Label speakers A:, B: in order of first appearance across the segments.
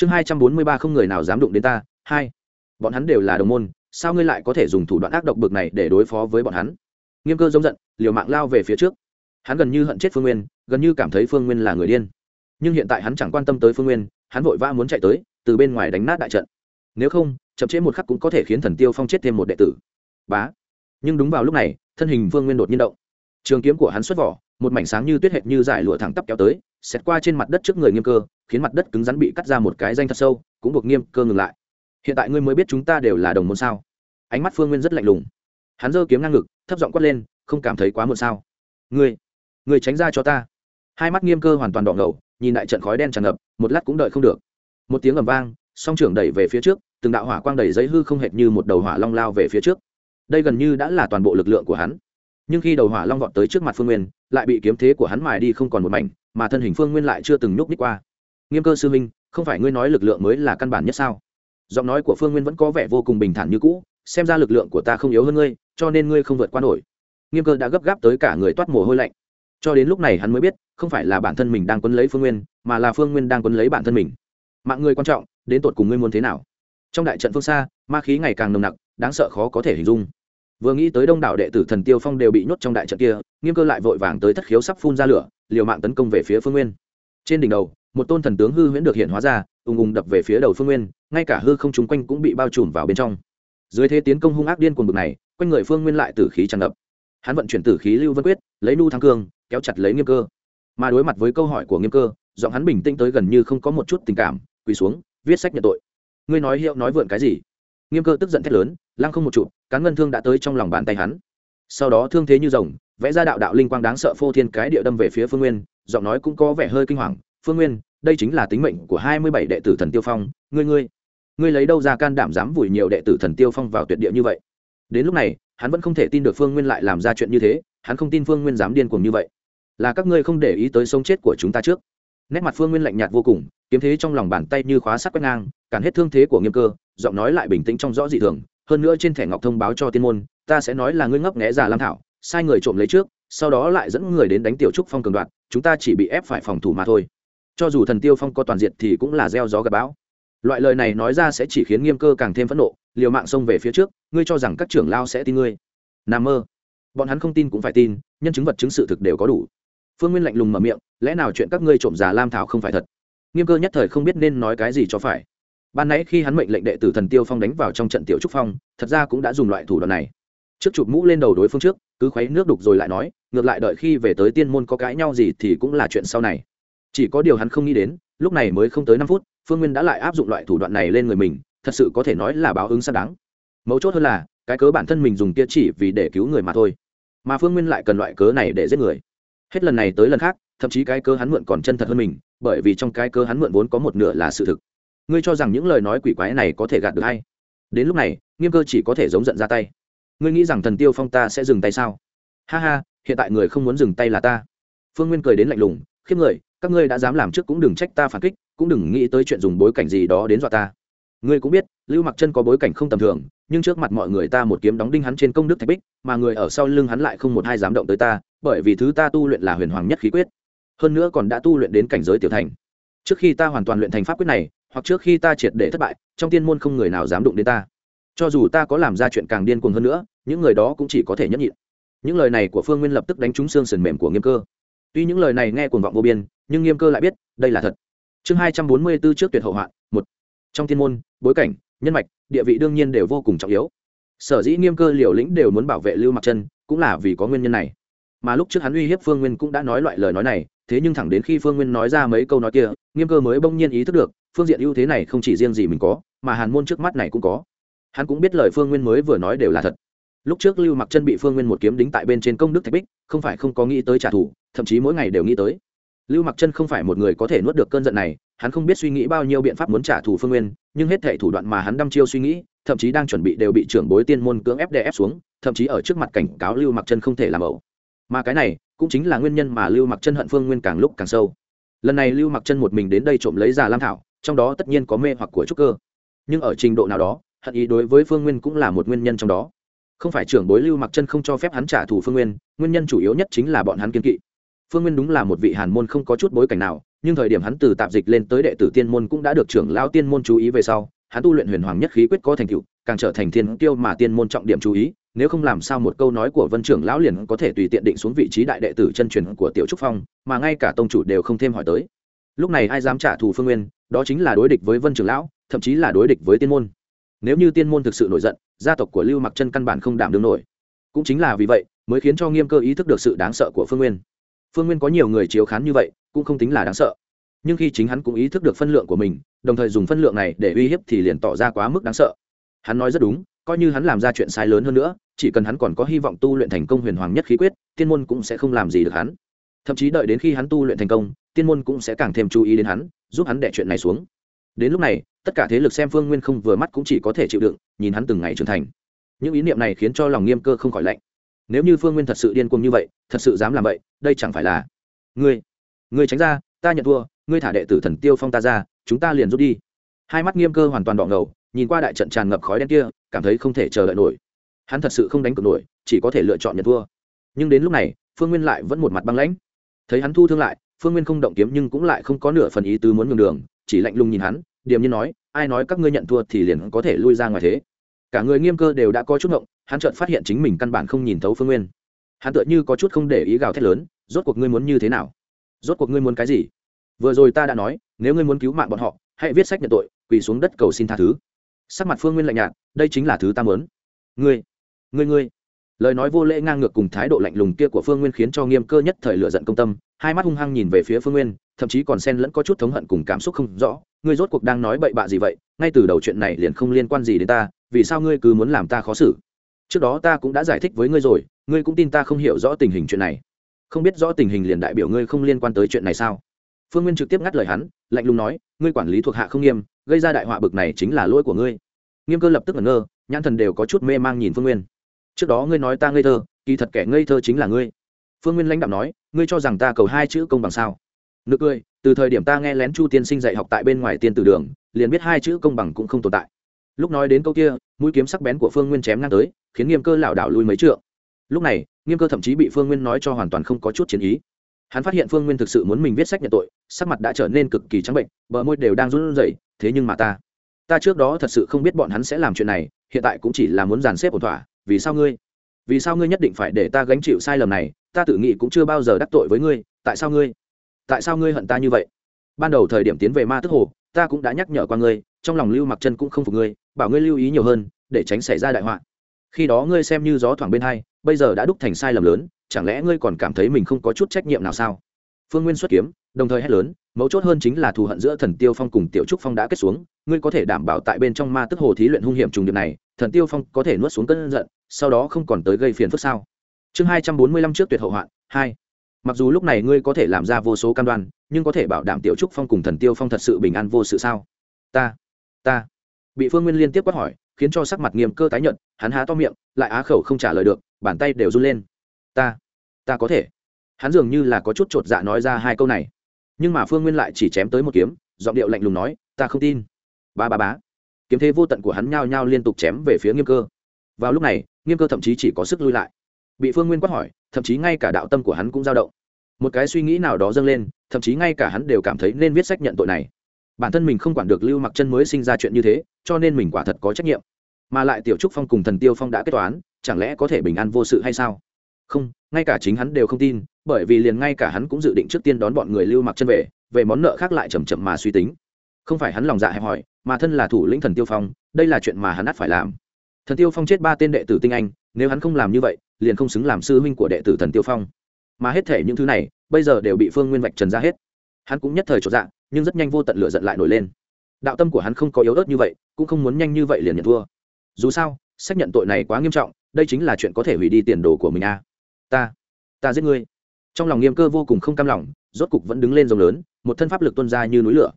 A: chương hai trăm bốn mươi ba không người nào dám đụng đến ta, hai. Bọn hắn đều là đồng môn, sao ngươi lại có thể dùng thủ đoạn ác độc bực này để đối phó với bọn hắn? Nghiêm cơ giống giận, liều mạng lao về phía trước. Hắn gần như hận chết phương nguyên, gần như cảm thấy phương nguyên là người điên. Nhưng hiện tại hắn chẳng quan tâm tới phương nguyên, hắn vội vã muốn chạy tới, từ bên ngoài đánh nát đại trận. Nếu không, chậm chế một khắc cũng có thể khiến thần tiêu phong chết thêm một đệ tử. Bá. Nhưng đúng vào lúc này, thân hình phương nguyên đột nhiên động. Trường kiếm của hắn xuất vỏ một mảnh sáng như tuyết hệt như giải lụa thẳng tắp kéo tới, xẹt qua trên mặt đất trước người nghiêm cơ, khiến mặt đất cứng rắn bị cắt ra một cái danh thật sâu, cũng buộc nghiêm cơ ngừng lại. Hiện tại ngươi mới biết chúng ta đều là đồng môn sao? Ánh mắt phương nguyên rất lạnh lùng. Hắn giơ kiếm ngang ngực, thấp giọng quát lên, không cảm thấy quá muộn sao? Ngươi ngươi tránh ra cho ta. Hai mắt nghiêm cơ hoàn toàn đỏ ngầu, nhìn đại trận khói đen tràn ngập, một lát cũng đợi không được. Một tiếng ầm vang, song trưởng đẩy về phía trước, từng đạo hỏa quang đẩy giấy hư không hệt như một đầu hỏa long lao về phía trước. Đây gần như đã là toàn bộ lực lượng của hắn. Nhưng khi đầu hỏa long vọt tới trước mặt phương nguyên lại bị kiếm thế của hắn mài đi không còn một mảnh, mà thân hình phương nguyên lại chưa từng nhúc ních qua. Nghiêm cơ sư minh không phải ngươi nói lực lượng mới là căn bản nhất sao? Giọng nói của phương nguyên vẫn có vẻ vô cùng bình thản như cũ, xem ra lực lượng của ta không yếu hơn ngươi, cho nên ngươi không vượt qua nổi. Nghiêm cơ đã gấp gáp tới cả người toát mồ hôi lạnh. Cho đến lúc này hắn mới biết, không phải là bản thân mình đang quấn lấy phương nguyên, mà là phương nguyên đang quấn lấy bản thân mình. Mạng người quan trọng, đến tột cùng ngươi muốn thế nào? Trong đại trận phương xa, ma khí ngày càng nồng nặc, đáng sợ khó có thể hình dung vừa nghĩ tới đông đảo đệ tử thần tiêu phong đều bị nhốt trong đại trận kia, nghiêm cơ lại vội vàng tới thất khiếu sắp phun ra lửa, liều mạng tấn công về phía phương nguyên. Trên đỉnh đầu, một tôn thần tướng hư huyễn được hiện hóa ra, ùng ùng đập về phía đầu phương nguyên, ngay cả hư không chúng quanh cũng bị bao trùm vào bên trong. Dưới thế tiến công hung ác điên cuồng bực này, quanh người phương nguyên lại tử khí tràn ngập. Hắn vận chuyển tử khí lưu vân quyết, lấy nu thăng cương, kéo chặt lấy nghiêm cơ. Mà đối mặt với câu hỏi của nghiêm cơ, giọng hắn bình tĩnh tới gần như không có một chút tình cảm, quỳ xuống, viết sách nhận tội. Ngươi nói hiệu nói vượn cái gì? Nghiêm cơ tức giận thét lớn, lăng không một trụ, cán ngân thương đã tới trong lòng bàn tay hắn. Sau đó thương thế như rồng, vẽ ra đạo đạo linh quang đáng sợ phô thiên cái địa đâm về phía phương nguyên, giọng nói cũng có vẻ hơi kinh hoàng. Phương nguyên, đây chính là tính mệnh của hai mươi bảy đệ tử thần tiêu phong, ngươi ngươi ngươi lấy đâu ra can đảm dám vùi nhiều đệ tử thần tiêu phong vào tuyệt địa như vậy? Đến lúc này, hắn vẫn không thể tin được phương nguyên lại làm ra chuyện như thế, hắn không tin phương nguyên dám điên cuồng như vậy. Là các ngươi không để ý tới sống chết của chúng ta trước. Nét mặt phương nguyên lạnh nhạt vô cùng, kiếm thế trong lòng bàn tay như khóa sắt quét ngang cản hết thương thế của nghiêm cơ, giọng nói lại bình tĩnh trong rõ dị thường, hơn nữa trên thẻ ngọc thông báo cho tiên môn, ta sẽ nói là ngươi ngốc nghẽ già lam thảo, sai người trộm lấy trước, sau đó lại dẫn người đến đánh tiểu trúc phong cường đoạt, chúng ta chỉ bị ép phải phòng thủ mà thôi. Cho dù thần tiêu phong có toàn diện thì cũng là gieo gió gặp bão. Loại lời này nói ra sẽ chỉ khiến nghiêm cơ càng thêm phẫn nộ, liều mạng xông về phía trước, ngươi cho rằng các trưởng lao sẽ tin ngươi. N mơ. Bọn hắn không tin cũng phải tin, nhân chứng vật chứng sự thực đều có đủ. Phương nguyên lạnh lùng mở miệng, lẽ nào chuyện các ngươi trộm già lam thảo không phải thật? Nghiêm cơ nhất thời không biết nên nói cái gì cho phải ban nãy khi hắn mệnh lệnh đệ tử thần tiêu phong đánh vào trong trận tiểu trúc phong, thật ra cũng đã dùng loại thủ đoạn này. Trước chụp mũ lên đầu đối phương trước, cứ khuấy nước đục rồi lại nói, ngược lại đợi khi về tới tiên môn có cãi nhau gì thì cũng là chuyện sau này. Chỉ có điều hắn không nghĩ đến, lúc này mới không tới năm phút, phương nguyên đã lại áp dụng loại thủ đoạn này lên người mình, thật sự có thể nói là báo ứng xác đáng. Mấu chốt hơn là, cái cớ bản thân mình dùng kia chỉ vì để cứu người mà thôi. Mà phương nguyên lại cần loại cớ này để giết người. Hết lần này tới lần khác, thậm chí cái cớ hắn mượn còn chân thật hơn mình, bởi vì trong cái cớ hắn mượn vốn có một nửa là sự thực ngươi cho rằng những lời nói quỷ quái này có thể gạt được hay đến lúc này, nghiêm cơ chỉ có thể giống giận ra tay. Ngươi nghĩ rằng thần tiêu phong ta sẽ dừng tay sao? Ha ha, hiện tại người không muốn dừng tay là ta. Phương nguyên cười đến lạnh lùng, khiếp người, các ngươi đã dám làm trước cũng đừng trách ta phản kích, cũng đừng nghĩ tới chuyện dùng bối cảnh gì đó đến dọa ta. Ngươi cũng biết, lưu mặc chân có bối cảnh không tầm thường, nhưng trước mặt mọi người ta một kiếm đóng đinh hắn trên công đức thạch bích, mà người ở sau lưng hắn lại không một hai dám động tới ta, bởi vì thứ ta tu luyện là huyền hoàng nhất khí quyết. Hơn nữa còn đã tu luyện đến cảnh giới tiểu thành. Trước khi ta hoàn toàn luyện thành pháp quyết này hoặc trước khi ta triệt để thất bại, trong tiên môn không người nào dám đụng đến ta. Cho dù ta có làm ra chuyện càng điên cuồng hơn nữa, những người đó cũng chỉ có thể nhẫn nhịn. Những lời này của phương nguyên lập tức đánh trúng xương sườn mềm của nghiêm cơ. Tuy những lời này nghe cuồng vọng vô biên, nhưng nghiêm cơ lại biết, đây là thật. Chương hai trăm bốn mươi b ố trước tuyệt hậu hoạn, một. Trong thiên môn, bối cảnh, nhân mạch, địa vị đương nhiên đều vô cùng trọng yếu. Sở dĩ nghiêm cơ liều lĩnh đều muốn bảo vệ lưu mặc chân, cũng là vì có nguyên nhân này. Mà lúc trước hắn uy hiếp phương nguyên cũng đã nói loại lời nói này, thế nhưng thẳng đến khi phương nguyên nói ra mấy câu nói kia, nghiêm cơ mới bỗng nhiên ý thức được phương diện ưu thế này không chỉ riêng gì mình có, mà hàn môn trước mắt này cũng có. Hắn cũng biết lời phương nguyên mới vừa nói đều là thật. Lúc trước lưu mặc chân bị phương nguyên một kiếm đính tại bên trên công đức thạch bích, không phải không có nghĩ tới trả thù, thậm chí mỗi ngày đều nghĩ tới. Lưu mặc chân không phải một người có thể nuốt được cơn giận này, hắn không biết suy nghĩ bao nhiêu biện pháp muốn trả thù phương nguyên, nhưng hết thể thủ đoạn mà hắn đăm chiêu suy nghĩ, thậm chí đang chuẩn bị đều bị trưởng bối tiên môn cưỡng ép đè ép xuống, thậm chí ở trước mặt cảnh cáo lưu mặc chân không thể làm ẩu. Mà cái này cũng chính là nguyên nhân mà lưu mặc chân hận phương nguyên càng lúc càng sâu. Lần này lưu mặc chân một mình đến đây trộm lấy già lam thảo trong đó tất nhiên có mê hoặc của trúc cơ. Nhưng ở trình độ nào đó, hận ý đối với phương nguyên cũng là một nguyên nhân trong đó. Không phải trưởng bối lưu mặc chân không cho phép hắn trả thù phương nguyên nguyên nhân chủ yếu nhất chính là bọn hắn kiên kỵ. Phương nguyên đúng là một vị hàn môn không có chút bối cảnh nào, nhưng thời điểm hắn từ tạp dịch lên tới đệ tử tiên môn cũng đã được trưởng lao tiên môn chú ý về sau, hắn tu luyện huyền hoàng nhất khí quyết có thành tựu, càng trở thành thiên tiêu mà tiên môn trọng điểm chú ý, nếu không làm sao một câu nói của vân trưởng lão liền có thể tùy tiện định xuống vị trí đại đệ tử chân truyền của tiểu trúc phong, mà ngay cả tông chủ đều không thêm hỏi tới lúc này ai dám trả thù phương nguyên, đó chính là đối địch với vân trưởng lão, thậm chí là đối địch với tiên môn. Nếu như tiên môn thực sự nổi giận, gia tộc của lưu mặc chân căn bản không đảm đương nổi. Cũng chính là vì vậy, mới khiến cho nghiêm cơ ý thức được sự đáng sợ của phương nguyên. Phương nguyên có nhiều người chiếu khán như vậy, cũng không tính là đáng sợ. Nhưng khi chính hắn cũng ý thức được phân lượng của mình, đồng thời dùng phân lượng này để uy hiếp thì liền tỏ ra quá mức đáng sợ. Hắn nói rất đúng, coi như hắn làm ra chuyện sai lớn hơn nữa, chỉ cần hắn còn có hy vọng tu luyện thành công huyền hoàng nhất khí quyết, tiên môn cũng sẽ không làm gì được hắn. Thậm chí đợi đến khi hắn tu luyện thành công tiên môn cũng sẽ càng thêm chú ý đến hắn, giúp hắn đẻ chuyện này xuống. Đến lúc này, tất cả thế lực xem phương nguyên không vừa mắt cũng chỉ có thể chịu đựng, nhìn hắn từng ngày trưởng thành. Những ý niệm này khiến cho lòng nghiêm cơ không khỏi lạnh. Nếu như phương nguyên thật sự điên cuồng như vậy, thật sự dám làm vậy, đây chẳng phải là ngươi ngươi tránh ra, ta nhận thua, ngươi thả đệ tử thần tiêu phong ta ra, chúng ta liền rút đi. Hai mắt nghiêm cơ hoàn toàn đỏ ngầu, nhìn qua đại trận tràn ngập khói đen kia, cảm thấy không thể chờ đợi nổi. Hắn thật sự không đánh cược nổi, chỉ có thể lựa chọn nhận thua. Nhưng đến lúc này, phương nguyên lại vẫn một mặt băng lãnh. Thấy hắn thu thương lại phương nguyên không động kiếm nhưng cũng lại không có nửa phần ý tứ muốn nhường đường, chỉ lạnh lùng nhìn hắn, điềm nhiên nói, ai nói các ngươi nhận thua thì liền có thể lui ra ngoài thế? Cả người nghiêm cơ đều đã có chút ngộng, hắn chợt phát hiện chính mình căn bản không nhìn thấu phương nguyên. Hắn tựa như có chút không để ý gào thét lớn, rốt cuộc ngươi muốn như thế nào? Rốt cuộc ngươi muốn cái gì? Vừa rồi ta đã nói, nếu ngươi muốn cứu mạng bọn họ, hãy viết sách nhận tội, quỳ xuống đất cầu xin tha thứ. Sắc mặt phương nguyên lạnh nhạt, đây chính là thứ ta muốn. Ngươi ngươi ngươi. Lời nói vô lễ ngang ngược cùng thái độ lạnh lùng kia của phương nguyên khiến cho nghiêm cơ nhất thời lựa giận công tâm hai mắt hung hăng nhìn về phía phương nguyên, thậm chí còn xen lẫn có chút thống hận cùng cảm xúc không rõ. Ngươi rốt cuộc đang nói bậy bạ gì vậy? Ngay từ đầu chuyện này liền không liên quan gì đến ta, vì sao ngươi cứ muốn làm ta khó xử? Trước đó ta cũng đã giải thích với ngươi rồi, ngươi cũng tin ta không hiểu rõ tình hình chuyện này. Không biết rõ tình hình liền đại biểu ngươi không liên quan tới chuyện này sao? Phương nguyên trực tiếp ngắt lời hắn, lạnh lùng nói, ngươi quản lý thuộc hạ không nghiêm, gây ra đại họa bực này chính là lỗi của ngươi. Nghiêm cơ lập tức ngẩn ngơ, nhãn thần đều có chút mê mang nhìn phương nguyên. Trước đó ngươi nói ta ngây thơ, kỳ thật kẻ ngây thơ chính là ngươi phương nguyên lãnh đạo nói, ngươi cho rằng ta cầu hai chữ công bằng sao? Nực cười, từ thời điểm ta nghe lén chu tiên sinh dạy học tại bên ngoài tiên tử đường, liền biết hai chữ công bằng cũng không tồn tại. Lúc nói đến câu kia, mũi kiếm sắc bén của phương nguyên chém ngang tới, khiến nghiêm cơ lảo đảo lui mấy trượng. Lúc này, nghiêm cơ thậm chí bị phương nguyên nói cho hoàn toàn không có chút chiến ý. Hắn phát hiện phương nguyên thực sự muốn mình viết sách nhận tội, sắc mặt đã trở nên cực kỳ trắng bệnh, bờ môi đều đang run rẩy, thế nhưng mà ta ta trước đó thật sự không biết bọn hắn sẽ làm chuyện này, hiện tại cũng chỉ là muốn dàn xếp ổn thỏa, vì sao ngươi? Vì sao ngươi nhất định phải để ta gánh chịu sai lầm này? Ta tự nghĩ cũng chưa bao giờ đắc tội với ngươi. Tại sao ngươi? Tại sao ngươi hận ta như vậy? Ban đầu thời điểm tiến về ma tức hồ, ta cũng đã nhắc nhở qua ngươi, trong lòng lưu mặc chân cũng không phục ngươi, bảo ngươi lưu ý nhiều hơn, để tránh xảy ra đại họa. Khi đó ngươi xem như gió thoảng bên hai, bây giờ đã đúc thành sai lầm lớn, chẳng lẽ ngươi còn cảm thấy mình không có chút trách nhiệm nào sao? Phương nguyên xuất kiếm, đồng thời hét lớn, mấu chốt hơn chính là thù hận giữa thần tiêu phong cùng tiểu trúc phong đã kết xuống, ngươi có thể đảm bảo tại bên trong ma tức hồ thí luyện hung hiểm trùng điệp này, thần tiêu phong có thể nuốt xuống cơn giận sau đó không còn tới gây phiền phức sao? Chương hai trăm bốn mươi lăm trước tuyệt hậu hoạn, hai. Mặc dù lúc này ngươi có thể làm ra vô số cam đoan, nhưng có thể bảo đảm tiểu trúc phong cùng thần tiêu phong thật sự bình an vô sự sao? Ta ta. Bị phương nguyên liên tiếp quát hỏi, khiến cho sắc mặt nghiêm cơ tái nhợt, hắn há to miệng, lại á khẩu không trả lời được, bàn tay đều run lên. Ta ta có thể. Hắn dường như là có chút chột dạ nói ra hai câu này. Nhưng mà phương nguyên lại chỉ chém tới một kiếm, giọng điệu lạnh lùng nói, ta không tin. Ba ba bá kiếm thế vô tận của hắn nhao nhao liên tục chém về phía nghiêm cơ. Vào lúc này nghiêm cơ thậm chí chỉ có sức lui lại. Bị phương nguyên quát hỏi, thậm chí ngay cả đạo tâm của hắn cũng dao động. Một cái suy nghĩ nào đó dâng lên, thậm chí ngay cả hắn đều cảm thấy nên viết sách nhận tội này. Bản thân mình không quản được lưu mặc chân mới sinh ra chuyện như thế, cho nên mình quả thật có trách nhiệm. Mà lại tiểu trúc phong cùng thần tiêu phong đã kết toán, chẳng lẽ có thể bình an vô sự hay sao? Không, ngay cả chính hắn đều không tin, bởi vì liền ngay cả hắn cũng dự định trước tiên đón bọn người lưu mặc chân về về món nợ khác lại chầm chậm mà suy tính. Không phải hắn lòng dạ hẹp hòi, mà thân là thủ lĩnh thần tiêu phong, đây là chuyện mà hắn ắt phải làm thần tiêu phong chết ba tên đệ tử tinh anh, nếu hắn không làm như vậy, liền không xứng làm sư huynh của đệ tử thần tiêu phong. Mà hết thể những thứ này, bây giờ đều bị phương nguyên vạch trần ra hết. Hắn cũng nhất thời trọn dạng nhưng rất nhanh vô tận lửa giận lại nổi lên. Đạo tâm của hắn không có yếu ớt như vậy, cũng không muốn nhanh như vậy liền nhận thua. Dù sao, xác nhận tội này quá nghiêm trọng, đây chính là chuyện có thể hủy đi tiền đồ của mình a. À. ta ta giết ngươi. Trong lòng nghiêm cơ vô cùng không cam lòng, rốt cục vẫn đứng lên rồng lớn, một thân pháp lực tuân ra như núi lửa.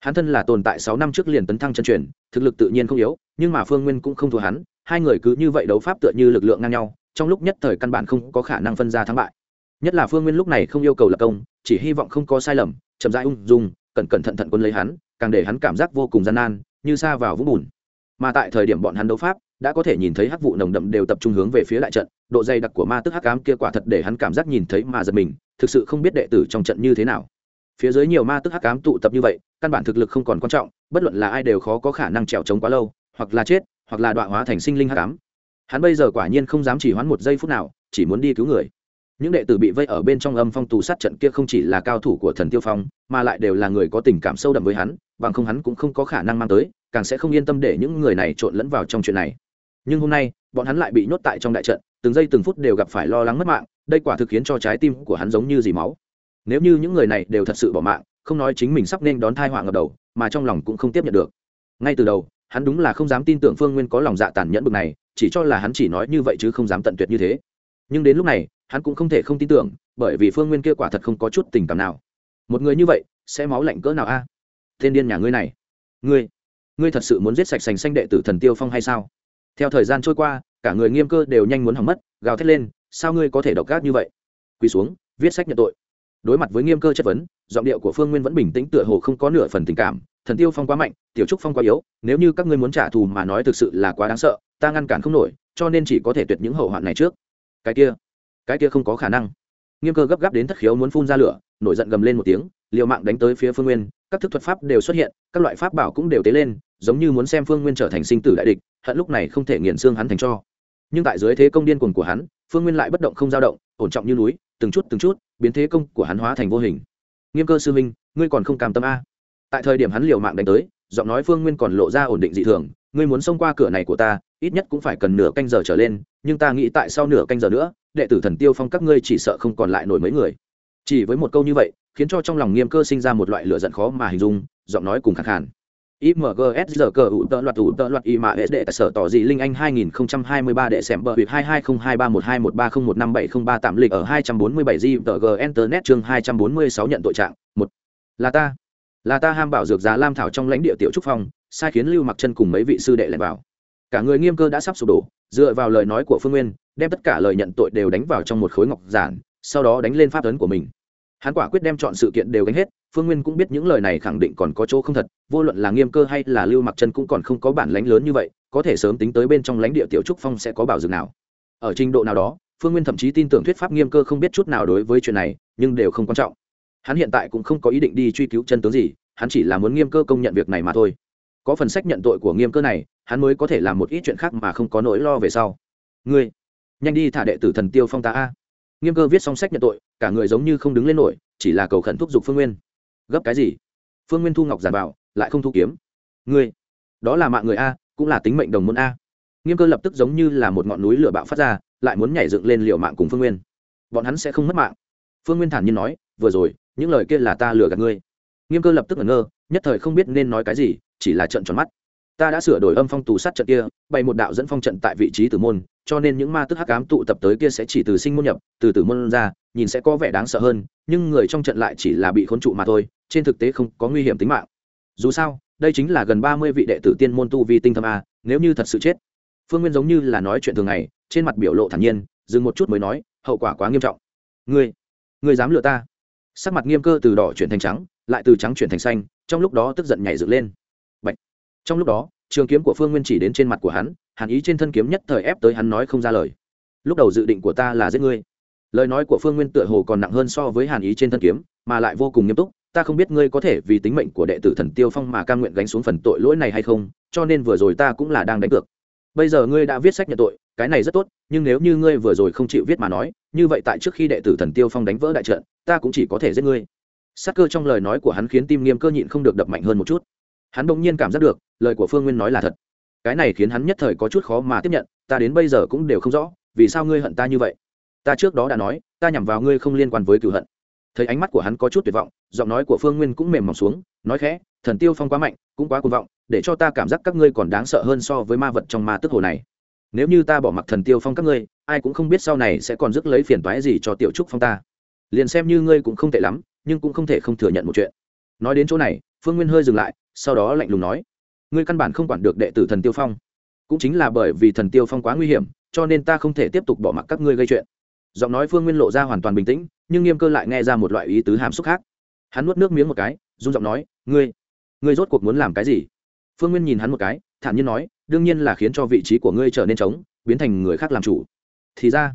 A: Hắn thân là tồn tại sáu năm trước liền tấn thăng chân truyền, thực lực tự nhiên không yếu, nhưng mà phương nguyên cũng không thua hắn hai người cứ như vậy đấu pháp tựa như lực lượng ngang nhau, trong lúc nhất thời căn bản không có khả năng phân ra thắng bại. Nhất là phương nguyên lúc này không yêu cầu lập công, chỉ hy vọng không có sai lầm, chậm rãi ung dung, cẩn cẩn thận thận quân lấy hắn, càng để hắn cảm giác vô cùng gian nan, như xa vào vũng bùn. Mà tại thời điểm bọn hắn đấu pháp, đã có thể nhìn thấy hắc vụ nồng đậm đều tập trung hướng về phía đại trận, độ dày đặc của ma tức hắc ám kia quả thật để hắn cảm giác nhìn thấy mà giật mình, thực sự không biết đệ tử trong trận như thế nào. Phía dưới nhiều ma tức hắc ám tụ tập như vậy, căn bản thực lực không còn quan trọng, bất luận là ai đều khó có khả năng trèo trống quá lâu, hoặc là chết hoặc là đoạn hóa thành sinh linh hắc ám. Hắn bây giờ quả nhiên không dám chỉ hoãn một giây phút nào, chỉ muốn đi cứu người. Những đệ tử bị vây ở bên trong âm phong tù sát trận kia không chỉ là cao thủ của thần tiêu phong, mà lại đều là người có tình cảm sâu đậm với hắn, bằng không hắn cũng không có khả năng mang tới, càng sẽ không yên tâm để những người này trộn lẫn vào trong chuyện này. Nhưng hôm nay, bọn hắn lại bị nhốt tại trong đại trận, từng giây từng phút đều gặp phải lo lắng mất mạng, đây quả thực khiến cho trái tim của hắn giống như dì máu. Nếu như những người này đều thật sự bỏ mạng, không nói chính mình sắp nên đón thai họa ngập đầu, mà trong lòng cũng không tiếp nhận được. Ngay từ đầu hắn đúng là không dám tin tưởng phương nguyên có lòng dạ tàn nhẫn bực này, chỉ cho là hắn chỉ nói như vậy chứ không dám tận tuyệt như thế. Nhưng đến lúc này, hắn cũng không thể không tin tưởng, bởi vì phương nguyên kia quả thật không có chút tình cảm nào. Một người như vậy, sẽ máu lạnh cỡ nào a? À? tên điên nhà ngươi này. Ngươi ngươi thật sự muốn giết sạch sành xanh đệ tử thần tiêu phong hay sao? Theo thời gian trôi qua, cả người nghiêm cơ đều nhanh muốn hỏng mất, gào thét lên, sao ngươi có thể độc gác như vậy? Quỳ xuống, viết sách nhận tội. Đối mặt với nghiêm cơ chất vấn, giọng điệu của phương nguyên vẫn bình tĩnh tựa hồ không có nửa phần tình cảm thần tiêu phong quá mạnh, tiểu trúc phong quá yếu, nếu như các ngươi muốn trả thù mà nói thực sự là quá đáng sợ, ta ngăn cản không nổi, cho nên chỉ có thể tuyệt những hậu hoạn này trước. Cái kia cái kia không có khả năng. Nghiêm cơ gấp gáp đến thất khiếu muốn phun ra lửa, nổi giận gầm lên một tiếng, liều mạng đánh tới phía phương nguyên, các thức thuật pháp đều xuất hiện, các loại pháp bảo cũng đều tế lên, giống như muốn xem phương nguyên trở thành sinh tử đại địch, hận lúc này không thể nghiền xương hắn thành cho. Nhưng tại dưới thế công điên cuồng của hắn, phương nguyên lại bất động không dao động, ổn trọng như núi, từng chút từng chút, biến thế công của hắn hóa thành vô hình. Nghiêm cơ sư minh ngươi còn không cam tâm a? Tại thời điểm hắn liều mạng đánh tới giọng nói phương nguyên còn lộ ra ổn định dị thường ngươi muốn xông qua cửa này của ta ít nhất cũng phải cần nửa canh giờ trở lên nhưng ta nghĩ tại sau nửa canh giờ nữa đệ tử thần tiêu phong các ngươi chỉ sợ không còn lại nổi mấy người chỉ với một câu như vậy khiến cho trong lòng nghiêm cơ sinh ra một loại lửa giận khó mà hình dung giọng nói cùng khẳng khàn IMGS giờ cờ ủ tợ loạt ủ tợ loạt y mà S đệ sở tỏ dị linh anh 2023 đệ sẻm bờ huyệt 22023121501570 tạm lịch ở 247 G tờ G Internet chương 246 nhận tội trạng. một Là ta. Là ta ham bảo dược giá Lam Thảo trong lãnh địa tiểu trúc phong, sai khiến Lưu Mặc Chân cùng mấy vị sư đệ lại vào. Cả người nghiêm cơ đã sắp sụp đổ, dựa vào lời nói của Phương Nguyên, đem tất cả lời nhận tội đều đánh vào trong một khối ngọc giản, sau đó đánh lên pháp tuấn của mình. Hắn quả quyết đem chọn sự kiện đều gánh hết phương nguyên cũng biết những lời này khẳng định còn có chỗ không thật vô luận là nghiêm cơ hay là lưu mặc chân cũng còn không có bản lãnh lớn như vậy có thể sớm tính tới bên trong lãnh địa tiểu trúc phong sẽ có bảo dược nào. Ở trình độ nào đó phương nguyên thậm chí tin tưởng thuyết pháp nghiêm cơ không biết chút nào đối với chuyện này nhưng đều không quan trọng hắn hiện tại cũng không có ý định đi truy cứu chân tướng gì, hắn chỉ là muốn nghiêm cơ công nhận việc này mà thôi. Có phần sách nhận tội của nghiêm cơ này, hắn mới có thể làm một ít chuyện khác mà không có nỗi lo về sau. Ngươi, nhanh đi thả đệ tử thần tiêu phong ta a. Nghiêm cơ viết xong sách nhận tội, cả người giống như không đứng lên nổi, chỉ là cầu khẩn thúc giục phương nguyên. Gấp cái gì? Phương nguyên thu ngọc giàn bảo, lại không thu kiếm. Ngươi, đó là mạng người a, cũng là tính mệnh đồng môn a. Nghiêm cơ lập tức giống như là một ngọn núi lửa bạo phát ra, lại muốn nhảy dựng lên liệu mạng cùng phương nguyên. Bọn hắn sẽ không mất mạng. Phương nguyên thản nhiên nói, vừa rồi những lời kia là ta lừa gạt ngươi. Nghiêm cơ lập tức ngẩn ngơ, nhất thời không biết nên nói cái gì, chỉ là trận tròn mắt. Ta đã sửa đổi âm phong tù sát trận kia, bày một đạo dẫn phong trận tại vị trí tử môn, cho nên những ma tức hắc ám tụ tập tới kia sẽ chỉ từ sinh môn nhập, từ tử môn ra, nhìn sẽ có vẻ đáng sợ hơn, nhưng người trong trận lại chỉ là bị khốn trụ mà thôi, trên thực tế không có nguy hiểm tính mạng. Dù sao, đây chính là gần ba mươi vị đệ tử tiên môn tu vi tinh thâm a, nếu như thật sự chết. Phương nguyên giống như là nói chuyện thường ngày, trên mặt biểu lộ thản nhiên, dừng một chút mới nói, hậu quả quá nghiêm trọng. Ngươi ngươi dám lừa ta? Sắc mặt nghiêm cơ từ đỏ chuyển thành trắng, lại từ trắng chuyển thành xanh, trong lúc đó tức giận nhảy dựng lên. Bạch. trong lúc đó, trường kiếm của phương nguyên chỉ đến trên mặt của hắn, hàn ý trên thân kiếm nhất thời ép tới hắn nói không ra lời. Lúc đầu dự định của ta là giết ngươi. Lời nói của phương nguyên tựa hồ còn nặng hơn so với hàn ý trên thân kiếm, mà lại vô cùng nghiêm túc. Ta không biết ngươi có thể vì tính mệnh của đệ tử thần tiêu phong mà cam nguyện gánh xuống phần tội lỗi này hay không, cho nên vừa rồi ta cũng là đang đánh cược. Bây giờ ngươi đã viết sách nhận tội, cái này rất tốt, nhưng nếu như ngươi vừa rồi không chịu viết mà nói như vậy tại trước khi đệ tử thần tiêu phong đánh vỡ đại trận, ta cũng chỉ có thể giết ngươi. Sắc cơ trong lời nói của hắn khiến tim nghiêm cơ nhịn không được đập mạnh hơn một chút. Hắn bỗng nhiên cảm giác được, lời của phương nguyên nói là thật. Cái này khiến hắn nhất thời có chút khó mà tiếp nhận, ta đến bây giờ cũng đều không rõ, vì sao ngươi hận ta như vậy? Ta trước đó đã nói, ta nhằm vào ngươi không liên quan với cựu hận. Thấy ánh mắt của hắn có chút tuyệt vọng, giọng nói của phương nguyên cũng mềm mỏng xuống, nói khẽ, thần tiêu phong quá mạnh, cũng quá cuồng vọng, để cho ta cảm giác các ngươi còn đáng sợ hơn so với ma vật trong ma tức hồ này nếu như ta bỏ mặc thần tiêu phong các ngươi, ai cũng không biết sau này sẽ còn rước lấy phiền toái gì cho tiểu trúc phong ta. Liền xem như ngươi cũng không tệ lắm, nhưng cũng không thể không thừa nhận một chuyện. Nói đến chỗ này, phương nguyên hơi dừng lại, sau đó lạnh lùng nói, ngươi căn bản không quản được đệ tử thần tiêu phong. Cũng chính là bởi vì thần tiêu phong quá nguy hiểm, cho nên ta không thể tiếp tục bỏ mặc các ngươi gây chuyện. Giọng nói phương nguyên lộ ra hoàn toàn bình tĩnh, nhưng nghiêm cơ lại nghe ra một loại ý tứ hàm xúc khác. Hắn nuốt nước miếng một cái, run giọng nói, ngươi ngươi rốt cuộc muốn làm cái gì? Phương nguyên nhìn hắn một cái, thản nhiên nói đương nhiên là khiến cho vị trí của ngươi trở nên trống, biến thành người khác làm chủ. Thì ra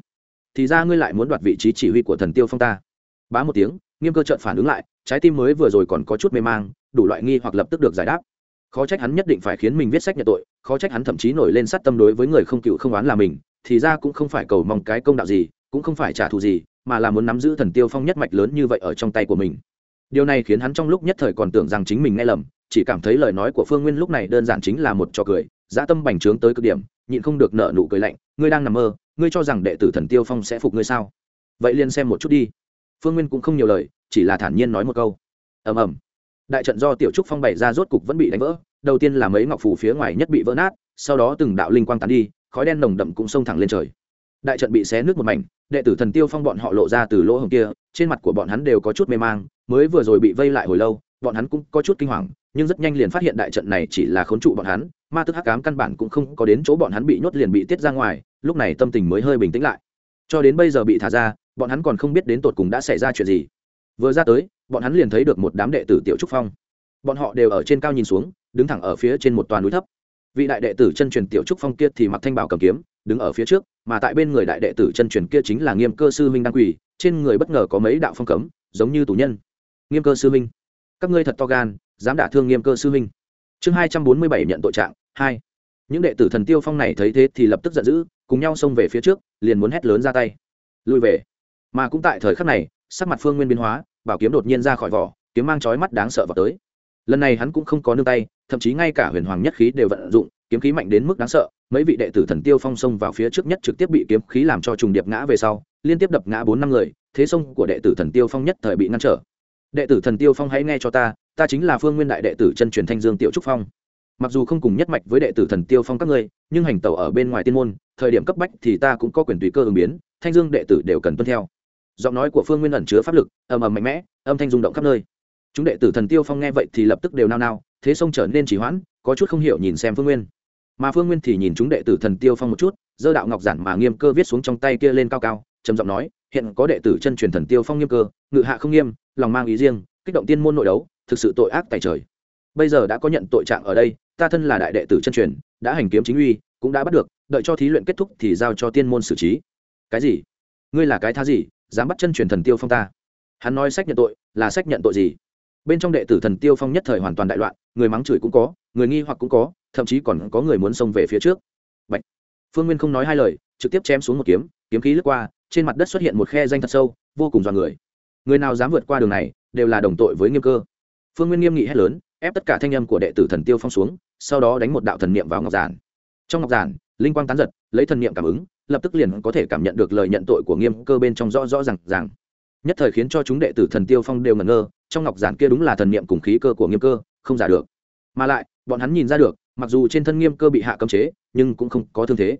A: thì ra ngươi lại muốn đoạt vị trí chỉ huy của thần tiêu phong ta. Bá một tiếng, nghiêm cơ trợn phản ứng lại, trái tim mới vừa rồi còn có chút mê mang, đủ loại nghi hoặc lập tức được giải đáp. Khó trách hắn nhất định phải khiến mình viết sách nhận tội, khó trách hắn thậm chí nổi lên sát tâm đối với người không cựu không oán là mình, thì ra cũng không phải cầu mong cái công đạo gì, cũng không phải trả thù gì, mà là muốn nắm giữ thần tiêu phong nhất mạch lớn như vậy ở trong tay của mình. Điều này khiến hắn trong lúc nhất thời còn tưởng rằng chính mình nghe lầm, chỉ cảm thấy lời nói của phương nguyên lúc này đơn giản chính là một trò cười dã tâm bành trướng tới cực điểm, nhịn không được nợ nụ cười lạnh, ngươi đang nằm mơ, ngươi cho rằng đệ tử thần tiêu phong sẽ phục ngươi sao? Vậy liền xem một chút đi. Phương nguyên cũng không nhiều lời, chỉ là thản nhiên nói một câu. Ầm ầm. Đại trận do tiểu trúc phong bày ra rốt cục vẫn bị đánh vỡ, đầu tiên là mấy ngọc phủ phía ngoài nhất bị vỡ nát, sau đó từng đạo linh quang tán đi, khói đen nồng đậm cũng xông thẳng lên trời. Đại trận bị xé nước một mảnh, đệ tử thần tiêu phong bọn họ lộ ra từ lỗ hồng kia, trên mặt của bọn hắn đều có chút mê mang, mới vừa rồi bị vây lại hồi lâu, bọn hắn cũng có chút kinh hoàng, nhưng rất nhanh liền phát hiện đại trận này chỉ là khốn trụ bọn hắn ma tức hắc Ám căn bản cũng không có đến chỗ bọn hắn bị nhốt liền bị tiết ra ngoài, lúc này tâm tình mới hơi bình tĩnh lại. Cho đến bây giờ bị thả ra, bọn hắn còn không biết đến tột cùng đã xảy ra chuyện gì. Vừa ra tới, bọn hắn liền thấy được một đám đệ tử tiểu trúc phong. Bọn họ đều ở trên cao nhìn xuống, đứng thẳng ở phía trên một toàn núi thấp. Vị đại đệ tử chân truyền tiểu trúc phong kia thì mặc thanh bảo cầm kiếm, đứng ở phía trước, mà tại bên người đại đệ tử chân truyền kia chính là nghiêm cơ sư minh đăng quỳ, trên người bất ngờ có mấy đạo phong cấm, giống như tù nhân. Nghiêm cơ sư minh, các ngươi thật to gan, dám đả thương nghiêm cơ sư minh chương hai trăm bốn mươi bảy nhận tội trạng, hai. Những đệ tử thần tiêu phong này thấy thế thì lập tức giận dữ, cùng nhau xông về phía trước, liền muốn hét lớn ra tay. Lùi về. Mà cũng tại thời khắc này, sắc mặt phương nguyên biến hóa, bảo kiếm đột nhiên ra khỏi vỏ, kiếm mang chói mắt đáng sợ vào tới. Lần này hắn cũng không có nương tay, thậm chí ngay cả huyền hoàng nhất khí đều vận dụng, kiếm khí mạnh đến mức đáng sợ, mấy vị đệ tử thần tiêu phong xông vào phía trước nhất trực tiếp bị kiếm khí làm cho trùng điệp ngã về sau, liên tiếp đập ngã bốn năm người, thế sông của đệ tử thần tiêu phong nhất thời bị ngăn trở. Đệ tử thần tiêu phong hãy nghe cho ta ta chính là phương nguyên đại đệ tử chân truyền thanh dương tiểu trúc phong. Mặc dù không cùng nhất mạch với đệ tử thần tiêu phong các ngươi, nhưng hành tẩu ở bên ngoài tiên môn, thời điểm cấp bách thì ta cũng có quyền tùy cơ ứng biến, thanh dương đệ tử đều cần tuân theo. Giọng nói của phương nguyên ẩn chứa pháp lực, ầm ầm mạnh mẽ, âm thanh rung động khắp nơi. Chúng đệ tử thần tiêu phong nghe vậy thì lập tức đều nao nao, thế sông trở nên chỉ hoãn, có chút không hiểu nhìn xem phương nguyên. Mà phương nguyên thì nhìn chúng đệ tử thần tiêu phong một chút dơ đạo ngọc giản mà nghiêm cơ viết xuống trong tay kia lên cao cao, trầm giọng nói, hiện có đệ tử chân truyền thần tiêu phong nghiêm cơ, ngự hạ không nghiêm, lòng mang ý riêng, kích động tiên môn nội đấu thực sự tội ác tại trời. Bây giờ đã có nhận tội trạng ở đây, ta thân là đại đệ tử chân truyền, đã hành kiếm chính uy, cũng đã bắt được, đợi cho thí luyện kết thúc thì giao cho tiên môn xử trí. Cái gì? Ngươi là cái tha gì, dám bắt chân truyền thần tiêu phong ta? Hắn nói sách nhận tội, là sách nhận tội gì? Bên trong đệ tử thần tiêu phong nhất thời hoàn toàn đại loạn, người mắng chửi cũng có, người nghi hoặc cũng có, thậm chí còn có người muốn xông về phía trước. Bạch. phương nguyên không nói hai lời, trực tiếp chém xuống một kiếm kiếm khí lướt qua, trên mặt đất xuất hiện một khe danh thật sâu, vô cùng dọa người. Người nào dám vượt qua đường này, đều là đồng tội với nghiêm cơ phương nguyên nghiêm nghị hét lớn, ép tất cả thanh âm của đệ tử thần tiêu phong xuống, sau đó đánh một đạo thần niệm vào ngọc giản. Trong ngọc giản, linh quang tán giật, lấy thần niệm cảm ứng, lập tức liền có thể cảm nhận được lời nhận tội của nghiêm cơ bên trong rõ rõ r à n g rằng nhất thời khiến cho chúng đệ tử thần tiêu phong đều ngẩn ngơ, trong ngọc giản kia đúng là thần niệm cùng khí cơ của nghiêm cơ, không giả được. Mà lại, bọn hắn nhìn ra được, mặc dù trên thân nghiêm cơ bị hạ cấm chế, nhưng cũng không có thương thế.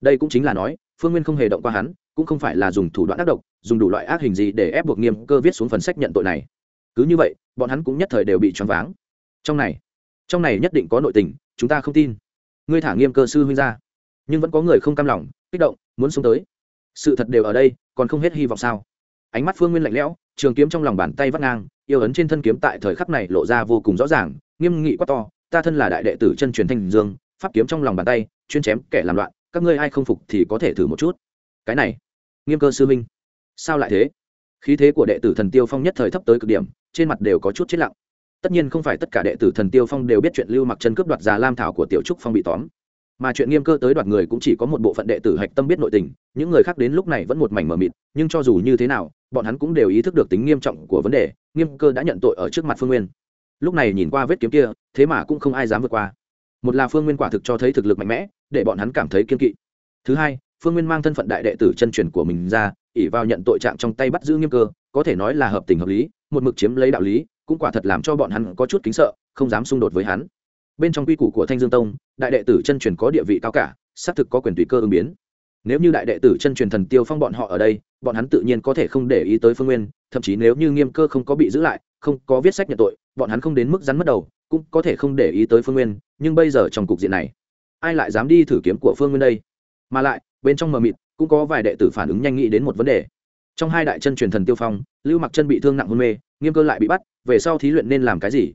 A: Đây cũng chính là nói, phương nguyên không hề động qua hắn, cũng không phải là dùng thủ đoạn ác độc, dùng đủ loại ác hình gì để ép buộc nghiêm cơ viết xuống phần sách nhận tội này cứ như vậy, bọn hắn cũng nhất thời đều bị choáng váng. Trong này trong này nhất định có nội tình, chúng ta không tin. Ngươi thả nghiêm cơ sư huynh ra. Nhưng vẫn có người không cam lòng, kích động, muốn xuống tới. Sự thật đều ở đây, còn không hết hy vọng sao? Ánh mắt phương nguyên lạnh lẽo, trường kiếm trong lòng bàn tay vắt ngang, yêu ấn trên thân kiếm tại thời khắc này lộ ra vô cùng rõ ràng, nghiêm nghị quá to, ta thân là đại đệ tử chân truyền thanh dương, pháp kiếm trong lòng bàn tay, chuyên chém kẻ làm loạn, các ngươi ai không phục thì có thể thử một chút. Cái này, nghiêm cơ sư minh sao lại thế? Khí thế của đệ tử thần tiêu phong nhất thời thấp tới cực điểm, trên mặt đều có chút chết lặng. Tất nhiên không phải tất cả đệ tử thần tiêu phong đều biết chuyện lưu mặc chân cướp đoạt già lam thảo của tiểu trúc phong bị tóm. Mà chuyện nghiêm cơ tới đoạt người cũng chỉ có một bộ phận đệ tử hạch tâm biết nội tình, những người khác đến lúc này vẫn một mảnh mờ mịt, nhưng cho dù như thế nào, bọn hắn cũng đều ý thức được tính nghiêm trọng của vấn đề, nghiêm cơ đã nhận tội ở trước mặt phương nguyên. Lúc này nhìn qua vết kiếm kia, thế mà cũng không ai dám vượt qua. Một là phương nguyên quả thực cho thấy thực lực mạnh mẽ, để bọn hắn cảm thấy kiên kỵ. Thứ hai, phương nguyên mang thân phận đại đệ tử chân truyền của mình ra ỉ vào nhận tội trạng trong tay bắt giữ nghiêm cơ, có thể nói là hợp tình hợp lý, một mực chiếm lấy đạo lý, cũng quả thật làm cho bọn hắn có chút kính sợ, không dám xung đột với hắn. Bên trong quy củ của thanh dương tông, đại đệ tử chân truyền có địa vị cao cả, xác thực có quyền tùy cơ ứng biến. Nếu như đại đệ tử chân truyền thần tiêu phong bọn họ ở đây, bọn hắn tự nhiên có thể không để ý tới phương nguyên, thậm chí nếu như nghiêm cơ không có bị giữ lại, không có viết sách nhận tội, bọn hắn không đến mức rắn mất đầu, cũng có thể không để ý tới phương nguyên, nhưng bây giờ trong cục diện này, ai lại dám đi thử kiếm của phương nguyên đây? Mà lại, bên trong mờ mịt cũng có vài đệ tử phản ứng nhanh nghĩ đến một vấn đề. Trong hai đại chân truyền thần tiêu phong, lưu mặc chân bị thương nặng hôn mê, nghiêm cơ lại bị bắt, về sau thí luyện nên làm cái gì?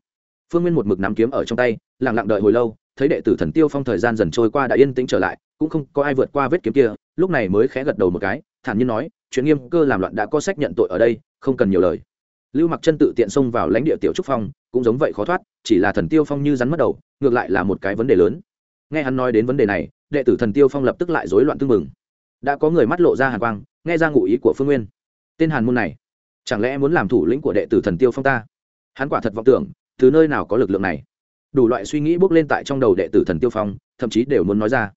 A: Phương nguyên một mực nắm kiếm ở trong tay lẳng lặng đợi hồi lâu, thấy đệ tử thần tiêu phong thời gian dần trôi qua đã yên tĩnh trở lại, cũng không có ai vượt qua vết kiếm kia, lúc này mới khẽ gật đầu một cái, thản nhiên nói, chuyện nghiêm cơ làm loạn đã có sách nhận tội ở đây, không cần nhiều lời. Lưu mặc chân tự tiện xông vào lãnh địa tiểu trúc phong, cũng giống vậy khó thoát, chỉ là thần tiêu phong như rắn mất đầu, ngược lại là một cái vấn đề lớn. Nghe hắn nói đến vấn đề này, đệ tử thần tiêu phong lập tức lại rối loạn tương mừng đã có người mắt lộ ra hàn quang, nghe ra ngụ ý của phương nguyên. Tên hàn môn này, chẳng lẽ muốn làm thủ lĩnh của đệ tử thần tiêu phong ta? Hắn quả thật vọng tưởng, từ nơi nào có lực lượng này? Đủ loại suy nghĩ bước lên tại trong đầu đệ tử thần tiêu phong, thậm chí đều muốn nói ra.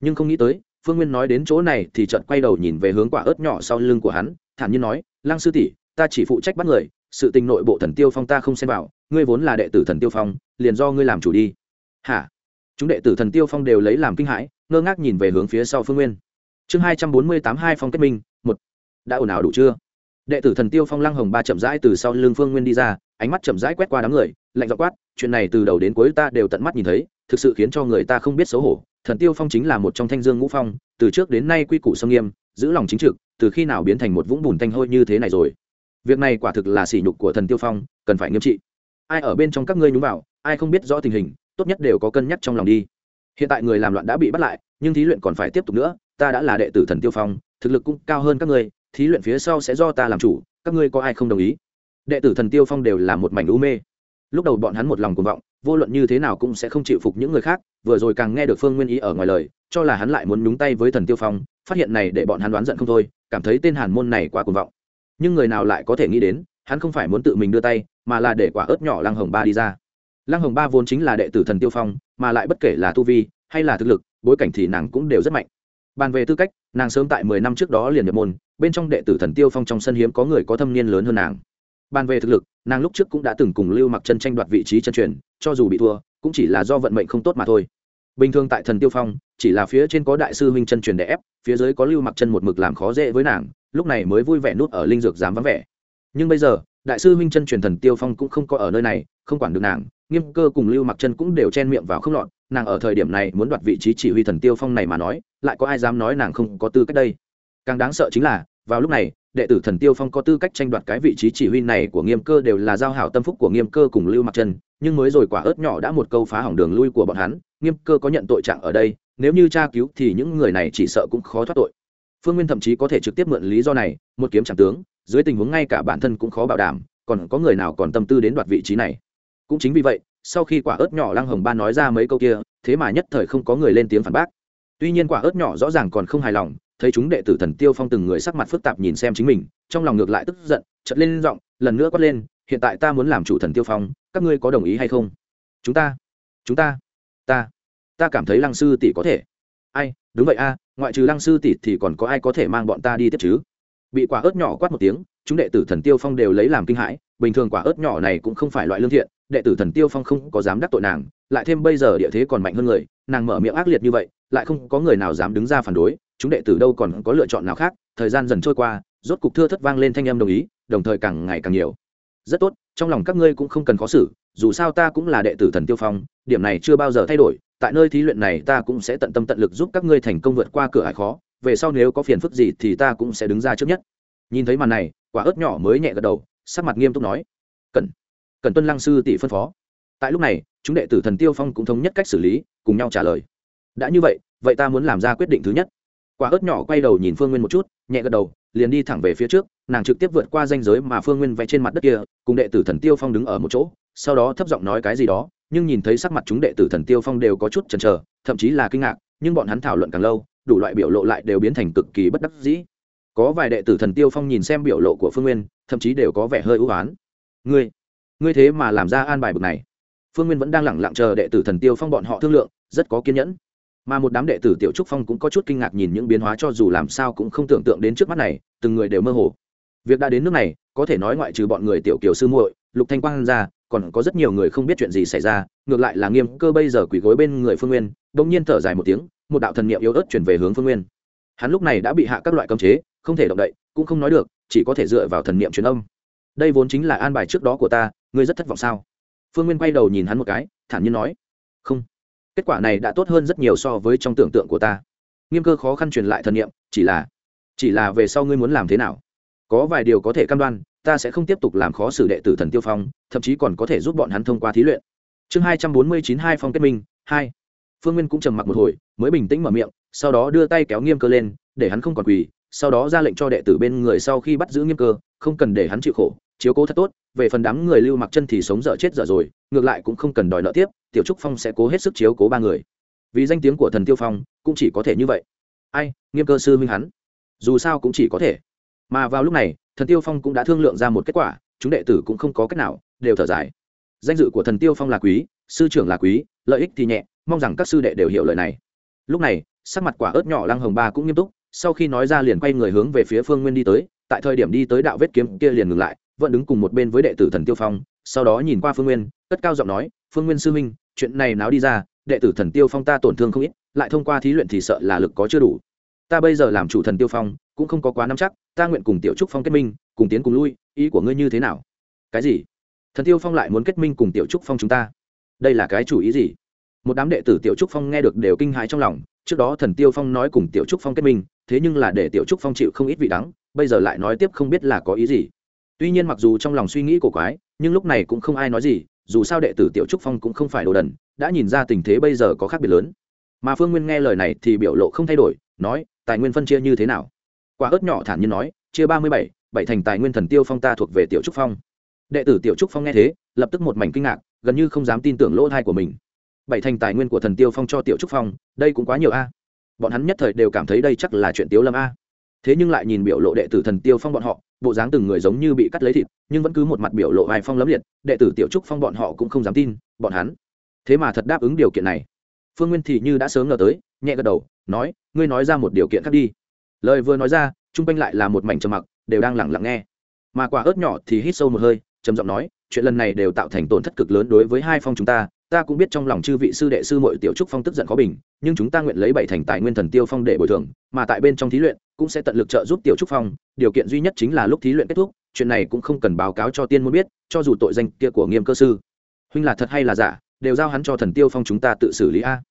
A: Nhưng không nghĩ tới, phương nguyên nói đến chỗ này thì chợt quay đầu nhìn về hướng quả ớt nhỏ sau lưng của hắn, thản nhiên nói, lăng sư tỷ, ta chỉ phụ trách bắt người, sự tình nội bộ thần tiêu phong ta không xem vào, ngươi vốn là đệ tử thần tiêu phong, liền do ngươi làm chủ đi. Hả? Chúng đệ tử thần tiêu phong đều lấy làm kinh hãi, ngơ ngác nhìn về hướng phía sau phương nguyên chương hai trăm bốn mươi tám hai phong kết minh, một. Đã ồn ào đủ chưa? Đệ tử thần tiêu phong lăng hồng ba chậm rãi từ sau lưng phương nguyên đi ra, ánh mắt chậm rãi quét qua đám người, lạnh dọ quát, chuyện này từ đầu đến cuối ta đều tận mắt nhìn thấy, thực sự khiến cho người ta không biết xấu hổ. Thần tiêu phong chính là một trong thanh dương ngũ phong, từ trước đến nay quy củ sông nghiêm, giữ lòng chính trực, từ khi nào biến thành một vũng bùn thanh hôi như thế này rồi? Việc này quả thực là sỉ nhục của thần tiêu phong, cần phải nghiêm trị. Ai ở bên trong các ngươi nhúng vào, ai không biết rõ tình hình, tốt nhất đều có cân nhắc trong lòng đi hiện tại người làm loạn đã bị bắt lại, nhưng thí luyện còn phải tiếp tục nữa, ta đã là đệ tử thần tiêu phong, thực lực cũng cao hơn các ngươi, thí luyện phía sau sẽ do ta làm chủ, các ngươi có ai không đồng ý? Đệ tử thần tiêu phong đều là một mảnh u mê. Lúc đầu bọn hắn một lòng cuồng vọng, vô luận như thế nào cũng sẽ không chịu phục những người khác, vừa rồi càng nghe được phương nguyên ý ở ngoài lời, cho là hắn lại muốn nhúng tay với thần tiêu phong, phát hiện này để bọn hắn đoán giận không thôi, cảm thấy tên hàn môn này quá cuồng vọng. Nhưng người nào lại có thể nghĩ đến, hắn không phải muốn tự mình đưa tay, mà là để quả ớt nhỏ lăng hồng ba đi ra lăng hồng ba vốn chính là đệ tử thần tiêu phong, mà lại bất kể là tu vi hay là thực lực, bối cảnh thì nàng cũng đều rất mạnh. Bàn về tư cách, nàng sớm tại mười năm trước đó liền nhập môn, bên trong đệ tử thần tiêu phong trong sân hiếm có người có thâm niên lớn hơn nàng. Bàn về thực lực, nàng lúc trước cũng đã từng cùng lưu mặc chân tranh đoạt vị trí chân truyền, cho dù bị thua, cũng chỉ là do vận mệnh không tốt mà thôi. Bình thường tại thần tiêu phong, chỉ là phía trên có đại sư huynh chân truyền đè ép, phía dưới có lưu mặc chân một mực làm khó dễ với nàng, lúc này mới vui vẻ nuốt ở linh dược dám vắng vẻ. Nhưng bây giờ đại sư huynh chân truyền thần tiêu phong cũng không có ở nơi này, không quản được nàng, nghiêm cơ cùng lưu mặc chân cũng đều chen miệng vào không lọt, nàng ở thời điểm này muốn đoạt vị trí chỉ huy thần tiêu phong này mà nói, lại có ai dám nói nàng không có tư cách đây? Càng đáng sợ chính là, vào lúc này, đệ tử thần tiêu phong có tư cách tranh đoạt cái vị trí chỉ huy này của nghiêm cơ đều là giao hảo tâm phúc của nghiêm cơ cùng lưu mặc chân, nhưng mới rồi quả ớt nhỏ đã một câu phá hỏng đường lui của bọn hắn, nghiêm cơ có nhận tội trạng ở đây, nếu như tra cứu thì những người này chỉ sợ cũng khó thoát tội. Phương nguyên thậm chí có thể trực tiếp mượn lý do này, một kiếm chẳng tướng dưới tình huống ngay cả bản thân cũng khó bảo đảm, còn có người nào còn tâm tư đến đoạt vị trí này. Cũng chính vì vậy, sau khi quả ớt nhỏ lăng hồng ba nói ra mấy câu kia, thế mà nhất thời không có người lên tiếng phản bác. Tuy nhiên quả ớt nhỏ rõ ràng còn không hài lòng, thấy chúng đệ tử thần tiêu phong từng người sắc mặt phức tạp nhìn xem chính mình, trong lòng ngược lại tức giận chật lên giọng, lần nữa quát lên, hiện tại ta muốn làm chủ thần tiêu phong, các ngươi có đồng ý hay không? Chúng ta chúng ta ta ta cảm thấy lăng sư tỷ có thể. Ai, đúng vậy a, ngoại trừ lăng sư tỷ thì còn có ai có thể mang bọn ta đi tiếp chứ? Bị quả ớt nhỏ quát một tiếng, chúng đệ tử thần tiêu phong đều lấy làm kinh hãi, bình thường quả ớt nhỏ này cũng không phải loại lương thiện, đệ tử thần tiêu phong không có dám đắc tội nàng, lại thêm bây giờ địa thế còn mạnh hơn người, nàng mở miệng ác liệt như vậy, lại không có người nào dám đứng ra phản đối, chúng đệ tử đâu còn có lựa chọn nào khác, thời gian dần trôi qua, rốt cục thưa thất vang lên thanh âm đồng ý, đồng thời càng ngày càng nhiều. Rất tốt, trong lòng các ngươi cũng không cần khó xử, dù sao ta cũng là đệ tử thần tiêu phong, điểm này chưa bao giờ thay đổi, tại nơi thí luyện này ta cũng sẽ tận tâm tận lực giúp các ngươi thành công vượt qua cửa hải khó về sau nếu có phiền phức gì thì ta cũng sẽ đứng ra trước nhất. Nhìn thấy màn này, quả ớt nhỏ mới nhẹ gật đầu, sắc mặt nghiêm túc nói, cần cần tuân lăng sư tỷ phân phó. Tại lúc này, chúng đệ tử thần tiêu phong cũng thống nhất cách xử lý, cùng nhau trả lời, đã như vậy vậy ta muốn làm ra quyết định thứ nhất. Quả ớt nhỏ quay đầu nhìn phương nguyên một chút, nhẹ gật đầu, liền đi thẳng về phía trước, nàng trực tiếp vượt qua danh giới mà phương nguyên vẽ trên mặt đất kia, cùng đệ tử thần tiêu phong đứng ở một chỗ, sau đó thấp giọng nói cái gì đó, nhưng nhìn thấy sắc mặt chúng đệ tử thần tiêu phong đều có chút chần chờ, thậm chí là kinh ngạc, nhưng bọn hắn thảo luận càng lâu đủ loại biểu lộ lại đều biến thành cực kỳ bất đắc dĩ. Có vài đệ tử thần tiêu phong nhìn xem biểu lộ của phương nguyên, thậm chí đều có vẻ hơi ưu oán. Ngươi ngươi thế mà làm ra an bài bực này. Phương nguyên vẫn đang lẳng lặng chờ đệ tử thần tiêu phong bọn họ thương lượng, rất có kiên nhẫn. Mà một đám đệ tử tiểu trúc phong cũng có chút kinh ngạc nhìn những biến hóa cho dù làm sao cũng không tưởng tượng đến trước mắt này, từng người đều mơ hồ. Việc đã đến nước này, có thể nói ngoại trừ bọn người tiểu kiều sư muội, lục thanh quang ra, còn có rất nhiều người không biết chuyện gì xảy ra, ngược lại là nghiêm cơ bây giờ quỳ gối bên người phương nguyên, bỗng nhiên thở dài một tiếng một đạo thần niệm yếu ớt chuyển về hướng phương nguyên. Hắn lúc này đã bị hạ các loại cấm chế, không thể động đậy, cũng không nói được, chỉ có thể dựa vào thần niệm truyền âm. Đây vốn chính là an bài trước đó của ta, ngươi rất thất vọng sao? Phương nguyên quay đầu nhìn hắn một cái, thản nhiên nói, không. Kết quả này đã tốt hơn rất nhiều so với trong tưởng tượng của ta. Nghiêm cơ khó khăn truyền lại thần niệm, chỉ là chỉ là về sau ngươi muốn làm thế nào? Có vài điều có thể cam đoan, ta sẽ không tiếp tục làm khó xử đệ tử thần tiêu phong, thậm chí còn có thể giúp bọn hắn thông qua thí luyện. Chương hai trăm bốn mươi chín hai phong kết minh, hai phương nguyên cũng trầm mặc một hồi, mới bình tĩnh mở miệng, sau đó đưa tay kéo nghiêm cơ lên, để hắn không còn quỳ, sau đó ra lệnh cho đệ tử bên người sau khi bắt giữ nghiêm cơ, không cần để hắn chịu khổ, chiếu cố thật tốt, về phần đám người lưu mặc chân thì sống dở chết dở rồi, ngược lại cũng không cần đòi nợ tiếp, tiểu trúc phong sẽ cố hết sức chiếu cố ba người. Vì danh tiếng của thần tiêu phong, cũng chỉ có thể như vậy. Ai, nghiêm cơ sư minh hắn? Dù sao cũng chỉ có thể. Mà vào lúc này, thần tiêu phong cũng đã thương lượng ra một kết quả, chúng đệ tử cũng không có cách nào, đều thở dài. Danh dự của thần tiêu phong là quý, sư trưởng là quý, lợi ích thì nhẹ mong rằng các sư đệ đều hiểu lời này. Lúc này, sắc mặt quả ớt nhỏ lăng hồng ba cũng nghiêm túc, sau khi nói ra liền quay người hướng về phía phương nguyên đi tới, tại thời điểm đi tới đạo vết kiếm kia liền ngừng lại, vẫn đứng cùng một bên với đệ tử thần tiêu phong, sau đó nhìn qua phương nguyên, cất cao giọng nói, phương nguyên sư minh chuyện này náo đi ra, đệ tử thần tiêu phong ta tổn thương không ít, lại thông qua thí luyện thì sợ là lực có chưa đủ. Ta bây giờ làm chủ thần tiêu phong, cũng không có quá nắm chắc, ta nguyện cùng tiểu trúc phong kết minh, cùng tiến cùng lui, ý của ngươi như thế nào? Cái gì? Thần tiêu phong lại muốn kết minh cùng tiểu trúc phong chúng ta. Đây là cái chủ ý gì? Một đám đệ tử tiểu trúc phong nghe được đều kinh hãi trong lòng, trước đó thần tiêu phong nói cùng tiểu trúc phong kết minh, thế nhưng là để tiểu trúc phong chịu không ít vị đắng, bây giờ lại nói tiếp không biết là có ý gì. Tuy nhiên mặc dù trong lòng suy nghĩ của quái, nhưng lúc này cũng không ai nói gì, dù sao đệ tử tiểu trúc phong cũng không phải đồ đần, đã nhìn ra tình thế bây giờ có khác biệt lớn. Mà phương nguyên nghe lời này thì biểu lộ không thay đổi, nói, tài nguyên phân chia như thế nào? Quả ớt nhỏ thản nhiên nói, chia ba mươi bảy bảy thành tài nguyên thần tiêu phong ta thuộc về tiểu trúc phong. Đệ tử tiểu trúc phong nghe thế, lập tức một mảnh kinh ngạc, gần như không dám tin tưởng lỗ thai của mình bảy thành tài nguyên của thần tiêu phong cho tiểu trúc phong, đây cũng quá nhiều a. Bọn hắn nhất thời đều cảm thấy đây chắc là chuyện tiếu lâm a. Thế nhưng lại nhìn biểu lộ đệ tử thần tiêu phong bọn họ, bộ dáng từng người giống như bị cắt lấy thịt, nhưng vẫn cứ một mặt biểu lộ hài phong lấm liệt, đệ tử tiểu trúc phong bọn họ cũng không dám tin, bọn hắn. Thế mà thật đáp ứng điều kiện này. Phương nguyên thì như đã sớm ngờ tới, nhẹ gật đầu, nói, ngươi nói ra một điều kiện khác đi. Lời vừa nói ra chung quanh lại là một mảnh trầm mặc, đều đang lẳng lặng nghe. Mà quả ớt nhỏ thì hít sâu một hơi, trầm giọng nói, chuyện lần này đều tạo thành tổn thất cực lớn đối với hai phong chúng ta ta cũng biết trong lòng chư vị sư đệ sư mội tiểu trúc phong tức giận khó bình, nhưng chúng ta nguyện lấy bảy thành tài nguyên thần tiêu phong để bồi thường, mà tại bên trong thí luyện, cũng sẽ tận lực trợ giúp tiểu trúc phong. Điều kiện duy nhất chính là lúc thí luyện kết thúc, chuyện này cũng không cần báo cáo cho tiên môn biết, cho dù tội danh kia của nghiêm cơ sư. Huynh là thật hay là giả, đều giao hắn cho thần tiêu phong chúng ta tự xử lý a.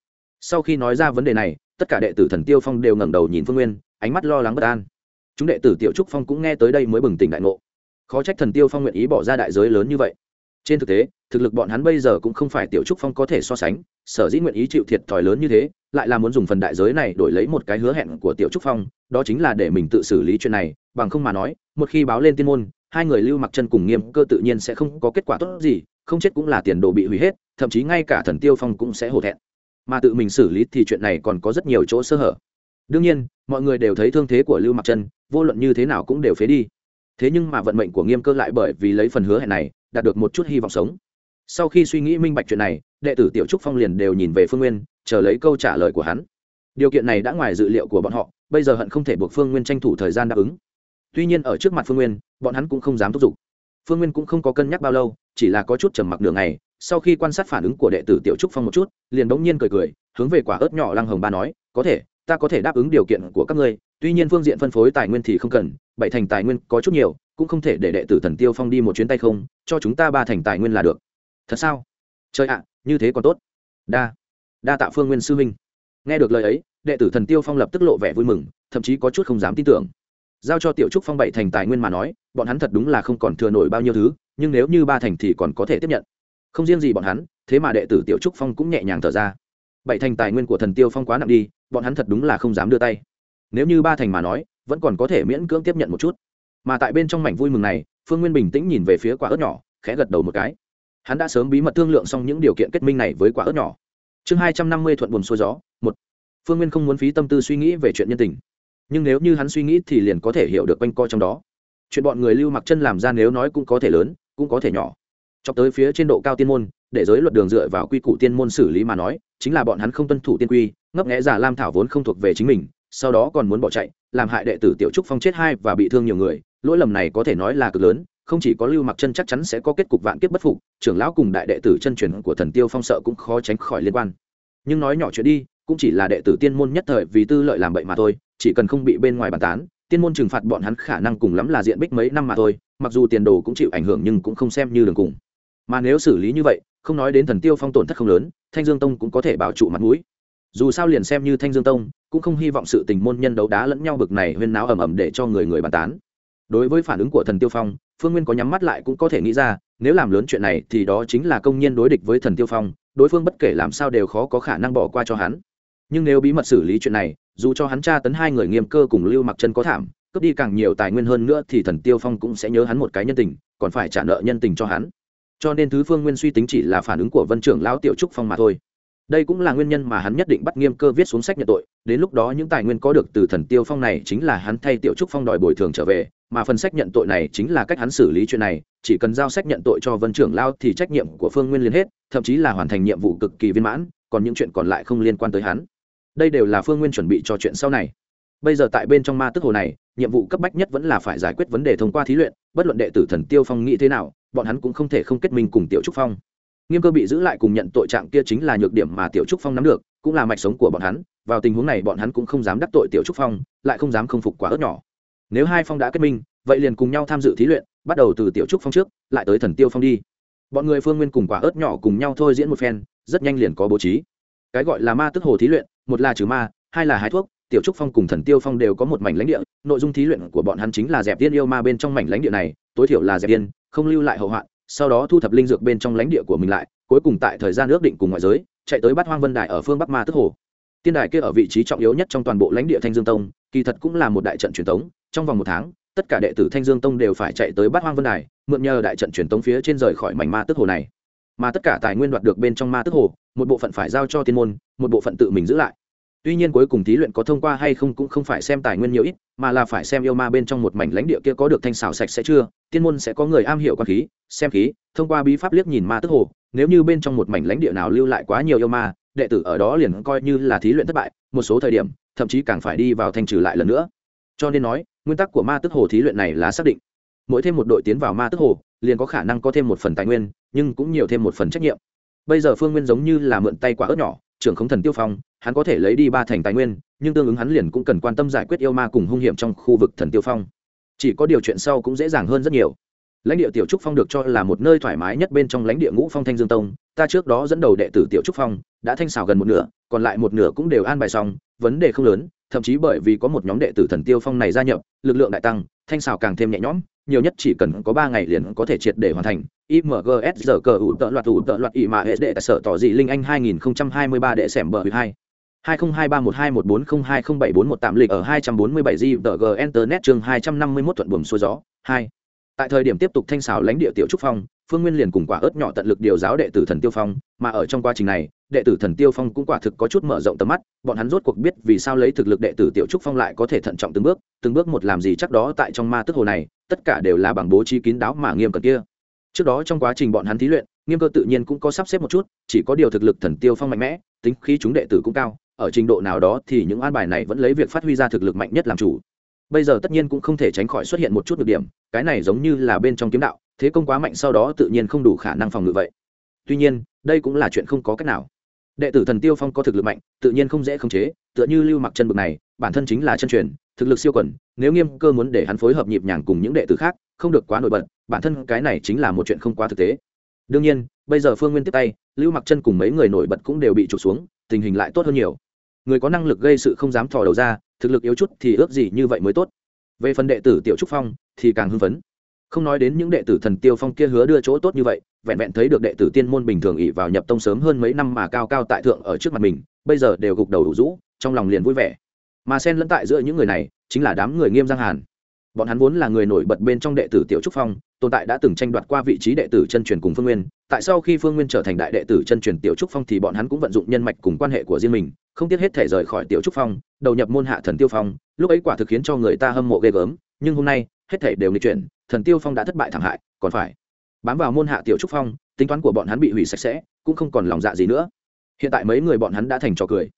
A: Sau khi nói ra vấn đề này, tất cả đệ tử thần tiêu phong đều ngẩng đầu nhìn phương nguyên, ánh mắt lo lắng bất an. Chúng đệ tử tiểu trúc phong cũng nghe tới đây mới bừng tỉnh đại ngộ. Khó trách thần tiêu phong nguyện ý bỏ ra đại giới lớn như vậy. Trên thực tế thực lực bọn hắn bây giờ cũng không phải tiểu trúc phong có thể so sánh, sở dĩ nguyện ý chịu thiệt thòi lớn như thế, lại là muốn dùng phần đại giới này đổi lấy một cái hứa hẹn của tiểu trúc phong, đó chính là để mình tự xử lý chuyện này, bằng không mà nói, một khi báo lên tiên môn, hai người lưu mặc chân cùng nghiêm cơ tự nhiên sẽ không có kết quả tốt gì, không chết cũng là tiền đồ bị hủy hết, thậm chí ngay cả thần tiêu phong cũng sẽ hổ thẹn. Mà tự mình xử lý thì chuyện này còn có rất nhiều chỗ sơ hở. Đương nhiên, mọi người đều thấy thương thế của lưu mặc chân, vô luận như thế nào cũng đều phế đi. Thế nhưng mà vận mệnh của nghiêm cơ lại bởi vì lấy phần hứa hẹn này, đạt được một chút hy vọng sống sau khi suy nghĩ minh bạch chuyện này, đệ tử tiểu trúc phong liền đều nhìn về phương nguyên, chờ lấy câu trả lời của hắn. Điều kiện này đã ngoài dự liệu của bọn họ, bây giờ hận không thể buộc phương nguyên tranh thủ thời gian đáp ứng. Tuy nhiên ở trước mặt phương nguyên, bọn hắn cũng không dám thúc giục. Phương nguyên cũng không có cân nhắc bao lâu, chỉ là có chút trầm mặc đường này sau khi quan sát phản ứng của đệ tử tiểu trúc phong một chút, liền bỗng nhiên cười cười, hướng về quả ớt nhỏ lăng hồng ba nói, có thể, ta có thể đáp ứng điều kiện của các ngươi, tuy nhiên phương diện phân phối tài nguyên thì không cần, bảy thành tài nguyên có chút nhiều, cũng không thể để đệ tử thần tiêu phong đi một chuyến tay không, cho chúng ta ba thành tài nguyên là được thật sao? Trời ạ, như thế còn tốt. Đa đa tạ phương nguyên sư huynh nghe được lời ấy, đệ tử thần tiêu phong lập tức lộ vẻ vui mừng, thậm chí có chút không dám tin tưởng. Giao cho tiểu trúc phong bảy thành tài nguyên mà nói, bọn hắn thật đúng là không còn thừa nổi bao nhiêu thứ, nhưng nếu như ba thành thì còn có thể tiếp nhận. Không riêng gì bọn hắn, thế mà đệ tử tiểu trúc phong cũng nhẹ nhàng thở ra. Bảy thành tài nguyên của thần tiêu phong quá nặng đi, bọn hắn thật đúng là không dám đưa tay. Nếu như ba thành mà nói, vẫn còn có thể miễn cưỡng tiếp nhận một chút. Mà tại bên trong mảnh vui mừng này, phương nguyên bình tĩnh nhìn về phía quả ớt nhỏ, khẽ gật đầu một cái hắn đã sớm bí mật thương lượng xong những điều kiện kết minh này với quả ớt nhỏ. Chương hai trăm năm mươi thuận buồn xuôi gió, một. Phương nguyên không muốn phí tâm tư suy nghĩ về chuyện nhân tình. Nhưng nếu như hắn suy nghĩ thì liền có thể hiểu được quanh co trong đó. Chuyện bọn người lưu mặc chân làm ra nếu nói cũng có thể lớn, cũng có thể nhỏ. Cho tới phía trên độ cao tiên môn, để giới luật đường dựa vào quy củ tiên môn xử lý mà nói, chính là bọn hắn không tuân thủ tiên quy, ngấp nghẽ giả lam thảo vốn không thuộc về chính mình, sau đó còn muốn bỏ chạy, làm hại đệ tử tiểu trúc phong chết hai và bị thương nhiều người, lỗi lầm này có thể nói là cực lớn không chỉ có lưu mặc chân chắc chắn sẽ có kết cục vạn kiếp bất phục, trưởng lão cùng đại đệ tử chân truyền của thần tiêu phong sợ cũng khó tránh khỏi liên quan. Nhưng nói nhỏ chuyện đi, cũng chỉ là đệ tử tiên môn nhất thời vì tư lợi làm bậy mà thôi, chỉ cần không bị bên ngoài bàn tán, tiên môn trừng phạt bọn hắn khả năng cùng lắm là diện bích mấy năm mà thôi, mặc dù tiền đồ cũng chịu ảnh hưởng nhưng cũng không xem như đường cùng. Mà nếu xử lý như vậy, không nói đến thần tiêu phong tổn thất không lớn, thanh dương tông cũng có thể bảo trụ mặt mũi. Dù sao liền xem như thanh dương tông, cũng không hy vọng sự tình môn nhân đấu đá lẫn nhau bực này huyên náo ầm ầm để cho người người bàn tán. Đối với phản ứng của thần tiêu phong phương nguyên có nhắm mắt lại cũng có thể nghĩ ra, nếu làm lớn chuyện này thì đó chính là công nhân đối địch với thần tiêu phong, đối phương bất kể làm sao đều khó có khả năng bỏ qua cho hắn. Nhưng nếu bí mật xử lý chuyện này, dù cho hắn tra tấn hai người nghiêm cơ cùng lưu mặc chân có thảm, cướp đi càng nhiều tài nguyên hơn nữa thì thần tiêu phong cũng sẽ nhớ hắn một cái nhân tình, còn phải trả nợ nhân tình cho hắn. Cho nên thứ phương nguyên suy tính chỉ là phản ứng của vân trưởng lão tiểu trúc phong mà thôi. Đây cũng là nguyên nhân mà hắn nhất định bắt nghiêm cơ viết xuống sách nhận tội, đến lúc đó những tài nguyên có được từ thần tiêu phong này chính là hắn thay tiểu trúc phong đòi bồi thường trở về mà phần sách nhận tội này chính là cách hắn xử lý chuyện này, chỉ cần giao sách nhận tội cho vân trưởng lao thì trách nhiệm của phương nguyên liền hết, thậm chí là hoàn thành nhiệm vụ cực kỳ viên mãn, còn những chuyện còn lại không liên quan tới hắn. Đây đều là phương nguyên chuẩn bị cho chuyện sau này. Bây giờ tại bên trong ma tức hồ này, nhiệm vụ cấp bách nhất vẫn là phải giải quyết vấn đề thông qua thí luyện, bất luận đệ tử thần tiêu phong nghĩ thế nào, bọn hắn cũng không thể không kết minh cùng tiểu trúc phong. Nghiêm cơ bị giữ lại cùng nhận tội trạng kia chính là nhược điểm mà tiểu trúc phong nắm được, cũng là mạch sống của bọn hắn, vào tình huống này bọn hắn cũng không dám đắc tội tiểu trúc phong, lại không dám không phục quá ớt nhỏ nếu hai phong đã kết minh, vậy liền cùng nhau tham dự thí luyện, bắt đầu từ tiểu trúc phong trước, lại tới thần tiêu phong đi. Bọn người phương nguyên cùng quả ớt nhỏ cùng nhau thôi diễn một phen, rất nhanh liền có bố trí. Cái gọi là ma tức hồ thí luyện, một là trừ ma, hai là hái thuốc, tiểu trúc phong cùng thần tiêu phong đều có một mảnh lãnh địa, nội dung thí luyện của bọn hắn chính là dẹp tiên yêu ma bên trong mảnh lãnh địa này, tối thiểu là dẹp tiên không lưu lại hậu hoạn, sau đó thu thập linh dược bên trong lãnh địa của mình lại, cuối cùng tại thời gian ước định cùng ngoại giới, chạy tới bắt hoang vân đài ở phương bắc ma tức hồ. Tiên đài kia ở vị trí trọng yếu nhất trong toàn bộ lãnh địa thanh dương tông, kỳ thật cũng là một đại trận truyền thống trong vòng một tháng, tất cả đệ tử thanh dương tông đều phải chạy tới bắt hoang vân đài, mượn nhờ đại trận truyền tống phía trên rời khỏi mảnh ma tức hồ này. Mà tất cả tài nguyên đoạt được bên trong ma tức hồ, một bộ phận phải giao cho tiên môn, một bộ phận tự mình giữ lại. Tuy nhiên cuối cùng thí luyện có thông qua hay không cũng không phải xem tài nguyên nhiều ít, mà là phải xem yêu ma bên trong một mảnh lãnh địa kia có được thanh xào sạch sẽ chưa, tiên môn sẽ có người am hiểu quan khí, xem khí, thông qua bí pháp liếc nhìn ma tức hồ, nếu như bên trong một mảnh lãnh địa nào lưu lại quá nhiều yêu ma, đệ tử ở đó liền coi như là thí luyện thất bại, một số thời điểm, thậm chí càng phải đi vào thanh trừ lại lần nữa. Cho nên nói nguyên tắc của ma tức hồ thí luyện này là xác định. Mỗi thêm một đội tiến vào ma tức hồ, liền có khả năng có thêm một phần tài nguyên, nhưng cũng nhiều thêm một phần trách nhiệm. Bây giờ phương nguyên giống như là mượn tay quả ớt nhỏ, trưởng không thần tiêu phong, hắn có thể lấy đi ba thành tài nguyên, nhưng tương ứng hắn liền cũng cần quan tâm giải quyết yêu ma cùng hung hiểm trong khu vực thần tiêu phong. Chỉ có điều chuyện sau cũng dễ dàng hơn rất nhiều. Lãnh địa tiểu trúc phong được cho là một nơi thoải mái nhất bên trong lãnh địa ngũ phong thanh dương tông, ta trước đó dẫn đầu đệ tử tiểu trúc phong, đã thanh xào gần một nửa, còn lại một nửa cũng đều an bài xong, vấn đề không lớn thậm chí bởi vì có một nhóm đệ tử thần tiêu phong này gia nhập lực lượng đại tăng thanh xào càng thêm nhẹ nhõm nhiều nhất chỉ cần có ba ngày liền có thể triệt để hoàn thành imgs giờ cờ ủ tợ loạt ủ tợ loạt ỵ mà hệ đệ tại sở tỏ dị linh anh 2023 đệ sẻm bờ hai 20231214020741 tạm lịch ở 247 GG Internet chương 251 thuận buồm xuôi gió. 2. Tại thời điểm tiếp tục thanh xảo lãnh địa tiểu trúc phong, Phương Nguyên liền cùng quả ớt nhỏ tận lực điều giáo đệ tử thần Tiêu Phong, mà ở trong quá trình này, đệ tử thần Tiêu Phong cũng quả thực có chút mở rộng tầm mắt, bọn hắn rốt cuộc biết vì sao lấy thực lực đệ tử tiểu trúc phong lại có thể thận trọng từng bước, từng bước một làm gì chắc đó tại trong ma tức hồ này, tất cả đều là bằng bố trí kín đáo mà nghiêm cẩn kia. Trước đó trong quá trình bọn hắn thí luyện, nghiêm cơ tự nhiên cũng có sắp xếp một chút, chỉ có điều thực lực thần Tiêu Phong mạnh mẽ, tính khí chúng đệ tử cũng cao, ở trình độ nào đó thì những an bài này vẫn lấy việc phát huy ra thực lực mạnh nhất làm chủ bây giờ tất nhiên cũng không thể tránh khỏi xuất hiện một chút được điểm cái này giống như là bên trong kiếm đạo thế công quá mạnh sau đó tự nhiên không đủ khả năng phòng ngự vậy. Tuy nhiên, đây cũng là chuyện không có cách nào. Đệ tử thần tiêu phong có thực lực mạnh, tự nhiên không dễ khống chế, tựa như lưu mặc chân bực này, bản thân chính là chân truyền, thực lực siêu quẩn nếu nghiêm cơ muốn để hắn phối hợp nhịp nhàng cùng những đệ tử khác, không được quá nổi bật, bản thân cái này chính là một chuyện không quá thực tế. Đương nhiên, bây giờ phương nguyên tiếp tay, lưu mặc chân cùng mấy người nổi bật cũng đều bị trục xuống, tình hình lại tốt hơn nhiều. Người có năng lực gây sự không dám thò đầu ra, thực lực yếu chút thì ước gì như vậy mới tốt. Về phần đệ tử tiểu trúc phong, thì càng hưng phấn không nói đến những đệ tử thần tiêu phong kia hứa đưa chỗ tốt như vậy, vẹn vẹn thấy được đệ tử tiên môn bình thường ỉ vào nhập tông sớm hơn mấy năm mà cao cao tại thượng ở trước mặt mình, bây giờ đều gục đầu đủ rũ, trong lòng liền vui vẻ. Mà xen lẫn tại giữa những người này, chính là đám người nghiêm giang hàn. Bọn hắn vốn là người nổi bật bên trong đệ tử tiểu trúc phong, tồn tại đã từng tranh đoạt qua vị trí đệ tử chân truyền cùng phương nguyên. Tại sau khi phương nguyên trở thành đại đệ tử chân truyền tiểu trúc phong thì bọn hắn cũng vận dụng nhân mạch cùng quan hệ của riêng mình, không tiếc hết thể rời khỏi tiểu trúc phong, đầu nhập môn hạ thần tiêu phong. Lúc ấy quả thực khiến cho người ta hâm mộ ghê gớm, nhưng hôm nay hết thể đều nghịch chuyển, thần tiêu phong đã thất bại thảm hại, còn phải bám vào môn hạ tiểu trúc phong, tính toán của bọn hắn bị hủy sạch sẽ, cũng không còn lòng dạ gì nữa. Hiện tại mấy người bọn hắn đã thành trò cười.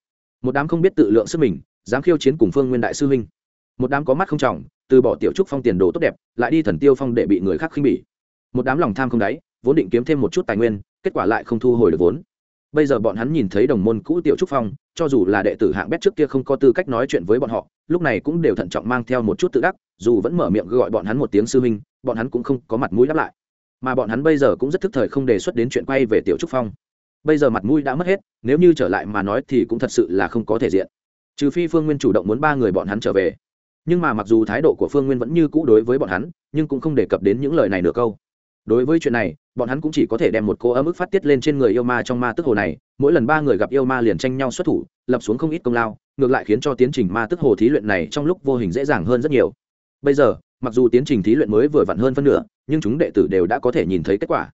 A: Một đám không biết tự lượng sức mình, dám khiêu chiến cùng phương nguyên đại sư huynh một đám có mắt không trọng, từ bỏ tiểu trúc phong tiền đồ tốt đẹp, lại đi thần tiêu phong để bị người khác khinh bỉ. Một đám lòng tham không đáy, vốn định kiếm thêm một chút tài nguyên, kết quả lại không thu hồi được vốn. Bây giờ bọn hắn nhìn thấy đồng môn cũ tiểu trúc phong, cho dù là đệ tử hạng bét trước kia không có tư cách nói chuyện với bọn họ lúc này cũng đều thận trọng mang theo một chút tự đắc, dù vẫn mở miệng gọi bọn hắn một tiếng sư minh bọn hắn cũng không có mặt mũi đáp lại. Mà bọn hắn bây giờ cũng rất thức thời không đề xuất đến chuyện quay về tiểu trúc phong. Bây giờ mặt mũi đã mất hết, nếu như trở lại mà nói thì cũng thật sự là không có thể diện. Trừ phi phương nguyên chủ động muốn ba người bọn hắn trở về. Nhưng mà mặc dù thái độ của phương nguyên vẫn như cũ đối với bọn hắn, nhưng cũng không đề cập đến những lời này nửa câu. Đối với chuyện này, bọn hắn cũng chỉ có thể đem một cô ấm ức phát tiết lên trên người yêu ma trong ma tức hồ này. Mỗi lần ba người gặp yêu ma liền tranh nhau xuất thủ, lập xuống không ít công lao ngược lại khiến cho tiến trình ma tức hồ thí luyện này trong lúc vô hình dễ dàng hơn rất nhiều. Bây giờ, mặc dù tiến trình thí luyện mới vừa vặn hơn phân nửa, nhưng chúng đệ tử đều đã có thể nhìn thấy kết quả.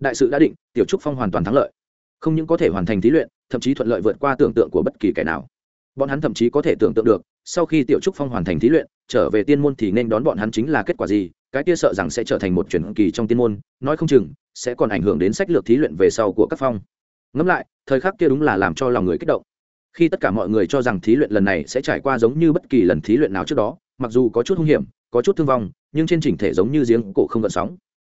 A: Đại sự đã định, tiểu trúc phong hoàn toàn thắng lợi. Không những có thể hoàn thành thí luyện, thậm chí thuận lợi vượt qua tưởng tượng của bất kỳ kẻ nào. Bọn hắn thậm chí có thể tưởng tượng được, sau khi tiểu trúc phong hoàn thành thí luyện, trở về tiên môn thì nên đón bọn hắn chính là kết quả gì, cái kia sợ rằng sẽ trở thành một chuyển kỳ trong tiên môn, nói không chừng, sẽ còn ảnh hưởng đến sách lược thí luyện về sau của các phong. Ngẫm lại, thời khắc kia đúng là làm cho lòng người kích động khi tất cả mọi người cho rằng thí luyện lần này sẽ trải qua giống như bất kỳ lần thí luyện nào trước đó, mặc dù có chút hung hiểm, có chút thương vong, nhưng trên chỉnh thể giống như giếng cổ không gợn sóng.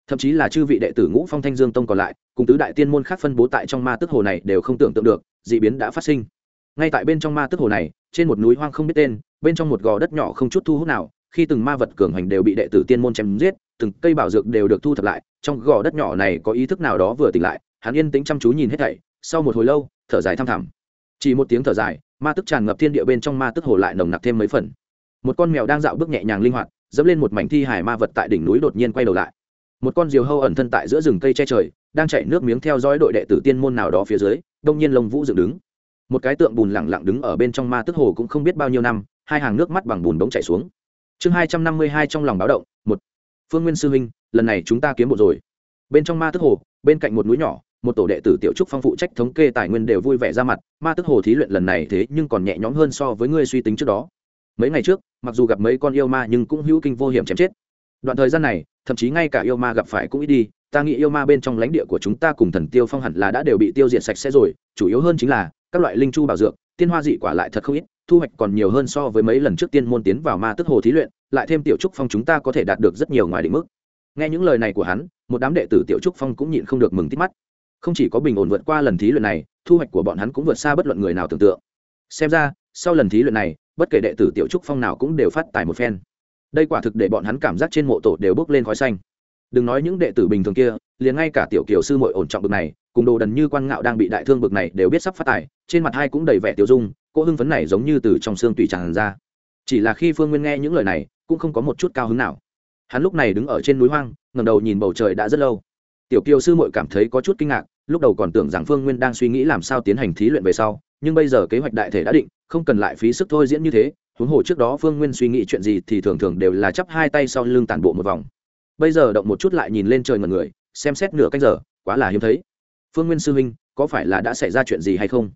A: Thậm chí là chư vị đệ tử ngũ phong thanh dương tông còn lại, cùng tứ đại tiên môn khác phân bố tại trong ma tức hồ này đều không tưởng tượng được d ị biến đã phát sinh. Ngay tại bên trong ma tức hồ này, trên một núi hoang không biết tên, bên trong một gò đất nhỏ không chút thu hút nào, khi từng ma vật cường hành đều bị đệ tử tiên môn chém giết, từng cây bảo dược đều được thu thập lại, trong gò đất nhỏ này có ý thức nào đó vừa tỉnh lại, hắn yên tĩnh chăm chú nhìn hết thảy, sau một hồi lâu, thở dài thăm thẳm chỉ một tiếng thở dài, ma tức tràn ngập thiên địa bên trong ma tức hồ lại nồng nặc thêm mấy phần. Một con mèo đang dạo bước nhẹ nhàng linh hoạt, dẫm lên một mảnh thi hải ma vật tại đỉnh núi đột nhiên quay đầu lại. Một con diều hâu ẩn thân tại giữa rừng cây che trời, đang chạy nước miếng theo dõi đội đệ tử tiên môn nào đó phía dưới, đông nhiên lông vũ dựng đứng. Một cái tượng bùn lẳng lặng đứng ở bên trong ma tức hồ cũng không biết bao nhiêu năm, hai hàng nước mắt bằng bùn bỗng chảy xuống. Chương hai trăm năm mươi hai trong lòng báo động, một. Phương nguyên sư huynh, lần này chúng ta kiếm một rồi. Bên trong ma tức hồ, bên cạnh một núi nhỏ một tổ đệ tử tiểu trúc phong phụ trách thống kê tài nguyên đều vui vẻ ra mặt, ma tức hồ thí luyện lần này thế nhưng còn nhẹ nhõm hơn so với ngươi suy tính trước đó. Mấy ngày trước, mặc dù gặp mấy con yêu ma nhưng cũng hữu kinh vô hiểm chém chết. Đoạn thời gian này, thậm chí ngay cả yêu ma gặp phải cũng ít đi, ta nghĩ yêu ma bên trong lãnh địa của chúng ta cùng thần tiêu phong hẳn là đã đều bị tiêu diệt sạch sẽ rồi, chủ yếu hơn chính là, các loại linh chu bảo dược, tiên hoa dị quả lại thật không ít, thu hoạch còn nhiều hơn so với mấy lần trước tiên môn tiến vào ma tức hồ thí luyện, lại thêm tiểu trúc phong chúng ta có thể đạt được rất nhiều ngoài định mức. Nghe những lời này của hắn, một đám đệ tử tiểu trúc phong cũng nhịn không được mừng tít mắt không chỉ có bình ổn vượt qua lần thí luyện này, thu hoạch của bọn hắn cũng vượt xa bất luận người nào tưởng tượng. Xem ra, sau lần thí luyện này, bất kể đệ tử tiểu trúc phong nào cũng đều phát tài một phen. Đây quả thực để bọn hắn cảm giác trên mộ tổ đều bước lên khói xanh. Đừng nói những đệ tử bình thường kia, liền ngay cả tiểu kiều sư mội ổn trọng bực này, cùng đồ đần như quan ngạo đang bị đại thương bực này đều biết sắp phát tài, trên mặt hai cũng đầy vẻ tiêu dung cô hưng phấn này giống như từ trong xương tùy tràn ra. Chỉ là khi phương nguyên nghe những lời này, cũng không có một chút cao hứng nào. Hắn lúc này đứng ở trên núi hoang ngầm đầu nhìn bầu trời đã rất lâu tiểu kiều sư mội cảm thấy có chút kinh ngạc, lúc đầu còn tưởng rằng phương nguyên đang suy nghĩ làm sao tiến hành thí luyện về sau, nhưng bây giờ kế hoạch đại thể đã định, không cần lại phí sức thôi diễn như thế, huống hồ trước đó phương nguyên suy nghĩ chuyện gì thì thường thường đều là chắp hai tay sau lưng tản bộ một vòng. Bây giờ động một chút lại nhìn lên trời ngần người, xem xét nửa canh giờ, quá là hiếm thấy. Phương nguyên sư huynh, có phải là đã xảy ra chuyện gì hay không?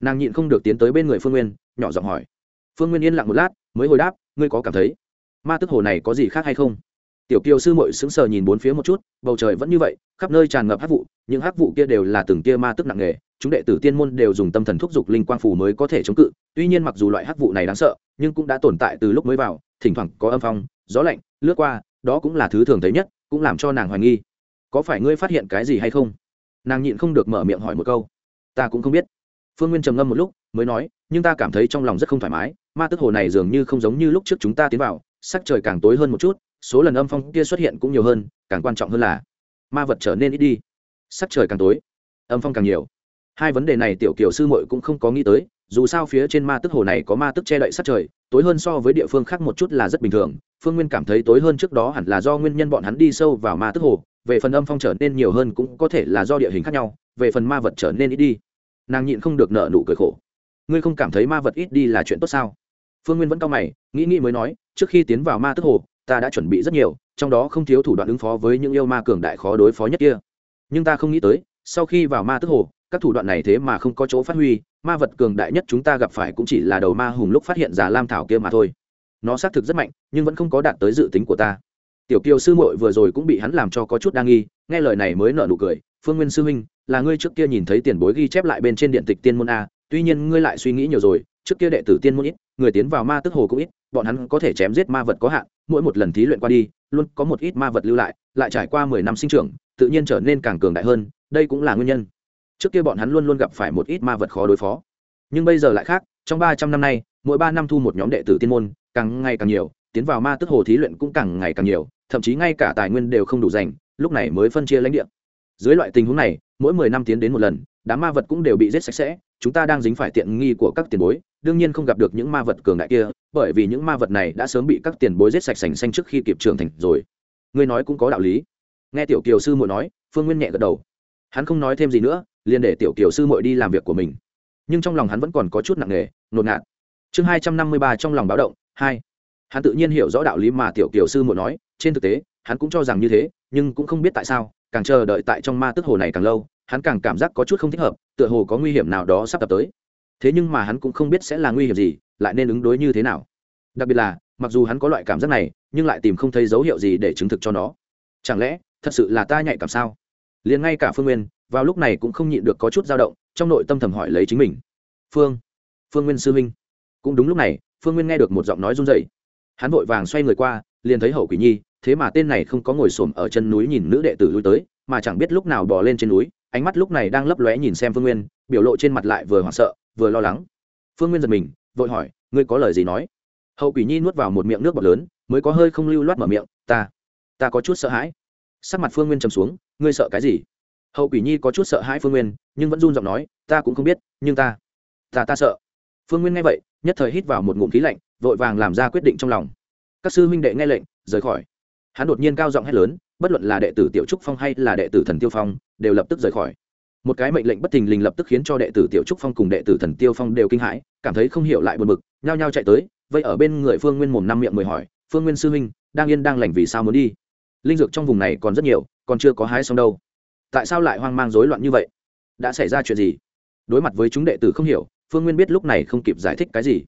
A: Nàng nhịn không được tiến tới bên người phương nguyên, nhỏ giọng hỏi. Phương nguyên yên lặng một lát, mới hồi đáp, ngươi có cảm thấy ma tức hồ này có gì khác hay không? Tiểu kiều sư mội sững sờ nhìn bốn phía một chút, bầu trời vẫn như vậy, khắp nơi tràn ngập hắc vụ, những hắc vụ kia đều là từng kia ma tức nặng nề, chúng đệ tử tiên môn đều dùng tâm thần thúc giục linh quang phù mới có thể chống cự, tuy nhiên mặc dù loại hắc vụ này đáng sợ, nhưng cũng đã tồn tại từ lúc mới vào, thỉnh thoảng có âm phong, gió lạnh, lướt qua, đó cũng là thứ thường thấy nhất, cũng làm cho nàng hoài nghi. Có phải ngươi phát hiện cái gì hay không? Nàng nhịn không được mở miệng hỏi một câu. Ta cũng không biết. Phương nguyên trầm ngâm một lúc, mới nói, nhưng ta cảm thấy trong lòng rất không thoải mái, ma tức hồ này dường như không giống như lúc trước chúng ta tiến vào, sắc trời càng tối hơn một chút số lần âm phong kia xuất hiện cũng nhiều hơn, càng quan trọng hơn là ma vật trở nên ít đi. Sắc trời càng tối, âm phong càng nhiều. Hai vấn đề này tiểu kiểu sư muội cũng không có nghĩ tới, dù sao phía trên ma tức hồ này có ma tức che đậy sắc trời, tối hơn so với địa phương khác một chút là rất bình thường. Phương nguyên cảm thấy tối hơn trước đó hẳn là do nguyên nhân bọn hắn đi sâu vào ma tức hồ, về phần âm phong trở nên nhiều hơn cũng có thể là do địa hình khác nhau, về phần ma vật trở nên ít đi. Nàng nhịn không được nợ nụ cười khổ. Ngươi không cảm thấy ma vật ít đi là chuyện tốt sao? Phương nguyên vẫn cao mày, nghĩ nghĩ mới nói, trước khi tiến vào ma tức hồ ta đã chuẩn bị rất nhiều, trong đó không thiếu thủ đoạn ứng phó với những yêu ma cường đại khó đối phó nhất kia. Nhưng ta không nghĩ tới, sau khi vào ma tức hồ, các thủ đoạn này thế mà không có chỗ phát huy, ma vật cường đại nhất chúng ta gặp phải cũng chỉ là đầu ma hùng lúc phát hiện giả lam thảo kia mà thôi. Nó xác thực rất mạnh, nhưng vẫn không có đạt tới dự tính của ta. Tiểu kiều sư muội vừa rồi cũng bị hắn làm cho có chút đa nghi, nghe lời này mới nở nụ cười, phương nguyên sư huynh, là ngươi trước kia nhìn thấy tiền bối ghi chép lại bên trên điện tịch tiên môn a, tuy nhiên ngươi lại suy nghĩ nhiều rồi trước kia đệ tử tiên môn ít, người tiến vào ma tức hồ cũng ít, bọn hắn có thể chém giết ma vật có hạn, mỗi một lần thí luyện qua đi, luôn có một ít ma vật lưu lại lại trải qua mười năm sinh trưởng, tự nhiên trở nên càng cường đại hơn, đây cũng là nguyên nhân. Trước kia bọn hắn luôn luôn gặp phải một ít ma vật khó đối phó. Nhưng bây giờ lại khác, trong ba trăm năm nay, mỗi ba năm thu một nhóm đệ tử tiên môn, càng ngày càng nhiều, tiến vào ma tức hồ thí luyện cũng càng ngày càng nhiều, thậm chí ngay cả tài nguyên đều không đủ dành, lúc này mới phân chia lãnh địa. Dưới loại tình huống này, mỗi mười năm tiến đến một lần đám ma vật cũng đều bị giết sạch sẽ, chúng ta đang dính phải tiện nghi của các tiền bối, đương nhiên không gặp được những ma vật cường đại kia, bởi vì những ma vật này đã sớm bị các tiền bối giết sạch sành xanh trước khi kịp trưởng thành rồi. Ngươi nói cũng có đạo lý. Nghe tiểu kiều sư muội nói, phương nguyên nhẹ gật đầu. Hắn không nói thêm gì nữa, liền để tiểu kiều sư muội đi làm việc của mình. Nhưng trong lòng hắn vẫn còn có chút nặng nề ngột ngạt. Chương hai trăm năm mươi ba trong lòng báo động, hai. Hắn tự nhiên hiểu rõ đạo lý mà tiểu kiều sư muội nói, trên thực tế, hắn cũng cho rằng như thế, nhưng cũng không biết tại sao, càng chờ đợi tại trong ma tức hồ này càng lâu hắn càng cảm giác có chút không thích hợp, tựa hồ có nguy hiểm nào đó sắp tập tới. Thế nhưng mà hắn cũng không biết sẽ là nguy hiểm gì, lại nên ứng đối như thế nào. Đặc biệt là, mặc dù hắn có loại cảm giác này, nhưng lại tìm không thấy dấu hiệu gì để chứng thực cho nó. Chẳng lẽ, thật sự là ta nhạy cảm sao? Liền ngay cả phương nguyên, vào lúc này cũng không nhịn được có chút dao động, trong nội tâm thầm hỏi lấy chính mình. Phương phương nguyên sư huynh. Cũng đúng lúc này, phương nguyên nghe được một giọng nói run rẩy. hắn vội vàng xoay người qua, liền thấy hậu quỷ nhi, thế mà tên này không có ngồi xổm ở chân núi nhìn nữ đệ tử lui tới, mà chẳng biết lúc nào bỏ lên trên núi ánh mắt lúc này đang lấp lóe nhìn xem phương nguyên, biểu lộ trên mặt lại vừa hoảng sợ, vừa lo lắng. Phương nguyên giật mình, vội hỏi, ngươi có lời gì nói? Hậu quỷ nhi nuốt vào một miệng nước bọt lớn, mới có hơi không lưu loát mở miệng, ta ta có chút sợ hãi. Sắc mặt phương nguyên trầm xuống, ngươi sợ cái gì? Hậu quỷ nhi có chút sợ hãi phương nguyên, nhưng vẫn run giọng nói, ta cũng không biết, nhưng ta ta ta sợ. Phương nguyên nghe vậy, nhất thời hít vào một ngụm khí lạnh, vội vàng làm ra quyết định trong lòng. Các sư huynh đệ nghe lệnh, rời khỏi. Hắn đột nhiên cao giọng hét lớn, bất luận là đệ tử tiểu trúc phong hay là đệ tử thần tiêu phong đều lập tức rời khỏi. Một cái mệnh lệnh bất thình lình lập tức khiến cho đệ tử tiểu trúc phong cùng đệ tử thần tiêu phong đều kinh hãi, cảm thấy không hiểu lại buồn bực, nhao nhao chạy tới vậy ở bên người phương nguyên mồm năm miệng mười hỏi, phương nguyên sư huynh, đang yên đang lành vì sao muốn đi? Linh dược trong vùng này còn rất nhiều, còn chưa có hái xong đâu. Tại sao lại hoang mang rối loạn như vậy? Đã xảy ra chuyện gì? Đối mặt với chúng đệ tử không hiểu, phương nguyên biết lúc này không kịp giải thích cái gì.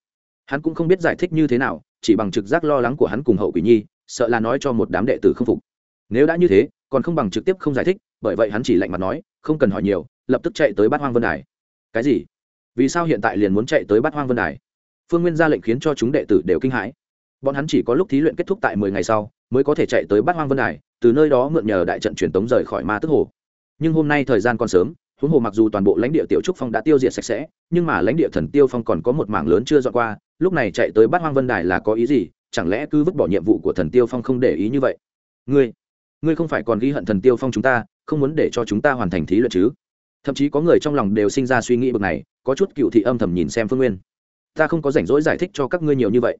A: Hắn cũng không biết giải thích như thế nào, chỉ bằng trực giác lo lắng của hắn cùng hậu quỷ nhi, sợ là nói cho một đám đệ tử không phục. Nếu đã như thế còn không bằng trực tiếp không giải thích, bởi vậy hắn chỉ lạnh mặt nói, không cần hỏi nhiều, lập tức chạy tới bát hoang vân đài. Cái gì? Vì sao hiện tại liền muốn chạy tới bát hoang vân đài? Phương nguyên ra lệnh khiến cho chúng đệ tử đều kinh hãi. Bọn hắn chỉ có lúc thí luyện kết thúc tại mười ngày sau, mới có thể chạy tới bát hoang vân đài, từ nơi đó mượn nhờ đại trận truyền tống rời khỏi ma tức hồ. Nhưng hôm nay thời gian còn sớm, huống hồ mặc dù toàn bộ lãnh địa tiểu trúc phong đã tiêu diệt sạch sẽ, nhưng mà lãnh địa thần tiêu phong còn có một mảng lớn chưa dọn qua, lúc này chạy tới bát hoang vân đài là có ý gì? Chẳng lẽ cứ vứt bỏ nhiệm vụ của thần tiêu phong không để ý như vậy? Ngươi ngươi không phải còn ghi hận thần tiêu phong chúng ta, không muốn để cho chúng ta hoàn thành thí luyện chứ? Thậm chí có người trong lòng đều sinh ra suy nghĩ bực này, có chút cựu thị âm thầm nhìn xem phương nguyên. Ta không có rảnh rỗi giải thích cho các ngươi nhiều như vậy.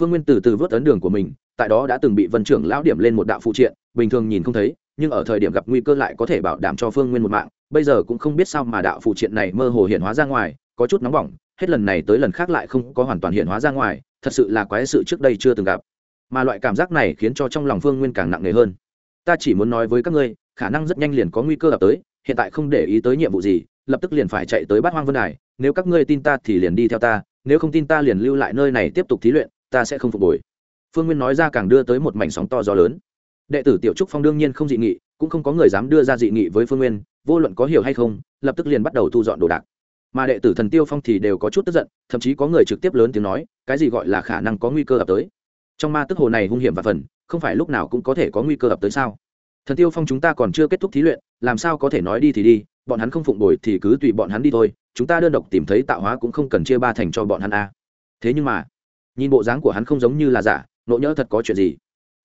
A: Phương nguyên từ từ vớt ấn đường của mình, tại đó đã từng bị vân trưởng lão điểm lên một đạo phụ triện, bình thường nhìn không thấy, nhưng ở thời điểm gặp nguy cơ lại có thể bảo đảm cho phương nguyên một mạng, bây giờ cũng không biết sao mà đạo phụ triện này mơ hồ hiện hóa ra ngoài, có chút nóng bỏng, hết lần này tới lần khác lại không có hoàn toàn hiện hóa ra ngoài, thật sự là quái sự trước đây chưa từng gặp. Mà loại cảm giác này khiến cho trong lòng phương nguyên càng nặng nề hơn ta chỉ muốn nói với các ngươi, khả năng rất nhanh liền có nguy cơ ập tới, hiện tại không để ý tới nhiệm vụ gì, lập tức liền phải chạy tới bát hoang vân đài, nếu các ngươi tin ta thì liền đi theo ta, nếu không tin ta liền lưu lại nơi này tiếp tục thí luyện, ta sẽ không phục hồi. Phương nguyên nói ra càng đưa tới một mảnh sóng to gió lớn. Đệ tử tiểu trúc phong đương nhiên không dị nghị, cũng không có người dám đưa ra dị nghị với phương nguyên, vô luận có hiểu hay không, lập tức liền bắt đầu thu dọn đồ đạc. Mà đệ tử thần tiêu phong thì đều có chút tức giận, thậm chí có người trực tiếp lớn tiếng nói, cái gì gọi là khả năng có nguy cơ ập tới? Trong ma tức hồ này hung hiểm và phần không phải lúc nào cũng có thể có nguy cơ ập tới sao? Thần tiêu phong chúng ta còn chưa kết thúc thí luyện, làm sao có thể nói đi thì đi, bọn hắn không phụng bồi thì cứ tùy bọn hắn đi thôi, chúng ta đơn độc tìm thấy tạo hóa cũng không cần chia ba thành cho bọn hắn a. Thế nhưng mà, nhìn bộ dáng của hắn không giống như là giả nội nhỡ thật có chuyện gì?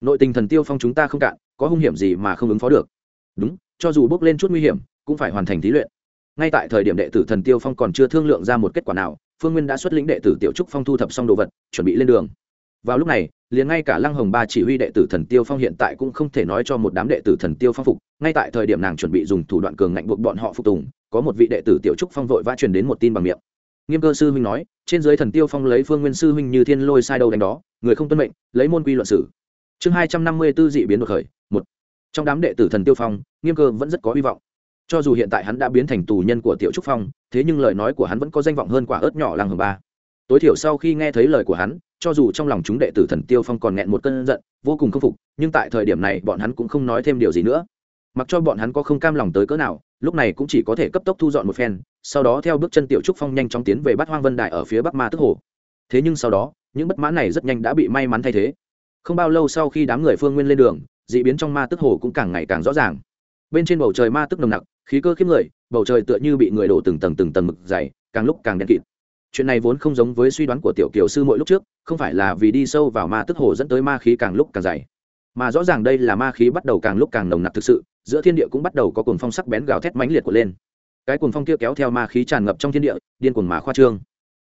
A: Nội tình thần tiêu phong chúng ta không cạn, có hung hiểm gì mà không ứng phó được? Đúng, cho dù bước lên chút nguy hiểm, cũng phải hoàn thành thí luyện. Ngay tại thời điểm đệ tử thần tiêu phong còn chưa thương lượng ra một kết quả nào, phương nguyên đã xuất lĩnh đệ tử tiểu trúc phong thu thập xong đồ vật, chuẩn bị lên đường vào lúc này, liền ngay cả lăng hồng ba chỉ huy đệ tử thần tiêu phong hiện tại cũng không thể nói cho một đám đệ tử thần tiêu phong phục. Ngay tại thời điểm nàng chuẩn bị dùng thủ đoạn cường ngạnh buộc bọn họ phục tùng, có một vị đệ tử tiểu trúc phong vội vã truyền đến một tin bằng miệng. Nghiêm cơ sư huynh nói, trên dưới thần tiêu phong lấy phương nguyên sư huynh như thiên lôi sai đâu đánh đó, người không tuân mệnh, lấy môn quy luận sử chương hai trăm năm mươi b ố dị biến đột khởi, một. Trong đám đệ tử thần tiêu phong, nghiêm cơ vẫn rất có hy vọng. Cho dù hiện tại hắn đã biến thành tù nhân của tiểu trúc phong, thế nhưng lời nói của hắn vẫn có danh vọng hơn quả ớt nhỏ làng hồng ba. Tối thiểu sau khi nghe thấy lời của hắn cho dù trong lòng chúng đệ tử thần tiêu phong còn nghẹn một cơn giận, vô cùng khâm phục, nhưng tại thời điểm này bọn hắn cũng không nói thêm điều gì nữa. Mặc cho bọn hắn có không cam lòng tới cỡ nào, lúc này cũng chỉ có thể cấp tốc thu dọn một phen, sau đó theo bước chân tiểu trúc phong nhanh chóng tiến về bắt hoang vân đại ở phía bắc ma tức hồ. Thế nhưng sau đó, những bất mãn này rất nhanh đã bị may mắn thay thế. Không bao lâu sau khi đám người phương nguyên lên đường d ị biến trong ma tức hồ cũng càng ngày càng rõ ràng. Bên trên bầu trời ma tức nồng nặc, khí cơ khiếp người, bầu trời tựa như bị người đổ từng tầng từng tầng mực dày, càng lúc càng đen kịt. Chuyện này vốn không giống với suy đoán của tiểu kiều sư mỗi lúc trước không phải là vì đi sâu vào ma tức hồ dẫn tới ma khí càng lúc càng dày, mà rõ ràng đây là ma khí bắt đầu càng lúc càng nồng nặc thực sự, giữa thiên địa cũng bắt đầu có cuồng phong sắc bén gào thét mãnh liệt của lên. Cái cuồng phong kia kéo theo ma khí tràn ngập trong thiên địa, điên cuồng mà khoa trương.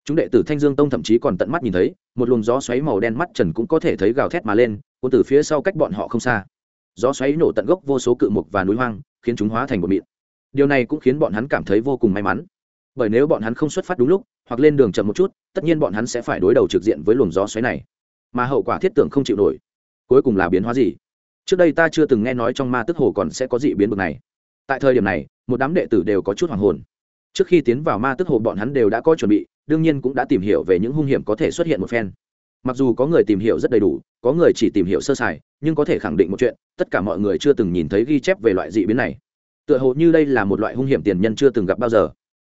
A: Chúng đệ tử thanh dương tông thậm chí còn tận mắt nhìn thấy, một luồng gió xoáy màu đen mắt trần cũng có thể thấy gào thét mà lên, cuốn từ phía sau cách bọn họ không xa. Gió xoáy nổ tận gốc vô số cự mục và núi hoang, khiến chúng hóa thành một mịn. Điều này cũng khiến bọn hắn cảm thấy vô cùng may mắn bởi nếu bọn hắn không xuất phát đúng lúc, hoặc lên đường chậm một chút, tất nhiên bọn hắn sẽ phải đối đầu trực diện với luồng gió xoáy này. Mà hậu quả thiết tưởng không chịu nổi. Cuối cùng là biến hóa gì? Trước đây ta chưa từng nghe nói trong ma tức hồ còn sẽ có dị biến bực này. Tại thời điểm này, một đám đệ tử đều có chút hoàng hồn. Trước khi tiến vào ma tức hồ bọn hắn đều đã có chuẩn bị, đương nhiên cũng đã tìm hiểu về những hung hiểm có thể xuất hiện một phen. Mặc dù có người tìm hiểu rất đầy đủ, có người chỉ tìm hiểu sơ sài, nhưng có thể khẳng định một chuyện, tất cả mọi người chưa từng nhìn thấy ghi chép về loại dị biến này. Tựa hồ như đây là một loại hung hiểm tiền nhân chưa từng gặp bao giờ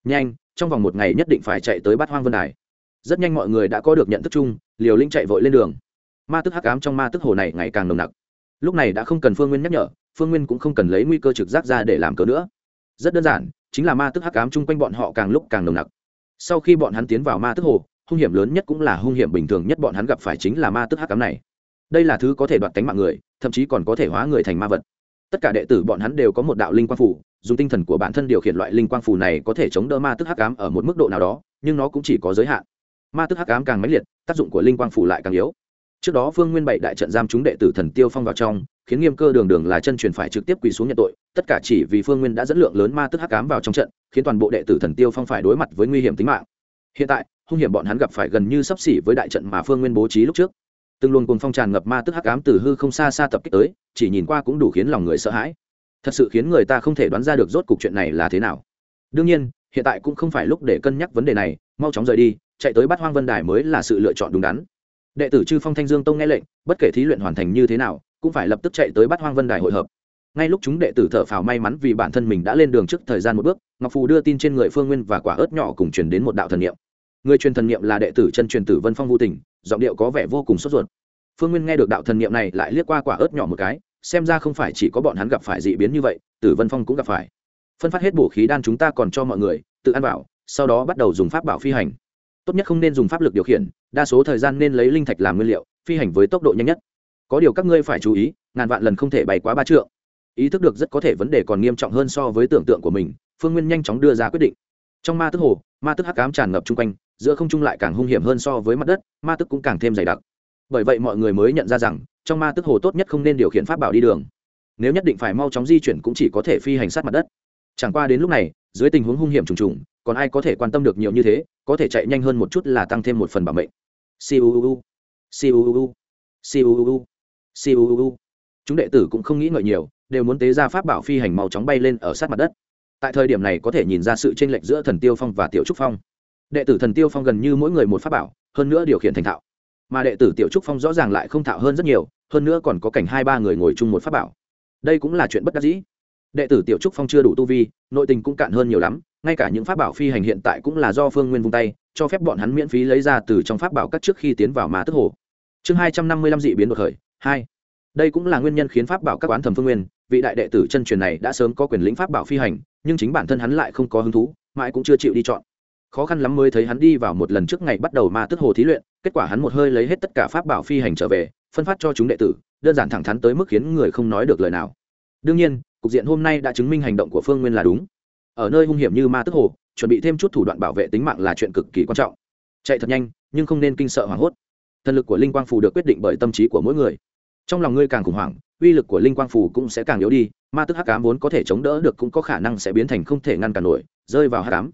A: nhanh, trong vòng một ngày nhất định phải chạy tới bát hoang vân đài. Rất nhanh mọi người đã có được nhận thức chung, liều linh chạy vội lên đường. Ma tức hắc ám trong ma tức hồ này ngày càng nồng nặc. Lúc này đã không cần phương nguyên nhắc nhở, phương nguyên cũng không cần lấy nguy cơ trực giác ra để làm cớ nữa. Rất đơn giản, chính là ma tức hắc ám chung quanh bọn họ càng lúc càng nồng nặc. Sau khi bọn hắn tiến vào ma tức hồ, hung hiểm lớn nhất cũng là hung hiểm bình thường nhất bọn hắn gặp phải chính là ma tức hắc ám này. Đây là thứ có thể đoạt tánh mạng người, thậm chí còn có thể hóa người thành ma vật. Tất cả đệ tử bọn hắn đều có một đạo linh quang phủ dùng tinh thần của bản thân điều khiển loại linh quang phù này có thể chống đỡ ma tức hắc ám ở một mức độ nào đó, nhưng nó cũng chỉ có giới hạn. Ma tức hắc ám càng mãnh liệt, tác dụng của linh quang phù lại càng yếu. Trước đó phương nguyên bảy đại trận giam chúng đệ tử thần tiêu phong vào trong, khiến nghiêm cơ đường đường là chân truyền phải trực tiếp quỳ xuống nhận tội, tất cả chỉ vì phương nguyên đã dẫn lượng lớn ma tức hắc ám vào trong trận, khiến toàn bộ đệ tử thần tiêu phong phải đối mặt với nguy hiểm tính mạng. Hiện tại, hung hiểm bọn hắn gặp phải gần như sắp xỉ với đại trận mà phương nguyên bố trí lúc trước. Từng luồng cuồng phong tràn ngập ma tức hắc ám từ hư không xa xa tập kích tới, chỉ nhìn qua cũng đủ khiến lòng người sợ hãi thật sự khiến người ta không thể đoán ra được rốt cuộc chuyện này là thế nào. Đương nhiên, hiện tại cũng không phải lúc để cân nhắc vấn đề này, mau chóng rời đi, chạy tới bắt hoang vân đài mới là sự lựa chọn đúng đắn. Đệ tử chư phong thanh dương tông nghe lệnh, bất kể thí luyện hoàn thành như thế nào, cũng phải lập tức chạy tới bắt hoang vân đài hội hợp. Ngay lúc chúng đệ tử thở phào may mắn vì bản thân mình đã lên đường trước thời gian một bước, ngọc phù đưa tin trên người phương nguyên và quả ớt nhỏ cùng truyền đến một đạo thần niệm. Người truyền thần niệm là đệ tử chân truyền tử vân phong vô tình, giọng điệu có vẻ vô cùng sốt ruột. Phương nguyên nghe được đạo thần niệm này lại liếc qua quả ớt nhỏ một cái xem ra không phải chỉ có bọn hắn gặp phải dị biến như vậy tử vân phong cũng gặp phải. Phân phát hết bổ khí đan chúng ta còn cho mọi người tự ăn vào, sau đó bắt đầu dùng pháp bảo phi hành. Tốt nhất không nên dùng pháp lực điều khiển đa số thời gian nên lấy linh thạch làm nguyên liệu phi hành với tốc độ nhanh nhất. Có điều các ngươi phải chú ý ngàn vạn lần không thể bay quá ba trượng. Ý thức được rất có thể vấn đề còn nghiêm trọng hơn so với tưởng tượng của mình phương nguyên nhanh chóng đưa ra quyết định. Trong ma tức hồ ma tức hắc cám tràn ngập chung quanh giữa không trung lại càng hung hiểm hơn so với mặt đất ma tức cũng càng thêm dày đặc bởi vậy mọi người mới nhận ra rằng, trong ma tức hồ tốt nhất không nên điều khiển pháp bảo đi đường. Nếu nhất định phải mau chóng di chuyển cũng chỉ có thể phi hành sát mặt đất. Chẳng qua đến lúc này, dưới tình huống hung hiểm trùng trùng, còn ai có thể quan tâm được nhiều như thế, có thể chạy nhanh hơn một chút là tăng thêm một phần bảo mệnh. Siêu siêu siêu siêu chúng đệ tử cũng không nghĩ ngợi nhiều, đều muốn tế ra pháp bảo phi hành màu chóng bay lên ở sát mặt đất. Tại thời điểm này có thể nhìn ra sự chênh lệch giữa thần tiêu phong và tiểu trúc phong. Đệ tử thần tiêu phong gần như mỗi người một pháp bảo, hơn nữa điều khiển thành thạo mà đệ tử tiểu trúc phong rõ ràng lại không thạo hơn rất nhiều, hơn nữa còn có cảnh hai ba người ngồi chung một pháp bảo. Đây cũng là chuyện bất đắc dĩ. Đệ tử tiểu trúc phong chưa đủ tu vi, nội tình cũng cạn hơn nhiều lắm, ngay cả những pháp bảo phi hành hiện tại cũng là do phương nguyên vung tay, cho phép bọn hắn miễn phí lấy ra từ trong pháp bảo các trước khi tiến vào ma tức hồ. Chương hai trăm năm mươi lăm dị biến đột khởi, hai. Đây cũng là nguyên nhân khiến pháp bảo các quán thẩm phương nguyên, vị đại đệ tử chân truyền này đã sớm có quyền lĩnh pháp bảo phi hành, nhưng chính bản thân hắn lại không có hứng thú, mãi cũng chưa chịu đi chọn khó khăn lắm mới thấy hắn đi vào một lần trước ngày bắt đầu ma tức hồ thí luyện, kết quả hắn một hơi lấy hết tất cả pháp bảo phi hành trở về, phân phát cho chúng đệ tử, đơn giản thẳng thắn tới mức khiến người không nói được lời nào. Đương nhiên, cục diện hôm nay đã chứng minh hành động của phương nguyên là đúng. Ở nơi hung hiểm như ma tức hồ, chuẩn bị thêm chút thủ đoạn bảo vệ tính mạng là chuyện cực kỳ quan trọng. Chạy thật nhanh, nhưng không nên kinh sợ hoảng hốt. Thần lực của linh quang phù được quyết định bởi tâm trí của mỗi người. Trong lòng ngươi càng khủng hoảng, uy lực của linh quang phù cũng sẽ càng yếu đi, ma tức hắc cám vốn có thể chống đỡ được cũng có khả năng sẽ biến thành không thể ngăn cản nổi, rơi vào hắc cám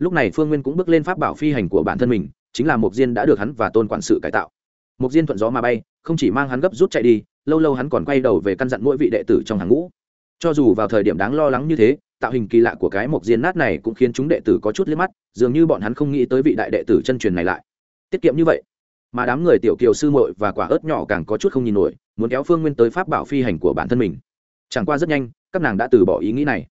A: lúc này phương nguyên cũng bước lên pháp bảo phi hành của bản thân mình, chính là mục diên đã được hắn và tôn quản sự cải tạo. Mục diên thuận gió mà bay, không chỉ mang hắn gấp rút chạy đi, lâu lâu hắn còn quay đầu về căn dặn mỗi vị đệ tử trong hàng ngũ. Cho dù vào thời điểm đáng lo lắng như thế, tạo hình kỳ lạ của cái mộc diên nát này cũng khiến chúng đệ tử có chút liếc mắt, dường như bọn hắn không nghĩ tới vị đại đệ tử chân truyền này lại. Tiết kiệm như vậy, mà đám người tiểu kiều sư muội và quả ớt nhỏ càng có chút không nhìn nổi, muốn kéo phương nguyên tới pháp bảo phi hành của bản thân mình. Chẳng qua rất nhanh, các nàng đã từ bỏ ý nghĩ này.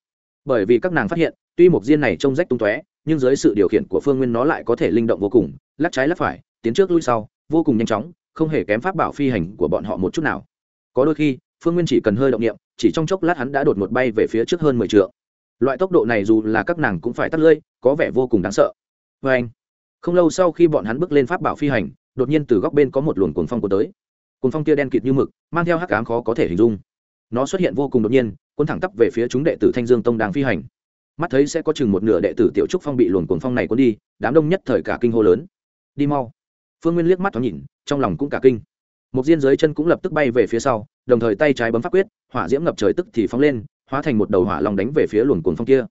A: Bởi vì các nàng phát hiện, tuy mộc diên này trông rách tung tóe nhưng dưới sự điều khiển của phương nguyên nó lại có thể linh động vô cùng, lắc trái lắc phải, tiến trước lui sau, vô cùng nhanh chóng, không hề kém pháp bảo phi hành của bọn họ một chút nào. Có đôi khi, phương nguyên chỉ cần hơi động niệm, chỉ trong chốc lát hắn đã đột một bay về phía trước hơn mười t loại tốc độ này dù là các nàng cũng phải tắt lơi có vẻ vô cùng đáng sợ. Vê anh, không lâu sau khi bọn hắn bước lên pháp bảo phi hành, đột nhiên từ góc bên có một luồng cuồng phong của tới. Cuồng phong kia đen kịt như mực, mang theo hắc ám khó có thể hình dung. Nó xuất hiện vô cùng đột nhiên, cuốn thẳng tắp về phía chúng đệ tử thanh dương tông đang phi hành mắt thấy sẽ có chừng một nửa đệ tử tiểu trúc phong bị luồn cuồng phong này cuốn đi, đám đông nhất thời cả kinh hô lớn. Đi mau. Phương nguyên liếc mắt thoáng nhìn, trong lòng cũng cả kinh. Một diên dưới chân cũng lập tức bay về phía sau, đồng thời tay trái bấm pháp quyết, hỏa diễm ngập trời tức thì phóng lên, hóa thành một đầu hỏa long đánh về phía luồn cuồng phong kia.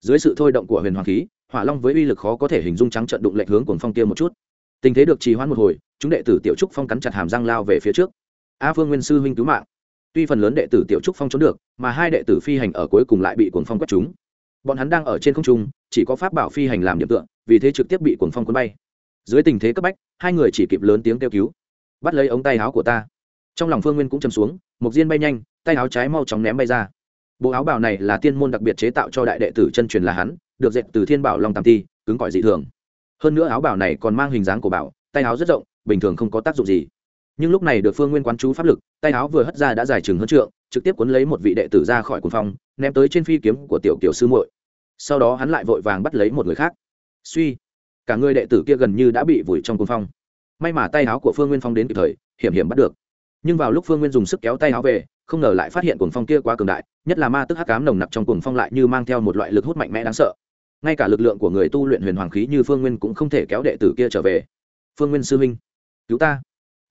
A: Dưới sự thôi động của huyền hoàng khí, hỏa long với uy lực khó có thể hình dung trắng trận đụng lệch hướng cuồng phong kia một chút. Tình thế được trì hoãn một hồi, chúng đệ tử tiểu trúc phong cắn chặt hàm răng lao về phía trước. A phương nguyên sư huynh cứu mạng. Tuy phần lớn đệ tử tiểu trúc phong trốn được, mà hai đệ tử phi hành ở cuối cùng lại bị cuồng phong quét chúng bọn hắn đang ở trên không trung, chỉ có pháp bảo phi hành làm điểm tựa, vì thế trực tiếp bị cuồng phong cuốn bay. Dưới tình thế cấp bách, hai người chỉ kịp lớn tiếng kêu cứu. Bắt lấy ống tay áo của ta. Trong lòng phương nguyên cũng chầm xuống, một diên bay nhanh, tay áo trái mau chóng ném bay ra. Bộ áo bảo này là tiên môn đặc biệt chế tạo cho đại đệ tử chân truyền là hắn, được dệt từ thiên bảo long tam ti, cứng cỏi dị thường. Hơn nữa áo bảo này còn mang hình dáng của bảo, tay áo rất rộng, bình thường không có tác dụng gì nhưng lúc này được phương nguyên quán chú pháp lực, tay áo vừa hất ra đã dài chừng hơn trượng, trực tiếp cuốn lấy một vị đệ tử ra khỏi cuồng phong, ném tới trên phi kiếm của tiểu kiểu sư muội. Sau đó hắn lại vội vàng bắt lấy một người khác. Suy, cả người đệ tử kia gần như đã bị vùi trong cuồng phong. May mà tay áo của phương nguyên phong đến kịp thời, hiểm hiểm bắt được. Nhưng vào lúc phương nguyên dùng sức kéo tay áo về, không ngờ lại phát hiện cuồng phong kia quá cường đại, nhất là ma tức hắc cám nồng nặc trong cuồng phong lại như mang theo một loại lực hút mạnh mẽ đáng sợ. Ngay cả lực lượng của người tu luyện huyền hoàng khí như phương nguyên cũng không thể kéo đệ tử kia trở về. Phương nguyên sư huynh, cứu ta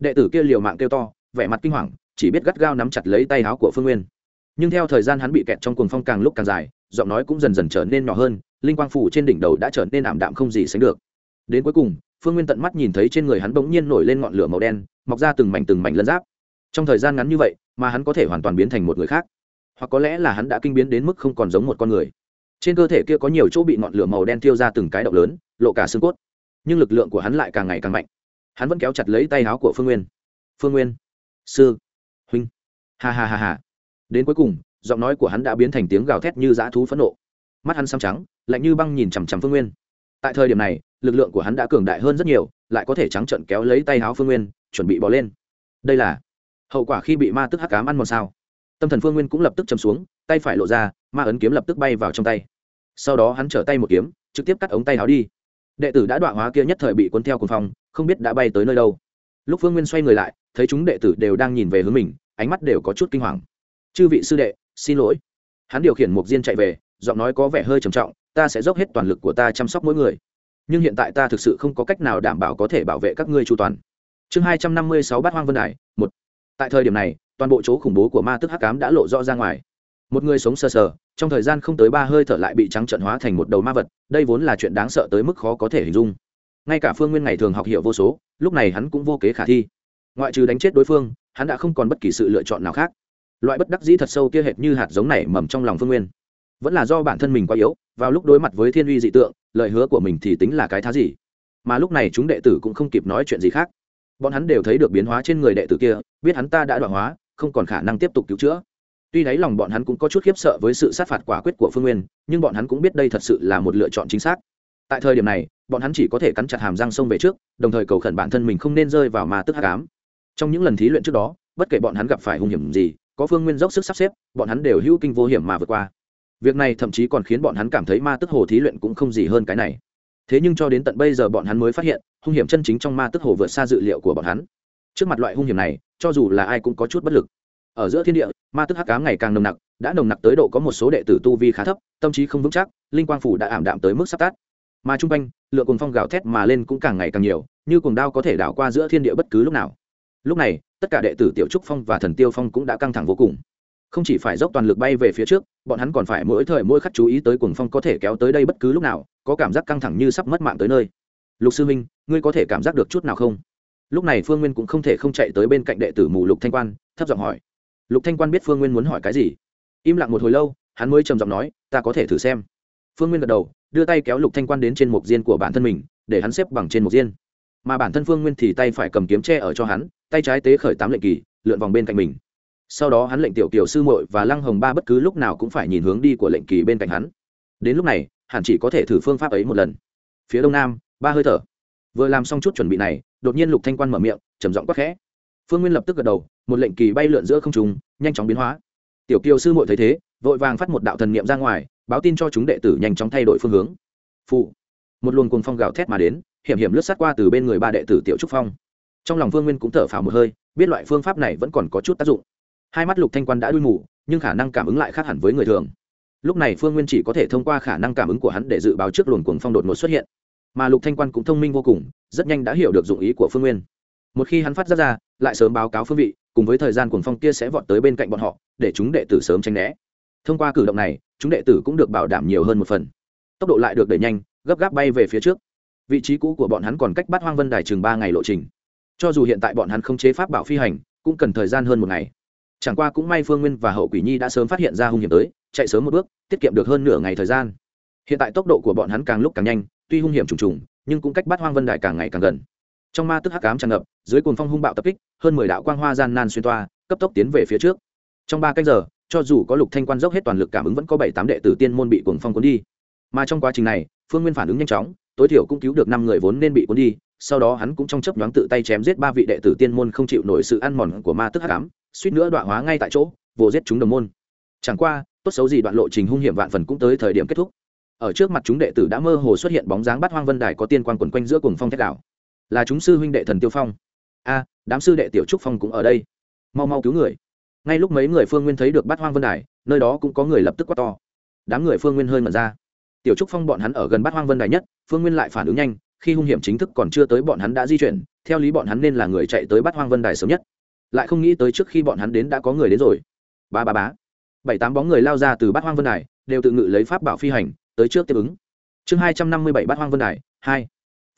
A: đệ tử kia liều mạng kêu to, vẻ mặt kinh hoàng, chỉ biết gắt gao nắm chặt lấy tay áo của phương nguyên. Nhưng theo thời gian hắn bị kẹt trong cuồng phong càng lúc càng dài, giọng nói cũng dần dần trở nên nhỏ hơn, linh quang phủ trên đỉnh đầu đã trở nên ảm đạm không gì sánh được. Đến cuối cùng, phương nguyên tận mắt nhìn thấy trên người hắn bỗng nhiên nổi lên ngọn lửa màu đen, mọc ra từng mảnh từng mảnh lân giáp. Trong thời gian ngắn như vậy, mà hắn có thể hoàn toàn biến thành một người khác. Hoặc có lẽ là hắn đã kinh biến đến mức không còn giống một con người. Trên cơ thể kia có nhiều chỗ bị ngọn lửa màu đen thiêu ra từng cái động lớn, lộ cả xương cốt. Nhưng lực lượng của hắn lại càng ngày càng mạnh hắn vẫn kéo chặt lấy tay áo của phương nguyên. Phương nguyên, sư, huynh. Ha ha ha ha. Đến cuối cùng, giọng nói của hắn đã biến thành tiếng gào thét như dã thú phẫn nộ. Mắt hắn xăm trắng, lạnh như băng nhìn chằm chằm phương nguyên. Tại thời điểm này, lực lượng của hắn đã cường đại hơn rất nhiều, lại có thể trắng trận kéo lấy tay áo phương nguyên, chuẩn bị bỏ lên. Đây là hậu quả khi bị ma tức hắc cám ăn một sao? Tâm thần phương nguyên cũng lập tức chầm xuống, tay phải lộ ra, ma ấn kiếm lập tức bay vào trong tay. Sau đó hắn trở tay một kiếm, trực tiếp cắt ống tay áo đi đệ tử đã đoạn hóa kia nhất thời bị cuốn theo cùng phong, không biết đã bay tới nơi đâu. Lúc phương nguyên xoay người lại, thấy chúng đệ tử đều đang nhìn về hướng mình, ánh mắt đều có chút kinh hoàng. Chư vị sư đệ, xin lỗi. Hắn điều khiển mục diên chạy về, giọng nói có vẻ hơi trầm trọng, ta sẽ dốc hết toàn lực của ta chăm sóc mỗi người, nhưng hiện tại ta thực sự không có cách nào đảm bảo có thể bảo vệ các ngươi chu toàn. Chương hai trăm năm mươi sáu bát hoang vân đài, một. Tại thời điểm này, toàn bộ chỗ khủng bố của ma tức hắc cám đã lộ rõ ra ngoài một người sống sờ sờ, trong thời gian không tới ba hơi thở lại bị trắng trận hóa thành một đầu ma vật, đây vốn là chuyện đáng sợ tới mức khó có thể hình dung. Ngay cả phương nguyên ngày thường học hiệu vô số, lúc này hắn cũng vô kế khả thi. Ngoại trừ đánh chết đối phương, hắn đã không còn bất kỳ sự lựa chọn nào khác. Loại bất đắc dĩ thật sâu kia hệt như hạt giống này mầm trong lòng phương nguyên. Vẫn là do bản thân mình quá yếu, vào lúc đối mặt với thiên uy dị tượng, lời hứa của mình thì tính là cái thá gì? Mà lúc này chúng đệ tử cũng không kịp nói chuyện gì khác. Bọn hắn đều thấy được biến hóa trên người đệ tử kia, biết hắn ta đã đoạn hóa, không còn khả năng tiếp tục cứu chữa tuy đáy lòng bọn hắn cũng có chút khiếp sợ với sự sát phạt quả quyết của phương nguyên, nhưng bọn hắn cũng biết đây thật sự là một lựa chọn chính xác. Tại thời điểm này, bọn hắn chỉ có thể cắn chặt hàm răng sông về trước, đồng thời cầu khẩn bản thân mình không nên rơi vào ma tức hắc ám. Trong những lần thí luyện trước đó, bất kể bọn hắn gặp phải hung hiểm gì, có phương nguyên dốc sức sắp xếp, bọn hắn đều hữu kinh vô hiểm mà vượt qua. Việc này thậm chí còn khiến bọn hắn cảm thấy ma tức hồ thí luyện cũng không gì hơn cái này. Thế nhưng cho đến tận bây giờ bọn hắn mới phát hiện, hung hiểm chân chính trong ma tức hồ vượt xa dự liệu của bọn hắn. Trước mặt loại hung hiểm này, cho dù là ai cũng có chút bất lực. Ở giữa thiên địa ma tức hắc cám ngày càng nồng nặc, đã nồng nặc tới độ có một số đệ tử tu vi khá thấp, tâm trí không vững chắc, linh quang phủ đã ảm đạm tới mức sắp tát mà t r u n g quanh, lượng cồn phong gào thét mà lên cũng càng ngày càng nhiều, như cuồng đao có thể đảo qua giữa thiên địa bất cứ lúc nào. Lúc này, tất cả đệ tử tiểu trúc phong và thần tiêu phong cũng đã căng thẳng vô cùng. Không chỉ phải dốc toàn lực bay về phía trước, bọn hắn còn phải mỗi thời mỗi khắc chú ý tới cuồng phong có thể kéo tới đây bất cứ lúc nào, có cảm giác căng thẳng như sắp mất mạng tới nơi. Lục sư minh ngươi có thể cảm giác được chút nào không? Lúc này phương nguyên cũng không thể không chạy tới bên cạnh đệ tử mù lục thanh quan, thấp giọng hỏi lục thanh quan biết phương nguyên muốn hỏi cái gì. Im lặng một hồi lâu, hắn mới trầm giọng nói, ta có thể thử xem. Phương nguyên gật đầu, đưa tay kéo lục thanh quan đến trên mục diên của bản thân mình, để hắn xếp bằng trên mục diên. Mà bản thân phương nguyên thì tay phải cầm kiếm tre ở cho hắn, tay trái tế khởi tám lệnh kỳ, lượn vòng bên cạnh mình. Sau đó hắn lệnh tiểu kiều sư muội và lăng hồng ba bất cứ lúc nào cũng phải nhìn hướng đi của lệnh kỳ bên cạnh hắn. Đến lúc này, hẳn chỉ có thể thử phương pháp ấy một lần. Phía đông nam, ba hơi thở. Vừa làm xong chút chuẩn bị này, đột nhiên lục thanh quan mở miệng, trầm giọng quát khẽ phương nguyên lập tức gật đầu, một lệnh kỳ bay lượn giữa không trung, nhanh chóng biến hóa. Tiểu kiều sư muội thấy thế, vội vàng phát một đạo thần niệm ra ngoài, báo tin cho chúng đệ tử nhanh chóng thay đổi phương hướng. Phụ. Một luồng cuồng phong gào thét mà đến, hiểm hiểm lướt sát qua từ bên người ba đệ tử tiểu trúc phong. Trong lòng phương nguyên cũng thở phào một hơi, biết loại phương pháp này vẫn còn có chút tác dụng. Hai mắt lục thanh quan đã đuôi mù, nhưng khả năng cảm ứng lại khác hẳn với người thường. Lúc này phương nguyên chỉ có thể thông qua khả năng cảm ứng của hắn để dự báo trước luồng cuồng phong đột ngột xuất hiện. Mà lục thanh quan cũng thông minh vô cùng, rất nhanh đã hiểu được dụng ý của phương nguyên. Một khi hắn phát ra ra lại sớm báo cáo phương vị, cùng với thời gian cuồng phong kia sẽ vọt tới bên cạnh bọn họ, để chúng đệ tử sớm tránh né. Thông qua cử động này, chúng đệ tử cũng được bảo đảm nhiều hơn một phần. Tốc độ lại được đẩy nhanh, gấp gáp bay về phía trước. Vị trí cũ của bọn hắn còn cách bắt hoang vân đài chừng ba ngày lộ trình. Cho dù hiện tại bọn hắn không chế pháp bảo phi hành, cũng cần thời gian hơn một ngày. Chẳng qua cũng may phương nguyên và hậu quỷ nhi đã sớm phát hiện ra hung hiểm tới, chạy sớm một bước, tiết kiệm được hơn nửa ngày thời gian. Hiện tại tốc độ của bọn hắn càng lúc càng nhanh, tuy hung hiểm trùng trùng, nhưng cũng cách bắt hoang vân đài càng ngày càng gần trong ma tức hắc cám tràn ngập, dưới cồn phong hung bạo tập kích, hơn mười đạo quang hoa gian nan xuyên toa, cấp tốc tiến về phía trước. Trong ba canh giờ, cho dù có lục thanh quan dốc hết toàn lực cảm ứng vẫn có bảy tám đệ tử tiên môn bị cuồng phong cuốn đi. Mà trong quá trình này, phương nguyên phản ứng nhanh chóng, tối thiểu cũng cứu được năm người vốn nên bị cuốn đi, sau đó hắn cũng trong chấp nhoáng tự tay chém giết ba vị đệ tử tiên môn không chịu nổi sự ăn mòn của ma tức hắc ám, suýt nữa đoạn hóa ngay tại chỗ, vồ giết chúng đồng môn. Chẳng qua, tốt xấu gì đoạn lộ trình hung hiểm vạn phần cũng tới thời điểm kết thúc. Ở trước mặt chúng đệ tử đã mơ hồ xuất hiện bóng dáng bắt hoang vân đài có tiên quan quần quanh giữa cuồng phong thét đảo là chúng sư huynh đệ thần tiêu phong. A, đám sư đệ tiểu trúc phong cũng ở đây. Mau mau cứu người. Ngay lúc mấy người phương nguyên thấy được bát hoang vân đài, nơi đó cũng có người lập tức quát to. Đám người phương nguyên hơi mật ra. Tiểu trúc phong bọn hắn ở gần bát hoang vân đài nhất, phương nguyên lại phản ứng nhanh, khi hung hiểm chính thức còn chưa tới bọn hắn đã di chuyển, theo lý bọn hắn nên là người chạy tới bát hoang vân đài sớm nhất. Lại không nghĩ tới trước khi bọn hắn đến đã có người đến rồi. Ba ba bá bảy tám bóng người lao ra từ bát hoang vân đài, đều tự ngự lấy pháp bảo phi hành, tới trước tiếp ứng. Chương hai trăm năm mươi bảy bát hoang vân đài, hai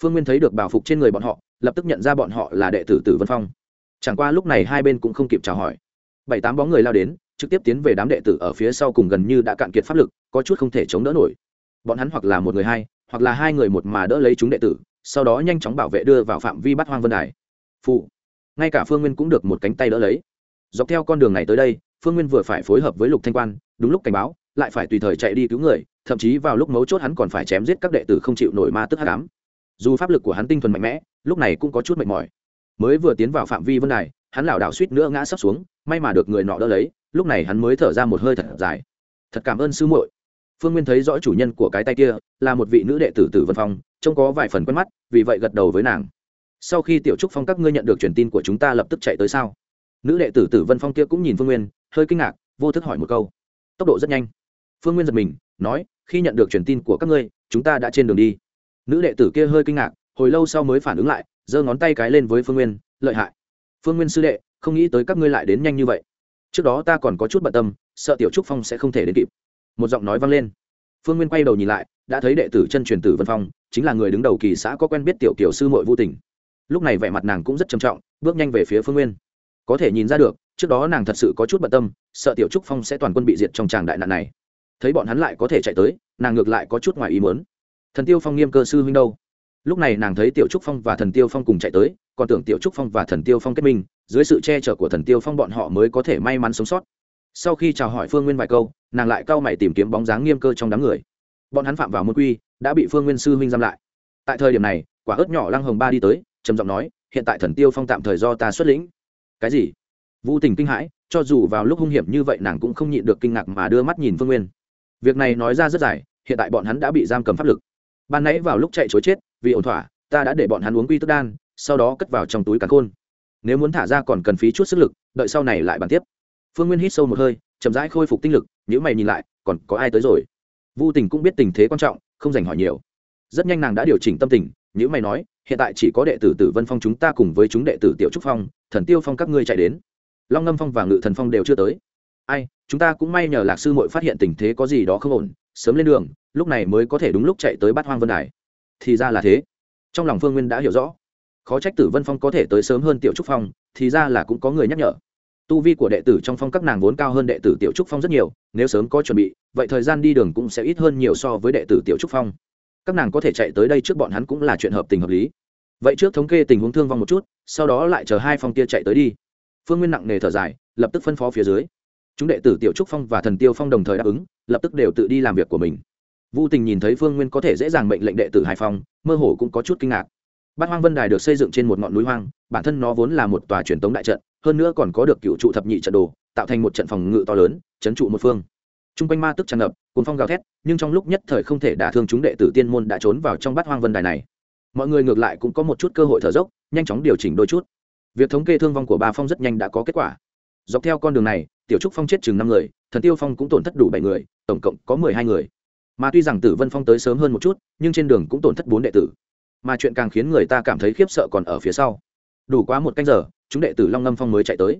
A: phương nguyên thấy được bảo phục trên người bọn họ, lập tức nhận ra bọn họ là đệ tử tử vân phong. Chẳng qua lúc này hai bên cũng không kịp chào hỏi. Bảy tám bóng người lao đến, trực tiếp tiến về đám đệ tử ở phía sau cùng gần như đã cạn kiệt pháp lực, có chút không thể chống đỡ nổi. Bọn hắn hoặc là một người hai, hoặc là hai người một mà đỡ lấy chúng đệ tử, sau đó nhanh chóng bảo vệ đưa vào phạm vi bắt hoang vân đài. Phụ. Ngay cả phương nguyên cũng được một cánh tay đỡ lấy. Dọc theo con đường này tới đây, phương nguyên vừa phải phối hợp với lục thanh quan, đúng lúc cảnh báo, lại phải tùy thời chạy đi cứu người, thậm chí vào lúc mấu chốt hắn còn phải chém giết các đệ tử không chịu nổi ma tức hắc ám dù pháp lực của hắn tinh thuần mạnh mẽ, lúc này cũng có chút mệt mỏi. Mới vừa tiến vào phạm vi vân đài, hắn lảo đảo suýt nữa ngã sấp xuống, may mà được người nọ đỡ lấy, lúc này hắn mới thở ra một hơi thật dài. Thật cảm ơn sư muội. Phương nguyên thấy rõ chủ nhân của cái tay kia, là một vị nữ đệ tử tử vân phong, trông có vài phần quen mắt, vì vậy gật đầu với nàng. Sau khi tiểu trúc phong các ngươi nhận được truyền tin của chúng ta lập tức chạy tới sao? Nữ đệ tử tử vân phong kia cũng nhìn phương nguyên, hơi kinh ngạc, vô thức hỏi một câu. Tốc độ rất nhanh. Phương nguyên giật mình, nói, khi nhận được truyền tin của các ngươi, chúng ta đã trên đường đi nữ đệ tử kia hơi kinh ngạc, hồi lâu sau mới phản ứng lại, giơ ngón tay cái lên với phương nguyên, lợi hại. Phương nguyên sư đệ, không nghĩ tới các ngươi lại đến nhanh như vậy. Trước đó ta còn có chút bận tâm, sợ tiểu trúc phong sẽ không thể đến kịp. Một giọng nói vang lên. Phương nguyên quay đầu nhìn lại, đã thấy đệ tử chân truyền tử vân phong, chính là người đứng đầu kỳ xã có quen biết tiểu kiểu sư mội vô tình lúc này vẻ mặt nàng cũng rất trầm trọng, bước nhanh về phía phương nguyên. Có thể nhìn ra được, trước đó nàng thật sự có chút bận tâm, sợ tiểu trúc phong sẽ toàn quân bị diệt trong tràng đại nạn này. Thấy bọn hắn lại có thể chạy tới, nàng ngược lại có chút ngoài ý muốn thần tiêu phong nghiêm cơ sư huynh đâu? Lúc này nàng thấy tiểu trúc phong và thần tiêu phong cùng chạy tới, còn tưởng tiểu trúc phong và thần tiêu phong kết minh, dưới sự che chở của thần tiêu phong bọn họ mới có thể may mắn sống sót. Sau khi chào hỏi phương nguyên vài câu, nàng lại cau mày tìm kiếm bóng dáng nghiêm cơ trong đám người. Bọn hắn phạm vào môn quy, đã bị phương nguyên sư huynh giam lại. Tại thời điểm này, quả ớt nhỏ lăng hồng ba đi tới, trầm giọng nói, hiện tại thần tiêu phong tạm thời do ta xuất lĩnh. Cái gì? Vô tình kinh hãi, cho dù vào lúc hung hiểm như vậy nàng cũng không nhịn được kinh ngạc mà đưa mắt nhìn phương nguyên. Việc này nói ra rất dài, hiện tại bọn hắn đã bị giam cầm pháp lực ban nãy vào lúc chạy chối chết, vì ổn thỏa, ta đã để bọn hắn uống quy tức đan, sau đó cất vào trong túi càn khôn. Nếu muốn thả ra còn cần phí chút sức lực, đợi sau này lại bàn tiếp. Phương nguyên hít sâu một hơi, chậm rãi khôi phục tinh lực nếu mày nhìn lại, còn có ai tới rồi? Vu tình cũng biết tình thế quan trọng, không dành hỏi nhiều. Rất nhanh nàng đã điều chỉnh tâm tình nếu mày nói, hiện tại chỉ có đệ tử tử vân phong chúng ta cùng với chúng đệ tử tiểu trúc phong, thần tiêu phong các ngươi chạy đến. Long ngâm phong và ngự thần phong đều chưa tới. Ai, chúng ta cũng may nhờ lạc sư mội phát hiện tình thế có gì đó không ổn sớm lên đường, lúc này mới có thể đúng lúc chạy tới bát hoang vân đài. Thì ra là thế. Trong lòng phương nguyên đã hiểu rõ. Khó trách tử vân phong có thể tới sớm hơn tiểu trúc phong, thì ra là cũng có người nhắc nhở. Tu vi của đệ tử trong phong các nàng vốn cao hơn đệ tử tiểu trúc phong rất nhiều, nếu sớm có chuẩn bị, vậy thời gian đi đường cũng sẽ ít hơn nhiều so với đệ tử tiểu trúc phong. Các nàng có thể chạy tới đây trước bọn hắn cũng là chuyện hợp tình hợp lý. Vậy trước thống kê tình huống thương vong một chút, sau đó lại chờ hai phong kia chạy tới đi. Phương nguyên nặng nề thở dài, lập tức phân phó phía dưới chúng đệ tử tiểu trúc phong và thần tiêu phong đồng thời đáp ứng lập tức đều tự đi làm việc của mình Vu Tình nhìn thấy Phương Nguyên có thể dễ dàng mệnh lệnh đệ tử Hải Phong, mơ hồ cũng có chút kinh ngạc. Bát Hoang Vân Đài được xây dựng trên một ngọn núi hoang, bản thân nó vốn là một tòa truyền tống đại trận, hơn nữa còn có được cựu trụ thập nhị trận đồ, tạo thành một trận phòng ngự to lớn, trấn trụ một phương. Trung quanh ma tức tràn ngập, cuốn phong gào thét, nhưng trong lúc nhất thời không thể đả thương chúng đệ tử tiên môn đã trốn vào trong Bát Hoang Vân Đài này. Mọi người ngược lại cũng có một chút cơ hội thở dốc, nhanh chóng điều chỉnh đôi chút. Việc thống kê thương vong của ba phong rất nhanh đã có kết quả. Dọc theo con đường này, Tiểu Trúc Phong chết chừng năm người, Thần Tiêu Phong cũng tổn thất đủ bảy người, tổng cộng có mười hai người. Mà tuy rằng tử vân phong tới sớm hơn một chút nhưng trên đường cũng tổn thất bốn đệ tử. Mà chuyện càng khiến người ta cảm thấy khiếp sợ còn ở phía sau. Đủ quá một canh giờ chúng đệ tử long ngâm phong mới chạy tới.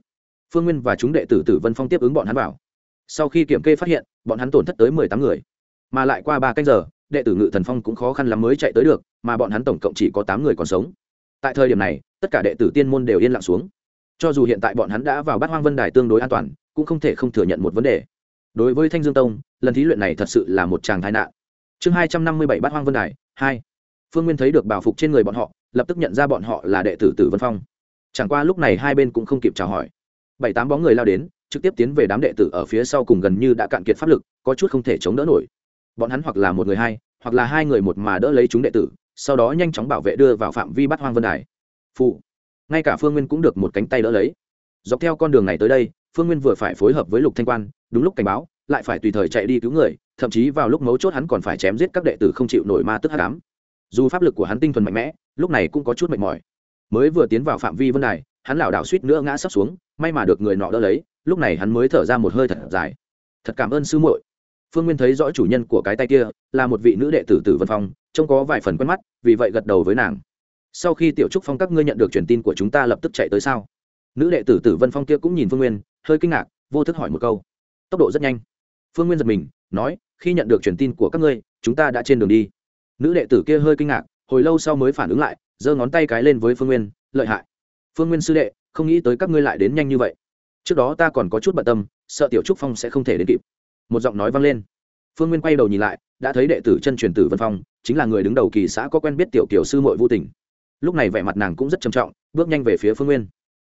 A: Phương nguyên và chúng đệ tử tử vân phong tiếp ứng bọn hắn vào. Sau khi kiểm kê phát hiện bọn hắn tổn thất tới mười tám người. Mà lại qua ba canh giờ đệ tử ngự thần phong cũng khó khăn lắm mới chạy tới được mà bọn hắn tổng cộng chỉ có tám người còn sống. Tại thời điểm này tất cả đệ tử tiên môn đều yên lặng xuống cho dù hiện tại bọn hắn đã vào bát hoang vân đài tương đối an toàn, cũng không thể không thừa nhận một vấn đề. Đối với thanh dương tông, lần thí luyện này thật sự là một tràng tai nạn. Chương hai trăm năm mươi bảy bát hoang vân đài, hai. Phương nguyên thấy được bảo phục trên người bọn họ, lập tức nhận ra bọn họ là đệ tử tử vân phong. Chẳng qua lúc này hai bên cũng không kịp chào hỏi. Bảy tám bóng người lao đến, trực tiếp tiến về đám đệ tử ở phía sau cùng gần như đã cạn kiệt pháp lực, có chút không thể chống đỡ nổi. Bọn hắn hoặc là một người hai, hoặc là hai người một mà đỡ lấy chúng đệ tử, sau đó nhanh chóng bảo vệ đưa vào phạm vi bắt hoang vân đài. Phụ ngay cả phương nguyên cũng được một cánh tay đỡ lấy. Dọc theo con đường này tới đây, phương nguyên vừa phải phối hợp với lục thanh quan, đúng lúc cảnh báo, lại phải tùy thời chạy đi cứu người, thậm chí vào lúc mấu chốt hắn còn phải chém giết các đệ tử không chịu nổi ma tức hắc ám. Dù pháp lực của hắn tinh thuần mạnh mẽ, lúc này cũng có chút mệt mỏi. Mới vừa tiến vào phạm vi vân đài, hắn lảo đảo suýt nữa ngã sắp xuống, may mà được người nọ đỡ lấy, lúc này hắn mới thở ra một hơi thật dài. Thật cảm ơn sư muội. Phương nguyên thấy rõ chủ nhân của cái tay kia, là một vị nữ đệ tử tử vân phong, trông có vài phần quen mắt, vì vậy gật đầu với nàng sau khi tiểu trúc phong các ngươi nhận được truyền tin của chúng ta lập tức chạy tới sao? Nữ đệ tử tử vân phong kia cũng nhìn phương nguyên, hơi kinh ngạc, vô thức hỏi một câu. Tốc độ rất nhanh. Phương nguyên giật mình, nói, khi nhận được truyền tin của các ngươi, chúng ta đã trên đường đi. Nữ đệ tử kia hơi kinh ngạc, hồi lâu sau mới phản ứng lại, giơ ngón tay cái lên với phương nguyên, lợi hại. Phương nguyên sư đệ, không nghĩ tới các ngươi lại đến nhanh như vậy. Trước đó ta còn có chút bận tâm, sợ tiểu trúc phong sẽ không thể đến kịp. Một giọng nói vang lên. Phương nguyên quay đầu nhìn lại, đã thấy đệ tử chân truyền tử vân phong, chính là người đứng đầu kỳ xã có quen biết tiểu kiểu sư mội vô tình lúc này vẻ mặt nàng cũng rất trầm trọng, bước nhanh về phía phương nguyên.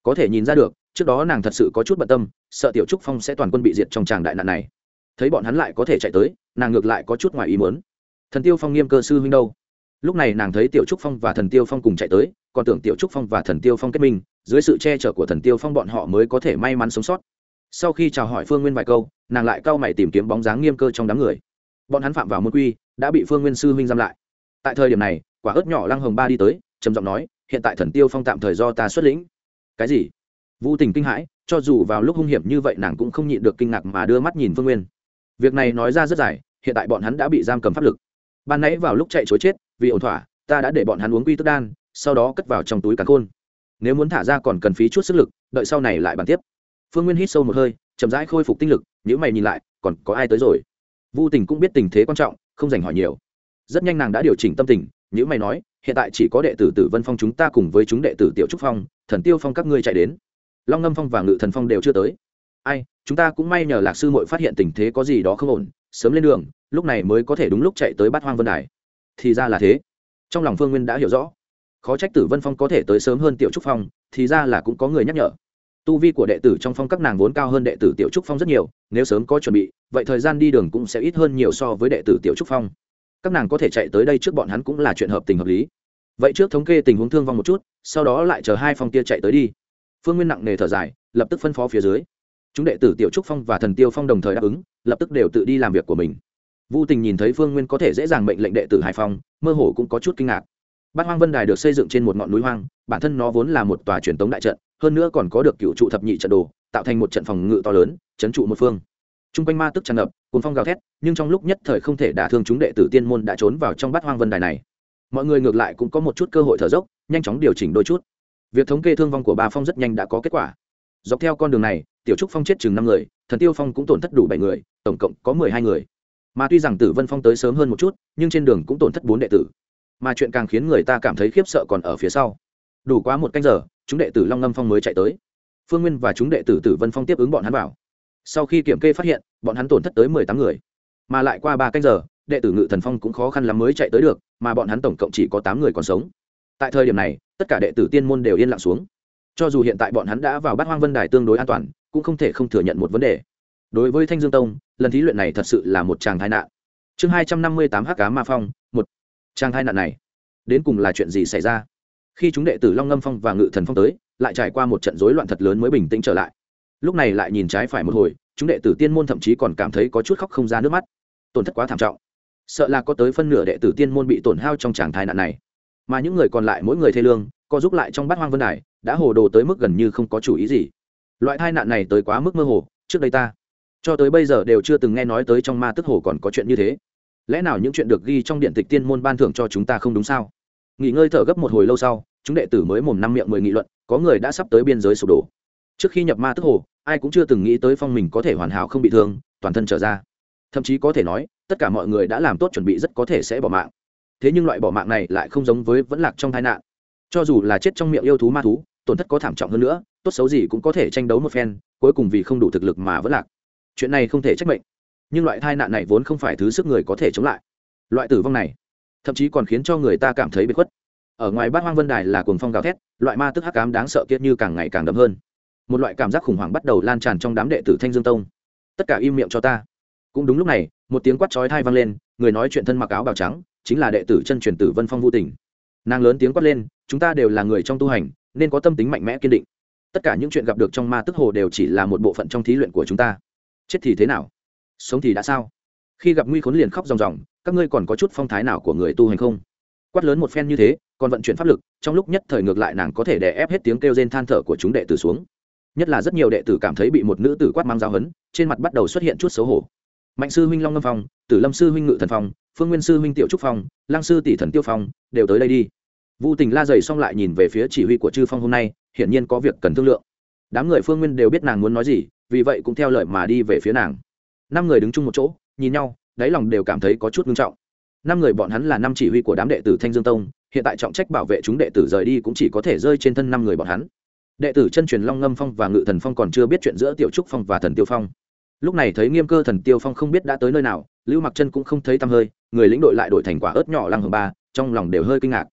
A: Có thể nhìn ra được, trước đó nàng thật sự có chút bận tâm, sợ tiểu trúc phong sẽ toàn quân bị diệt trong tràng đại nạn này. Thấy bọn hắn lại có thể chạy tới, nàng ngược lại có chút ngoài ý mớn thần tiêu phong nghiêm cơ sư huynh đâu? Lúc này nàng thấy tiểu trúc phong và thần tiêu phong cùng chạy tới, còn tưởng tiểu trúc phong và thần tiêu phong kết minh, dưới sự che chở của thần tiêu phong bọn họ mới có thể may mắn sống sót. Sau khi chào hỏi phương nguyên vài câu, nàng lại cau mày tìm kiếm bóng dáng nghiêm cơ trong đám người. Bọn hắn phạm vào môn quy, đã bị phương nguyên sư huynh giam lại. Tại thời điểm này, quả ớt nhỏ lăng hồng ba đi tới trầm giọng nói, hiện tại thần tiêu phong tạm thời do ta xuất lĩnh. Cái gì? Vô tình kinh hãi, cho dù vào lúc hung hiểm như vậy nàng cũng không nhịn được kinh ngạc mà đưa mắt nhìn phương nguyên. Việc này nói ra rất dài, hiện tại bọn hắn đã bị giam cầm pháp lực. Ban nãy vào lúc chạy chối chết, vì ổn thỏa, ta đã để bọn hắn uống quy tức đan, sau đó cất vào trong túi cắn khôn. Nếu muốn thả ra còn cần phí chút sức lực, đợi sau này lại bàn tiếp. Phương nguyên hít sâu một hơi, chậm rãi khôi phục tinh lực nếu mày nhìn lại, còn có ai tới rồi? Vu tình cũng biết tình thế quan trọng, không dành hỏi nhiều. Rất nhanh nàng đã điều chỉnh tâm tình nếu mày nói, hiện tại chỉ có đệ tử tử vân phong chúng ta cùng với chúng đệ tử tiểu trúc phong, thần tiêu phong các ngươi chạy đến. Long ngâm phong và ngự thần phong đều chưa tới. Ai, chúng ta cũng may nhờ lạc sư mội phát hiện tình thế có gì đó không ổn, sớm lên đường, lúc này mới có thể đúng lúc chạy tới bát hoang vân đài. Thì ra là thế. Trong lòng phương nguyên đã hiểu rõ. Khó trách tử vân phong có thể tới sớm hơn tiểu trúc phong, thì ra là cũng có người nhắc nhở. Tu vi của đệ tử trong phong các nàng vốn cao hơn đệ tử tiểu trúc phong rất nhiều, nếu sớm có chuẩn bị, vậy thời gian đi đường cũng sẽ ít hơn nhiều so với đệ tử tiểu trúc phong các nàng có thể chạy tới đây trước bọn hắn cũng là chuyện hợp tình hợp lý vậy trước thống kê tình huống thương vong một chút sau đó lại chờ hai phong kia chạy tới đi phương nguyên nặng nề thở dài lập tức phân phó phía dưới chúng đệ tử tiểu trúc phong và thần tiêu phong đồng thời đáp ứng lập tức đều tự đi làm việc của mình Vu Tình nhìn thấy Phương Nguyên có thể dễ dàng mệnh lệnh đệ tử Hải Phong, mơ hồ cũng có chút kinh ngạc. Bát Hoang Vân Đài được xây dựng trên một ngọn núi hoang, bản thân nó vốn là một tòa truyền tống đại trận, hơn nữa còn có được cựu trụ thập nhị trận đồ, tạo thành một trận phòng ngự to lớn, trấn trụ một phương. Trung quanh ma tức tràn ngập, cuồng phong gào thét, nhưng trong lúc nhất thời không thể đả thương chúng đệ tử tiên môn đã trốn vào trong Bát Hoang Vân Đài này. Mọi người ngược lại cũng có một chút cơ hội thở dốc, nhanh chóng điều chỉnh đôi chút. Việc thống kê thương vong của ba phong rất nhanh đã có kết quả. Dọc theo con đường này, Tiểu Trúc Phong chết chừng năm người, Thần Tiêu Phong cũng tổn thất đủ bảy người, tổng cộng có mười hai người mà tuy rằng tử vân phong tới sớm hơn một chút nhưng trên đường cũng tổn thất bốn đệ tử mà chuyện càng khiến người ta cảm thấy khiếp sợ còn ở phía sau đủ quá một canh giờ chúng đệ tử long ngâm phong mới chạy tới phương nguyên và chúng đệ tử tử vân phong tiếp ứng bọn hắn vào sau khi kiểm kê phát hiện, bọn hắn tổn thất tới mười tám người. Mà lại qua ba canh giờ, đệ tử ngự thần phong cũng khó khăn lắm mới chạy tới được, mà bọn hắn tổng cộng chỉ có tám người còn sống. Tại thời điểm này, tất cả đệ tử tiên môn đều yên lặng xuống. Cho dù hiện tại bọn hắn đã vào bát hoang vân đài tương đối an toàn, cũng không thể không thừa nhận một vấn đề. Đối với thanh dương tông, lần thí luyện này thật sự là một tràng tai nạn. Chương hai trăm năm mươi tám h cá ma phong, một. Tràng tai nạn này, đến cùng là chuyện gì xảy ra? Khi chúng đệ tử long ngâm phong và ngự thần phong tới, lại trải qua một trận rối loạn thật lớn mới bình tĩnh trở lại lúc này lại nhìn trái phải một hồi, chúng đệ tử tiên môn thậm chí còn cảm thấy có chút khóc không ra nước mắt. Tổn thất quá thảm trọng. Sợ là có tới phân nửa đệ tử tiên môn bị tổn hao trong tràng thái nạn này. Mà những người còn lại mỗi người thê lương, co giúp lại trong bát hoang vân đài, đã hồ đồ tới mức gần như không có chủ ý gì. Loại tai nạn này tới quá mức mơ hồ, trước đây ta, cho tới bây giờ đều chưa từng nghe nói tới trong ma tức hồ còn có chuyện như thế. Lẽ nào những chuyện được ghi trong điện tịch tiên môn ban thưởng cho chúng ta không đúng sao? Nghỉ ngơi thở gấp một hồi lâu sau, chúng đệ tử mới mồm năm miệng mười nghị luận, có người đã sắp tới biên giới sụp đổ trước khi nhập ma tức hồ, ai cũng chưa từng nghĩ tới phong mình có thể hoàn hảo không bị thương, toàn thân trở ra. Thậm chí có thể nói, tất cả mọi người đã làm tốt chuẩn bị rất có thể sẽ bỏ mạng. Thế nhưng loại bỏ mạng này lại không giống với vẫn lạc trong tai nạn. Cho dù là chết trong miệng yêu thú ma thú, tổn thất có thảm trọng hơn nữa, tốt xấu gì cũng có thể tranh đấu một phen, cuối cùng vì không đủ thực lực mà vẫn lạc. Chuyện này không thể trách mệnh. Nhưng loại tai nạn này vốn không phải thứ sức người có thể chống lại. Loại tử vong này, thậm chí còn khiến cho người ta cảm thấy bị khuất. Ở ngoài bát hoang vân đài là cuồng phong gào thét, loại ma tức hắc cám đáng sợ kiết như càng ngày càng đậm hơn một loại cảm giác khủng hoảng bắt đầu lan tràn trong đám đệ tử thanh dương tông. Tất cả im miệng cho ta. Cũng đúng lúc này, một tiếng quát chói thai vang lên, người nói chuyện thân mặc áo bào trắng, chính là đệ tử chân truyền tử vân phong vô tình nàng lớn tiếng quát lên, chúng ta đều là người trong tu hành, nên có tâm tính mạnh mẽ kiên định. Tất cả những chuyện gặp được trong ma tức hồ đều chỉ là một bộ phận trong thí luyện của chúng ta. Chết thì thế nào? Sống thì đã sao? Khi gặp nguy khốn liền khóc ròng ròng, các ngươi còn có chút phong thái nào của người tu hành không? Quát lớn một phen như thế, còn vận chuyển pháp lực, trong lúc nhất thời ngược lại nàng có thể đè ép hết tiếng kêu rên than thở của chúng đệ tử xuống nhất là rất nhiều đệ tử cảm thấy bị một nữ tử quát mang giáo hấn trên mặt bắt đầu xuất hiện chút xấu hổ. Mạnh sư huynh long ngâm phong, tử lâm sư huynh ngự thần phong, phương nguyên sư huynh tiểu trúc phong lang sư tỷ thần tiêu phong, đều tới đây đi. Vu tình la dày xong lại nhìn về phía chỉ huy của chư phong hôm nay, hiển nhiên có việc cần thương lượng. Đám người phương nguyên đều biết nàng muốn nói gì, vì vậy cũng theo lời mà đi về phía nàng. Năm người đứng chung một chỗ, nhìn nhau, đáy lòng đều cảm thấy có chút nghiêm trọng. Năm người bọn hắn là năm chỉ huy của đám đệ tử thanh dương tông, hiện tại trọng trách bảo vệ chúng đệ tử rời đi cũng chỉ có thể rơi trên thân năm người bọn hắn đệ tử chân truyền long ngâm phong và ngự thần phong còn chưa biết chuyện giữa tiểu trúc phong và thần tiêu phong lúc này thấy nghiêm cơ thần tiêu phong không biết đã tới nơi nào lưu mặc chân cũng không thấy tăm hơi người lĩnh đội lại đổi thành quả ớt nhỏ lăng hồng ba trong lòng đều hơi kinh ngạc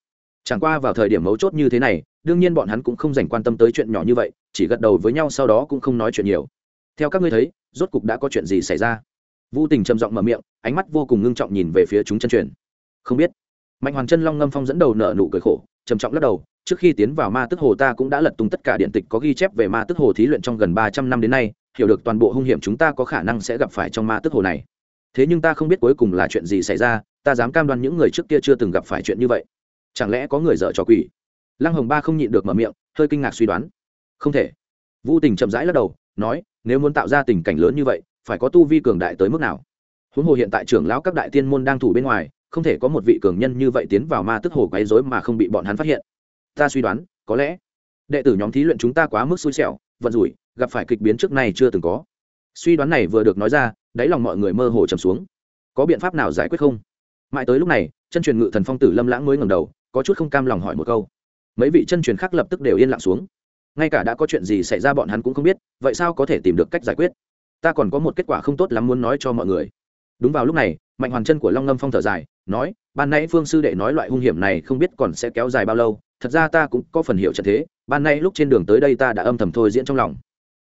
A: chẳng qua vào thời điểm mấu chốt như thế này đương nhiên bọn hắn cũng không dành quan tâm tới chuyện nhỏ như vậy chỉ gật đầu với nhau sau đó cũng không nói chuyện nhiều theo các ngươi thấy rốt cục đã có chuyện gì xảy ra Vu Tình trầm giọng mở miệng, ánh mắt vô cùng ngưng trọng nhìn về phía chúng chân truyền. Không biết. Mạnh hoàng Chân Long Ngâm Phong dẫn đầu nở nụ cười khổ, trầm trọng lắc đầu, trước khi tiến vào Ma Tức Hồ ta cũng đã lật tung tất cả điện tịch có ghi chép về Ma Tức Hồ thí luyện trong gần ba trăm năm đến nay, hiểu được toàn bộ hung hiểm chúng ta có khả năng sẽ gặp phải trong Ma Tức Hồ này. Thế nhưng ta không biết cuối cùng là chuyện gì xảy ra, ta dám cam đoan những người trước kia chưa từng gặp phải chuyện như vậy. Chẳng lẽ có người dở trò quỷ? Lăng Hồng Ba không nhịn được mở miệng, hơi kinh ngạc suy đoán. Không thể. Vu Tình chậm rãi lắc đầu, nói, nếu muốn tạo ra tình cảnh lớn như vậy, phải có tu vi cường đại tới mức nào? huống hồ hiện tại trưởng lão các đại tiên môn đang thủ bên ngoài không thể có một vị cường nhân như vậy tiến vào ma tức hồ quấy rối mà không bị bọn hắn phát hiện. Ta suy đoán, có lẽ, đệ tử nhóm thí luyện chúng ta quá mức xui xẻo, vận rủi, gặp phải kịch biến trước này chưa từng có. Suy đoán này vừa được nói ra, đáy lòng mọi người mơ hồ trầm xuống. Có biện pháp nào giải quyết không? Mãi tới lúc này, chân truyền ngự thần phong tử lâm lãng mới ngầm đầu, có chút không cam lòng hỏi một câu. Mấy vị chân truyền khác lập tức đều yên lặng xuống. Ngay cả đã có chuyện gì xảy ra bọn hắn cũng không biết, vậy sao có thể tìm được cách giải quyết? Ta còn có một kết quả không tốt lắm muốn nói cho mọi người. Đúng vào lúc này, mạnh hoàn chân của long ngâm phong thở dài nói, ban nãy phương sư đệ nói loại hung hiểm này không biết còn sẽ kéo dài bao lâu, thật ra ta cũng có phần hiểu trận thế, ban nay lúc trên đường tới đây ta đã âm thầm thôi diễn trong lòng.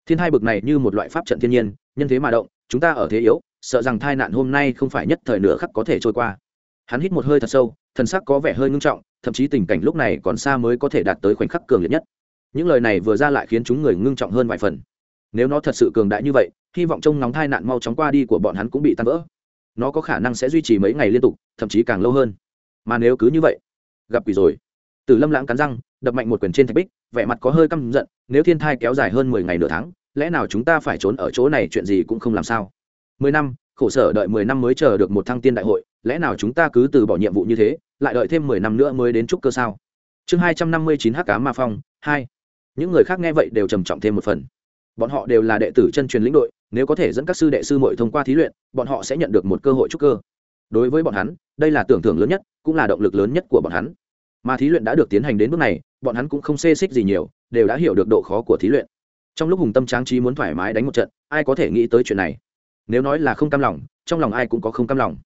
A: Thiên hai bực này như một loại pháp trận thiên nhiên, nhân thế mà động, chúng ta ở thế yếu, sợ rằng tai nạn hôm nay không phải nhất thời nửa khắc có thể trôi qua. Hắn hít một hơi thật sâu, thần sắc có vẻ hơi ngưng trọng, thậm chí tình cảnh lúc này còn xa mới có thể đạt tới khoảnh khắc cường liệt nhất. Những lời này vừa ra lại khiến chúng người ngưng trọng hơn vài phần. Nếu nó thật sự cường đại như vậy, hy vọng trông ngóng tai nạn mau chóng qua đi của bọn hắn cũng bị tan vỡ nó có khả năng sẽ duy trì mấy ngày liên tục, thậm chí càng lâu hơn. Mà nếu cứ như vậy, gặp quỷ rồi. Từ lâm lãng cắn răng, đập mạnh một quyền trên thạch bích, vẻ mặt có hơi căm giận, nếu thiên thai kéo dài hơn mười ngày nửa tháng, lẽ nào chúng ta phải trốn ở chỗ này chuyện gì cũng không làm sao? Mười năm, khổ sở đợi mười năm mới chờ được một thăng tiên đại hội, lẽ nào chúng ta cứ từ bỏ nhiệm vụ như thế, lại đợi thêm mười năm nữa mới đến trúc cơ sao? Chương hai trăm năm mươi chín h cá ma phong, hai. Những người khác nghe vậy đều trầm trọng thêm một phần. Bọn họ đều là đệ tử chân truyền lĩnh đội nếu có thể dẫn các sư đệ sư muội thông qua thí luyện, bọn họ sẽ nhận được một cơ hội trúc cơ. Đối với bọn hắn, đây là tưởng thưởng lớn nhất, cũng là động lực lớn nhất của bọn hắn. Mà thí luyện đã được tiến hành đến bước này, bọn hắn cũng không xê xích gì nhiều, đều đã hiểu được độ khó của thí luyện. Trong lúc hùng tâm tráng trí muốn thoải mái đánh một trận, ai có thể nghĩ tới chuyện này? Nếu nói là không cam lòng, trong lòng ai cũng có không cam lòng.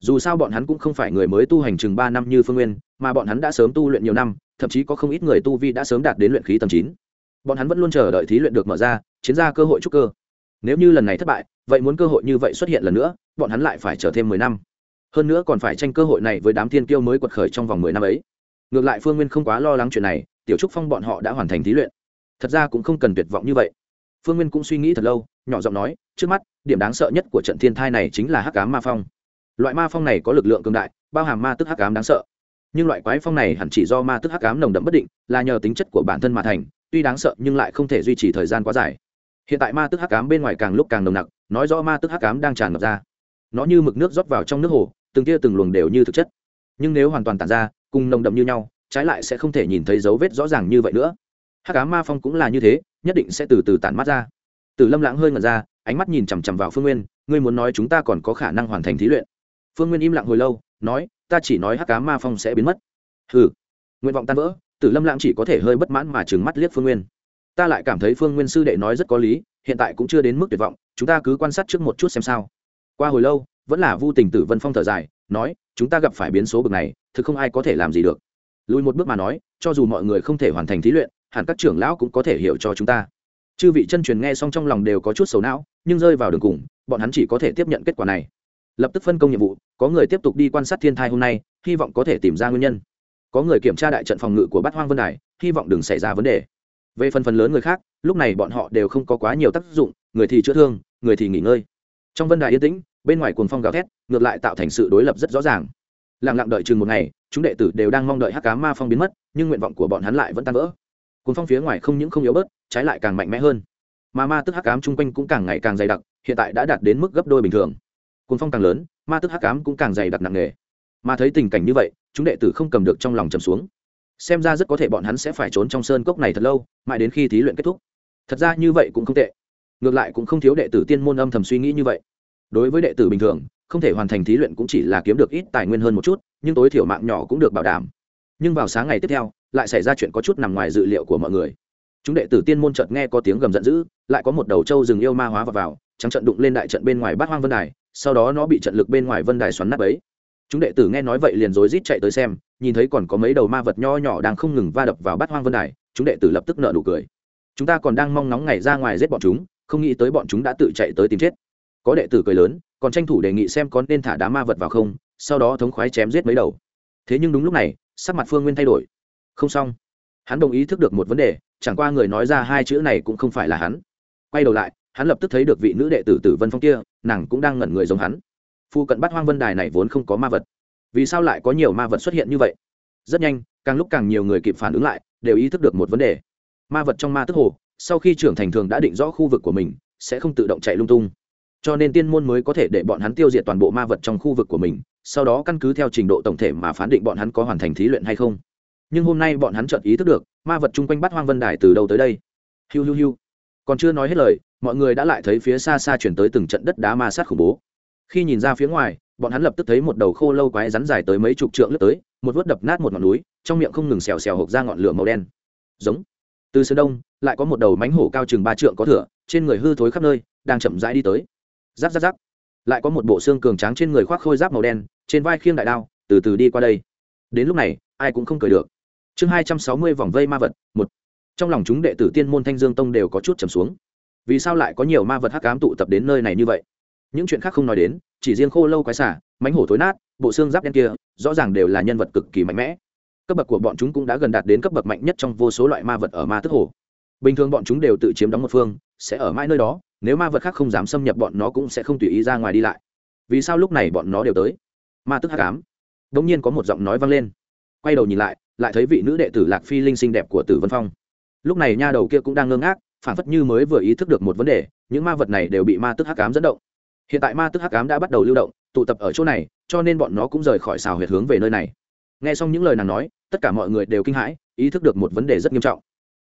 A: Dù sao bọn hắn cũng không phải người mới tu hành chừng ba năm như phương nguyên, mà bọn hắn đã sớm tu luyện nhiều năm, thậm chí có không ít người tu vi đã sớm đạt đến luyện khí tầng chín. Bọn hắn vẫn luôn chờ đợi thí luyện được mở ra, chiến ra cơ hội trúc cơ nếu như lần này thất bại, vậy muốn cơ hội như vậy xuất hiện lần nữa, bọn hắn lại phải chờ thêm mười năm. Hơn nữa còn phải tranh cơ hội này với đám thiên kiêu mới quật khởi trong vòng mười năm ấy. Ngược lại phương nguyên không quá lo lắng chuyện này, tiểu trúc phong bọn họ đã hoàn thành thí luyện. Thật ra cũng không cần tuyệt vọng như vậy. Phương nguyên cũng suy nghĩ thật lâu, nhỏ giọng nói, trước mắt, điểm đáng sợ nhất của trận thiên thai này chính là hắc cám ma phong. Loại ma phong này có lực lượng cường đại, bao hàm ma tức hắc cám đáng sợ. Nhưng loại quái phong này hẳn chỉ do ma tức hắc cám nồng đậm bất định, là nhờ tính chất của bản thân mà thành, tuy đáng sợ nhưng lại không thể duy trì thời gian quá dài hiện tại ma tức hắc cám bên ngoài càng lúc càng nồng nặc, nói rõ ma tức hắc cám đang tràn ngập ra. Nó như mực nước rót vào trong nước hồ, từng tia từng luồng đều như thực chất. Nhưng nếu hoàn toàn tản ra, cùng nồng đậm như nhau, trái lại sẽ không thể nhìn thấy dấu vết rõ ràng như vậy nữa. Hắc cám ma phong cũng là như thế, nhất định sẽ từ từ tản mắt ra. Từ lâm lãng hơi ngẩn ra, ánh mắt nhìn chằm chằm vào phương nguyên, ngươi muốn nói chúng ta còn có khả năng hoàn thành thí luyện? Phương nguyên im lặng hồi lâu, nói, ta chỉ nói hắc cá ma phong sẽ biến mất. Hừ. Nguyện vọng tan vỡ, tử lâm lãng chỉ có thể hơi bất mãn mà trừng mắt liếc phương nguyên ta lại cảm thấy phương nguyên sư đệ nói rất có lý, hiện tại cũng chưa đến mức tuyệt vọng, chúng ta cứ quan sát trước một chút xem sao. Qua hồi lâu, vẫn là vu tình tử vân phong thở dài, nói, chúng ta gặp phải biến số bực này, thực không ai có thể làm gì được. Lùi một bước mà nói, cho dù mọi người không thể hoàn thành thí luyện, hẳn các trưởng lão cũng có thể hiểu cho chúng ta. Chư vị chân truyền nghe xong trong lòng đều có chút xấu não, nhưng rơi vào đường cùng, bọn hắn chỉ có thể tiếp nhận kết quả này. Lập tức phân công nhiệm vụ, có người tiếp tục đi quan sát thiên thai hôm nay, hy vọng có thể tìm ra nguyên nhân. Có người kiểm tra đại trận phòng ngự của bát hoang vân đài, hy vọng đừng xảy ra vấn đề về phần phần lớn người khác, lúc này bọn họ đều không có quá nhiều tác dụng, người thì chữa thương, người thì nghỉ ngơi. Trong vân đài yên tĩnh, bên ngoài cuồng phong gào thét, ngược lại tạo thành sự đối lập rất rõ ràng. Lặng lặng đợi chừng một ngày, chúng đệ tử đều đang mong đợi hắc cá ma phong biến mất, nhưng nguyện vọng của bọn hắn lại vẫn tan vỡ. Cuồng phong phía ngoài không những không yếu bớt, trái lại càng mạnh mẽ hơn. Mà ma tức hắc cám chung quanh cũng càng ngày càng dày đặc, hiện tại đã đạt đến mức gấp đôi bình thường. Cuồng phong càng lớn, ma tức hắc cám cũng càng dày đặc nặng nề. Mà thấy tình cảnh như vậy, chúng đệ tử không cầm được trong lòng trầm xuống xem ra rất có thể bọn hắn sẽ phải trốn trong sơn cốc này thật lâu mãi đến khi thí luyện kết thúc. Thật ra như vậy cũng không tệ. Ngược lại cũng không thiếu đệ tử tiên môn âm thầm suy nghĩ như vậy. Đối với đệ tử bình thường không thể hoàn thành thí luyện cũng chỉ là kiếm được ít tài nguyên hơn một chút nhưng tối thiểu mạng nhỏ cũng được bảo đảm. Nhưng vào sáng ngày tiếp theo lại xảy ra chuyện có chút nằm ngoài dự liệu của mọi người. Chúng đệ tử tiên môn chợt nghe có tiếng gầm giận dữ lại có một đầu trâu rừng yêu ma hóa vào, vào trắng trận đụng lên đại trận bên ngoài bát hoang vân đài sau đó nó bị trận lực bên ngoài vân đài xoắn nát ấy chúng đệ tử nghe nói vậy liền rối rít chạy tới xem, nhìn thấy còn có mấy đầu ma vật nho nhỏ đang không ngừng va đập vào bát hoang vân đài, chúng đệ tử lập tức nợ nụ cười. Chúng ta còn đang mong nóng ngày ra ngoài giết bọn chúng, không nghĩ tới bọn chúng đã tự chạy tới tìm chết. Có đệ tử cười lớn, còn tranh thủ đề nghị xem có nên thả đá ma vật vào không, sau đó thống khoái chém giết mấy đầu. Thế nhưng đúng lúc này, sắc mặt phương nguyên thay đổi. Không xong. Hắn đồng ý thức được một vấn đề, chẳng qua người nói ra hai chữ này cũng không phải là hắn. Quay đầu lại, hắn lập tức thấy được vị nữ đệ tử tử vân phong kia, nàng cũng đang ngẩn người giống hắn phu cận bắt hoang vân đài này vốn không có ma vật. Vì sao lại có nhiều ma vật xuất hiện như vậy? Rất nhanh, càng lúc càng nhiều người kịp phản ứng lại, đều ý thức được một vấn đề. Ma vật trong ma tức hồ, sau khi trưởng thành thường đã định rõ khu vực của mình, sẽ không tự động chạy lung tung. Cho nên tiên môn mới có thể để bọn hắn tiêu diệt toàn bộ ma vật trong khu vực của mình, sau đó căn cứ theo trình độ tổng thể mà phán định bọn hắn có hoàn thành thí luyện hay không. Nhưng hôm nay bọn hắn chợt ý thức được, ma vật chung quanh bắt hoang vân đài từ đâu tới đây? Hiu hiu hiu. Còn chưa nói hết lời, mọi người đã lại thấy phía xa xa chuyển tới từng trận đất đá ma sát khủng bố khi nhìn ra phía ngoài, bọn hắn lập tức thấy một đầu khô lâu quái rắn dài tới mấy chục trượng lướt tới, một vớt đập nát một ngọn núi, trong miệng không ngừng xèo xèo hộp ra ngọn lửa màu đen. Giống. Từ sơn đông, lại có một đầu mánh hổ cao chừng ba trượng có thửa, trên người hư thối khắp nơi, đang chậm rãi đi tới. Giáp giáp giáp lại có một bộ xương cường tráng trên người khoác khôi giáp màu đen, trên vai khiêng đại đao, từ từ đi qua đây. Đến lúc này, ai cũng không cười được. Chương hai trăm sáu mươi vòng vây ma vật, một. Trong lòng chúng đệ tử tiên môn thanh dương tông đều có chút trầm xuống. Vì sao lại có nhiều ma vật hắc cám tụ tập đến nơi này như vậy? Những chuyện khác không nói đến, chỉ riêng khô lâu quái xả mánh hổ thối nát, bộ xương giáp đen kia, rõ ràng đều là nhân vật cực kỳ mạnh mẽ. Cấp bậc của bọn chúng cũng đã gần đạt đến cấp bậc mạnh nhất trong vô số loại ma vật ở ma tức hồ. Bình thường bọn chúng đều tự chiếm đóng một phương, sẽ ở mãi nơi đó, nếu ma vật khác không dám xâm nhập bọn nó cũng sẽ không tùy ý ra ngoài đi lại. Vì sao lúc này bọn nó đều tới? Ma tức hắc ám. Đ ỗ n g nhiên có một giọng nói vang lên. Quay đầu nhìn lại lại thấy vị nữ đệ tử lạc phi linh xinh đẹp của tử vân phong. Lúc này nha đầu kia cũng đang ngơ ngác, phản phất như mới vừa ý thức được một vấn đề, những ma vật này đều bị ma tức hắc ám dẫn động hiện tại ma tức hắc ám đã bắt đầu lưu động, tụ tập ở chỗ này, cho nên bọn nó cũng rời khỏi xào huyệt hướng về nơi này. Nghe xong những lời nàng nói, tất cả mọi người đều kinh hãi, ý thức được một vấn đề rất nghiêm trọng.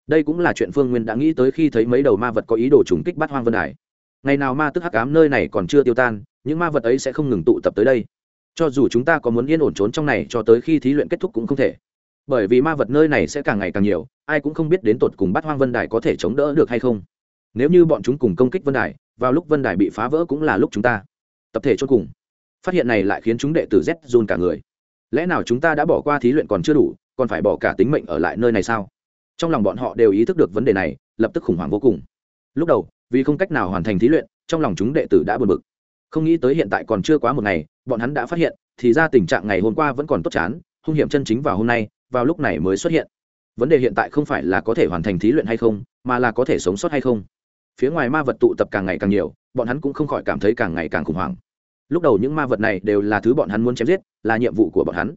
A: Đây cũng là chuyện phương nguyên đã nghĩ tới khi thấy mấy đầu ma vật có ý đồ trùng kích bắt hoang vân đài. Ngày nào ma tức hắc ám nơi này còn chưa tiêu tan, những ma vật ấy sẽ không ngừng tụ tập tới đây. Cho dù chúng ta có muốn yên ổn trốn trong này cho tới khi thí luyện kết thúc cũng không thể. Bởi vì ma vật nơi này sẽ càng ngày càng nhiều, ai cũng không biết đến tột cùng bắt hoang vân đài có thể chống đỡ được hay không. Nếu như bọn chúng cùng công kích vân đài vào lúc vân đài bị phá vỡ cũng là lúc chúng ta. Tập thể chốt cùng. Phát hiện này lại khiến chúng đệ tử z run cả người. Lẽ nào chúng ta đã bỏ qua thí luyện còn chưa đủ, còn phải bỏ cả tính mệnh ở lại nơi này sao? Trong lòng bọn họ đều ý thức được vấn đề này, lập tức khủng hoảng vô cùng. Lúc đầu, vì không cách nào hoàn thành thí luyện, trong lòng chúng đệ tử đã buồn bực. Không nghĩ tới hiện tại còn chưa quá một ngày, bọn hắn đã phát hiện, thì ra tình trạng ngày hôm qua vẫn còn tốt chán, hung hiểm chân chính vào hôm nay, vào lúc này mới xuất hiện. Vấn đề hiện tại không phải là có thể hoàn thành thí luyện hay không, mà là có thể sống sót hay không phía ngoài ma vật tụ tập càng ngày càng nhiều, bọn hắn cũng không khỏi cảm thấy càng ngày càng khủng hoảng. Lúc đầu những ma vật này đều là thứ bọn hắn muốn chém giết, là nhiệm vụ của bọn hắn.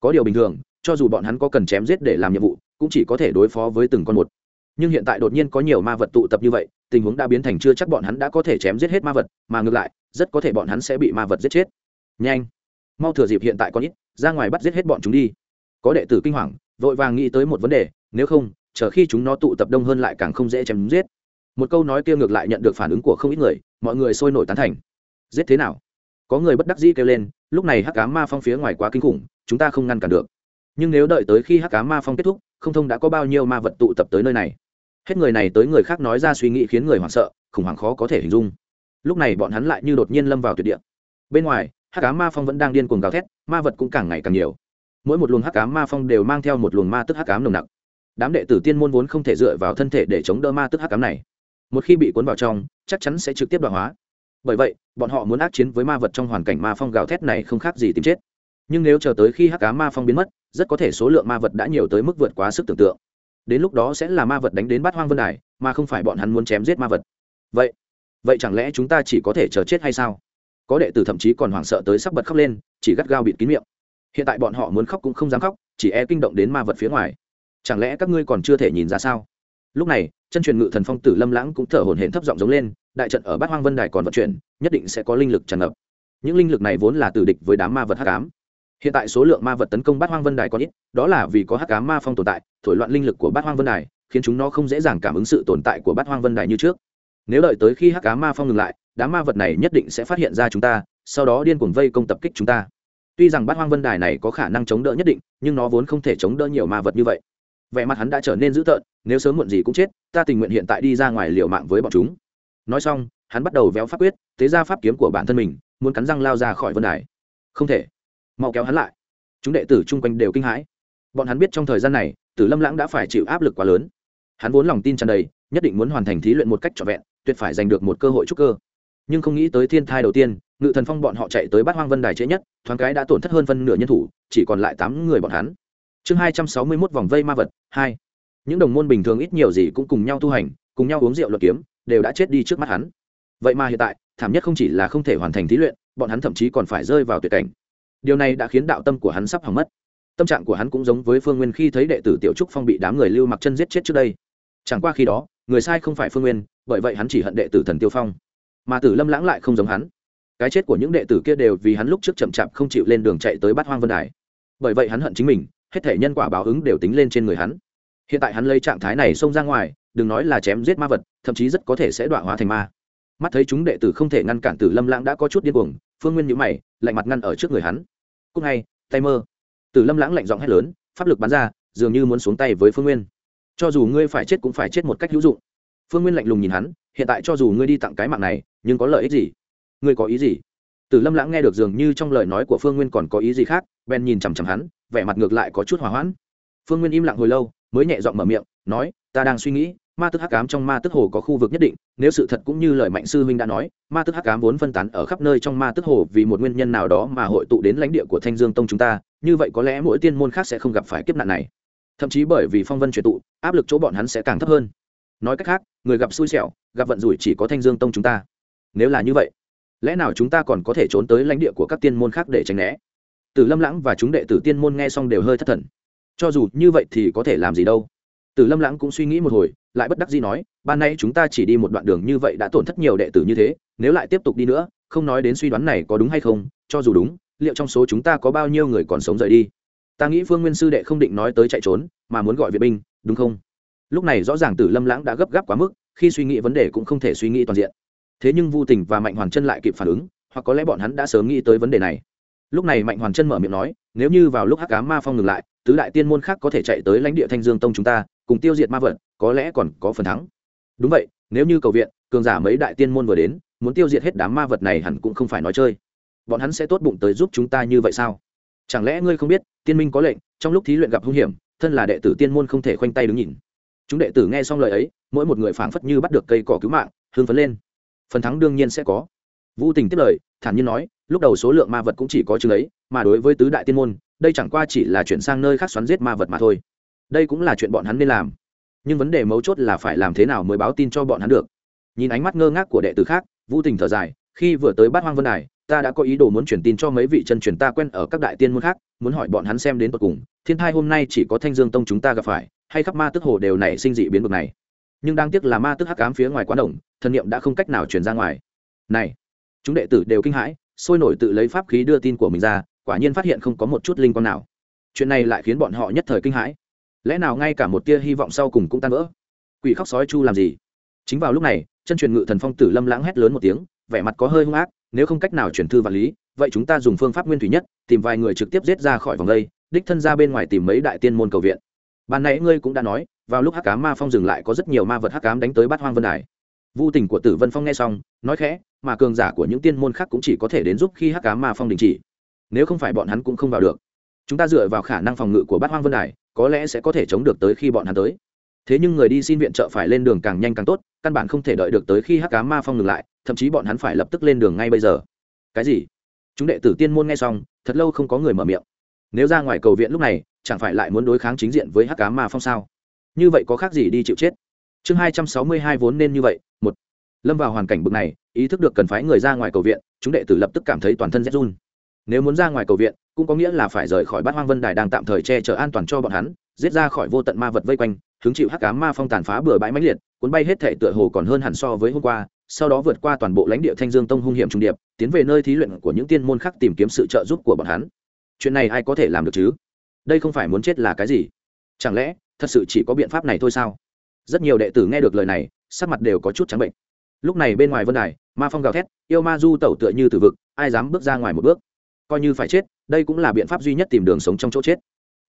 A: Có điều bình thường, cho dù bọn hắn có cần chém giết để làm nhiệm vụ, cũng chỉ có thể đối phó với từng con một. Nhưng hiện tại đột nhiên có nhiều ma vật tụ tập như vậy, tình huống đã biến thành chưa chắc bọn hắn đã có thể chém giết hết ma vật, mà ngược lại, rất có thể bọn hắn sẽ bị ma vật giết chết. Nhanh! Mau thừa dịp hiện tại con ít, ra ngoài bắt giết hết bọn chúng đi. Có đệ tử kinh hoàng, vội vàng nghĩ tới một vấn đề, nếu không, chờ khi chúng nó tụ tập đông hơn lại càng không dễ chém giết một câu nói kia ngược lại nhận được phản ứng của không ít người, mọi người sôi nổi tán thành. Giết thế nào? Có người bất đắc dĩ kêu lên, lúc này hắc cá ma phong phía ngoài quá kinh khủng, chúng ta không ngăn cản được. Nhưng nếu đợi tới khi hắc cá ma phong kết thúc, không thông đã có bao nhiêu ma vật tụ tập tới nơi này. Hết người này tới người khác nói ra suy nghĩ khiến người hoảng sợ, khủng hoảng khó có thể hình dung. Lúc này bọn hắn lại như đột nhiên lâm vào tuyệt địa. Bên ngoài, hắc cá ma phong vẫn đang điên cuồng gào thét, ma vật cũng càng ngày càng nhiều. Mỗi một luồng hắc cá ma phong đều mang theo một luồng ma tức hắc cám nồng nặc. Đám đệ tử tiên môn vốn không thể dựa vào thân thể để chống đỡ ma tức hắc cám này một khi bị cuốn vào trong, chắc chắn sẽ trực tiếp đoạn hóa. Bởi vậy, bọn họ muốn ác chiến với ma vật trong hoàn cảnh ma phong gào thét này không khác gì tìm chết. Nhưng nếu chờ tới khi hắc cá ma phong biến mất, rất có thể số lượng ma vật đã nhiều tới mức vượt quá sức tưởng tượng. Đến lúc đó sẽ là ma vật đánh đến bát hoang vân đài, mà không phải bọn hắn muốn chém giết ma vật. Vậy vậy chẳng lẽ chúng ta chỉ có thể chờ chết hay sao? Có đệ tử thậm chí còn hoảng sợ tới sắp bật khóc lên, chỉ gắt gao bịt kín miệng. Hiện tại bọn họ muốn khóc cũng không dám khóc, chỉ e kinh động đến ma vật phía ngoài. Chẳng lẽ các ngươi còn chưa thể nhìn ra sao? Lúc này, chân truyền ngự thần phong tử lâm lãng cũng thở hổn hển thấp giọng giống lên, đại trận ở bát hoang vân đài còn vận chuyển, nhất định sẽ có linh lực tràn ngập. Những linh lực này vốn là tử địch với đám ma vật hắc ám. Hiện tại số lượng ma vật tấn công bát hoang vân đài còn ít, đó là vì có hắc ám ma phong tồn tại, thổi loạn linh lực của bát hoang vân đài, khiến chúng nó không dễ dàng cảm ứng sự tồn tại của bát hoang vân đài như trước. Nếu đợi tới khi hắc ám ma phong ngừng lại, đám ma vật này nhất định sẽ phát hiện ra chúng ta, sau đó điên cuồng vây công tập kích chúng ta. Tuy rằng bát hoang vân đài này có khả năng chống đỡ nhất định, nhưng nó vốn không thể chống đỡ nhiều ma vật như vậy vẻ mặt hắn đã trở nên dữ tợn, nếu sớm muộn gì cũng chết, ta tình nguyện hiện tại đi ra ngoài liều mạng với bọn chúng. Nói xong, hắn bắt đầu véo pháp quyết, tế ra pháp kiếm của bản thân mình, muốn cắn răng lao ra khỏi vân đài. Không thể. Mau kéo hắn lại. Chúng đệ tử chung quanh đều kinh hãi. Bọn hắn biết trong thời gian này, tử lâm lãng đã phải chịu áp lực quá lớn. Hắn vốn lòng tin tràn đầy, nhất định muốn hoàn thành thí luyện một cách trọn vẹn, tuyệt phải giành được một cơ hội trúc cơ. Nhưng không nghĩ tới thiên thai đầu tiên, ngự thần phong bọn họ chạy tới bát hoang vân đài trễ nhất, thoáng cái đã tổn thất hơn phân nửa nhân thủ, chỉ còn lại tám người bọn hắn chương hai trăm sáu mươi mốt vòng vây ma vật, hai. Những đồng môn bình thường ít nhiều gì cũng cùng nhau tu hành, cùng nhau uống rượu luật kiếm, đều đã chết đi trước mắt hắn. Vậy mà hiện tại, thảm nhất không chỉ là không thể hoàn thành thí luyện, bọn hắn thậm chí còn phải rơi vào tuyệt cảnh. Điều này đã khiến đạo tâm của hắn sắp hỏng mất. Tâm trạng của hắn cũng giống với phương nguyên khi thấy đệ tử tiểu trúc phong bị đám người lưu mặc chân giết chết trước đây. Chẳng qua khi đó, người sai không phải phương nguyên, bởi vậy hắn chỉ hận đệ tử thần tiêu phong. Mà tử lâm lãng lại không giống hắn. Cái chết của những đệ tử kia đều vì hắn lúc trước chậm chạp không chịu lên đường chạy tới bát hoang vân đài. Bởi vậy hắn hận chính mình hết thể nhân quả báo ứng đều tính lên trên người hắn. Hiện tại hắn lấy trạng thái này xông ra ngoài, đừng nói là chém giết ma vật, thậm chí rất có thể sẽ đọa hóa thành ma. Mắt thấy chúng đệ tử không thể ngăn cản tử lâm lãng đã có chút điên cuồng, phương nguyên nhữ mày, lạnh mặt ngăn ở trước người hắn. Cúc ngay, tay mơ. Tử lâm lãng lạnh giọng hét lớn, pháp lực bắn ra, dường như muốn xuống tay với phương nguyên. Cho dù ngươi phải chết cũng phải chết một cách hữu dụng. Phương nguyên lạnh lùng nhìn hắn, hiện tại cho dù ngươi đi tặng cái mạng này, nhưng có lợi ích gì? Ngươi có ý gì? Tử lâm lãng nghe được dường như trong lời nói của phương nguyên còn có ý gì khác ben nhìn chằm chằm hắn, vẻ mặt ngược lại có chút hòa hoãn. Phương nguyên im lặng hồi lâu, mới nhẹ giọng mở miệng, nói, ta đang suy nghĩ, ma tức hắc ám trong ma tức hồ có khu vực nhất định, nếu sự thật cũng như lời mạnh sư huynh đã nói, ma tức hắc ám vốn phân tán ở khắp nơi trong ma tức hồ vì một nguyên nhân nào đó mà hội tụ đến lãnh địa của thanh dương tông chúng ta, như vậy có lẽ mỗi tiên môn khác sẽ không gặp phải kiếp nạn này. Thậm chí bởi vì phong vân chuyển tụ, áp lực chỗ bọn hắn sẽ càng thấp hơn. Nói cách khác, người gặp xui xẻo, gặp vận rủi chỉ có thanh dương tông chúng ta. Nếu là như vậy lẽ nào chúng ta còn có thể trốn tới lãnh địa của các tiên môn khác để tránh né? Từ lâm lãng và chúng đệ tử tiên môn nghe xong đều hơi thất thần. Cho dù như vậy thì có thể làm gì đâu? Từ lâm lãng cũng suy nghĩ một hồi, lại bất đắc dĩ nói, ban nay chúng ta chỉ đi một đoạn đường như vậy đã tổn thất nhiều đệ tử như thế, nếu lại tiếp tục đi nữa, không nói đến suy đoán này có đúng hay không, cho dù đúng, liệu trong số chúng ta có bao nhiêu người còn sống rời đi? Ta nghĩ phương nguyên sư đệ không định nói tới chạy trốn, mà muốn gọi viện binh, đúng không? Lúc này rõ ràng tử lâm lãng đã gấp gáp quá mức, khi suy nghĩ vấn đề cũng không thể suy nghĩ toàn diện thế nhưng vu tình và mạnh hoàn chân lại kịp phản ứng, hoặc có lẽ bọn hắn đã sớm nghĩ tới vấn đề này. Lúc này mạnh hoàn chân mở miệng nói, nếu như vào lúc hắc cá ma phong ngừng lại, tứ đại tiên môn khác có thể chạy tới lãnh địa thanh dương tông chúng ta, cùng tiêu diệt ma vật, có lẽ còn có phần thắng. Đúng vậy, nếu như cầu viện, cường giả mấy đại tiên môn vừa đến, muốn tiêu diệt hết đám ma vật này hẳn cũng không phải nói chơi. Bọn hắn sẽ tốt bụng tới giúp chúng ta như vậy sao? Chẳng lẽ ngươi không biết, tiên minh có lệnh, trong lúc thí luyện gặp hung hiểm, thân là đệ tử tiên môn không thể khoanh tay đứng nhìn. Chúng đệ tử nghe xong lời ấy, mỗi một người phảng phất như bắt được cây cỏ cứu mạng, hưng phấn lên phần thắng đương nhiên sẽ có. Vũ tình tiếp lời, thản nhiên nói, lúc đầu số lượng ma vật cũng chỉ có chừng ấy, mà đối với tứ đại tiên môn, đây chẳng qua chỉ là chuyển sang nơi khác xoắn giết ma vật mà thôi. Đây cũng là chuyện bọn hắn nên làm. Nhưng vấn đề mấu chốt là phải làm thế nào mới báo tin cho bọn hắn được. Nhìn ánh mắt ngơ ngác của đệ tử khác vũ tình thở dài, khi vừa tới bát hoang vân đài, ta đã có ý đồ muốn truyền tin cho mấy vị chân truyền ta quen ở các đại tiên môn khác, muốn hỏi bọn hắn xem đến tận cùng, thiên thai hôm nay chỉ có thanh dương tông chúng ta gặp phải, hay khắp ma tức hồ đều nảy sinh dị biến bực này. Nhưng đáng tiếc là ma tức hắc ám phía ngoài quán đồng thần niệm đã không cách nào truyền ra ngoài. Này, chúng đệ tử đều kinh hãi, sôi nổi tự lấy pháp khí đưa tin của mình ra, quả nhiên phát hiện không có một chút linh quan nào. Chuyện này lại khiến bọn họ nhất thời kinh hãi. Lẽ nào ngay cả một tia hy vọng sau cùng cũng tan vỡ? Quỷ khóc sói chu làm gì? Chính vào lúc này, chân truyền ngự thần phong tử lâm lãng hét lớn một tiếng, vẻ mặt có hơi hung ác, nếu không cách nào chuyển thư vật lý, vậy chúng ta dùng phương pháp nguyên thủy nhất, tìm vài người trực tiếp giết ra khỏi vòng đây, đích thân ra bên ngoài tìm mấy đại tiên môn cầu viện. Ban nãy ngươi cũng đã nói, vào lúc hắc cám ma phong dừng lại có rất nhiều ma vật hắc cám đánh tới bát hoang vân đài vu tình của tử vân phong nghe xong, nói khẽ, mà cường giả của những tiên môn khác cũng chỉ có thể đến giúp khi hắc cá ma phong đình chỉ. Nếu không phải bọn hắn cũng không vào được. Chúng ta dựa vào khả năng phòng ngự của bát hoang vân đài, có lẽ sẽ có thể chống được tới khi bọn hắn tới. Thế nhưng người đi xin viện trợ phải lên đường càng nhanh càng tốt, căn bản không thể đợi được tới khi hắc cá ma phong ngừng lại, thậm chí bọn hắn phải lập tức lên đường ngay bây giờ. Cái gì? Chúng đệ tử tiên môn nghe xong, thật lâu không có người mở miệng. Nếu ra ngoài cầu viện lúc này, chẳng phải lại muốn đối kháng chính diện với hắc cá ma phong sao? Như vậy có khác gì đi chịu chết? Chương hai trăm sáu mươi hai vốn nên như vậy, một. Lâm vào hoàn cảnh bực này, ý thức được cần phải người ra ngoài cầu viện, chúng đệ tử lập tức cảm thấy toàn thân rét run. Nếu muốn ra ngoài cầu viện, cũng có nghĩa là phải rời khỏi bát hoang vân đài đang tạm thời che chở an toàn cho bọn hắn, giết ra khỏi vô tận ma vật vây quanh, hứng chịu hắc cá ma phong tàn phá bừa bãi mãnh liệt, cuốn bay hết thể tựa hồ còn hơn hẳn so với hôm qua, sau đó vượt qua toàn bộ lãnh địa thanh dương tông hung hiểm trung điệp, tiến về nơi thí luyện của những tiên môn khác tìm kiếm sự trợ giúp của bọn hắn. Chuyện này ai có thể làm được chứ? Đây không phải muốn chết là cái gì? Chẳng lẽ, thật sự chỉ có biện pháp này thôi sao? Rất nhiều đệ tử nghe được lời này sắc mặt đều có chút trắng bệnh. Lúc này bên ngoài vân đài ma phong gào thét yêu ma du tẩu tựa như từ vực ai dám bước ra ngoài một bước? Coi như phải chết đây cũng là biện pháp duy nhất tìm đường sống trong chỗ chết.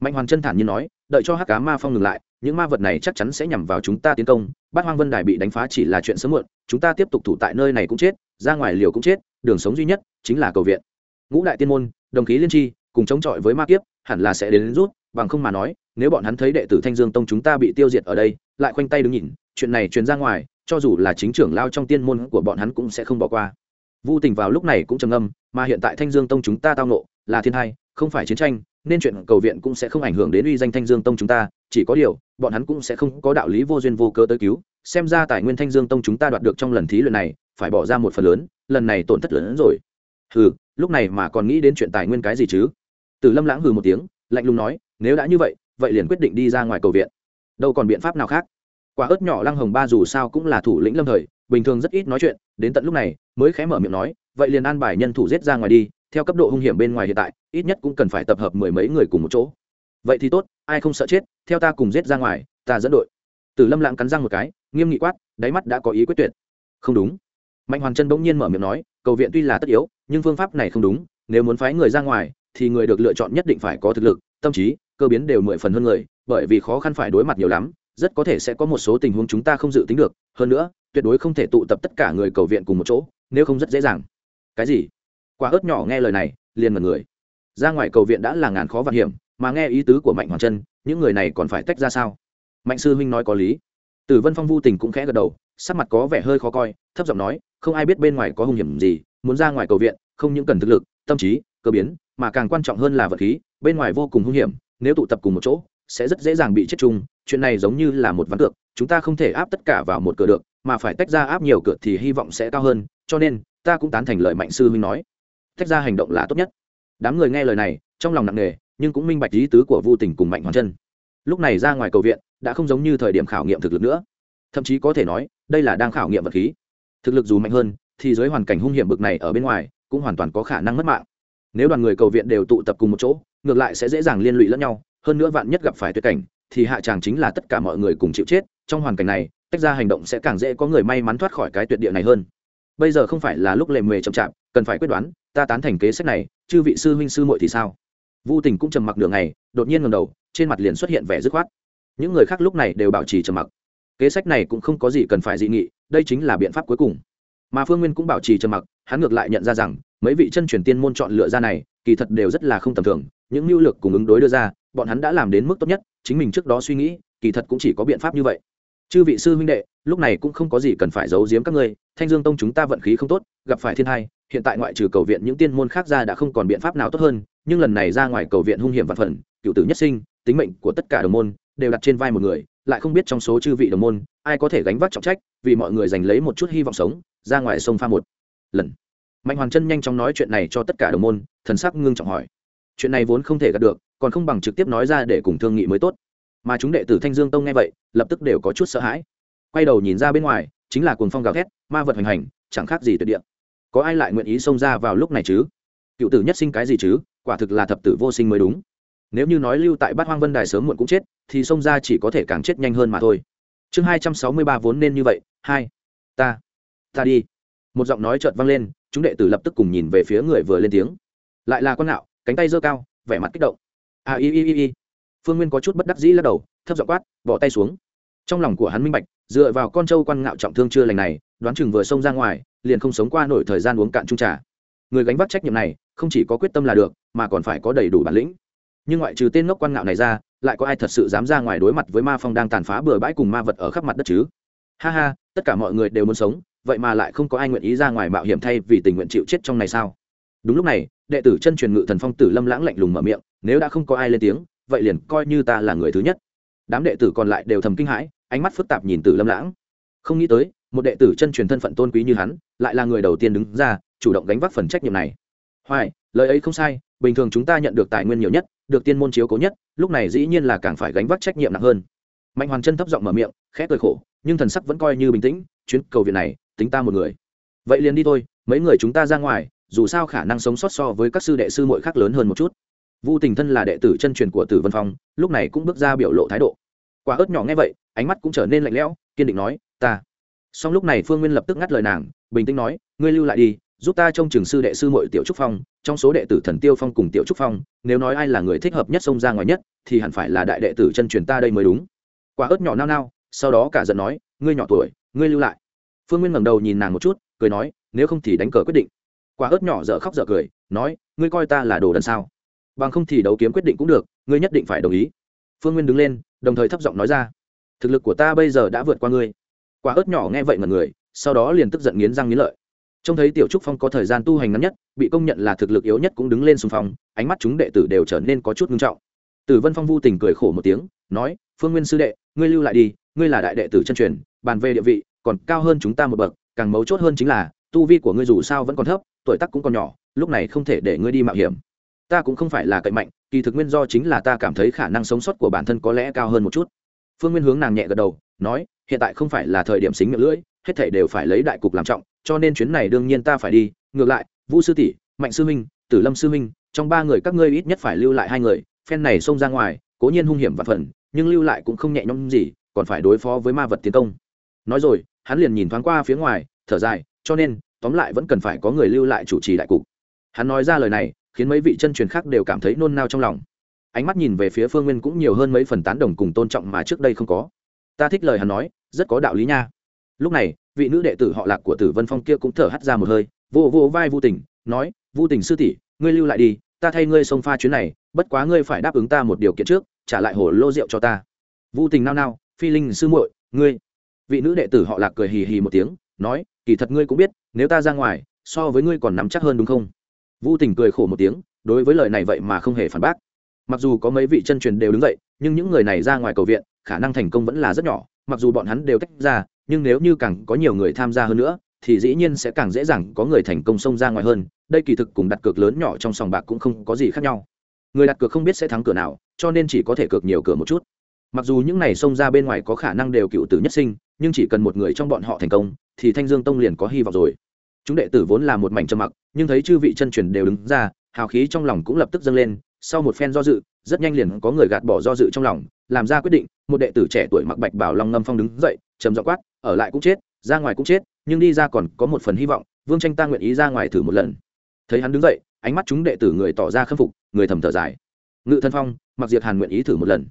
A: Mạnh hoàng chân thản như nói đợi cho hắc cá ma phong ngừng lại những ma vật này chắc chắn sẽ nhằm vào chúng ta tiến công. Bát hoang vân đài bị đánh phá chỉ là chuyện sớm muộn chúng ta tiếp tục thủ tại nơi này cũng chết ra ngoài liều cũng chết đường sống duy nhất chính là cầu viện. Ngũ đại tiên môn đồng khí liên tri cùng chống chọi với ma kiếp hẳn là sẽ đến, đến rút bằng không mà nói nếu bọn hắn thấy đệ tử thanh dương tông chúng ta bị tiêu diệt ở đây, lại khoanh tay đứng nhìn, chuyện này truyền ra ngoài, cho dù là chính trưởng lao trong tiên môn của bọn hắn cũng sẽ không bỏ qua. Vu tình vào lúc này cũng trầm ngâm, mà hiện tại thanh dương tông chúng ta tao nộ là thiên hai, không phải chiến tranh, nên chuyện cầu viện cũng sẽ không ảnh hưởng đến uy danh thanh dương tông chúng ta, chỉ có điều, bọn hắn cũng sẽ không có đạo lý vô duyên vô cớ tới cứu. Xem ra tài nguyên thanh dương tông chúng ta đoạt được trong lần thí luyện này, phải bỏ ra một phần lớn, lần này tổn thất lớn hơn rồi. Hừ, lúc này mà còn nghĩ đến chuyện tài nguyên cái gì chứ? Từ lâm lãng hừ một tiếng, lạnh lùng nói, nếu đã như vậy vậy liền quyết định đi ra ngoài cầu viện. Đâu còn biện pháp nào khác? Quả ớt nhỏ lăng hồng ba dù sao cũng là thủ lĩnh lâm thời, bình thường rất ít nói chuyện, đến tận lúc này, mới khẽ mở miệng nói, vậy liền an bài nhân thủ giết ra ngoài đi, theo cấp độ hung hiểm bên ngoài hiện tại, ít nhất cũng cần phải tập hợp mười mấy người cùng một chỗ. Vậy thì tốt, ai không sợ chết, theo ta cùng giết ra ngoài, ta dẫn đội. Từ lâm lãng cắn răng một cái, nghiêm nghị quát, đáy mắt đã có ý quyết tuyệt. Không đúng. Mạnh hoàn chân bỗng nhiên mở miệng nói, cầu viện tuy là tất yếu, nhưng phương pháp này không đúng, nếu muốn phái người ra ngoài, thì người được lựa chọn nhất định phải có thực lực, tâm trí cơ biến đều mười phần hơn người, bởi vì khó khăn phải đối mặt nhiều lắm, rất có thể sẽ có một số tình huống chúng ta không dự tính được. Hơn nữa, tuyệt đối không thể tụ tập tất cả người cầu viện cùng một chỗ, nếu không rất dễ dàng. Cái gì? Quả ớt nhỏ nghe lời này, liền mật người. Ra ngoài cầu viện đã là ngàn khó vạn hiểm, mà nghe ý tứ của mạnh hoàng chân những người này còn phải tách ra sao? Mạnh sư huynh nói có lý. Tử vân phong vu tình cũng khẽ gật đầu, sắc mặt có vẻ hơi khó coi, thấp giọng nói, không ai biết bên ngoài có hung hiểm gì, muốn ra ngoài cầu viện, không những cần thực lực, tâm trí, cơ biến, mà càng quan trọng hơn là vật khí, bên ngoài vô cùng hung hiểm nếu tụ tập cùng một chỗ, sẽ rất dễ dàng bị chết chung, chuyện này giống như là một ván cược, chúng ta không thể áp tất cả vào một cửa được, mà phải tách ra áp nhiều cửa thì hy vọng sẽ cao hơn, cho nên, ta cũng tán thành lời mạnh sư huynh nói. Tách ra hành động là tốt nhất. Đám người nghe lời này, trong lòng nặng nề, nhưng cũng minh bạch ý tứ của vu tình cùng mạnh hoàng chân. Lúc này ra ngoài cầu viện, đã không giống như thời điểm khảo nghiệm thực lực nữa. Thậm chí có thể nói, đây là đang khảo nghiệm vật khí. Thực lực dù mạnh hơn, thì dưới hoàn cảnh hung hiểm bực này ở bên ngoài, cũng hoàn toàn có khả năng mất mạng. Nếu đoàn người cầu viện đều tụ tập cùng một chỗ ngược lại sẽ dễ dàng liên lụy lẫn nhau, hơn nữa vạn nhất gặp phải tuyệt cảnh, thì hạ tràng chính là tất cả mọi người cùng chịu chết, trong hoàn cảnh này, tách ra hành động sẽ càng dễ có người may mắn thoát khỏi cái tuyệt địa này hơn. Bây giờ không phải là lúc lề mề chậm chạp, cần phải quyết đoán, ta tán thành kế sách này, chư vị sư huynh sư muội thì sao? Vu tình cũng trầm mặc đường này đột nhiên ngầm đầu, trên mặt liền xuất hiện vẻ dứt khoát. Những người khác lúc này đều bảo trì trầm mặc. Kế sách này cũng không có gì cần phải dị nghị, đây chính là biện pháp cuối cùng. Mà phương nguyên cũng bảo trì trầm mặc, hắn ngược lại nhận ra rằng, mấy vị chân truyền tiên môn chọn lựa ra này, kỳ thật đều rất là không tầm thường những mưu lược cùng ứng đối đưa ra, bọn hắn đã làm đến mức tốt nhất, chính mình trước đó suy nghĩ, kỳ thật cũng chỉ có biện pháp như vậy. Chư vị sư huynh đệ, lúc này cũng không có gì cần phải giấu giếm các ngươi, thanh dương tông chúng ta vận khí không tốt, gặp phải thiên hai, hiện tại ngoại trừ cầu viện những tiên môn khác ra đã không còn biện pháp nào tốt hơn, nhưng lần này ra ngoài cầu viện hung hiểm vạn phần, cựu tử nhất sinh, tính mệnh của tất cả đồng môn, đều đặt trên vai một người, lại không biết trong số chư vị đồng môn, ai có thể gánh vác trọng trách, vì mọi người giành lấy một chút hy vọng sống, ra ngoài sông pha một lần. Mạnh hoàng chân nhanh chóng nói chuyện này cho tất cả đồng môn, thần sắc ngưng trọng hỏi chuyện này vốn không thể gạt được, còn không bằng trực tiếp nói ra để cùng thương nghị mới tốt. Mà chúng đệ tử thanh dương tông nghe vậy, lập tức đều có chút sợ hãi. Quay đầu nhìn ra bên ngoài, chính là cuồng phong gào thét, ma vật hoành hành, chẳng khác gì tuyệt địa. Có ai lại nguyện ý xông ra vào lúc này chứ? Cựu tử nhất sinh cái gì chứ? Quả thực là thập tử vô sinh mới đúng. Nếu như nói lưu tại bát hoang vân đài sớm muộn cũng chết, thì xông ra chỉ có thể càng chết nhanh hơn mà thôi. Chương hai trăm sáu mươi ba vốn nên như vậy, hai. Ta ta đi. Một giọng nói chợt vang lên, chúng đệ tử lập tức cùng nhìn về phía người vừa lên tiếng. Lại là con ngạo cánh tay giơ cao, vẻ mặt kích động. A y y y y. Phương nguyên có chút bất đắc dĩ lắc đầu, thấp giọng quát, bỏ tay xuống. Trong lòng của hắn minh bạch, dựa vào con trâu quan ngạo trọng thương chưa lành này, đoán chừng vừa xông ra ngoài, liền không sống qua nổi thời gian uống cạn chung trà. Người gánh vác trách nhiệm này, không chỉ có quyết tâm là được, mà còn phải có đầy đủ bản lĩnh. Nhưng ngoại trừ tên ngốc quan ngạo này ra, lại có ai thật sự dám ra ngoài đối mặt với ma phong đang tàn phá bừa bãi cùng ma vật ở khắp mặt đất chứ? Ha ha, tất cả mọi người đều muốn sống, vậy mà lại không có ai nguyện ý ra ngoài mạo hiểm thay vì tình nguyện chịu chết trong này sao? Đúng lúc này, đệ tử chân truyền ngự thần phong tử lâm lãng lạnh lùng mở miệng, nếu đã không có ai lên tiếng, vậy liền coi như ta là người thứ nhất. Đám đệ tử còn lại đều thầm kinh hãi, ánh mắt phức tạp nhìn tử lâm lãng. Không nghĩ tới, một đệ tử chân truyền thân phận tôn quý như hắn, lại là người đầu tiên đứng ra, chủ động gánh vác phần trách nhiệm này. Hoài, lời ấy không sai, bình thường chúng ta nhận được tài nguyên nhiều nhất, được tiên môn chiếu cố nhất, lúc này dĩ nhiên là càng phải gánh vác trách nhiệm nặng hơn. Mạnh hoàn chân thấp giọng mở miệng, khẽ cười khổ, nhưng thần sắc vẫn coi như bình tĩnh, chuyến cầu viện này, tính ta một người. Vậy liền đi thôi, mấy người chúng ta ra ngoài dù sao khả năng sống sót so với các sư đệ sư muội khác lớn hơn một chút. Vu tình thân là đệ tử chân truyền của tử vân phong, lúc này cũng bước ra biểu lộ thái độ. Quả ớt nhỏ nghe vậy, ánh mắt cũng trở nên lạnh lẽo, kiên định nói, ta. Song lúc này phương nguyên lập tức ngắt lời nàng, bình tĩnh nói, ngươi lưu lại đi, giúp ta trong trường sư đệ sư muội tiểu trúc phong, trong số đệ tử thần tiêu phong cùng tiểu trúc phong, nếu nói ai là người thích hợp nhất xông ra ngoài nhất, thì hẳn phải là đại đệ tử chân truyền ta đây mới đúng. Quả ớt nhỏ nao nao, sau đó cả giận nói, ngươi nhỏ tuổi, ngươi lưu lại. Phương nguyên ngẩng đầu nhìn nàng một chút, cười nói, nếu không thì đánh cờ quyết định quả ớt nhỏ dở khóc dở cười, nói, ngươi coi ta là đồ đần sao? Bằng không thì đấu kiếm quyết định cũng được, ngươi nhất định phải đồng ý. Phương nguyên đứng lên, đồng thời thấp giọng nói ra, thực lực của ta bây giờ đã vượt qua ngươi. Quả ớt nhỏ nghe vậy mà người, sau đó liền tức giận nghiến răng nghiến lợi. Trông thấy tiểu trúc phong có thời gian tu hành ngắn nhất, bị công nhận là thực lực yếu nhất cũng đứng lên xung phong, ánh mắt chúng đệ tử đều trở nên có chút ngưng trọng. Tử vân phong vu tình cười khổ một tiếng, nói, phương nguyên sư đệ, ngươi lưu lại đi, ngươi là đại đệ tử chân truyền, bàn về địa vị, còn cao hơn chúng ta một bậc, càng mấu chốt hơn chính là, tu vi của ngươi dù sao vẫn còn thấp tuổi tác cũng còn nhỏ, lúc này không thể để ngươi đi mạo hiểm. Ta cũng không phải là cậy mạnh, kỳ thực nguyên do chính là ta cảm thấy khả năng sống sót của bản thân có lẽ cao hơn một chút. Phương nguyên hướng nàng nhẹ gật đầu, nói, hiện tại không phải là thời điểm xính miệng lưỡi, hết thể đều phải lấy đại cục làm trọng, cho nên chuyến này đương nhiên ta phải đi. Ngược lại vũ sư tỷ, mạnh sư minh tử lâm sư minh trong ba người các ngươi ít nhất phải lưu lại hai người, phen này xông ra ngoài, cố nhiên hung hiểm và phần, nhưng lưu lại cũng không nhẹ nhõm gì, còn phải đối phó với ma vật tiến công. Nói rồi, hắn liền nhìn thoáng qua phía ngoài, thở dài, cho nên tóm lại vẫn cần phải có người lưu lại chủ trì đại cục. Hắn nói ra lời này, khiến mấy vị chân truyền khác đều cảm thấy nôn nao trong lòng. Ánh mắt nhìn về phía phương nguyên cũng nhiều hơn mấy phần tán đồng cùng tôn trọng mà trước đây không có. Ta thích lời hắn nói, rất có đạo lý nha. Lúc này, vị nữ đệ tử họ lạc của tử vân phong kia cũng thở hắt ra một hơi, vô vô vai vô tình, nói vô tình sư tỷ, ngươi lưu lại đi, ta thay ngươi xông pha chuyến này, bất quá ngươi phải đáp ứng ta một điều kiện trước, trả lại hồ lô rượu cho ta. Vô tình nao nao, phi linh sư muội, ngươi. Vị nữ đệ tử họ lạc cười hì hì một tiếng, nói kỳ thật ngươi cũng biết, nếu ta ra ngoài, so với ngươi còn nắm chắc hơn đúng không? Vô tình cười khổ một tiếng, đối với lời này vậy mà không hề phản bác. Mặc dù có mấy vị chân truyền đều đứng dậy, nhưng những người này ra ngoài cầu viện, khả năng thành công vẫn là rất nhỏ, mặc dù bọn hắn đều tách ra, nhưng nếu như càng có nhiều người tham gia hơn nữa, thì dĩ nhiên sẽ càng dễ dàng có người thành công xông ra ngoài hơn, đây kỳ thực cùng đặt cược lớn nhỏ trong sòng bạc cũng không có gì khác nhau. Người đặt cược không biết sẽ thắng cửa nào, cho nên chỉ có thể cược nhiều cửa một chút. Mặc dù những này xông ra bên ngoài có khả năng đều cựu tử nhất sinh, nhưng chỉ cần một người trong bọn họ thành công thì thanh dương tông liền có hy vọng rồi. Chúng đệ tử vốn là một mảnh trầm mặc, nhưng thấy chư vị chân truyền đều đứng ra, hào khí trong lòng cũng lập tức dâng lên, sau một phen do dự, rất nhanh liền có người gạt bỏ do dự trong lòng, làm ra quyết định, một đệ tử trẻ tuổi mặc bạch bảo long ngâm phong đứng dậy, trầm giọng quát, ở lại cũng chết, ra ngoài cũng chết, nhưng đi ra còn có một phần hy vọng, vương tranh ta nguyện ý ra ngoài thử một lần. Thấy hắn đứng dậy, ánh mắt chúng đệ tử người tỏ ra khâm phục, người thầm thở dài. Ngự thân phong, mặc diệt hàn nguyện ý thử một lần.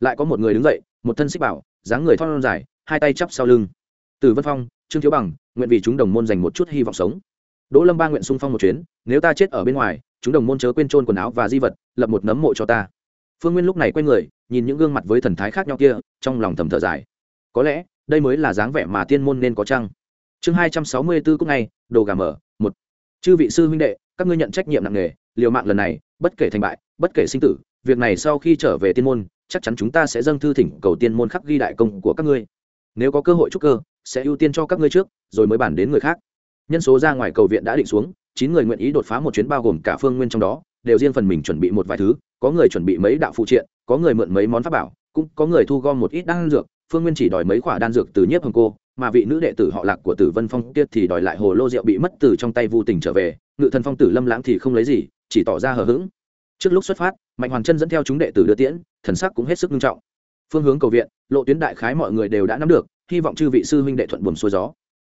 A: Lại có một người đứng dậy, một thân xích bảo, dáng người thon dài, hai tay chắp sau lưng. Từ vân phong trương thiếu bằng, nguyện vì chúng đồng môn dành một chút hy vọng sống. Đỗ lâm ba nguyện sung phong một chuyến, nếu ta chết ở bên ngoài, chúng đồng môn chớ quên trôn quần áo và di vật, lập một nấm mộ cho ta. Phương nguyên lúc này quay người, nhìn những gương mặt với thần thái khác nhau kia, trong lòng thầm thở dài. Có lẽ, đây mới là dáng vẻ mà tiên môn nên có chăng? Chương hai trăm sáu mươi bốn cúc này đồ gà mở, một. Chư vị sư huynh đệ, các ngươi nhận trách nhiệm nặng nề, liều mạng lần này, bất kể thành bại, bất kể sinh tử, việc này sau khi trở về tiên môn, chắc chắn chúng ta sẽ dâng thư thỉnh cầu tiên môn khắc ghi đại công của các ngươi. Nếu có cơ hội trúc cơ sẽ ưu tiên cho các ngươi trước, rồi mới bàn đến người khác. Nhân số ra ngoài cầu viện đã định xuống, chín người nguyện ý đột phá một chuyến bao gồm cả phương nguyên trong đó, đều riêng phần mình chuẩn bị một vài thứ, có người chuẩn bị mấy đạo phụ triện, có người mượn mấy món pháp bảo, cũng có người thu gom một ít đan dược, phương nguyên chỉ đòi mấy khoả đan dược từ nhiếp hồng cô, mà vị nữ đệ tử họ lạc của tử vân phong tiết thì đòi lại hồ lô rượu bị mất từ trong tay vô tình trở về, ngự thần phong tử lâm lãng thì không lấy gì, chỉ tỏ ra hờ hững. Trước lúc xuất phát, mạnh hoàng chân dẫn theo chúng đệ tử đưa tiễn, thần sắc cũng hết sức nghiêm trọng. Phương hướng cầu viện, lộ tuyến đại khái mọi người đều đã nắm được hy vọng chư vị sư huynh đệ thuận buồm xuôi gió.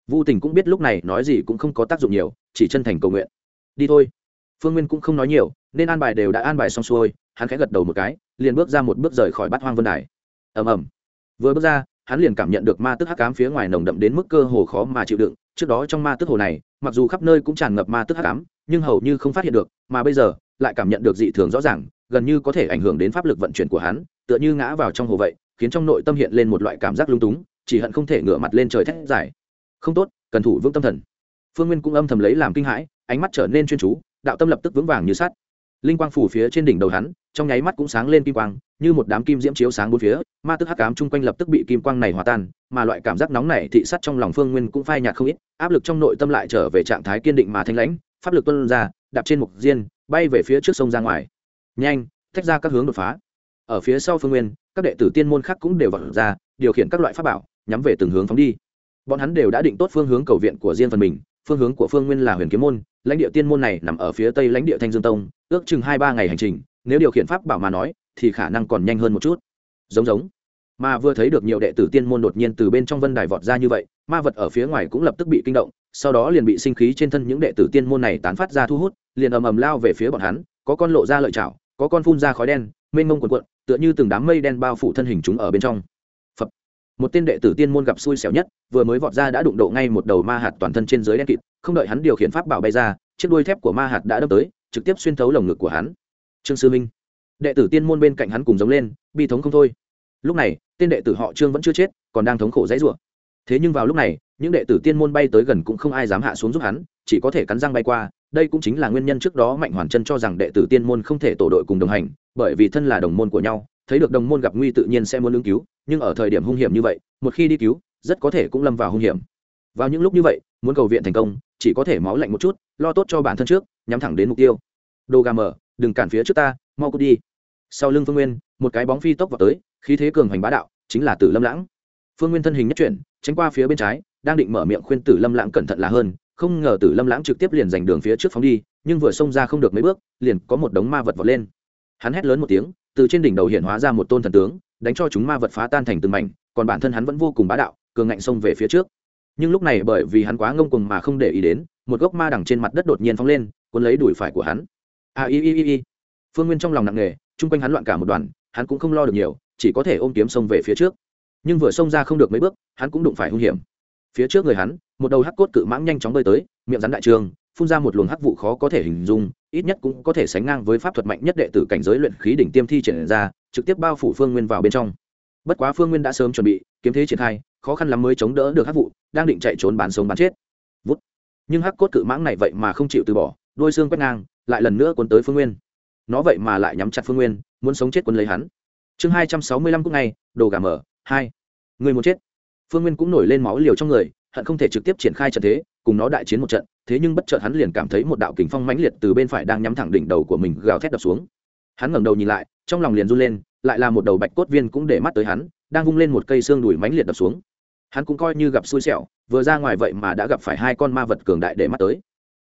A: Vu tình cũng biết lúc này nói gì cũng không có tác dụng nhiều, chỉ chân thành cầu nguyện. Đi thôi. Phương nguyên cũng không nói nhiều, nên an bài đều đã an bài xong xuôi, hắn khẽ gật đầu một cái, liền bước ra một bước rời khỏi bát hoang vân đài. Ầm ầm. Vừa bước ra, hắn liền cảm nhận được ma tức hắc ám phía ngoài nồng đậm đến mức cơ hồ khó mà chịu đựng. Trước đó trong ma tức hồ này, mặc dù khắp nơi cũng tràn ngập ma tức hắc ám, nhưng hầu như không phát hiện được, mà bây giờ lại cảm nhận được dị thường rõ ràng, gần như có thể ảnh hưởng đến pháp lực vận chuyển của hắn, tựa như ngã vào trong hồ vậy, khiến trong nội tâm hiện lên một loại cảm giác lung túng chỉ hận không thể ngửa mặt lên trời thét giải không tốt, cần thủ vững tâm thần. Phương nguyên cũng âm thầm lấy làm kinh hãi, ánh mắt trở nên chuyên chú, đạo tâm lập tức vững vàng như sắt. Linh quang phủ phía trên đỉnh đầu hắn, trong nháy mắt cũng sáng lên kim quang, như một đám kim diễm chiếu sáng bốn phía, ma tức hắc ám chung quanh lập tức bị kim quang này hòa tan, mà loại cảm giác nóng này thị sắt trong lòng phương nguyên cũng phai nhạt không ít, áp lực trong nội tâm lại trở về trạng thái kiên định mà thanh lãnh, pháp lực tuân ra, đạp trên mục diên, bay về phía trước sông ra ngoài. Nhanh, tách ra các hướng đột phá. Ở phía sau phương nguyên, các đệ tử tiên môn khác cũng đều vọt ra, điều khiển các loại pháp bảo nhắm về từng hướng phóng đi. Bọn hắn đều đã định tốt phương hướng cầu viện của riêng phần mình, phương hướng của phương nguyên là huyền kiếm môn, lãnh địa tiên môn này nằm ở phía tây lãnh địa thanh dương tông, ước chừng hai ba ngày hành trình, nếu điều khiển pháp bảo mà nói, thì khả năng còn nhanh hơn một chút. Giống giống. Mà vừa thấy được nhiều đệ tử tiên môn đột nhiên từ bên trong vân đài vọt ra như vậy, ma vật ở phía ngoài cũng lập tức bị kinh động, sau đó liền bị sinh khí trên thân những đệ tử tiên môn này tán phát ra thu hút, liền ầm ầm lao về phía bọn hắn, có con lộ ra lợi chảo, có con phun ra khói đen, mênh mông quần quận tựa như từng đám mây đen bao phủ thân hình chúng ở bên trong một tên đệ tử tiên môn gặp xui xẻo nhất, vừa mới vọt ra đã đụng độ ngay một đầu ma hạt toàn thân trên dưới đen kịt, không đợi hắn điều khiển pháp bảo bay ra, chiếc đuôi thép của ma hạt đã đâm tới, trực tiếp xuyên thấu lồng ngực của hắn. Trương sư minh, đệ tử tiên môn bên cạnh hắn cùng giống lên, bi thống không thôi. Lúc này, tên đệ tử họ trương vẫn chưa chết, còn đang thống khổ dãy rủa. Thế nhưng vào lúc này, những đệ tử tiên môn bay tới gần cũng không ai dám hạ xuống giúp hắn, chỉ có thể cắn răng bay qua. Đây cũng chính là nguyên nhân trước đó mạnh hoàn chân cho rằng đệ tử tiên môn không thể tổ đội cùng đồng hành, bởi vì thân là đồng môn của nhau thấy được đồng môn gặp nguy tự nhiên sẽ muốn ứng cứu, nhưng ở thời điểm hung hiểm như vậy, một khi đi cứu, rất có thể cũng lâm vào hung hiểm. Vào những lúc như vậy, muốn cầu viện thành công, chỉ có thể máu lạnh một chút, lo tốt cho bản thân trước, nhắm thẳng đến mục tiêu. Đồ gà mở, đừng cản phía trước ta, mau cút đi. Sau lưng phương nguyên, một cái bóng phi tốc vào tới, khí thế cường hoành bá đạo, chính là tử lâm lãng. Phương nguyên thân hình nhất chuyển, tránh qua phía bên trái, đang định mở miệng khuyên tử lâm lãng cẩn thận là hơn, không ngờ tử lâm lãng trực tiếp liền giành đường phía trước phóng đi, nhưng vừa xông ra không được mấy bước, liền có một đống ma vật vọt lên. Hắn hét lớn một tiếng từ trên đỉnh đầu hiện hóa ra một tôn thần tướng, đánh cho chúng ma vật phá tan thành từng mảnh, còn bản thân hắn vẫn vô cùng bá đạo, cường ngạnh xông về phía trước. Nhưng lúc này bởi vì hắn quá ngông cuồng mà không để ý đến, một gốc ma đằng trên mặt đất đột nhiên phóng lên, cuốn lấy đùi phải của hắn. A y y y y phương nguyên trong lòng nặng nề, chung quanh hắn loạn cả một đoàn, hắn cũng không lo được nhiều, chỉ có thể ôm kiếm xông về phía trước. Nhưng vừa xông ra không được mấy bước, hắn cũng đụng phải hung hiểm. Phía trước người hắn, một đầu hắc cốt cự mãng nhanh chóng bơi tới, miệng rắn đại trường phun ra một luồng hắc vụ khó có thể hình dung, ít nhất cũng có thể sánh ngang với pháp thuật mạnh nhất đệ tử cảnh giới luyện khí đỉnh tiêm thi triển ra, trực tiếp bao phủ phương nguyên vào bên trong. Bất quá phương nguyên đã sớm chuẩn bị, kiếm thế triển khai, khó khăn lắm mới chống đỡ được hắc vụ, đang định chạy trốn bán sống bán chết. Vút. Nhưng hắc cốt cự mãng này vậy mà không chịu từ bỏ, đôi xương quét ngang, lại lần nữa cuốn tới phương nguyên. Nó vậy mà lại nhắm chặt phương nguyên, muốn sống chết cuốn lấy hắn. Chương hai trăm sáu mươi lăm cũng ngày đồ gà mở, hai. Người muốn chết. Phương nguyên cũng nổi lên máu liều trong người, hận không thể trực tiếp triển khai trận thế cùng nó đại chiến một trận, thế nhưng bất chợt hắn liền cảm thấy một đạo kình phong mãnh liệt từ bên phải đang nhắm thẳng đỉnh đầu của mình gào thét đập xuống. Hắn ngẩng đầu nhìn lại, trong lòng liền run lên, lại là một đầu bạch cốt viên cũng để mắt tới hắn, đang vung lên một cây xương đùi mãnh liệt đập xuống. Hắn cũng coi như gặp xui xẻo, vừa ra ngoài vậy mà đã gặp phải hai con ma vật cường đại để mắt tới.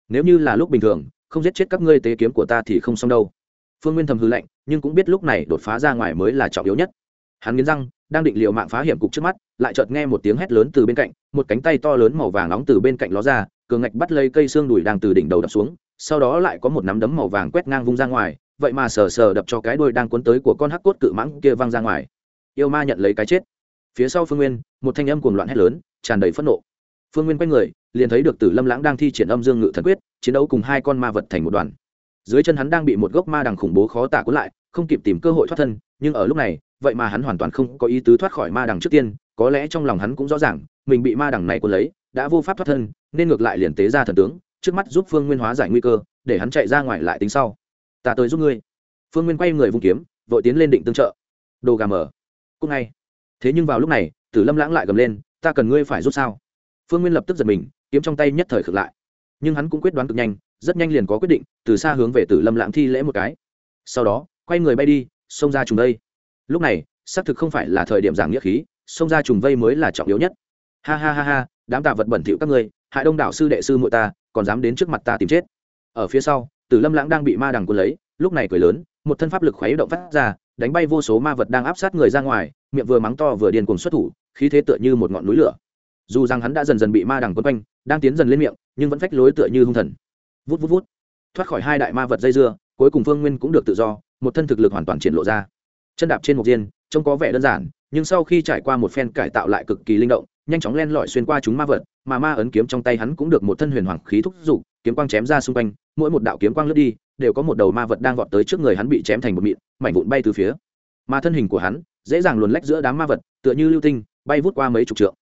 A: Nếu như là lúc bình thường, không giết chết các ngươi tế kiếm của ta thì không xong đâu. Phương nguyên thầm hư lạnh, nhưng cũng biết lúc này đột phá ra ngoài mới là trọng yếu nhất. Hắn nghiến răng, đang định liệu mạng phá hiểm cục trước mắt lại chợt nghe một tiếng hét lớn từ bên cạnh, một cánh tay to lớn màu vàng nóng từ bên cạnh ló ra, cường ngạch bắt lấy cây xương đùi đang từ đỉnh đầu đập xuống, sau đó lại có một nắm đấm màu vàng quét ngang vung ra ngoài, vậy mà sờ sờ đập cho cái đuôi đang cuốn tới của con hắc cốt cự mãng kia văng ra ngoài. Yêu ma nhận lấy cái chết. Phía sau phương nguyên, một thanh âm cuồng loạn hét lớn, tràn đầy phẫn nộ. Phương nguyên quay người, liền thấy được tử lâm lãng đang thi triển âm dương ngự thần quyết, chiến đấu cùng hai con ma vật thành một đoàn. Dưới chân hắn đang bị một gốc ma đằng khủng bố khó tả cuốn lại, không kịp tìm cơ hội thoát thân, nhưng ở lúc này, vậy mà hắn hoàn toàn không có ý tứ thoát khỏi ma đằng trước tiên có lẽ trong lòng hắn cũng rõ ràng, mình bị ma đằng này quân lấy, đã vô pháp thoát thân, nên ngược lại liền tế ra thần tướng, trước mắt giúp phương nguyên hóa giải nguy cơ, để hắn chạy ra ngoài lại tính sau. Ta tới giúp ngươi. Phương nguyên quay người vung kiếm, vội tiến lên định tương trợ. Đồ gà mở cúc ngay. Thế nhưng vào lúc này, tử lâm lãng lại gầm lên, ta cần ngươi phải rút sao? Phương nguyên lập tức giật mình, kiếm trong tay nhất thời khực lại. Nhưng hắn cũng quyết đoán cực nhanh, rất nhanh liền có quyết định, từ xa hướng về tử lâm lãng thi lễ một cái. Sau đó, quay người bay đi, xông ra trùng đây. lúc này, xác thực không phải là thời điểm giảng nghĩa khí xông ra trùng vây mới là trọng yếu nhất. Ha ha ha ha, đám tạ vật bẩn thỉu các ngươi, hại đông đảo sư đệ sư muội ta, còn dám đến trước mặt ta tìm chết. Ở phía sau, tử lâm lãng đang bị ma đằng cuốn lấy, lúc này cười lớn, một thân pháp lực khuấy động phát ra, đánh bay vô số ma vật đang áp sát người ra ngoài, miệng vừa mắng to vừa điên cuồng xuất thủ, khí thế tựa như một ngọn núi lửa. Dù rằng hắn đã dần dần bị ma đằng quấn quanh, đang tiến dần lên miệng, nhưng vẫn phách lối tựa như hung thần. Vút vút vút. Thoát khỏi hai đại ma vật dây dưa, cuối cùng phương nguyên cũng được tự do, một thân thực lực hoàn toàn triển lộ ra. Chân đạp trên một diên trông có vẻ đơn giản nhưng sau khi trải qua một phen cải tạo lại cực kỳ linh động, nhanh chóng len lỏi xuyên qua chúng ma vật, mà ma ấn kiếm trong tay hắn cũng được một thân huyền hoàng khí thúc giục kiếm quang chém ra xung quanh, mỗi một đạo kiếm quang lướt đi, đều có một đầu ma vật đang vọt tới trước người hắn bị chém thành một mịn, mảnh vụn bay từ phía. Mà thân hình của hắn, dễ dàng luồn lách giữa đám ma vật, tựa như lưu tinh, bay vút qua mấy chục trượng.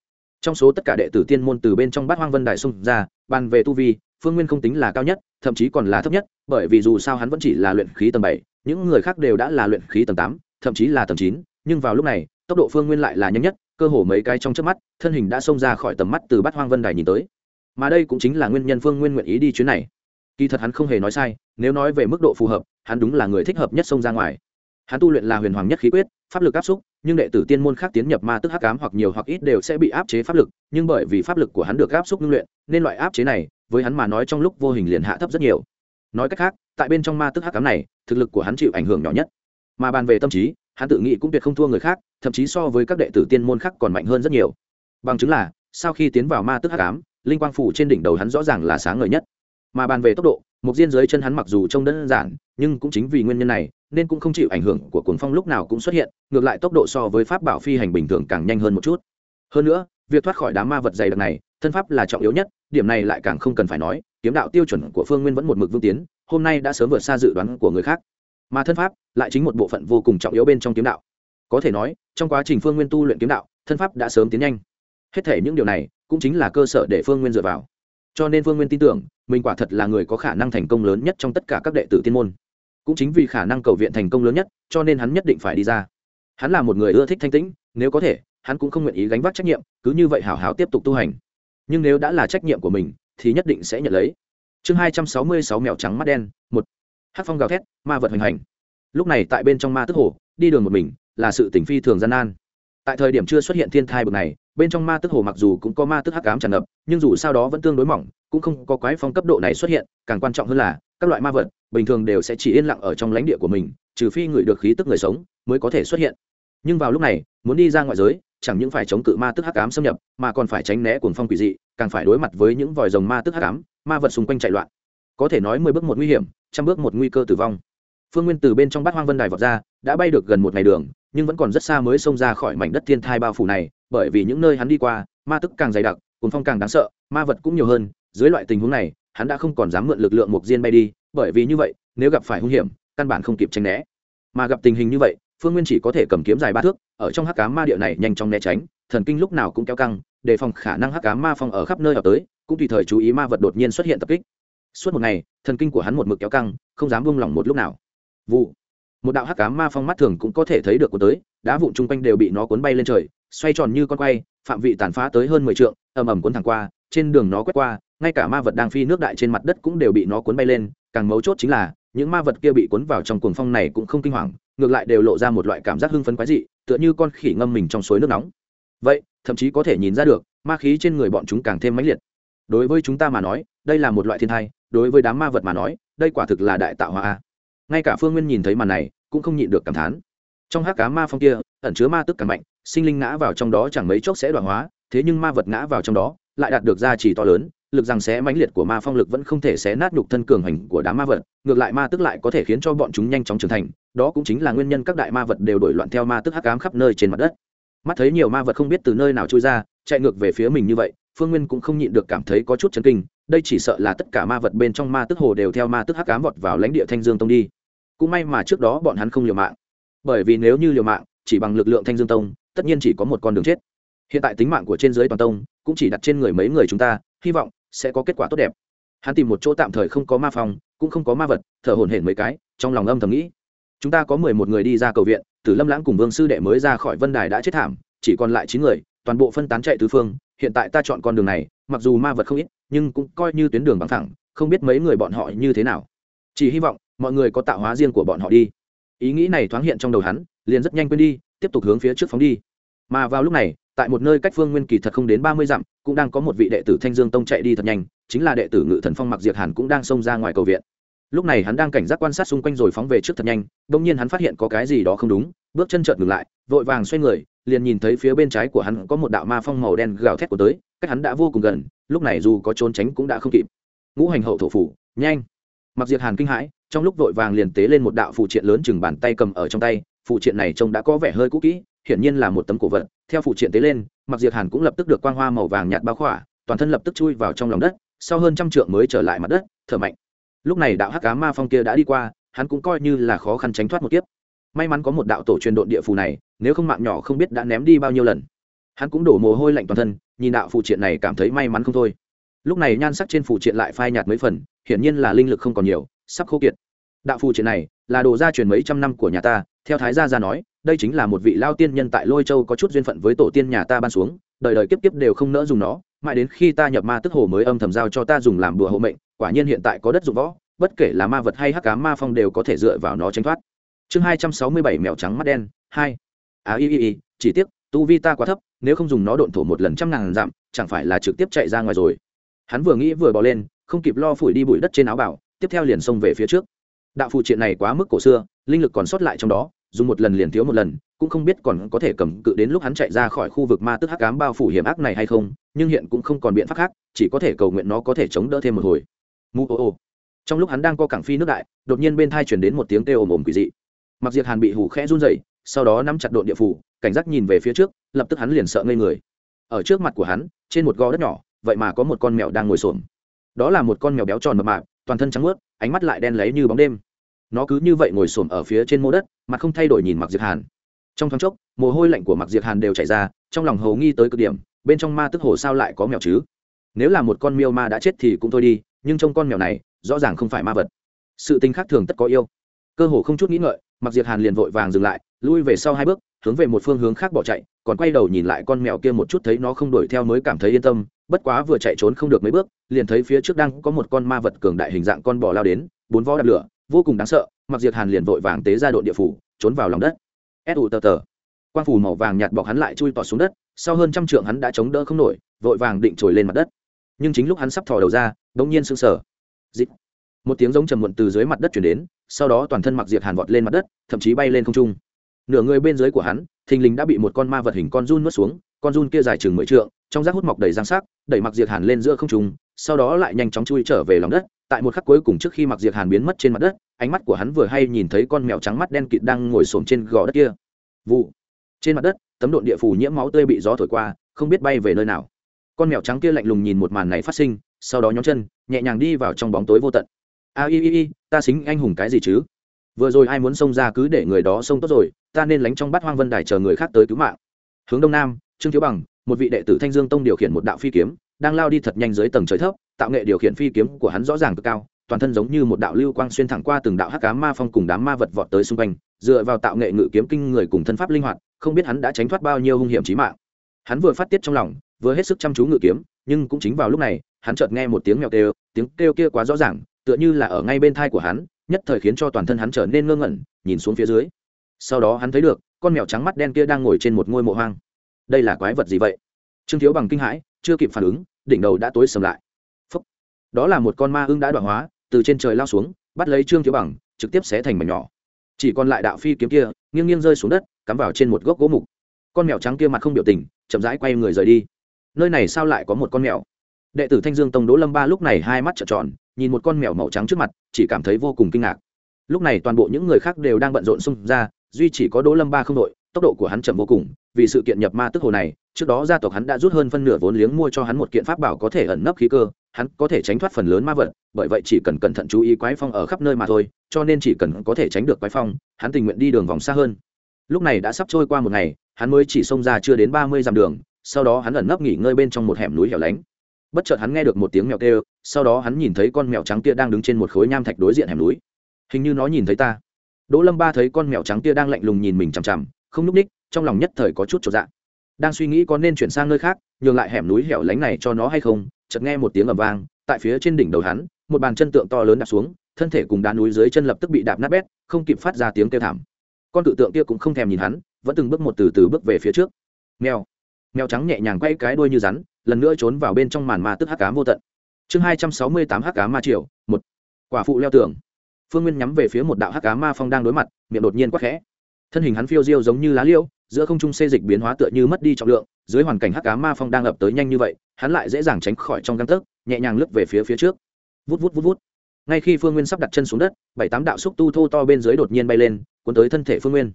A: Trong số tất cả đệ tử tiên môn từ bên trong bát hoang vân đài xung ra, bàn về tu vi, phương nguyên không tính là cao nhất, thậm chí còn là thấp nhất, bởi vì dù sao hắn vẫn chỉ là luyện khí tầng bảy, những người khác đều đã là luyện khí tầng tám, thậm chí là tầng chín, nhưng vào lúc này tốc độ phương nguyên lại là nhanh nhất, cơ hồ mấy cái trong trước mắt, thân hình đã xông ra khỏi tầm mắt từ bát hoang vân đài nhìn tới. Mà đây cũng chính là nguyên nhân phương nguyên nguyện ý đi chuyến này. Kỳ thật hắn không hề nói sai, nếu nói về mức độ phù hợp, hắn đúng là người thích hợp nhất xông ra ngoài. Hắn tu luyện là huyền hoàng nhất khí quyết, pháp lực áp xúc, nhưng đệ tử tiên môn khác tiến nhập ma tức hắc ám hoặc nhiều hoặc ít đều sẽ bị áp chế pháp lực, nhưng bởi vì pháp lực của hắn được áp xúc ngưng luyện, nên loại áp chế này, với hắn mà nói trong lúc vô hình liền hạ thấp rất nhiều. Nói cách khác, tại bên trong ma tức hắc ám này, thực lực của hắn chịu ảnh hưởng nhỏ nhất. Mà bàn về tâm trí hắn tự nghĩ cũng tuyệt không thua người khác, thậm chí so với các đệ tử tiên môn khác còn mạnh hơn rất nhiều. Bằng chứng là, sau khi tiến vào ma tức hắc ám, linh quang phủ trên đỉnh đầu hắn rõ ràng là sáng ngời nhất. Mà bàn về tốc độ, một diên dưới chân hắn mặc dù trông đơn giản, nhưng cũng chính vì nguyên nhân này, nên cũng không chịu ảnh hưởng của cuồng phong lúc nào cũng xuất hiện, ngược lại tốc độ so với pháp bảo phi hành bình thường càng nhanh hơn một chút. Hơn nữa, việc thoát khỏi đám ma vật dày đặc này, thân pháp là trọng yếu nhất, điểm này lại càng không cần phải nói, kiếm đạo tiêu chuẩn của phương nguyên vẫn một mực vương tiến, hôm nay đã sớm vượt xa dự đoán của người khác mà thân pháp lại chính một bộ phận vô cùng trọng yếu bên trong kiếm đạo. Có thể nói, trong quá trình phương nguyên tu luyện kiếm đạo, thân pháp đã sớm tiến nhanh. Hết thể những điều này cũng chính là cơ sở để phương nguyên dựa vào. Cho nên phương nguyên tin tưởng, mình quả thật là người có khả năng thành công lớn nhất trong tất cả các đệ tử tiên môn. Cũng chính vì khả năng cầu viện thành công lớn nhất, cho nên hắn nhất định phải đi ra. Hắn là một người ưa thích thanh tĩnh, nếu có thể, hắn cũng không nguyện ý gánh vác trách nhiệm, cứ như vậy hảo hảo tiếp tục tu hành. Nhưng nếu đã là trách nhiệm của mình, thì nhất định sẽ nhận lấy. Chương hai trăm sáu mươi sáu mèo trắng mắt đen hát phong gào thét, ma vật hoành hành. Lúc này tại bên trong ma tức hồ, đi đường một mình, là sự tỉnh phi thường gian nan. Tại thời điểm chưa xuất hiện thiên thai bực này, bên trong ma tức hồ mặc dù cũng có ma tức hắc ám tràn ngập, nhưng dù sao đó vẫn tương đối mỏng, cũng không có quái phong cấp độ này xuất hiện, càng quan trọng hơn là, các loại ma vật, bình thường đều sẽ chỉ yên lặng ở trong lãnh địa của mình, trừ phi người được khí tức người sống, mới có thể xuất hiện. Nhưng vào lúc này, muốn đi ra ngoại giới, chẳng những phải chống cự ma tức hắc ám xâm nhập, mà còn phải tránh né cuồng phong quỷ dị, càng phải đối mặt với những vòi rồng ma tức hắc ám, ma vật xung quanh chạy loạn. Có thể nói mười bước một nguy hiểm trăm bước một nguy cơ tử vong. Phương nguyên từ bên trong bát hoang vân đài vọt ra, đã bay được gần một ngày đường, nhưng vẫn còn rất xa mới xông ra khỏi mảnh đất thiên thai bao phủ này, bởi vì những nơi hắn đi qua, ma tức càng dày đặc cuốn phong càng đáng sợ, ma vật cũng nhiều hơn, dưới loại tình huống này, hắn đã không còn dám mượn lực lượng mục diên bay đi, bởi vì như vậy, nếu gặp phải hung hiểm, căn bản không kịp tránh né. Mà gặp tình hình như vậy, phương nguyên chỉ có thể cầm kiếm dài ba thước, ở trong hắc cá ma địa này nhanh chóng né tránh, thần kinh lúc nào cũng kéo căng, đề phòng khả năng hắc cá ma phong ở khắp nơi ở tới, cũng tùy thời chú ý ma vật đột nhiên xuất hiện tập kích suốt một ngày, thần kinh của hắn một mực kéo căng, không dám buông lỏng một lúc nào. Vụ. Một đạo hắc cá ma phong mắt thường cũng có thể thấy được của tới, đá vụn chung quanh đều bị nó cuốn bay lên trời, xoay tròn như con quay, phạm vị tàn phá tới hơn mười trượng, ầm ầm cuốn thẳng qua, trên đường nó quét qua, ngay cả ma vật đang phi nước đại trên mặt đất cũng đều bị nó cuốn bay lên, càng mấu chốt chính là, những ma vật kia bị cuốn vào trong cuồng phong này cũng không kinh hoàng, ngược lại đều lộ ra một loại cảm giác hưng phấn quái dị, tựa như con khỉ ngâm mình trong suối nước nóng. Vậy, thậm chí có thể nhìn ra được, ma khí trên người bọn chúng càng thêm mãnh liệt. Đối với chúng ta mà nói, đây là một loại thiên thai đối với đám ma vật mà nói, đây quả thực là đại tạo hóa ngay cả phương nguyên nhìn thấy màn này, cũng không nhịn được cảm thán. Trong hát cá ma phong kia, ẩn chứa ma tức càng mạnh, sinh linh ngã vào trong đó chẳng mấy chốc sẽ đoạn hóa, thế nhưng ma vật ngã vào trong đó, lại đạt được gia trì to lớn, lực rằng xé mãnh liệt của ma phong lực vẫn không thể xé nát nhục thân cường hành của đám ma vật, ngược lại ma tức lại có thể khiến cho bọn chúng nhanh chóng trưởng thành, đó cũng chính là nguyên nhân các đại ma vật đều đổi loạn theo ma tức hắc ám khắp nơi trên mặt đất. Mắt thấy nhiều ma vật không biết từ nơi nào trôi ra, chạy ngược về phía mình như vậy, phương nguyên cũng không nhịn được cảm thấy có chút chấn kinh đây chỉ sợ là tất cả ma vật bên trong ma tức hồ đều theo ma tức hắc ám vọt vào lãnh địa thanh dương tông đi. Cũng may mà trước đó bọn hắn không liều mạng. Bởi vì nếu như liều mạng, chỉ bằng lực lượng thanh dương tông, tất nhiên chỉ có một con đường chết. Hiện tại tính mạng của trên dưới toàn tông, cũng chỉ đặt trên người mấy người chúng ta, hy vọng sẽ có kết quả tốt đẹp. Hắn tìm một chỗ tạm thời không có ma phòng, cũng không có ma vật, thở hổn hển mấy cái, trong lòng âm thầm nghĩ. Chúng ta có mười một người đi ra cầu viện, tử lâm lãng cùng vương sư đệ mới ra khỏi vân đài đã chết thảm, chỉ còn lại chín người, toàn bộ phân tán chạy tứ phương hiện tại ta chọn con đường này, mặc dù ma vật không ít, nhưng cũng coi như tuyến đường bằng thẳng không biết mấy người bọn họ như thế nào. Chỉ hy vọng, mọi người có tạo hóa riêng của bọn họ đi. Ý nghĩ này thoáng hiện trong đầu hắn, liền rất nhanh quên đi, tiếp tục hướng phía trước phóng đi. Mà vào lúc này, tại một nơi cách phương nguyên kỳ thật không đến ba mươi dặm, cũng đang có một vị đệ tử thanh dương tông chạy đi thật nhanh, chính là đệ tử ngự thần phong mặc diệt hàn cũng đang xông ra ngoài cầu viện. Lúc này hắn đang cảnh giác quan sát xung quanh rồi phóng về trước thật nhanh đông nhiên hắn phát hiện có cái gì đó không đúng, bước chân chợt ngừng lại, vội vàng xoay người liền nhìn thấy phía bên trái của hắn có một đạo ma phong màu đen gào thét của tới, cách hắn đã vô cùng gần, lúc này dù có trốn tránh cũng đã không kịp. Ngũ hành hậu thổ phủ, nhanh. Mặc diệt hàn kinh hãi, trong lúc vội vàng liền tế lên một đạo phụ triện lớn chừng bàn tay cầm ở trong tay phụ triện này trông đã có vẻ hơi cũ kỹ, hiển nhiên là một tấm cổ vật. Theo phụ triện tế lên, mặc diệt hàn cũng lập tức được quang hoa màu vàng nhạt bao khỏa, toàn thân lập tức chui vào trong lòng đất, sau hơn trăm trượng mới trở lại mặt đất, thở mạnh. Lúc này đạo hắc cá ma phong kia đã đi qua, hắn cũng coi như là khó khăn tránh thoát một kiếp may mắn có một đạo tổ truyền độn địa phù này, nếu không mạng nhỏ không biết đã ném đi bao nhiêu lần. Hắn cũng đổ mồ hôi lạnh toàn thân, nhìn đạo phụ triện này cảm thấy may mắn không thôi. Lúc này nhan sắc trên phụ triện lại phai nhạt mấy phần, hiển nhiên là linh lực không còn nhiều, sắp khô kiệt. Đạo phụ triện này là đồ gia truyền mấy trăm năm của nhà ta, theo thái gia gia nói, đây chính là một vị lao tiên nhân tại lôi châu có chút duyên phận với tổ tiên nhà ta ban xuống, đời đời kiếp kiếp đều không nỡ dùng nó, mãi đến khi ta nhập ma tức hồ mới âm thầm giao cho ta dùng làm đùa hộ mệnh, quả nhiên hiện tại có đất dụng võ, bất kể là ma vật hay hắc cá ma phong đều có thể dựa vào nó tránh thoát chương hai trăm sáu mươi bảy mèo trắng mắt đen, hai. A i i chỉ tiếc, tu vi ta quá thấp, nếu không dùng nó độn thổ một lần trăm ngàn dặm, chẳng phải là trực tiếp chạy ra ngoài rồi. Hắn vừa nghĩ vừa bỏ lên, không kịp lo phủi đi bụi đất trên áo bảo, tiếp theo liền xông về phía trước. Đạo phụ triện này quá mức cổ xưa, linh lực còn sót lại trong đó, dùng một lần liền thiếu một lần, cũng không biết còn có thể cầm cự đến lúc hắn chạy ra khỏi khu vực ma tức hắc cám bao phủ hiểm ác này hay không, nhưng hiện cũng không còn biện pháp khác, chỉ có thể cầu nguyện nó có thể chống đỡ thêm một hồi. Mù ô ô. Trong lúc hắn đang co cảng phi nước đại, đột nhiên bên thai chuyển đến một tiếng kêu ồm ồm quỷ dị mặc diệt hàn bị hủ khẽ run dậy sau đó nắm chặt độn địa phủ, cảnh giác nhìn về phía trước, lập tức hắn liền sợ ngây người. Ở trước mặt của hắn, trên một gò đất nhỏ, vậy mà có một con mèo đang ngồi xổm. Đó là một con mèo béo tròn mập mạp, toàn thân trắng ướt ánh mắt lại đen lấy như bóng đêm. Nó cứ như vậy ngồi xổm ở phía trên mô đất mà không thay đổi nhìn mặc diệt hàn. Trong thoáng chốc, mồ hôi lạnh của mặc diệt hàn đều chảy ra, trong lòng hầu nghi tới cực điểm, bên trong ma tức hồ sao lại có mèo chứ? Nếu là một con miêu ma đã chết thì cũng thôi đi, nhưng trong con mèo này, rõ ràng không phải ma vật. Sự tình khác thường tất có yêu. Cơ hồ không chút nghĩ ngợi mặc diệt hàn liền vội vàng dừng lại, lui về sau hai bước, hướng về một phương hướng khác bỏ chạy, còn quay đầu nhìn lại con mèo kia một chút thấy nó không đuổi theo mới cảm thấy yên tâm, bất quá vừa chạy trốn không được mấy bước, liền thấy phía trước đang có một con ma vật cường đại hình dạng con bò lao đến, bốn vó đạp lửa, vô cùng đáng sợ, mặc diệt hàn liền vội vàng tế ra đội địa phủ, trốn vào lòng đất. Ép ụ tờ tờ. Quan phủ màu vàng nhạt bọc hắn lại chui tỏ xuống đất, sau hơn trăm trượng hắn đã chống đỡ không nổi, vội vàng định trồi lên mặt đất. Nhưng chính lúc hắn sắp thò đầu ra đ ỗ n g nhiên sưng sờ. Dịp một tiếng giống trầm muộn từ dưới mặt đất chuyển đến, sau đó toàn thân mặc diệt hàn vọt lên mặt đất, thậm chí bay lên không trung. Nửa người bên dưới của hắn, thình lình đã bị một con ma vật hình con run nuốt xuống, con run kia dài chừng mười trượng, trong rác hút mọc đầy giang sắc, đẩy mặc diệt hàn lên giữa không trung, sau đó lại nhanh chóng chui trở về lòng đất, tại một khắc cuối cùng trước khi mặc diệt hàn biến mất trên mặt đất, ánh mắt của hắn vừa hay nhìn thấy con mèo trắng mắt đen kịt đang ngồi xổm trên gò đất kia. Vụ. Trên mặt đất, tấm độn địa phủ nhiễm máu tươi bị gió thổi qua, không biết bay về nơi nào. Con mèo trắng kia lạnh lùng nhìn một màn này phát sinh, sau đó nhóm chân, nhẹ nhàng đi vào trong bóng tối vô tận a i i i, ta xính anh hùng cái gì chứ? Vừa rồi ai muốn xông ra cứ để người đó xông tốt rồi, ta nên lánh trong bát hoang vân đài chờ người khác tới cứu mạng. Hướng đông nam, trương thiếu bằng, một vị đệ tử thanh dương tông điều khiển một đạo phi kiếm, đang lao đi thật nhanh dưới tầng trời thấp, tạo nghệ điều khiển phi kiếm của hắn rõ ràng cực cao, toàn thân giống như một đạo lưu quang xuyên thẳng qua từng đạo hắc cá ma phong cùng đám ma vật vọt tới xung quanh, dựa vào tạo nghệ ngự kiếm kinh người cùng thân pháp linh hoạt, không biết hắn đã tránh thoát bao nhiêu hung hiểm chí mạng. Hắn vừa phát tiết trong lòng, vừa hết sức chăm chú ngự kiếm, nhưng cũng chính vào lúc này, hắn chợt nghe một tiếng mèo kêu, tiếng kêu kia quá rõ ràng tựa như là ở ngay bên thai của hắn, nhất thời khiến cho toàn thân hắn trở nên ngơ ngẩn, nhìn xuống phía dưới. Sau đó hắn thấy được, con mèo trắng mắt đen kia đang ngồi trên một ngôi mộ hoang. Đây là quái vật gì vậy? Trương thiếu bằng kinh hãi, chưa kịp phản ứng, đỉnh đầu đã tối sầm lại. Phúc. đó là một con ma ưng đã đoạn hóa, từ trên trời lao xuống, bắt lấy trương thiếu bằng, trực tiếp xé thành mảnh nhỏ. Chỉ còn lại đạo phi kiếm kia, nghiêng nghiêng rơi xuống đất, cắm vào trên một gốc gỗ mục. Con mèo trắng kia mặt không biểu tình, chậm rãi quay người rời đi. Nơi này sao lại có một con mèo? Đệ tử thanh dương tông đỗ lâm ba lúc này hai mắt trợn tròn nhìn một con mèo màu trắng trước mặt, chỉ cảm thấy vô cùng kinh ngạc. Lúc này toàn bộ những người khác đều đang bận rộn xung ra, duy chỉ có đỗ lâm ba không đội, tốc độ của hắn chậm vô cùng, vì sự kiện nhập ma tức hồ này, trước đó gia tộc hắn đã rút hơn phân nửa vốn liếng mua cho hắn một kiện pháp bảo có thể ẩn nấp khí cơ, hắn có thể tránh thoát phần lớn ma vật, bởi vậy chỉ cần cẩn thận chú ý quái phong ở khắp nơi mà thôi, cho nên chỉ cần có thể tránh được quái phong, hắn tình nguyện đi đường vòng xa hơn. Lúc này đã sắp trôi qua một ngày, hắn mới chỉ xông ra chưa đến ba mươi dặm đường, sau đó hắn ẩn nấp nghỉ ngơi bên trong một hẻm núi hẻo lánh bất chợt hắn nghe được một tiếng mèo kêu, sau đó hắn nhìn thấy con mèo trắng kia đang đứng trên một khối nham thạch đối diện hẻm núi. Hình như nó nhìn thấy ta. Đỗ lâm ba thấy con mèo trắng kia đang lạnh lùng nhìn mình chằm chằm, không núp ních, trong lòng nhất thời có chút trọn dạng đang suy nghĩ có nên chuyển sang nơi khác, nhường lại hẻm núi hẻo lánh này cho nó hay không, chợt nghe một tiếng ầm vang, tại phía trên đỉnh đầu hắn, một bàn chân tượng to lớn đạp xuống, thân thể cùng đá núi dưới chân lập tức bị đạp nát bét, không kịp phát ra tiếng kêu thảm. Con cự tượng kia cũng không thèm nhìn hắn, vẫn từng bước một từ từ bước về phía trước. Mèo mèo trắng nhẹ nhàng quay cái đuôi như rắn lần nữa trốn vào bên trong màn ma tức hắc cá vô tận. Chương hai trăm sáu mươi tám hắc cá ma triều một. Quả phụ leo tường. Phương nguyên nhắm về phía một đạo hắc cá ma phong đang đối mặt miệng đột nhiên quắc khẽ. Thân hình hắn phiêu diêu giống như lá liễu, giữa không trung xê dịch biến hóa tựa như mất đi trọng lượng dưới hoàn cảnh hắc cá ma phong đang ập tới nhanh như vậy hắn lại dễ dàng tránh khỏi trong găng tấc nhẹ nhàng lướt về phía phía trước. Vút vút vút vút. Ngay khi phương nguyên sắp đặt chân xuống đất bảy tám đạo xúc tu thô to bên dưới đột nhiên bay lên cuốn tới thân thể phương nguyên.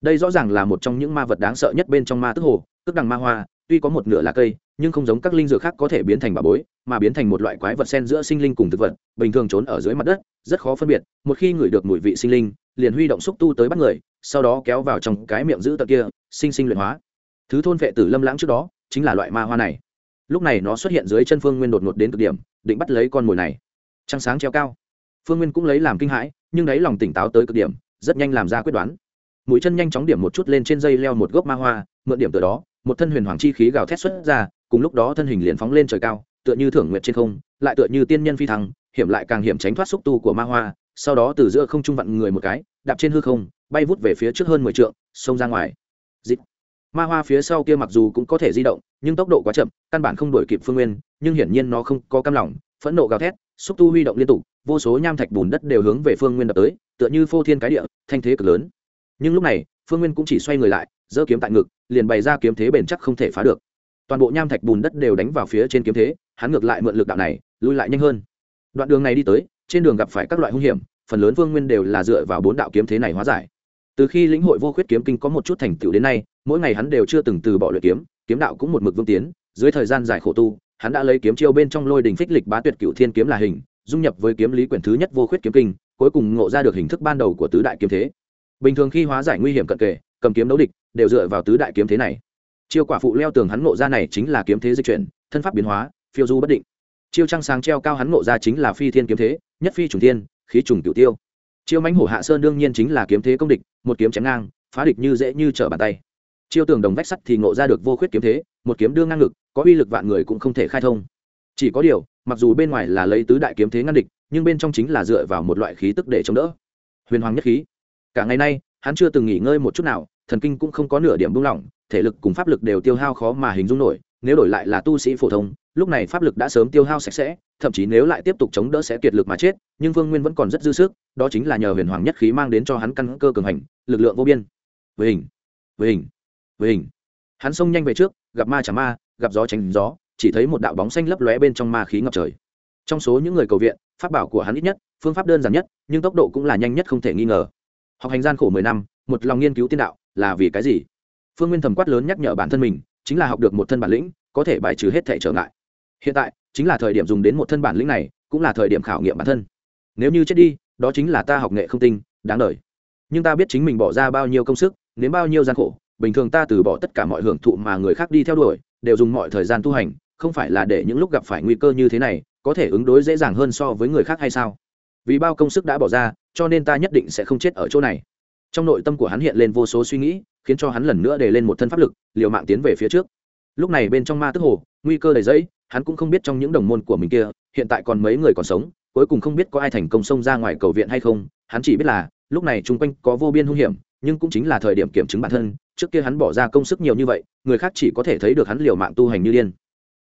A: Đây rõ ràng là một trong những ma vật đáng sợ nhất bên trong ma tức hồ tức đằng ma hoa, tuy có một nửa là cây, nhưng không giống các linh dược khác có thể biến thành bà bối, mà biến thành một loại quái vật sen giữa sinh linh cùng thực vật, bình thường trốn ở dưới mặt đất, rất khó phân biệt, một khi ngửi được mùi vị sinh linh, liền huy động xúc tu tới bắt người, sau đó kéo vào trong cái miệng giữ tận kia, sinh sinh luyện hóa. Thứ thôn vệ tử lâm lãng trước đó, chính là loại ma hoa này. Lúc này nó xuất hiện dưới chân phương nguyên đột ngột đến cực điểm, định bắt lấy con mồi này. Trăng sáng treo cao. Phương nguyên cũng lấy làm kinh hãi, nhưng đáy lòng tỉnh táo tới cực điểm, rất nhanh làm ra quyết đoán. Mũi chân nhanh chóng điểm một chút lên trên dây leo một gốc ma hoa, mượn điểm từ đó một thân huyền hoàng chi khí gào thét xuất ra, cùng lúc đó thân hình liền phóng lên trời cao, tựa như thưởng nguyệt trên không, lại tựa như tiên nhân phi thăng, hiểm lại càng hiểm tránh thoát xúc tu của ma hoa, sau đó từ giữa không trung vặn người một cái, đạp trên hư không, bay vút về phía trước hơn mười trượng, xông ra ngoài Dịp. ma hoa phía sau kia mặc dù cũng có thể di động, nhưng tốc độ quá chậm, căn bản không đuổi kịp phương nguyên, nhưng hiển nhiên nó không có cam lòng, phẫn nộ gào thét, xúc tu huy động liên tục, vô số nham thạch bùn đất đều hướng về phương nguyên đập tới, tựa như phô thiên cái địa, thanh thế cực lớn nhưng lúc này, phương nguyên cũng chỉ xoay người lại, giơ kiếm tại ngực liền bày ra kiếm thế bền chắc không thể phá được. Toàn bộ nham thạch bùn đất đều đánh vào phía trên kiếm thế, hắn ngược lại mượn lực đạo này, lui lại nhanh hơn. Đoạn đường này đi tới, trên đường gặp phải các loại hung hiểm, phần lớn vương nguyên đều là dựa vào bốn đạo kiếm thế này hóa giải. Từ khi lĩnh hội vô khuyết kiếm kinh có một chút thành tựu đến nay, mỗi ngày hắn đều chưa từng từ bỏ luyện kiếm kiếm đạo cũng một mực vương tiến, dưới thời gian dài khổ tu, hắn đã lấy kiếm chiêu bên trong lôi đình phích lịch bá tuyệt cựu thiên kiếm là hình, dung nhập với kiếm lý quyển thứ nhất vô khuyết kiếm kinh, cuối cùng ngộ ra được hình thức ban đầu của tứ đại kiếm thế. Bình thường khi hóa giải nguy hiểm cận kề, cầm kiếm đấu địch đều dựa vào tứ đại kiếm thế này. Chiêu quả phụ leo tường hắn ngộ ra này chính là kiếm thế di chuyển, thân pháp biến hóa, phiêu du bất định. Chiêu trăng sáng treo cao hắn ngộ ra chính là phi thiên kiếm thế, nhất phi trùng thiên, khí trùng tiểu tiêu. Chiêu mãnh hổ hạ sơn đương nhiên chính là kiếm thế công địch, một kiếm chém ngang, phá địch như dễ như trở bàn tay. Chiêu tường đồng vách sắt thì ngộ ra được vô khuyết kiếm thế, một kiếm đương ngang ngực, có uy lực vạn người cũng không thể khai thông. Chỉ có điều, mặc dù bên ngoài là lấy tứ đại kiếm thế ngăn địch, nhưng bên trong chính là dựa vào một loại khí tức để chống đỡ. Huyền hoàng nhất khí. Cả ngày nay hắn chưa từng nghỉ ngơi một chút nào, thần kinh cũng không có nửa điểm buông lỏng, thể lực cùng pháp lực đều tiêu hao khó mà hình dung nổi, nếu đổi lại là tu sĩ phổ thông, lúc này pháp lực đã sớm tiêu hao sạch sẽ, thậm chí nếu lại tiếp tục chống đỡ sẽ kiệt lực mà chết, nhưng vương nguyên vẫn còn rất dư sức, đó chính là nhờ huyền hoàng nhất khí mang đến cho hắn căn cơ cường hành, lực lượng vô biên. Với hình với hình với hình hắn xông nhanh về trước, gặp ma chả ma, gặp gió tránh gió, chỉ thấy một đạo bóng xanh lấp lóe bên trong ma khí ngập trời. Trong số những người cầu viện, pháp bảo của hắn ít nhất, phương pháp đơn giản nhất, nhưng tốc độ cũng là nhanh nhất không thể nghi ngờ học hành gian khổ mười năm, một lòng nghiên cứu tiên đạo, là vì cái gì? Phương nguyên thầm quát lớn nhắc nhở bản thân mình, chính là học được một thân bản lĩnh, có thể bài trừ hết thể trở ngại. Hiện tại, chính là thời điểm dùng đến một thân bản lĩnh này, cũng là thời điểm khảo nghiệm bản thân. Nếu như chết đi, đó chính là ta học nghệ không tinh, đáng đời. Nhưng ta biết chính mình bỏ ra bao nhiêu công sức, nếm bao nhiêu gian khổ, bình thường ta từ bỏ tất cả mọi hưởng thụ mà người khác đi theo đuổi, đều dùng mọi thời gian tu hành, không phải là để những lúc gặp phải nguy cơ như thế này, có thể ứng đối dễ dàng hơn so với người khác hay sao? Vì bao công sức đã bỏ ra cho nên ta nhất định sẽ không chết ở chỗ này. Trong nội tâm của hắn hiện lên vô số suy nghĩ, khiến cho hắn lần nữa để lên một thân pháp lực, liều mạng tiến về phía trước. Lúc này bên trong ma tức hồ, nguy cơ đầy dẫy, hắn cũng không biết trong những đồng môn của mình kia, hiện tại còn mấy người còn sống, cuối cùng không biết có ai thành công xông ra ngoài cầu viện hay không, hắn chỉ biết là, lúc này chung quanh có vô biên hung hiểm, nhưng cũng chính là thời điểm kiểm chứng bản thân, trước kia hắn bỏ ra công sức nhiều như vậy, người khác chỉ có thể thấy được hắn liều mạng tu hành như điên.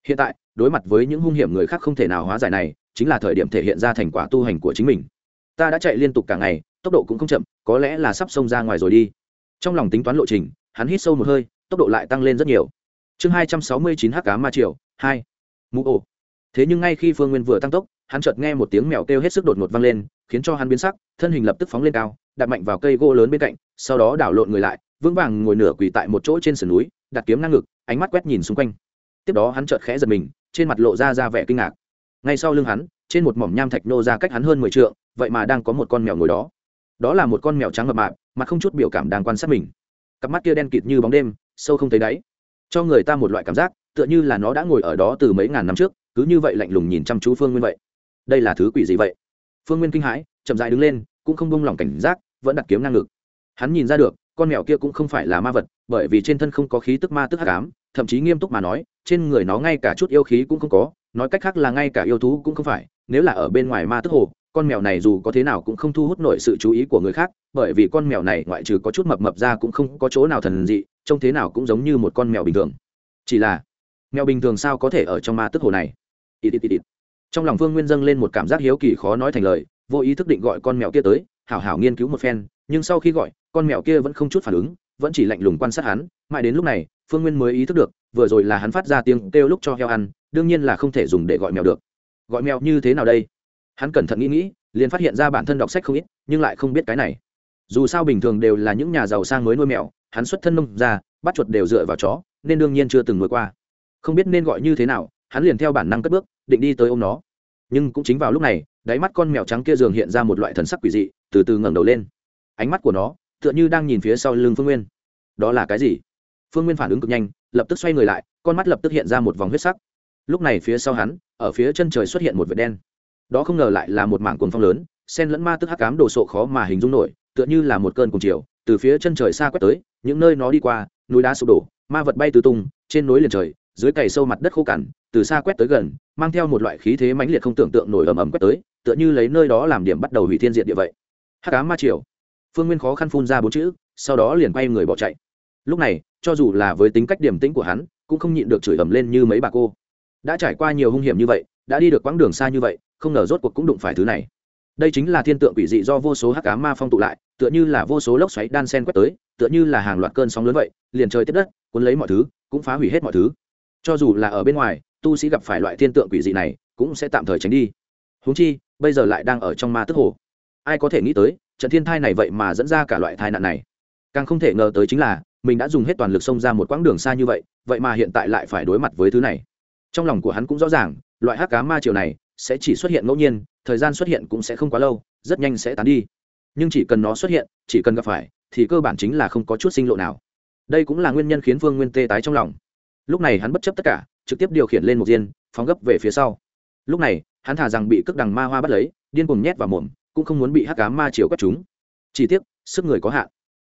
A: Hiện tại, đối mặt với những hung hiểm người khác không thể nào hóa giải này, chính là thời điểm thể hiện ra thành quả tu hành của chính mình ta đã chạy liên tục cả ngày, tốc độ cũng không chậm, có lẽ là sắp xông ra ngoài rồi đi. Trong lòng tính toán lộ trình, hắn hít sâu một hơi, tốc độ lại tăng lên rất nhiều. Chương hai trăm sáu mươi chín h cá ma triều, hai. Mũ ổ. Thế nhưng ngay khi phương nguyên vừa tăng tốc, hắn chợt nghe một tiếng mèo kêu hết sức đột ngột vang lên, khiến cho hắn biến sắc, thân hình lập tức phóng lên cao đặt mạnh vào cây gỗ lớn bên cạnh, sau đó đảo lộn người lại, vững vàng ngồi nửa quỳ tại một chỗ trên sườn núi, đặt kiếm ngang ngực, ánh mắt quét nhìn xung quanh. Tiếp đó hắn chợt khẽ giật mình, trên mặt lộ ra ra vẻ kinh ngạc. Ngay sau lưng hắn, trên một mỏm nham thạch nô ra cách hắn hơn mười t vậy mà đang có một con mèo ngồi đó. Đó là một con mèo trắng mập mạp, mặt không chút biểu cảm đang quan sát mình. Cặp mắt kia đen kịt như bóng đêm, sâu không thấy đáy. Cho người ta một loại cảm giác, tựa như là nó đã ngồi ở đó từ mấy ngàn năm trước, cứ như vậy lạnh lùng nhìn chăm chú phương nguyên vậy. Đây là thứ quỷ gì vậy? Phương nguyên kinh hãi, chậm dại đứng lên, cũng không bông lỏng cảnh giác, vẫn đặt kiếm năng lực hắn nhìn ra được, con mèo kia cũng không phải là ma vật, bởi vì trên thân không có khí tức ma tức hắc ám, thậm chí nghiêm túc mà nói, trên người nó ngay cả chút yêu khí cũng không có, nói cách khác là ngay cả yêu thú cũng không phải, nếu là ở bên ngoài ma tức hồ con mèo này dù có thế nào cũng không thu hút nổi sự chú ý của người khác, bởi vì con mèo này ngoại trừ có chút mập mập ra cũng không có chỗ nào thần dị, trông thế nào cũng giống như một con mèo bình thường. Chỉ là, mèo bình thường sao có thể ở trong ma tức hồ này? Ít ít ít ít. trong lòng vương nguyên dâng lên một cảm giác hiếu kỳ khó nói thành lời, vô ý thức định gọi con mèo kia tới, hảo hảo nghiên cứu một phen, nhưng sau khi gọi, con mèo kia vẫn không chút phản ứng, vẫn chỉ lạnh lùng quan sát hắn, mãi đến lúc này, phương nguyên mới ý thức được, vừa rồi là hắn phát ra tiếng kêu lúc cho heo ăn, đương nhiên là không thể dùng để gọi mèo được. Gọi mèo như thế nào đây? Hắn cẩn thận nghĩ nghĩ, liền phát hiện ra bản thân đọc sách không ít, nhưng lại không biết cái này. Dù sao bình thường đều là những nhà giàu sang mới nuôi mèo, hắn xuất thân nông ra, bắt chuột đều dựa vào chó, nên đương nhiên chưa từng nuôi qua. Không biết nên gọi như thế nào, hắn liền theo bản năng cất bước, định đi tới ôm nó. Nhưng cũng chính vào lúc này, đáy mắt con mèo trắng kia dường hiện ra một loại thần sắc quỷ dị, từ từ ngẩng đầu lên. Ánh mắt của nó, tựa như đang nhìn phía sau lưng phương nguyên. Đó là cái gì? Phương nguyên phản ứng cực nhanh, lập tức xoay người lại, con mắt lập tức hiện ra một vòng huyết sắc. Lúc này phía sau hắn, ở phía chân trời xuất hiện một vệt đen đó không ngờ lại là một mảng cuồng phong lớn, sen lẫn ma tức hắc cám đồ sộ khó mà hình dung nổi, tựa như là một cơn cùng chiều, từ phía chân trời xa quét tới, những nơi nó đi qua, núi đá sụp đổ, ma vật bay tứ tung, trên núi liền trời, dưới cày sâu mặt đất khô cằn, từ xa quét tới gần, mang theo một loại khí thế mãnh liệt không tưởng tượng nổi ầm ầm quét tới, tựa như lấy nơi đó làm điểm bắt đầu hủy thiên diệt địa vậy. Hắc ám ma triều. Phương nguyên khó khăn phun ra bốn chữ, sau đó liền quay người bỏ chạy. Lúc này, cho dù là với tính cách điểm tĩnh của hắn, cũng không nhịn được chửi ầm lên như mấy bà cô. Đã trải qua nhiều hung hiểm như vậy, đã đi được quãng đường xa như vậy không ngờ rốt cuộc cũng đụng phải thứ này. Đây chính là thiên tượng quỷ dị do vô số hắc cá ma phong tụ lại, tựa như là vô số lốc xoáy đan sen quét tới, tựa như là hàng loạt cơn sóng lớn vậy, liền trời tiếp đất, cuốn lấy mọi thứ, cũng phá hủy hết mọi thứ. Cho dù là ở bên ngoài, tu sĩ gặp phải loại thiên tượng quỷ dị này, cũng sẽ tạm thời tránh đi. Húng chi, bây giờ lại đang ở trong ma tức hồ. Ai có thể nghĩ tới, trận thiên thai này vậy mà dẫn ra cả loại tai nạn này. Càng không thể ngờ tới chính là, mình đã dùng hết toàn lực xông ra một quãng đường xa như vậy vậy mà hiện tại lại phải đối mặt với thứ này. Trong lòng của hắn cũng rõ ràng, loại hắc cá ma triều này sẽ chỉ xuất hiện ngẫu nhiên, thời gian xuất hiện cũng sẽ không quá lâu, rất nhanh sẽ tán đi. Nhưng chỉ cần nó xuất hiện, chỉ cần gặp phải, thì cơ bản chính là không có chút sinh lộ nào. Đây cũng là nguyên nhân khiến vương nguyên tê tái trong lòng. Lúc này hắn bất chấp tất cả, trực tiếp điều khiển lên một diên phóng gấp về phía sau. Lúc này, hắn thả rằng bị cước đằng ma hoa bắt lấy, điên cùng nhét vào mồm, cũng không muốn bị hắc cá ma chiều quét chúng. Chỉ tiếc, sức người có hạn.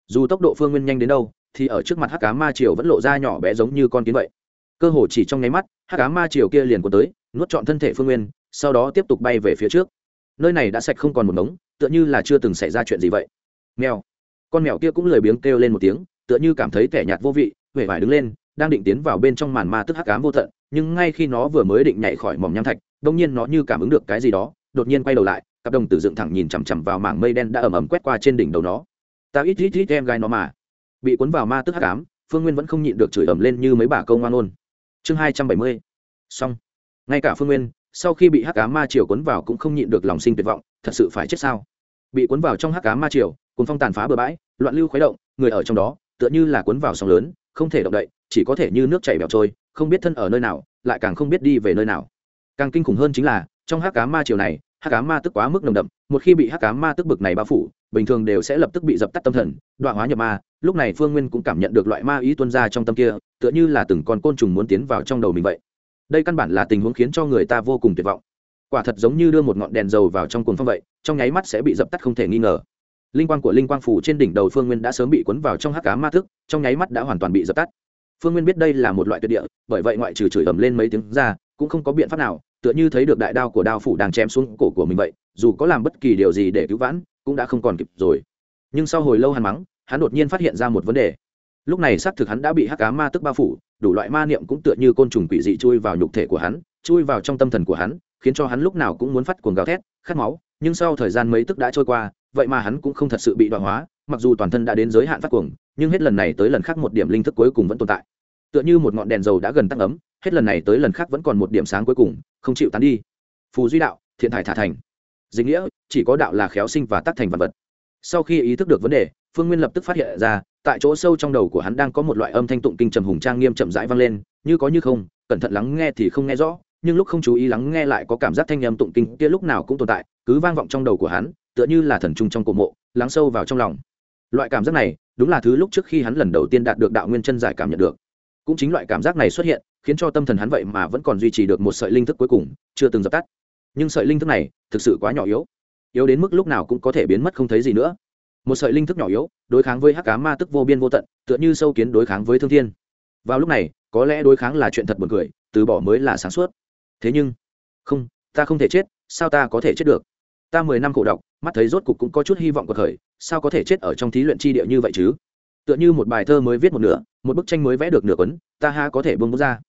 A: Dù tốc độ phương nguyên nhanh đến đâu, thì ở trước mặt hắc cá ma chiều vẫn lộ ra nhỏ bé giống như con kiến vậy. Cơ hồ chỉ trong nháy mắt, hắc cá ma chiều kia liền cuốn tới, nuốt trọn thân thể phương nguyên sau đó tiếp tục bay về phía trước. Nơi này đã sạch không còn một mống tựa như là chưa từng xảy ra chuyện gì vậy. Mèo. Con mèo kia cũng lười biếng kêu lên một tiếng, tựa như cảm thấy tẻ nhạt vô vị huệ vải đứng lên, đang định tiến vào bên trong màn ma tức hắc ám vô tận, nhưng ngay khi nó vừa mới định nhảy khỏi mỏm nham thạch đông nhiên nó như cảm ứng được cái gì đó, đột nhiên quay đầu lại, cặp đồng tử dựng thẳng nhìn chằm chằm vào mảng mây đen đã ầm ầm quét qua trên đỉnh đầu nó. Ta ít ít ít em gái nó mà. Bị cuốn vào ma tức hắc ám, phương nguyên vẫn không nhịn được chửi ầm lên như mấy bà câu ngoan ôn. Chương hai trăm bảy mươi. Xong. Ngay cả phương nguyên sau khi bị hắc ám ma triều cuốn vào cũng không nhịn được lòng sinh tuyệt vọng, thật sự phải chết sao? Bị cuốn vào trong hắc ám ma triều cuốn phong tàn phá bừa bãi, loạn lưu khuấy động, người ở trong đó, tựa như là cuốn vào sóng lớn, không thể động đậy, chỉ có thể như nước chảy bèo trôi, không biết thân ở nơi nào, lại càng không biết đi về nơi nào. Càng kinh khủng hơn chính là, trong hắc ám ma triều này, hắc ám ma tức quá mức nồng đậm, một khi bị hắc ám ma tức bực này bao phủ, bình thường đều sẽ lập tức bị dập tắt tâm thần đoạn hóa nhập ma. Lúc này phương nguyên cũng cảm nhận được loại ma ý tuân ra trong tâm kia, tựa như là từng con côn trùng muốn tiến vào trong đầu mình vậy đây căn bản là tình huống khiến cho người ta vô cùng tuyệt vọng. Quả thật giống như đưa một ngọn đèn dầu vào trong cuồng phong vậy, trong nháy mắt sẽ bị dập tắt không thể nghi ngờ. Linh quang của linh quang phủ trên đỉnh đầu phương nguyên đã sớm bị cuốn vào trong hắc cá ma thức, trong nháy mắt đã hoàn toàn bị dập tắt. Phương nguyên biết đây là một loại tuyệt địa, bởi vậy ngoại trừ chửi ầm lên mấy tiếng ra, cũng không có biện pháp nào, tựa như thấy được đại đao của đao phủ đang chém xuống cổ của mình vậy, dù có làm bất kỳ điều gì để cứu vãn, cũng đã không còn kịp rồi. Nhưng sau hồi lâu hắn mắng, hắn đột nhiên phát hiện ra một vấn đề. Lúc này xác thực hắn đã bị hắc cá ma tức bao phủ đủ loại ma niệm cũng tựa như côn trùng quỷ dị chui vào nhục thể của hắn, chui vào trong tâm thần của hắn, khiến cho hắn lúc nào cũng muốn phát cuồng gào thét, khát máu. Nhưng sau thời gian mấy tức đã trôi qua, vậy mà hắn cũng không thật sự bị đoạn hóa, mặc dù toàn thân đã đến giới hạn phát cuồng, nhưng hết lần này tới lần khác một điểm linh thức cuối cùng vẫn tồn tại. Tựa như một ngọn đèn dầu đã gần tắt ấm, hết lần này tới lần khác vẫn còn một điểm sáng cuối cùng, không chịu tán đi. Phù duy đạo, thiện thải thả thành. Dịch nghĩa, chỉ có đạo là khéo sinh và tác thành vật vật. Sau khi ý thức được vấn đề phương nguyên lập tức phát hiện ra, tại chỗ sâu trong đầu của hắn đang có một loại âm thanh tụng kinh trầm hùng trang nghiêm chậm rãi vang lên, như có như không, cẩn thận lắng nghe thì không nghe rõ, nhưng lúc không chú ý lắng nghe lại có cảm giác thanh âm tụng kinh kia lúc nào cũng tồn tại, cứ vang vọng trong đầu của hắn, tựa như là thần trung trong cổ mộ, lắng sâu vào trong lòng. Loại cảm giác này, đúng là thứ lúc trước khi hắn lần đầu tiên đạt được đạo nguyên chân giải cảm nhận được. Cũng chính loại cảm giác này xuất hiện, khiến cho tâm thần hắn vậy mà vẫn còn duy trì được một sợi linh thức cuối cùng, chưa từng dập tắt. Nhưng sợi linh thức này thực sự quá nhỏ yếu. Yếu đến mức lúc nào cũng có thể biến mất không thấy gì nữa một sợi linh thức nhỏ yếu, đối kháng với hắc cá ma tức vô biên vô tận, tựa như sâu kiến đối kháng với thương thiên. Vào lúc này, có lẽ đối kháng là chuyện thật buồn cười, từ bỏ mới là sáng suốt. Thế nhưng, không, ta không thể chết, sao ta có thể chết được? Ta mười năm khổ đọc mắt thấy rốt cục cũng có chút hy vọng cuộc khởi sao có thể chết ở trong thí luyện tri địa như vậy chứ? Tựa như một bài thơ mới viết một nửa, một bức tranh mới vẽ được nửa quấn ta ha có thể bưng bút ra.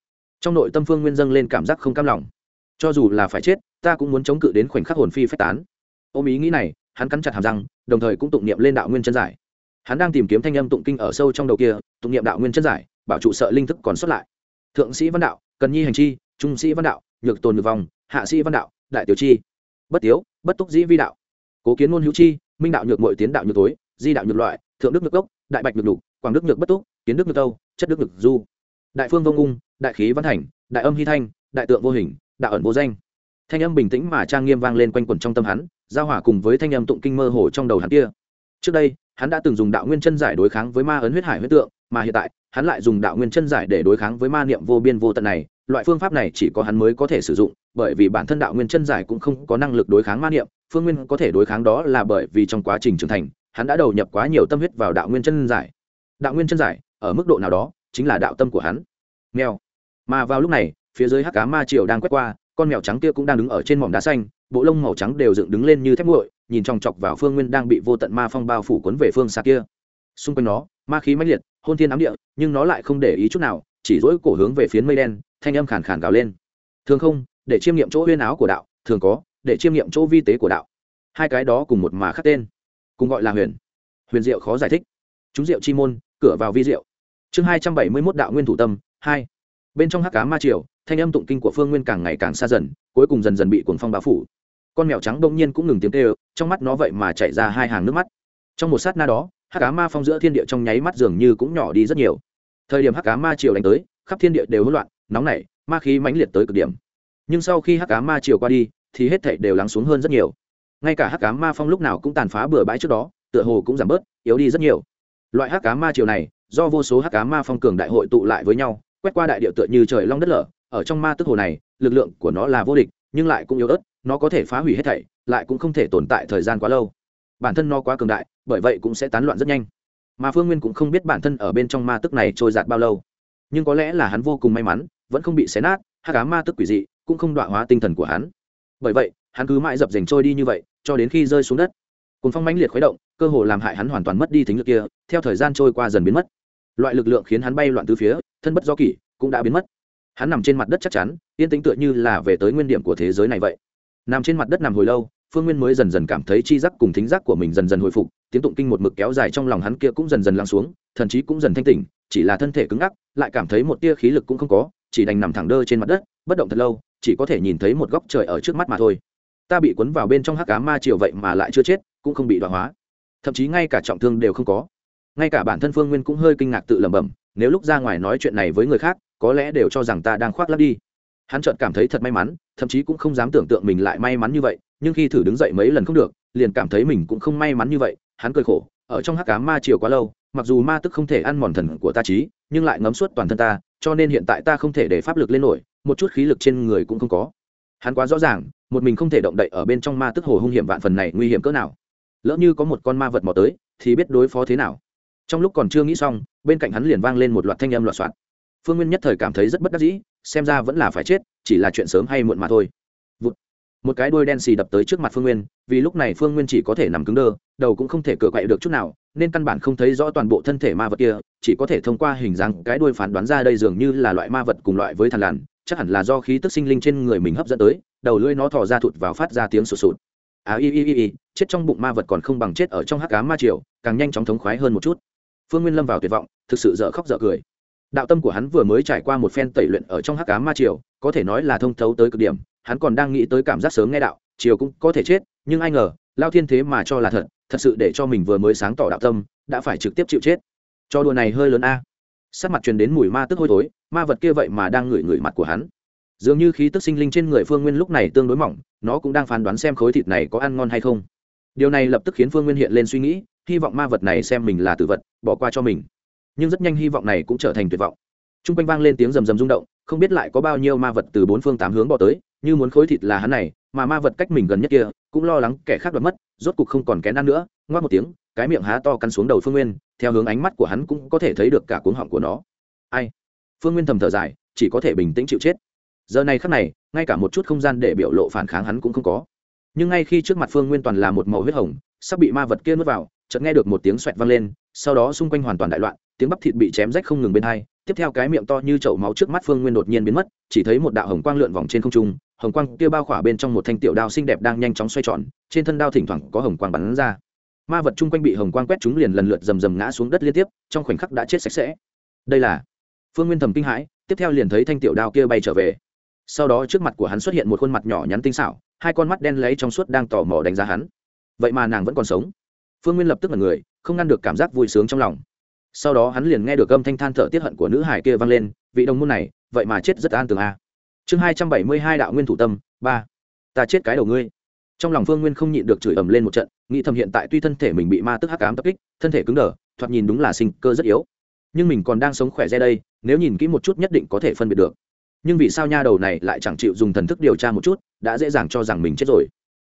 A: Trong nội tâm phương nguyên dâng lên cảm giác không cam lòng. Cho dù là phải chết, ta cũng muốn chống cự đến khoảnh khắc hồn phi phách tán. Ôm ý nghĩ này hắn cắn chặt hàm răng đồng thời cũng tụng niệm lên đạo nguyên chân giải. Hắn đang tìm kiếm thanh âm tụng kinh ở sâu trong đầu kia tụng niệm đạo nguyên chân giải bảo trụ sợ linh thức còn xuất lại. Thượng sĩ văn đạo cần nhi hành chi trung sĩ văn đạo nhược tồn nhược vòng, hạ sĩ văn đạo đại tiểu chi. Bất tiếu bất túc dĩ vi đạo. Cố kiến ngôn hữu chi minh đạo nhược mội tiến đạo nhược tối di đạo nhược loại thượng đức nhược gốc đại bạch nhược đủ, quảng đức nhược bất túc kiến đức nhược tâu chất đức nhược du. Đại phương vô ngung đại khí văn thành đại âm hy thanh đại tượng vô hình đạo ẩn vô danh. Thanh âm bình tĩnh mà trang nghiêm vang lên quanh quẩn trong tâm hắn giao hỏa cùng với thanh âm tụng kinh mơ hồ trong đầu hắn kia. Trước đây, hắn đã từng dùng đạo nguyên chân giải đối kháng với ma ấn huyết hải huyết tượng, mà hiện tại, hắn lại dùng đạo nguyên chân giải để đối kháng với ma niệm vô biên vô tận này. Loại phương pháp này chỉ có hắn mới có thể sử dụng, bởi vì bản thân đạo nguyên chân giải cũng không có năng lực đối kháng ma niệm. Phương nguyên có thể đối kháng đó là bởi vì trong quá trình trưởng thành, hắn đã đầu nhập quá nhiều tâm huyết vào đạo nguyên chân giải. Đạo nguyên chân giải, ở mức độ nào đó, chính là đạo tâm của hắn. Mèo. Mà vào lúc này, phía dưới hắc cá ma triều đang quét qua, con mèo trắng kia cũng đang đứng ở trên mỏm đá xanh bộ lông màu trắng đều dựng đứng lên như thép nguội, nhìn chòng chọc vào phương nguyên đang bị vô tận ma phong bao phủ cuốn về phương xa kia. Xung quanh nó, ma khí mãnh liệt, hôn thiên ám địa, nhưng nó lại không để ý chút nào, chỉ dỗi cổ hướng về phía mây đen, thanh âm khàn khàn gào lên. Thường không, để chiêm nghiệm chỗ huyên áo của đạo, thường có, để chiêm nghiệm chỗ vi tế của đạo. Hai cái đó cùng một mà khắc tên, cùng gọi là huyền. Huyền diệu khó giải thích. Chúng diệu chi môn, cửa vào vi diệu. Chương hai trăm bảy mươi mốt đạo nguyên thủ tâm, hai. Bên trong hắc cá ma triều, thanh âm tụng kinh của phương nguyên càng ngày càng xa dần, cuối cùng dần dần bị cuồng phong bao phủ con mèo trắng đông nhiên cũng ngừng tiếng kêu, trong mắt nó vậy mà chạy ra hai hàng nước mắt. Trong một sát na đó, hắc cá ma phong giữa thiên địa trong nháy mắt dường như cũng nhỏ đi rất nhiều. Thời điểm hắc cá ma triều đánh tới, khắp thiên địa đều hỗn loạn, nóng nảy, ma khí mãnh liệt tới cực điểm. Nhưng sau khi hắc cá ma triều qua đi, thì hết thảy đều lắng xuống hơn rất nhiều. Ngay cả hắc cá ma phong lúc nào cũng tàn phá bừa bãi trước đó, tựa hồ cũng giảm bớt, yếu đi rất nhiều. Loại hắc cá ma triều này, do vô số hắc cá ma phong cường đại hội tụ lại với nhau, quét qua đại địa tựa như trời long đất lở, ở trong ma tức hồ này, lực lượng của nó là vô địch nhưng lại cũng yếu ớt, nó có thể phá hủy hết thảy, lại cũng không thể tồn tại thời gian quá lâu. Bản thân nó quá cường đại, bởi vậy cũng sẽ tán loạn rất nhanh. Mà phương nguyên cũng không biết bản thân ở bên trong ma tức này trôi giạt bao lâu. Nhưng có lẽ là hắn vô cùng may mắn, vẫn không bị xé nát hát cá ma tức quỷ dị cũng không đọa hóa tinh thần của hắn. Bởi vậy, hắn cứ mãi dập dành trôi đi như vậy, cho đến khi rơi xuống đất. Cùng phong mãnh liệt khuấy động, cơ hồ làm hại hắn hoàn toàn mất đi thính lực kia, theo thời gian trôi qua dần biến mất. Loại lực lượng khiến hắn bay loạn từ phía, thân bất do kỷ cũng đã biến mất. Hắn nằm trên mặt đất chắc chắn yên tĩnh tựa như là về tới nguyên điểm của thế giới này vậy. Nằm trên mặt đất nằm hồi lâu, phương nguyên mới dần dần cảm thấy chi giác cùng thính giác của mình dần dần hồi phục, tiếng tụng kinh một mực kéo dài trong lòng hắn kia cũng dần dần lắng xuống, thần chí cũng dần thanh tỉnh, chỉ là thân thể cứng ngắc, lại cảm thấy một tia khí lực cũng không có, chỉ đành nằm thẳng đơ trên mặt đất, bất động thật lâu, chỉ có thể nhìn thấy một góc trời ở trước mắt mà thôi. Ta bị cuốn vào bên trong hắc cá ma triều vậy mà lại chưa chết, cũng không bị đoạn hóa. Thậm chí ngay cả trọng thương đều không có. Ngay cả bản thân phương nguyên cũng hơi kinh ngạc tự lẩm bẩm, nếu lúc ra ngoài nói chuyện này với người khác, có lẽ đều cho rằng ta đang khoác lắp đi hắn chợt cảm thấy thật may mắn, thậm chí cũng không dám tưởng tượng mình lại may mắn như vậy, nhưng khi thử đứng dậy mấy lần không được, liền cảm thấy mình cũng không may mắn như vậy, hắn cười khổ, ở trong hắc cá ma chiều quá lâu, mặc dù ma tức không thể ăn mòn thần của ta trí, nhưng lại ngấm suốt toàn thân ta, cho nên hiện tại ta không thể để pháp lực lên nổi, một chút khí lực trên người cũng không có. Hắn quá rõ ràng, một mình không thể động đậy ở bên trong ma tức hồ hung hiểm vạn phần này nguy hiểm cỡ nào. Lỡ như có một con ma vật mò tới, thì biết đối phó thế nào. Trong lúc còn chưa nghĩ xong, bên cạnh hắn liền vang lên một loạt thanh âm loạt soạn. Phương nguyên nhất thời cảm thấy rất bất đắc dĩ xem ra vẫn là phải chết, chỉ là chuyện sớm hay muộn mà thôi. Vụt. một cái đuôi đen xì đập tới trước mặt phương nguyên, vì lúc này phương nguyên chỉ có thể nằm cứng đơ, đầu cũng không thể cựa quậy được chút nào, nên căn bản không thấy rõ toàn bộ thân thể ma vật kia, chỉ có thể thông qua hình dáng cái đuôi phán đoán ra đây dường như là loại ma vật cùng loại với thằn lằn, chắc hẳn là do khí tức sinh linh trên người mình hấp dẫn tới, đầu lưỡi nó thò ra thụt vào phát ra tiếng sụt sụt. À y y y y, chết trong bụng ma vật còn không bằng chết ở trong hắc cá ma triều, càng nhanh chóng thống khoái hơn một chút. Phương nguyên lâm vào tuyệt vọng, thực sự dở khóc dở cười đạo tâm của hắn vừa mới trải qua một phen tẩy luyện ở trong hắc cá ma triều, có thể nói là thông thấu tới cực điểm, hắn còn đang nghĩ tới cảm giác sớm nghe đạo, triều cũng có thể chết, nhưng ai ngờ, lao thiên thế mà cho là thật thật sự để cho mình vừa mới sáng tỏ đạo tâm, đã phải trực tiếp chịu chết. Cho đùa này hơi lớn a. À. sắc mặt truyền đến mùi ma tức hôi thối, ma vật kia vậy mà đang ngửi ngửi mặt của hắn. Dường như khí tức sinh linh trên người phương nguyên lúc này tương đối mỏng, nó cũng đang phán đoán xem khối thịt này có ăn ngon hay không. Điều này lập tức khiến phương nguyên hiện lên suy nghĩ, hy vọng ma vật này xem mình là tử vật, bỏ qua cho mình nhưng rất nhanh hy vọng này cũng trở thành tuyệt vọng. T r u n g quanh vang lên tiếng rầm rầm rung động, không biết lại có bao nhiêu ma vật từ bốn phương tám hướng bỏ tới, như muốn khối thịt là hắn này, mà ma vật cách mình gần nhất kia, cũng lo lắng kẻ khác đoạt mất, rốt cục không còn kén ăn nữa ngoắc một tiếng, cái miệng há to cắn xuống đầu phương nguyên, theo hướng ánh mắt của hắn cũng có thể thấy được cả cuống họng của nó. Ai? Phương nguyên thầm thở dài, chỉ có thể bình tĩnh chịu chết. Giờ này khắc này, ngay cả một chút không gian để biểu lộ phản kháng hắn cũng không có. Nhưng ngay khi trước mặt phương nguyên toàn là một màu huyết hồng, sắp bị ma vật kia nuốt vào, chợt nghe được một tiếng xoẹt vang lên, sau đó xung quanh hoàn toàn đại loạn tiếng bắp thịt bị chém rách không ngừng bên hai, tiếp theo cái miệng to như chậu máu trước mắt phương nguyên đột nhiên biến mất, chỉ thấy một đạo hồng quang lượn vòng trên không trung, hồng quang kia bao khỏa bên trong một thanh tiểu đao xinh đẹp đang nhanh chóng xoay tròn, trên thân đao thỉnh thoảng có hồng quang bắn ra. Ma vật chung quanh bị hồng quang quét chúng liền lần lượt rầm rầm ngã xuống đất liên tiếp, trong khoảnh khắc đã chết sạch sẽ. Đây là phương nguyên thầm kinh hãi, tiếp theo liền thấy thanh tiểu đao kia bay trở về. Sau đó trước mặt của hắn xuất hiện một khuôn mặt nhỏ nhắn tinh xảo, hai con mắt đen lấy trong suốt đang tò mò đánh giá hắn. Vậy mà nàng vẫn còn sống. Phương nguyên lập tức là người, không ngăn được cảm giác vui sướng trong lòng sau đó hắn liền nghe được âm thanh than thở tiết hận của nữ hải kia vang lên, vị đồng môn này, vậy mà chết rất an tường a. Chương hai trăm bảy mươi hai đạo nguyên thủ tâm, ba. Ta chết cái đầu ngươi. Trong lòng phương nguyên không nhịn được chửi ầm lên một trận, nghĩ thầm hiện tại tuy thân thể mình bị ma tức hắc ám tập kích, thân thể cứng đờ, thoạt nhìn đúng là sinh cơ rất yếu. Nhưng mình còn đang sống khỏe ra đây, nếu nhìn kỹ một chút nhất định có thể phân biệt được. Nhưng vì sao nha đầu này lại chẳng chịu dùng thần thức điều tra một chút, đã dễ dàng cho rằng mình chết rồi.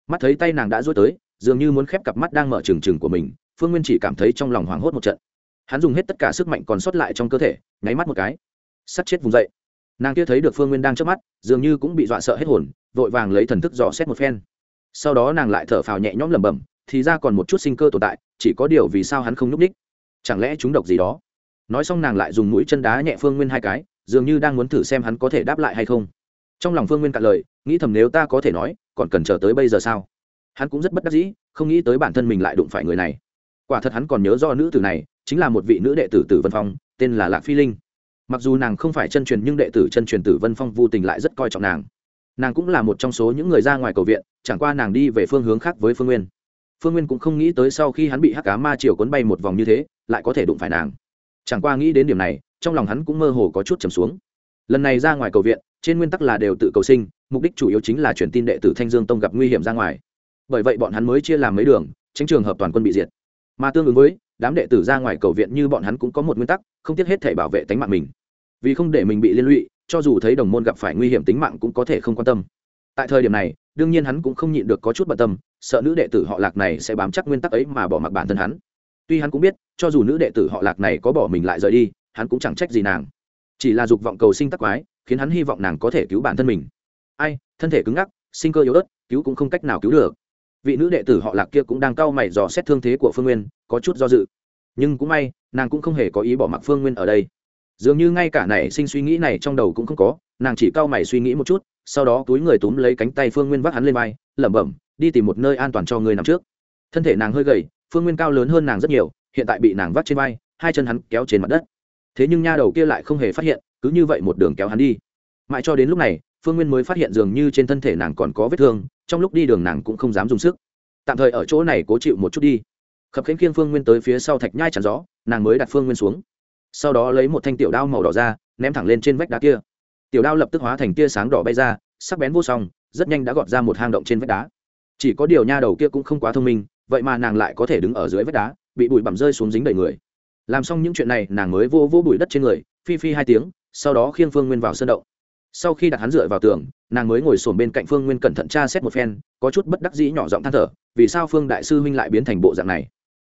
A: Mắt thấy tay nàng đã dối tới, dường như muốn khép cặp mắt đang mở trừng trừng của mình, phương nguyên chỉ cảm thấy trong lòng hoảng hốt một trận hắn dùng hết tất cả sức mạnh còn sót lại trong cơ thể, nháy mắt một cái. Sắt chết vùng dậy. Nàng kia thấy được phương nguyên đang trước mắt, dường như cũng bị dọa sợ hết hồn, vội vàng lấy thần thức dò xét một phen. Sau đó nàng lại thở phào nhẹ nhõm lẩm bẩm, thì ra còn một chút sinh cơ tồn tại, chỉ có điều vì sao hắn không nhúc ních chẳng lẽ chúng độc gì đó? Nói xong nàng lại dùng mũi chân đá nhẹ phương nguyên hai cái, dường như đang muốn thử xem hắn có thể đáp lại hay không. Trong lòng phương nguyên cạn lời, nghĩ thầm nếu ta có thể nói, còn cần chờ tới bây giờ sao? Hắn cũng rất bất đắc dĩ, không nghĩ tới bản thân mình lại đụng phải người này. Quả thật hắn còn nhớ do nữ tử này chính là một vị nữ đệ tử tử vân phong, tên là lạc phi linh. Mặc dù nàng không phải chân truyền nhưng đệ tử chân truyền tử vân phong vô tình lại rất coi trọng nàng. Nàng cũng là một trong số những người ra ngoài cầu viện, chẳng qua nàng đi về phương hướng khác với phương nguyên. Phương nguyên cũng không nghĩ tới sau khi hắn bị hắc cá ma triều cuốn bay một vòng như thế, lại có thể đụng phải nàng. Chẳng qua nghĩ đến điểm này, trong lòng hắn cũng mơ hồ có chút trầm xuống. Lần này ra ngoài cầu viện, trên nguyên tắc là đều tự cầu sinh, mục đích chủ yếu chính là truyền tin đệ tử thanh dương tông gặp nguy hiểm ra ngoài. Bởi vậy bọn hắn mới chia làm mấy đường, tránh trường hợp toàn quân bị diệt. Mà tương ứng với đám đệ tử ra ngoài cầu viện như bọn hắn cũng có một nguyên tắc, không tiếc hết thể bảo vệ tính mạng mình. Vì không để mình bị liên lụy, cho dù thấy đồng môn gặp phải nguy hiểm tính mạng cũng có thể không quan tâm. Tại thời điểm này, đương nhiên hắn cũng không nhịn được có chút bận tâm, sợ nữ đệ tử họ lạc này sẽ bám chắc nguyên tắc ấy mà bỏ mặc bản thân hắn. Tuy hắn cũng biết, cho dù nữ đệ tử họ lạc này có bỏ mình lại rời đi, hắn cũng chẳng trách gì nàng. Chỉ là dục vọng cầu sinh tắc quái, khiến hắn hy vọng nàng có thể cứu bản thân mình. Ai, thân thể cứng ngắc, sinh cơ yếu ớt, cứu cũng không cách nào cứu được. Vị nữ đệ tử họ lạc kia cũng đang cau mày dò xét thương thế của phương nguyên có chút do dự. Nhưng cũng may, nàng cũng không hề có ý bỏ mặc phương nguyên ở đây. Dường như ngay cả nảy sinh suy nghĩ này trong đầu cũng không có, nàng chỉ cau mày suy nghĩ một chút, sau đó túi người túm lấy cánh tay phương nguyên vác hắn lên vai, lẩm bẩm, đi tìm một nơi an toàn cho người nằm trước. Thân thể nàng hơi gầy, phương nguyên cao lớn hơn nàng rất nhiều, hiện tại bị nàng vác trên vai, hai chân hắn kéo trên mặt đất. Thế nhưng nha đầu kia lại không hề phát hiện, cứ như vậy một đường kéo hắn đi. Mãi cho đến lúc này, phương nguyên mới phát hiện dường như trên thân thể nàng còn có vết thương, trong lúc đi đường nàng cũng không dám dùng sức. Tạm thời ở chỗ này cố chịu một chút đi khập khánh khiêng phương nguyên tới phía sau thạch nhai chắn gió, nàng mới đặt phương nguyên xuống. Sau đó lấy một thanh tiểu đao màu đỏ ra, ném thẳng lên trên vách đá kia. Tiểu đao lập tức hóa thành tia sáng đỏ bay ra, sắc bén vô song, rất nhanh đã gọt ra một hang động trên vách đá. Chỉ có điều nha đầu kia cũng không quá thông minh, vậy mà nàng lại có thể đứng ở dưới vách đá, bị bụi bặm rơi xuống dính đầy người. Làm xong những chuyện này, nàng mới vô vô bụi đất trên người, phi phi hai tiếng, sau đó khiêng phương nguyên vào sân động. Sau khi đặt hắn dựa vào tường, nàng mới ngồi sồn bên cạnh phương nguyên cẩn thận tra xét một phen, có chút bất đắc dĩ nhỏ giọng than thở, vì sao phương đại sư huynh lại biến thành bộ dạng này?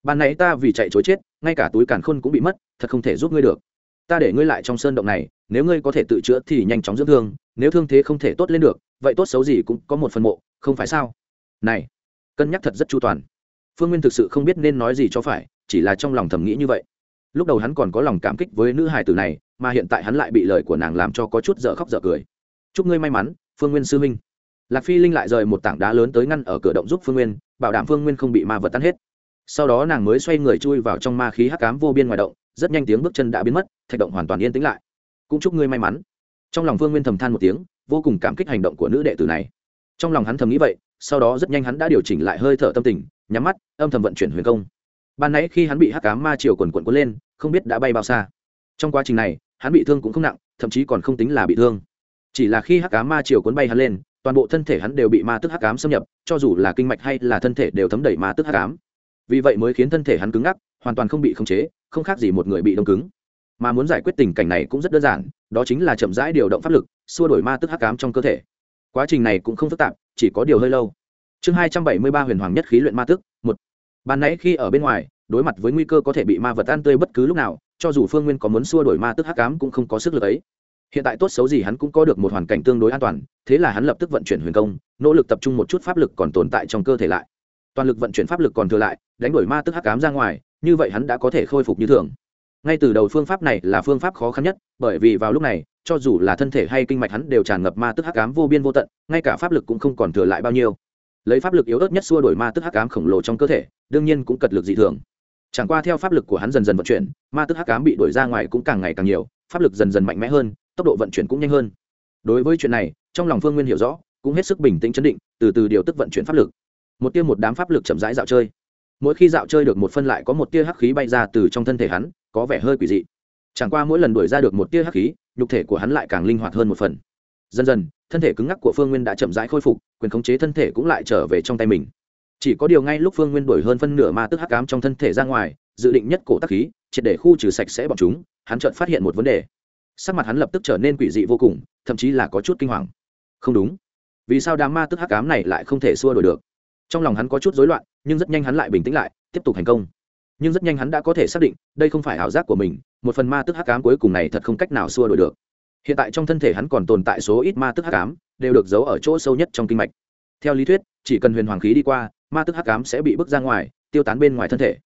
A: Ban nãy ta vì chạy chối chết, ngay cả túi càn khôn cũng bị mất, thật không thể giúp ngươi được. Ta để ngươi lại trong sơn động này, nếu ngươi có thể tự chữa thì nhanh chóng dưỡng thương, nếu thương thế không thể tốt lên được, vậy tốt xấu gì cũng có một phần mộ, không phải sao? Này, cân nhắc thật rất chu toàn. Phương nguyên thực sự không biết nên nói gì cho phải, chỉ là trong lòng thầm nghĩ như vậy. Lúc đầu hắn còn có lòng cảm kích với nữ hài tử này, mà hiện tại hắn lại bị lời của nàng làm cho có chút dở khóc dở cười. Chúc ngươi may mắn, phương nguyên sư minh lạc phi linh lại rời một tảng đá lớn tới ngăn ở cửa động giúp phương nguyên, bảo đảm phương nguyên không bị ma vật tan hết sau đó nàng mới xoay người chui vào trong ma khí hắc cám vô biên ngoài động, rất nhanh tiếng bước chân đã biến mất, thạch động hoàn toàn yên tĩnh lại. Cũng chúc ngươi may mắn. Trong lòng vương nguyên thầm than một tiếng, vô cùng cảm kích hành động của nữ đệ tử này. Trong lòng hắn thầm nghĩ vậy, sau đó rất nhanh hắn đã điều chỉnh lại hơi thở tâm tình, nhắm mắt, âm thầm vận chuyển huyền công. Ban nãy khi hắn bị hắc cám ma chiều quần quần quấn lên, không biết đã bay bao xa. Trong quá trình này, hắn bị thương cũng không nặng, thậm chí còn không tính là bị thương. Chỉ là khi hắc cám ma chiều cuốn bay hắn lên, toàn bộ thân thể hắn đều bị ma tức hắc cám xâm nhập, cho dù là kinh mạch hay là thân thể đều thấm đẩy ma tức hắc cám vì vậy mới khiến thân thể hắn cứng ngắc, hoàn toàn không bị khống chế, không khác gì một người bị đông cứng. Mà muốn giải quyết tình cảnh này cũng rất đơn giản, đó chính là chậm rãi điều động pháp lực, xua đổi ma tức hắc cám trong cơ thể. Quá trình này cũng không phức tạp, chỉ có điều hơi lâu. Chương hai trăm bảy mươi ba huyền hoàng nhất khí luyện ma tức, một. Ban nãy khi ở bên ngoài, đối mặt với nguy cơ có thể bị ma vật ăn tươi bất cứ lúc nào, cho dù phương nguyên có muốn xua đổi ma tức hắc cám cũng không có sức lực ấy. Hiện tại tốt xấu gì hắn cũng có được một hoàn cảnh tương đối an toàn, thế là hắn lập tức vận chuyển huyền công, nỗ lực tập trung một chút pháp lực còn tồn tại trong cơ thể lại toàn lực vận chuyển pháp lực còn thừa lại, đánh đổi ma tức hắc cám ra ngoài, như vậy hắn đã có thể khôi phục như thường. Ngay từ đầu phương pháp này là phương pháp khó khăn nhất, bởi vì vào lúc này, cho dù là thân thể hay kinh mạch hắn đều tràn ngập ma tức hắc cám vô biên vô tận, ngay cả pháp lực cũng không còn thừa lại bao nhiêu. Lấy pháp lực yếu ớt nhất xua đổi ma tức hắc cám khổng lồ trong cơ thể, đương nhiên cũng cật lực dị thường. Chẳng qua theo pháp lực của hắn dần dần vận chuyển, ma tức hắc cám bị đuổi ra ngoài cũng càng ngày càng nhiều, pháp lực dần dần mạnh mẽ hơn, tốc độ vận chuyển cũng nhanh hơn. Đối với chuyện này, trong lòng phương nguyên hiểu rõ, cũng hết sức bình tĩnh chấn định, từ từ điều tức vận chuyển pháp lực một tia một đám pháp lực chậm rãi dạo chơi. Mỗi khi dạo chơi được một phân lại có một tia hắc khí bay ra từ trong thân thể hắn, có vẻ hơi quỷ dị. Chẳng qua mỗi lần đuổi ra được một tia hắc khí, nhục thể của hắn lại càng linh hoạt hơn một phần. Dần dần, thân thể cứng ngắc của phương nguyên đã chậm rãi khôi phục, quyền khống chế thân thể cũng lại trở về trong tay mình. Chỉ có điều ngay lúc phương nguyên đuổi hơn phân nửa ma tức hắc cám trong thân thể ra ngoài, dự định nhất cổ tắc khí, triệt để khu trừ sạch sẽ bọn chúng, hắn chợt phát hiện một vấn đề. Sắc mặt hắn lập tức trở nên quỷ dị vô cùng, thậm chí là có chút kinh hoàng. Không đúng. Vì sao đám ma tức hắc cám này lại không thể xua đổi được? Trong lòng hắn có chút rối loạn, nhưng rất nhanh hắn lại bình tĩnh lại, tiếp tục thành công. Nhưng rất nhanh hắn đã có thể xác định, đây không phải ảo giác của mình, một phần ma tức hắc cám cuối cùng này thật không cách nào xua đổi được. Hiện tại trong thân thể hắn còn tồn tại số ít ma tức hắc cám đều được giấu ở chỗ sâu nhất trong kinh mạch. Theo lý thuyết, chỉ cần huyền hoàng khí đi qua, ma tức hắc cám sẽ bị bước ra ngoài, tiêu tán bên ngoài thân thể.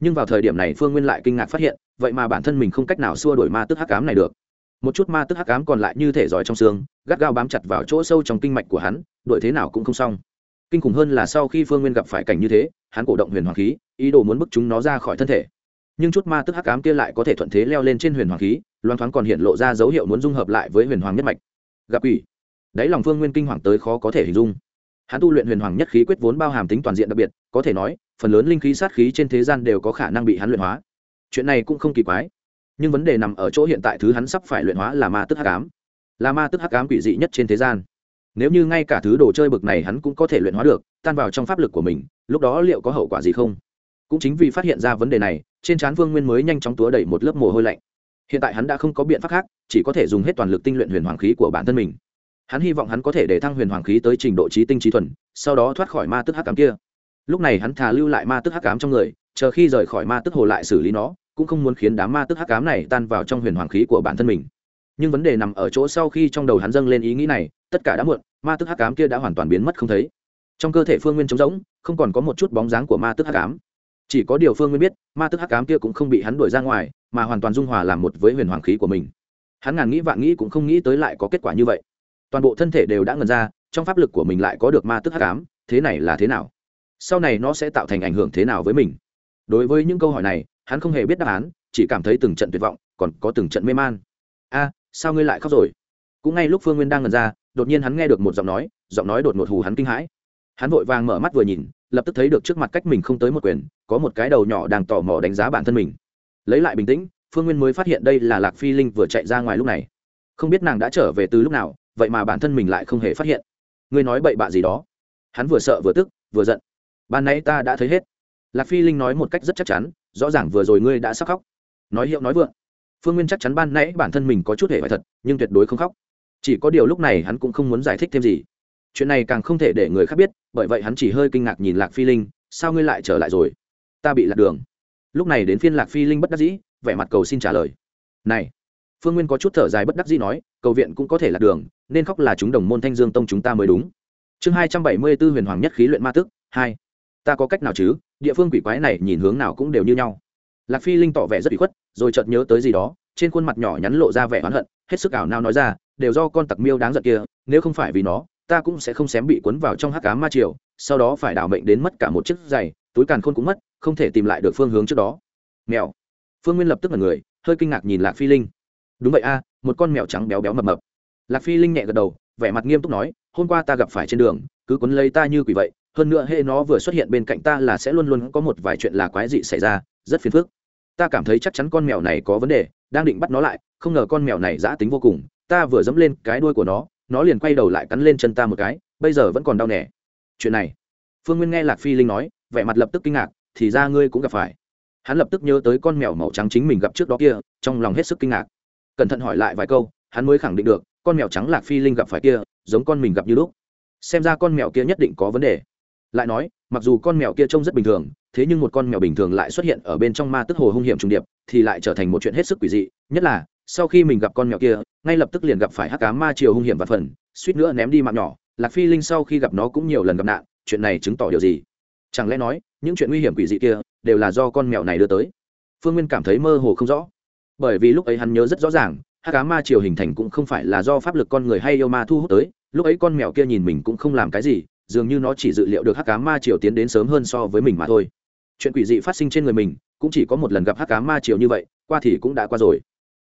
A: Nhưng vào thời điểm này phương nguyên lại kinh ngạc phát hiện, vậy mà bản thân mình không cách nào xua đổi ma tức hắc cám này được. Một chút ma tức hắc cám còn lại như thể giỏi trong xương, gắt gao bám chặt vào chỗ sâu trong kinh mạch của hắn, đuổi thế nào cũng không xong kinh khủng hơn là sau khi phương nguyên gặp phải cảnh như thế, hắn cổ động huyền hoàng khí, ý đồ muốn bức chúng nó ra khỏi thân thể. Nhưng chút ma tức hắc ám kia lại có thể thuận thế leo lên trên huyền hoàng khí, loan thoáng còn hiện lộ ra dấu hiệu muốn dung hợp lại với huyền hoàng nhất mạch. Gặp ủy đáy lòng phương nguyên kinh hoàng tới khó có thể hình dung. Hắn tu luyện huyền hoàng nhất khí quyết vốn bao hàm tính toàn diện đặc biệt, có thể nói, phần lớn linh khí sát khí trên thế gian đều có khả năng bị hắn luyện hóa. Chuyện này cũng không kỳ quái. Nhưng vấn đề nằm ở chỗ hiện tại thứ hắn sắp phải luyện hóa là ma tức hắc ám. Là ma tức hắc ám quỷ dị nhất trên thế gian nếu như ngay cả thứ đồ chơi bực này hắn cũng có thể luyện hóa được, tan vào trong pháp lực của mình, lúc đó liệu có hậu quả gì không? Cũng chính vì phát hiện ra vấn đề này, trên trán vương nguyên mới nhanh chóng túa đẩy một lớp mồ hôi lạnh. Hiện tại hắn đã không có biện pháp khác, chỉ có thể dùng hết toàn lực tinh luyện huyền hoàng khí của bản thân mình. Hắn hy vọng hắn có thể để thăng huyền hoàng khí tới trình độ trí tinh trí thuần, sau đó thoát khỏi ma tức hắc cám kia. Lúc này hắn thà lưu lại ma tức hắc cám trong người, chờ khi rời khỏi ma tức hồ lại xử lý nó, cũng không muốn khiến đám ma tức hắc cám này tan vào trong huyền hoàng khí của bản thân mình. Nhưng vấn đề nằm ở chỗ sau khi trong đầu hắn dâng lên ý nghĩ này, tất cả đã muộn ma tức hắc cám kia đã hoàn toàn biến mất không thấy. Trong cơ thể phương nguyên trống rỗng không còn có một chút bóng dáng của ma tức hắc cám chỉ có điều phương nguyên biết ma tức hắc cám kia cũng không bị hắn đuổi ra ngoài mà hoàn toàn dung hòa làm một với huyền hoàng khí của mình. Hắn ngàn nghĩ vạn nghĩ cũng không nghĩ tới lại có kết quả như vậy. Toàn bộ thân thể đều đã ngần ra trong pháp lực của mình lại có được ma tức hắc ám, thế này là thế nào? Sau này nó sẽ tạo thành ảnh hưởng thế nào với mình? Đối với những câu hỏi này hắn không hề biết đáp án chỉ cảm thấy từng trận tuyệt vọng còn có từng trận mê man. A sao ngươi lại khóc rồi? Cũng ngay lúc phương nguyên đang ngần ra đột nhiên hắn nghe được một giọng nói giọng nói đột ngột hù hắn kinh hãi. Hắn vội vàng mở mắt vừa nhìn, lập tức thấy được trước mặt cách mình không tới một quyền, có một cái đầu nhỏ đang tò mò đánh giá bản thân mình. Lấy lại bình tĩnh, phương nguyên mới phát hiện đây là lạc phi linh vừa chạy ra ngoài lúc này. Không biết nàng đã trở về từ lúc nào, vậy mà bản thân mình lại không hề phát hiện. Ngươi nói bậy bạ gì đó? Hắn vừa sợ vừa tức, vừa giận. Ban nãy ta đã thấy hết. Lạc phi linh nói một cách rất chắc chắn, rõ ràng vừa rồi ngươi đã sắp khóc. Nói hiệu nói vượng. Phương nguyên chắc chắn ban nãy bản thân mình có chút hề phải thật, nhưng tuyệt đối không khóc chỉ có điều lúc này hắn cũng không muốn giải thích thêm gì. Chuyện này càng không thể để người khác biết, bởi vậy hắn chỉ hơi kinh ngạc nhìn lạc phi linh, sao ngươi lại trở lại rồi? Ta bị lạc đường. Lúc này đến phiên lạc phi linh bất đắc dĩ, vẻ mặt cầu xin trả lời. Này, phương nguyên có chút thở dài bất đắc dĩ nói, cầu viện cũng có thể lạc đường, nên khóc là chúng đồng môn thanh dương tông chúng ta mới đúng. Chương hai trăm bảy mươi b ố huyền hoàng nhất khí luyện ma tức hai. Ta có cách nào chứ? Địa phương quỷ quái này nhìn hướng nào cũng đều như nhau. Lạc phi linh tỏ vẻ rất bị khuất, rồi chợt nhớ tới gì đó, trên khuôn mặt nhỏ nhắn lộ ra vẻ oán hận, hết sức ảo nao nói ra đều do con tặc miêu đáng giận kia, nếu không phải vì nó, ta cũng sẽ không xém bị cuốn vào trong hắc cá ma triều, sau đó phải đảo mệnh đến mất cả một chiếc giày, túi càn khôn cũng mất, không thể tìm lại được phương hướng trước đó. Mèo. Phương nguyên lập tức là người, hơi kinh ngạc nhìn lạc phi linh. Đúng vậy a, một con mèo trắng béo béo mập mập. Lạc phi linh nhẹ gật đầu, vẻ mặt nghiêm túc nói, hôm qua ta gặp phải trên đường, cứ quấn lấy ta như quỷ vậy, hơn nữa hệ nó vừa xuất hiện bên cạnh ta là sẽ luôn luôn có một vài chuyện là quái dị xảy ra, rất phiền phức. Ta cảm thấy chắc chắn con mèo này có vấn đề, đang định bắt nó lại, không ngờ con mèo này giã tính vô cùng ta vừa dẫm lên cái đuôi của nó nó liền quay đầu lại cắn lên chân ta một cái, bây giờ vẫn còn đau nẻ. Chuyện này, phương nguyên nghe lạc phi linh nói, vẻ mặt lập tức kinh ngạc, thì ra ngươi cũng gặp phải. Hắn lập tức nhớ tới con mèo màu trắng chính mình gặp trước đó kia, trong lòng hết sức kinh ngạc. Cẩn thận hỏi lại vài câu, hắn mới khẳng định được, con mèo trắng lạc phi linh gặp phải kia, giống con mình gặp như lúc. Xem ra con mèo kia nhất định có vấn đề. Lại nói, mặc dù con mèo kia trông rất bình thường, thế nhưng một con mèo bình thường lại xuất hiện ở bên trong ma tức hồ hung hiểm trùng điệp, thì lại trở thành một chuyện hết sức quỷ dị, nhất là sau khi mình gặp con mèo kia, ngay lập tức liền gặp phải hắc cá ma chiều hung hiểm và phần, suýt nữa ném đi mạng nhỏ. Lạc phi linh sau khi gặp nó cũng nhiều lần gặp nạn, chuyện này chứng tỏ điều gì? Chẳng lẽ nói, những chuyện nguy hiểm quỷ dị kia đều là do con mèo này đưa tới? Phương nguyên cảm thấy mơ hồ không rõ. Bởi vì lúc ấy hắn nhớ rất rõ ràng, hắc cá ma chiều hình thành cũng không phải là do pháp lực con người hay yêu ma thu hút tới. Lúc ấy con mèo kia nhìn mình cũng không làm cái gì, dường như nó chỉ dự liệu được hắc cá ma triều tiến đến sớm hơn so với mình mà thôi. Chuyện quỷ dị phát sinh trên người mình, cũng chỉ có một lần gặp hắc cá ma triều như vậy, qua thì cũng đã qua rồi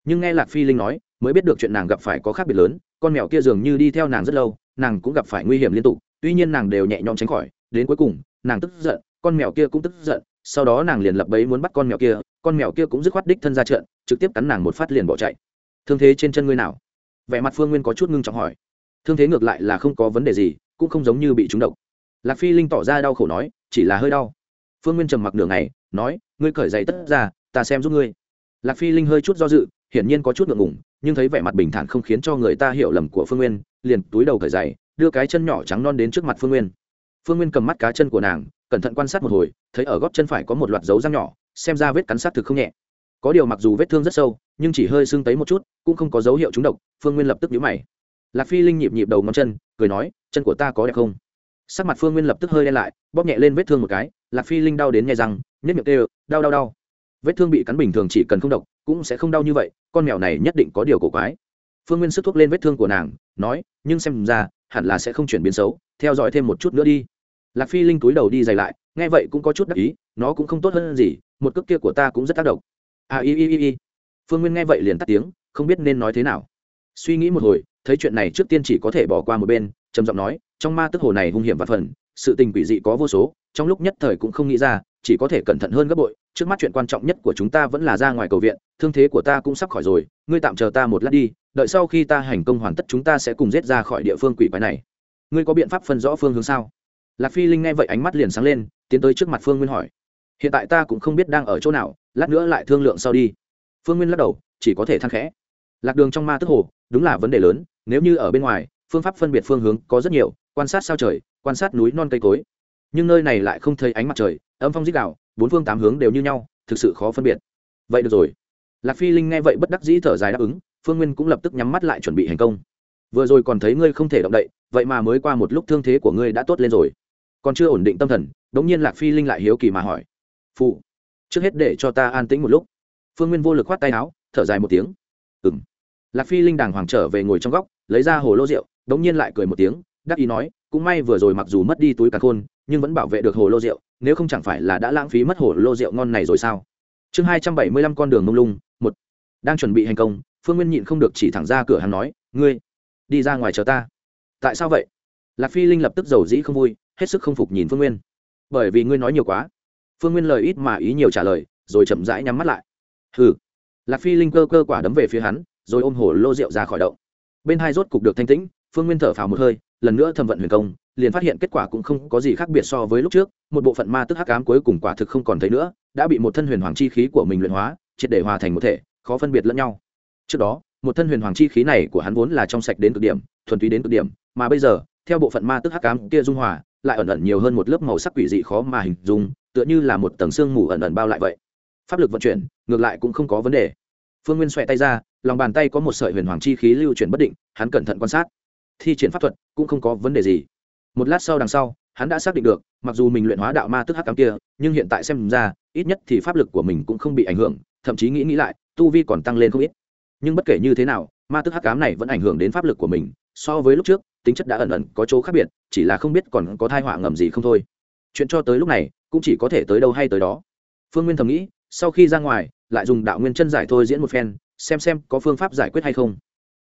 A: nhưng nghe lạc phi linh nói, mới biết được chuyện nàng gặp phải có khác biệt lớn, con mèo kia dường như đi theo nàng rất lâu, nàng cũng gặp phải nguy hiểm liên tục, tuy nhiên nàng đều nhẹ nhõm tránh khỏi, đến cuối cùng, nàng tức giận, con mèo kia cũng tức giận, sau đó nàng liền lập bẫy muốn bắt con mèo kia, con mèo kia cũng dứt khoát đích thân ra trận, trực tiếp cắn nàng một phát liền bỏ chạy. Thương thế trên chân ngươi nào? Vẻ mặt phương nguyên có chút ngưng trọng hỏi. Thương thế ngược lại là không có vấn đề gì, cũng không giống như bị trúng độc. Lạc phi linh tỏ ra đau khổ nói, chỉ là hơi đau. Phương nguyên trầm mặc nửa ngày, nói, ngươi cởi giày tất ra, ta xem giúp ngươi. Lạc phi linh hơi chút do dự hiển nhiên có chút ngượng ngùng, nhưng thấy vẻ mặt bình thản không khiến cho người ta hiểu lầm của phương nguyên, liền túi đầu cởi giày, đưa cái chân nhỏ trắng non đến trước mặt phương nguyên. Phương nguyên cầm mắt cá chân của nàng, cẩn thận quan sát một hồi, thấy ở gót chân phải có một loạt dấu răng nhỏ, xem ra vết cắn sát thực không nhẹ. Có điều mặc dù vết thương rất sâu, nhưng chỉ hơi sưng tấy một chút, cũng không có dấu hiệu trúng độc, phương nguyên lập tức nhíu mày. Lạc phi linh nhịp nhịp đầu ngón chân, cười nói, chân của ta có đẹp không? Sắc mặt phương nguyên lập tức hơi đen lại, bóp nhẹ lên vết thương một cái, lạc phi linh đau đến nhai răng nhất miệng kêu, đau đau đau vết thương bị cắn bình thường chỉ cần không độc, cũng sẽ không đau như vậy, con mèo này nhất định có điều cổ quái. Phương nguyên sức thuốc lên vết thương của nàng, nói, nhưng xem ra, hẳn là sẽ không chuyển biến xấu, theo dõi thêm một chút nữa đi. Lạc phi linh túi đầu đi dày lại, nghe vậy cũng có chút đắc ý, nó cũng không tốt hơn gì, một cước kia của ta cũng rất tác động. À y y y y. Phương nguyên nghe vậy liền tắt tiếng, không biết nên nói thế nào. Suy nghĩ một hồi, thấy chuyện này trước tiên chỉ có thể bỏ qua một bên, trầm giọng nói, trong ma tức hồ này hung hiểm và phần, sự tình quỷ dị có vô số, trong lúc nhất thời cũng không nghĩ ra, chỉ có thể cẩn thận hơn gấp bội trước mắt chuyện quan trọng nhất của chúng ta vẫn là ra ngoài cầu viện, thương thế của ta cũng sắp khỏi rồi, ngươi tạm chờ ta một lát đi, đợi sau khi ta hành công hoàn tất chúng ta sẽ cùng giết ra khỏi địa phương quỷ quái này. Ngươi có biện pháp phân rõ phương hướng sao? Lạc phi linh nghe vậy ánh mắt liền sáng lên, tiến tới trước mặt phương nguyên hỏi. Hiện tại ta cũng không biết đang ở chỗ nào, lát nữa lại thương lượng sau đi. Phương nguyên lắc đầu, chỉ có thể thăng khẽ. Lạc đường trong ma tức hồ, đúng là vấn đề lớn, nếu như ở bên ngoài, phương pháp phân biệt phương hướng có rất nhiều, quan sát sao trời, quan sát núi non cây cối. Nhưng nơi này lại không thấy ánh mặt trời, âm phong dích đạo bốn phương tám hướng đều như nhau, thực sự khó phân biệt. Vậy được rồi. Lạc phi linh nghe vậy bất đắc dĩ thở dài đáp ứng, phương nguyên cũng lập tức nhắm mắt lại chuẩn bị hành công. Vừa rồi còn thấy ngươi không thể động đậy, vậy mà mới qua một lúc thương thế của ngươi đã tốt lên rồi. Còn chưa ổn định tâm thần, đống nhiên lạc phi linh lại hiếu kỳ mà hỏi. Phụ, trước hết để cho ta an tĩnh một lúc. Phương nguyên vô lực khoát tay áo, thở dài một tiếng. Ừm. lạc phi linh đàng hoàng trở về ngồi trong góc, lấy ra hồ lô rượu, đống nhiên lại cười một tiếng, đắc ý nói, cũng may vừa rồi mặc dù mất đi túi cà khôn, nhưng vẫn bảo vệ được hồ lô rượu nếu không chẳng phải là đã lãng phí mất hồ lô rượu ngon này rồi sao? Chương hai trăm bảy mươi lăm con đường mông lung, một. Đang chuẩn bị hành công, phương nguyên nhịn không được chỉ thẳng ra cửa hắn nói, ngươi, đi ra ngoài chờ ta. Tại sao vậy? Lạc phi linh lập tức giàu dĩ không vui, hết sức không phục nhìn phương nguyên. Bởi vì ngươi nói nhiều quá. Phương nguyên lời ít mà ý nhiều trả lời, rồi chậm rãi nhắm mắt lại. Hừ. Lạc phi linh cơ cơ quả đấm về phía hắn, rồi ôm hổ lô rượu ra khỏi động. Bên hai rốt cục được thanh tĩnh, phương nguyên thở phào một hơi, lần nữa thầm vận huyền công liền phát hiện kết quả cũng không có gì khác biệt so với lúc trước, một bộ phận ma tức hắc ám cuối cùng quả thực không còn thấy nữa, đã bị một thân huyền hoàng chi khí của mình luyện hóa, triệt để hòa thành một thể, khó phân biệt lẫn nhau. Trước đó, một thân huyền hoàng chi khí này của hắn vốn là trong sạch đến cực điểm, thuần túy đến cực điểm, mà bây giờ, theo bộ phận ma tức hắc ám kia dung hòa, lại ẩn ẩn nhiều hơn một lớp màu sắc quỷ dị khó mà hình dung, tựa như là một tầng xương mù ẩn ẩn bao lại vậy. Pháp lực vận chuyển, ngược lại cũng không có vấn đề. Phương nguyên xoẹ tay ra, lòng bàn tay có một sợi huyền hoàng chi khí lưu chuyển bất định, hắn cẩn thận quan sát. Thi triển pháp thuật cũng không có vấn đề gì một lát sau đằng sau, hắn đã xác định được, mặc dù mình luyện hóa đạo ma tức hắc cám kia, nhưng hiện tại xem ra, ít nhất thì pháp lực của mình cũng không bị ảnh hưởng, thậm chí nghĩ nghĩ lại, tu vi còn tăng lên không ít. Nhưng bất kể như thế nào, ma tức hắc cám này vẫn ảnh hưởng đến pháp lực của mình, so với lúc trước, tính chất đã ẩn ẩn có chỗ khác biệt, chỉ là không biết còn có thai họa ngầm gì không thôi. Chuyện cho tới lúc này, cũng chỉ có thể tới đâu hay tới đó. Phương nguyên thầm nghĩ, sau khi ra ngoài, lại dùng đạo nguyên chân giải thôi diễn một phen, xem xem có phương pháp giải quyết hay không.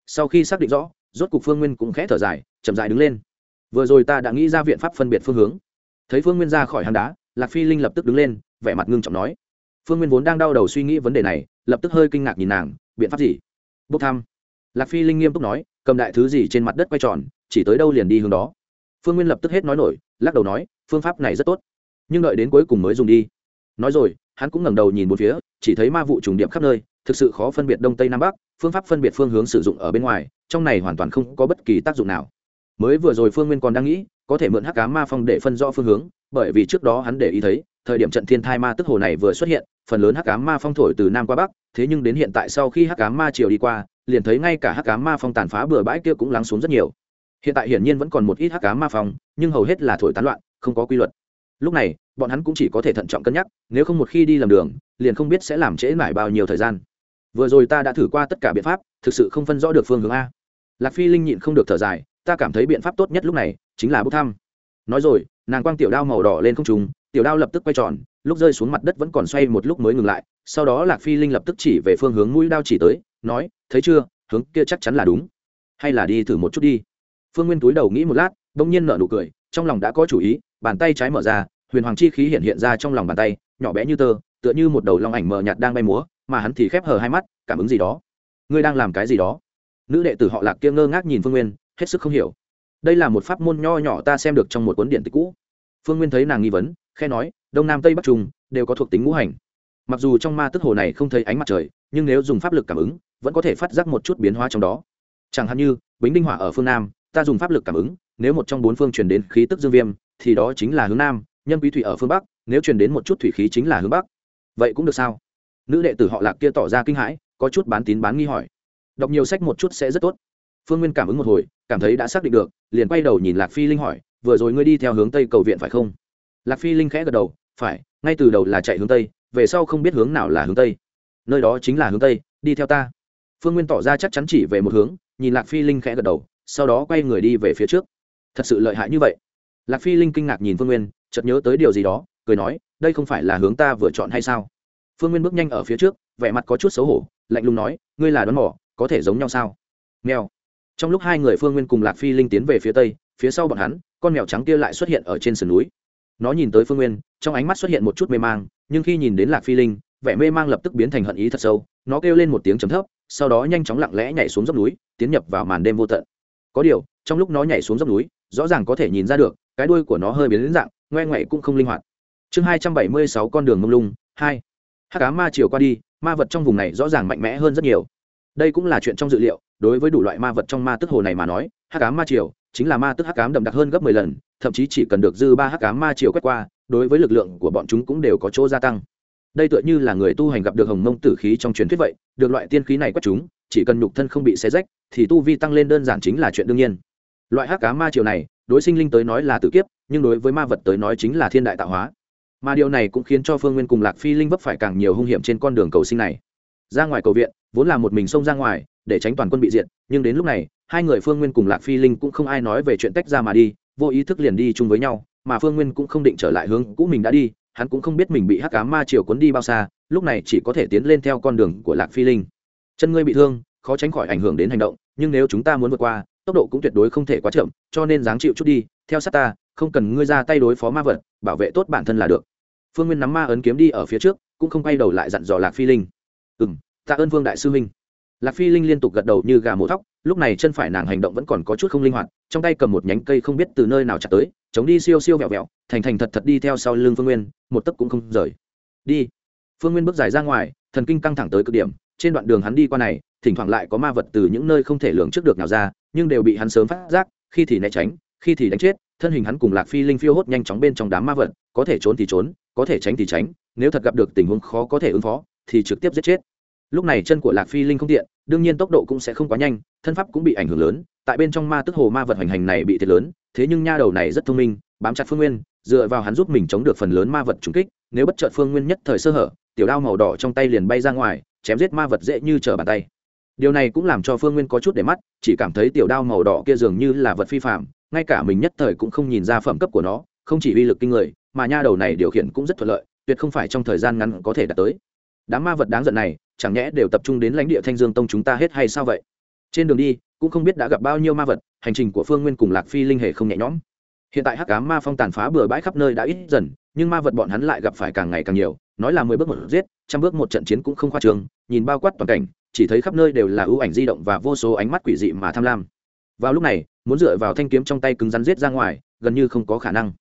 A: Sau khi xác định rõ, rốt cục phương nguyên cũng khẽ thở dài, chậm dài đứng lên vừa rồi ta đã nghĩ ra viện pháp phân biệt phương hướng. Thấy phương nguyên ra khỏi hang đá, lạc phi linh lập tức đứng lên, vẻ mặt ngưng trọng nói. Phương nguyên vốn đang đau đầu suy nghĩ vấn đề này, lập tức hơi kinh ngạc nhìn nàng, biện pháp gì? Bốc thăm. Lạc phi linh nghiêm túc nói, cầm đại thứ gì trên mặt đất quay tròn, chỉ tới đâu liền đi hướng đó. Phương nguyên lập tức hết nói nổi, lắc đầu nói, phương pháp này rất tốt, nhưng đợi đến cuối cùng mới dùng đi. Nói rồi, hắn cũng ngẩng đầu nhìn một phía, chỉ thấy ma vụ trùng điệp khắp nơi, thực sự khó phân biệt đông tây nam bắc, phương pháp phân biệt phương hướng sử dụng ở bên ngoài, trong này hoàn toàn không có bất kỳ tác dụng nào mới vừa rồi phương nguyên còn đang nghĩ, có thể mượn hắc cá ma phong để phân rõ phương hướng, bởi vì trước đó hắn để ý thấy, thời điểm trận thiên thai ma tức hồ này vừa xuất hiện, phần lớn hắc cá ma phong thổi từ nam qua bắc, thế nhưng đến hiện tại sau khi hắc cá ma chiều đi qua, liền thấy ngay cả hắc cá ma phong tàn phá bừa bãi kia cũng lắng xuống rất nhiều. Hiện tại hiển nhiên vẫn còn một ít hắc cá ma phong, nhưng hầu hết là thổi tán loạn, không có quy luật. Lúc này, bọn hắn cũng chỉ có thể thận trọng cân nhắc, nếu không một khi đi lầm đường, liền không biết sẽ làm trễ mãi bao nhiêu thời gian. Vừa rồi ta đã thử qua tất cả biện pháp, thực sự không phân rõ được phương hướng a. Lạc phi linh nhịn không được thở dài ta cảm thấy biện pháp tốt nhất lúc này chính là bốc thăm. Nói rồi, nàng quang tiểu đao màu đỏ lên không trùng tiểu đao lập tức quay tròn, lúc rơi xuống mặt đất vẫn còn xoay một lúc mới ngừng lại, sau đó lạc phi linh lập tức chỉ về phương hướng mũi đao chỉ tới, nói, thấy chưa, hướng kia chắc chắn là đúng. Hay là đi thử một chút đi. Phương nguyên túi đầu nghĩ một lát, bỗng nhiên nở nụ cười, trong lòng đã có chủ ý, bàn tay trái mở ra, huyền hoàng chi khí hiện hiện ra trong lòng bàn tay, nhỏ bé như tơ, tựa như một đầu long ảnh mờ nhạt đang bay múa, mà hắn thì khép hờ hai mắt, cảm ứng gì đó? Ngươi đang làm cái gì đó? Nữ đệ tử họ lạc kia ngơ ngác nhìn phương nguyên hết sức không hiểu. Đây là một pháp môn nho nhỏ ta xem được trong một cuốn điện tịch cũ. Phương nguyên thấy nàng nghi vấn, khe nói, đông nam tây bắc trung, đều có thuộc tính ngũ hành. Mặc dù trong ma tức hồ này không thấy ánh mặt trời, nhưng nếu dùng pháp lực cảm ứng, vẫn có thể phát giác một chút biến hóa trong đó. Chẳng hạn như, bính đinh hỏa ở phương nam, ta dùng pháp lực cảm ứng, nếu một trong bốn phương truyền đến khí tức dương viêm, thì đó chính là hướng nam nhân quý thủy ở phương bắc, nếu truyền đến một chút thủy khí chính là hướng bắc. Vậy cũng được sao? Nữ đệ tử họ lạc kia tỏ ra kinh hãi, có chút bán tín bán nghi hỏi. Đọc nhiều sách một chút sẽ rất tốt phương nguyên cảm ứng một hồi, cảm thấy đã xác định được, liền quay đầu nhìn lạc phi linh hỏi, vừa rồi ngươi đi theo hướng tây cầu viện phải không? Lạc phi linh khẽ gật đầu, phải, ngay từ đầu là chạy hướng tây, về sau không biết hướng nào là hướng tây. Nơi đó chính là hướng tây, đi theo ta. Phương nguyên tỏ ra chắc chắn chỉ về một hướng, nhìn lạc phi linh khẽ gật đầu, sau đó quay người đi về phía trước. Thật sự lợi hại như vậy. Lạc phi linh kinh ngạc nhìn phương nguyên, chợt nhớ tới điều gì đó, cười nói, đây không phải là hướng ta vừa chọn hay sao? Phương nguyên bước nhanh ở phía trước, vẻ mặt có chút xấu hổ, lạnh lùng nói, ngươi là đón mỏ có thể giống nhau sao? Nghèo trong lúc hai người phương nguyên cùng lạc phi linh tiến về phía tây, phía sau bọn hắn, con mèo trắng kia lại xuất hiện ở trên sườn núi. Nó nhìn tới phương nguyên, trong ánh mắt xuất hiện một chút mê mang, nhưng khi nhìn đến lạc phi linh, vẻ mê mang lập tức biến thành hận ý thật sâu, nó kêu lên một tiếng chấm thấp, sau đó nhanh chóng lặng lẽ nhảy xuống dốc núi, tiến nhập vào màn đêm vô tận. Có điều, trong lúc nó nhảy xuống dốc núi, rõ ràng có thể nhìn ra được, cái đuôi của nó hơi biến đến dạng, ngoe ngoại cũng không linh hoạt. Chương hai trăm bảy mươi sáu con đường mông lung, hai. Hắc cá ma chiều qua đi, ma vật trong vùng này rõ ràng mạnh mẽ hơn rất nhiều đây cũng là chuyện trong dự liệu, đối với đủ loại ma vật trong ma tức hồ này mà nói, hắc ám ma triều chính là ma tức hắc cám đậm đặc hơn gấp mười lần, thậm chí chỉ cần được dư ba hắc cám ma triều quét qua, đối với lực lượng của bọn chúng cũng đều có chỗ gia tăng. Đây tựa như là người tu hành gặp được hồng mông tử khí trong truyền thuyết vậy, được loại tiên khí này quét chúng, chỉ cần nhục thân không bị xé rách, thì tu vi tăng lên đơn giản chính là chuyện đương nhiên. Loại hắc ám ma triều này, đối sinh linh tới nói là tử kiếp, nhưng đối với ma vật tới nói chính là thiên đại tạo hóa. Mà điều này cũng khiến cho phương nguyên cùng lạc phi linh vấp phải càng nhiều hung hiểm trên con đường cầu sinh này ra ngoài cầu viện, vốn là một mình xông ra ngoài, để tránh toàn quân bị diệt, nhưng đến lúc này, hai người phương nguyên cùng lạc phi linh cũng không ai nói về chuyện tách ra mà đi, vô ý thức liền đi chung với nhau, mà phương nguyên cũng không định trở lại hướng cũ mình đã đi, hắn cũng không biết mình bị hắc cá ma triều cuốn đi bao xa, lúc này chỉ có thể tiến lên theo con đường của lạc phi linh. Chân ngươi bị thương, khó tránh khỏi ảnh hưởng đến hành động, nhưng nếu chúng ta muốn vượt qua, tốc độ cũng tuyệt đối không thể quá chậm, cho nên dáng chịu chút đi, theo sát ta, không cần ngươi ra tay đối phó ma vật, bảo vệ tốt bản thân là được. Phương nguyên nắm ma ấn kiếm đi ở phía trước, cũng không quay đầu lại dặn dò lạc phi linh ừ m tạ ơn vương đại sư minh. Lạc phi linh liên tục gật đầu như gà mổ thóc, lúc này chân phải nàng hành động vẫn còn có chút không linh hoạt, trong tay cầm một nhánh cây không biết từ nơi nào chặt tới, chống đi siêu siêu vẹo vẹo, thành thành thật thật đi theo sau lưng phương nguyên, một tấc cũng không rời. Đi. Phương nguyên bước dài ra ngoài, thần kinh căng thẳng tới cực điểm, trên đoạn đường hắn đi qua này, thỉnh thoảng lại có ma vật từ những nơi không thể lường trước được nào ra, nhưng đều bị hắn sớm phát giác, khi thì né tránh, khi thì đánh chết, thân hình hắn cùng lạc phi linh phiêu hốt nhanh chóng bên trong đám ma vật, có thể trốn thì trốn, có thể tránh thì tránh, nếu thật gặp được tình huống khó có thể ứng phó thì trực tiếp giết chết. Lúc này chân của lạc phi linh không tiện, đương nhiên tốc độ cũng sẽ không quá nhanh, thân pháp cũng bị ảnh hưởng lớn, tại bên trong ma tức hồ ma vật hành hành này bị thiệt lớn, thế nhưng nha đầu này rất thông minh, bám chặt phương nguyên, dựa vào hắn giúp mình chống được phần lớn ma vật trúng kích, nếu bất chợt phương nguyên nhất thời sơ hở, tiểu đao màu đỏ trong tay liền bay ra ngoài, chém giết ma vật dễ như trở bàn tay. Điều này cũng làm cho phương nguyên có chút để mắt, chỉ cảm thấy tiểu đao màu đỏ kia dường như là vật phi phạm ngay cả mình nhất thời cũng không nhìn ra phẩm cấp của nó, không chỉ uy lực kinh người, mà nha đầu này điều khiển cũng rất thuận lợi, tuyệt không phải trong thời gian ngắn có thể đạt tới đám ma vật đáng giận này, chẳng nhẽ đều tập trung đến lãnh địa thanh dương tông chúng ta hết hay sao vậy? Trên đường đi, cũng không biết đã gặp bao nhiêu ma vật, hành trình của phương nguyên cùng lạc phi linh hề không nhẹ nhõm. Hiện tại hắc cá ma phong tàn phá bừa bãi khắp nơi đã ít dần, nhưng ma vật bọn hắn lại gặp phải càng ngày càng nhiều, nói là mười bước một giết, trăm bước một trận chiến cũng không khoa trường nhìn bao quát toàn cảnh, chỉ thấy khắp nơi đều là ưu ảnh di động và vô số ánh mắt quỷ dị mà tham lam. Vào lúc này, muốn dựa vào thanh kiếm trong tay cứng rắn giết ra ngoài, gần như không có khả năng.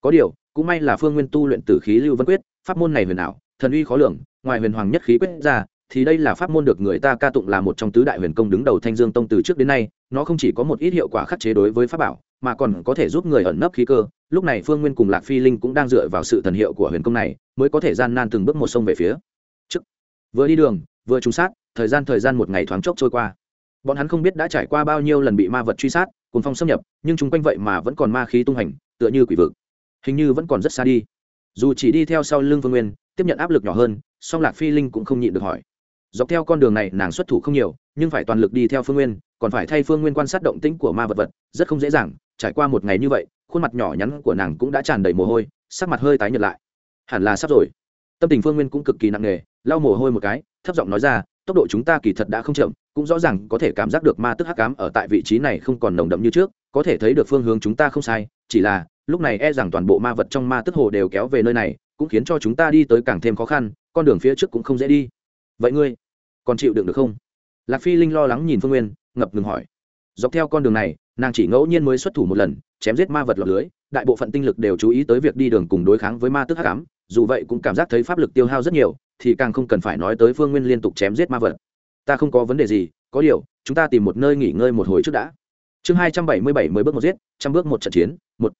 A: Có điều, cũng may là phương nguyên tu luyện tử khí lưu vân quyết, pháp môn này huyền ảo, thần uy khó lường ngoài huyền hoàng nhất khí quyết ra, thì đây là pháp môn được người ta ca tụng là một trong tứ đại huyền công đứng đầu thanh dương tông từ trước đến nay, nó không chỉ có một ít hiệu quả khắc chế đối với pháp bảo, mà còn có thể giúp người ẩn nấp khí cơ. Lúc này phương nguyên cùng lạc phi linh cũng đang dựa vào sự thần hiệu của huyền công này, mới có thể gian nan từng bước một sông về phía trước. Vừa đi đường, vừa trúng sát, thời gian thời gian một ngày thoáng chốc trôi qua. Bọn hắn không biết đã trải qua bao nhiêu lần bị ma vật truy sát cùng phong xâm nhập, nhưng chúng quanh vậy mà vẫn còn ma khí tung hành, tựa như quỷ vực. Hình như vẫn còn rất xa đi. Dù chỉ đi theo sau lưng phương nguyên, tiếp nhận áp lực nhỏ hơn song lạc phi linh cũng không nhịn được hỏi. Dọc theo con đường này, nàng xuất thủ không nhiều, nhưng phải toàn lực đi theo phương nguyên, còn phải thay phương nguyên quan sát động tĩnh của ma vật vật, rất không dễ dàng, trải qua một ngày như vậy, khuôn mặt nhỏ nhắn của nàng cũng đã tràn đầy mồ hôi, sắc mặt hơi tái nhợt lại. Hẳn là sắp rồi. Tâm tình phương nguyên cũng cực kỳ nặng nề, lau mồ hôi một cái, thấp giọng nói ra, tốc độ chúng ta kỳ thật đã không chậm, cũng rõ ràng có thể cảm giác được ma tức hắc ám ở tại vị trí này không còn nồng đậm như trước, có thể thấy được phương hướng chúng ta không sai, chỉ là, lúc này e rằng toàn bộ ma vật trong ma tức hồ đều kéo về nơi này, cũng khiến cho chúng ta đi tới càng thêm khó khăn con đường phía trước cũng không dễ đi. Vậy ngươi còn chịu đựng được không? Lạc phi linh lo lắng nhìn phương nguyên, ngập ngừng hỏi. Dọc theo con đường này, nàng chỉ ngẫu nhiên mới xuất thủ một lần, chém giết ma vật lọt lưới, đại bộ phận tinh lực đều chú ý tới việc đi đường cùng đối kháng với ma tức hắc ám, dù vậy cũng cảm giác thấy pháp lực tiêu hao rất nhiều, thì càng không cần phải nói tới phương nguyên liên tục chém giết ma vật. Ta không có vấn đề gì, có điều, chúng ta tìm một nơi nghỉ ngơi một hồi trước đã. Chương hai trăm bảy mươi bảy mới bước một giết, trăm bước một trận chiến, một.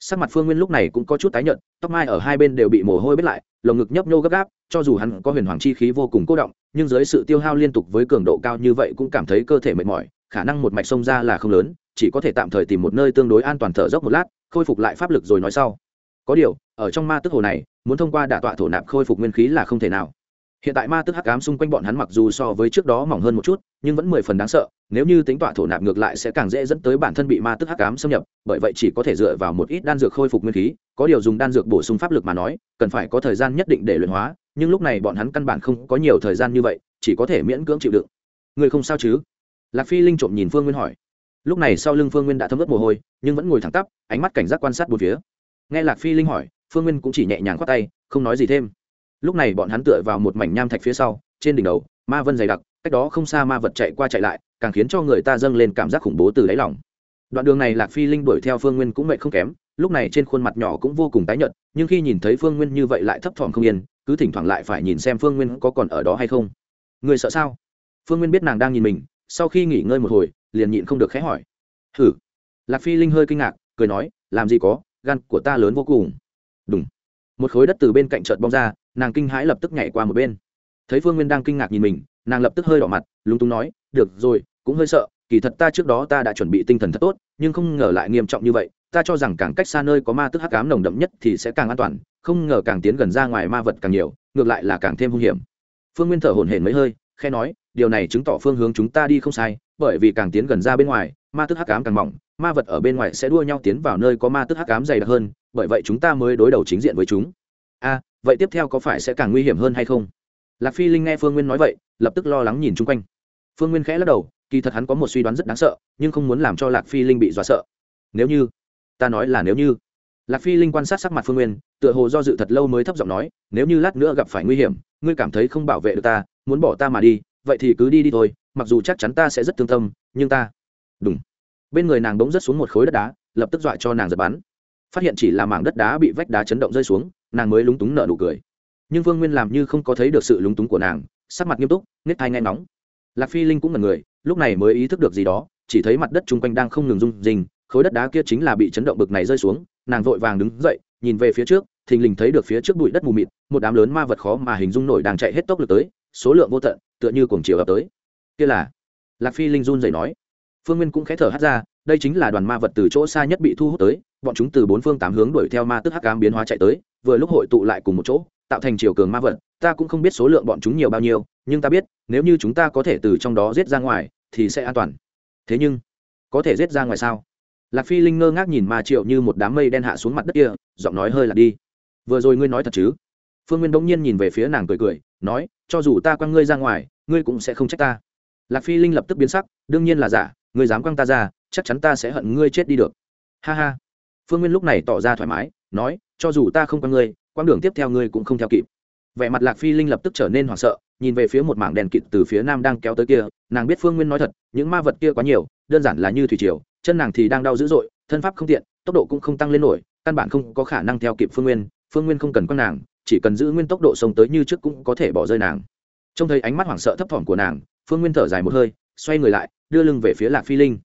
A: Sắc mặt phương nguyên lúc này cũng có chút tái nhợt, tóc mai ở hai bên đều bị mồ hôi bết lại lồng ngực nhấp nhô gấp gáp, cho dù hắn có huyền hoàng chi khí vô cùng cố động, nhưng dưới sự tiêu hao liên tục với cường độ cao như vậy cũng cảm thấy cơ thể mệt mỏi, khả năng một mạch sông ra là không lớn, chỉ có thể tạm thời tìm một nơi tương đối an toàn thở dốc một lát, khôi phục lại pháp lực rồi nói sau. Có điều, ở trong ma tức hồ này, muốn thông qua đả tọa thổ nạp khôi phục nguyên khí là không thể nào hiện tại ma tức hắc ám xung quanh bọn hắn mặc dù so với trước đó mỏng hơn một chút, nhưng vẫn mười phần đáng sợ, nếu như tính tọa thổ nạp ngược lại sẽ càng dễ dẫn tới bản thân bị ma tức hắc ám xâm nhập, bởi vậy chỉ có thể dựa vào một ít đan dược khôi phục nguyên khí, có điều dùng đan dược bổ sung pháp lực mà nói, cần phải có thời gian nhất định để luyện hóa, nhưng lúc này bọn hắn căn bản không có nhiều thời gian như vậy, chỉ có thể miễn cưỡng chịu đựng. Người không sao chứ? Lạc phi linh trộm nhìn phương nguyên hỏi. Lúc này sau lưng phương nguyên đã thấm ướt mồ hôi, nhưng vẫn ngồi thẳng tắp, ánh mắt cảnh giác quan sát bốn phía. Nghe lạc phi linh hỏi, phương nguyên cũng chỉ nhẹ nhàng khoát tay, không nói gì thêm lúc này bọn hắn tựa vào một mảnh nham thạch phía sau, trên đỉnh đầu, ma vân dày đặc, cách đó không xa ma vật chạy qua chạy lại, càng khiến cho người ta dâng lên cảm giác khủng bố từ đáy lòng. Đoạn đường này lạc phi linh đuổi theo phương nguyên cũng mệt không kém, lúc này trên khuôn mặt nhỏ cũng vô cùng tái nhợt, nhưng khi nhìn thấy phương nguyên như vậy lại thấp thỏm không yên, cứ thỉnh thoảng lại phải nhìn xem phương nguyên có còn ở đó hay không. Người sợ sao? Phương nguyên biết nàng đang nhìn mình, sau khi nghỉ ngơi một hồi, liền nhịn không được khẽ hỏi. Hử? Lạc phi linh hơi kinh ngạc, cười nói, làm gì có, gan của ta lớn vô cùng. Đúng một khối đất từ bên cạnh chợt bong ra, nàng kinh hãi lập tức nhảy qua một bên. Thấy phương nguyên đang kinh ngạc nhìn mình, nàng lập tức hơi đỏ mặt, lúng túng nói, được rồi, cũng hơi sợ, kỳ thật ta trước đó ta đã chuẩn bị tinh thần thật tốt, nhưng không ngờ lại nghiêm trọng như vậy, ta cho rằng càng cách xa nơi có ma tức hắc ám nồng đậm nhất thì sẽ càng an toàn, không ngờ càng tiến gần ra ngoài ma vật càng nhiều, ngược lại là càng thêm hung hiểm. Phương nguyên thở hổn hển mấy hơi khe nói, điều này chứng tỏ phương hướng chúng ta đi không sai, bởi vì càng tiến gần ra bên ngoài, ma tức hắc ám càng mỏng ma vật ở bên ngoài sẽ đua nhau tiến vào nơi có ma tức hắc ám dày đặc hơn, bởi vậy chúng ta mới đối đầu chính diện với chúng. A, vậy tiếp theo có phải sẽ càng nguy hiểm hơn hay không? Lạc phi linh nghe phương nguyên nói vậy, lập tức lo lắng nhìn chung quanh. Phương nguyên khẽ lắc đầu, kỳ thật hắn có một suy đoán rất đáng sợ, nhưng không muốn làm cho lạc phi linh bị dọa sợ. Nếu như, ta nói là nếu như. Lạc phi linh quan sát sắc mặt phương nguyên, tựa hồ do dự thật lâu mới thấp giọng nói, nếu như lát nữa gặp phải nguy hiểm, ngươi cảm thấy không bảo vệ được ta, muốn bỏ ta mà đi, vậy thì cứ đi đi thôi, mặc dù chắc chắn ta sẽ rất thương tâm, nhưng ta, đúng bên người nàng bỗng rớt xuống một khối đất đá, lập tức dọa cho nàng giật bắn. Phát hiện chỉ là mảng đất đá bị vách đá chấn động rơi xuống, nàng mới lúng túng nở nụ cười. Nhưng vương nguyên làm như không có thấy được sự lúng túng của nàng, sắc mặt nghiêm túc nết thai nghe nóng lạc phi linh cũng là người, lúc này mới ý thức được gì đó, chỉ thấy mặt đất chung quanh đang không ngừng rung rình khối đất đá kia chính là bị chấn động bực này rơi xuống, nàng vội vàng đứng dậy, nhìn về phía trước, thình lình thấy được phía trước bụi đất mù mịt, một đám lớn ma vật khó mà hình dung nổi đang chạy hết tốc lực tới, số lượng vô tận, tựa như cuồng chiều ập tới. Kia là? Lạc phi linh run rẩy nói phương nguyên cũng khẽ thở hắt ra, đây chính là đoàn ma vật từ chỗ xa nhất bị thu hút tới, bọn chúng từ bốn phương tám hướng đuổi theo ma tức hắc ám biến hóa chạy tới, vừa lúc hội tụ lại cùng một chỗ, tạo thành chiều cường ma vật, ta cũng không biết số lượng bọn chúng nhiều bao nhiêu, nhưng ta biết, nếu như chúng ta có thể từ trong đó giết ra ngoài, thì sẽ an toàn. Thế nhưng, có thể giết ra ngoài sao? Lạc phi linh ngơ ngác nhìn ma triệu như một đám mây đen hạ xuống mặt đất kia, giọng nói hơi lạc đi. Vừa rồi ngươi nói thật chứ? Phương nguyên bỗng nhiên nhìn về phía nàng cười cười, nói, cho dù ta quăng ngươi ra ngoài, ngươi cũng sẽ không trách ta. Lạc phi linh lập tức biến sắc, đương nhiên là giả ngươi dám quăng ta ra, chắc chắn ta sẽ hận ngươi chết đi được. Ha ha. Phương nguyên lúc này tỏ ra thoải mái, nói, cho dù ta không quăng ngươi, quãng đường tiếp theo ngươi cũng không theo kịp. Vẻ mặt lạc phi linh lập tức trở nên hoảng sợ, nhìn về phía một mảng đèn kịt từ phía nam đang kéo tới kia, nàng biết phương nguyên nói thật, những ma vật kia quá nhiều, đơn giản là như thủy triều, chân nàng thì đang đau dữ dội, thân pháp không tiện, tốc độ cũng không tăng lên nổi, căn bản không có khả năng theo kịp phương nguyên phương nguyên không cần quăng nàng, chỉ cần giữ nguyên tốc độ sống tới như trước cũng có thể bỏ rơi nàng. Trông thấy ánh mắt hoảng sợ thấp thỏm của nàng, phương nguyên thở dài một hơi, xoay người lại đưa lưng về phía lạc phi linh.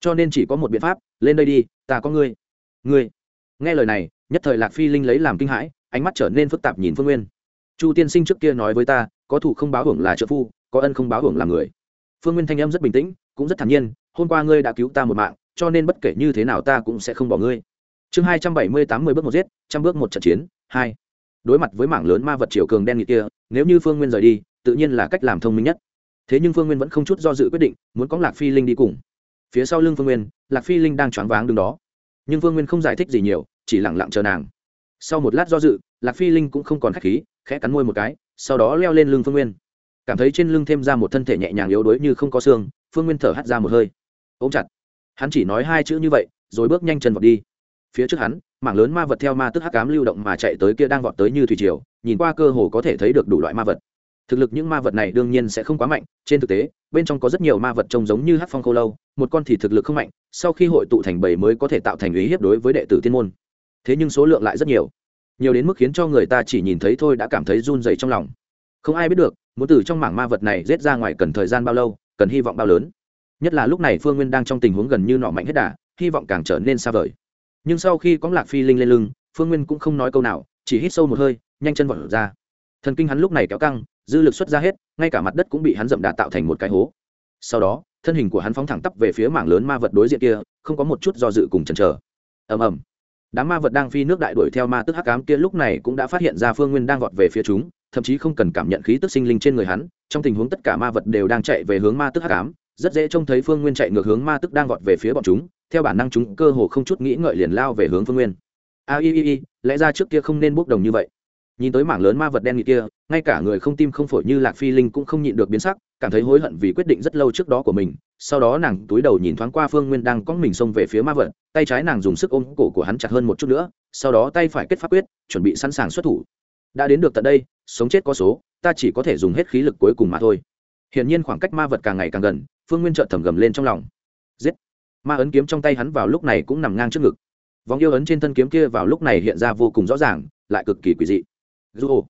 A: Cho nên chỉ có một biện pháp, lên đây đi, ta có ngươi. Ngươi. Nghe lời này, nhất thời lạc phi linh lấy làm kinh hãi, ánh mắt trở nên phức tạp nhìn phương nguyên. Chu tiên sinh trước kia nói với ta, có thủ không báo hưởng là trợ phu, có ân không báo hưởng là người. Phương nguyên thanh âm rất bình tĩnh, cũng rất thản nhiên, hôm qua ngươi đã cứu ta một mạng, cho nên bất kể như thế nào ta cũng sẽ không bỏ ngươi. Chương hai trăm bảy mươi tám mươi bước một giết, trăm bước một trận chiến, hai. Đối mặt với mảng lớn ma vật triều cường đen nghị kia, nếu như phương nguyên rời đi, tự nhiên là cách làm thông minh nhất thế nhưng phương nguyên vẫn không chút do dự quyết định, muốn có lạc phi linh đi cùng. Phía sau lưng phương nguyên, lạc phi linh đang choáng váng đứng đó. Nhưng phương nguyên không giải thích gì nhiều, chỉ lẳng lặng chờ nàng. Sau một lát do dự, lạc phi linh cũng không còn k h á c h khí, khẽ cắn môi một cái, sau đó leo lên lưng phương nguyên. Cảm thấy trên lưng thêm ra một thân thể nhẹ nhàng yếu đuối như không có xương, phương nguyên thở hắt ra một hơi. Ôm chặt. Hắn chỉ nói hai chữ như vậy, rồi bước nhanh chân vọt đi. Phía trước hắn, mảng lớn ma vật theo ma tức hắc cám lưu động mà chạy tới kia đang vọt tới như thủy triều, nhìn qua cơ hồ có thể thấy được đủ loại ma vật thực lực những ma vật này đương nhiên sẽ không quá mạnh, trên thực tế, bên trong có rất nhiều ma vật trông giống như hát phong khô lâu, một con thì thực lực không mạnh, sau khi hội tụ thành bầy mới có thể tạo thành ý hiếp đối với đệ tử tiên môn. Thế nhưng số lượng lại rất nhiều. Nhiều đến mức khiến cho người ta chỉ nhìn thấy thôi đã cảm thấy run dày trong lòng. Không ai biết được, muốn từ trong mảng ma vật này rết ra ngoài cần thời gian bao lâu, cần hy vọng bao lớn. Nhất là lúc này phương nguyên đang trong tình huống gần như nọ mạnh hết đà, hy vọng càng trở nên xa vời. Nhưng sau khi có lạc phi linh lên lưng, phương nguyên cũng không nói câu nào, chỉ hít sâu một hơi, nhanh chân vọt ra. Thần kinh hắn lúc này kéo căng dư lực xuất ra hết, ngay cả mặt đất cũng bị hắn dậm đà tạo thành một cái hố. Sau đó, thân hình của hắn phóng thẳng tắp về phía mảng lớn ma vật đối diện kia, không có một chút do dự cùng chần chờ. Ầm ầm. Đám ma vật đang phi nước đại đuổi theo ma tức hắc ám kia lúc này cũng đã phát hiện ra phương nguyên đang vọt về phía chúng, thậm chí không cần cảm nhận khí tức sinh linh trên người hắn, trong tình huống tất cả ma vật đều đang chạy về hướng ma tức hắc ám, rất dễ trông thấy phương nguyên chạy ngược hướng ma tức đang vọt về phía bọn chúng, theo bản năng chúng cơ hồ không chút nghĩ ngợi liền lao về hướng phương nguyên. A, i i i, lẽ ra trước kia không nên bốc đồng như vậy nhìn tới mảng lớn ma vật đen nghị kia, ngay cả người không tim không phổi như lạc phi linh cũng không nhịn được biến sắc, cảm thấy hối hận vì quyết định rất lâu trước đó của mình. Sau đó nàng túi đầu nhìn thoáng qua phương nguyên đang cóng mình xông về phía ma vật, tay trái nàng dùng sức ôm cổ của hắn chặt hơn một chút nữa, sau đó tay phải kết pháp quyết, chuẩn bị sẵn sàng xuất thủ. Đã đến được tận đây, sống chết có số, ta chỉ có thể dùng hết khí lực cuối cùng mà thôi. Hiển nhiên khoảng cách ma vật càng ngày càng gần, phương nguyên trợn thầm gầm lên trong lòng. Giết! Ma ấn kiếm trong tay hắn vào lúc này cũng nằm ngang trước ngực. Vòng yêu ấn trên thân kiếm kia vào lúc này hiện ra vô cùng rõ ràng, lại cực kỳ quỷ dị dù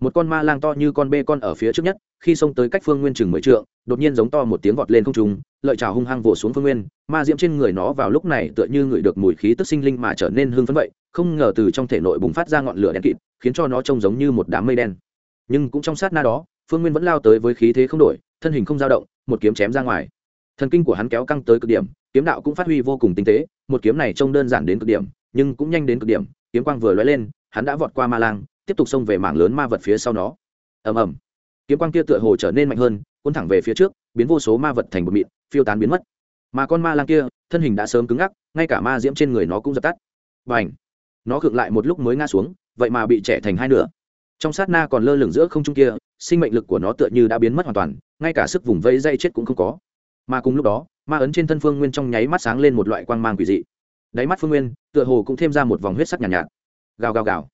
A: một con ma lang to như con bê con ở phía trước nhất, khi xông tới cách phương nguyên chừng mười trượng, đột nhiên giống to một tiếng vọt lên không trung, lợi trào hung hăng vỗ xuống phương nguyên, ma diễm trên người nó vào lúc này tựa như ngửi được mùi khí tức sinh linh mà trở nên hưng phấn vậy, không ngờ từ trong thể nội bùng phát ra ngọn lửa đen kịt, khiến cho nó trông giống như một đám mây đen. Nhưng cũng trong sát na đó, phương nguyên vẫn lao tới với khí thế không đổi, thân hình không dao động, một kiếm chém ra ngoài. Thần kinh của hắn kéo căng tới cực điểm, kiếm đạo cũng phát huy vô cùng tinh tế, một kiếm này trông đơn giản đến cực điểm, nhưng cũng nhanh đến cực điểm, kiếm quang vừa lóe lên, hắn đã vọt qua ma lang tiếp tục xông về mảng lớn ma vật phía sau nó. Ầm ầm. Kiếm quang kia tựa hồ trở nên mạnh hơn cuốn thẳng về phía trước biến vô số ma vật thành bột mịn phiêu tán biến mất. Mà con ma lang kia thân hình đã sớm cứng ngắc ngay cả ma diễm trên người nó cũng dập tắt. Và nó khựng lại một lúc mới ngã xuống vậy mà bị trẻ thành hai nửa. Trong sát na còn lơ lửng giữa không trung kia sinh mệnh lực của nó tựa như đã biến mất hoàn toàn ngay cả sức vùng vây dây chết cũng không có. Mà cùng lúc đó ma ấn trên thân phương nguyên trong nháy mắt sáng lên một loại quang mang quỷ dị. Đáy mắt phương nguyên tựa hồ cũng thêm ra một vòng huyết sắc nhàn nhạt, nhạt. Gào gào gào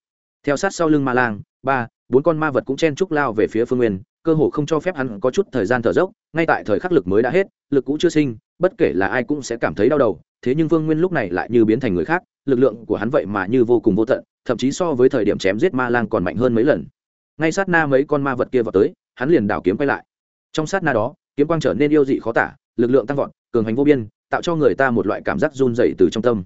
A: theo sát sau lưng ma lang, ba, bốn con ma vật cũng chen trúc lao về phía phương nguyên, cơ hồ không cho phép hắn có chút thời gian thở dốc, ngay tại thời khắc lực mới đã hết, lực cũ chưa sinh, bất kể là ai cũng sẽ cảm thấy đau đầu, thế nhưng phương nguyên lúc này lại như biến thành người khác, lực lượng của hắn vậy mà như vô cùng vô tận, thậm chí so với thời điểm chém giết ma lang còn mạnh hơn mấy lần. Ngay sát na mấy con ma vật kia vào tới, hắn liền đảo kiếm quay lại. Trong sát na đó, kiếm quang trở nên yêu dị khó tả, lực lượng tăng vọt, cường hành vô biên, tạo cho người ta một loại cảm giác run dày từ trong tâm.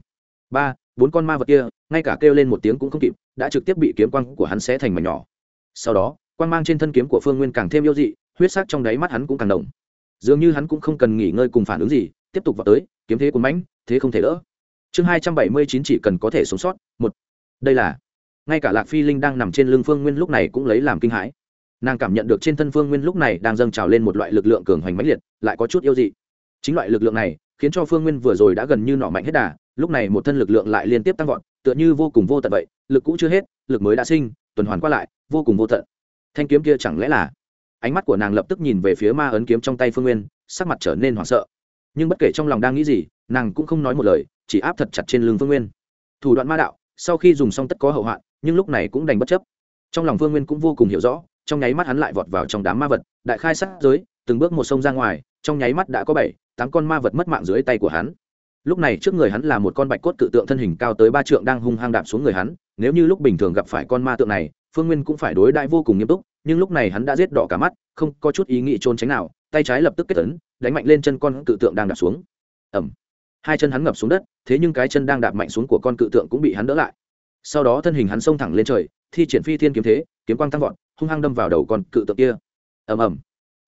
A: Ba bốn con ma vật kia, ngay cả kêu lên một tiếng cũng không kịp, đã trực tiếp bị kiếm quang của hắn xé thành mảnh nhỏ. Sau đó, quang mang trên thân kiếm của phương nguyên càng thêm yêu dị, huyết sắc trong đáy mắt hắn cũng càng đồng dường như hắn cũng không cần nghỉ ngơi cùng phản ứng gì, tiếp tục vào tới, kiếm thế của mãnh, thế không thể đỡ. Chương hai trăm bảy mươi chín chỉ cần có thể sống sót, một. Đây là, ngay cả lạc phi linh đang nằm trên lưng phương nguyên lúc này cũng lấy làm kinh hãi. Nàng cảm nhận được trên thân phương nguyên lúc này đang dâng trào lên một loại lực lượng cường hoành mãnh liệt, lại có chút yêu dị. Chính loại lực lượng này khiến cho phương nguyên vừa rồi đã gần như nọ mạnh hết đà lúc này một thân lực lượng lại liên tiếp tăng vọt, tựa như vô cùng vô tận vậy, lực cũ chưa hết, lực mới đã sinh, tuần hoàn qua lại, vô cùng vô tận. Thanh kiếm kia chẳng lẽ là? Ánh mắt của nàng lập tức nhìn về phía ma ấn kiếm trong tay phương nguyên, sắc mặt trở nên hoảng sợ. Nhưng bất kể trong lòng đang nghĩ gì, nàng cũng không nói một lời, chỉ áp thật chặt trên lưng phương nguyên. Thủ đoạn ma đạo, sau khi dùng xong tất có hậu hoạn, nhưng lúc này cũng đành bất chấp. Trong lòng phương nguyên cũng vô cùng hiểu rõ, trong nháy mắt hắn lại vọt vào trong đám ma vật, đại khai sát giới, từng bước một sông ra ngoài, trong nháy mắt đã có bảy, tám con ma vật mất mạng dưới tay của hắn lúc này trước người hắn là một con bạch cốt cự tượng thân hình cao tới ba trượng đang hung hăng đạp xuống người hắn, nếu như lúc bình thường gặp phải con ma tượng này, phương nguyên cũng phải đối đãi vô cùng nghiêm túc, nhưng lúc này hắn đã giết đỏ cả mắt, không có chút ý nghĩ trốn tránh nào, tay trái lập tức kết tấn đánh mạnh lên chân con cự tượng đang đạp xuống. Ẩm hai chân hắn ngập xuống đất, thế nhưng cái chân đang đạp mạnh xuống của con cự tượng cũng bị hắn đỡ lại. Sau đó thân hình hắn xông thẳng lên trời, thi triển phi thiên kiếm thế, kiếm quang tăng vọt, hung hăng đâm vào đầu con cự tượng kia. Ầm ầm.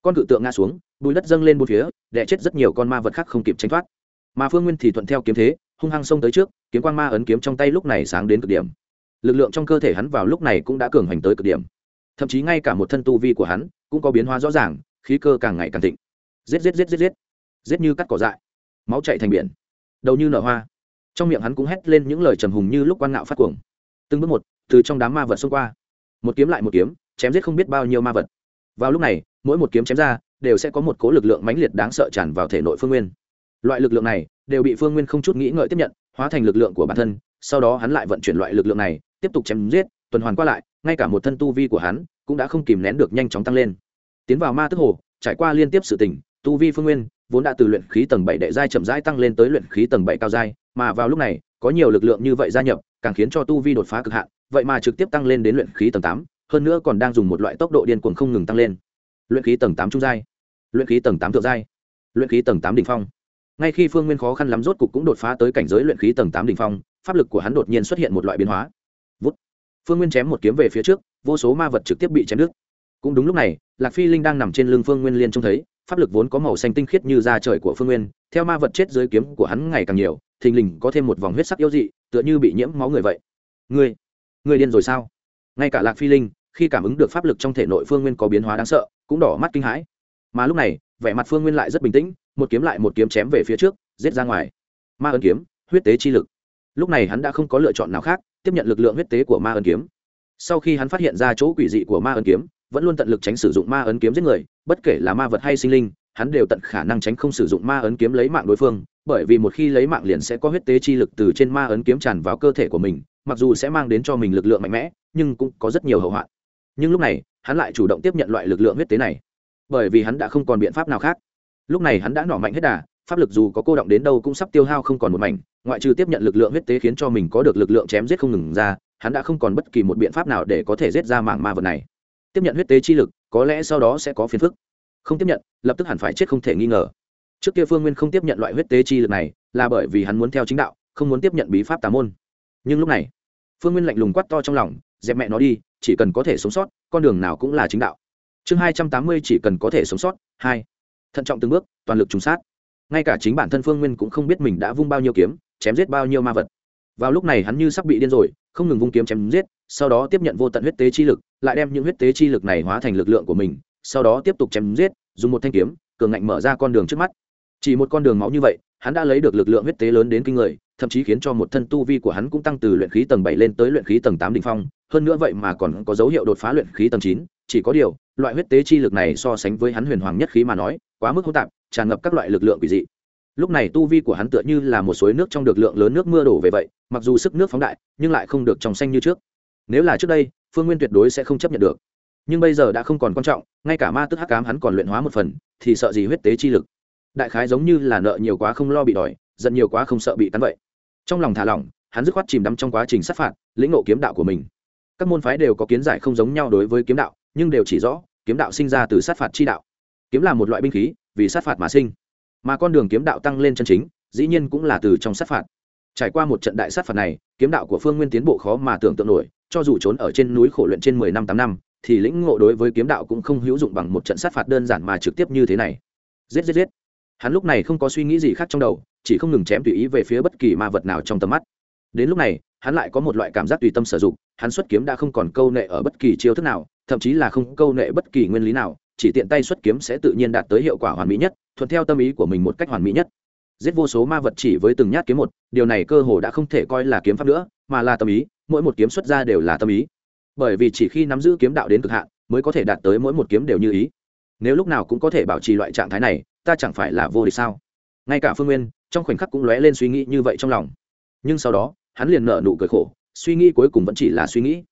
A: Con cự tượng ngã xuống bùi đất dâng lên bốn phía đẻ chết rất nhiều con ma vật khác không kịp tránh thoát mà phương nguyên thì thuận theo kiếm thế, hung hăng xông tới trước, kiếm quang ma ấn kiếm trong tay lúc này sáng đến cực điểm. Lực lượng trong cơ thể hắn vào lúc này cũng đã cường hành tới cực điểm. Thậm chí ngay cả một thân tu vi của hắn cũng có biến hóa rõ ràng, khí cơ càng ngày càng thịnh. Giết giết giết giết giết. Giết như cắt cỏ dại. Máu chạy thành biển. Đầu như nở hoa. Trong miệng hắn cũng hét lên những lời trầm hùng như lúc quan ngạo phát cuồng. Từng bước một, từ trong đám ma vật xông qua. Một kiếm lại một kiếm, chém giết không biết bao nhiêu ma vật. Vào lúc này, mỗi một kiếm chém ra, đều sẽ có một cố lực lượng mãnh liệt đáng sợ tràn vào thể nội phương nguyên loại lực lượng này đều bị phương nguyên không chút nghĩ ngợi tiếp nhận, hóa thành lực lượng của bản thân, sau đó hắn lại vận chuyển loại lực lượng này, tiếp tục chém giết, tuần hoàn qua lại, ngay cả một thân tu vi của hắn cũng đã không kìm nén được nhanh chóng tăng lên. Tiến vào ma tức hồ, trải qua liên tiếp sự tình, tu vi phương nguyên vốn đã từ luyện khí tầng bảy đệ giai chậm rãi tăng lên tới luyện khí tầng bảy cao giai, mà vào lúc này, có nhiều lực lượng như vậy gia nhập, càng khiến cho tu vi đột phá cực hạn, vậy mà trực tiếp tăng lên đến luyện khí tầng tám, hơn nữa còn đang dùng một loại tốc độ điên cuồng không ngừng tăng lên. Luyện khí tầng tám trung giai, luyện khí tầng tám thượng giai, luyện khí tầng tám đỉnh phong ngay khi phương nguyên khó khăn lắm rốt cục cũng đột phá tới cảnh giới luyện khí tầng tám đỉnh phong, pháp lực của hắn đột nhiên xuất hiện một loại biến hóa. Vút. Phương nguyên chém một kiếm về phía trước, vô số ma vật trực tiếp bị chém đứt. Cũng đúng lúc này, lạc phi linh đang nằm trên lưng phương nguyên liên trông thấy, pháp lực vốn có màu xanh tinh khiết như da trời của phương nguyên, theo ma vật chết dưới kiếm của hắn ngày càng nhiều, thình lình có thêm một vòng huyết sắc yếu dị, tựa như bị nhiễm máu người vậy. Ngươi ngươi điên rồi sao? Ngay cả lạc phi linh, khi cảm ứng được pháp lực trong thể nội phương nguyên có biến hóa đáng sợ, cũng đỏ mắt kinh hãi. Mà lúc này, vẻ mặt phương nguyên lại rất bình tĩnh một kiếm lại một kiếm chém về phía trước, giết ra ngoài. Ma ân kiếm, huyết tế chi lực. Lúc này hắn đã không có lựa chọn nào khác, tiếp nhận lực lượng huyết tế của ma ân kiếm. Sau khi hắn phát hiện ra chỗ quỷ dị của ma ân kiếm, vẫn luôn tận lực tránh sử dụng ma ấn kiếm giết người, bất kể là ma vật hay sinh linh, hắn đều tận khả năng tránh không sử dụng ma ấn kiếm lấy mạng đối phương, bởi vì một khi lấy mạng liền sẽ có huyết tế chi lực từ trên ma ấn kiếm tràn vào cơ thể của mình, mặc dù sẽ mang đến cho mình lực lượng mạnh mẽ, nhưng cũng có rất nhiều hậu hoạn. Nhưng lúc này, hắn lại chủ động tiếp nhận loại lực lượng huyết tế này, bởi vì hắn đã không còn biện pháp nào khác lúc này hắn đã nỏ mạnh hết đà, pháp lực dù có cô động đến đâu cũng sắp tiêu hao không còn một mảnh, ngoại trừ tiếp nhận lực lượng huyết tế khiến cho mình có được lực lượng chém giết không ngừng ra, hắn đã không còn bất kỳ một biện pháp nào để có thể giết ra mạng ma vật này. Tiếp nhận huyết tế chi lực, có lẽ sau đó sẽ có phiền phức. Không tiếp nhận, lập tức hẳn phải chết không thể nghi ngờ. Trước kia phương nguyên không tiếp nhận loại huyết tế chi lực này, là bởi vì hắn muốn theo chính đạo, không muốn tiếp nhận bí pháp tà môn. Nhưng lúc này, phương nguyên lạnh lùng quát to trong lòng, dẹp mẹ nó đi, chỉ cần có thể sống sót, con đường nào cũng là chính đạo. Chương hai trăm tám mươi chỉ cần có thể sống sót, hai thận trọng từng bước, toàn lực trùng sát. Ngay cả chính bản thân phương nguyên cũng không biết mình đã vung bao nhiêu kiếm, chém giết bao nhiêu ma vật. Vào lúc này hắn như sắp bị điên rồi, không ngừng vung kiếm chém giết, sau đó tiếp nhận vô tận huyết tế chi lực, lại đem những huyết tế chi lực này hóa thành lực lượng của mình, sau đó tiếp tục chém giết, dùng một thanh kiếm, cường ngạnh mở ra con đường trước mắt. Chỉ một con đường máu như vậy, hắn đã lấy được lực lượng huyết tế lớn đến kinh người, thậm chí khiến cho một thân tu vi của hắn cũng tăng từ luyện khí tầng bảy lên tới luyện khí tầng tám đ ỉ n h phong. Hơn nữa vậy mà còn có dấu hiệu đột phá luyện khí tầng chín, chỉ có điều loại huyết tế chi lực này so sánh với hắn huyền hoàng nhất khí mà nói, quá mức hỗn tạp, tràn ngập các loại lực lượng quỷ dị. Lúc này tu vi của hắn tựa như là một suối nước trong được lượng lớn nước mưa đổ về vậy, mặc dù sức nước phóng đại, nhưng lại không được trong xanh như trước. Nếu là trước đây, phương nguyên tuyệt đối sẽ không chấp nhận được. Nhưng bây giờ đã không còn quan trọng, ngay cả ma tức hắc cám hắn còn luyện hóa một phần, thì sợ gì huyết tế chi lực? Đại khái giống như là nợ nhiều quá không lo bị đòi, giận nhiều quá không sợ bị cắn vậy. Trong lòng thả lỏng, hắn dứt khoát chìm đắm trong quá trình sát phạt, lĩnh ngộ kiếm đạo của mình. Các môn phái đều có kiến giải không giống nhau đối với kiếm đạo, nhưng đều chỉ rõ kiếm đạo sinh ra từ sát phạt chi đạo. Kiếm là một loại binh khí, vì sát phạt mà sinh. Mà con đường kiếm đạo tăng lên chân chính, dĩ nhiên cũng là từ trong sát phạt. Trải qua một trận đại sát phạt này, kiếm đạo của phương nguyên tiến bộ khó mà tưởng tượng nổi, cho dù trốn ở trên núi khổ luyện trên mười năm, tám năm, thì lĩnh ngộ đối với kiếm đạo cũng không hữu dụng bằng một trận sát phạt đơn giản mà trực tiếp như thế này. Giết giết giết. Hắn lúc này không có suy nghĩ gì khác trong đầu, chỉ không ngừng chém tùy ý về phía bất kỳ ma vật nào trong tầm mắt. Đến lúc này, hắn lại có một loại cảm giác tùy tâm sử dụng, hắn xuất kiếm đã không còn câu nệ ở bất kỳ chiêu thức nào thậm chí là không câu nệ bất kỳ nguyên lý nào, chỉ tiện tay xuất kiếm sẽ tự nhiên đạt tới hiệu quả hoàn mỹ nhất, thuận theo tâm ý của mình một cách hoàn mỹ nhất. Giết vô số ma vật chỉ với từng nhát kiếm một, điều này cơ hồ đã không thể coi là kiếm pháp nữa, mà là tâm ý, mỗi một kiếm xuất ra đều là tâm ý. Bởi vì chỉ khi nắm giữ kiếm đạo đến cực hạn, mới có thể đạt tới mỗi một kiếm đều như ý. Nếu lúc nào cũng có thể bảo trì loại trạng thái này, ta chẳng phải là vô địch sao? Ngay cả phương nguyên, trong khoảnh khắc cũng lóe lên suy nghĩ như vậy trong lòng. Nhưng sau đó, hắn liền nở nụ cười khổ, suy nghĩ cuối cùng vẫn chỉ là suy nghĩ.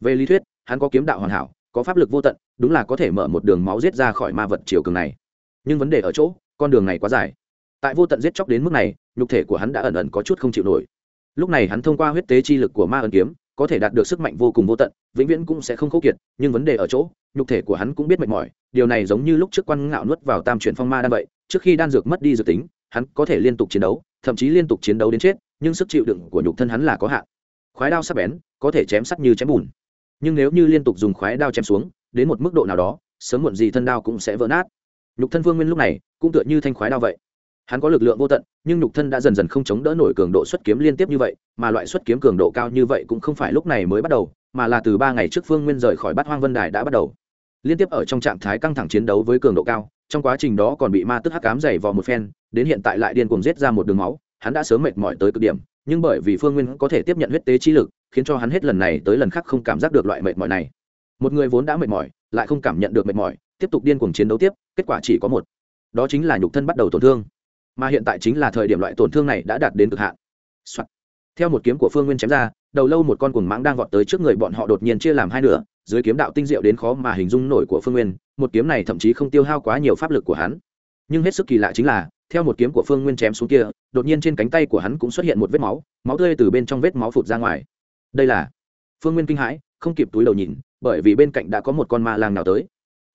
A: Về lý thuyết, hắn có kiếm đạo hoàn hảo có pháp lực vô tận, đúng là có thể mở một đường máu giết ra khỏi ma vật chiều cường này. Nhưng vấn đề ở chỗ, con đường này quá dài. Tại vô tận giết chóc đến mức này, nhục thể của hắn đã ẩn ẩn có chút không chịu nổi. Lúc này hắn thông qua huyết tế chi lực của ma ẩn kiếm, có thể đạt được sức mạnh vô cùng vô tận, vĩnh viễn cũng sẽ không khốc kiệt, nhưng vấn đề ở chỗ, nhục thể của hắn cũng biết mệt mỏi, điều này giống như lúc trước quan ngạo nuốt vào tam chuyển phong ma đan vậy, trước khi đan dược mất đi dược tính, hắn có thể liên tục chiến đấu, thậm chí liên tục chiến đấu đến chết, nhưng sức chịu đựng của nhục thân hắn là có hạn. Khoái đao sắc bén, có thể chém sắc như chém bùn nhưng nếu như liên tục dùng khoái đao chém xuống, đến một mức độ nào đó, sớm muộn gì thân đao cũng sẽ vỡ nát. Nhục thân vương nguyên lúc này cũng tựa như thanh khoái đao vậy. Hắn có lực lượng vô tận, nhưng nhục thân đã dần dần không chống đỡ nổi cường độ xuất kiếm liên tiếp như vậy, mà loại xuất kiếm cường độ cao như vậy cũng không phải lúc này mới bắt đầu, mà là từ ba ngày trước phương nguyên rời khỏi bát hoang vân đài đã bắt đầu. Liên tiếp ở trong trạng thái căng thẳng chiến đấu với cường độ cao, trong quá trình đó còn bị ma tức hắc cám dày vò một phen, đến hiện tại lại điên cuồng giết ra một đường máu, hắn đã sớm mệt mỏi tới cực điểm nhưng bởi vì phương nguyên có thể tiếp nhận huyết tế chi lực, khiến cho hắn hết lần này tới lần khác không cảm giác được loại mệt mỏi này. Một người vốn đã mệt mỏi, lại không cảm nhận được mệt mỏi, tiếp tục điên cuồng chiến đấu tiếp, kết quả chỉ có một. Đó chính là nhục thân bắt đầu tổn thương. Mà hiện tại chính là thời điểm loại tổn thương này đã đạt đến cực hạn、Soạn. theo một kiếm của phương nguyên chém ra, đầu lâu một con cuồng mãng đang vọt tới trước người bọn họ đột nhiên chia làm hai nửa, dưới kiếm đạo tinh diệu đến khó mà hình dung nổi của phương nguyên, một kiếm này thậm chí không tiêu hao quá nhiều pháp lực của hắn. Nhưng hết sức kỳ lạ chính là theo một kiếm của phương nguyên chém xuống kia, đột nhiên trên cánh tay của hắn cũng xuất hiện một vết máu máu tươi từ bên trong vết máu phụt ra ngoài. Đây là phương nguyên kinh hãi, không kịp túi đầu nhìn, bởi vì bên cạnh đã có một con ma lang nào tới.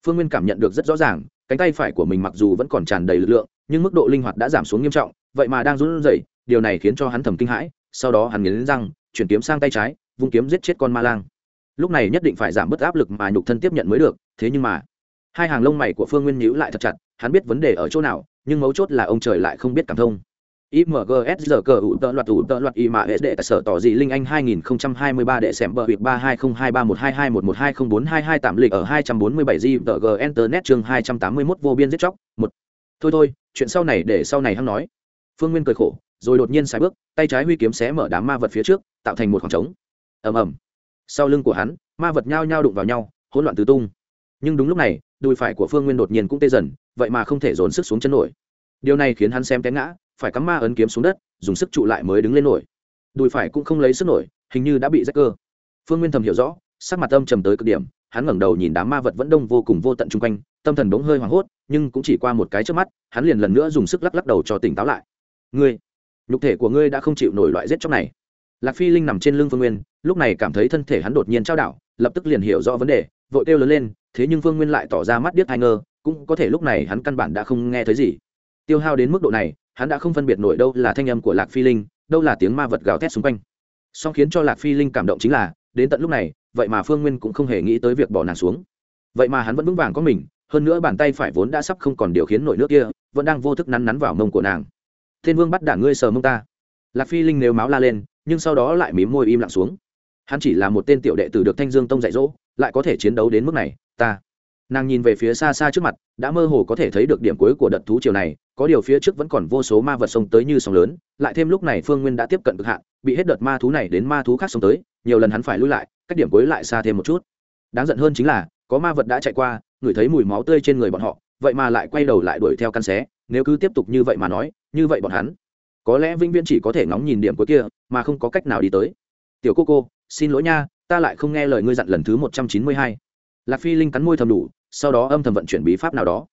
A: Phương nguyên cảm nhận được rất rõ ràng, cánh tay phải của mình mặc dù vẫn còn tràn đầy lực lượng, nhưng mức độ linh hoạt đã giảm xuống nghiêm trọng, vậy mà đang run rẩy, điều này khiến cho hắn thầm kinh hãi, sau đó hắn nghiến răng, chuyển kiếm sang tay trái, vung kiếm giết chết con ma lang. Lúc này nhất định phải giảm bớt áp lực mà nhục thân tiếp nhận mới được, thế nhưng mà, hai hàng lông mày của phương nguyên nhíu lại thật chặt, hắn biết vấn đề ở chỗ nào nhưng mấu chốt là ông trời lại không biết cảm thông IMGS giờ cờ ủ tợ loạt ủ tợ loạt y mà hệ đệ sở tỏ gì Linh Anh 2023 đệ xem bờ việc 32023121204202 tạm lịch ở 247 G tờ G Internet chương 281 vô biên giết chóc. một Thôi thôi, chuyện sau này để sau này hắn nói. Phương Nguyên cười khổ, rồi đột nhiên sai bước, tay trái huy kiếm xé mở đám ma vật phía trước, tạo thành một khoảng trống. Ầm ầm. Sau lưng của hắn, ma vật nhao nhao đụng vào nhau, hỗn loạn tứ tung. Nhưng đúng lúc này, đùi phải của Phương Nguyên đột nhiên cũng tê dần, vậy mà không thể dồn sức xuống chân nổi. Điều này khiến hắn xem té ngã, phải cắm ma ấn kiếm xuống đất dùng sức trụ lại mới đứng lên nổi. Đùi phải cũng không lấy sức nổi hình như đã bị rách cơ. Phương nguyên thầm hiểu rõ sắc mặt âm trầm tới cực điểm hắn ngẩng đầu nhìn đám ma vật vẫn đông vô cùng vô tận chung quanh tâm thần bỗng hơi hoảng hốt nhưng cũng chỉ qua một cái trước mắt hắn liền lần nữa dùng sức lắc lắc đầu cho tỉnh táo lại. Ngươi nhục thể của ngươi đã không chịu nổi loại giết chóc này. Lạc phi linh nằm trên lưng phương nguyên lúc này cảm thấy thân thể hắn đột nhiên trao đảo lập tức liền hiểu rõ vấn đề vội kêu lớn lên thế nhưng phương nguyên lại tỏ ra mắt điếc hai ngơ cũng có thể lúc này hắn căn bản đã không nghe thấy gì. Tiêu hao đến mức độ này, hắn đã không phân biệt nổi đâu là thanh âm của lạc phi linh, đâu là tiếng ma vật gào thét xung quanh. Song khiến cho lạc phi linh cảm động chính là, đến tận lúc này, vậy mà phương nguyên cũng không hề nghĩ tới việc bỏ nàng xuống. Vậy mà hắn vẫn vững vàng có mình, hơn nữa bàn tay phải vốn đã sắp không còn điều khiến nổi nước kia, vẫn đang vô thức nắn nắn vào mông của nàng. Thiên vương bắt đả ngươi sờ mông ta. Lạc phi linh nếu máu la lên, nhưng sau đó lại mím môi im lặng xuống. Hắn chỉ là một tên tiểu đệ tử được thanh dương tông dạy dỗ, lại có thể chiến đấu đến mức này, ta nàng nhìn về phía xa xa trước mặt, đã mơ hồ có thể thấy được điểm cuối của đợt thú chiều này, có điều phía trước vẫn còn vô số ma vật sông tới như sóng lớn, lại thêm lúc này phương nguyên đã tiếp cận cực hạn, bị hết đợt ma thú này đến ma thú khác sông tới, nhiều lần hắn phải lui lại, cách điểm cuối lại xa thêm một chút. Đáng giận hơn chính là, có ma vật đã chạy qua, ngửi thấy mùi máu tươi trên người bọn họ, vậy mà lại quay đầu lại đuổi theo căn xé, nếu cứ tiếp tục như vậy mà nói, như vậy bọn hắn, có lẽ vĩnh viễn chỉ có thể ngóng nhìn điểm cuối kia, mà không có cách nào đi tới. Tiểu cô cô, xin lỗi nha, ta lại không nghe lời ngươi dặn lần thứ một trăm chín mươi hai. Lạc phi linh cắn môi thầm đủ sau đó âm thầm vận chuyển bí pháp nào đó.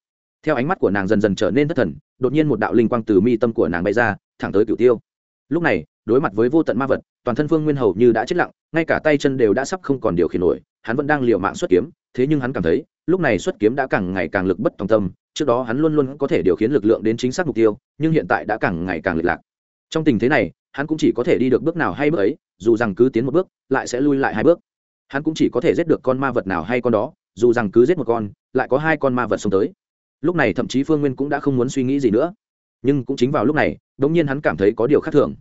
A: Theo ánh mắt của nàng dần dần trở nên thất thần, đột nhiên một đạo linh quang từ mi tâm của nàng bay ra, thẳng tới cửu tiêu. Lúc này, đối mặt với vô tận ma vật, toàn thân phương nguyên hầu như đã chết lặng, ngay cả tay chân đều đã sắp không còn điều khiển nổi, hắn vẫn đang liều mạng xuất kiếm, thế nhưng hắn cảm thấy, lúc này xuất kiếm đã càng ngày càng lực bất tòng tâm, trước đó hắn luôn luôn có thể điều khiển lực lượng đến chính xác mục tiêu, nhưng hiện tại đã càng ngày càng lệch lạc. Trong tình thế này, hắn cũng chỉ có thể đi được bước nào hay bước ấy, dù rằng cứ tiến một bước, lại sẽ lui lại hai bước. Hắn cũng chỉ có thể giết được con ma vật nào hay con đó dù rằng cứ giết một con, lại có hai con ma vật xông tới. Lúc này thậm chí phương nguyên cũng đã không muốn suy nghĩ gì nữa. Nhưng cũng chính vào lúc này đ ỗ n g nhiên hắn cảm thấy có điều khác thường.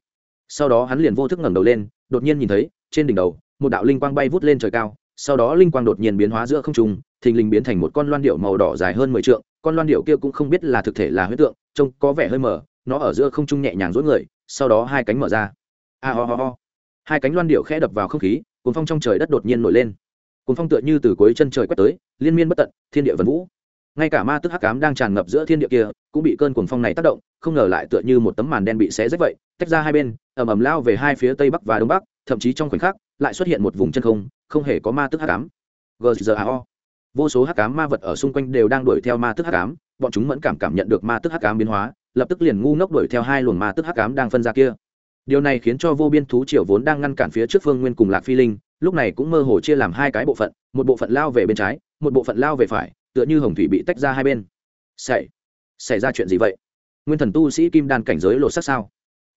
A: Sau đó hắn liền vô thức ngẩng đầu lên, đột nhiên nhìn thấy, trên đỉnh đầu, một đạo linh quang bay vút lên trời cao, sau đó linh quang đột nhiên biến hóa giữa không trung, thình lình biến thành một con loan điệu màu đỏ dài hơn mười t con loan điệu kia cũng không biết là thực thể là huyết tượng, trông có vẻ hơi mờ, nó ở giữa không trung nhẹ nhàng rối người, sau đó hai cánh mở ra. A ho ho ho. Hai cánh loan điệu khẽ đập vào không khí, cuốn phong trong trời đất đột nhiên nổi lên cuốn phong tựa như từ cuối chân trời quét tới, liên miên bất tận, thiên địa vần vũ. Ngay cả ma tức hắc cám đang tràn ngập giữa thiên địa kia, cũng bị cơn cuồng phong này tác động, không ngờ lại tựa như một tấm màn đen bị xé rách vậy, tách ra hai bên, ầm ầm lao về hai phía tây bắc và đông bắc, thậm chí trong khoảnh khắc, lại xuất hiện một vùng chân không không hề có ma tức hắc cám gzao vô số hắc cám ma vật ở xung quanh đều đang đuổi theo ma tức hắc cám bọn chúng mẫn cảm cảm nhận được ma tức hắc cám biến hóa, lập tức liền ngu ngốc đuổi theo hai luồng ma tức hắc cám đang phân ra kia. Điều này khiến cho vô biên thú triều vốn đang ngăn cản phía trước phương nguyên cùng lạc phi linh lúc này cũng mơ hồ chia làm hai cái bộ phận, một bộ phận lao về bên trái, một bộ phận lao về phải, tựa như hồng thủy bị tách ra hai bên. Xảy xảy ra chuyện gì vậy? Nguyên thần tu sĩ kim đan cảnh giới lột sắc sao?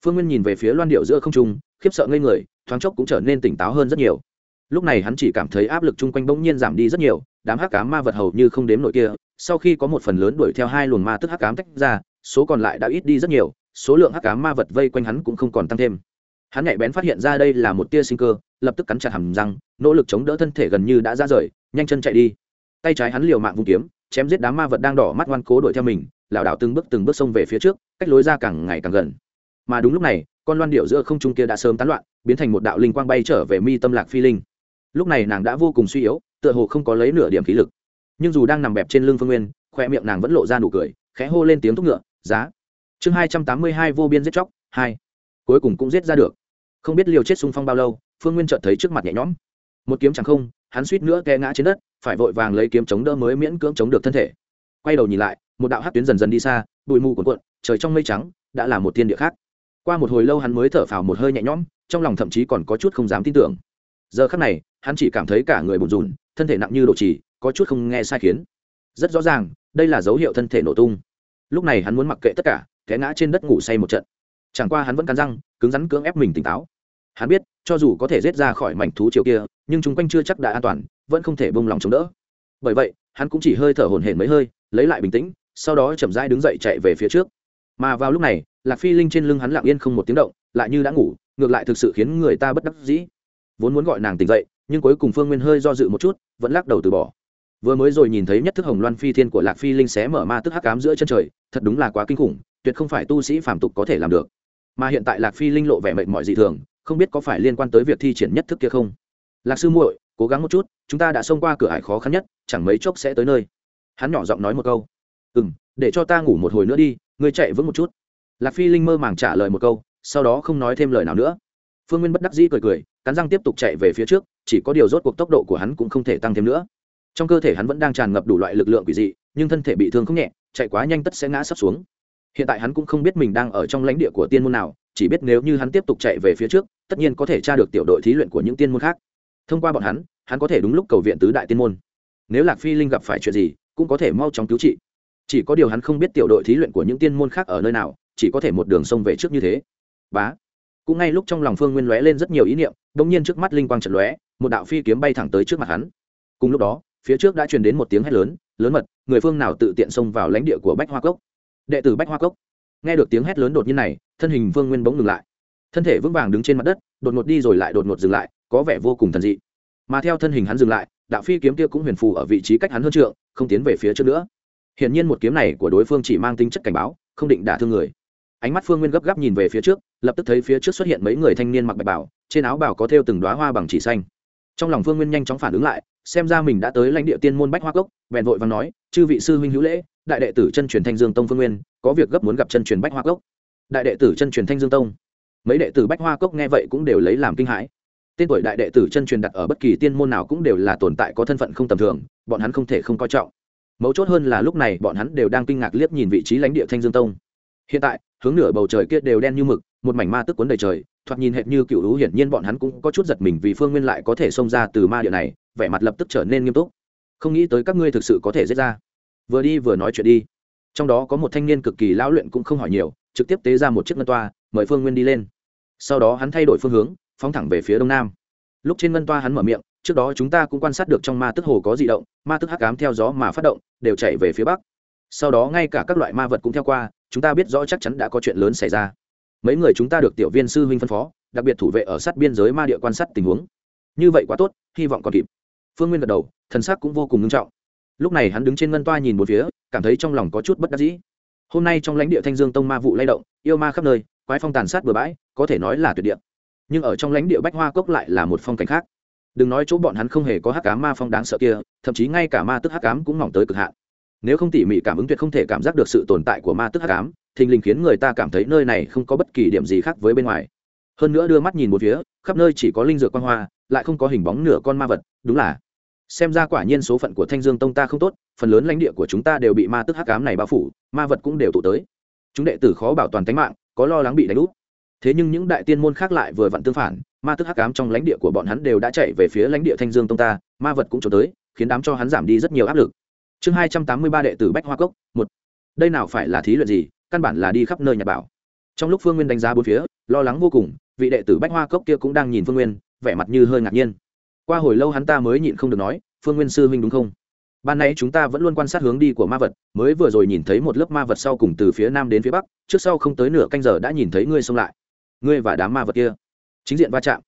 A: Phương nguyên nhìn về phía loan điệu giữa không trung, khiếp sợ ngây người, thoáng chốc cũng trở nên tỉnh táo hơn rất nhiều. Lúc này hắn chỉ cảm thấy áp lực chung quanh bỗng nhiên giảm đi rất nhiều, đám hắc cám ma vật hầu như không đếm nổi kia, sau khi có một phần lớn đuổi theo hai luồng ma tức hắc cám tách ra, số còn lại đã ít đi rất nhiều, số lượng hắc cám ma vật vây quanh hắn cũng không còn tăng thêm hắn nhạy bén phát hiện ra đây là một tia sinh cơ, lập tức cắn chặt hầm răng, nỗ lực chống đỡ thân thể gần như đã ra rời, nhanh chân chạy đi. Tay trái hắn liều mạng vung kiếm, chém giết đám ma vật đang đỏ mắt ngoan cố đuổi theo mình, lảo đảo từng bước từng bước xông về phía trước, cách lối ra càng ngày càng gần. Mà đúng lúc này, con loan điệu giữa không trung kia đã sớm tán loạn, biến thành một đạo linh quang bay trở về mi tâm lạc phi linh. Lúc này nàng đã vô cùng suy yếu, tựa hồ không có lấy nửa điểm khí lực. Nhưng dù đang nằm bẹp trên lưng phương nguyên, khoe miệng nàng vẫn lộ ra nụ cười, khẽ hô lên tiếng thúc ngựa, giá. Chương hai trăm tám mươi hai, vô biên giết chóc, hai. Cuối cùng cũng giết ra được không biết liều chết xung phong bao lâu, phương nguyên chợt thấy trước mặt nhẹ nhõm. Một kiếm chẳng không, hắn suýt nữa té ngã trên đất, phải vội vàng lấy kiếm chống đỡ mới miễn cưỡng chống được thân thể. Quay đầu nhìn lại, một đạo hát tuyến dần dần đi xa, bụi mù cuộn cuộn, trời trong mây trắng, đã là một thiên địa khác. Qua một hồi lâu hắn mới thở phào một hơi nhẹ nhõm, trong lòng thậm chí còn có chút không dám tin tưởng. Giờ khắc này, hắn chỉ cảm thấy cả người bùn rùn, thân thể nặng như độ trì, có chút không nghe sai khiến. Rất rõ ràng, đây là dấu hiệu thân thể nổ tung. Lúc này hắn muốn mặc kệ tất cả, té ngã trên đất ngủ say một trận chẳng qua hắn vẫn cắn răng, cứng rắn cưỡng ép mình tỉnh táo. Hắn biết, cho dù có thể rết ra khỏi mảnh thú chiều kia, nhưng chúng quanh chưa chắc đã an toàn, vẫn không thể bông lòng chống đỡ. Bởi vậy, hắn cũng chỉ hơi thở hổn hển mấy hơi, lấy lại bình tĩnh, sau đó chậm rãi đứng dậy chạy về phía trước. Mà vào lúc này, lạc phi linh trên lưng hắn lặng yên không một tiếng động, lại như đã ngủ, ngược lại thực sự khiến người ta bất đắc dĩ. Vốn muốn gọi nàng tỉnh dậy, nhưng cuối cùng phương nguyên hơi do dự một chút, vẫn lắc đầu từ bỏ. Vừa mới rồi nhìn thấy nhất thức hồng loan phi thiên của lạc phi linh xé mở ma tức hắc cám giữa chân trời, thật đúng là quá kinh khủng, tuyệt không phải tu sĩ phàm tục có thể làm được mà hiện tại lạc phi linh lộ vẻ mệnh mọi dị thường, không biết có phải liên quan tới việc thi triển nhất thức kia không? Lạc sư muội, cố gắng một chút, chúng ta đã xông qua cửa ải khó khăn nhất, chẳng mấy chốc sẽ tới nơi. Hắn nhỏ giọng nói một câu. Ừ m để cho ta ngủ một hồi nữa đi, ngươi chạy vững một chút. Lạc phi linh mơ màng trả lời một câu, sau đó không nói thêm lời nào nữa. Phương nguyên bất đắc dĩ cười cười, cắn răng tiếp tục chạy về phía trước, chỉ có điều rốt cuộc tốc độ của hắn cũng không thể tăng thêm nữa. Trong cơ thể hắn vẫn đang tràn ngập đủ loại lực lượng quỷ dị, nhưng thân thể bị thương không nhẹ, chạy quá nhanh tất sẽ ngã sắp xuống hiện tại hắn cũng không biết mình đang ở trong lãnh địa của tiên môn nào, chỉ biết nếu như hắn tiếp tục chạy về phía trước, tất nhiên có thể tra được tiểu đội thí luyện của những tiên môn khác. Thông qua bọn hắn hắn có thể đúng lúc cầu viện tứ đại tiên môn. Nếu lạc phi linh gặp phải chuyện gì, cũng có thể mau chóng cứu trị. Chỉ có điều hắn không biết tiểu đội thí luyện của những tiên môn khác ở nơi nào, chỉ có thể một đường sông về trước như thế. Bá. Cũng ngay lúc trong lòng phương nguyên lóe lên rất nhiều ý niệm đ ỗ n g nhiên trước mắt linh quang trận lóe, một đạo phi kiếm bay thẳng tới trước mặt hắn. Cùng lúc đó, phía trước đã truyền đến một tiếng hét lớn lớn mật, người phương nào tự tiện xông vào lãnh địa của bách hoa cốc? Đệ tử bách hoa cốc. Nghe được tiếng hét lớn đột nhiên này, thân hình vương nguyên bỗng ngừng lại. Thân thể vững vàng đứng trên mặt đất, đột ngột đi rồi lại đột ngột dừng lại, có vẻ vô cùng thần dị. Mà theo thân hình hắn dừng lại, đạo phi kiếm kia cũng huyền phù ở vị trí cách hắn hơn trượng, không tiến về phía trước nữa. Hiển nhiên một kiếm này của đối phương chỉ mang tính chất cảnh báo, không định đả thương người. Ánh mắt phương nguyên gấp gáp nhìn về phía trước, lập tức thấy phía trước xuất hiện mấy người thanh niên mặc bạch bảo trên áo bảo có thêu từng đoá hoa bằng chỉ xanh. Trong lòng phương nguyên nhanh chóng phản ứng lại, xem ra mình đã tới lãnh địa tiên môn bách hoa cốc, bèn vội và nói, chư vị sư huynh hữu lễ đại đệ tử chân truyền thanh dương tông phương nguyên, có việc gấp muốn gặp chân truyền bách hoa cốc. Đại đệ tử chân truyền thanh dương tông. Mấy đệ tử bách hoa cốc nghe vậy cũng đều lấy làm kinh hãi. Tên tuổi đại đệ tử chân truyền đặt ở bất kỳ tiên môn nào cũng đều là tồn tại có thân phận không tầm thường, bọn hắn không thể không coi trọng. Mấu chốt hơn là lúc này bọn hắn đều đang kinh ngạc liếc nhìn vị trí lãnh địa thanh dương tông. Hiện tại, hướng nửa bầu trời kia đều đen như mực, một mảnh ma tức cuốn đầy trời, thoạt nhìn hệt như cựu hữu hiển nhiên bọn hắn cũng có chút giật mình vì phương nguyên lại có thể xông ra từ ma địa này, vẻ mặt lập tức trở nên nghiêm túc. Không nghĩ tới các ngươi thực sự có thể giết ra vừa đi vừa nói chuyện đi. Trong đó có một thanh niên cực kỳ lão luyện cũng không hỏi nhiều, trực tiếp tế ra một chiếc ngân toa, mời phương nguyên đi lên. Sau đó hắn thay đổi phương hướng, phóng thẳng về phía đông nam. Lúc trên ngân toa hắn mở miệng, trước đó chúng ta cũng quan sát được trong ma tức hồ có di động, ma tức hắc cám theo gió mà phát động, đều chạy về phía bắc. Sau đó ngay cả các loại ma vật cũng theo qua, chúng ta biết rõ chắc chắn đã có chuyện lớn xảy ra. Mấy người chúng ta được tiểu viên sư huynh phân phó, đặc biệt thủ vệ ở sát biên giới ma địa quan sát tình huống. Như vậy quá tốt, hy vọng còn kịp. Phương nguyên gật đầu, thần sắc cũng vô cùng nghiêm trọng lúc này hắn đứng trên ngân toa nhìn một phía, cảm thấy trong lòng có chút bất đắc dĩ. Hôm nay trong lãnh địa thanh dương tông ma vụ lay động, yêu ma khắp nơi, quái phong tàn sát bừa bãi, có thể nói là tuyệt địa. Nhưng ở trong lãnh địa bách hoa cốc lại là một phong cảnh khác. Đừng nói chỗ bọn hắn không hề có hắc cám ma phong đáng sợ kia, thậm chí ngay cả ma tức hắc cám cũng mỏng tới cực hạn. Nếu không tỉ mỉ cảm ứng tuyệt không thể cảm giác được sự tồn tại của ma tức hắc cám thình lình khiến người ta cảm thấy nơi này không có bất kỳ điểm gì khác với bên ngoài. Hơn nữa đưa mắt nhìn một phía, khắp nơi chỉ có linh dược quan hoa, lại không có hình bóng nửa con ma vật, đúng là xem ra quả nhiên số phận của thanh dương tông ta không tốt, phần lớn lãnh địa của chúng ta đều bị ma tức hắc cám này bao phủ, ma vật cũng đều tụ tới. Chúng đệ tử khó bảo toàn tính mạng, có lo lắng bị đánh úp. Thế nhưng những đại tiên môn khác lại vừa vặn tương phản, ma tức hắc cám trong lãnh địa của bọn hắn đều đã chạy về phía lãnh địa thanh dương tông ta, ma vật cũng trốn tới, khiến đám cho hắn giảm đi rất nhiều áp lực. Chương hai trăm tám mươi ba đệ tử bách hoa cốc, một. Đây nào phải là thí luyện gì, căn bản là đi khắp nơi nhà bảo. Trong lúc phương nguyên đánh giá bốn phía, lo lắng vô cùng, vị đệ tử bách hoa cốc kia cũng đang nhìn phương nguyên, vẻ mặt như hơi ngạc nhiên qua hồi lâu hắn ta mới nhịn không được nói, phương nguyên sư huynh đúng không? Ban nãy chúng ta vẫn luôn quan sát hướng đi của ma vật, mới vừa rồi nhìn thấy một lớp ma vật sau cùng từ phía nam đến phía bắc, trước sau không tới nửa canh giờ đã nhìn thấy ngươi xông lại. Ngươi và đám ma vật kia? Chính diện va chạm.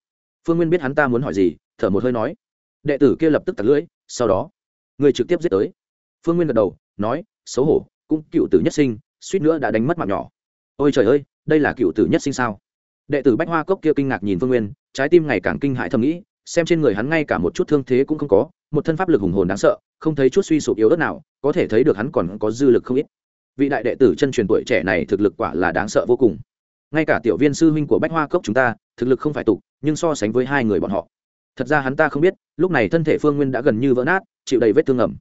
A: Phương nguyên biết hắn ta muốn hỏi gì, thở một hơi nói. Đệ tử kia lập tức tặc lưỡi, sau đó, ngươi trực tiếp giết tới. Phương nguyên gật đầu, nói, xấu hổ, cũng cựu tử nhất sinh, suýt nữa đã đánh mất mạng nhỏ. Ôi trời ơi, đây là cựu tử nhất sinh sao? Đệ tử bách hoa cốc kia kinh ngạc nhìn phương nguyên, trái tim ngày càng kinh hãi thầm nghĩ xem trên người hắn ngay cả một chút thương thế cũng không có, một thân pháp lực hùng hồn đáng sợ, không thấy chút suy sụp yếu ớt nào, có thể thấy được hắn còn có dư lực không ít. Vị đại đệ tử chân truyền tuổi trẻ này thực lực quả là đáng sợ vô cùng. Ngay cả tiểu viên sư huynh của bách hoa cốc chúng ta, thực lực không phải tục, nhưng so sánh với hai người bọn họ. Thật ra hắn ta không biết, lúc này thân thể phương nguyên đã gần như vỡ nát, chịu đầy vết thương ẩm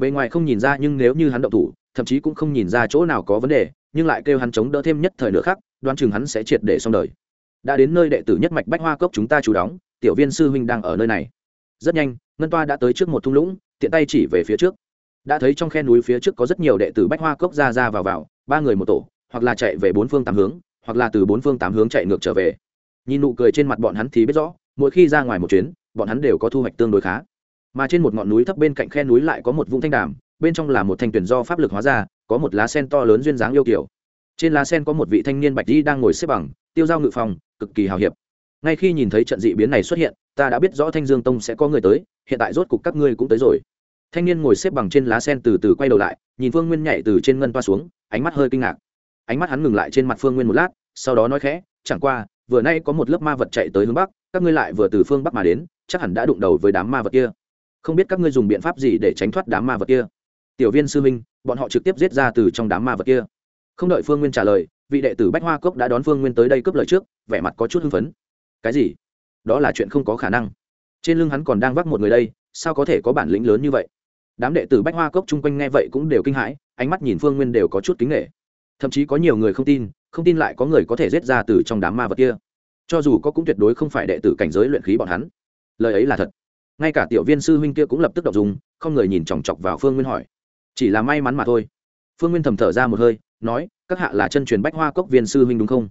A: bề ngoài không nhìn ra nhưng nếu như hắn động thủ, thậm chí cũng không nhìn ra chỗ nào có vấn đề, nhưng lại kêu hắn chống đỡ thêm nhất thời nữa khác đoán chừng hắn sẽ triệt để xong đời. Đã đến nơi đệ tử nhất mạch bách hoa cốc chúng ta chủ đóng tiểu viên sư huynh đang ở nơi này. Rất nhanh, ngân toa đã tới trước một thung lũng, tiện tay chỉ về phía trước. Đã thấy trong khe núi phía trước có rất nhiều đệ tử bách hoa cốc ra ra vào vào, ba người một tổ, hoặc là chạy về bốn phương tám hướng, hoặc là từ bốn phương tám hướng chạy ngược trở về. Nhìn nụ cười trên mặt bọn hắn thì biết rõ, mỗi khi ra ngoài một chuyến, bọn hắn đều có thu hoạch tương đối khá. Mà trên một ngọn núi thấp bên cạnh khe núi lại có một vũng thanh đàm, bên trong là một thanh tuyển do pháp lực hóa ra, có một lá sen to lớn duyên dáng yêu kiểu trên lá sen có một vị thanh niên bạch di đang ngồi xếp bằng, tiêu dao ngự phòng, cực kỳ hào hiệp ngay khi nhìn thấy trận dị biến này xuất hiện, ta đã biết rõ thanh dương tông sẽ có người tới, hiện tại rốt cục các ngươi cũng tới rồi. Thanh niên ngồi xếp bằng trên lá sen từ từ quay đầu lại, nhìn phương nguyên nhảy từ trên ngân toa xuống, ánh mắt hơi kinh ngạc. Ánh mắt hắn ngừng lại trên mặt phương nguyên một lát, sau đó nói khẽ, chẳng qua, vừa nay có một lớp ma vật chạy tới hướng bắc, các ngươi lại vừa từ phương bắc mà đến, chắc hẳn đã đụng đầu với đám ma vật kia. Không biết các ngươi dùng biện pháp gì để tránh thoát đám ma vật kia? Tiểu viên sư minh bọn họ trực tiếp giết ra từ trong đám ma vật kia. Không đợi phương nguyên trả lời, vị đệ tử bách hoa cốc đã đón phương nguyên tới đây cướp lời trước, vẻ mặt có chút hưng phấn cái gì? Đó là chuyện không có khả năng. Trên lưng hắn còn đang vác một người đây, sao có thể có bản lĩnh lớn như vậy? Đám đệ tử bách hoa cốc chung quanh nghe vậy cũng đều kinh hãi, ánh mắt nhìn phương nguyên đều có chút kính nghệ thậm chí có nhiều người không tin không tin lại có người có thể giết ra từ trong đám ma vật kia. Cho dù có cũng tuyệt đối không phải đệ tử cảnh giới luyện khí bọn hắn. Lời ấy là thật. Ngay cả tiểu viên sư huynh kia cũng lập tức đọc dùng không người nhìn chòng chọc vào phương nguyên hỏi. Chỉ là may mắn mà thôi. Phương nguyên thầm thở ra một hơi, nói, các hạ là chân truyền bách hoa cốc viên sư huynh đúng không?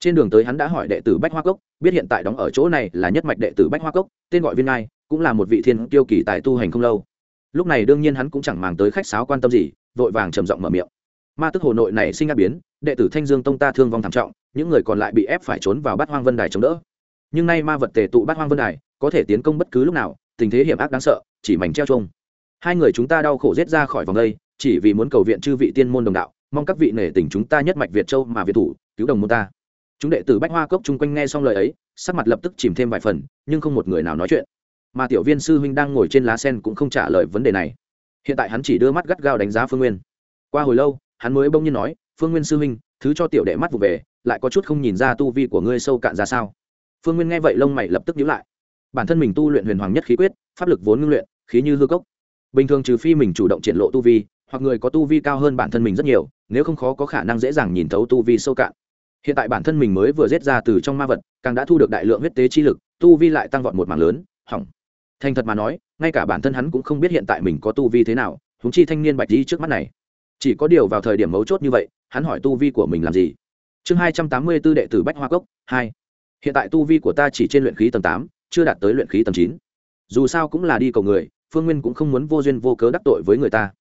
A: Trên đường tới hắn đã hỏi đệ tử bách hoa cốc, biết hiện tại đóng ở chỗ này là nhất mạch đệ tử bách hoa cốc, tên gọi viên ngai, cũng là một vị thiên tiêu kỳ tại tu hành không lâu. Lúc này đương nhiên hắn cũng chẳng màng tới khách sáo quan tâm gì, vội vàng trầm giọng mở miệng. Ma tức hồ nội này sinh ra biến, đệ tử thanh dương tông ta thương vong thảm trọng, những người còn lại bị ép phải trốn vào bát hoang vân đài chống đỡ. Nhưng nay ma vật tề tụ bát hoang vân đài, có thể tiến công bất cứ lúc nào, tình thế hiểm ác đáng sợ, chỉ mảnh treo chung hai người chúng ta đau khổ giết ra khỏi vòng đây, chỉ vì muốn cầu viện chư vị tiên môn đồng đạo, mong các vị nể tình chúng ta nhất mạch việt châu mà việt thủ, cứu đồng môn ta chúng đệ tử bách hoa cốc chung quanh nghe xong lời ấy, sắc mặt lập tức chìm thêm vài phần, nhưng không một người nào nói chuyện. Mà tiểu viên sư huynh đang ngồi trên lá sen cũng không trả lời vấn đề này. Hiện tại hắn chỉ đưa mắt gắt gao đánh giá phương nguyên. Qua hồi lâu, hắn mới bỗng nhiên nói, phương nguyên sư huynh, thứ cho tiểu đệ mắt vụ về, lại có chút không nhìn ra tu vi của ngươi sâu cạn ra sao? Phương nguyên nghe vậy lông mày lập tức nhíu lại. Bản thân mình tu luyện huyền hoàng nhất khí quyết, pháp lực vốn ngưng luyện, khí như hư cốc. Bình thường trừ phi mình chủ động triển lộ tu vi, hoặc người có tu vi cao hơn bản thân mình rất nhiều, nếu không khó có khả năng dễ dàng nhìn thấu tu vi sâu cạn hiện tại bản thân mình mới vừa giết ra từ trong ma vật, càng đã thu được đại lượng huyết tế chi lực, tu vi lại tăng vọt một mảng lớn, hỏng. Thành thật mà nói, ngay cả bản thân hắn cũng không biết hiện tại mình có tu vi thế nào húng chi thanh niên bạch di trước mắt này. Chỉ có điều vào thời điểm mấu chốt như vậy, hắn hỏi tu vi của mình làm gì? Chương hai trăm tám mươi b ố đệ tử bách hoa cốc, hai. Hiện tại tu vi của ta chỉ trên luyện khí tầng tám, chưa đạt tới luyện khí tầng chín. Dù sao cũng là đi cầu người, phương nguyên cũng không muốn vô duyên vô cớ đắc tội với người ta.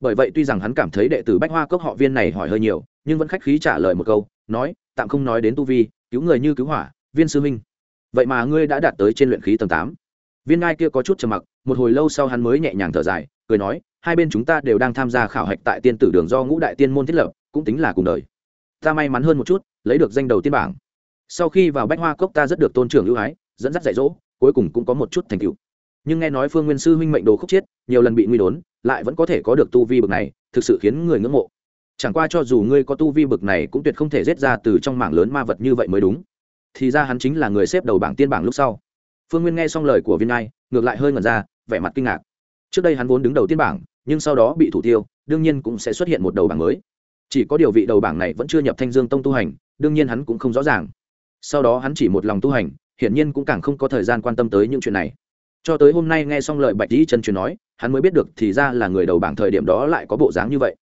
A: Bởi vậy tuy rằng hắn cảm thấy đệ tử bách hoa cốc họ viên này hỏi hơi nhiều, nhưng vẫn khách khí trả lời một câu, nói tạm không nói đến tu vi, cứu người như cứu hỏa, viên sư minh vậy mà ngươi đã đạt tới trên luyện khí tầng tám. Viên ngai kia có chút trầm mặc, một hồi lâu sau hắn mới nhẹ nhàng thở dài, cười nói, hai bên chúng ta đều đang tham gia khảo hạch tại tiên tử đường do ngũ đại tiên môn thiết lập, cũng tính là cùng đời. Ta may mắn hơn một chút, lấy được danh đầu tiên bảng. Sau khi vào bách hoa cốc ta rất được tôn trưởng ưu ái, dẫn dắt dạy dỗ, cuối cùng cũng có một chút thành tựu. Nhưng nghe nói phương nguyên sư huynh mệnh đồ khúc chiết nhiều lần bị nguy đốn, lại vẫn có thể có được tu vi bậc này, thực sự khiến người ngưỡng mộ chẳng qua cho dù ngươi có tu vi bực này cũng tuyệt không thể giết ra từ trong mảng lớn ma vật như vậy mới đúng. Thì ra hắn chính là người xếp đầu bảng tiên bảng lúc sau. Phương nguyên nghe xong lời của viên ai ngược lại hơi ngẩn ra, vẻ mặt kinh ngạc. Trước đây hắn vốn đứng đầu tiên bảng, nhưng sau đó bị thủ tiêu, đương nhiên cũng sẽ xuất hiện một đầu bảng mới. Chỉ có điều vị đầu bảng này vẫn chưa nhập thanh dương tông tu hành, đương nhiên hắn cũng không rõ ràng. Sau đó hắn chỉ một lòng tu hành, hiển nhiên cũng càng không có thời gian quan tâm tới những chuyện này. Cho tới hôm nay nghe xong lời bạch dĩ chân truyền nói, hắn mới biết được thì ra là người đầu bảng thời điểm đó lại có bộ dáng như vậy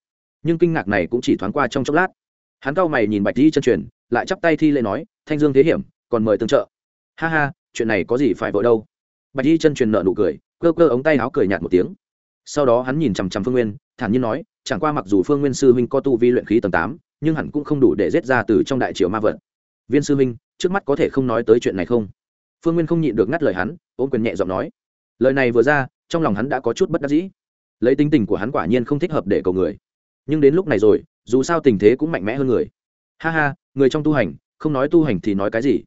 A: nhưng kinh ngạc này cũng chỉ thoáng qua trong chốc lát. Hắn cau mày nhìn bạch Di chân truyền, lại chắp tay thi lễ nói, thanh dương thế hiểm, còn mời tương trợ. Ha ha, chuyện này có gì phải vội đâu. Bạch Di chân truyền nợ nụ cười, cơ cơ ống tay áo cười nhạt một tiếng. Sau đó hắn nhìn chằm chằm phương nguyên, thản nhiên nói, chẳng qua mặc dù phương nguyên sư huynh có tu vi luyện khí tầng tám, nhưng hẳn cũng không đủ để giết ra từ trong đại triều ma vật. Viên sư huynh, trước mắt có thể không nói tới chuyện này không? Phương nguyên không nhịn được ngắt lời hắn ôm quyền nhẹ giọng nói. Lời này vừa ra, trong lòng hắn đã có chút bất đắc dĩ. Lấy tính tình của hắn quả nhiên không thích hợp để cầu người nhưng đến lúc này rồi, dù sao tình thế cũng mạnh mẽ hơn người. Ha ha, người trong tu hành, không nói tu hành thì nói cái gì?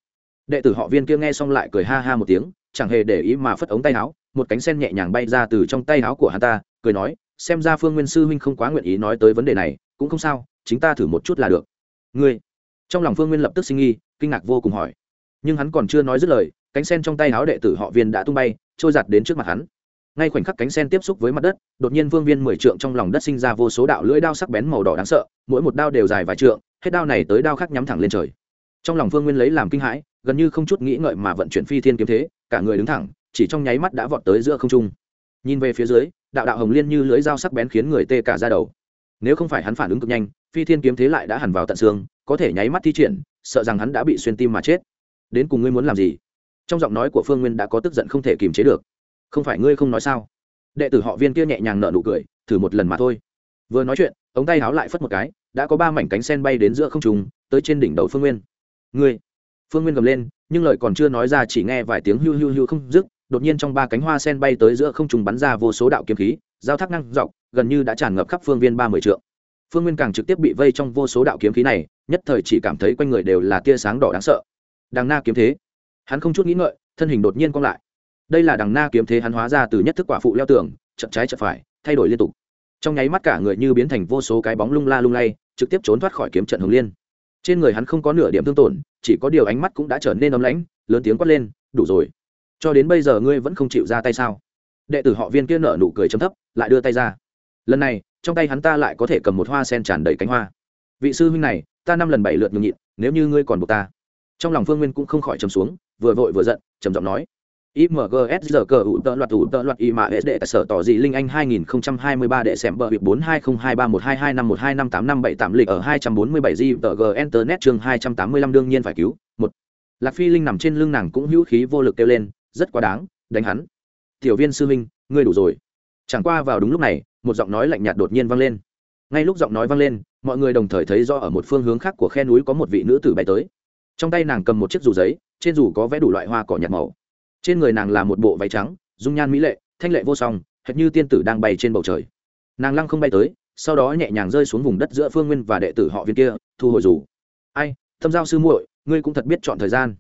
A: Đệ tử họ viên kia nghe xong lại cười ha ha một tiếng, chẳng hề để ý mà phất ống tay áo, một cánh sen nhẹ nhàng bay ra từ trong tay áo của hắn ta, cười nói, xem ra phương nguyên sư huynh không quá nguyện ý nói tới vấn đề này, cũng không sao, chính ta thử một chút là được. Ngươi? Trong lòng phương nguyên lập tức sinh nghi, kinh ngạc vô cùng hỏi. Nhưng hắn còn chưa nói dứt lời, cánh sen trong tay áo đệ tử họ viên đã tung bay, trôi giặt đến trước mặt hắn ngay khoảnh khắc cánh sen tiếp xúc với mặt đất, đột nhiên vương viên mười trượng trong lòng đất sinh ra vô số đạo lưỡi đao sắc bén màu đỏ đáng sợ, mỗi một đao đều dài vài trượng, hết đao này tới đao khác nhắm thẳng lên trời. Trong lòng vương nguyên lấy làm kinh hãi, gần như không chút nghĩ ngợi mà vận chuyển phi thiên kiếm thế, cả người đứng thẳng, chỉ trong nháy mắt đã vọt tới giữa không trung. Nhìn về phía dưới, đạo đạo hồng liên như lưỡi dao sắc bén khiến người tê cả ra đầu. Nếu không phải hắn phản ứng cực nhanh, phi thiên kiếm thế lại đã hẳn vào tận xương, có thể nháy mắt thi triển, sợ rằng hắn đã bị xuyên tim mà chết. Đến cùng ngươi muốn làm gì? Trong giọng nói của phương nguyên đã có tức giận không thể kiềm chế được không phải ngươi không nói sao? Đệ tử họ viên kia nhẹ nhàng nở nụ cười, thử một lần mà thôi. Vừa nói chuyện, ống tay háo lại phất một cái, đã có ba mảnh cánh sen bay đến giữa không trùng tới trên đỉnh đầu phương nguyên. Ngươi! Phương nguyên gầm lên, nhưng lời còn chưa nói ra chỉ nghe vài tiếng hưu hưu hưu không dứt, đột nhiên trong ba cánh hoa sen bay tới giữa không trùng bắn ra vô số đạo kiếm khí, giao thác năng dọc, gần như đã tràn ngập khắp phương viên ba mươi trượng. Phương nguyên càng trực tiếp bị vây trong vô số đạo kiếm khí này, nhất thời chỉ cảm thấy quanh người đều là tia sáng đỏ đáng sợ. Đằng na kiếm thế. Hắn không chút nghĩ ngợi, thân hình đột nhiên cong lại đây là đằng na kiếm thế hắn hóa ra từ nhất thức quả phụ leo tường, chậm trái chậm phải, thay đổi liên tục. Trong nháy mắt cả người như biến thành vô số cái bóng lung la lung lay, trực tiếp trốn thoát khỏi kiếm trận hồng liên. Trên người hắn không có nửa điểm thương tổn, chỉ có điều ánh mắt cũng đã trở nên ấm lãnh, lớn tiếng quát lên, đủ rồi. Cho đến bây giờ ngươi vẫn không chịu ra tay sao? Đệ tử họ viên kia nở nụ cười chấm thấp, lại đưa tay ra. Lần này, trong tay hắn ta lại có thể cầm một hoa sen tràn đầy cánh hoa. Vị sư huynh này, ta năm lần bảy lượt nhường nhịn, nếu như ngươi còn buộc ta. Trong lòng phương nguyên cũng không khỏi trầm xuống, vừa vội vừa giận, trầm giọng nói IMGS giờ cờ ủ tợ loạt ủ tợ loạt y S đệ sở tỏ dị linh anh 2023 đệ xẻm bờ việc 4202312251258578 lịch ở 247 G tờ G Internet chương 285 đương nhiên phải cứu. một Lạc Phi Linh nằm trên lưng nàng cũng hữu khí vô lực kêu lên, rất quá đáng, đánh hắn. Tiểu viên sư huynh, ngươi đủ rồi. Chẳng qua vào đúng lúc này, một giọng nói lạnh nhạt đột nhiên vang lên. Ngay lúc giọng nói vang lên, mọi người đồng thời thấy rõ ở một phương hướng khác của khe núi có một vị nữ tử bay tới. Trong tay nàng cầm một chiếc dù giấy, trên dù có vẽ đủ loại hoa cỏ nhạt màu trên người nàng là một bộ váy trắng, dung nhan mỹ lệ, thanh lệ vô song, hệt như tiên tử đang bay trên bầu trời. Nàng lăng không bay tới, sau đó nhẹ nhàng rơi xuống vùng đất giữa phương nguyên và đệ tử họ viên kia, thu hồi rủ ai, thâm giao sư muội, ngươi cũng thật biết chọn thời gian.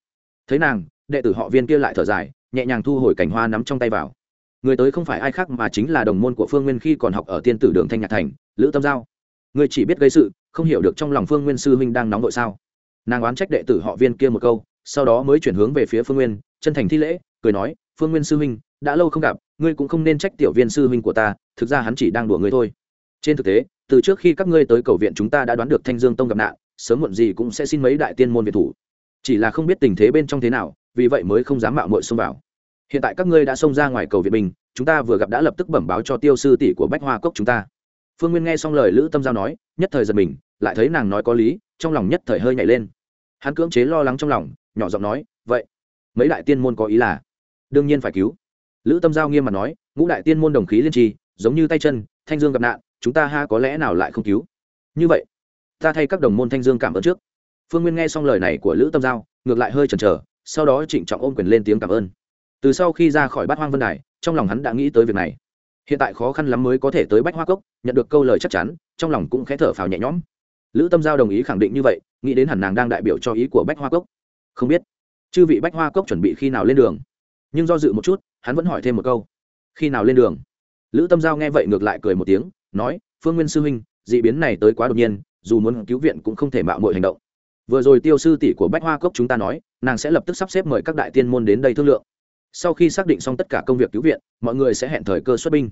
A: Thấy nàng, đệ tử họ viên kia lại thở dài, nhẹ nhàng thu hồi cảnh hoa nắm trong tay vào. Người tới không phải ai khác mà chính là đồng môn của phương nguyên khi còn học ở tiên tử đường thanh nhạc thành, lữ tâm giao. Người chỉ biết gây sự, không hiểu được trong lòng phương nguyên sư huynh đang nóng vội sao? Nàng oán trách đệ tử họ viên kia một câu, sau đó mới chuyển hướng về phía phương nguyên, chân thành thi lễ cười nói, phương nguyên sư huynh, đã lâu không gặp, ngươi cũng không nên trách tiểu viên sư huynh của ta, thực ra hắn chỉ đang đùa ngươi thôi. Trên thực tế, từ trước khi các ngươi tới cầu viện chúng ta đã đoán được thanh dương tông gặp nạn, sớm muộn gì cũng sẽ xin mấy đại tiên môn việt thủ. Chỉ là không biết tình thế bên trong thế nào, vì vậy mới không dám mạo muội xông vào. Hiện tại các ngươi đã xông ra ngoài cầu viện bình, chúng ta vừa gặp đã lập tức bẩm báo cho tiêu sư tỷ của bách hoa cốc chúng ta. Phương nguyên nghe xong lời lữ tâm giao nói, nhất thời giật mình, lại thấy nàng nói có lý, trong lòng nhất thời hơi nhảy lên. Hắn cưỡng chế lo lắng trong lòng, nhỏ giọng nói, vậy, mấy đại tiên môn có ý là đương nhiên phải cứu. Lữ tâm giao nghiêm mặt nói, ngũ đại tiên môn đồng khí liên trì, giống như tay chân, thanh dương gặp nạn, chúng ta ha có lẽ nào lại không cứu? Như vậy, ta thay các đồng môn thanh dương cảm ơn trước. Phương nguyên nghe xong lời này của lữ tâm giao, ngược lại hơi chần chờ, sau đó trịnh trọng ôm quyền lên tiếng cảm ơn. Từ sau khi ra khỏi bát hoang vân đài, trong lòng hắn đã nghĩ tới việc này. Hiện tại khó khăn lắm mới có thể tới bách hoa cốc, nhận được câu lời chắc chắn, trong lòng cũng khẽ thở phào nhẹ nhõm. Lữ tâm giao đồng ý khẳng định như vậy, nghĩ đến hẳn nàng đang đại biểu cho ý của bách hoa cốc. Không biết, chư vị bách hoa cốc chuẩn bị khi nào lên đường? Nhưng do dự một chút, hắn vẫn hỏi thêm một câu, khi nào lên đường? Lữ tâm giao nghe vậy ngược lại cười một tiếng, nói, phương nguyên sư huynh d ị biến này tới quá đột nhiên, dù muốn cứu viện cũng không thể mạo mọi hành động. Vừa rồi tiêu sư tỷ của bách hoa cốc chúng ta nói, nàng sẽ lập tức sắp xếp mời các đại tiên môn đến đây thương lượng. Sau khi xác định xong tất cả công việc cứu viện, mọi người sẽ hẹn thời cơ xuất binh.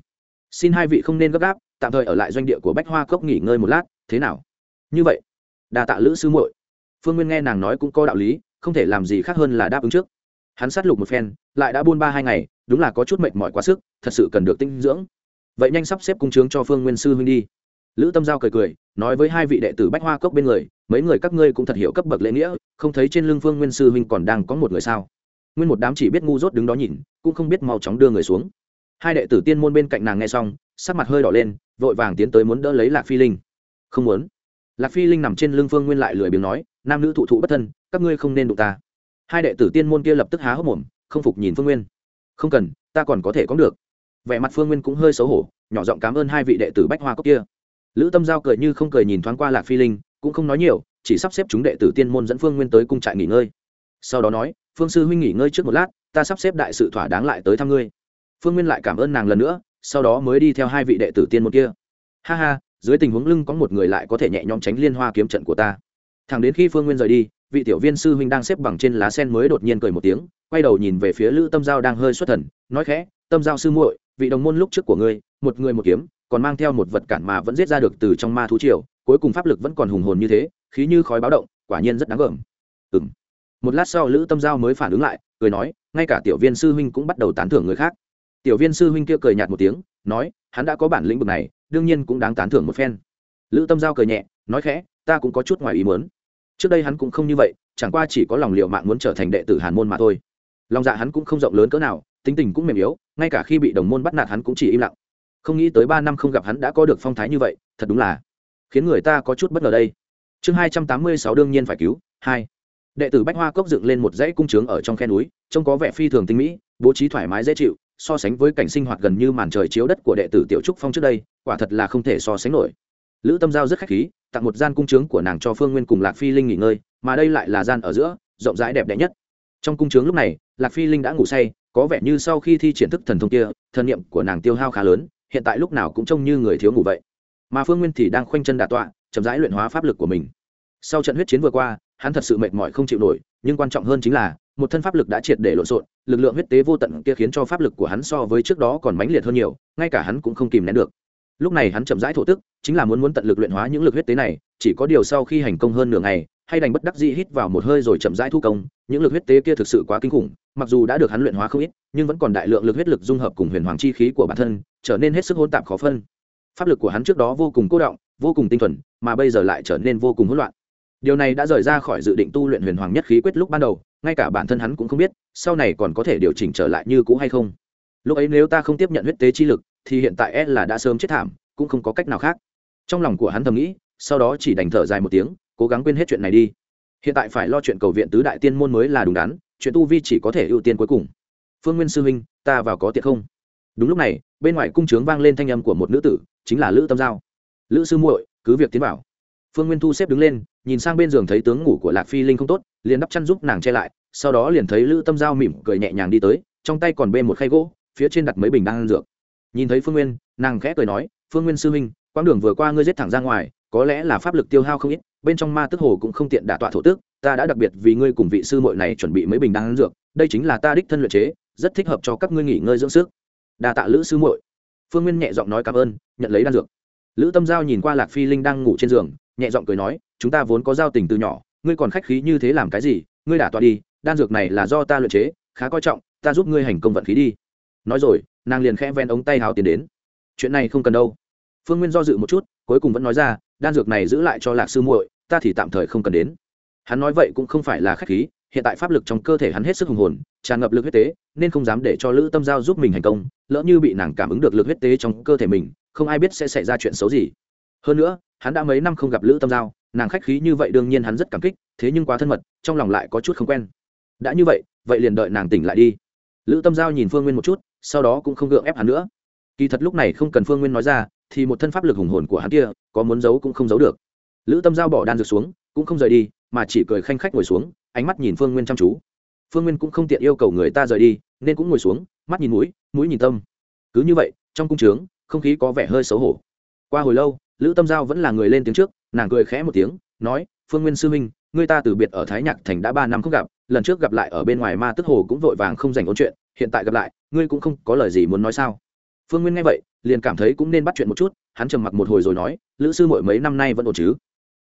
A: Xin hai vị không nên gấp gáp, tạm thời ở lại doanh địa của bách hoa cốc nghỉ ngơi một lát, thế nào? Như vậy đà tạ lữ sư muội. Phương nguyên nghe nàng nói cũng có đạo lý, không thể làm gì khác hơn là đáp ứng trước hắn sát lục một phen, lại đã buôn ba hai ngày, đúng là có chút mệt mỏi quá sức, thật sự cần được tinh dưỡng. Vậy nhanh sắp xếp cung trướng cho phương nguyên sư huynh đi. Lữ tâm giao cười cười, nói với hai vị đệ tử bách hoa cốc bên người, mấy người các ngươi cũng thật hiểu cấp bậc lễ nghĩa, không thấy trên lưng phương nguyên sư huynh còn đang có một người sao? Nguyên một đám chỉ biết ngu dốt đứng đó nhìn, cũng không biết mau chóng đưa người xuống. Hai đệ tử tiên môn bên cạnh nàng nghe xong, sắc mặt hơi đỏ lên, vội vàng tiến tới muốn đỡ lấy lạc phi linh. Không muốn. Lạc phi linh nằm trên lưng phương nguyên lại lười biếng nói, nam nữ thụ thụ bất thân, các ngươi không nên đụng ta hai đệ tử tiên môn kia lập tức há hốc mồm, không phục nhìn phương nguyên. Không cần, ta còn có thể có được. Vẻ mặt phương nguyên cũng hơi xấu hổ, nhỏ giọng cảm ơn hai vị đệ tử bách hoa cốc kia. Lữ tâm giao cười như không cười nhìn thoáng qua lạc phi linh, cũng không nói nhiều, chỉ sắp xếp chúng đệ tử tiên môn dẫn phương nguyên tới cung trại nghỉ ngơi. Sau đó nói, phương sư huynh nghỉ ngơi trước một lát, ta sắp xếp đại sự thỏa đáng lại tới thăm ngươi. Phương nguyên lại cảm ơn nàng lần nữa, sau đó mới đi theo hai vị đệ tử tiên một kia. Ha ha, dưới tình huống lưng có một người lại có thể nhẹ nhõm tránh liên hoa kiếm trận của ta. Thẳng đến khi phương nguyên rời đi vị tiểu viên sư huynh đang xếp bằng trên lá sen mới đột nhiên cười một tiếng, quay đầu nhìn về phía lữ tâm giao đang hơi xuất thần, nói khẽ, tâm giao sư muội, vị đồng môn lúc trước của ngươi, một người một kiếm, còn mang theo một vật cản mà vẫn giết ra được từ trong ma thú triều, cuối cùng pháp lực vẫn còn hùng hồn như thế, khí như khói báo động, quả nhiên rất đáng gờm. Ừng một lát sau lữ tâm giao mới phản ứng lại, cười nói, ngay cả tiểu viên sư huynh cũng bắt đầu tán thưởng người khác. Tiểu viên sư huynh kia cười nhạt một tiếng, nói, hắn đã có bản lĩnh vực này, đương nhiên cũng đáng tán thưởng một phen. Lữ tâm giao cười nhẹ, nói khẽ, ta cũng có chút ngoài ý muốn trước đây hắn cũng không như vậy, chẳng qua chỉ có lòng liệu mạng muốn trở thành đệ tử hàn môn mà thôi. Lòng dạ hắn cũng không rộng lớn cỡ nào, tính tình cũng mềm yếu, ngay cả khi bị đồng môn bắt nạt hắn cũng chỉ im lặng. Không nghĩ tới ba năm không gặp hắn đã có được phong thái như vậy, thật đúng là khiến người ta có chút bất ngờ đây. Chương hai trăm tám mươi sáu đương nhiên phải cứu, hai. Đệ tử bách hoa cốc dựng lên một dãy cung trướng ở trong khe núi, trông có vẻ phi thường tinh mỹ, bố trí thoải mái dễ chịu, so sánh với cảnh sinh hoạt gần như màn trời chiếu đất của đệ tử tiểu trúc phong trước đây, quả thật là không thể so sánh nổi lữ tâm giao rất khách khí, tặng một gian cung trướng của nàng cho phương nguyên cùng lạc phi linh nghỉ ngơi, mà đây lại là gian ở giữa, rộng rãi đẹp đẽ nhất. Trong cung trướng lúc này, lạc phi linh đã ngủ say, có vẻ như sau khi thi triển thức thần thông kia, thần niệm của nàng tiêu hao khá lớn, hiện tại lúc nào cũng trông như người thiếu ngủ vậy. Mà phương nguyên thì đang khoanh chân đà tọa, chậm rãi luyện hóa pháp lực của mình. Sau trận huyết chiến vừa qua, hắn thật sự mệt mỏi không chịu nổi, nhưng quan trọng hơn chính là, một thân pháp lực đã triệt để lộn xộn, lực lượng huyết tế vô tận kia khiến cho pháp lực của hắn so với trước đó còn mãnh liệt hơn nhiều, ngay cả hắn cũng không kìm nén được lúc này hắn chậm rãi thổ tức, chính là muốn muốn tận lực luyện hóa những lực huyết tế này, chỉ có điều sau khi hành công hơn nửa ngày, hay đành bất đắc dĩ hít vào một hơi rồi chậm rãi thu công. Những lực huyết tế kia thực sự quá kinh khủng, mặc dù đã được hắn luyện hóa không ít, nhưng vẫn còn đại lượng lực huyết lực dung hợp cùng huyền hoàng chi khí của bản thân, trở nên hết sức hỗn tạp khó phân. Pháp lực của hắn trước đó vô cùng cố động, vô cùng tinh thuần, mà bây giờ lại trở nên vô cùng hỗn loạn. Điều này đã rời ra khỏi dự định tu luyện huyền hoàng nhất khí quyết lúc ban đầu, ngay cả bản thân hắn cũng không biết, sau này còn có thể điều chỉnh trở lại như cũ hay không. Lúc ấy nếu ta không tiếp nhận huyết tế chi lực thì hiện tại e là đã sớm chết thảm, cũng không có cách nào khác. Trong lòng của hắn thầm nghĩ, sau đó chỉ đành thở dài một tiếng, cố gắng quên hết chuyện này đi. Hiện tại phải lo chuyện cầu viện tứ đại tiên môn mới là đúng đắn, chuyện tu vi chỉ có thể ưu tiên cuối cùng. Phương nguyên sư huynh, ta vào có tiện không? Đúng lúc này, bên ngoài cung trướng vang lên thanh âm của một nữ tử, chính là lữ tâm giao. Lữ sư muội, cứ việc tiến vào. Phương nguyên thu xếp đứng lên, nhìn sang bên giường thấy tướng ngủ của lạc phi linh không tốt, liền đắp chăn giúp nàng che lại, sau đó liền thấy lữ tâm giao mỉm cười nhẹ nhàng đi tới, trong tay còn bê một khay gỗ, phía trên đặt mấy bình đang ăn dược nhìn thấy phương nguyên, nàng khẽ cười nói, phương nguyên sư huynh, quãng đường vừa qua ngươi giết thẳng ra ngoài, có lẽ là pháp lực tiêu hao không ít, bên trong ma tức hồ cũng không tiện đả tọa thổ tước ta đã đặc biệt vì ngươi cùng vị sư muội này chuẩn bị mấy bình đan dược, đây chính là ta đích thân luyện chế, rất thích hợp cho các ngươi nghỉ ngơi dưỡng sức. Đa tạ lữ sư muội. Phương nguyên nhẹ giọng nói cảm ơn, nhận lấy đan dược. Lữ tâm giao nhìn qua lạc phi linh đang ngủ trên giường, nhẹ giọng cười nói, chúng ta vốn có giao tình từ nhỏ, ngươi còn khách khí như thế làm cái gì, ngươi đả tọa đi, đan dược này là do ta luyện chế, khá coi trọng, ta giúp ngươi hành công vận khí đi nói rồi, nàng liền khẽ ven ống tay hào tiền đến. Chuyện này không cần đâu. Phương nguyên do dự một chút, cuối cùng vẫn nói ra, đan dược này giữ lại cho lạc sư muội, ta thì tạm thời không cần đến. Hắn nói vậy cũng không phải là khách khí, hiện tại pháp lực trong cơ thể hắn hết sức hùng hồn, tràn ngập lực huyết tế, nên không dám để cho lữ tâm giao giúp mình hành công, lỡ như bị nàng cảm ứng được lực huyết tế trong cơ thể mình, không ai biết sẽ xảy ra chuyện xấu gì. Hơn nữa, hắn đã mấy năm không gặp lữ tâm giao, nàng khách khí như vậy đương nhiên hắn rất cảm kích, thế nhưng quá thân mật, trong lòng lại có chút không quen. Đã như vậy vậy liền đợi nàng tỉnh lại đi lữ tâm giao nhìn phương nguyên một chút, sau đó cũng không gượng ép hắn nữa. Kỳ thật lúc này không cần phương nguyên nói ra, thì một thân pháp lực hùng hồn của hắn kia, có muốn giấu cũng không giấu được. Lữ tâm giao bỏ đan dược xuống, cũng không rời đi, mà chỉ cười khanh khách ngồi xuống, ánh mắt nhìn phương nguyên chăm chú. Phương nguyên cũng không tiện yêu cầu người ta rời đi, nên cũng ngồi xuống, mắt nhìn mũi mũi nhìn tâm. Cứ như vậy, trong cung trướng, không khí có vẻ hơi xấu hổ. Qua hồi lâu, lữ tâm giao vẫn là người lên tiếng trước, nàng cười khẽ một tiếng, nói, phương nguyên sư minh người ta từ biệt ở thái nhạc thành đã ba năm không gặp, lần trước gặp lại ở bên ngoài ma tức hồ cũng vội vàng không dành ôn chuyện, hiện tại gặp lại, ngươi cũng không có lời gì muốn nói sao? Phương nguyên nghe vậy, liền cảm thấy cũng nên bắt chuyện một chút, hắn trầm mặc một hồi rồi nói, lữ sư mội mấy năm nay vẫn ổn chứ?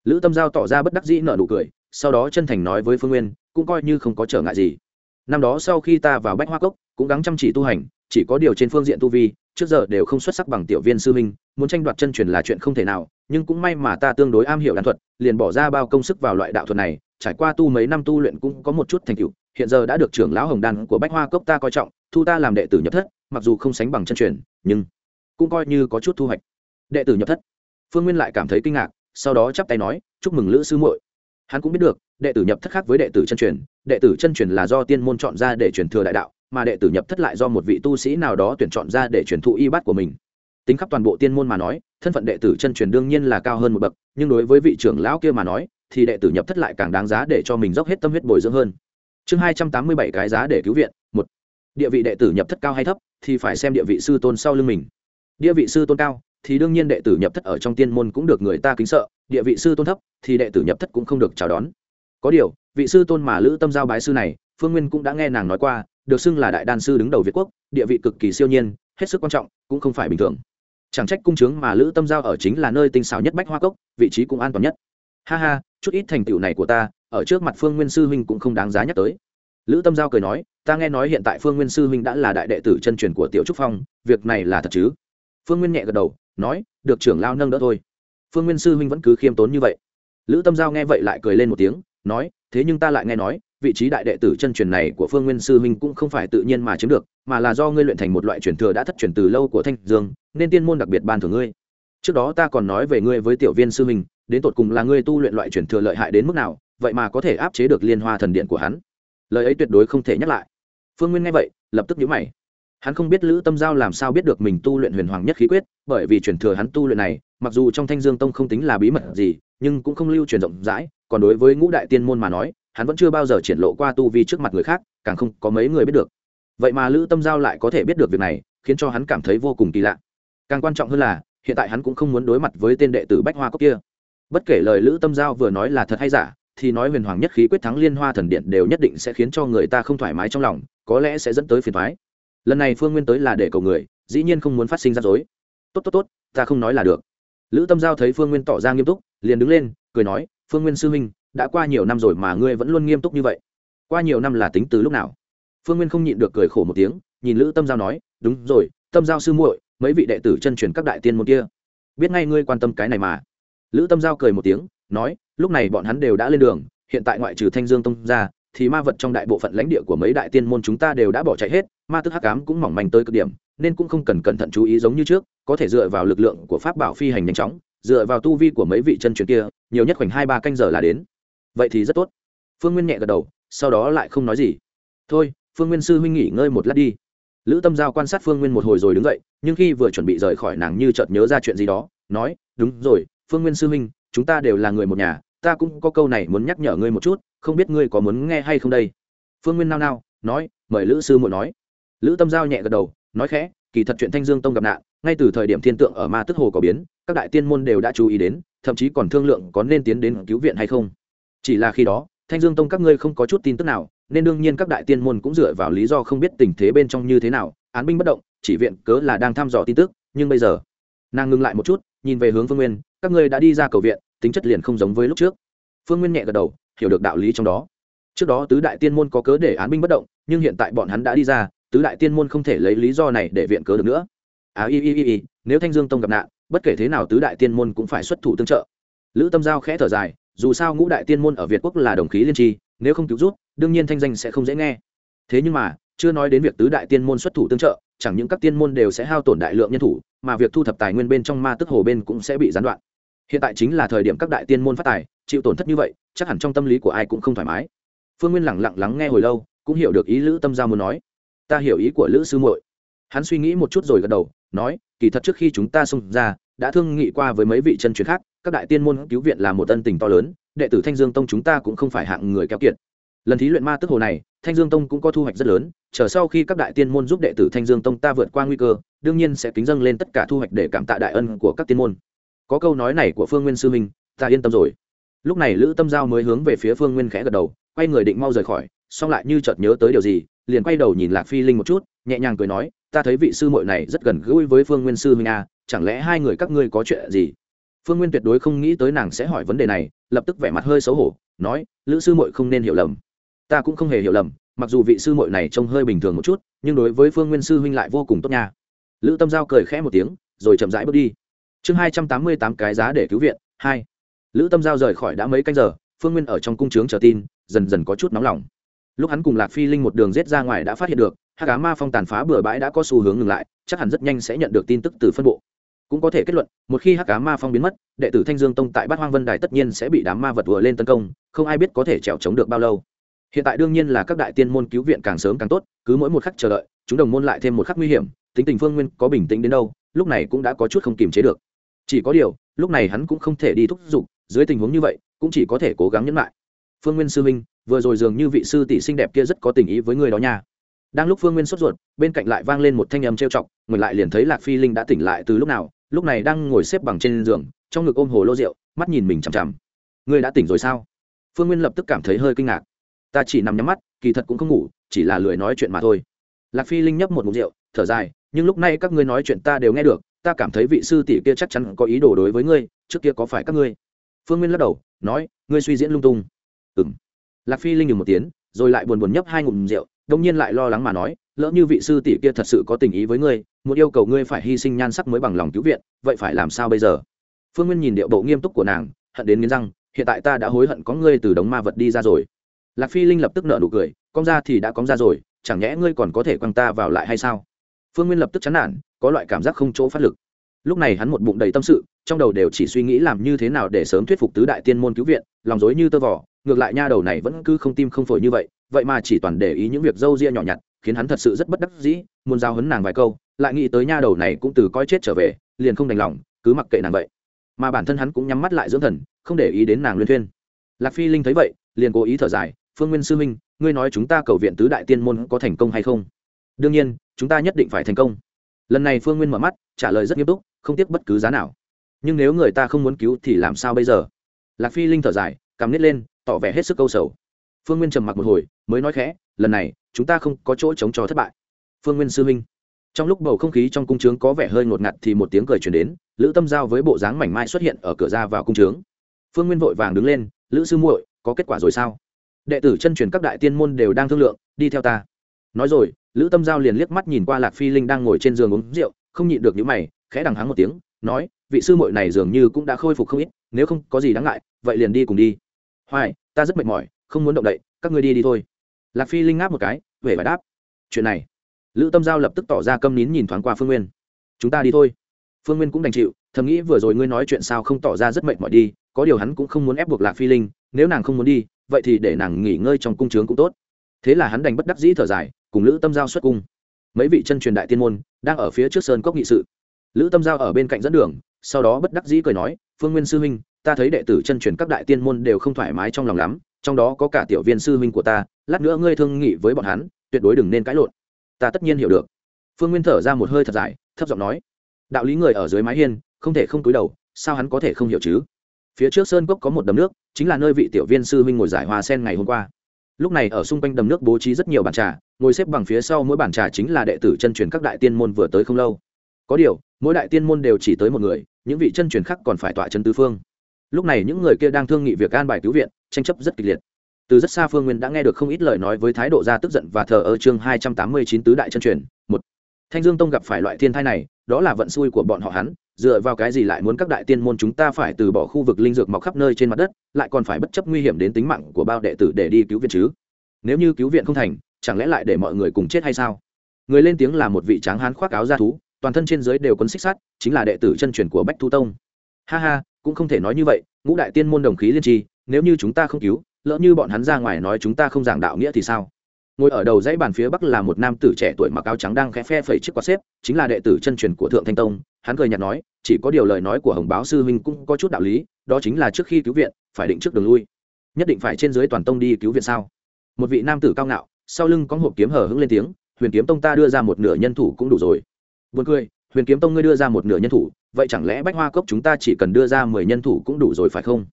A: Lữ tâm giao tỏ ra bất đắc dĩ nợ nụ cười, sau đó chân thành nói với phương nguyên, cũng coi như không có trở ngại gì. Năm đó sau khi ta vào bách hoa cốc, cũng gắng chăm chỉ tu hành, chỉ có điều trên phương diện tu vi trước giờ đều không xuất sắc bằng tiểu viên sư minh muốn tranh đoạt chân truyền là chuyện không thể nào, nhưng cũng may mà ta tương đối am hiểu đan thuật, liền bỏ ra bao công sức vào loại đạo thuật này, trải qua tu mấy năm tu luyện cũng có một chút thành tựu, hiện giờ đã được trưởng lão hồng đan của bách hoa cốc ta coi trọng, thu ta làm đệ tử nhập thất, mặc dù không sánh bằng chân truyền, nhưng cũng coi như có chút thu hoạch. Đệ tử nhập thất. Phương nguyên lại cảm thấy kinh ngạc, sau đó chắp tay nói, chúc mừng lữ sư muội. Hắn cũng biết được, đệ tử nhập thất khác với đệ tử chân truyền, đệ tử chân truyền là do tiên môn chọn ra để truyền thừa đại đạo mà đệ tử nhập thất lại do một vị tu sĩ nào đó tuyển chọn ra để truyền thụ y bát của mình. Tính khắp toàn bộ tiên môn mà nói, thân phận đệ tử chân truyền đương nhiên là cao hơn một bậc, nhưng đối với vị trưởng lão kia mà nói, thì đệ tử nhập thất lại càng đáng giá để cho mình dốc hết tâm huyết bồi dưỡng hơn. Chương hai trăm tám mươi bảy cái giá để cứu viện, một. Địa vị đệ tử nhập thất cao hay thấp, thì phải xem địa vị sư tôn sau lưng mình. Địa vị sư tôn cao, thì đương nhiên đệ tử nhập thất ở trong tiên môn cũng được người ta kính sợ, địa vị sư tôn thấp, thì đệ tử nhập thất cũng không được chào đón. Có điều, vị sư tôn mà lữ tâm giao bái sư này, phương nguyên cũng đã nghe nàng nói qua được xưng là đại đan sư đứng đầu việt quốc, địa vị cực kỳ siêu nhiên, hết sức quan trọng, cũng không phải bình thường. Chẳng trách cung trướng mà lữ tâm giao ở chính là nơi tinh xảo nhất bách hoa cốc, vị trí cũng an toàn nhất. Ha ha, chút ít thành tựu này của ta, ở trước mặt phương nguyên sư huynh cũng không đáng giá nhắc tới. Lữ tâm giao cười nói, ta nghe nói hiện tại phương nguyên sư huynh đã là đại đệ tử chân truyền của tiểu trúc phong, việc này là thật chứ? Phương nguyên nhẹ gật đầu, nói, được trưởng lao nâng đỡ thôi. Phương nguyên sư huynh vẫn cứ khiêm tốn như vậy. Lữ tâm giao nghe vậy lại cười lên một tiếng, nói, thế nhưng ta lại nghe nói vị trí đại đệ tử chân truyền này của phương nguyên sư huynh cũng không phải tự nhiên mà chiếm được, mà là do ngươi luyện thành một loại truyền thừa đã thất truyền từ lâu của thanh dương, nên tiên môn đặc biệt ban thưởng ngươi. Trước đó ta còn nói về ngươi với tiểu viên sư huynh, đến tột cùng là ngươi tu luyện loại truyền thừa lợi hại đến mức nào, vậy mà có thể áp chế được liên hoa thần điện của hắn. Lời ấy tuyệt đối không thể nhắc lại. Phương nguyên nghe vậy, lập tức nhíu mày. Hắn không biết lữ tâm giao làm sao biết được mình tu luyện huyền hoàng nhất khí quyết, bởi vì truyền thừa hắn tu luyện này, mặc dù trong thanh dương tông không tính là bí mật gì, nhưng cũng không lưu truyền rộng rãi, còn đối với ngũ đại tiên môn mà nói hắn vẫn chưa bao giờ triển lộ qua tu vi trước mặt người khác, càng không có mấy người biết được. Vậy mà lữ tâm giao lại có thể biết được việc này, khiến cho hắn cảm thấy vô cùng kỳ lạ. Càng quan trọng hơn là, hiện tại hắn cũng không muốn đối mặt với tên đệ tử bách hoa cốc kia. Bất kể lời lữ tâm giao vừa nói là thật hay giả, thì nói huyền hoàng nhất khí quyết thắng liên hoa thần điện đều nhất định sẽ khiến cho người ta không thoải mái trong lòng, có lẽ sẽ dẫn tới phiền thoái lần này phương nguyên tới là để cầu người, dĩ nhiên không muốn phát sinh rắc rối. Tốt tốt tốt, ta không nói là được. Lữ tâm giao thấy phương nguyên tỏ ra nghiêm túc, liền đứng lên, cười nói, phương nguyên sư huynh đã qua nhiều năm rồi mà ngươi vẫn luôn nghiêm túc như vậy. Qua nhiều năm là tính từ lúc nào? Phương nguyên không nhịn được cười khổ một tiếng, nhìn lữ tâm giao nói, đúng rồi, tâm giao sư muội, mấy vị đệ tử chân truyền các đại tiên môn kia. Biết ngay ngươi quan tâm cái này mà. Lữ tâm giao cười một tiếng, nói, lúc này bọn hắn đều đã lên đường, hiện tại ngoại trừ thanh dương tông ra, thì ma vật trong đại bộ phận lãnh địa của mấy đại tiên môn chúng ta đều đã bỏ chạy hết, ma tức hắc ám cũng mỏng manh tới cực điểm, nên cũng không cần cẩn thận chú ý giống như trước, có thể dựa vào lực lượng của pháp bảo phi hành nhanh chóng, dựa vào tu vi của mấy vị chân truyền kia, nhiều nhất khoảng hai ba canh giờ là đến vậy thì rất tốt. Phương nguyên nhẹ gật đầu, sau đó lại không nói gì. Thôi, phương nguyên sư huynh nghỉ ngơi một lát đi. Lữ tâm giao quan sát phương nguyên một hồi rồi đứng dậy, nhưng khi vừa chuẩn bị rời khỏi nàng như chợt nhớ ra chuyện gì đó, nói, đúng rồi, phương nguyên sư huynh, chúng ta đều là người một nhà, ta cũng có câu này muốn nhắc nhở ngươi một chút, không biết ngươi có muốn nghe hay không đây? Phương nguyên nao nao, nói, mời lữ sư muội nói. Lữ tâm giao nhẹ gật đầu, nói khẽ, kỳ thật chuyện thanh dương tông gặp nạn, ngay từ thời điểm thiên tượng ở ma tức hồ có biến, các đại tiên môn đều đã chú ý đến, thậm chí còn thương lượng có nên tiến đến cứu viện hay không chỉ là khi đó, thanh dương tông các ngươi không có chút tin tức nào, nên đương nhiên các đại tiên môn cũng dựa vào lý do không biết tình thế bên trong như thế nào, án binh bất động, chỉ viện cớ là đang thăm dò tin tức, nhưng bây giờ, nàng ngừng lại một chút, nhìn về hướng phương nguyên, các ngươi đã đi ra cầu viện, tính chất liền không giống với lúc trước. Phương nguyên nhẹ gật đầu, hiểu được đạo lý trong đó. Trước đó tứ đại tiên môn có cớ để án binh bất động, nhưng hiện tại bọn hắn đã đi ra, tứ đại tiên môn không thể lấy lý do này để viện cớ được nữa. À y y y y, nếu thanh dương tông gặp nạn, bất kể thế nào tứ đại tiên môn cũng phải xuất thủ tương trợ. Lữ tâm giao khẽ thở dài dù sao ngũ đại tiên môn ở việt quốc là đồng khí liên tri, nếu không cứu rút đương nhiên thanh danh sẽ không dễ nghe. Thế nhưng mà, chưa nói đến việc tứ đại tiên môn xuất thủ tương trợ, chẳng những các tiên môn đều sẽ hao tổn đại lượng nhân thủ, mà việc thu thập tài nguyên bên trong ma tức hồ bên cũng sẽ bị gián đoạn. Hiện tại chính là thời điểm các đại tiên môn phát tài, chịu tổn thất như vậy, chắc hẳn trong tâm lý của ai cũng không thoải mái. Phương nguyên lẳng lặng lắng nghe hồi lâu, cũng hiểu được ý lữ tâm giao muốn nói. Ta hiểu ý của lữ sư muội. Hắn suy nghĩ một chút rồi gật đầu, nói, kỳ thật trước khi chúng ta xông ra, đã thương nghị qua với mấy vị chân truyền khác các đại tiên môn cứu viện là một ân tình to lớn, đệ tử thanh dương tông chúng ta cũng không phải hạng người kéo kiệt. Lần thí luyện ma tức hồ này, thanh dương tông cũng có thu hoạch rất lớn, chờ sau khi các đại tiên môn giúp đệ tử thanh dương tông ta vượt qua nguy cơ, đương nhiên sẽ kính dâng lên tất cả thu hoạch để cảm tạ đại ân của các tiên môn. Có câu nói này của phương nguyên sư minh, ta yên tâm rồi. Lúc này lữ tâm giao mới hướng về phía phương nguyên khẽ gật đầu, quay người định mau rời khỏi, song lại như chợt nhớ tới điều gì, liền quay đầu nhìn lạc phi linh một chút, nhẹ nhàng cười nói, ta thấy vị sư muội này rất gần gũi với phương nguyên sư minh a chẳng lẽ hai người các ngươi có chuyện gì? Phương nguyên tuyệt đối không nghĩ tới nàng sẽ hỏi vấn đề này, lập tức vẻ mặt hơi xấu hổ, nói, lữ sư muội không nên hiểu lầm. Ta cũng không hề hiểu lầm, mặc dù vị sư muội này trông hơi bình thường một chút, nhưng đối với phương nguyên sư huynh lại vô cùng tốt nha. Lữ tâm giao cười khẽ một tiếng, rồi chậm rãi bước đi. Chương hai trăm tám mươi tám cái giá để cứu viện, hai. Lữ tâm giao rời khỏi đã mấy canh giờ, phương nguyên ở trong cung trướng chờ tin, dần dần có chút nóng lòng. Lúc hắn cùng lạc phi linh một đường rết ra ngoài đã phát hiện được hát cá ma phong tàn phá bừa bãi đã có xu hướng ngừng lại, chắc hẳn rất nhanh sẽ nhận được tin tức từ phân bộ cũng có thể kết luận, một khi hắc cá ma phong biến mất, đệ tử thanh dương tông tại bát hoang vân đài tất nhiên sẽ bị đám ma vật vừa lên tấn công, không ai biết có thể trèo chống được bao lâu. Hiện tại đương nhiên là các đại tiên môn cứu viện càng sớm càng tốt, cứ mỗi một khắc chờ đợi, chúng đồng môn lại thêm một khắc nguy hiểm, tính tình phương nguyên có bình tĩnh đến đâu, lúc này cũng đã có chút không kiềm chế được. Chỉ có điều, lúc này hắn cũng không thể đi thúc giục, dưới tình huống như vậy, cũng chỉ có thể cố gắng nhẫn lại. Phương nguyên sư minh vừa rồi dường như vị sư tỷ xinh đẹp kia rất có tình ý với người đó nha. Đang lúc phương nguyên sốt ruột, bên cạnh lại vang lên một thanh âm trêu chọc, người lại liền thấy lạc phi linh đã tỉnh lại từ lúc nào lúc này đang ngồi xếp bằng trên giường, trong ngực ôm hồ lô rượu, mắt nhìn mình chằm chằm. Ngươi đã tỉnh rồi sao? Phương nguyên lập tức cảm thấy hơi kinh ngạc. Ta chỉ nằm nhắm mắt, kỳ thật cũng không ngủ, chỉ là lười nói chuyện mà thôi. Lạc phi linh nhấp một mục rượu, thở dài, nhưng lúc này các ngươi nói chuyện ta đều nghe được, ta cảm thấy vị sư tỷ kia chắc chắn có ý đồ đối với ngươi, trước kia có phải các ngươi? Phương nguyên lắc đầu, nói, ngươi suy diễn lung tung. Ừ m lạc phi linh ngừng một tiếng, rồi lại buồn buồn nhấp hai ngụm rượu, đông nhiên lại lo lắng mà nói lỡ như vị sư tỷ kia thật sự có tình ý với ngươi, muốn yêu cầu ngươi phải hy sinh nhan sắc mới bằng lòng cứu viện, vậy phải làm sao bây giờ? Phương nguyên nhìn điệu bộ nghiêm túc của nàng, hận đến nghiến răng, hiện tại ta đã hối hận có ngươi từ đống ma vật đi ra rồi. Lạc phi linh lập tức nợ nụ cười cong ra thì đã cong ra rồi, chẳng nhẽ ngươi còn có thể quăng ta vào lại hay sao? Phương nguyên lập tức chán nản, có loại cảm giác không chỗ phát lực. Lúc này hắn một bụng đầy tâm sự, trong đầu đều chỉ suy nghĩ làm như thế nào để sớm thuyết phục tứ đại tiên môn cứu viện, lòng dối như tơ vỏ ngược lại nha đầu này vẫn cứ không tim không phổi như vậy vậy mà chỉ toàn để ý những việc dâu ria nhỏ nhặt khiến hắn thật sự rất bất đắc dĩ, muốn giao hấn nàng vài câu, lại nghĩ tới nha đầu này cũng từ coi chết trở về, liền không đành lòng, cứ mặc kệ nàng vậy. Mà bản thân hắn cũng nhắm mắt lại dưỡng thần, không để ý đến nàng luyên thuyên. Lạc phi linh thấy vậy, liền cố ý thở dài, phương nguyên sư minh ngươi nói chúng ta cầu viện tứ đại tiên môn có thành công hay không? Đương nhiên, chúng ta nhất định phải thành công. Lần này phương nguyên mở mắt, trả lời rất nghiêm túc, không tiếc bất cứ giá nào. Nhưng nếu người ta không muốn cứu thì làm sao bây giờ? Lạc phi linh thở dài, cằm nít lên, tỏ vẻ hết sức câu sầu. Phương nguyên trầm mặc một hồi mới nói khẽ, lần này, chúng ta không có chỗ chống cho thất bại. Phương nguyên sư minh. Trong lúc bầu không khí trong cung trướng có vẻ hơi ngột ngạt thì một tiếng cười truyền đến, lữ tâm giao với bộ dáng mảnh mai xuất hiện ở cửa ra vào cung trướng. Phương nguyên vội vàng đứng lên, lữ sư muội, có kết quả rồi sao? Đệ tử chân truyền các đại tiên môn đều đang thương lượng, đi theo ta. Nói rồi, lữ tâm giao liền liếc mắt nhìn qua lạc phi linh đang ngồi trên giường uống rượu, không nhịn được những mày, khẽ đằng hắng một tiếng, nói, vị sư muội này dường như cũng đã khôi phục không ít, nếu không có gì đáng ngại, vậy liền đi cùng đi. Hoài, ta rất mệt mỏi, không muốn động đậy, các ngươi đi đi thôi lạc phi linh ngáp một cái về phải đáp. Chuyện này. Lữ tâm giao lập tức tỏ ra câm nín nhìn thoáng qua phương nguyên. Chúng ta đi thôi. Phương nguyên cũng đành chịu, thầm nghĩ vừa rồi ngươi nói chuyện sao không tỏ ra rất mệt mỏi đi, có điều hắn cũng không muốn ép buộc lạc phi linh, nếu nàng không muốn đi, vậy thì để nàng nghỉ ngơi trong cung trướng cũng tốt. Thế là hắn đành bất đắc dĩ thở dài, cùng lữ tâm giao xuất cung. Mấy vị chân truyền đại tiên môn đang ở phía trước sơn cốc nghị sự. Lữ tâm giao ở bên cạnh dẫn đường, sau đó bất đắc dĩ cười nói, phương nguyên sư huynh, ta thấy đệ tử chân truyền các đại tiên môn đều không thoải mái trong lòng lắm trong đó có cả tiểu viên sư huynh của ta, lát nữa ngươi thương nghị với bọn hắn, tuyệt đối đừng nên cãi lộn. Ta tất nhiên hiểu được. Phương nguyên thở ra một hơi thật dài, thấp giọng nói, đạo lý người ở dưới mái hiên, không thể không túi đầu, sao hắn có thể không hiểu chứ? Phía trước sơn cốc có một đầm nước, chính là nơi vị tiểu viên sư huynh ngồi giải hoa sen ngày hôm qua. Lúc này ở xung quanh đầm nước bố trí rất nhiều bàn trà, ngồi xếp bằng phía sau mỗi bàn trà chính là đệ tử chân truyền các đại tiên môn vừa tới không lâu. Có điều, mỗi đại tiên môn đều chỉ tới một người, những vị chân truyền khác còn phải tọa chân tứ phương. Lúc này những người kia đang thương nghị việc an bài cứu viện tranh chấp rất kịch liệt. Từ rất xa phương nguyên đã nghe được không ít lời nói với thái độ ra tức giận và thờ ơ chương hai trăm tám mươi chín tứ đại chân truyền, một. Thanh dương tông gặp phải loại thiên thai này, đó là vận xui của bọn họ hắn, dựa vào cái gì lại muốn các đại tiên môn chúng ta phải từ bỏ khu vực linh dược mọc khắp nơi trên mặt đất, lại còn phải bất chấp nguy hiểm đến tính mạng của bao đệ tử để đi cứu viện chứ? Nếu như cứu viện không thành, chẳng lẽ lại để mọi người cùng chết hay sao? Người lên tiếng là một vị tráng hán khoác áo da thú, toàn thân trên dưới đều quấn xích sắt, chính là đệ tử chân truyền của bách thu tông. Ha ha, cũng không thể nói như vậy, ngũ đại tiên môn đồng khí liên tri nếu như chúng ta không cứu lỡ như bọn hắn ra ngoài nói chúng ta không giảng đạo nghĩa thì sao? Ngồi ở đầu dãy bàn phía bắc là một nam tử trẻ tuổi mặc áo trắng đang khẽ phe phẩy chiếc quạt xếp chính là đệ tử chân truyền của thượng thanh tông. Hắn cười nhạt nói chỉ có điều lời nói của hồng báo sư huynh cũng có chút đạo lý đó chính là trước khi cứu viện phải định trước đường lui. Nhất định phải trên dưới toàn tông đi cứu viện sao? Một vị nam tử cao ngạo sau lưng có hộp kiếm hở hững lên tiếng huyền kiếm tông ta đưa ra một nửa nhân thủ cũng đủ rồi. Buồn cười, Huyền Kiếm Tông ngươi đưa ra một nửa nhân thủ, vậy chẳng lẽ Bách Hoa Cốc chúng ta chỉ cần đưa ra mười nhân thủ cũng đủ rồi phải không?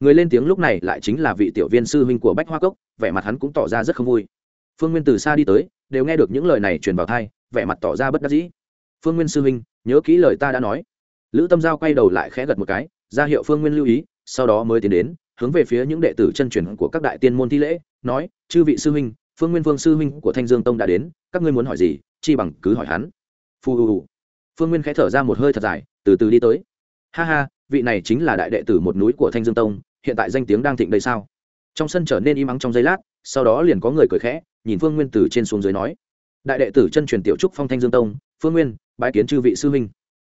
A: Người lên tiếng lúc này lại chính là vị tiểu viên sư huynh của Bách Hoa Cốc, vẻ mặt hắn cũng tỏ ra rất không vui. Phương Nguyên từ xa đi tới, đều nghe được những lời này truyền vào tai, vẻ mặt tỏ ra bất đắc dĩ. Phương Nguyên sư huynh, nhớ kỹ lời ta đã nói. Lữ Tâm Giao quay đầu lại khẽ gật một cái, ra hiệu Phương Nguyên lưu ý, sau đó mới tiến đến, hướng về phía những đệ tử chân truyền của các đại tiên môn thi lễ, nói: "Chư vị sư huynh, Phương Nguyên Vương sư huynh của Thanh Dương Tông đã đến, các ngươi muốn hỏi gì, chi bằng cứ hỏi hắn." Phu hù phương nguyên khẽ thở ra một hơi thật dài từ từ đi tới ha ha vị này chính là đại đệ tử một núi của thanh dương tông, hiện tại danh tiếng đang thịnh đây sao? Trong sân trở nên im ắng trong giây lát, sau đó liền có người cười khẽ, nhìn phương nguyên từ trên xuống dưới nói. Đại đệ tử chân truyền tiểu trúc phong thanh dương tông, phương nguyên, bái kiến chư vị sư huynh.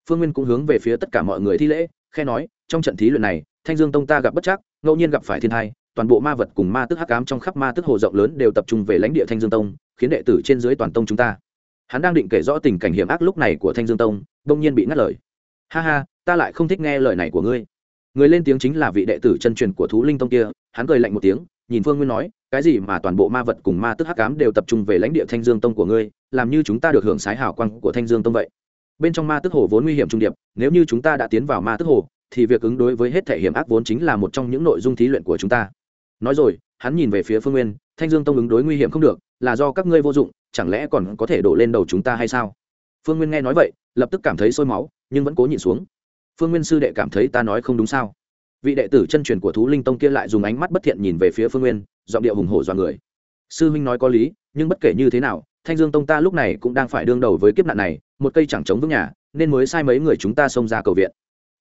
A: Phương nguyên cũng hướng về phía tất cả mọi người thi lễ khe nói, trong trận thí luyện này, thanh dương tông ta gặp bất chắc, ngẫu nhiên gặp phải thiên thai, toàn bộ ma vật cùng ma tức hắc ám trong khắp ma tức hồ rộng lớn đều tập trung về lãnh địa thanh dương tông, khiến đệ tử trên dưới toàn tông chúng ta. Hắn đang định kể rõ tình cảnh hiểm ác lúc này của thanh dương tông đông nhiên bị ngắt lời. Ha ha ta lại không thích nghe lời này của ngươi. Người lên tiếng chính là vị đệ tử chân truyền của thú linh tông kia, hắn cười lạnh một tiếng, nhìn phương nguyên nói, cái gì mà toàn bộ ma vật cùng ma tức hắc cám đều tập trung về lãnh địa thanh dương tông của ngươi, làm như chúng ta được hưởng sái hào quang của thanh dương tông vậy? Bên trong ma tức hồ vốn nguy hiểm trung điệp, nếu như chúng ta đã tiến vào ma tức hồ, thì việc ứng đối với hết thể hiểm ác vốn chính là một trong những nội dung thí luyện của chúng ta. Nói rồi, hắn nhìn về phía phương nguyên, thanh dương tông ứng đối nguy hiểm không được, là do các ngươi vô dụng, chẳng lẽ còn có thể đổ lên đầu chúng ta hay sao? Phương nguyên nghe nói vậy, lập tức cảm thấy sôi máu, nhưng vẫn cố nhịn xuống phương nguyên sư đệ cảm thấy ta nói không đúng sao? Vị đệ tử chân truyền của thú linh tông kia lại dùng ánh mắt bất thiện nhìn về phía phương nguyên, giọng điệu hùng hổ dọa người. Sư huynh nói có lý, nhưng bất kể như thế nào, thanh dương tông ta lúc này cũng đang phải đương đầu với kiếp nạn này, một cây chẳng chống vững nhà, nên mới sai mấy người chúng ta xông ra cầu viện.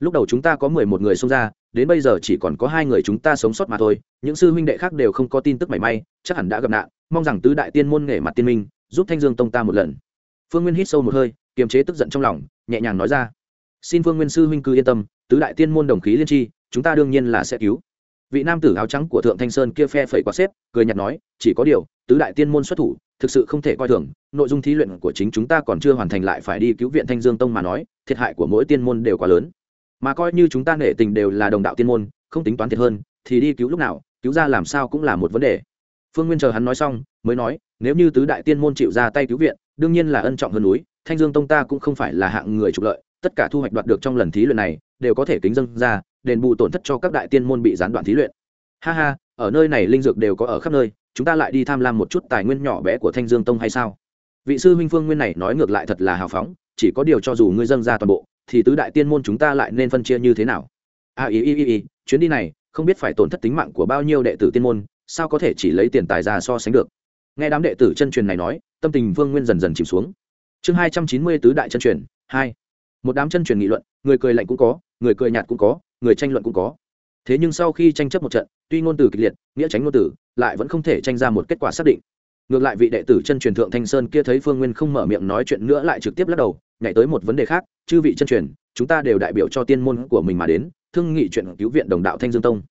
A: Lúc đầu chúng ta có mười một người xông ra, đến bây giờ chỉ còn có hai người chúng ta sống sót mà thôi, những sư huynh đệ khác đều không có tin tức mảy may, chắc hẳn đã gặp nạn, mong rằng tứ đại tiên môn nghệ mặt tiên minh, giúp thanh dương tông ta một lần. Phương nguyên hít sâu một hơi, kiềm chế tức giận trong lòng, nhẹ nhàng nói ra xin phương nguyên sư huynh cứ yên tâm, tứ đại tiên môn đồng khí liên tri, chúng ta đương nhiên là sẽ cứu. Vị nam tử áo trắng của thượng thanh sơn kia phe phẩy quá xếp, cười nhạt nói, chỉ có điều, tứ đại tiên môn xuất thủ, thực sự không thể coi thường, nội dung thí luyện của chính chúng ta còn chưa hoàn thành lại phải đi cứu viện thanh dương tông mà nói, thiệt hại của mỗi tiên môn đều quá lớn. Mà coi như chúng ta nể tình đều là đồng đạo tiên môn, không tính toán thiệt hơn, thì đi cứu lúc nào, cứu ra làm sao cũng là một vấn đề. Phương nguyên chờ hắn nói xong, mới nói, nếu như tứ đại tiên môn chịu ra tay cứu viện, đương nhiên là ân trọng hơn núi, thanh dương tông ta cũng không phải là hạng người trục lợi tất cả thu hoạch đoạt được trong lần thí luyện này, đều có thể kính dân ra, đền bù tổn thất cho các đại tiên môn bị gián đoạn thí luyện. Ha ha, ở nơi này linh dược đều có ở khắp nơi, chúng ta lại đi tham lam một chút tài nguyên nhỏ bé của thanh dương tông hay sao? Vị sư huynh phương nguyên này nói ngược lại thật là hào phóng, chỉ có điều cho dù ngươi dâng ra toàn bộ, thì tứ đại tiên môn chúng ta lại nên phân chia như thế nào? À ý ý ý ý, chuyến đi này, không biết phải tổn thất tính mạng của bao nhiêu đệ tử tiên môn, sao có thể chỉ lấy tiền tài ra so sánh được? Nghe đám đệ tử chân truyền này nói, tâm tình vương nguyên dần dần chìm xuống. Chương hai trăm chín mươi tứ đại chân truyền, hai một đám chân truyền nghị luận, người cười lạnh cũng có, người cười nhạt cũng có, người tranh luận cũng có. Thế nhưng sau khi tranh chấp một trận, tuy ngôn từ kịch liệt, nghĩa tránh ngôn từ, lại vẫn không thể tranh ra một kết quả xác định. Ngược lại vị đệ tử chân truyền thượng thanh sơn kia thấy phương nguyên không mở miệng nói chuyện nữa lại trực tiếp lắc đầu, nhảy tới một vấn đề khác, chư vị chân truyền, chúng ta đều đại biểu cho tiên môn của mình mà đến, thương nghị chuyện cứu viện đồng đạo thanh dương tông.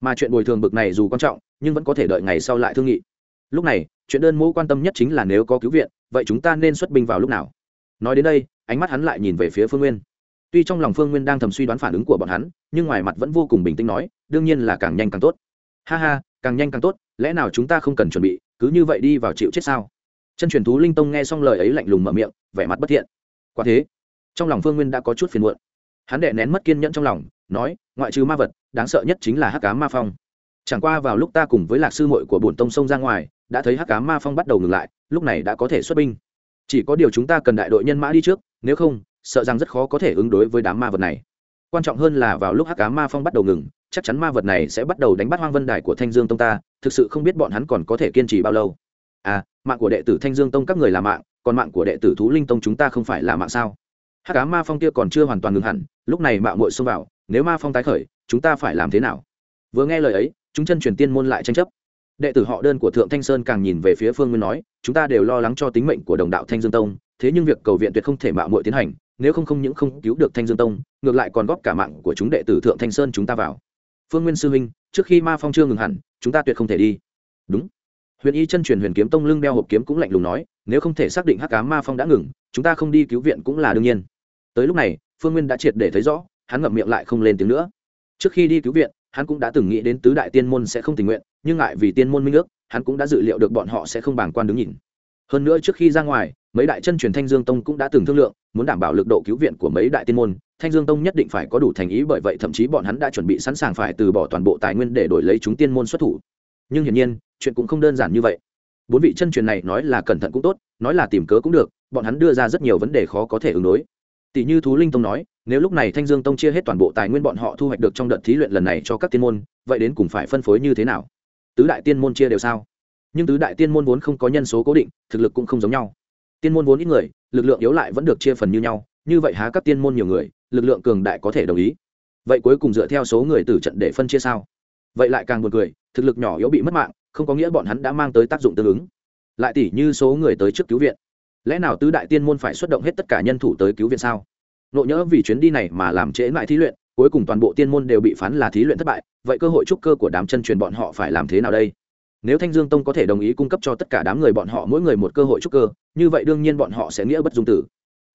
A: Mà chuyện bồi thường bực này dù quan trọng, nhưng vẫn có thể đợi ngày sau lại thương nghị. Lúc này, chuyện đơn mẫu quan tâm nhất chính là nếu có cứu viện, vậy chúng ta nên xuất binh vào lúc nào? Nói đến đây ánh mắt hắn lại nhìn về phía phương nguyên. Tuy trong lòng phương nguyên đang thầm suy đoán phản ứng của bọn hắn, nhưng ngoài mặt vẫn vô cùng bình tĩnh nói, đương nhiên là càng nhanh càng tốt. Ha ha, càng nhanh càng tốt, lẽ nào chúng ta không cần chuẩn bị, cứ như vậy đi vào chịu chết sao? Chân truyền thú linh tông nghe xong lời ấy lạnh lùng mở miệng, vẻ mặt bất thiện. Quả thế, trong lòng phương nguyên đã có chút phiền muộn. Hắn đệ nén mất kiên nhẫn trong lòng, nói, ngoại trừ ma vật, đáng sợ nhất chính là hắc cá ma phong. Chẳng qua vào lúc ta cùng với lạc sư muội của bổn tông sông ra ngoài, đã thấy hắc cá ma phong bắt đầu ngừng lại, lúc này đã có thể xuất binh. Chỉ có điều chúng ta cần đại đội nhân mã đi trước nếu không, sợ rằng rất khó có thể ứng đối với đám ma vật này. Quan trọng hơn là vào lúc hắc cá ma phong bắt đầu ngừng, chắc chắn ma vật này sẽ bắt đầu đánh bắt hoang vân đài của thanh dương tông ta, thực sự không biết bọn hắn còn có thể kiên trì bao lâu. À mạng của đệ tử thanh dương tông các người là mạng, còn mạng của đệ tử thú linh tông chúng ta không phải là mạng sao? Hắc cá ma phong kia còn chưa hoàn toàn ngừng hẳn, lúc này mạo muội xông vào, nếu ma phong tái khởi, chúng ta phải làm thế nào? Vừa nghe lời ấy, chúng chân truyền tiên môn lại tranh chấp đệ tử họ đơn của thượng thanh sơn càng nhìn về phía phương nguyên nói, chúng ta đều lo lắng cho tính mệnh của đồng đạo thanh dương tông, thế nhưng việc cầu viện tuyệt không thể mạo muội tiến hành, nếu không không những không cứu được thanh dương tông, ngược lại còn góp cả mạng của chúng đệ tử thượng thanh sơn chúng ta vào. Phương nguyên sư huynh, trước khi ma phong chưa ngừng hẳn, chúng ta tuyệt không thể đi. Đúng. Huyền y chân truyền huyền kiếm tông lưng đeo hộp kiếm cũng lạnh lùng nói, nếu không thể xác định hắc cá ma phong đã ngừng, chúng ta không đi cứu viện cũng là đương nhiên. Tới lúc này, phương nguyên đã triệt để thấy rõ, hắn ngậm miệng lại không lên tiếng nữa. Trước khi đi cứu viện hắn cũng đã từng nghĩ đến tứ đại tiên môn sẽ không tình nguyện, nhưng ngại vì tiên môn minh ước, hắn cũng đã dự liệu được bọn họ sẽ không bàng quan đứng nhìn. Hơn nữa trước khi ra ngoài, mấy đại chân truyền thanh dương tông cũng đã từng thương lượng, muốn đảm bảo lực độ cứu viện của mấy đại tiên môn, thanh dương tông nhất định phải có đủ thành ý bởi vậy thậm chí bọn hắn đã chuẩn bị sẵn sàng phải từ bỏ toàn bộ tài nguyên để đổi lấy chúng tiên môn xuất thủ. Nhưng hiển nhiên, chuyện cũng không đơn giản như vậy. Bốn vị chân truyền này nói là cẩn thận cũng tốt, nói là tìm cớ cũng được, bọn hắn đưa ra rất nhiều vấn đề khó có thể ứng đối. Tỷ như thú linh tông nói nếu lúc này thanh dương tông chia hết toàn bộ tài nguyên bọn họ thu hoạch được trong đợt thí luyện lần này cho các tiên môn, vậy đến cùng phải phân phối như thế nào? Tứ đại tiên môn chia đều sao? Nhưng tứ đại tiên môn vốn không có nhân số cố định, thực lực cũng không giống nhau. Tiên môn vốn ít người, lực lượng yếu lại vẫn được chia phần như nhau, như vậy há các tiên môn nhiều người, lực lượng cường đại có thể đồng ý. Vậy cuối cùng dựa theo số người từ trận để phân chia sao? Vậy lại càng buồn cười, thực lực nhỏ yếu bị mất mạng, không có nghĩa bọn hắn đã mang tới tác dụng tương ứng. Lại tỷ như số người tới trước cứu viện. Lẽ nào tứ đại tiên môn phải xuất động hết tất cả nhân thủ tới cứu viện sao? Nộ nhỡ vì chuyến đi này mà làm trễ lại thí luyện, cuối cùng toàn bộ tiên môn đều bị phán là thí luyện thất bại, vậy cơ hội trúc cơ của đám chân truyền bọn họ phải làm thế nào đây? Nếu thanh dương tông có thể đồng ý cung cấp cho tất cả đám người bọn họ mỗi người một cơ hội trúc cơ, như vậy đương nhiên bọn họ sẽ nghĩa bất dung tử.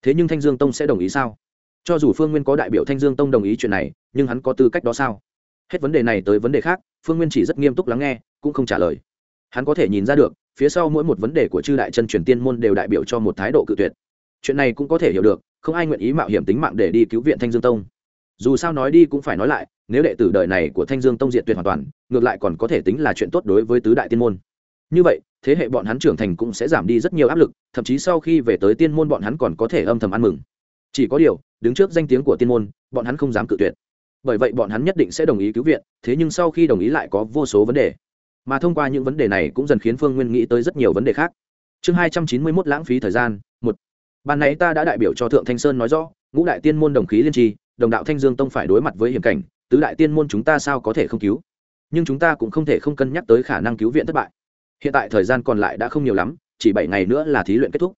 A: Thế nhưng thanh dương tông sẽ đồng ý sao? Cho dù phương nguyên có đại biểu thanh dương tông đồng ý chuyện này, nhưng hắn có tư cách đó sao? Hết vấn đề này tới vấn đề khác, phương nguyên chỉ rất nghiêm túc lắng nghe, cũng không trả lời. Hắn có thể nhìn ra được, phía sau mỗi một vấn đề của chư đại chân truyền tiên môn đều đại biểu cho một thái độ cự tuyệt. Chuyện này cũng có thể hiểu được không ai nguyện ý mạo hiểm tính mạng để đi cứu viện thanh dương tông. Dù sao nói đi cũng phải nói lại, nếu đệ tử đời này của thanh dương tông diện tuyệt hoàn toàn, ngược lại còn có thể tính là chuyện tốt đối với tứ đại tiên môn. Như vậy, thế hệ bọn hắn trưởng thành cũng sẽ giảm đi rất nhiều áp lực, thậm chí sau khi về tới tiên môn bọn hắn còn có thể âm thầm ăn mừng. Chỉ có điều, đứng trước danh tiếng của tiên môn, bọn hắn không dám cự tuyệt. Bởi vậy bọn hắn nhất định sẽ đồng ý cứu viện, thế nhưng sau khi đồng ý lại có vô số vấn đề. Mà thông qua những vấn đề này cũng dần khiến phương nguyên nghĩ tới rất nhiều vấn đề khác. Chương hai trăm chín mươi mốt lãng phí thời gian, một ban nãy ta đã đại biểu cho thượng thanh sơn nói rõ, ngũ đại tiên môn đồng khí liên tri đồng đạo thanh dương tông phải đối mặt với hiểm cảnh, tứ đại tiên môn chúng ta sao có thể không cứu? Nhưng chúng ta cũng không thể không cân nhắc tới khả năng cứu viện thất bại. Hiện tại thời gian còn lại đã không nhiều lắm, chỉ bảy ngày nữa là thí luyện kết thúc.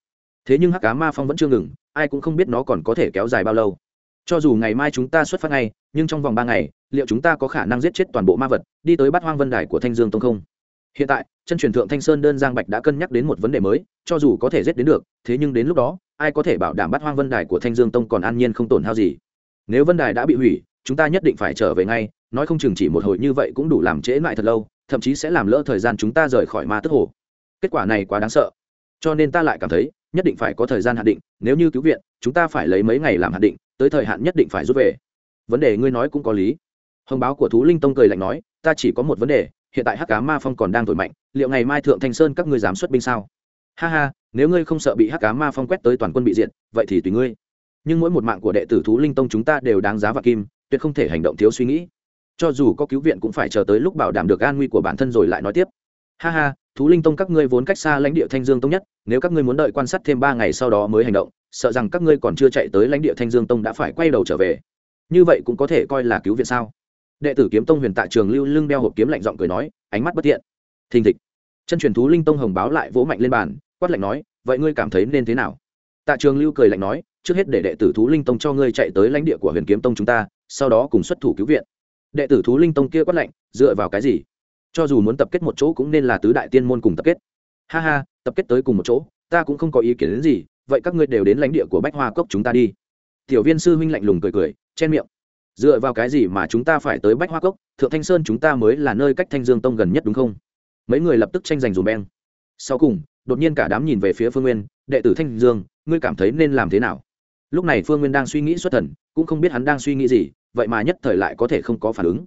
A: Thế nhưng hắc cá ma phong vẫn chưa ngừng, ai cũng không biết nó còn có thể kéo dài bao lâu. Cho dù ngày mai chúng ta xuất phát ngay, nhưng trong vòng ba ngày, liệu chúng ta có khả năng giết chết toàn bộ ma vật, đi tới bắt hoang vân đài của thanh dương tông không? Hiện tại, chân truyền thượng thanh sơn đơn giang bạch đã cân nhắc đến một vấn đề mới, cho dù có thể giết đến được, thế nhưng đến lúc đó ai có thể bảo đảm bắt hoang vân đài của thanh dương tông còn an nhiên không tổn hao gì? Nếu vân đài đã bị hủy, chúng ta nhất định phải trở về ngay, nói không chừng chỉ một hồi như vậy cũng đủ làm trễ lại thật lâu, thậm chí sẽ làm lỡ thời gian chúng ta rời khỏi ma tức hồ. Kết quả này quá đáng sợ. Cho nên ta lại cảm thấy, nhất định phải có thời gian hạn định, nếu như cứu viện, chúng ta phải lấy mấy ngày làm hạn định, tới thời hạn nhất định phải rút về. Vấn đề ngươi nói cũng có lý. Hồng báo của thú linh tông cười lạnh nói, ta chỉ có một vấn đề, hiện tại hắc cá ma phong còn đang thổi mạnh, liệu ngày mai thượng thanh sơn các ngươi dám xuất binh sao? Ha ha, nếu ngươi không sợ bị hắc cá ma phong quét tới toàn quân bị diệt, vậy thì tùy ngươi. Nhưng mỗi một mạng của đệ tử thú linh tông chúng ta đều đáng giá và kim, tuyệt không thể hành động thiếu suy nghĩ. Cho dù có cứu viện cũng phải chờ tới lúc bảo đảm được an nguy của bản thân rồi lại nói tiếp. Ha ha, thú linh tông các ngươi vốn cách xa lãnh địa thanh dương tông nhất, nếu các ngươi muốn đợi quan sát thêm ba ngày sau đó mới hành động, sợ rằng các ngươi còn chưa chạy tới lãnh địa thanh dương tông đã phải quay đầu trở về. Như vậy cũng có thể coi là cứu viện sao? Đệ tử kiếm tông huyền tạ trường lưu lưng đeo hộp kiếm lạnh giọng cười nói, ánh mắt bất thiện. Thình thịch. Chân truyền thú linh tông hồng báo lại vỗ mạnh lên bàn quát lạnh nói, vậy ngươi cảm thấy nên thế nào? Tạ trường lưu cười lạnh nói, trước hết để đệ tử thú linh tông cho ngươi chạy tới lãnh địa của huyền kiếm tông chúng ta, sau đó cùng xuất thủ cứu viện. Đệ tử thú linh tông kia quát lạnh, dựa vào cái gì? Cho dù muốn tập kết một chỗ cũng nên là tứ đại tiên môn cùng tập kết. Ha ha, tập kết tới cùng một chỗ, ta cũng không có ý kiến đến gì, vậy các ngươi đều đến lãnh địa của bách hoa cốc chúng ta đi. Tiểu viên sư huynh lạnh lùng cười cười, chen miệng, dựa vào cái gì mà chúng ta phải tới bách hoa cốc? Thượng thanh sơn chúng ta mới là nơi cách thanh dương tông gần nhất đúng không? Mấy người lập tức tranh giành dùm beng. Sau cùng đột nhiên cả đám nhìn về phía phương nguyên, đệ tử thanh dương, ngươi cảm thấy nên làm thế nào? Lúc này phương nguyên đang suy nghĩ xuất thần, cũng không biết hắn đang suy nghĩ gì, vậy mà nhất thời lại có thể không có phản ứng.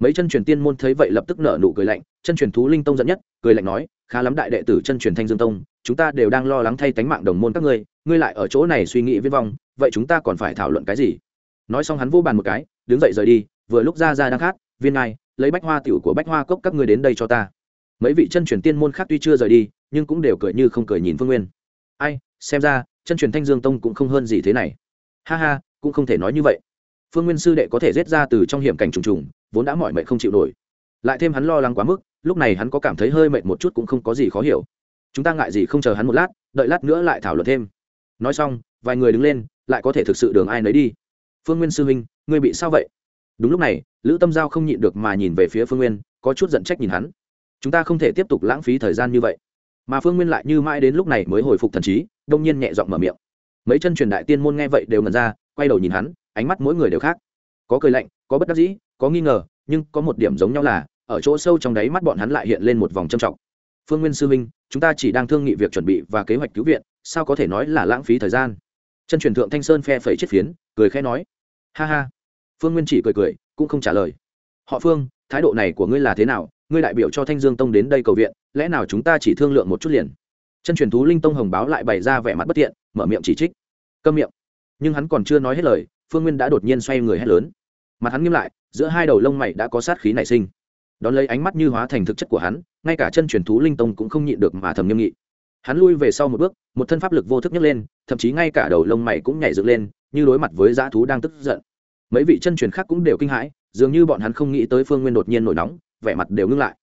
A: Mấy chân truyền tiên môn thấy vậy lập tức nở nụ cười lạnh, chân truyền thú linh tông dẫn nhất, cười lạnh nói, khá lắm đại đệ tử chân truyền thanh dương tông, chúng ta đều đang lo lắng thay tánh mạng đồng môn các ngươi ngươi lại ở chỗ này suy nghĩ viết vong vậy chúng ta còn phải thảo luận cái gì? Nói xong hắn vô bàn một cái, đứng dậy rời đi, vừa lúc ra ra đang khát, viên ngai, lấy bách hoa tiểu của bách hoa cốc các ngươi đến đây cho ta. Mấy vị chân truyền tiên môn khác tuy chưa rời đi nhưng cũng đều cười như không cười nhìn phương nguyên. Ai, xem ra, chân truyền thanh dương tông cũng không hơn gì thế này. Ha ha, cũng không thể nói như vậy. Phương nguyên sư đệ có thể rết ra từ trong hiểm cảnh trùng trùng, vốn đã mỏi mệt không chịu nổi. Lại thêm hắn lo lắng quá mức, lúc này hắn có cảm thấy hơi mệt một chút cũng không có gì khó hiểu. Chúng ta ngại gì không chờ hắn một lát, đợi lát nữa lại thảo luận thêm. Nói xong, vài người đứng lên, lại có thể thực sự đường ai nấy đi. Phương nguyên sư huynh, ngươi bị sao vậy? Đúng lúc này, lữ tâm giao không nhịn được mà nhìn về phía phương nguyên, có chút giận trách nhìn hắn. Chúng ta không thể tiếp tục lãng phí thời gian như vậy mà phương nguyên lại như mãi đến lúc này mới hồi phục thần trí, đông nhiên nhẹ giọng mở miệng. Mấy chân truyền đại tiên môn nghe vậy đều ngẩn ra, quay đầu nhìn hắn, ánh mắt mỗi người đều khác. Có cười lạnh, có bất đắc dĩ, có nghi ngờ, nhưng có một điểm giống nhau là, ở chỗ sâu trong đáy mắt bọn hắn lại hiện lên một vòng trầm trọng. Phương nguyên sư minh chúng ta chỉ đang thương nghị việc chuẩn bị và kế hoạch cứu viện, sao có thể nói là lãng phí thời gian? Chân truyền thượng thanh sơn phe phẩy chết phiến, cười khẽ nói. Ha ha. Phương nguyên chỉ cười cười, cũng không trả lời. Họ phương, thái độ này của ngươi là thế nào? Ngươi đại biểu cho thanh dương tông đến đây cầu viện, lẽ nào chúng ta chỉ thương lượng một chút liền? Chân truyền thú linh tông hồng báo lại bày ra vẻ mặt bất thiện mở miệng chỉ trích. Câm miệng. Nhưng hắn còn chưa nói hết lời, phương nguyên đã đột nhiên xoay người hét lớn. Mặt hắn nghiêm lại, giữa hai đầu lông mày đã có sát khí nảy sinh. Đón lấy ánh mắt như hóa thành thực chất của hắn, ngay cả chân truyền thú linh tông cũng không nhịn được mà thầm nghiêm nghị. Hắn lui về sau một bước, một thân pháp lực vô thức nhấc lên, thậm chí ngay cả đầu lông mày cũng nhảy dựng lên, như đối mặt với dã thú đang tức giận. Mấy vị chân truyền khác cũng đều kinh hãi, dường như bọn hắn không nghĩ tới phương nguyên đột nhiên nổi nóng vẻ mặt đều ngưng lại.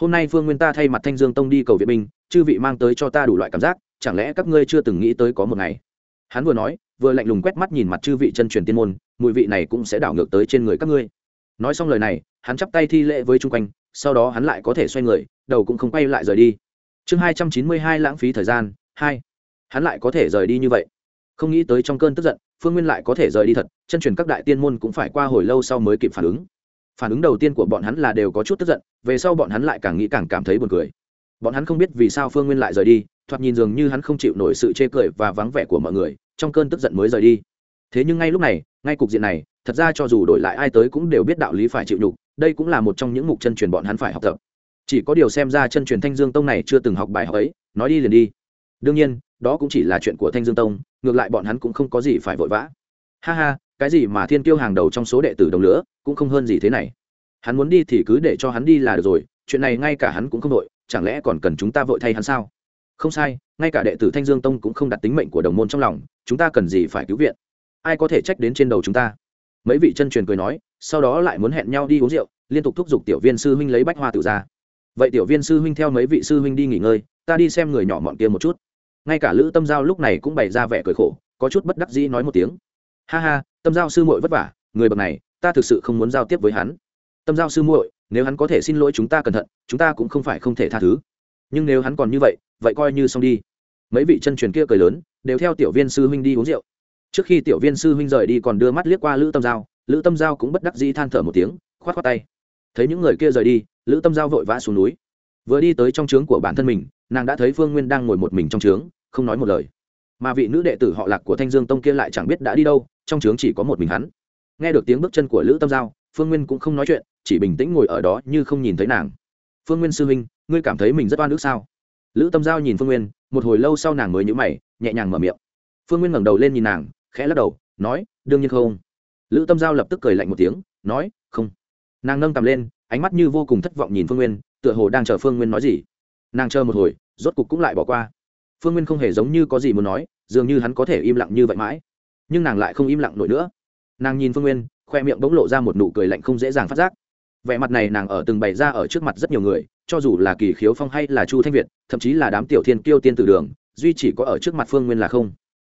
A: Hôm nay phương nguyên ta thay mặt thanh dương tông đi cầu viện binh, chư vị mang tới cho ta đủ loại cảm giác, chẳng lẽ các ngươi chưa từng nghĩ tới có một ngày? Hắn vừa nói, vừa lạnh lùng quét mắt nhìn mặt chư vị chân truyền tiên môn, mùi vị này cũng sẽ đảo ngược tới trên người các ngươi. Nói xong lời này, hắn chắp tay thi lễ với chung quanh, sau đó hắn lại có thể xoay người, đầu cũng không quay lại rời đi. Chương hai trăm chín mươi hai lãng phí thời gian, hai. Hắn lại có thể rời đi như vậy. Không nghĩ tới trong cơn tức giận, phương nguyên lại có thể rời đi thật, chân truyền các đại tiên môn cũng phải qua hồi lâu sau mới kịp phản ứng phản ứng đầu tiên của bọn hắn là đều có chút tức giận, về sau bọn hắn lại càng nghĩ càng cảm thấy buồn cười. Bọn hắn không biết vì sao phương nguyên lại rời đi, thoạt nhìn dường như hắn không chịu nổi sự chê cười và vắng vẻ của mọi người, trong cơn tức giận mới rời đi. Thế nhưng ngay lúc này, ngay cục diện này, thật ra cho dù đổi lại ai tới cũng đều biết đạo lý phải chịu nhục, đây cũng là một trong những mục chân truyền bọn hắn phải học tập. Chỉ có điều xem ra chân truyền thanh dương tông này chưa từng học bài học ấy, nói đi liền đi. Đương nhiên, đó cũng chỉ là chuyện của thanh dương tông, ngược lại bọn hắn cũng không có gì phải vội vã. Ha ha cái gì mà thiên tiêu hàng đầu trong số đệ tử đồng lửa, cũng không hơn gì thế này. Hắn muốn đi thì cứ để cho hắn đi là được rồi, chuyện này ngay cả hắn cũng không vội, chẳng lẽ còn cần chúng ta vội thay hắn sao? Không sai, ngay cả đệ tử thanh dương tông cũng không đặt tính mệnh của đồng môn trong lòng, chúng ta cần gì phải cứu viện? Ai có thể trách đến trên đầu chúng ta? Mấy vị chân truyền cười nói, sau đó lại muốn hẹn nhau đi uống rượu, liên tục thúc giục tiểu viên sư huynh lấy bách hoa tự ra. Vậy tiểu viên sư huynh theo mấy vị sư huynh đi nghỉ ngơi, ta đi xem người nhỏ mọn kia một chút. Ngay cả lữ tâm giao lúc này cũng bày ra vẻ cười khổ, có chút bất đắc dĩ nói một tiếng. Ha ha tâm giao sư muội vất vả, người bậc này, ta thực sự không muốn giao tiếp với hắn. Tâm giao sư muội, nếu hắn có thể xin lỗi chúng ta cẩn thận, chúng ta cũng không phải không thể tha thứ. Nhưng nếu hắn còn như vậy vậy coi như xong đi. Mấy vị chân truyền kia cười lớn, đều theo tiểu viên sư huynh đi uống rượu. Trước khi tiểu viên sư huynh rời đi còn đưa mắt liếc qua lữ tâm giao, lữ tâm giao cũng bất đắc dĩ than thở một tiếng k h o á t k h o á tay. Thấy những người kia rời đi, lữ tâm giao vội vã xuống núi. Vừa đi tới trong trướng của bản thân mình, nàng đã thấy phương nguyên đang ngồi một mình trong trướng, không nói một lời. Mà vị nữ đệ tử họ lạc của thanh dương tông kia lại chẳng biết đã đi đâu trong trướng chỉ có một mình hắn. Nghe được tiếng bước chân của lữ tâm giao, phương nguyên cũng không nói chuyện, chỉ bình tĩnh ngồi ở đó như không nhìn thấy nàng. Phương nguyên sư huynh, ngươi cảm thấy mình rất oan ức sao? Lữ tâm giao nhìn phương nguyên, một hồi lâu sau nàng mới nhữ mày, nhẹ nhàng mở miệng. Phương nguyên ngẩng đầu lên nhìn nàng, khẽ lắc đầu, nói, đương nhiên không. Lữ tâm giao lập tức cười lạnh một tiếng, nói, không. Nàng nâng tầm lên, ánh mắt như vô cùng thất vọng nhìn phương nguyên, tựa hồ đang chờ phương nguyên nói gì. Nàng chờ một hồi, rốt cục cũng lại bỏ qua. Phương nguyên không hề giống như có gì muốn nói, dường như hắn có thể im lặng như vậy mãi nhưng nàng lại không im lặng nổi nữa. Nàng nhìn phương nguyên, khoe miệng bỗng lộ ra một nụ cười lạnh không dễ dàng phát giác. Vẻ mặt này nàng ở từng bày ra ở trước mặt rất nhiều người, cho dù là kỳ khiếu phong hay là chu thanh việt, thậm chí là đám tiểu thiên kiêu tiên từ đường, duy chỉ có ở trước mặt phương nguyên là không.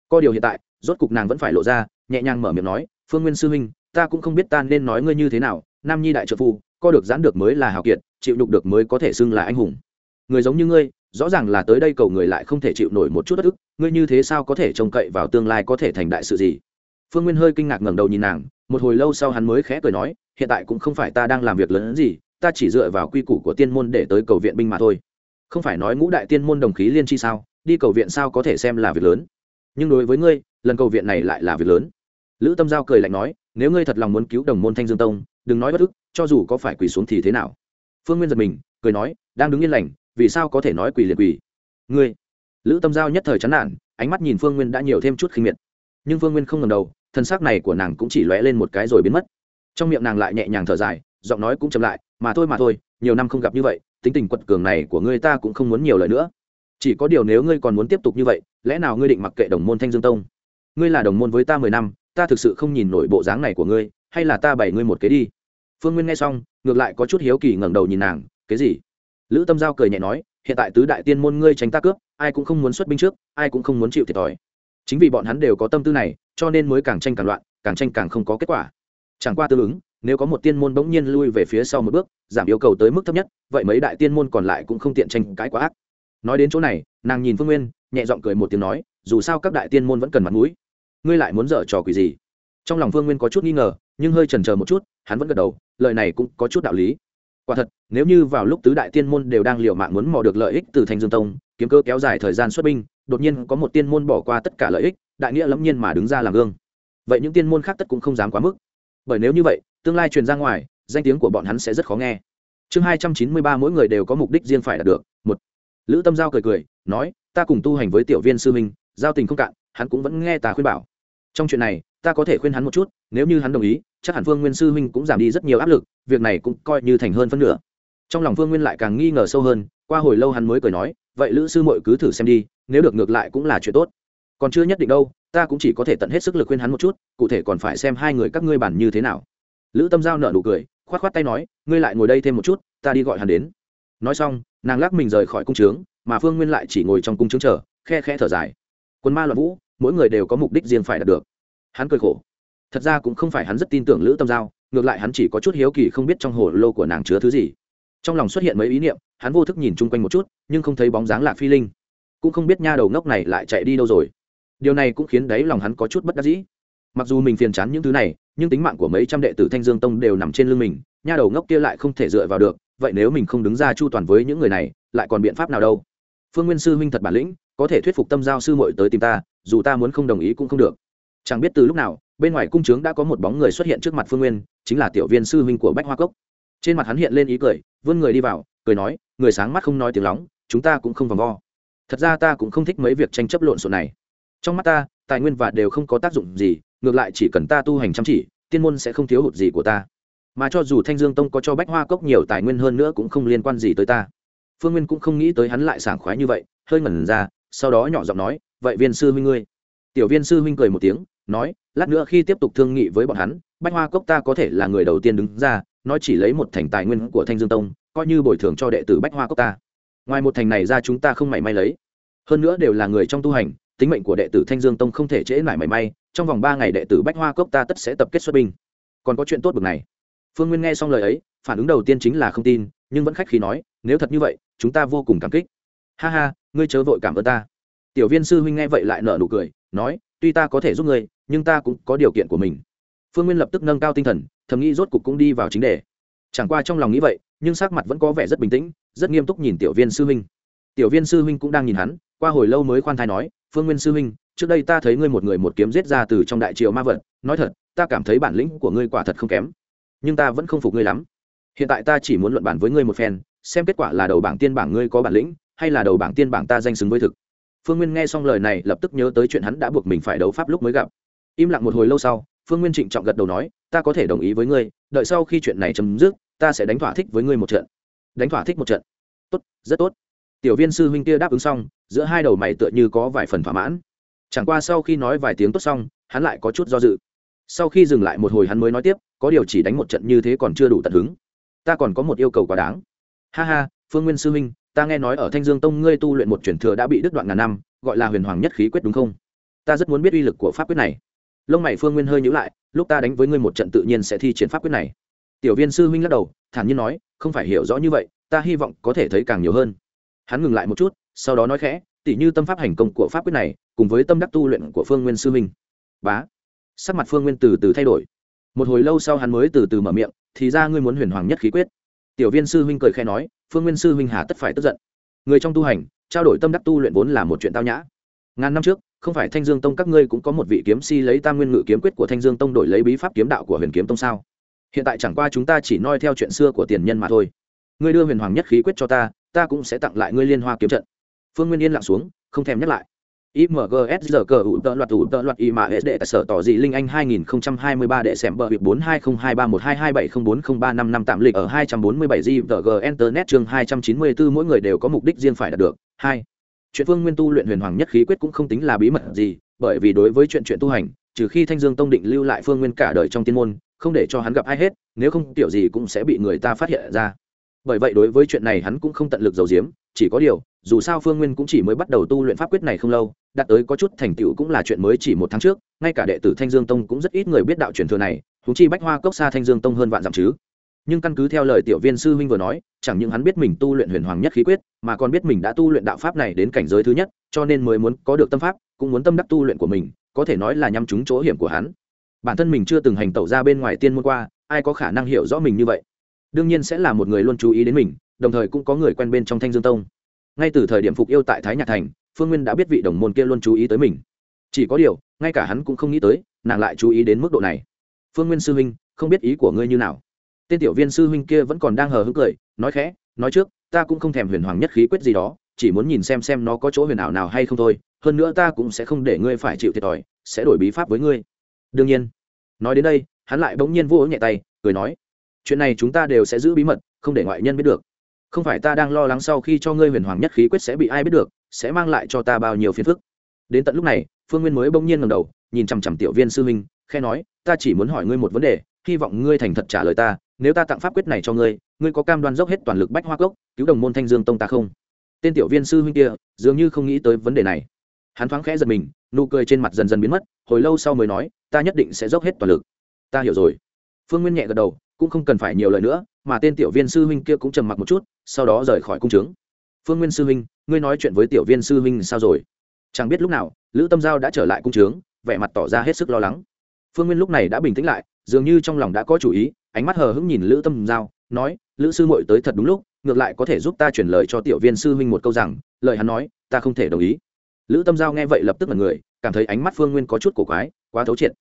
A: Có điều hiện tại, rốt cục nàng vẫn phải lộ ra, nhẹ nhàng mở miệng nói, phương nguyên sư huynh, ta cũng không biết ta nên nói ngươi như thế nào, nam nhi đại trợ phu co được giãn được mới là hào kiệt, chịu đục được mới có thể xưng là anh hùng. Người giống như ngươi rõ ràng là tới đây cầu người lại không thể chịu nổi một chút bất ức, ngươi như thế sao có thể trông cậy vào tương lai có thể thành đại sự gì? Phương nguyên hơi kinh ngạc ngẩng đầu nhìn nàng, một hồi lâu sau hắn mới khẽ cười nói, hiện tại cũng không phải ta đang làm việc lớn gì, ta chỉ dựa vào quy củ của tiên môn để tới cầu viện binh mà thôi. Không phải nói ngũ đại tiên môn đồng khí liên chi sao, đi cầu viện sao có thể xem là việc lớn? Nhưng đối với ngươi, lần cầu viện này lại là việc lớn. Lữ tâm giao cười lạnh nói, nếu ngươi thật lòng muốn cứu đồng môn thanh dương tông, đừng nói bất ức, cho dù có phải quỳ xuống thì thế nào? Phương nguyên giật mình, cười nói, đang đứng yên lành vì sao có thể nói quỳ liệt quỳ ngươi, lữ tâm giao nhất thời chán nản, ánh mắt nhìn phương nguyên đã nhiều thêm chút khinh miệt. Nhưng phương nguyên không ngầm đầu, thân xác này của nàng cũng chỉ lóe lên một cái rồi biến mất. Trong miệng nàng lại nhẹ nhàng thở dài, giọng nói cũng chậm lại, mà thôi mà thôi, nhiều năm không gặp như vậy, tính tình quật cường này của ngươi ta cũng không muốn nhiều lời nữa. Chỉ có điều nếu ngươi còn muốn tiếp tục như vậy, lẽ nào ngươi định mặc kệ đồng môn thanh dương tông? Ngươi là đồng môn với ta mười năm, ta thực sự không nhìn nổi bộ dáng này của ngươi, hay là ta bày ngươi một cái đi? Phương nguyên nghe xong, ngược lại có chút hiếu kỳ ngẩng đầu nhìn nàng, cái gì? Lữ tâm giao cười nhẹ nói, hiện tại tứ đại tiên môn ngươi tránh ta cướp, ai cũng không muốn xuất binh trước, ai cũng không muốn chịu thiệt thòi. Chính vì bọn hắn đều có tâm tư này, cho nên mới càng tranh càng loạn, càng tranh càng không có kết quả. Chẳng qua tương ứng, nếu có một tiên môn bỗng nhiên lui về phía sau một bước, giảm yêu cầu tới mức thấp nhất, vậy mấy đại tiên môn còn lại cũng không tiện tranh cãi quá ác. Nói đến chỗ này, nàng nhìn phương nguyên, nhẹ giọng cười một tiếng nói, dù sao các đại tiên môn vẫn cần mặt mũi. Ngươi lại muốn dở trò quỷ gì? Trong lòng phương nguyên có chút nghi ngờ, nhưng hơi chần chờ một chút, hắn vẫn gật đầu, lời này cũng có chút đạo lý quả thật, nếu như vào lúc tứ đại tiên môn đều đang liều mạng muốn mò được lợi ích từ thanh dương tông, kiếm cơ kéo dài thời gian xuất binh, đột nhiên có một tiên môn bỏ qua tất cả lợi ích, đại nghĩa lẫm nhiên mà đứng ra làm gương. Vậy những tiên môn khác tất cũng không dám quá mức. Bởi nếu như vậy, tương lai truyền ra ngoài, danh tiếng của bọn hắn sẽ rất khó nghe. Chương hai trăm chín mươi ba mỗi người đều có mục đích riêng phải đạt được, một. Lữ tâm giao cười cười, nói, ta cùng tu hành với tiểu viên sư minh giao tình không cạn, hắn cũng vẫn nghe ta khuyên bảo. Trong chuyện này, ta có thể khuyên hắn một chút nếu như hắn đồng ý, chắc hẳn phương nguyên sư huynh cũng giảm đi rất nhiều áp lực, việc này cũng coi như thành hơn phân nửa. Trong lòng phương nguyên lại càng nghi ngờ sâu hơn, qua hồi lâu hắn mới cười nói, vậy lữ sư mội cứ thử xem đi, nếu được ngược lại cũng là chuyện tốt. Còn chưa nhất định đâu, ta cũng chỉ có thể tận hết sức lực khuyên hắn một chút, cụ thể còn phải xem hai người các ngươi bản như thế nào. Lữ tâm giao nợ nụ cười k h o á t k h o á t tay nói, ngươi lại ngồi đây thêm một chút, ta đi gọi hắn đến. Nói xong, nàng lắc mình rời khỏi cung trướng, mà phương nguyên lại chỉ ngồi trong cung trướng chờ, khe khe thở dài. Quân ma loạn vũ, mỗi người đều có mục đích riêng phải đạt được. Hắn cười khổ thật ra cũng không phải hắn rất tin tưởng lữ tâm giao, ngược lại hắn chỉ có chút hiếu kỳ không biết trong hồ lô của nàng chứa thứ gì. Trong lòng xuất hiện mấy ý niệm, hắn vô thức nhìn chung quanh một chút, nhưng không thấy bóng dáng lạc phi linh. Cũng không biết nha đầu ngốc này lại chạy đi đâu rồi. Điều này cũng khiến đáy lòng hắn có chút bất đắc dĩ. Mặc dù mình phiền chán những thứ này, nhưng tính mạng của mấy trăm đệ tử thanh dương tông đều nằm trên lưng mình, nha đầu ngốc kia lại không thể dựa vào được, vậy nếu mình không đứng ra chu toàn với những người này, lại còn biện pháp nào đâu? Phương nguyên sư huynh thật bản lĩnh, có thể thuyết phục tâm giao sư muội tới tìm ta, dù ta muốn không đồng ý cũng không được. Chẳng biết từ lúc nào bên ngoài cung trướng đã có một bóng người xuất hiện trước mặt phương nguyên, chính là tiểu viên sư huynh của bách hoa cốc. Trên mặt hắn hiện lên ý cười, vươn người đi vào, cười nói, người sáng mắt không nói tiếng lóng, chúng ta cũng không vòng vo. Thật ra ta cũng không thích mấy việc tranh chấp lộn xộn này. Trong mắt ta, tài nguyên và đều không có tác dụng gì, ngược lại chỉ cần ta tu hành chăm chỉ, tiên môn sẽ không thiếu hụt gì của ta. Mà cho dù thanh dương tông có cho bách hoa cốc nhiều tài nguyên hơn nữa cũng không liên quan gì tới ta. Phương nguyên cũng không nghĩ tới hắn lại sảng khoái như vậy, hơi ngẩn ra, sau đó nhỏ giọng nói, vậy viên sư huynh ngươi? Tiểu viên sư huynh cười một tiếng, nói lát nữa khi tiếp tục thương nghị với bọn hắn, bách hoa cốc ta có thể là người đầu tiên đứng ra, nói chỉ lấy một thành tài nguyên của thanh dương tông, coi như bồi thường cho đệ tử bách hoa cốc ta. Ngoài một thành này ra chúng ta không mảy may lấy. Hơn nữa đều là người trong tu hành, tính mệnh của đệ tử thanh dương tông không thể trễ lại mảy may, trong vòng ba ngày đệ tử bách hoa cốc ta tất sẽ tập kết xuất binh. Còn có chuyện tốt bực này. Phương nguyên nghe xong lời ấy, phản ứng đầu tiên chính là không tin, nhưng vẫn khách khi nói, nếu thật như vậy, chúng ta vô cùng cảm kích. Ha ha, ngươi chớ vội cảm ơn ta. Tiểu viên sư huynh nghe vậy lại nở nụ cười, nói, tuy ta có thể giúp ngươi nhưng ta cũng có điều kiện của mình. Phương nguyên lập tức nâng cao tinh thần, thầm nghĩ rốt cục cũng đi vào chính đề. Chẳng qua trong lòng nghĩ vậy, nhưng sắc mặt vẫn có vẻ rất bình tĩnh, rất nghiêm túc nhìn tiểu viên sư huynh. Tiểu viên sư huynh cũng đang nhìn hắn, qua hồi lâu mới khoan thai nói, phương nguyên sư huynh, trước đây ta thấy ngươi một người một kiếm giết ra từ trong đại triều ma vật, nói thật, ta cảm thấy bản lĩnh của ngươi quả thật không kém, nhưng ta vẫn không phục ngươi lắm. Hiện tại ta chỉ muốn luận bản với ngươi một phen, xem kết quả là đầu bảng tiên bảng ngươi có bản lĩnh, hay là đầu bảng tiên bảng ta danh xứng với thực. Phương nguyên nghe xong lời này lập tức nhớ tới chuyện hắn đã buộc mình phải đấu pháp lúc mới gặp im lặng một hồi lâu sau, phương nguyên trịnh trọng gật đầu nói, ta có thể đồng ý với ngươi, đợi sau khi chuyện này chấm dứt, ta sẽ đánh thỏa thích với ngươi một trận. Đánh thỏa thích một trận. Tốt, rất tốt. Tiểu viên sư huynh kia đáp ứng xong, giữa hai đầu mày tựa như có vài phần thỏa mãn. Chẳng qua sau khi nói vài tiếng tốt xong, hắn lại có chút do dự. Sau khi dừng lại một hồi hắn mới nói tiếp, có điều chỉ đánh một trận như thế còn chưa đủ tận hứng. Ta còn có một yêu cầu quá đáng. Ha ha, phương nguyên sư huynh, ta nghe nói ở thanh dương tông ngươi tu luyện một truyền thừa đã bị đứt đoạn ngàn năm, gọi là huyền hoàng nhất khí quyết đúng không? Ta rất muốn biết uy lực của pháp quyết này lông mày phương nguyên hơi nhữ lại, lúc ta đánh với ngươi một trận tự nhiên sẽ thi triển pháp quyết này. Tiểu viên sư huynh lắc đầu, thản nhiên nói, không phải hiểu rõ như vậy, ta hy vọng có thể thấy càng nhiều hơn. Hắn ngừng lại một chút, sau đó nói khẽ tỉ như tâm pháp hành công của pháp quyết này, cùng với tâm đắc tu luyện của phương nguyên sư huynh. Bá. Sắc mặt phương nguyên từ từ thay đổi. Một hồi lâu sau hắn mới từ từ mở miệng, thì ra ngươi muốn huyền hoàng nhất khí quyết. Tiểu viên sư huynh cười khẽ nói, phương nguyên sư huynh hà tất phải tức giận. Người trong tu hành, trao đổi tâm đắc tu luyện vốn là một chuyện tao nhã. Ngàn năm trước không phải thanh dương tông các ngươi cũng có một vị kiếm si lấy tam nguyên ngự kiếm quyết của thanh dương tông đổi lấy bí pháp kiếm đạo của huyền kiếm tông sao hiện tại chẳng qua chúng ta chỉ noi theo chuyện xưa của tiền nhân mà thôi ngươi đưa huyền hoàng nhất khí quyết cho ta ta cũng sẽ tặng lại ngươi liên hoa kiếm trận phương nguyên yên lặng xuống không thèm nhắc lại IMGS giờ cờ hữu tợ loạt hữu tợ loạt y mà SD tại sở tỏ dị linh anh 2023 đệ sẻm bờ việc 42023122704035 tạm lịch ở 247 GG Internet chương 294 mỗi người đều có mục đích riêng phải đạt được. 2. Chuyện Phương Nguyên tu luyện huyền hoàng nhất khí quyết cũng không tính là bí mật gì, bởi vì đối với chuyện chuyện tu hành, trừ khi Thanh Dương Tông định lưu lại Phương Nguyên cả đời trong tiên môn, không để cho hắn gặp ai hết, nếu không tiểu gì cũng sẽ bị người ta phát hiện ra. Bởi vậy đối với chuyện này hắn cũng không tận lực giấu giếm, chỉ có điều, dù sao Phương Nguyên cũng chỉ mới bắt đầu tu luyện pháp quyết này không lâu, đạt tới có chút thành tựu cũng là chuyện mới chỉ một tháng trước ngay cả đệ tử thanh dương tông cũng rất ít người biết đạo truyền thừa này thú chi bách hoa cốc xa thanh dương tông hơn vạn dặm chứ nhưng căn cứ theo lời tiểu viên sư huynh vừa nói, chẳng những hắn biết mình tu luyện huyền hoàng nhất khí quyết, mà còn biết mình đã tu luyện đạo pháp này đến cảnh giới thứ nhất, cho nên mới muốn có được tâm pháp, cũng muốn tâm đắc tu luyện của mình, có thể nói là nhằm trúng chỗ hiểm của hắn. Bản thân mình chưa từng hành tẩu ra bên ngoài tiên môn qua, ai có khả năng hiểu rõ mình như vậy? Đương nhiên sẽ là một người luôn chú ý đến mình, đồng thời cũng có người quen bên trong thanh dương tông. Ngay từ thời điểm phục yêu tại thái nhạc thành, phương nguyên đã biết vị đồng môn kia luôn chú ý tới mình. Chỉ có điều, ngay cả hắn cũng không nghĩ tới, nàng lại chú ý đến mức độ này. Phương nguyên sư huynh, không biết ý của ngươi như nào? Tên tiểu viên sư huynh kia vẫn còn đang hờ hững cười, nói khẽ, nói trước, ta cũng không thèm huyền hoàng nhất khí quyết gì đó, chỉ muốn nhìn xem xem nó có chỗ huyền ảo nào hay không thôi, hơn nữa ta cũng sẽ không để ngươi phải chịu thiệt thòi, sẽ đổi bí pháp với ngươi. Đương nhiên. Nói đến đây, hắn lại bỗng nhiên vô nhẹ tay, cười nói, chuyện này chúng ta đều sẽ giữ bí mật, không để ngoại nhân biết được. Không phải ta đang lo lắng sau khi cho ngươi huyền hoàng nhất khí quyết sẽ bị ai biết được, sẽ mang lại cho ta bao nhiêu phiền phức. Đến tận lúc này, phương nguyên mới bỗng nhiên ngầm đầu, nhìn chằm chằm tiểu viên sư huynh khe nói, ta chỉ muốn hỏi ngươi một vấn đề, hy vọng ngươi thành thật trả lời ta nếu ta tặng pháp quyết này cho ngươi ngươi có cam đoan dốc hết toàn lực bách hoa cốc, cứu đồng môn thanh dương tông ta không? Tên tiểu viên sư huynh kia, dường như không nghĩ tới vấn đề này. Hắn thoáng khẽ giật mình, nụ cười trên mặt dần dần biến mất, hồi lâu sau mới nói, ta nhất định sẽ dốc hết toàn lực. Ta hiểu rồi. Phương nguyên nhẹ gật đầu, cũng không cần phải nhiều lời nữa, mà tên tiểu viên sư huynh kia cũng trầm mặc một chút, sau đó rời khỏi cung trướng. Phương nguyên sư huynh, ngươi nói chuyện với tiểu viên sư huynh sao rồi? Chẳng biết lúc nào, lữ tâm giao đã trở lại cung trướng, vẻ mặt tỏ ra hết sức lo lắng. Phương nguyên lúc này đã bình tĩnh lại, dường như trong lòng đã có chủ ý ánh mắt hờ hững nhìn lữ tâm giao, nói, lữ sư muội tới thật đúng lúc, ngược lại có thể giúp ta chuyển lời cho tiểu viên sư huynh một câu rằng, lời hắn nói, ta không thể đồng ý. Lữ tâm giao nghe vậy lập tức là người, cảm thấy ánh mắt phương nguyên có chút cổ quái, quá thấu triệt.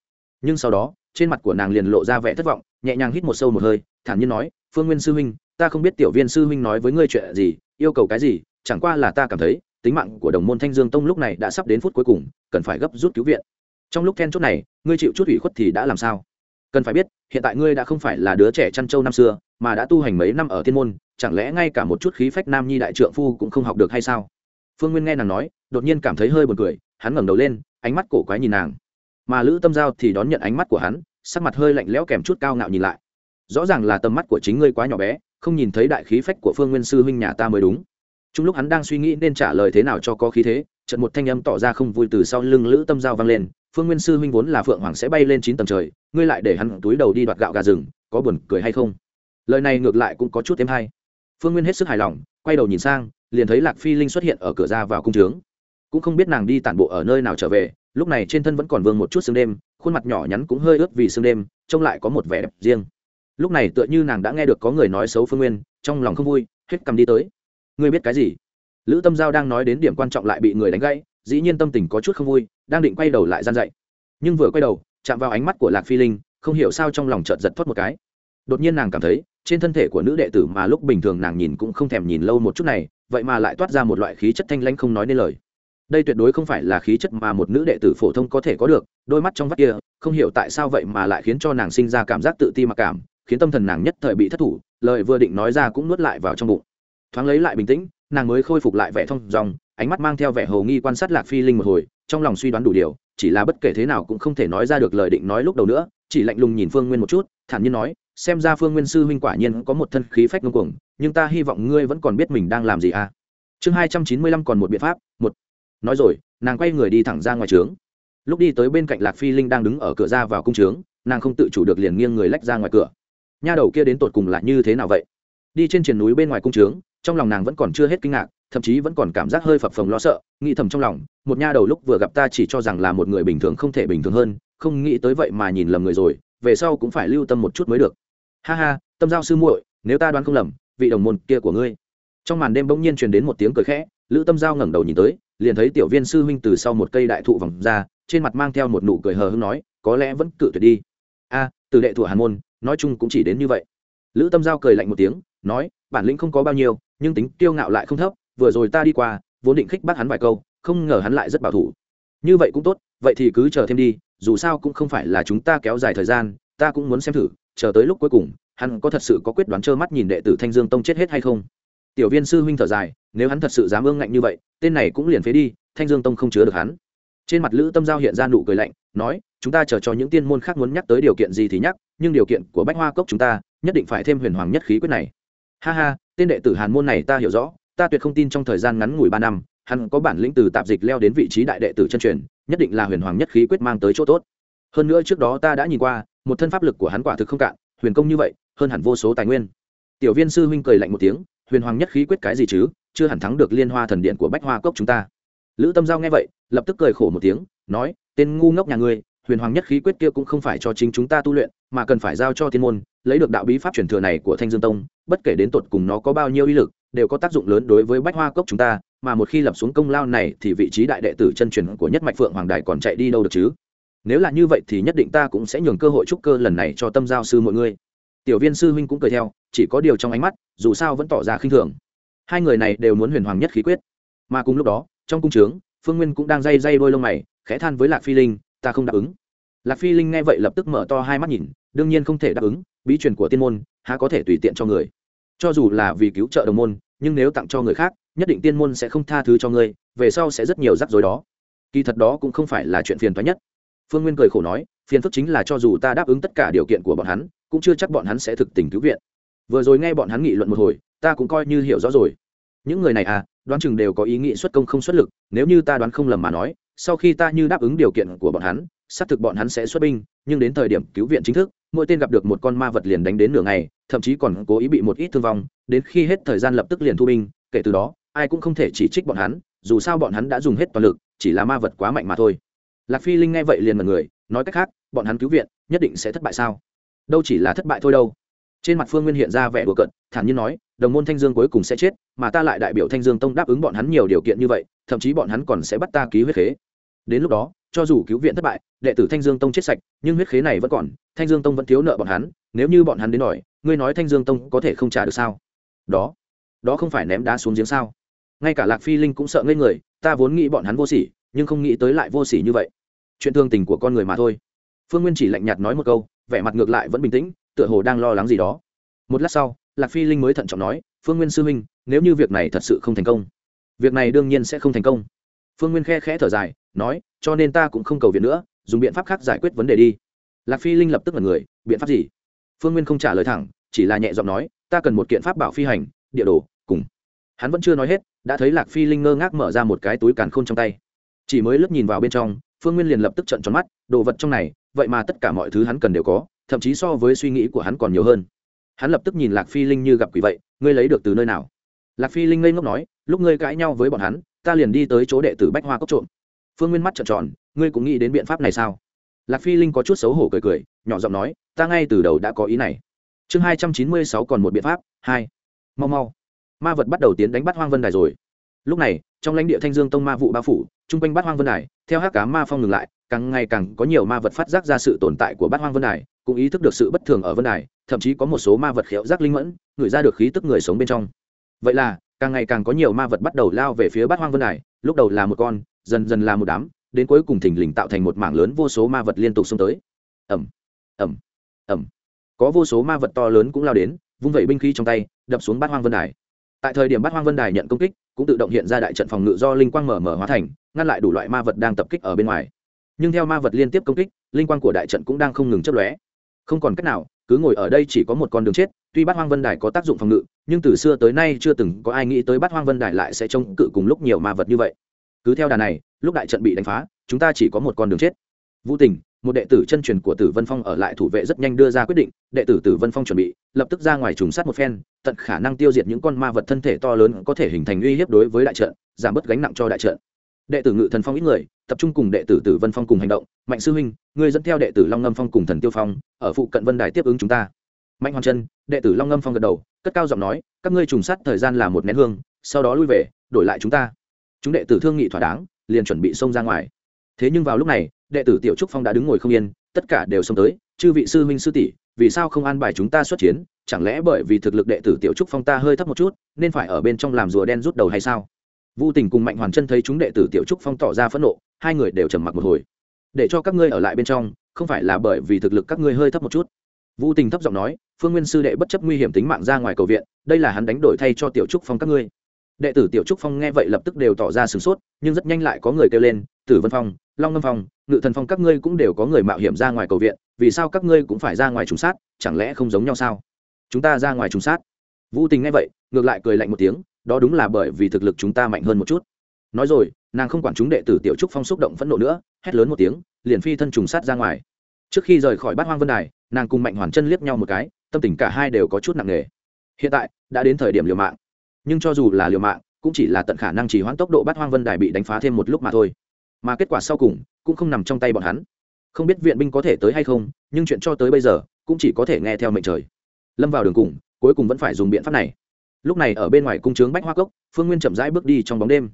A: Nhưng sau đó, trên mặt của nàng liền lộ ra vẻ thất vọng, nhẹ nhàng hít một sâu một hơi, thản nhiên nói, phương nguyên sư huynh, ta không biết tiểu viên sư huynh nói với ngươi chuyện gì, yêu cầu cái gì, chẳng qua là ta cảm thấy, tính mạng của đồng môn thanh dương tông lúc này đã sắp đến phút cuối cùng, cần phải gấp rút cứu viện. Trong lúc then chốt này, ngươi chịu chút ủy khuất thì đã làm sao? Cần phải biết, hiện tại ngươi đã không phải là đứa trẻ chăn trâu năm xưa, mà đã tu hành mấy năm ở thiên môn, chẳng lẽ ngay cả một chút khí phách nam nhi đại trượng phu cũng không học được hay sao? Phương nguyên nghe nàng nói, đột nhiên cảm thấy hơi buồn cười, hắn ngẩng đầu lên, ánh mắt cổ quái nhìn nàng. Mà lữ tâm giao thì đón nhận ánh mắt của hắn, sắc mặt hơi lạnh lẽo kèm chút cao ngạo nhìn lại. Rõ ràng là tầm mắt của chính ngươi quá nhỏ bé, không nhìn thấy đại khí phách của phương nguyên sư huynh nhà ta mới đúng. Trong lúc hắn đang suy nghĩ nên trả lời thế nào cho có khí thế trận một thanh âm tỏ ra không vui từ sau lưng lữ tâm giao vang lên phương nguyên sư huynh vốn là phượng hoàng sẽ bay lên chín tầng trời, ngươi lại để hắn túi đầu đi đoạt gạo gà rừng, có buồn cười hay không? Lời này ngược lại cũng có chút thêm hay. Phương nguyên hết sức hài lòng, quay đầu nhìn sang, liền thấy lạc phi linh xuất hiện ở cửa ra vào cung trướng. Cũng không biết nàng đi tản bộ ở nơi nào trở về, lúc này trên thân vẫn còn vương một chút sương đêm, khuôn mặt nhỏ nhắn cũng hơi ướt vì sương đêm, trông lại có một vẻ đẹp riêng. Lúc này tựa như nàng đã nghe được có người nói xấu phương nguyên, trong lòng không vui, hết cầm đi tới. Ngươi biết cái gì? Lữ tâm giao đang nói đến điểm quan trọng lại bị người đánh gãy, dĩ nhiên tâm tình có chút không vui đang định quay đầu lại gian dậy. Nhưng vừa quay đầu, chạm vào ánh mắt của lạc phi linh, không hiểu sao trong lòng chợt giật thoát một cái. Đột nhiên nàng cảm thấy, trên thân thể của nữ đệ tử mà lúc bình thường nàng nhìn cũng không thèm nhìn lâu một chút này, vậy mà lại toát ra một loại khí chất thanh lãnh không nói nên lời. Đây tuyệt đối không phải là khí chất mà một nữ đệ tử phổ thông có thể có được, đôi mắt trong vắt kia, không hiểu tại sao vậy mà lại khiến cho nàng sinh ra cảm giác tự ti mặc cảm, khiến tâm thần nàng nhất thời bị thất thủ, lời vừa định nói ra cũng nuốt lại vào trong bụng. Thoáng lấy lại bình tĩnh, nàng mới khôi phục lại vẻ thông dòng, ánh mắt mang theo vẻ hồ nghi quan sát lạc phi linh một hồi trong lòng suy đoán đủ điều, chỉ là bất kể thế nào cũng không thể nói ra được lời định nói lúc đầu nữa, chỉ lạnh lùng nhìn phương nguyên một chút, thản nhiên nói, xem ra phương nguyên sư huynh quả nhiên có một thân khí phách ngông cuồng, nhưng ta hy vọng ngươi vẫn còn biết mình đang làm gì à? Chương hai trăm chín mươi lăm còn một biện pháp, một. Nói rồi, nàng quay người đi thẳng ra ngoài trướng. Lúc đi tới bên cạnh lạc phi linh đang đứng ở cửa ra vào cung trướng, nàng không tự chủ được liền nghiêng người lách ra ngoài cửa. Nha đầu kia đến tột cùng là như thế nào vậy? Đi trên triển núi bên ngoài cung trướng, trong lòng nàng vẫn còn chưa hết kinh ngạc thậm chí vẫn còn cảm giác hơi phập phồng lo sợ, nghĩ thầm trong lòng, một nha đầu lúc vừa gặp ta chỉ cho rằng là một người bình thường không thể bình thường hơn, không nghĩ tới vậy mà nhìn lầm người rồi, về sau cũng phải lưu tâm một chút mới được. Ha ha, tâm giao sư muội, nếu ta đoán không lầm, vị đồng môn kia của ngươi. Trong màn đêm bỗng nhiên truyền đến một tiếng cười khẽ, lữ tâm giao ngẩng đầu nhìn tới, liền thấy tiểu viên sư huynh từ sau một cây đại thụ vòng ra, trên mặt mang theo một nụ cười hờ hững nói, có lẽ vẫn cự tuyệt đi. A, từ đệ thủ hàn môn, nói chung cũng chỉ đến như vậy. Lữ tâm giao cười lạnh một tiếng, nói, bản lĩnh không có bao nhiêu, nhưng tính kiêu ngạo lại không thấp vừa rồi ta đi qua, vốn định khích bác hắn vài câu, không ngờ hắn lại rất bảo thủ. Như vậy cũng tốt, vậy thì cứ chờ thêm đi, dù sao cũng không phải là chúng ta kéo dài thời gian, ta cũng muốn xem thử, chờ tới lúc cuối cùng, hắn có thật sự có quyết đoán trơ mắt nhìn đệ tử thanh dương tông chết hết hay không? Tiểu viên sư huynh thở dài, nếu hắn thật sự dám ương ngạnh như vậy, tên này cũng liền phế đi, thanh dương tông không chứa được hắn. Trên mặt lữ tâm giao hiện ra nụ cười lạnh, nói, chúng ta chờ cho những tiên môn khác muốn nhắc tới điều kiện gì thì nhắc, nhưng điều kiện của bách hoa cốc chúng ta, nhất định phải thêm huyền hoàng nhất khí quyết này. Ha ha, tên đệ tử hàn môn này ta hiểu rõ ta tuyệt không tin trong thời gian ngắn ngủi ba năm, hắn có bản lĩnh từ tạp dịch leo đến vị trí đại đệ tử chân truyền, nhất định là huyền hoàng nhất khí quyết mang tới chỗ tốt. Hơn nữa trước đó ta đã nhìn qua, một thân pháp lực của hắn quả thực không cạn, huyền công như vậy, hơn hẳn vô số tài nguyên. Tiểu viên sư huynh cười lạnh một tiếng, huyền hoàng nhất khí quyết cái gì chứ, chưa hẳn thắng được liên hoa thần điện của bách hoa cốc chúng ta. Lữ tâm giao nghe vậy, lập tức cười khổ một tiếng, nói, tên ngu ngốc nhà ngươi, huyền hoàng nhất khí quyết kia cũng không phải cho chính chúng ta tu luyện, mà cần phải giao cho thiên môn, lấy được đạo bí pháp truyền thừa này của thanh dương tông, bất kể đến tột cùng nó có bao nhiêu uy lực đều có tác dụng lớn đối với bách hoa cốc chúng ta, mà một khi lập xuống công lao này thì vị trí đại đệ tử chân truyền của nhất mạch phượng hoàng đài còn chạy đi đâu được chứ? Nếu là như vậy thì nhất định ta cũng sẽ nhường cơ hội trúc cơ lần này cho tâm giao sư mọi người. Tiểu viên sư huynh cũng cười theo, chỉ có điều trong ánh mắt, dù sao vẫn tỏ ra khinh thường. Hai người này đều muốn huyền hoàng nhất khí quyết. Mà cùng lúc đó, trong cung trướng, phương nguyên cũng đang dây dây đôi lông mày, khẽ than với lạc phi linh, ta không đáp ứng. Lạc phi linh nghe vậy lập tức mở to hai mắt nhìn, đương nhiên không thể đáp ứng, bí truyền của tiên môn, há có thể tùy tiện cho người cho dù là vì cứu trợ đồng môn, nhưng nếu tặng cho người khác, nhất định tiên môn sẽ không tha thứ cho ngươi, về sau sẽ rất nhiều rắc rối đó. Kỳ thật đó cũng không phải là chuyện phiền toái nhất. Phương nguyên cười khổ nói, phiền phức chính là cho dù ta đáp ứng tất cả điều kiện của bọn hắn, cũng chưa chắc bọn hắn sẽ thực tình cứu viện. Vừa rồi nghe bọn hắn nghị luận một hồi, ta cũng coi như hiểu rõ rồi. Những người này à đoán chừng đều có ý nghĩ xuất công không xuất lực, nếu như ta đoán không lầm mà nói, sau khi ta như đáp ứng điều kiện của bọn hắn, xác thực bọn hắn sẽ xuất binh, nhưng đến thời điểm cứu viện chính thức, mỗi tên gặp được một con ma vật liền đánh đến nửa ngày thậm chí còn cố ý bị một ít thương vong, đến khi hết thời gian lập tức liền thu binh, kể từ đó, ai cũng không thể chỉ trích bọn hắn, dù sao bọn hắn đã dùng hết toàn lực, chỉ là ma vật quá mạnh mà thôi. Lạc phi linh nghe vậy liền mật người, nói cách khác, bọn hắn cứu viện, nhất định sẽ thất bại sao? Đâu chỉ là thất bại thôi đâu. Trên mặt phương nguyên hiện ra vẻ đùa cận thản nhiên nói, đồng môn thanh dương cuối cùng sẽ chết, mà ta lại đại biểu thanh dương tông đáp ứng bọn hắn nhiều điều kiện như vậy, thậm chí bọn hắn còn sẽ bắt ta ký huyết khế. Đến lúc đó, cho dù cứu viện thất bại, đệ tử thanh dương tông chết sạch, nhưng huyết khế này vẫn còn, thanh dương tông vẫn thiếu nợ bọn hắn nếu như bọn hắn đến đòi, ngươi nói thanh dương tông có thể không trả được sao? Đó đó không phải ném đá xuống giếng sao? Ngay cả lạc phi linh cũng sợ ngây người, ta vốn nghĩ bọn hắn vô sỉ, nhưng không nghĩ tới lại vô sỉ như vậy. Chuyện thương tình của con người mà thôi. Phương nguyên chỉ lạnh nhạt nói một câu, vẻ mặt ngược lại vẫn bình tĩnh, tựa hồ đang lo lắng gì đó. Một lát sau, lạc phi linh mới thận trọng nói, phương nguyên sư huynh, nếu như việc này thật sự không thành công, việc này đương nhiên sẽ không thành công. Phương nguyên khe khẽ thở dài, nói, cho nên ta cũng không cầu viện nữa, dùng biện pháp khác giải quyết vấn đề đi. Lạc phi linh lập tức là người, biện pháp gì? Phương nguyên không trả lời thẳng, chỉ là nhẹ giọng nói, ta cần một kiện pháp bảo phi hành, địa đồ, cùng. Hắn vẫn chưa nói hết, đã thấy lạc phi linh ngơ ngác mở ra một cái túi càn khôn trong tay. Chỉ mới lướt nhìn vào bên trong, phương nguyên liền lập tức trận tròn mắt, đồ vật trong này, vậy mà tất cả mọi thứ hắn cần đều có, thậm chí so với suy nghĩ của hắn còn nhiều hơn. Hắn lập tức nhìn lạc phi linh như gặp quỷ vậy, ngươi lấy được từ nơi nào? Lạc phi linh ngây ngốc nói, lúc ngươi cãi nhau với bọn hắn, ta liền đi tới chỗ đệ tử bách hoa cốc trộm. Phương nguyên mắt trợn tròn, ngươi cũng nghĩ đến biện pháp này sao? Lạc phi linh có chút xấu hổ cười cười, nhỏ giọng nói, ta ngay từ đầu đã có ý này. Chương hai trăm chín mươi sáu còn một biện pháp, hai. Mau mau. Ma vật bắt đầu tiến đánh bắt hoang vân đài rồi. Lúc này, trong lãnh địa thanh dương tông ma vụ bao phủ chung quanh bắt hoang vân đài, theo hát cá ma phong ngừng lại, càng ngày càng có nhiều ma vật phát giác ra sự tồn tại của bát hoang vân đài, cũng ý thức được sự bất thường ở vân đài, thậm chí có một số ma vật khéo giác linh mẫn ngửi ra được khí tức người sống bên trong. Vậy là, càng ngày càng có nhiều ma vật bắt đầu lao về phía bát hoang vân đài, lúc đầu là một con, dần dần là một đám đến cuối cùng thình lình tạo thành một mảng lớn vô số ma vật liên tục xông tới. Ẩm ẩm ẩm có vô số ma vật to lớn cũng lao đến, vung vẩy binh khí trong tay, đập xuống bát hoang vân đài. Tại thời điểm bát hoang vân đài nhận công kích, cũng tự động hiện ra đại trận phòng ngự do linh quang mở mở hóa thành, ngăn lại đủ loại ma vật đang tập kích ở bên ngoài. Nhưng theo ma vật liên tiếp công kích, linh quang của đại trận cũng đang không ngừng chấp lóe. Không còn cách nào, cứ ngồi ở đây chỉ có một con đường chết, tuy bát hoang vân đài có tác dụng phòng ngự, nhưng từ xưa tới nay chưa từng có ai nghĩ tới bát hoang vân đài lại sẽ trông cự cùng lúc nhiều ma vật như vậy cứ theo đà này, lúc đại trận bị đánh phá, chúng ta chỉ có một con đường chết. Vũ tình, một đệ tử chân truyền của tử vân phong ở lại thủ vệ rất nhanh đưa ra quyết định, đệ tử tử vân phong chuẩn bị, lập tức ra ngoài trùng sát một phen, tận khả năng tiêu diệt những con ma vật thân thể to lớn có thể hình thành uy hiếp đối với đại trận, giảm bớt gánh nặng cho đại trận. Đệ tử ngự thần phong ít người, tập trung cùng đệ tử tử vân phong cùng hành động, mạnh sư huynh người dẫn theo đệ tử long ngâm phong cùng thần tiêu phong, ở phụ cận vân đài tiếp ứng chúng ta. Mạnh hoàng chân, đệ tử long ngâm phong gật đầu, cất cao giọng nói, các ngươi trùng sát thời gian là một nén hương, sau đó lui về, đổi lại chúng ta chúng đệ tử thương nghị thỏa đáng liền chuẩn bị xông ra ngoài thế nhưng vào lúc này đệ tử tiểu trúc phong đã đứng ngồi không yên tất cả đều xông tới chư vị sư huynh sư tỷ vì sao không an bài chúng ta xuất chiến chẳng lẽ bởi vì thực lực đệ tử tiểu trúc phong ta hơi thấp một chút nên phải ở bên trong làm rùa đen rút đầu hay sao Vu Tình cùng Mạnh Hoàn Chân thấy chúng đệ tử Tiểu Trúc Phong tỏ ra phẫn nộ, hai người đều trầm mặc một hồi. Để cho các ngươi ở lại bên trong, không phải là bởi vì thực lực các ngươi hơi thấp một chút. Vu Tình thấp giọng nói, Phương Nguyên sư đệ bất chấp nguy hiểm tính mạng ra ngoài cầu viện, đây là hắn đánh đổi thay cho Tiểu Trúc Phong các ngươi. Đệ tử Tiểu Trúc Phong nghe vậy lập tức đều tỏ ra sửng sốt, nhưng rất nhanh lại có người kêu lên, Tử Vân Phong, Long Ngâm Phong, Ngự Thần Phong các ngươi cũng đều có người mạo hiểm ra ngoài cầu viện, vì sao các ngươi cũng phải ra ngoài trùng sát, chẳng lẽ không giống nhau sao? Chúng ta ra ngoài trùng sát. vũ Tình nghe vậy, ngược lại cười lạnh một tiếng, đó đúng là bởi vì thực lực chúng ta mạnh hơn một chút nói rồi nàng không quản chúng đệ tử tiểu trúc phong xúc động phẫn nộ nữa hét lớn một tiếng liền phi thân trùng sát ra ngoài trước khi rời khỏi bát hoang vân đài nàng cùng mạnh hoàn chân liếc nhau một cái tâm tình cả hai đều có chút nặng nề hiện tại đã đến thời điểm liều mạng nhưng cho dù là liều mạng, cũng chỉ là tận khả năng chỉ hoãn tốc độ bát hoang vân đài bị đánh phá thêm một lúc mà thôi. Mà kết quả sau cùng, cũng không nằm trong tay bọn hắn. Không biết viện binh có thể tới hay không, nhưng chuyện cho tới bây giờ, cũng chỉ có thể nghe theo mệnh trời. Lâm vào đường cùng, cuối cùng vẫn phải dùng biện pháp này. Lúc này ở bên ngoài cung trướng bách hoa cốc, phương nguyên chậm rãi bước đi trong bóng đêm.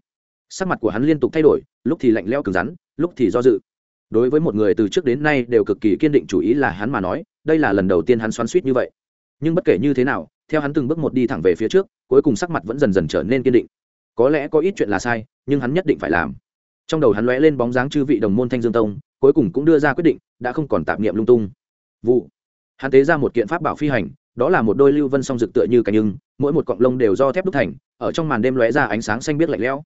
A: Sắc mặt của hắn liên tục thay đổi, lúc thì lạnh leo cứng rắn, lúc thì do dự. Đối với một người từ trước đến nay đều cực kỳ kiên định chủ ý là hắn mà nói, đây là lần đầu tiên hắn xoắn suýt như vậy. Nhưng bất kể như thế nào, theo hắn từng bước một đi thẳng về phía trước cuối cùng sắc mặt vẫn dần dần trở nên kiên định. Có lẽ có ít chuyện là sai, nhưng hắn nhất định phải làm. Trong đầu hắn lóe lên bóng dáng chư vị đồng môn thanh dương tông, cuối cùng cũng đưa ra quyết định, đã không còn tạp niệm lung tung. Vụ. Hắn tế ra một kiện pháp bảo phi hành, đó là một đôi lưu vân song rực tựa như cánh nhưng mỗi một cọng lông đều do thép đúc thành, ở trong màn đêm lóe ra ánh sáng xanh biếc lạnh lẽo.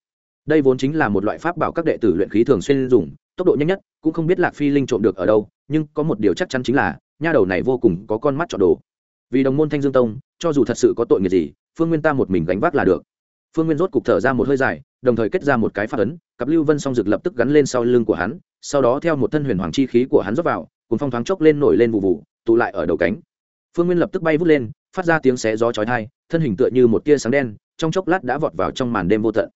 A: Đây vốn chính là một loại pháp bảo các đệ tử luyện khí thường xuyên dùng, tốc độ nhanh nhất, cũng không biết lạc phi linh trộm được ở đâu, nhưng có một điều chắc chắn chính là, nha đầu này vô cùng có con mắt chọn đồ. Vì đồng môn thanh dương tông, cho dù thật sự có tội nghiệp gì phương nguyên ta một mình gánh vác là được. Phương nguyên rốt cục thở ra một hơi dài, đồng thời kết ra một cái phát ấn, cặp lưu vân song rực lập tức gắn lên sau lưng của hắn, sau đó theo một thân huyền hoàng chi khí của hắn rót vào cùng phong thoáng chốc lên nổi lên vụ vụ, tụ lại ở đầu cánh. Phương nguyên lập tức bay vút lên, phát ra tiếng xé gió chói thai thân hình tựa như một tia sáng đen, trong chốc lát đã vọt vào trong màn đêm vô tận.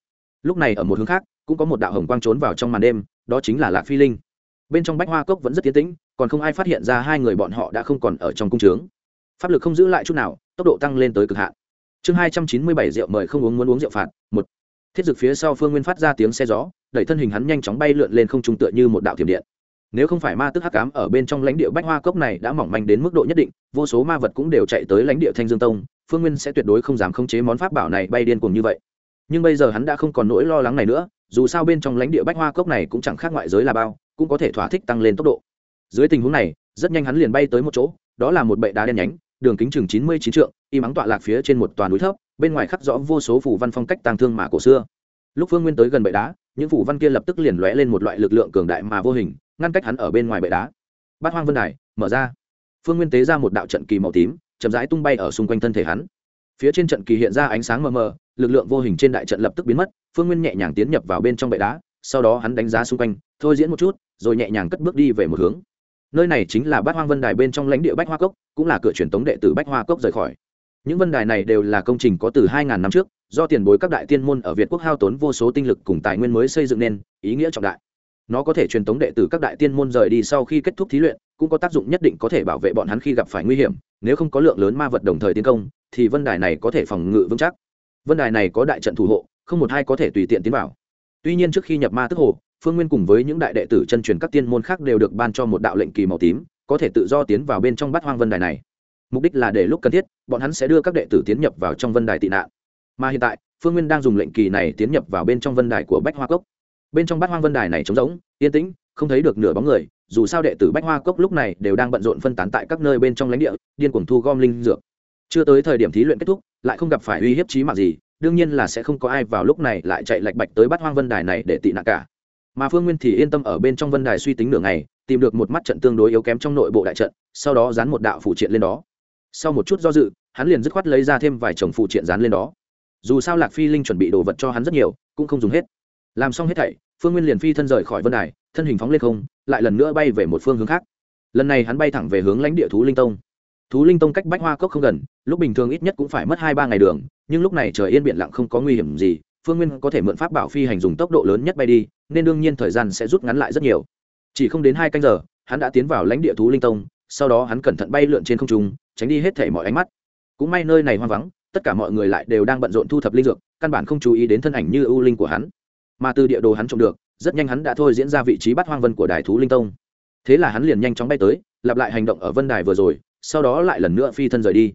A: Lúc này ở một hướng khác, cũng có một đạo hồng quang trốn vào trong màn đêm, đó chính là lạc phi linh. Bên trong bách hoa cốc vẫn rất tiến tĩnh, còn không ai phát hiện ra hai người bọn họ đã không còn ở trong cung trướng pháp lực không giữ lại chút nào, tốc độ tăng lên tới cực hạn chương hai trăm chín mươi bảy rượu mời không uống muốn uống rượu phạt, một. Thiết dực phía sau phương nguyên phát ra tiếng xe gió, đẩy thân hình hắn nhanh chóng bay lượn lên không trung tựa như một đạo thiểm điện. Nếu không phải ma tức hắc cám ở bên trong lãnh địa bách hoa cốc này đã mỏng manh đến mức độ nhất định, vô số ma vật cũng đều chạy tới lãnh địa thanh dương tông, phương nguyên sẽ tuyệt đối không dám khống chế món pháp bảo này bay điên cuồng như vậy. Nhưng bây giờ hắn đã không còn nỗi lo lắng này nữa, dù sao bên trong lãnh địa bách hoa cốc này cũng chẳng khác ngoại giới là bao, cũng có thể thỏa thích tăng lên tốc độ. Dưới tình huống này, rất nhanh hắn liền bay tới một chỗ, đó là một bệ đá đen nhánh đường kính chừng chín mươi chín trượng, y mắng tọa lạc phía trên một toàn núi thấp, bên ngoài khắc rõ vô số phủ văn phong cách tàng thương mà cổ xưa. Lúc phương nguyên tới gần bệ đá, những phủ văn kia lập tức liền lóe lên một loại lực lượng cường đại mà vô hình, ngăn cách hắn ở bên ngoài bệ đá. Bát hoang vân đài, mở ra. Phương nguyên tế ra một đạo trận kỳ màu tím, chậm rãi tung bay ở xung quanh thân thể hắn. Phía trên trận kỳ hiện ra ánh sáng mờ mờ, lực lượng vô hình trên đại trận lập tức biến mất, phương nguyên nhẹ nhàng tiến nhập vào bên trong bệ đá, sau đó hắn đánh giá xung quanh, thôi diễn một chút, rồi nhẹ nhàng cất bước đi về một hướng nơi này chính là bát hoang vân đài bên trong lãnh địa bách hoa cốc, cũng là cửa truyền tống đệ tử bách hoa cốc rời khỏi. Những vân đài này đều là công trình có từ hai ngàn năm trước, do tiền bối các đại tiên môn ở việt quốc hao tốn vô số tinh lực cùng tài nguyên mới xây dựng nên, ý nghĩa trọng đại. Nó có thể truyền tống đệ tử các đại tiên môn rời đi sau khi kết thúc thí luyện, cũng có tác dụng nhất định có thể bảo vệ bọn hắn khi gặp phải nguy hiểm, nếu không có lượng lớn ma vật đồng thời tiến công, thì vân đài này có thể phòng ngự vững chắc. Vân đài này có đại trận thủ hộ, không một hai có thể tùy tiện tiến vào tuy nhiên trước khi nhập ma tức hồ, phương nguyên cùng với những đại đệ tử chân truyền các tiên môn khác đều được ban cho một đạo lệnh kỳ màu tím, có thể tự do tiến vào bên trong bát hoang vân đài này. Mục đích là để lúc cần thiết, bọn hắn sẽ đưa các đệ tử tiến nhập vào trong vân đài tị nạn. Mà hiện tại, phương nguyên đang dùng lệnh kỳ này tiến nhập vào bên trong vân đài của bách hoa cốc. Bên trong bát hoang vân đài này trống rỗng, yên tĩnh, không thấy được nửa bóng người, dù sao đệ tử bách hoa cốc lúc này đều đang bận rộn phân tán tại các nơi bên trong lãnh địa, điên cuồng thu gom linh dược. Chưa tới thời điểm thí luyện kết thúc, lại không gặp phải uy hiếp trí mạng gì đương nhiên là sẽ không có ai vào lúc này lại chạy lạch bạch tới bắt hoang vân đài này để tị nạn cả. Mà phương nguyên thì yên tâm ở bên trong vân đài suy tính nửa ngày, tìm được một mắt trận tương đối yếu kém trong nội bộ đại trận, sau đó dán một đạo phụ triện lên đó. Sau một chút do dự, hắn liền dứt khoát lấy ra thêm vài chồng phụ triện dán lên đó. Dù sao lạc phi linh chuẩn bị đồ vật cho hắn rất nhiều, cũng không dùng hết. Làm xong hết thảy, phương nguyên liền phi thân rời khỏi vân đài, thân hình phóng lên không, lại lần nữa bay về một phương hướng khác. Lần này hắn bay thẳng về hướng lãnh địa thú linh tông thú linh tông cách bách hoa cốc không gần, lúc bình thường ít nhất cũng phải mất hai ba ngày đường, nhưng lúc này trời yên biển lặng không có nguy hiểm gì, phương nguyên có thể mượn pháp bảo phi hành dùng tốc độ lớn nhất bay đi, nên đương nhiên thời gian sẽ rút ngắn lại rất nhiều. Chỉ không đến hai canh giờ, hắn đã tiến vào lãnh địa thú linh tông, sau đó hắn cẩn thận bay lượn trên không trung, tránh đi hết thể mọi ánh mắt. Cũng may nơi này hoang vắng, tất cả mọi người lại đều đang bận rộn thu thập linh dược, căn bản không chú ý đến thân ảnh như ưu linh của hắn. Mà từ địa đồ hắn trông được, rất nhanh hắn đã thôi diễn ra vị trí bắt hoang vân của đài thú linh tông. Thế là hắn liền nhanh chóng bay tới, lặp lại hành động ở vân đài vừa rồi sau đó lại lần nữa phi thân rời đi.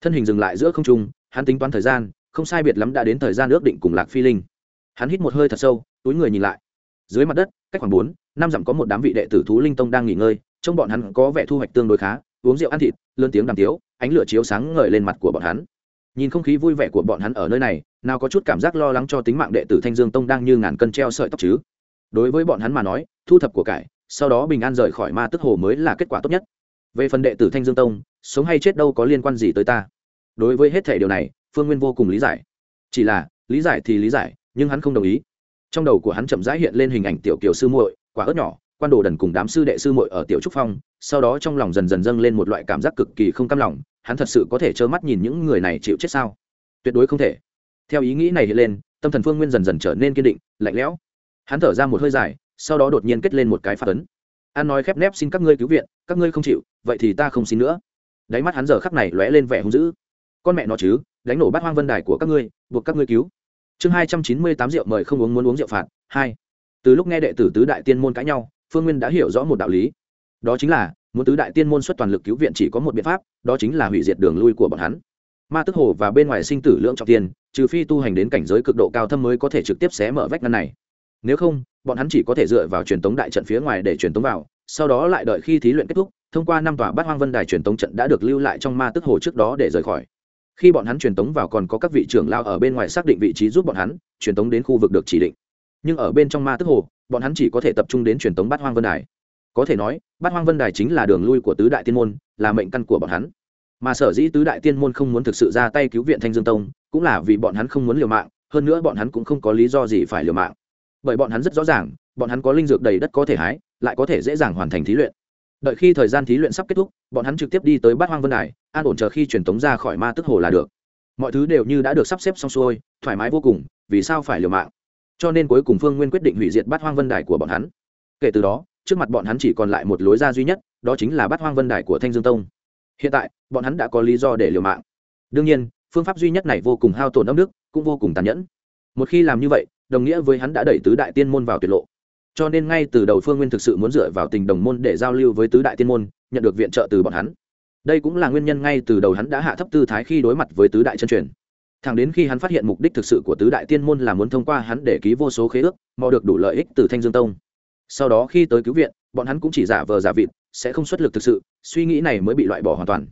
A: Thân hình dừng lại giữa không trung, hắn tính toán thời gian, không sai biệt lắm đã đến thời gian ước định cùng lạc phi linh. Hắn hít một hơi thật sâu, túi người nhìn lại. Dưới mặt đất, cách khoảng bốn, năm dặm có một đám vị đệ tử thú linh tông đang nghỉ ngơi trong bọn hắn có vẻ thu hoạch tương đối khá, uống rượu ăn thịt, lớn tiếng đàm tiếu, ánh lửa chiếu sáng ngời lên mặt của bọn hắn. Nhìn không khí vui vẻ của bọn hắn ở nơi này, nào có chút cảm giác lo lắng cho tính mạng đệ tử thanh dương tông đang như ngàn cân treo sợi tóc chứ? Đối với bọn hắn mà nói, thu thập của cải, sau đó bình an rời khỏi ma tức hồ mới là kết quả tốt nhất về phần đệ tử thanh dương tông, sống hay chết đâu có liên quan gì tới ta. Đối với hết thể điều này, phương nguyên vô cùng lý giải. Chỉ là, lý giải thì lý giải, nhưng hắn không đồng ý. Trong đầu của hắn chậm rãi hiện lên hình ảnh tiểu kiều sư muội, quả ớt nhỏ, quan đồ đần cùng đám sư đệ sư muội ở tiểu trúc phong, sau đó trong lòng dần dần dâng lên một loại cảm giác cực kỳ không cam lòng, hắn thật sự có thể trơ mắt nhìn những người này chịu chết sao? Tuyệt đối không thể. Theo ý nghĩ này hiện lên, tâm thần phương nguyên dần dần trở nên kiên định, lạnh lẽo. Hắn thở ra một hơi dài, sau đó đột nhiên kết lên một cái phát ấn an nói khép nép, xin các ngươi cứu viện, các ngươi không chịu, vậy thì ta không xin nữa. Đáy mắt hắn giờ khắc này lóe lên vẻ hung dữ. Con mẹ nó chứ, đánh nổ bát hoang vân đài của các ngươi, buộc các ngươi cứu. Chương hai trăm chín mươi tám rượu mời không uống muốn uống rượu phạt, hai. Từ lúc nghe đệ tử tứ đại tiên môn cãi nhau, phương nguyên đã hiểu rõ một đạo lý. Đó chính là, muốn tứ đại tiên môn xuất toàn lực cứu viện chỉ có một biện pháp, đó chính là hủy diệt đường lui của bọn hắn. Ma tức hồ và bên ngoài sinh tử lượng trọng tiền trừ phi tu hành đến cảnh giới cực độ cao thâm mới có thể trực tiếp xé mở vách ngăn này. Nếu không bọn hắn chỉ có thể dựa vào truyền tống đại trận phía ngoài để truyền tống vào, sau đó lại đợi khi thí luyện kết thúc, thông qua năm tòa bát hoang vân đài truyền tống trận đã được lưu lại trong ma tức hồ trước đó để rời khỏi. Khi bọn hắn truyền tống vào còn có các vị trưởng lao ở bên ngoài xác định vị trí giúp bọn hắn, truyền tống đến khu vực được chỉ định. Nhưng ở bên trong ma tức hồ, bọn hắn chỉ có thể tập trung đến truyền tống bát hoang vân đài. Có thể nói, bát hoang vân đài chính là đường lui của tứ đại tiên môn, là mệnh căn của bọn hắn. Mà sở dĩ tứ đại tiên môn không muốn thực sự ra tay cứu viện thanh dương tông, cũng là vì bọn hắn không muốn liều mạng, hơn nữa bọn hắn cũng không có lý do gì phải liều mạng bởi bọn hắn rất rõ ràng, bọn hắn có linh dược đầy đất có thể hái, lại có thể dễ dàng hoàn thành thí luyện. Đợi khi thời gian thí luyện sắp kết thúc, bọn hắn trực tiếp đi tới bát hoang vân đài, an ổn chờ khi truyền tống ra khỏi ma tức hồ là được. Mọi thứ đều như đã được sắp xếp xong xuôi, thoải mái vô cùng, vì sao phải liều mạng? Cho nên cuối cùng phương nguyên quyết định hủy diệt bát hoang vân đài của bọn hắn. Kể từ đó, trước mặt bọn hắn chỉ còn lại một lối ra duy nhất, đó chính là Bát hoang vân đài của thanh dương tông. Hiện tại, bọn hắn đã có lý do để liều mạng. Đương nhiên, phương pháp duy nhất này vô cùng hao tổn âm đức, cũng vô cùng tàn nhẫn. Một khi làm như vậy đồng nghĩa với hắn đã đẩy tứ đại tiên môn vào tuyệt lộ. Cho nên ngay từ đầu phương nguyên thực sự muốn dựa vào tình đồng môn để giao lưu với tứ đại tiên môn, nhận được viện trợ từ bọn hắn. Đây cũng là nguyên nhân ngay từ đầu hắn đã hạ thấp tư thái khi đối mặt với tứ đại chân truyền. Thẳng đến khi hắn phát hiện mục đích thực sự của tứ đại tiên môn là muốn thông qua hắn để ký vô số khế ước, mò được đủ lợi ích từ thanh dương tông. Sau đó khi tới cứu viện, bọn hắn cũng chỉ giả vờ giả vịt, sẽ không xuất lực thực sự, suy nghĩ này mới bị loại bỏ hoàn toàn.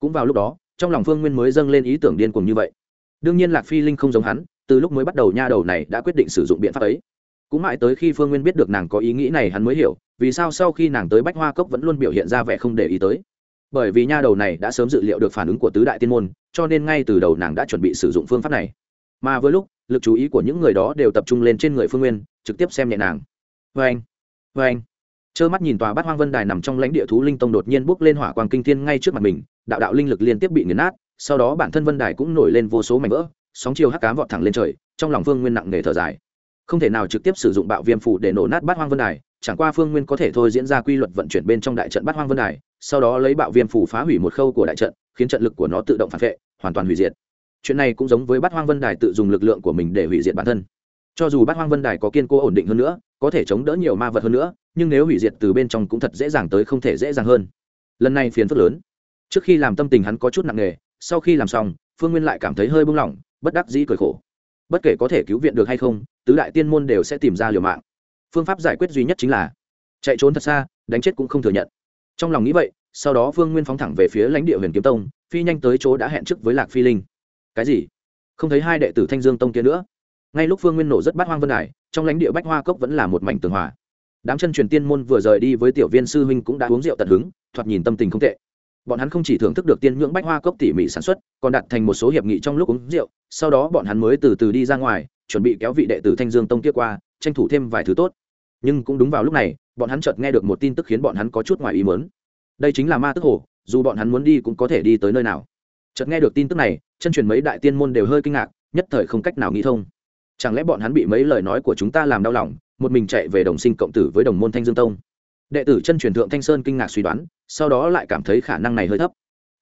A: Cũng vào lúc đó, trong lòng phương nguyên mới dâng lên ý tưởng điên cuồng như vậy. Đương nhiên lạc phi linh không giống hắn từ lúc mới bắt đầu nha đầu này đã quyết định sử dụng biện pháp ấy. Cũng mãi tới khi phương nguyên biết được nàng có ý nghĩ này hắn mới hiểu, vì sao sau khi nàng tới bách hoa cốc vẫn luôn biểu hiện ra vẻ không để ý tới. Bởi vì nha đầu này đã sớm dự liệu được phản ứng của tứ đại tiên môn, cho nên ngay từ đầu nàng đã chuẩn bị sử dụng phương pháp này. Mà với lúc, lực chú ý của những người đó đều tập trung lên trên người phương nguyên, trực tiếp xem nhẹ nàng. Vê anh vê anh. Trơ mắt nhìn tòa bát hoang vân đài nằm trong lãnh địa thú linh tông đột nhiên bốc lên hỏa quang kinh thiên ngay trước mặt mình, đạo đạo linh lực liên tiếp bị nghiền nát, sau đó bản thân vân đài cũng nổi lên vô số mảnh vỡ sóng chiều hắc cám vọt thẳng lên trời, trong lòng phương nguyên nặng nề thở dài. Không thể nào trực tiếp sử dụng bạo viêm phủ để nổ nát bát hoang vân đài, chẳng qua phương nguyên có thể thôi diễn ra quy luật vận chuyển bên trong đại trận bát hoang vân đài, sau đó lấy bạo viêm phủ phá hủy một khâu của đại trận, khiến trận lực của nó tự động phản vệ, hoàn toàn hủy diệt. Chuyện này cũng giống với bát hoang vân đài tự dùng lực lượng của mình để hủy diệt bản thân. Cho dù bát hoang vân đài có kiên cố ổn định hơn nữa, có thể chống đỡ nhiều ma vật hơn nữa, nhưng nếu hủy diệt từ bên trong cũng thật dễ dàng tới không thể dễ dàng hơn. Lần này phiền phức lớn. Trước khi làm tâm tình hắn có chút nặng nề, sau khi làm xong, phương nguyên lại cảm thấy hơi buông lỏng bất đắc dĩ cười khổ. Bất kể có thể cứu viện được hay không, tứ đại tiên môn đều sẽ tìm ra liều mạng. Phương pháp giải quyết duy nhất chính là chạy trốn thật xa, đánh chết cũng không thừa nhận. Trong lòng nghĩ vậy, sau đó phương nguyên phóng thẳng về phía lãnh địa huyền kiếm tông, phi nhanh tới chỗ đã hẹn trước với lạc phi linh. Cái gì? Không thấy hai đệ tử thanh dương tông kia nữa? Ngay lúc phương nguyên nổ rất bát hoang vân đài, trong lãnh địa bách hoa cốc vẫn là một mảnh tường hòa. Đám chân truyền tiên môn vừa rời đi với tiểu viên sư huynh cũng đã uống rượu tận hứng, thoạt nhìn tâm tình không tệ bọn hắn không chỉ thưởng thức được tiên nhưỡng bách hoa cốc tỉ mỉ sản xuất, còn đặt thành một số hiệp nghị trong lúc uống rượu, sau đó bọn hắn mới từ từ đi ra ngoài, chuẩn bị kéo vị đệ tử thanh dương tông kia qua, tranh thủ thêm vài thứ tốt. Nhưng cũng đúng vào lúc này, bọn hắn chợt nghe được một tin tức khiến bọn hắn có chút ngoài ý mớn đây chính là ma tức hồ, dù bọn hắn muốn đi cũng có thể đi tới nơi nào. Chợt nghe được tin tức này, chân truyền mấy đại tiên môn đều hơi kinh ngạc, nhất thời không cách nào nghĩ thông. Chẳng lẽ bọn hắn bị mấy lời nói của chúng ta làm đau lòng, một mình chạy về đồng sinh cộng tử với đồng môn thanh dương tông? Đệ tử chân truyền thượng thanh sơn kinh ngạc suy đoán sau đó lại cảm thấy khả năng này hơi thấp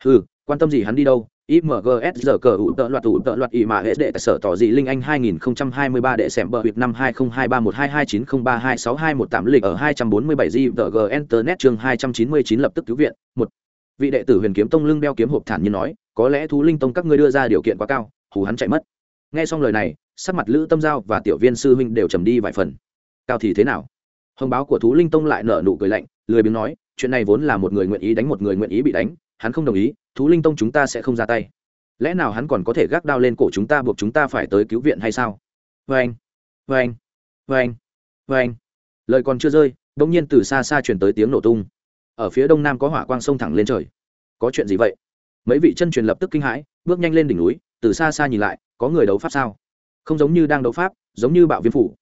A: ừ quan tâm gì hắn đi đâu IMGS giờ cờ hữu tợ loạt tụ tợ loạt ý mà hệ đệ sở tỏ dị linh anh 2023 đệ xẻm bờ huyệt năm 20231229032621 tạm lịch ở 247 GVG Internet chương 299 lập tức cứu viện. một Vị đệ tử Huyền Kiếm Tông lưng đeo kiếm hộp thản nhiên nói, có lẽ thú linh tông các ngươi đưa ra điều kiện quá cao, hù hắn chạy mất. Nghe xong lời này, sắc mặt Lữ Tâm Giao và tiểu viên sư huynh đều trầm đi vài phần. Cao thì thế nào? Hồng báo của thú linh tông lại nở nụ cười lạnh, lười biếng nói, chuyện này vốn là một người nguyện ý đánh một người nguyện ý bị đánh, hắn không đồng ý, thú linh tông chúng ta sẽ không ra tay. Lẽ nào hắn còn có thể gác đao lên cổ chúng ta buộc chúng ta phải tới cứu viện hay sao? Vê anh vê anh vê anh vê anh lời còn chưa rơi đ ỗ n g nhiên từ xa xa chuyển tới tiếng nổ tung. Ở phía đông nam có hỏa quang sông thẳng lên trời. Có chuyện gì vậy? Mấy vị chân truyền lập tức kinh hãi bước nhanh lên đỉnh núi từ xa xa nhìn lại có người đấu pháp sao? Không giống như đang đấu pháp giống như bạo viêm phủ.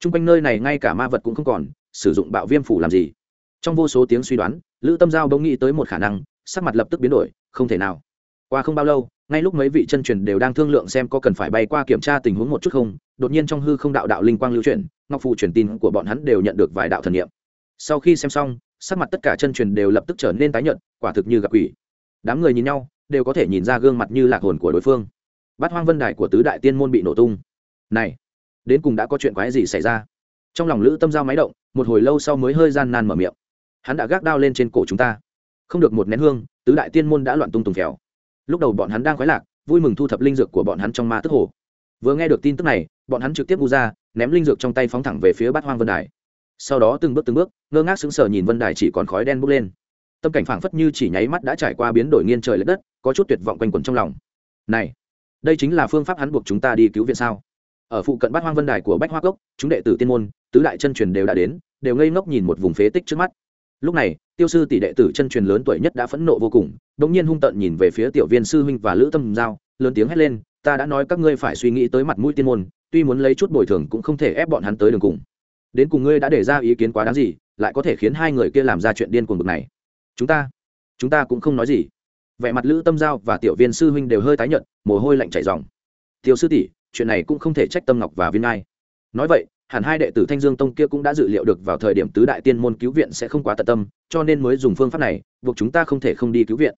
A: T r u n g quanh nơi này ngay cả ma vật cũng không còn sử dụng bạo viêm phủ làm gì? Trong vô số tiếng suy đoán, lữ tâm giao bỗng nghĩ tới một khả năng, sắc mặt lập tức biến đổi, không thể nào. Qua không bao lâu, ngay lúc mấy vị chân truyền đều đang thương lượng xem có cần phải bay qua kiểm tra tình huống một chút không, đột nhiên trong hư không đạo đạo linh quang lưu truyền ngọc phù truyền tin của bọn hắn đều nhận được vài đạo thần niệm. Sau khi xem xong, sắc mặt tất cả chân truyền đều lập tức trở nên tái nhợt, quả thực như gặp quỷ. Đám người nhìn nhau, đều có thể nhìn ra gương mặt như lạc hồn của đối phương. Bát hoang vân đài của tứ đại tiên môn bị nổ tung. Này, đến cùng đã có chuyện quái gì xảy ra? Trong lòng lữ tâm giao máy động một hồi lâu sau mới hơi gian nan mở miệng. Hắn đã gác đao lên trên cổ chúng ta. Không được một nén hương, tứ đại tiên môn đã loạn tung tùng phèo. Lúc đầu bọn hắn đang khoái lạc, vui mừng thu thập linh dược của bọn hắn trong ma tức hồ. Vừa nghe được tin tức này, bọn hắn trực tiếp bu ra, ném linh dược trong tay phóng thẳng về phía bát hoang vân đài. Sau đó từng bước từng bước, ngơ ngác sững sờ nhìn vân đài chỉ còn khói đen bốc lên. Tâm cảnh phảng phất như chỉ nháy mắt đã trải qua biến đổi nghiên trời l ệ đất, có chút tuyệt vọng quanh quẩn trong lòng. Này, đây chính là phương pháp hắn buộc chúng ta đi cứu viện sao? Ở phụ cận bát hoang vân đài của bách hoa cốc, chúng đệ tử tiên môn tứ đại chân truyền đều đã đến, đều ngây ngốc nhìn một vùng phế tích trước mắt. Lúc này, tiêu sư tỷ đệ tử chân truyền lớn tuổi nhất đã phẫn nộ vô cùng đ nhiên hung tợn nhìn về phía tiểu viên sư huynh và lữ tâm giao, lớn tiếng hét lên, ta đã nói các ngươi phải suy nghĩ tới mặt mũi tiên môn, tuy muốn lấy chút bồi thường cũng không thể ép bọn hắn tới đường cùng. Đến cùng ngươi đã để ra ý kiến quá đáng gì, lại có thể khiến hai người kia làm ra chuyện điên cuồng bực này. Chúng ta chúng ta cũng không nói gì. Vẻ mặt lữ tâm giao và tiểu viên sư huynh đều hơi tái nhợt, mồ hôi lạnh chảy ròng. Tiêu sư tỷ, chuyện này cũng không thể trách tâm ngọc và viên ai nói vậy hẳn hai đệ tử thanh dương tông kia cũng đã dự liệu được vào thời điểm tứ đại tiên môn cứu viện sẽ không quá tận tâm, cho nên mới dùng phương pháp này, buộc chúng ta không thể không đi cứu viện.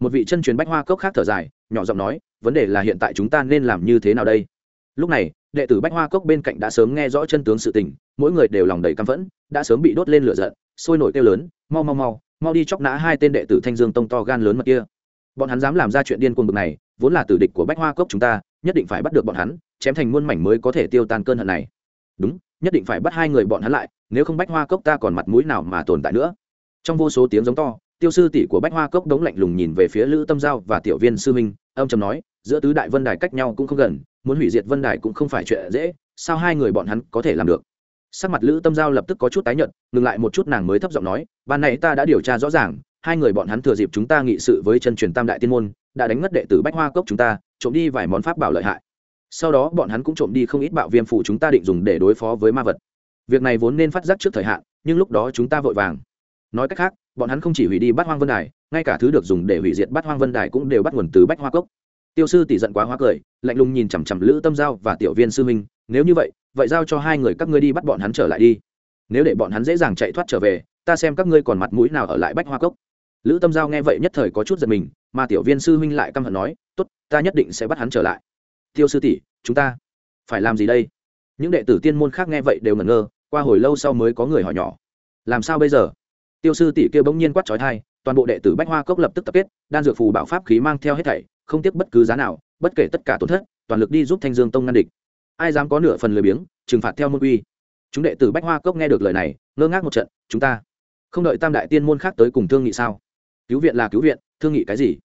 A: Một vị chân truyền bách hoa cốc khác thở dài, nhỏ giọng nói, vấn đề là hiện tại chúng ta nên làm như thế nào đây? Lúc này, đệ tử bách hoa cốc bên cạnh đã sớm nghe rõ chân tướng sự tình, mỗi người đều lòng đầy căm phẫn, đã sớm bị đốt lên lửa giận, sôi nổi kêu lớn, mau mau mau mau đi chóc nã hai tên đệ tử thanh dương tông to gan lớn mật kia. Bọn hắn dám làm ra chuyện điên cuồng bực này, vốn là tử địch của bách hoa cốc chúng ta, nhất định phải bắt được bọn hắn, chém thành muôn mảnh mới có thể tiêu tan cơn hận này đúng, nhất định phải bắt hai người bọn hắn lại, nếu không bách hoa cốc ta còn mặt mũi nào mà tồn tại nữa. Trong vô số tiếng giống to, tiêu sư tỷ của bách hoa cốc đống lạnh lùng nhìn về phía lữ tâm giao và tiểu viên sư minh, âm trầm nói, giữa tứ đại vân đài cách nhau cũng không gần, muốn hủy diệt vân đài cũng không phải chuyện dễ, sao hai người bọn hắn có thể làm được? Sắc mặt lữ tâm giao lập tức có chút tái nhợt, ngừng lại một chút nàng mới thấp giọng nói, ban nãy ta đã điều tra rõ ràng, hai người bọn hắn thừa dịp chúng ta nghị sự với chân truyền tam đại tiên môn, đã đánh ngất đệ tử bách hoa cốc chúng ta, trộm đi vài món pháp bảo lợi hại sau đó bọn hắn cũng trộm đi không ít bạo viêm phủ chúng ta định dùng để đối phó với ma vật. Việc này vốn nên phát giác trước thời hạn, nhưng lúc đó chúng ta vội vàng. Nói cách khác, bọn hắn không chỉ hủy đi bát hoang vân đài, ngay cả thứ được dùng để hủy diệt bát hoang vân đài cũng đều bắt nguồn từ bách hoa cốc. Tiêu sư tỷ giận quá hoa cười, lạnh lùng nhìn chằm chằm lữ tâm giao và tiểu viên sư minh, nếu như vậy vậy giao cho hai người các ngươi đi bắt bọn hắn trở lại đi. Nếu để bọn hắn dễ dàng chạy thoát trở về, ta xem các ngươi còn mặt mũi nào ở lại bách hoa cốc. Lữ tâm giao nghe vậy nhất thời có chút giật mình, mà tiểu viên sư huynh lại căm hận nói, tốt, ta nhất định sẽ bắt hắn trở lại tiêu sư tỷ, chúng ta phải làm gì đây? Những đệ tử tiên môn khác nghe vậy đều ngẩn ngơ, qua hồi lâu sau mới có người hỏi nhỏ. Làm sao bây giờ? Tiêu sư tỷ kia bỗng nhiên quát trói thai toàn bộ đệ tử bách hoa cốc lập tức tập kết, đan dược phù bảo pháp khí mang theo hết thảy, không tiếc bất cứ giá nào, bất kể tất cả tổn thất, toàn lực đi giúp thanh dương tông ngăn địch. Ai dám có nửa phần lười biếng, trừng phạt theo môn uy chúng đệ tử bách hoa cốc nghe được lời này, ngơ ngác một trận, chúng ta không đợi tam đại tiên môn khác tới cùng thương nghị sao? Cứu viện là cứu viện, thương nghị cái gì?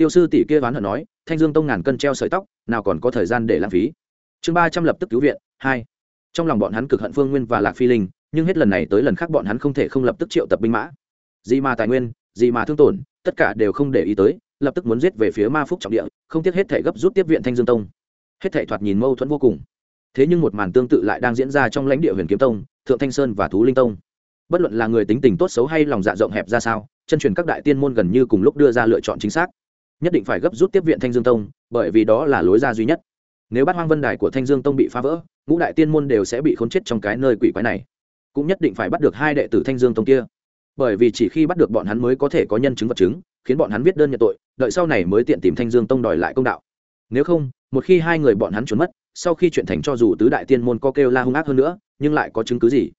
A: Tiêu sư tỷ kia oán hận nói, thanh dương tông ngàn cân treo sợi tóc, nào còn có thời gian để lãng phí. Chương ba trăm lập tức cứu viện, hai. Trong lòng bọn hắn cực hận phương nguyên và lạc phi linh, nhưng hết lần này tới lần khác bọn hắn không thể không lập tức triệu tập binh mã. Gì mà tài nguyên gì mà thương tổn, tất cả đều không để ý tới, lập tức muốn giết về phía ma phúc trọng địa, không tiếc hết thể gấp rút tiếp viện thanh dương tông. Hết thể thoạt nhìn mâu thuẫn vô cùng. Thế nhưng một màn tương tự lại đang diễn ra trong lãnh địa huyền kiếm tông, thượng thanh sơn và thú linh tông. Bất luận là người tính tình tốt xấu hay lòng dạ rộng hẹp ra sao, chân truyền các đại tiên môn gần như cùng lúc đưa ra lựa chọn chính xác nhất định phải gấp rút tiếp viện thanh dương tông, bởi vì đó là lối ra duy nhất. Nếu bát hoang vân đài của thanh dương tông bị phá vỡ, ngũ đại tiên môn đều sẽ bị khốn chết trong cái nơi quỷ quái này. Cũng nhất định phải bắt được hai đệ tử thanh dương tông kia. Bởi vì chỉ khi bắt được bọn hắn mới có thể có nhân chứng vật chứng, khiến bọn hắn viết đơn nhận tội, đợi sau này mới tiện tìm thanh dương tông đòi lại công đạo. Nếu không, một khi hai người bọn hắn trốn mất, sau khi chuyện thành cho dù tứ đại tiên môn có kêu la hung ác hơn nữa, nhưng lại có chứng cứ gì?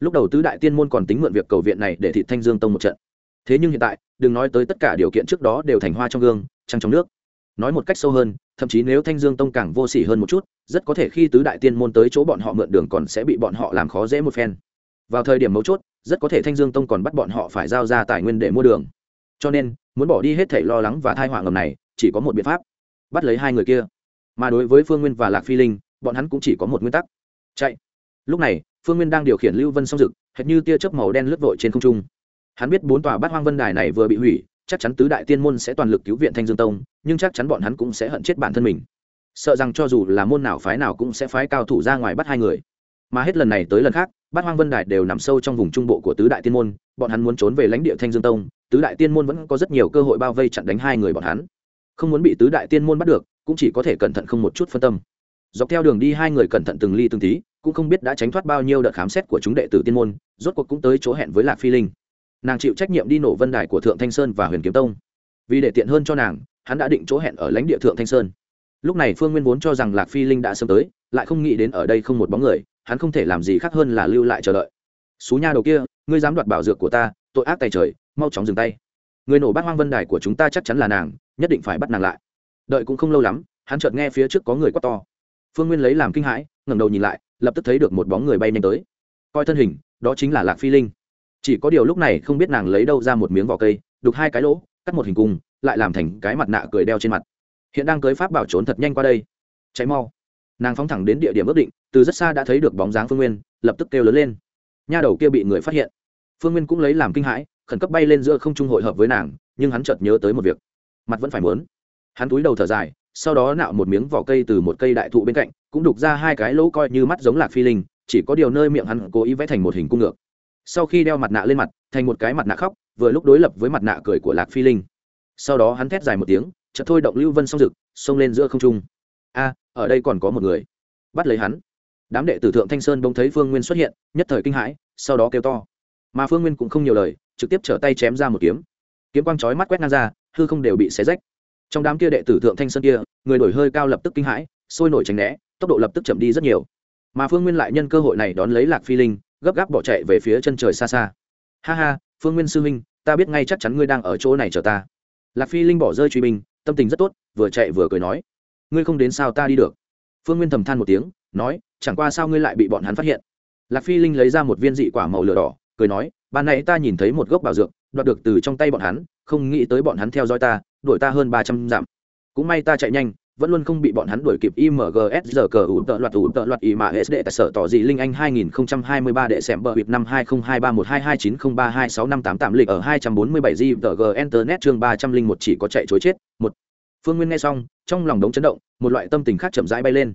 A: Lúc đầu tứ đại tiên môn còn tính mượn việc cầu viện này để thị thanh dương tông một trận thế nhưng hiện tại, đừng nói tới tất cả điều kiện trước đó đều thành hoa trong gương, trăng trong nước. Nói một cách sâu hơn, thậm chí nếu thanh dương tông càng vô s ỉ hơn một chút, rất có thể khi tứ đại tiên môn tới chỗ bọn họ mượn đường còn sẽ bị bọn họ làm khó dễ một phen. Vào thời điểm mấu chốt, rất có thể thanh dương tông còn bắt bọn họ phải giao ra tài nguyên để mua đường. Cho nên, muốn bỏ đi hết thể lo lắng và thai họa ngầm này, chỉ có một biện pháp, bắt lấy hai người kia. Mà đối với phương nguyên và lạc phi linh, bọn hắn cũng chỉ có một nguyên tắc. Chạy. Lúc này, phương nguyên đang điều khiển lưu vân song dực, hệt như tia chớp màu đen lướt vội trên không trung hắn biết bốn tòa bát hoang vân đài này vừa bị hủy, chắc chắn tứ đại tiên môn sẽ toàn lực cứu viện thanh dương tông, nhưng chắc chắn bọn hắn cũng sẽ hận chết bản thân mình. Sợ rằng cho dù là môn nào phái nào cũng sẽ phái cao thủ ra ngoài bắt hai người. Mà hết lần này tới lần khác, bát hoang vân đài đều nằm sâu trong vùng trung bộ của tứ đại tiên môn, bọn hắn muốn trốn về lãnh địa thanh dương tông, tứ đại tiên môn vẫn có rất nhiều cơ hội bao vây chặn đánh hai người bọn hắn. Không muốn bị tứ đại tiên môn bắt được, cũng chỉ có thể cẩn thận không một chút phân tâm. Dọc theo đường đi hai người cẩn thận từng ly từng tí, cũng không biết đã tránh thoát bao nhiêu đợt khám xét của chúng đệ tử tiên môn, rốt cuộc cũng tới chỗ hẹn với lạc phi linh nàng chịu trách nhiệm đi nổ vân đài của thượng thanh sơn và huyền kiếm tông vì để tiện hơn cho nàng hắn đã định chỗ hẹn ở lãnh địa thượng thanh sơn lúc này phương nguyên vốn cho rằng lạc phi linh đã sớm tới lại không nghĩ đến ở đây không một bóng người hắn không thể làm gì khác hơn là lưu lại chờ đợi xú nha đầu kia ngươi dám đoạt bảo dược của ta tội ác tay trời mau chóng dừng tay người nổ bát hoang vân đài của chúng ta chắc chắn là nàng nhất định phải bắt nàng lại đợi cũng không lâu lắm hắn chợt nghe phía trước có người quát to phương nguyên lấy làm kinh hãi ngẩng đầu nhìn lại lập tức thấy được một bóng người bay nhanh tới coi thân hình đó chính là lạc phi linh chỉ có điều lúc này không biết nàng lấy đâu ra một miếng vỏ cây, đục hai cái lỗ, cắt một hình cung, lại làm thành cái mặt nạ cười đeo trên mặt. Hiện đang cưới pháp bảo trốn thật nhanh qua đây. Cháy mau. Nàng phóng thẳng đến địa điểm ước định, từ rất xa đã thấy được bóng dáng phương nguyên, lập tức kêu lớn lên. Nha đầu kia bị người phát hiện. Phương nguyên cũng lấy làm kinh hãi, khẩn cấp bay lên giữa không trung hội hợp với nàng, nhưng hắn chợt nhớ tới một việc. Mặt vẫn phải muốn. Hắn túi đầu thở dài, sau đó nạo một miếng vỏ cây từ một cây đại thụ bên cạnh, cũng đục ra hai cái lỗ coi như mắt giống lạc phi linh, chỉ có điều nơi miệng hắn cố ý vẽ thành một hình cung ngược sau khi đeo mặt nạ lên mặt, thành một cái mặt nạ khóc, vừa lúc đối lập với mặt nạ cười của lạc phi linh. Sau đó hắn thét dài một tiếng, chợt thôi động lưu vân xong rực xông lên giữa không trung. A, ở đây còn có một người. Bắt lấy hắn. Đám đệ tử thượng thanh sơn bỗng thấy phương nguyên xuất hiện, nhất thời kinh hãi, sau đó kêu to. Mà phương nguyên cũng không nhiều lời, trực tiếp trở tay chém ra một kiếm. Kiếm quang chói mắt quét ngang ra, hư không đều bị xé rách. Trong đám kia đệ tử thượng thanh sơn kia, người đổi hơi cao lập tức kinh hãi, sôi nổi tránh né, tốc độ lập tức chậm đi rất nhiều. Mà phương nguyên lại nhân cơ hội này đón lấy lạc phi linh gấp gáp bỏ chạy về phía chân trời xa xa. Ha ha, phương nguyên sư huynh, ta biết ngay chắc chắn ngươi đang ở chỗ này chờ ta. Lạc phi linh bỏ rơi truy binh, tâm tình rất tốt, vừa chạy vừa cười nói. Ngươi không đến sao ta đi được? Phương nguyên thầm than một tiếng, nói, chẳng qua sao ngươi lại bị bọn hắn phát hiện? Lạc phi linh lấy ra một viên dị quả màu lửa đỏ, cười nói, ban nãy ta nhìn thấy một gốc bảo dược, đoạt được từ trong tay bọn hắn, không nghĩ tới bọn hắn theo dõi ta, đuổi ta hơn ba trăm dặm. Cũng may ta chạy nhanh vẫn luôn không bị bọn hắn đuổi kịp imgs giờ cờ ủ tợ loạt ủ tợ loạt ý mà hệ đệ tại sở tỏ gì linh anh 2023 đệ xem bờ Việt năm 20231229032658 lịch ở 247 g tờ g internet chương 301 chỉ có chạy chối chết. Một, phương nguyên nghe xong, trong lòng đống chấn động, một loại tâm tình khác chậm rãi bay lên.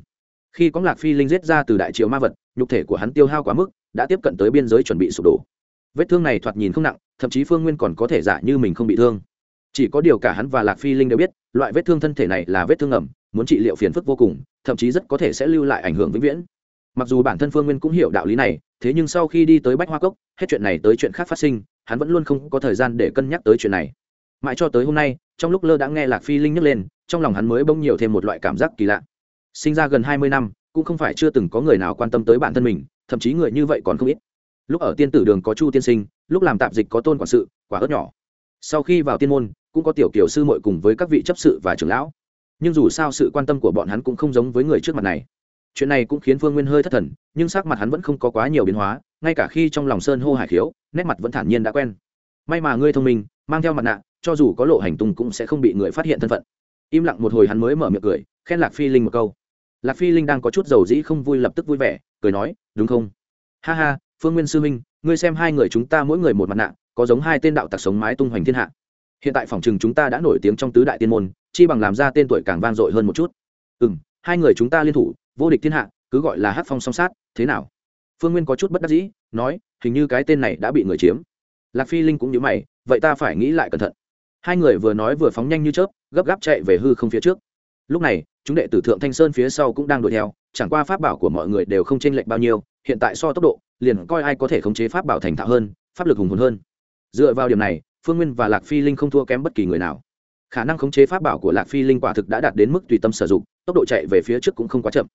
A: Khi có lạc phi linh giết ra từ đại triều ma vật, nhục thể của hắn tiêu hao quá mức, đã tiếp cận tới biên giới chuẩn bị sụp đổ. Vết thương này thoạt nhìn không nặng, thậm chí phương nguyên còn có thể giả như mình không bị thương. Chỉ có điều cả hắn và lạc phi linh đều biết loại vết thương thân thể này là vết thương ẩm muốn trị liệu phiền phức vô cùng, thậm chí rất có thể sẽ lưu lại ảnh hưởng vĩnh viễn. Mặc dù bản thân phương nguyên cũng hiểu đạo lý này, thế nhưng sau khi đi tới bách hoa cốc, hết chuyện này tới chuyện khác phát sinh, hắn vẫn luôn không có thời gian để cân nhắc tới chuyện này. Mãi cho tới hôm nay, trong lúc lơ đã nghe lạc phi linh nhắc lên, trong lòng hắn mới bỗng nhiều thêm một loại cảm giác kỳ lạ. Sinh ra gần hai mươi năm, cũng không phải chưa từng có người nào quan tâm tới bản thân mình, thậm chí người như vậy còn không ít. Lúc ở tiên tử đường có chu tiên sinh, lúc làm tạp dịch có tôn quản sự, quả ớt nhỏ. Sau khi vào tiên môn cũng có tiểu kiều sư muội cùng với các vị chấp sự và trưởng lão. Nhưng dù sao sự quan tâm của bọn hắn cũng không giống với người trước mặt này. Chuyện này cũng khiến phương nguyên hơi thất thần, nhưng sắc mặt hắn vẫn không có quá nhiều biến hóa, ngay cả khi trong lòng sơn hô hải khiếu, nét mặt vẫn thản nhiên đã quen. May mà ngươi thông minh, mang theo mặt nạ, cho dù có lộ hành tung cũng sẽ không bị người phát hiện thân phận. Im lặng một hồi hắn mới mở miệng cười, khen lạc phi linh một câu. Lạc phi linh đang có chút dầu dĩ không vui lập tức vui vẻ, cười nói, đúng không? Ha ha, phương nguyên sư minh ngươi xem hai người chúng ta mỗi người một mặt nạ, có giống hai tên đạo tặc sống mái tung hoành thiên hạ hiện tại phòng trừng chúng ta đã nổi tiếng trong tứ đại tiên môn, chi bằng làm ra tên tuổi càng vang dội hơn một chút. Ừ m hai người chúng ta liên thủ, vô địch thiên hạ, cứ gọi là hát phong song sát, thế nào? Phương nguyên có chút bất đắc dĩ, nói, hình như cái tên này đã bị người chiếm. Lạc phi linh cũng nhớ mày, vậy ta phải nghĩ lại cẩn thận. Hai người vừa nói vừa phóng nhanh như chớp, gấp gáp chạy về hư không phía trước. Lúc này, chúng đệ tử thượng thanh sơn phía sau cũng đang đuổi theo, chẳng qua pháp bảo của mọi người đều không chênh lệch bao nhiêu, hiện tại so tốc độ, liền coi ai có thể khống chế pháp bảo thành thạo hơn, pháp lực hùng hồn hơn. Dựa vào điểm này phương nguyên và lạc phi linh không thua kém bất kỳ người nào. Khả năng khống chế pháp bảo của lạc phi linh quả thực đã đạt đến mức tùy tâm sử dụng, tốc độ chạy về phía trước cũng không quá chậm.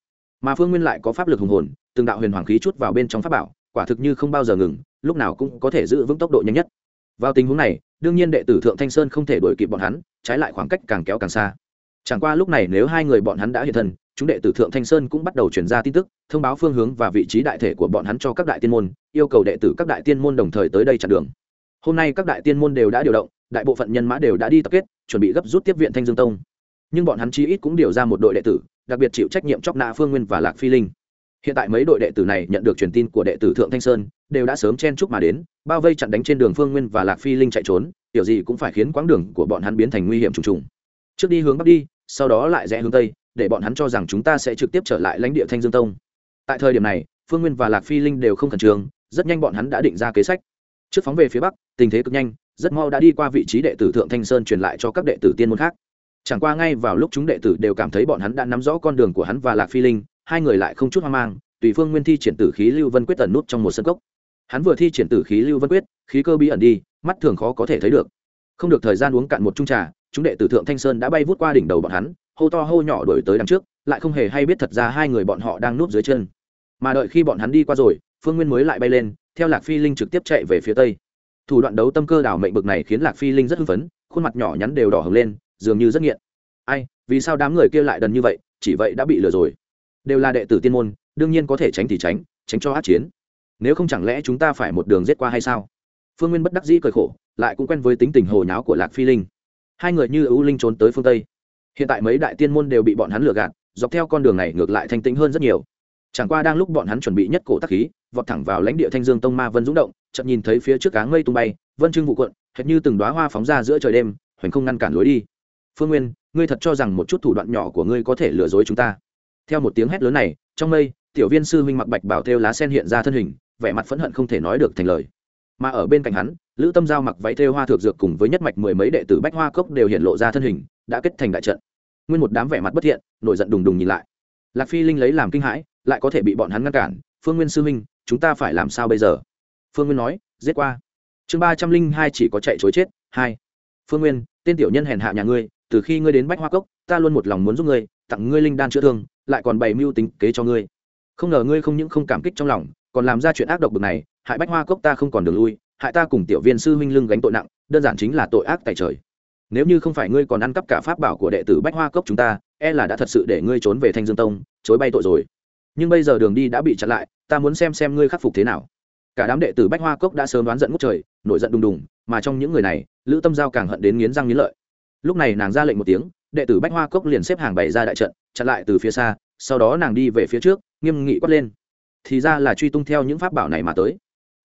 A: Mà phương nguyên lại có pháp lực hùng hồn, từng đạo huyền hoàng khí chút vào bên trong pháp bảo, quả thực như không bao giờ ngừng, lúc nào cũng có thể giữ vững tốc độ nhanh nhất. Vào tình huống này, đương nhiên đệ tử thượng thanh sơn không thể đuổi kịp bọn hắn, trái lại khoảng cách càng kéo càng xa. Chẳng qua lúc này nếu hai người bọn hắn đã hiện thân, chúng đệ tử thượng thanh sơn cũng bắt đầu chuyển ra tin tức, thông báo phương hướng và vị trí đại thể của bọn hắn cho các đại tiên môn, yêu cầu đệ tử các đại tiên môn đồng thời tới đây chặn đường hôm nay các đại tiên môn đều đã điều động, đại bộ phận nhân mã đều đã đi tập kết, chuẩn bị gấp rút tiếp viện thanh dương tông. Nhưng bọn hắn chí ít cũng điều ra một đội đệ tử, đặc biệt chịu trách nhiệm chóc nạ phương nguyên và lạc phi linh. Hiện tại mấy đội đệ tử này nhận được truyền tin của đệ tử thượng thanh sơn, đều đã sớm chen chúc mà đến, bao vây chặn đánh trên đường phương nguyên và lạc phi linh chạy trốn, kiểu gì cũng phải khiến quãng đường của bọn hắn biến thành nguy hiểm trùng trùng. Trước đi hướng bắc đi, sau đó lại rẽ hướng tây, để bọn hắn cho rằng chúng ta sẽ trực tiếp trở lại lãnh địa thanh dương tông. Tại thời điểm này, phương nguyên và lạc phi linh đều không khẩn trương, rất nhanh bọn hắn đã định ra kế sách trước phóng về phía bắc, tình thế cực nhanh, rất mau đã đi qua vị trí đệ tử thượng thanh sơn truyền lại cho các đệ tử tiên môn khác. Chẳng qua ngay vào lúc chúng đệ tử đều cảm thấy bọn hắn đã nắm rõ con đường của hắn và lạc phi linh, hai người lại không chút hoang mang, tùy phương nguyên thi triển tử khí lưu vân quyết tần nút trong một sân cốc. Hắn vừa thi triển tử khí lưu vân quyết, khí cơ bí ẩn đi, mắt thường khó có thể thấy được. Không được thời gian uống cạn một chung trà, chúng đệ tử thượng thanh sơn đã bay vút qua đỉnh đầu bọn hắn, hô to hô nhỏ đổi tới đằng trước, lại không hề hay biết thật ra hai người bọn họ đang núp dưới chân. Mà đợi khi bọn hắn đi qua rồi phương nguyên mới lại bay lên, theo lạc phi linh trực tiếp chạy về phía tây. Thủ đoạn đấu tâm cơ đảo mệnh bực này khiến lạc phi linh rất hưng phấn, khuôn mặt nhỏ nhắn đều đỏ hứng lên, dường như rất nghiện. Ai, vì sao đám người kia lại đần như vậy, chỉ vậy đã bị lừa rồi? Đều là đệ tử tiên môn, đương nhiên có thể tránh thì tránh tránh cho át chiến. Nếu không chẳng lẽ chúng ta phải một đường giết qua hay sao? Phương nguyên bất đắc dĩ cười khổ, lại cũng quen với tính tình hồ nháo của lạc phi linh. Hai người như ưu linh trốn tới phương tây. Hiện tại mấy đại tiên môn đều bị bọn hắn lừa gạt, dọc theo con đường này ngược lại thanh tĩnh hơn rất nhiều chẳng qua đang lúc bọn hắn chuẩn bị nhất cổ tắc khí, vọt thẳng vào lãnh địa thanh dương tông ma vân dũng động chậm nhìn thấy phía trước cá mây tung bay, vân trưng vụ quận hệt như từng đoá hoa phóng ra giữa trời đêm, hoành không ngăn cản lối đi. Phương nguyên, ngươi thật cho rằng một chút thủ đoạn nhỏ của ngươi có thể lừa dối chúng ta? Theo một tiếng hét lớn này, trong mây, tiểu viên sư huynh mặc bạch bảo thêu lá sen hiện ra thân hình, vẻ mặt phẫn hận không thể nói được thành lời. Mà ở bên cạnh hắn, lữ tâm giao mặc váy thêu hoa thượng dược cùng với nhất mạch mười mấy đệ tử bách hoa cốc đều hiện lộ ra thân hình, đã kết thành đại trận. Nguyên một đám vẻ mặt bất thiện, nổi giận đùng đùng nhìn lại. Lạc phi linh lấy làm kinh hãi lại có thể bị bọn hắn ngăn cản. Phương nguyên sư huynh, chúng ta phải làm sao bây giờ? Phương nguyên nói, giết qua. Chương ba trăm linh hai chỉ có chạy chối chết, hai. Phương nguyên, tên tiểu nhân hèn hạ nhà ngươi, từ khi ngươi đến bách hoa cốc, ta luôn một lòng muốn giúp ngươi, tặng ngươi linh đan chữa thương, lại còn bày mưu tính kế cho ngươi. Không ngờ ngươi không những không cảm kích trong lòng, còn làm ra chuyện ác độc bực này, hại bách hoa cốc ta không còn đường lui, hại ta cùng tiểu viên sư huynh lưng gánh tội nặng, đơn giản chính là tội ác tại trời. Nếu như không phải ngươi còn ăn cắp cả pháp bảo của đệ tử bách hoa cốc chúng ta e là đã thật sự để ngươi trốn về thanh dương tông, chối bay tội rồi nhưng bây giờ đường đi đã bị chặn lại, ta muốn xem xem ngươi khắc phục thế nào. Cả đám đệ tử bách hoa cốc đã sớm đoán giận ngút trời, nổi giận đùng đùng, mà trong những người này, lữ tâm giao càng hận đến nghiến răng nghiến lợi. Lúc này nàng ra lệnh một tiếng, đệ tử bách hoa cốc liền xếp hàng bày ra đại trận, chặn lại từ phía xa, sau đó nàng đi về phía trước, nghiêm nghị quát lên. Thì ra là truy tung theo những pháp bảo này mà tới.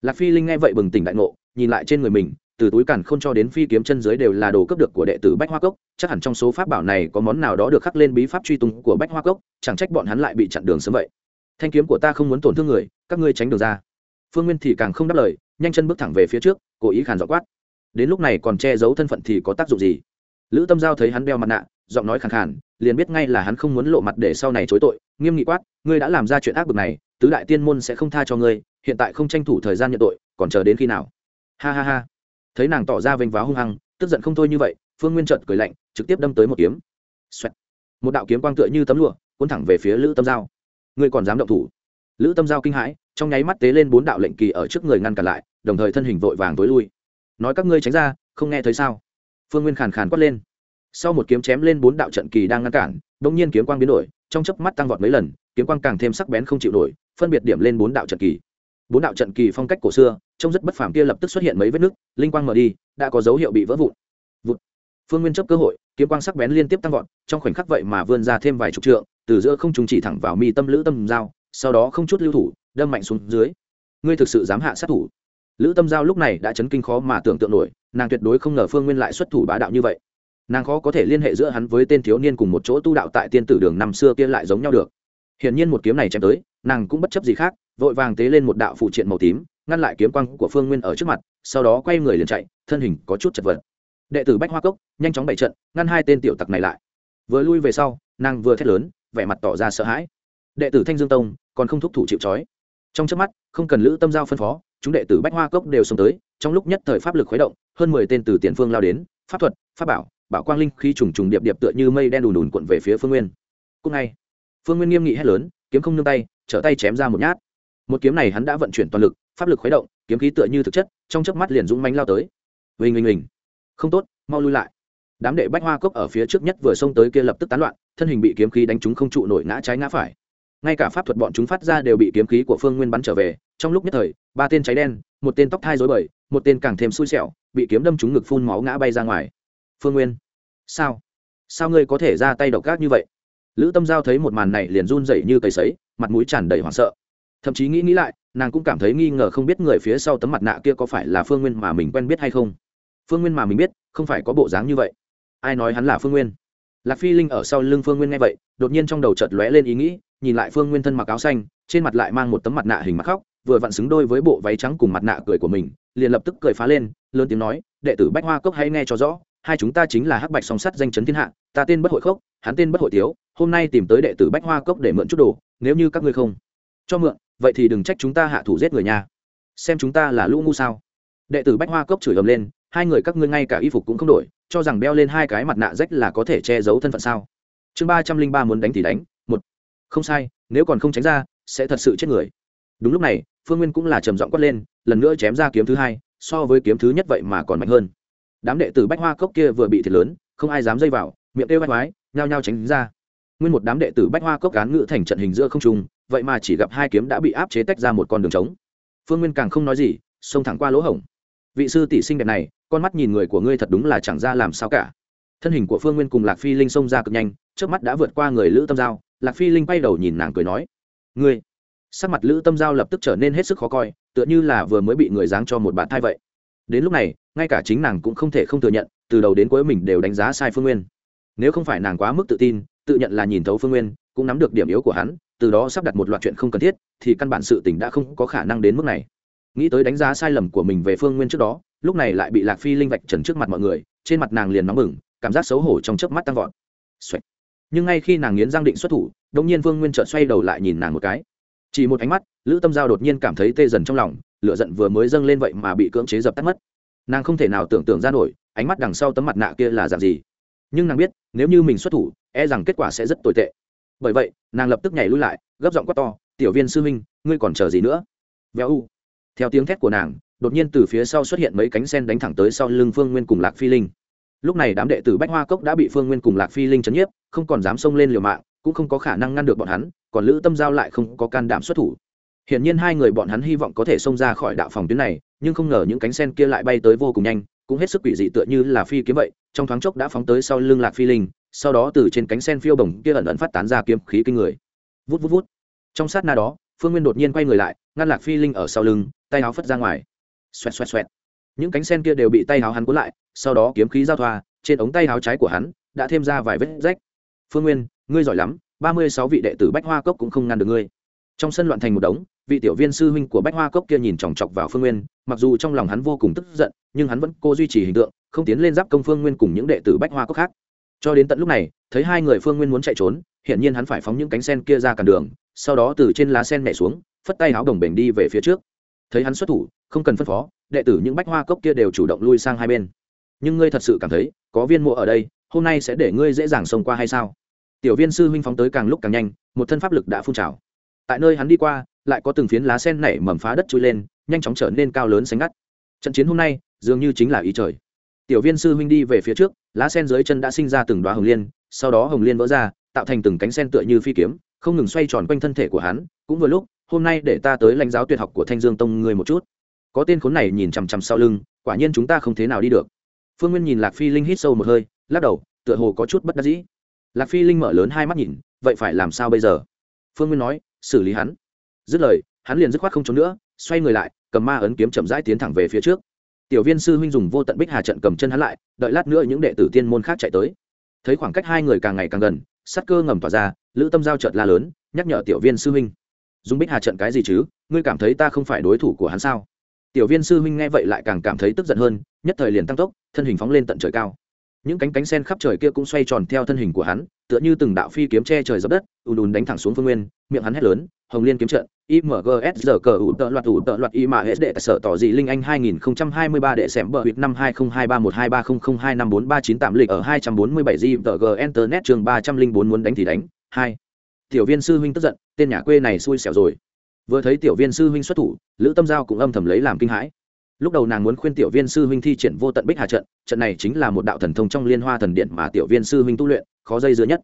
A: Lạc phi linh nghe vậy bừng tỉnh đại ngộ, nhìn lại trên người mình, từ túi càn không cho đến phi kiếm chân dưới đều là đồ cấp được của đệ tử bách hoa cốc, chắc hẳn trong số pháp bảo này có món nào đó được khắc lên bí pháp truy tung của bách hoa cốc, chẳng trách bọn hắn lại bị chặn đường sớm vậy thanh kiếm của ta không muốn tổn thương người, các ngươi tránh đường ra. Phương nguyên thì càng không đáp lời, nhanh chân bước thẳng về phía trước, cố ý khàn dọ quát. Đến lúc này còn che giấu thân phận thì có tác dụng gì? Lữ tâm giao thấy hắn đeo mặt nạ, giọng nói khàn khàn, liền biết ngay là hắn không muốn lộ mặt để sau này chối tội, nghiêm nghị quát, ngươi đã làm ra chuyện ác bực này, tứ đại tiên môn sẽ không tha cho ngươi, hiện tại không tranh thủ thời gian nhận tội, còn chờ đến khi nào? Ha ha ha. Thấy nàng tỏ ra vênh váo hung hăng, tức giận không thôi như vậy, phương nguyên trợt cười lạnh, trực tiếp đâm tới một kiếm. Xoẹt. một đạo kiếm quang tựa như tấm lụa, cuốn thẳng về phía lữ tâm giao ngươi còn dám động thủ. Lữ tâm giao kinh hãi, trong nháy mắt tế lên bốn đạo lệnh kỳ ở trước người ngăn cản lại, đồng thời thân hình vội vàng tối lui. Nói các ngươi tránh ra, không nghe thấy sao? Phương nguyên khàn khàn quát lên. Sau một kiếm chém lên bốn đạo trận kỳ đang ngăn cản đ ỗ n g nhiên kiếm quang biến đổi, trong chớp mắt tăng vọt mấy lần, kiếm quang càng thêm sắc bén không chịu nổi, phân biệt điểm lên bốn đạo trận kỳ. Bốn đạo trận kỳ phong cách cổ xưa, trông rất bất phàm kia lập tức xuất hiện mấy vết nứt, linh quang mở đi, đã có dấu hiệu bị vỡ vụn. Vụt. Phương nguyên chấp cơ hội, kiếm quang sắc bén liên tiếp tăng vọt, trong khoảnh khắc vậy mà vươn ra thêm vài chục trượng từ giữa không trùng chỉ thẳng vào mi tâm lữ tâm giao, sau đó không chút lưu thủ, đâm mạnh xuống dưới. Ngươi thực sự dám hạ sát thủ? Lữ tâm giao lúc này đã chấn kinh khó mà tưởng tượng nổi, nàng tuyệt đối không ngờ phương nguyên lại xuất thủ bá đạo như vậy. Nàng khó có thể liên hệ giữa hắn với tên thiếu niên cùng một chỗ tu đạo tại tiên tử đường năm xưa kia lại giống nhau được. Hiển nhiên một kiếm này chém tới, nàng cũng bất chấp gì khác, vội vàng tế lên một đạo phụ triện màu tím, ngăn lại kiếm quang của phương nguyên ở trước mặt, sau đó quay người liền chạy, thân hình có chút chật vật. Đệ tử bách hoa cốc, nhanh chóng bày trận, ngăn hai tên tiểu tặc này lại. Vừa lui về sau, nàng vừa thét lớn vẻ mặt tỏ ra sợ hãi. Đệ tử thanh dương tông còn không thúc thủ chịu trói. Trong trước mắt, không cần lữ tâm giao phân phó, chúng đệ tử bách hoa cốc đều xông tới, trong lúc nhất thời pháp lực khuấy động, hơn mười tên từ tiền phương lao đến, pháp thuật, pháp bảo bảo quang linh khi trùng trùng điệp điệp tựa như mây đen đùn đùn cuộn về phía phương nguyên. Cùng ngay, phương nguyên nghiêm nghị hét lớn, kiếm không nương tay, trở tay chém ra một nhát. Một kiếm này hắn đã vận chuyển toàn lực, pháp lực khuấy động, kiếm khí tựa như thực chất, trong chớp mắt liền dũng mánh lao tới. Vinh vinh vinh. Không tốt, mau lui lại đám đệ bách hoa cốc ở phía trước nhất vừa xông tới kia lập tức tán loạn, thân hình bị kiếm khí đánh trúng không trụ nổi ngã trái ngã phải. Ngay cả pháp thuật bọn chúng phát ra đều bị kiếm khí của phương nguyên bắn trở về, trong lúc nhất thời, ba tên cháy đen, một tên tóc thai dối bời, một tên càng thêm xui xẻo, bị kiếm đâm trúng ngực phun máu ngã bay ra ngoài. Phương nguyên, sao? Sao ngươi có thể ra tay độc gác như vậy? Lữ tâm giao thấy một màn này liền run rẩy như cầy sấy, mặt mũi tràn đầy hoảng sợ. Thậm chí nghĩ nghĩ lại, nàng cũng cảm thấy nghi ngờ không biết người phía sau tấm mặt nạ kia có phải là phương nguyên mà mình quen biết hay không. Phương nguyên mà mình biết, không phải có bộ dáng như vậy ai nói hắn là phương nguyên? Lạc phi linh ở sau lưng phương nguyên nghe vậy, đột nhiên trong đầu chợt lóe lên ý nghĩ, nhìn lại phương nguyên thân mặc áo xanh, trên mặt lại mang một tấm mặt nạ hình mặt khóc, vừa vặn xứng đôi với bộ váy trắng cùng mặt nạ cười của mình, liền lập tức cười phá lên, lớn tiếng nói, đệ tử bách hoa cốc hãy nghe cho rõ, hai chúng ta chính là hắc bạch song sắt danh chấn thiên hạ, ta tên bất hội khốc, hắn tên bất hội tiếu, hôm nay tìm tới đệ tử bách hoa cốc để mượn chút đồ, nếu như các ngươi không cho mượn, vậy thì đừng trách chúng ta hạ thủ giết người nhà xem chúng ta là lũ ngu sao. Đệ tử bách hoa cốc chửi ầm lên, hai người các ngươi ngay cả y phục cũng không đổi cho rằng đeo lên hai cái mặt nạ rách là có thể che giấu thân phận sao? Chương ba trăm linh ba muốn đánh thì đánh, một. Không sai, nếu còn không tránh ra, sẽ thật sự chết người. Đúng lúc này, phương nguyên cũng là trầm giọng quát lên, lần nữa chém ra kiếm thứ hai, so với kiếm thứ nhất vậy mà còn mạnh hơn. Đám đệ tử bách hoa cốc kia vừa bị thiệt lớn, không ai dám dây vào, miệng kêu bách khoái nhao nhao tránh ra. Nguyên một đám đệ tử bách hoa cốc cán ngự thành trận hình giữa không trung, vậy mà chỉ gặp hai kiếm đã bị áp chế tách ra một con đường trống. Phương nguyên càng không nói gì, xông thẳng qua lỗ hổng. Vị sư tỷ sinh đẹp này con mắt nhìn người của ngươi thật đúng là chẳng ra làm sao cả. Thân hình của phương nguyên cùng lạc phi linh xông ra cực nhanh trước mắt đã vượt qua người lữ tâm giao. Lạc phi linh bay đầu nhìn nàng cười nói, ngươi. Sắc mặt lữ tâm giao lập tức trở nên hết sức khó coi, tựa như là vừa mới bị người giáng cho một bạn thai vậy. Đến lúc này, ngay cả chính nàng cũng không thể không thừa nhận, từ đầu đến cuối mình đều đánh giá sai phương nguyên. Nếu không phải nàng quá mức tự tin, tự nhận là nhìn thấu phương nguyên, cũng nắm được điểm yếu của hắn, từ đó sắp đặt một loạt chuyện không cần thiết, thì căn bản sự tình đã không có khả năng đến mức này nghĩ tới đánh giá sai lầm của mình về phương nguyên trước đó lúc này lại bị lạc phi linh vạch trần trước mặt mọi người trên mặt nàng liền nóng bừng cảm giác xấu hổ trong chớp mắt tăng vọt. Nhưng ngay khi nàng nghiến giang định xuất thủ đ nhiên vương nguyên trợn xoay đầu lại nhìn nàng một cái. Chỉ một ánh mắt lữ tâm giao đột nhiên cảm thấy tê dần trong lòng lửa giận vừa mới dâng lên vậy mà bị cưỡng chế dập tắt mất. Nàng không thể nào tưởng tượng ra nổi ánh mắt đằng sau tấm mặt nạ kia là dạng gì. Nhưng nàng biết nếu như mình xuất thủ e rằng kết quả sẽ rất tồi tệ. Bởi vậy nàng lập tức nhảy lui lại gấp giọng quát to tiểu viên sư minh, ngươi còn chờ gì nữa? Véo u theo tiếng thét của nàng, đột nhiên từ phía sau xuất hiện mấy cánh sen đánh thẳng tới sau lưng phương nguyên cùng lạc phi linh. Lúc này đám đệ tử bách hoa cốc đã bị phương nguyên cùng lạc phi linh chấn nhiếp, không còn dám xông lên liều mạng, cũng không có khả năng ngăn được bọn hắn, còn lữ tâm giao lại không có can đảm xuất thủ. Hiển nhiên hai người bọn hắn hy vọng có thể xông ra khỏi đạo phòng tuyến này, nhưng không ngờ những cánh sen kia lại bay tới vô cùng nhanh, cũng hết sức quỷ dị tựa như là phi kiếm vậy, trong thoáng chốc đã phóng tới sau lưng lạc phi linh, sau đó từ trên cánh sen phiêu bồng kia ẩn ẩn phát tán ra kiếm khí kinh người. Vút vút vút. Trong sát na đó phương nguyên đột nhiên quay người lại, ngăn lạc phi linh ở sau lưng, tay áo phất ra ngoài. Xoẹt xoẹt xoẹt. Những cánh sen kia đều bị tay áo hắn cuốn lại, sau đó kiếm khí giao thoa, trên ống tay áo trái của hắn đã thêm ra vài vết rách. Phương nguyên, ngươi giỏi lắm, ba mươi sáu vị đệ tử bách hoa cốc cũng không ngăn được ngươi. Trong sân loạn thành một đống, vị tiểu viên sư huynh của bách hoa cốc kia nhìn chòng chọc vào phương nguyên, mặc dù trong lòng hắn vô cùng tức giận, nhưng hắn vẫn cố duy trì hình tượng, không tiến lên giáp công phương nguyên cùng những đệ tử bách hoa cốc khác cho đến tận lúc này, thấy hai người phương nguyên muốn chạy trốn, hiển nhiên hắn phải phóng những cánh sen kia ra cản đường, sau đó từ trên lá sen nhảy xuống, phất tay áo đồng bình đi về phía trước. Thấy hắn xuất thủ, không cần phân phó, đệ tử những bách hoa cốc kia đều chủ động lui sang hai bên. Nhưng ngươi thật sự cảm thấy, có viên mộ ở đây, hôm nay sẽ để ngươi dễ dàng xông qua hay sao? Tiểu viên sư huynh phóng tới càng lúc càng nhanh, một thân pháp lực đã phun trào. Tại nơi hắn đi qua, lại có từng phiến lá sen nảy mầm phá đất trôi lên, nhanh chóng trở nên cao lớn sánh ngắt. Trận chiến hôm nay, dường như chính là ý trời. Tiểu viên sư huynh đi về phía trước lá sen dưới chân đã sinh ra từng đoá hồng liên, sau đó hồng liên vỡ ra, tạo thành từng cánh sen tựa như phi kiếm, không ngừng xoay tròn quanh thân thể của hắn. Cũng vừa lúc, hôm nay để ta tới lãnh giáo tuyệt học của thanh dương tông ngươi một chút. Có tên khốn này nhìn chằm chằm sau lưng, quả nhiên chúng ta không thế nào đi được. Phương nguyên nhìn lạc phi linh hít sâu một hơi, lắc đầu, tựa hồ có chút bất đắc dĩ. Lạc phi linh mở lớn hai mắt nhìn, vậy phải làm sao bây giờ? Phương nguyên nói, xử lý hắn. Dứt lời, hắn liền dứt khoát không trốn nữa, xoay người lại, cầm ma ấn kiếm chậm rãi tiến thẳng về phía trước tiểu viên sư huynh dùng vô tận bích hà trận cầm chân hắn lại, đợi lát nữa những đệ tử tiên môn khác chạy tới. Thấy khoảng cách hai người càng ngày càng gần sắc cơ ngầm tỏa ra, lữ tâm giao trợt la lớn, nhắc nhở tiểu viên sư huynh. Dùng bích hà trận cái gì chứ? Ngươi cảm thấy ta không phải đối thủ của hắn sao? Tiểu viên sư huynh nghe vậy lại càng cảm thấy tức giận hơn, nhất thời liền tăng tốc, thân hình phóng lên tận trời cao. Những cánh cánh sen khắp trời kia cũng xoay tròn theo thân hình của hắn, tựa như từng đạo phi kiếm che trời dập đất, ùn ùn đánh thẳng xuống phương nguyên, miệng hắn hét lớn hồng liên kiếm trận imgs giờ cờ ủ tợ loạt ủ tợ loạt y mà hết đệ sở tỏ dị linh anh 2023 đệ xẻm bờ huyệt năm 2023123023025439 tạm lịch ở 247 g tờ g internet trường 304 muốn đánh thì đánh. Hai. Tiểu viên sư huynh tức giận, tên nhà quê này xui xẻo rồi. Vừa thấy tiểu viên sư huynh xuất thủ, lữ tâm giao cũng âm thầm lấy làm kinh hãi. Lúc đầu nàng muốn khuyên tiểu viên sư huynh thi triển vô tận bích hà trận trận này chính là một đạo thần thông trong liên hoa thần điện mà tiểu viên sư huynh tu luyện, khó dây dưa nhất.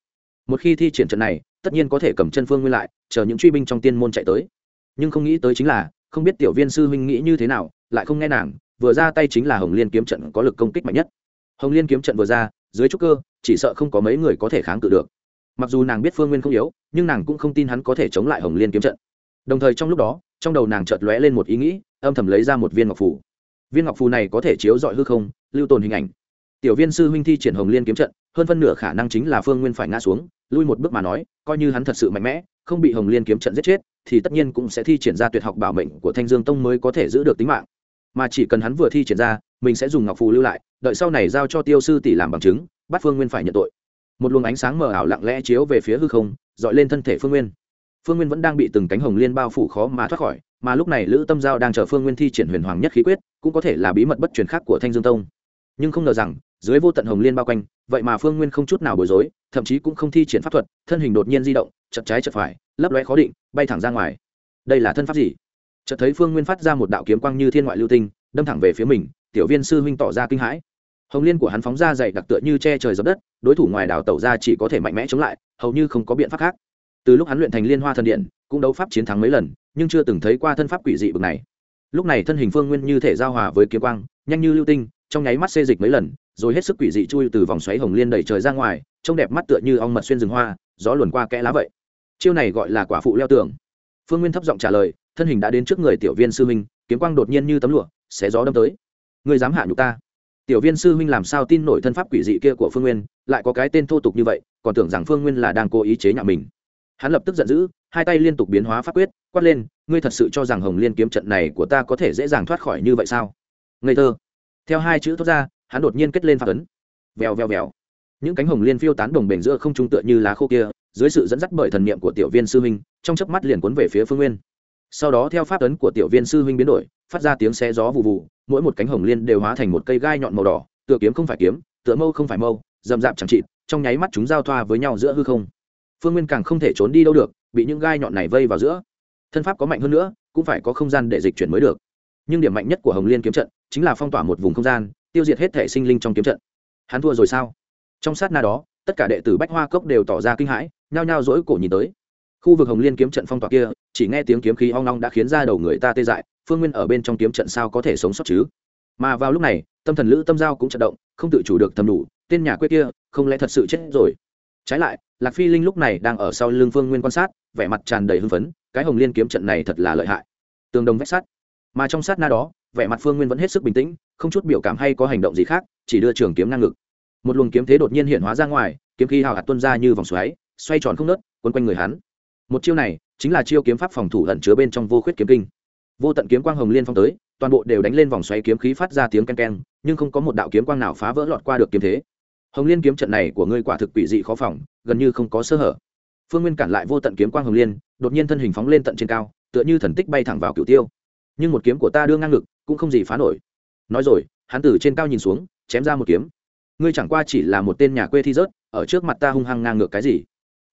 A: Một khi thi triển trận này, tất nhiên có thể cầm chân phương nguyên lại chờ những truy binh trong tiên môn chạy tới. Nhưng không nghĩ tới chính là, không biết tiểu viên sư huynh nghĩ như thế nào, lại không nghe nàng, vừa ra tay chính là hồng liên kiếm trận có lực công kích mạnh nhất. Hồng liên kiếm trận vừa ra, dưới trúc cơ, chỉ sợ không có mấy người có thể kháng cự được. Mặc dù nàng biết phương nguyên không yếu, nhưng nàng cũng không tin hắn có thể chống lại hồng liên kiếm trận. Đồng thời trong lúc đó, trong đầu nàng chợt lóe lên một ý nghĩ, âm thầm lấy ra một viên ngọc phủ viên ngọc phù này có thể chiếu dọi hư không, lưu tồn hình ảnh. Tiểu viên sư huynh thi triển hồng liên kiếm trận, hơn phân nửa khả năng chính là phương nguyên phải ngã xuống, lui một bước mà nói, coi như hắn thật sự mạnh mẽ không bị hồng liên kiếm trận giết chết, thì tất nhiên cũng sẽ thi triển ra tuyệt học bảo mệnh của thanh dương tông mới có thể giữ được tính mạng. Mà chỉ cần hắn vừa thi triển ra, mình sẽ dùng ngọc phù lưu lại, đợi sau này giao cho tiêu sư tỷ làm bằng chứng, bắt phương nguyên phải nhận tội. Một luồng ánh sáng mờ ảo lặng lẽ chiếu về phía hư không, dọi lên thân thể phương nguyên. Phương nguyên vẫn đang bị từng cánh hồng liên bao phủ khó mà thoát khỏi, mà lúc này lữ tâm giao đang chờ phương nguyên thi triển huyền hoàng nhất khí quyết, cũng có thể là bí mật bất truyền khác của thanh dương tông. Nhưng không ngờ rằng dưới vô tận hồng liên bao quanh, vậy mà phương nguyên không chút nào bối rối, thậm chí cũng không thi triển pháp thuật, thân hình đột nhiên di động chật trái chật phải, lấp lóe khó định, bay thẳng ra ngoài. Đây là thân pháp gì? Chợt thấy phương nguyên phát ra một đạo kiếm quang như thiên ngoại lưu tinh, đâm thẳng về phía mình, tiểu viên sư huynh tỏ ra kinh hãi. Hồng liên của hắn phóng ra dày đặc tựa như che trời dập đất, đối thủ ngoài đảo tẩu ra chỉ có thể mạnh mẽ chống lại, hầu như không có biện pháp khác. Từ lúc hắn luyện thành liên hoa thần điện, cũng đấu pháp chiến thắng mấy lần, nhưng chưa từng thấy qua thân pháp quỷ dị bực này. Lúc này thân hình phương nguyên như thể giao hòa với kiếm quang, nhanh như lưu tinh, trong nháy mắt xê dịch mấy lần rồi hết sức quỷ dị chui từ vòng xoáy hồng liên đẩy trời ra ngoài, trông đẹp mắt tựa như ong mật xuyên rừng hoa, gió luồn qua kẽ lá vậy. Chiêu này gọi là quả phụ leo tường. Phương nguyên thấp giọng trả lời, thân hình đã đến trước người tiểu viên sư huynh, kiếm quang đột nhiên như tấm lụa, xé gió đâm tới. Người dám hạ nhục ta? Tiểu viên sư huynh làm sao tin nổi thân pháp quỷ dị kia của phương nguyên, lại có cái tên thô tục như vậy, còn tưởng rằng phương nguyên là đang cố ý chế nhạo mình. Hắn lập tức giận dữ, hai tay liên tục biến hóa pháp quyết, quát lên, ngươi thật sự cho rằng hồng liên kiếm trận này của ta có thể dễ dàng thoát khỏi như vậy sao? Ngây thơ. Theo hai chữ thốt ra hắn đột nhiên kết lên phát ấn. Vèo vèo vèo. Những cánh hồng liên phiêu tán đồng bền giữa không trung tựa như lá khô kia, dưới sự dẫn dắt bởi thần niệm của tiểu viên sư huynh, trong chớp mắt liền cuốn về phía phương nguyên. Sau đó theo pháp ấn của tiểu viên sư huynh biến đổi, phát ra tiếng xe gió vụ vụ mỗi một cánh hồng liên đều hóa thành một cây gai nhọn màu đỏ, tựa kiếm không phải kiếm, tựa mâu không phải mâu, rậm rạp chẳng chịt, trong nháy mắt chúng giao thoa với nhau giữa hư không. Phương nguyên càng không thể trốn đi đâu được, bị những gai nhọn này vây vào giữa. Thân pháp có mạnh hơn nữa, cũng phải có không gian để dịch chuyển mới được. Nhưng điểm mạnh nhất của hồng liên kiếm trận chính là phong tỏa một vùng không gian tiêu diệt hết thể sinh linh trong kiếm trận. Hắn thua rồi sao? Trong sát na đó, tất cả đệ tử bách hoa cốc đều tỏ ra kinh hãi, nhao nhao dỗi cổ nhìn tới. Khu vực hồng liên kiếm trận phong tỏa kia, chỉ nghe tiếng kiếm khí hoang long đã khiến ra đầu người ta tê dại, phương nguyên ở bên trong kiếm trận sao có thể sống sót chứ? Mà vào lúc này, tâm thần lữ tâm giao cũng trận động, không tự chủ được thầm đủ, tên nhà quê kia, không lẽ thật sự chết rồi? Trái lại, lạc phi linh lúc này đang ở sau lưng phương nguyên quan sát, vẻ mặt tràn đầy hưng phấn, cái hồng liên kiếm trận này thật là lợi hại. Tương đồng vách sắt. Mà trong sát na đó vẻ mặt phương nguyên vẫn hết sức bình tĩnh, không chút biểu cảm hay có hành động gì khác, chỉ đưa trường kiếm ngang ngực. Một luồng kiếm thế đột nhiên hiện hóa ra ngoài, kiếm khí hào hạt tuân ra như vòng xoáy, xoay tròn không nớt, quấn quanh người hắn. Một chiêu này chính là chiêu kiếm pháp phòng thủ ẩn chứa bên trong vô khuyết kiếm kinh. Vô tận kiếm quang hồng liên phong tới, toàn bộ đều đánh lên vòng xoáy kiếm khí phát ra tiếng ken ken, nhưng không có một đạo kiếm quang nào phá vỡ lọt qua được kiếm thế. Hồng liên kiếm trận này của ngươi quả thực quỷ dị khó phòng, gần như không có sơ hở. Phương nguyên cản lại vô tận kiếm quang hồng liên, đột nhiên thân hình phóng lên tận trên cao, tựa như thần tích bay thẳng vào cửu tiêu. Nhưng một kiếm của ta đưa ngang ngực cũng không gì phá nổi. Nói rồi, hắn từ trên cao nhìn xuống, chém ra một kiếm. Ngươi chẳng qua chỉ là một tên nhà quê thi rớt, ở trước mặt ta hung hăng ngang ngược cái gì?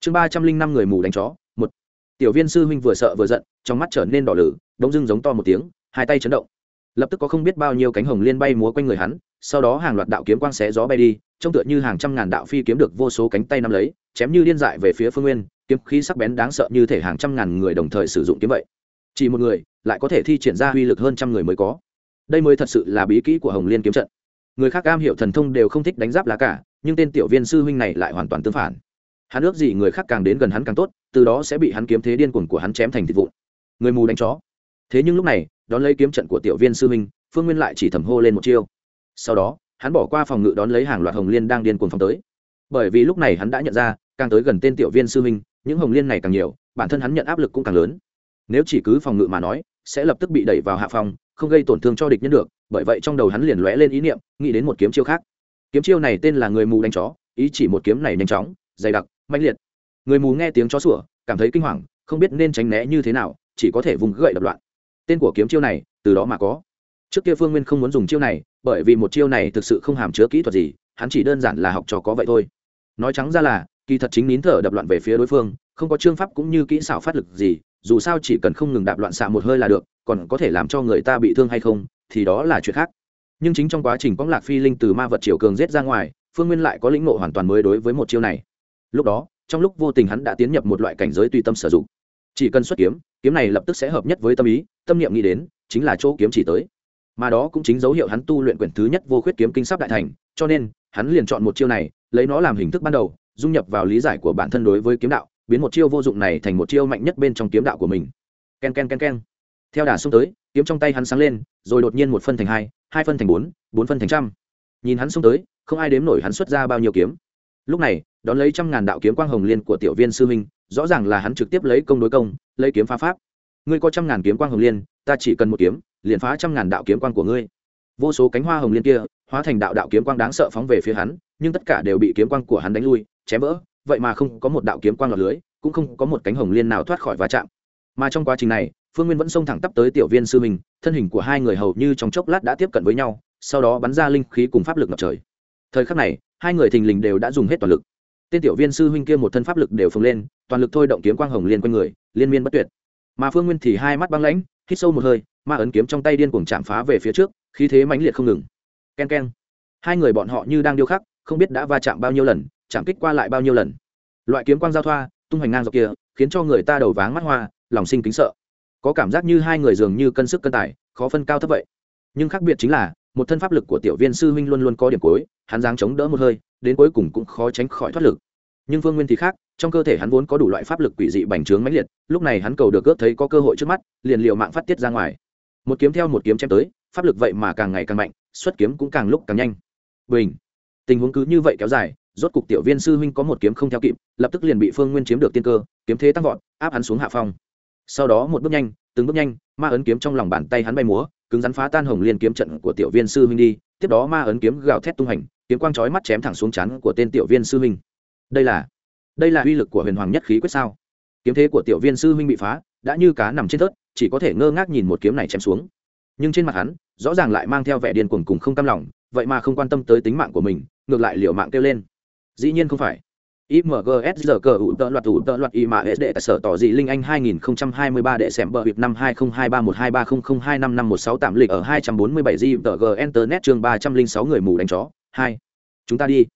A: Chương ba trăm linh năm người mù đánh chó, một. Tiểu viên sư huynh vừa sợ vừa giận, trong mắt trở nên đỏ lử đống dưng giống to một tiếng, hai tay chấn động. Lập tức có không biết bao nhiêu cánh hồng liên bay múa quanh người hắn, sau đó hàng loạt đạo kiếm quang xé gió bay đi, trông tựa như hàng trăm ngàn đạo phi kiếm được vô số cánh tay nắm lấy, chém như điên dại về phía phương nguyên, kiếm khí sắc bén đáng sợ như thể hàng trăm ngàn người đồng thời sử dụng kiếm vậy. Chỉ một người, lại có thể thi triển ra uy lực hơn trăm người mới có đây mới thật sự là bí kỹ của hồng liên kiếm trận. Người khác cam hiểu thần thông đều không thích đánh giáp lá cả, nhưng tên tiểu viên sư huynh này lại hoàn toàn tương phản. Hắn ước gì người khác càng đến gần hắn càng tốt, từ đó sẽ bị hắn kiếm thế điên cuồng của hắn chém thành thịt vụn. Người mù đánh chó. Thế nhưng lúc này, đón lấy kiếm trận của tiểu viên sư huynh, phương nguyên lại chỉ thầm hô lên một chiêu. Sau đó, hắn bỏ qua phòng ngự đón lấy hàng loạt hồng liên đang điên cuồng phóng tới. Bởi vì lúc này hắn đã nhận ra, càng tới gần tên tiểu viên sư huynh, những hồng liên này càng nhiều, bản thân hắn nhận áp lực cũng càng lớn. Nếu chỉ cứ phòng ngự mà nói, sẽ lập tức bị đẩy vào hạ phòng không gây tổn thương cho địch nhân được, bởi vậy trong đầu hắn liền lóe lên ý niệm, nghĩ đến một kiếm chiêu khác. Kiếm chiêu này tên là người mù đánh chó, ý chỉ một kiếm này nhanh chóng, dày đặc mạnh liệt. Người mù nghe tiếng chó sủa, cảm thấy kinh hoàng, không biết nên tránh né như thế nào, chỉ có thể vùng gậy đập loạn. Tên của kiếm chiêu này, từ đó mà có. Trước kia phương nguyên không muốn dùng chiêu này, bởi vì một chiêu này thực sự không hàm chứa kỹ thuật gì, hắn chỉ đơn giản là học trò có vậy thôi. Nói trắng ra là, kỳ thật chính nín thở đập loạn về phía đối phương, không có chương pháp cũng như kỹ xảo phát lực gì dù sao chỉ cần không ngừng đạp loạn xạ một hơi là được, còn có thể làm cho người ta bị thương hay không, thì đó là chuyện khác. Nhưng chính trong quá trình quang lạc phi linh từ ma vật triều cường giết ra ngoài, phương nguyên lại có lĩnh ngộ hoàn toàn mới đối với một chiêu này. Lúc đó, trong lúc vô tình hắn đã tiến nhập một loại cảnh giới tùy tâm sử dụng. Chỉ cần xuất kiếm kiếm này lập tức sẽ hợp nhất với tâm ý, tâm niệm nghĩ đến, chính là chỗ kiếm chỉ tới. Mà đó cũng chính dấu hiệu hắn tu luyện quyển thứ nhất vô khuyết kiếm kinh sắp đại thành, cho nên, hắn liền chọn một chiêu này, lấy nó làm hình thức ban đầu, dung nhập vào lý giải của bản thân đối với kiếm đạo biến một chiêu vô dụng này thành một chiêu mạnh nhất bên trong kiếm đạo của mình. Ken ken ken ken. Theo đà xông tới, kiếm trong tay hắn sáng lên, rồi đột nhiên một phân thành hai hai phân thành bốn bốn phân thành trăm. Nhìn hắn xông tới, không ai đếm nổi hắn xuất ra bao nhiêu kiếm. Lúc này, đón lấy trăm ngàn đạo kiếm quang hồng liên của tiểu viên sư huynh, rõ ràng là hắn trực tiếp lấy công đối công, lấy kiếm phá pháp. Ngươi có trăm ngàn kiếm quang hồng liên, ta chỉ cần một kiếm, liền phá trăm ngàn đạo kiếm quang của ngươi. Vô số cánh hoa hồng liên kia, hóa thành đạo đạo kiếm quang đáng sợ phóng về phía hắn, nhưng tất cả đều bị kiếm quang của hắn đánh lui, chém vỡ vậy mà không có một đạo kiếm quang lọt lưới, cũng không có một cánh hồng liên nào thoát khỏi va chạm. Mà trong quá trình này, phương nguyên vẫn xông thẳng tắp tới tiểu viên sư mình thân hình của hai người hầu như trong chốc lát đã tiếp cận với nhau, sau đó bắn ra linh khí cùng pháp lực ngập trời. Thời khắc này, hai người thình lình đều đã dùng hết toàn lực. Tên tiểu viên sư huynh kia một thân pháp lực đều phồng lên, toàn lực thôi động kiếm quang hồng liên quanh người, liên miên bất tuyệt. Mà phương nguyên thì hai mắt băng lãnh, hít sâu một hơi, ma ấn kiếm trong tay điên cuồng chạm phá về phía trước, khí thế mãnh liệt không ngừng. K e n k e n hai người bọn họ như đang điêu khắc, không biết đã va chạm bao nhiêu lần chạm kích qua lại bao nhiêu lần. Loại kiếm quang giao thoa, tung hoành ngang dọc kia, khiến cho người ta đầu váng mắt hoa, lòng sinh kính sợ. Có cảm giác như hai người dường như cân sức cân tài, khó phân cao thấp vậy. Nhưng khác biệt chính là, một thân pháp lực của tiểu viên sư huynh luôn luôn có điểm cuối, hắn dáng chống đỡ một hơi, đến cuối cùng cũng khó tránh khỏi thoát lực. Nhưng vương nguyên thì khác, trong cơ thể hắn vốn có đủ loại pháp lực quỷ dị bành trướng mãnh liệt, lúc này hắn cầu được ước thấy có cơ hội trước mắt, liền liều mạng phát tiết ra ngoài. Một kiếm theo một kiếm chém tới, pháp lực vậy mà càng ngày càng mạnh, xuất kiếm cũng càng lúc càng nhanh. Bình! Tình huống cứ như vậy kéo dài rốt cục tiểu viên sư huynh có một kiếm không theo kịp, lập tức liền bị phương nguyên chiếm được tiên cơ, kiếm thế tăng vọt, áp hắn xuống hạ phong. Sau đó một bước nhanh, từng bước nhanh, ma ấn kiếm trong lòng bàn tay hắn bay múa, cứng rắn phá tan hồng liên kiếm trận của tiểu viên sư huynh đi, tiếp đó ma ấn kiếm gào thét tung hành, kiếm quang chói mắt chém thẳng xuống chắn của tên tiểu viên sư huynh. Đây là đây là uy lực của huyền hoàng nhất khí quyết sao? Kiếm thế của tiểu viên sư huynh bị phá, đã như cá nằm trên tớt chỉ có thể ngơ ngác nhìn một kiếm này chém xuống. Nhưng trên mặt hắn, rõ ràng lại mang theo vẻ điên cuồng cùng không cam lòng, vậy mà không quan tâm tới tính mạng của mình, ngược lại liều mạng kêu lên dĩ nhiên không phải IMGS giờ cờ ủ tợ loạt ủ tợ loạt y mà hệ đệ sở tỏ dị Linh Anh 2023 đệ xem bờ Việt năm 20231230255516 tạm lịch ở 247 G tờ G Internet chương 306 người mù đánh chó. 2. Chúng ta đi.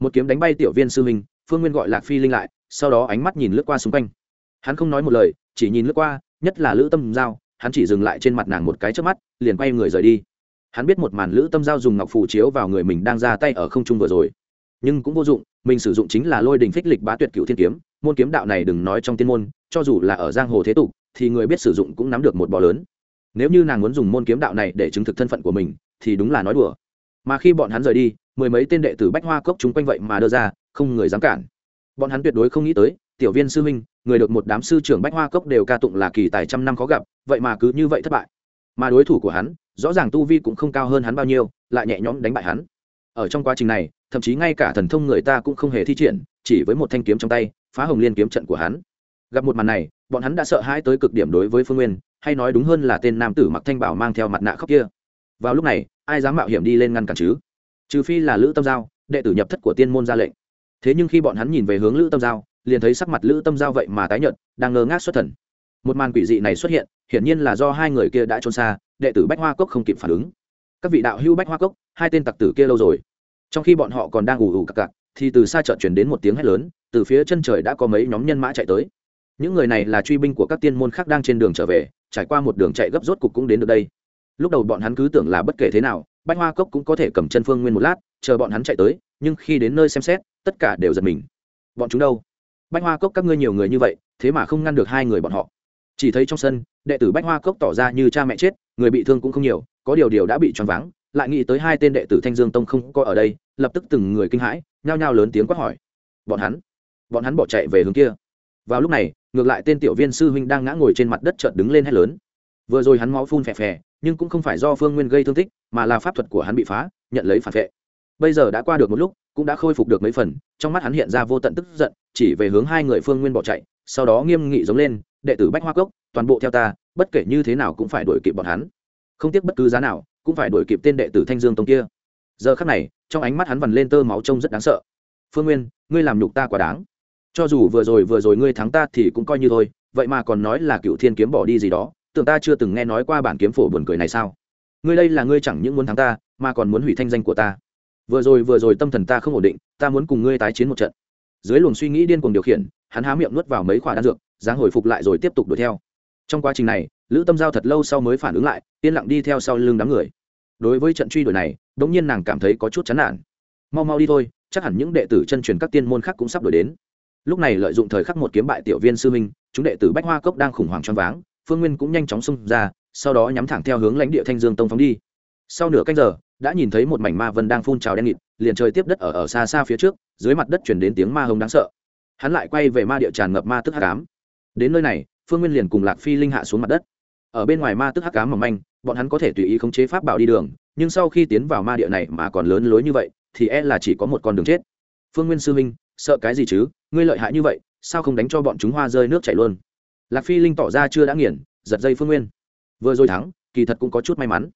A: Một kiếm đánh bay tiểu viên sư huynh, Phương Nguyên gọi Lạc Phi Linh lại, sau đó ánh mắt nhìn lướt qua xung quanh. Hắn không nói một lời, chỉ nhìn lướt qua, nhất là Lữ Tâm Giao, hắn chỉ dừng lại trên mặt nàng một cái chớp mắt, liền quay người rời đi. Hắn biết một màn Lữ Tâm Giao dùng ngọc phù chiếu vào người mình đang ra tay ở không trung vừa rồi nhưng cũng vô dụng, mình sử dụng chính là lôi đình phích lịch bá tuyệt cựu thiên kiếm, môn kiếm đạo này đừng nói trong tiên môn, cho dù là ở giang hồ thế tục, thì người biết sử dụng cũng nắm được một bò lớn. Nếu như nàng muốn dùng môn kiếm đạo này để chứng thực thân phận của mình, thì đúng là nói đùa. Mà khi bọn hắn rời đi, mười mấy tên đệ tử bách hoa cốc chúng quanh vậy mà đưa ra, không người dám cản. Bọn hắn tuyệt đối không nghĩ tới, tiểu viên sư huynh, người được một đám sư trưởng bách hoa cốc đều ca tụng là kỳ tài trăm năm khó gặp, vậy mà cứ như vậy thất bại. Mà đối thủ của hắn, rõ ràng tu vi cũng không cao hơn hắn bao nhiêu, lại nhẹ nhõm đánh bại hắn. Ở trong quá trình này thậm chí ngay cả thần thông người ta cũng không hề thi triển, chỉ với một thanh kiếm trong tay, phá hồng liên kiếm trận của hắn. Gặp một màn này, bọn hắn đã sợ hãi tới cực điểm đối với phương nguyên, hay nói đúng hơn là tên nam tử mặc thanh bảo mang theo mặt nạ khóc kia. Vào lúc này, ai dám mạo hiểm đi lên ngăn cản chứ? Trừ phi là lữ tâm giao, đệ tử nhập thất của tiên môn ra lệnh. Thế nhưng khi bọn hắn nhìn về hướng lữ tâm giao, liền thấy sắc mặt lữ tâm giao vậy mà tái nhợt, đang ngơ ngác xuất thần. Một màn quỷ dị này xuất hiện, hiển nhiên là do hai người kia đã trốn xa, đệ tử bách hoa cốc không kịp phản ứng. Các vị đạo hưu bách hoa cốc, hai tên tặc tử kia lâu rồi trong khi bọn họ còn đang ù ù cặc cặc, thì từ xa chợt chuyển đến một tiếng hét lớn, từ phía chân trời đã có mấy nhóm nhân mã chạy tới. Những người này là truy binh của các tiên môn khác đang trên đường trở về, trải qua một đường chạy gấp rốt cục cũng đến được đây. Lúc đầu bọn hắn cứ tưởng là bất kể thế nào, bách hoa cốc cũng có thể cầm chân phương nguyên một lát, chờ bọn hắn chạy tới, nhưng khi đến nơi xem xét, tất cả đều giật mình. Bọn chúng đâu? Bách hoa cốc các ngươi nhiều người như vậy, thế mà không ngăn được hai người bọn họ. Chỉ thấy trong sân, đệ tử bách hoa cốc tỏ ra như cha mẹ chết, người bị thương cũng không nhiều, có điều điều đã bị choáng váng lại nghĩ tới hai tên đệ tử thanh dương tông không có ở đây, lập tức từng người kinh hãi, nhao nhao lớn tiếng quát hỏi. Bọn hắn bọn hắn bỏ chạy về hướng kia. Vào lúc này, ngược lại tên tiểu viên sư huynh đang ngã ngồi trên mặt đất chợt đứng lên hét lớn. Vừa rồi hắn máu phun phè phè, nhưng cũng không phải do phương nguyên gây thương tích, mà là pháp thuật của hắn bị phá, nhận lấy phản vệ. Bây giờ đã qua được một lúc, cũng đã khôi phục được mấy phần, trong mắt hắn hiện ra vô tận tức giận, chỉ về hướng hai người phương nguyên bỏ chạy, sau đó nghiêm nghị giống lên, đệ tử bách hoa cốc, toàn bộ theo ta, bất kể như thế nào cũng phải đuổi kịp bọn hắn. Không tiếc bất cứ giá nào cũng phải đuổi kịp tên đệ tử thanh dương tông kia. Giờ khắc này, trong ánh mắt hắn vằn lên tơ máu trông rất đáng sợ. Phương nguyên, ngươi làm nhục ta quá đáng. Cho dù vừa rồi vừa rồi ngươi thắng ta thì cũng coi như thôi, vậy mà còn nói là cựu thiên kiếm bỏ đi gì đó, tưởng ta chưa từng nghe nói qua bản kiếm phổ buồn cười này sao? Ngươi đây là ngươi chẳng những muốn thắng ta, mà còn muốn hủy thanh danh của ta. Vừa rồi vừa rồi tâm thần ta không ổn định, ta muốn cùng ngươi tái chiến một trận. Dưới luồng suy nghĩ điên cuồng điều khiển, hắn há miệng nuốt vào mấy khoả đan dược, dáng hồi phục lại rồi tiếp tục đuổi theo. Trong quá trình này, lữ tâm giao thật lâu sau mới phản ứng lại, yên lặng đi theo sau lưng đám người đối với trận truy đuổi này đ ỗ n g nhiên nàng cảm thấy có chút chán nản. Mau mau đi thôi, chắc hẳn những đệ tử chân truyền các tiên môn khác cũng sắp đuổi đến. Lúc này lợi dụng thời khắc một kiếm bại tiểu viên sư minh chúng đệ tử bách hoa cốc đang khủng hoảng choáng váng, phương nguyên cũng nhanh chóng xông ra, sau đó nhắm thẳng theo hướng lãnh địa thanh dương tông phóng đi. Sau nửa canh giờ, đã nhìn thấy một mảnh ma vân đang phun trào đen nghịt, liền trời tiếp đất ở ở xa xa phía trước, dưới mặt đất chuyển đến tiếng ma hồng đáng sợ. Hắn lại quay về ma địa tràn ngập ma tức hắc ám. đến nơi này, phương nguyên liền cùng lạc phi linh hạ xuống mặt đất. Ở bên ngoài ma tức hắc ám mỏng manh bọn hắn có thể tùy ý khống chế pháp bảo đi đường, nhưng sau khi tiến vào ma địa này mà còn lớn lối như vậy, thì e là chỉ có một con đường chết. Phương nguyên sư huynh, sợ cái gì chứ? Ngươi lợi hại như vậy, sao không đánh cho bọn chúng hoa rơi nước chảy luôn? Lạc phi linh tỏ ra chưa đã nghiền, giật dây phương nguyên. Vừa rồi thắng, kỳ thật cũng có chút may mắn.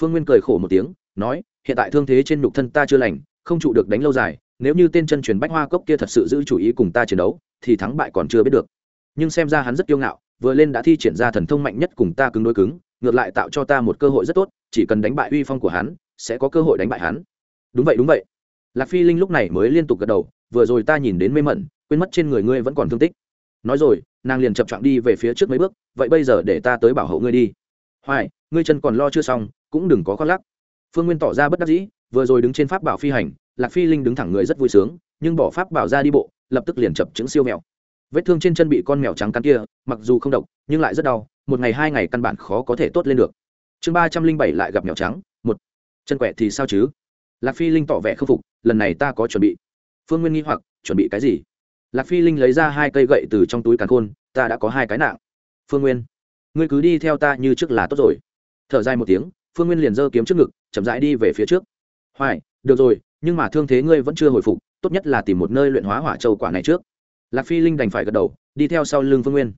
A: Phương nguyên cười khổ một tiếng, nói, hiện tại thương thế trên nhục thân ta chưa lành, không trụ được đánh lâu dài, nếu như tên chân truyền bách hoa cốc kia thật sự giữ chủ ý cùng ta chiến đấu, thì thắng bại còn chưa biết được. Nhưng xem ra hắn rất kiêu ngạo, vừa lên đã thi triển ra thần thông mạnh nhất cùng ta cứng đối cứng ngược lại tạo cho ta một cơ hội rất tốt, chỉ cần đánh bại uy phong của hắn, sẽ có cơ hội đánh bại hắn. Đúng vậy đúng vậy. Lạc phi linh lúc này mới liên tục gật đầu, vừa rồi ta nhìn đến mê mẩn, quên mất trên người ngươi vẫn còn thương tích. Nói rồi, nàng liền chập chọn đi về phía trước mấy bước, vậy bây giờ để ta tới bảo hộ ngươi đi. Hoài, ngươi chân còn lo chưa xong, cũng đừng có khoác lắc phương nguyên tỏ ra bất đắc dĩ, vừa rồi đứng trên pháp bảo phi hành, lạc phi linh đứng thẳng người rất vui sướng, nhưng bỏ pháp bảo ra đi bộ, lập tức liền chập chứng siêu mèo. Vết thương trên chân bị con mèo trắng cắn kia, mặc dù không độc, nhưng lại rất đau một ngày hai ngày căn bản khó có thể tốt lên được. Chương ba trăm linh bảy lại gặp mèo trắng, một. Chân quẹ thì sao chứ? Lạc phi linh tỏ vẻ khâm phục, lần này ta có chuẩn bị. Phương nguyên nghi hoặc, chuẩn bị cái gì? Lạc phi linh lấy ra hai cây gậy từ trong túi càn khôn, ta đã có hai cái nạng. Phương nguyên, ngươi cứ đi theo ta như trước là tốt rồi. Thở dài một tiếng, phương nguyên liền giơ kiếm trước ngực, chậm rãi đi về phía trước. Hoài, được rồi, nhưng mà thương thế ngươi vẫn chưa hồi phục, tốt nhất là tìm một nơi luyện hóa hỏa châu quả này trước. Lạc phi linh đành phải gật đầu, đi theo sau lưng phương nguyên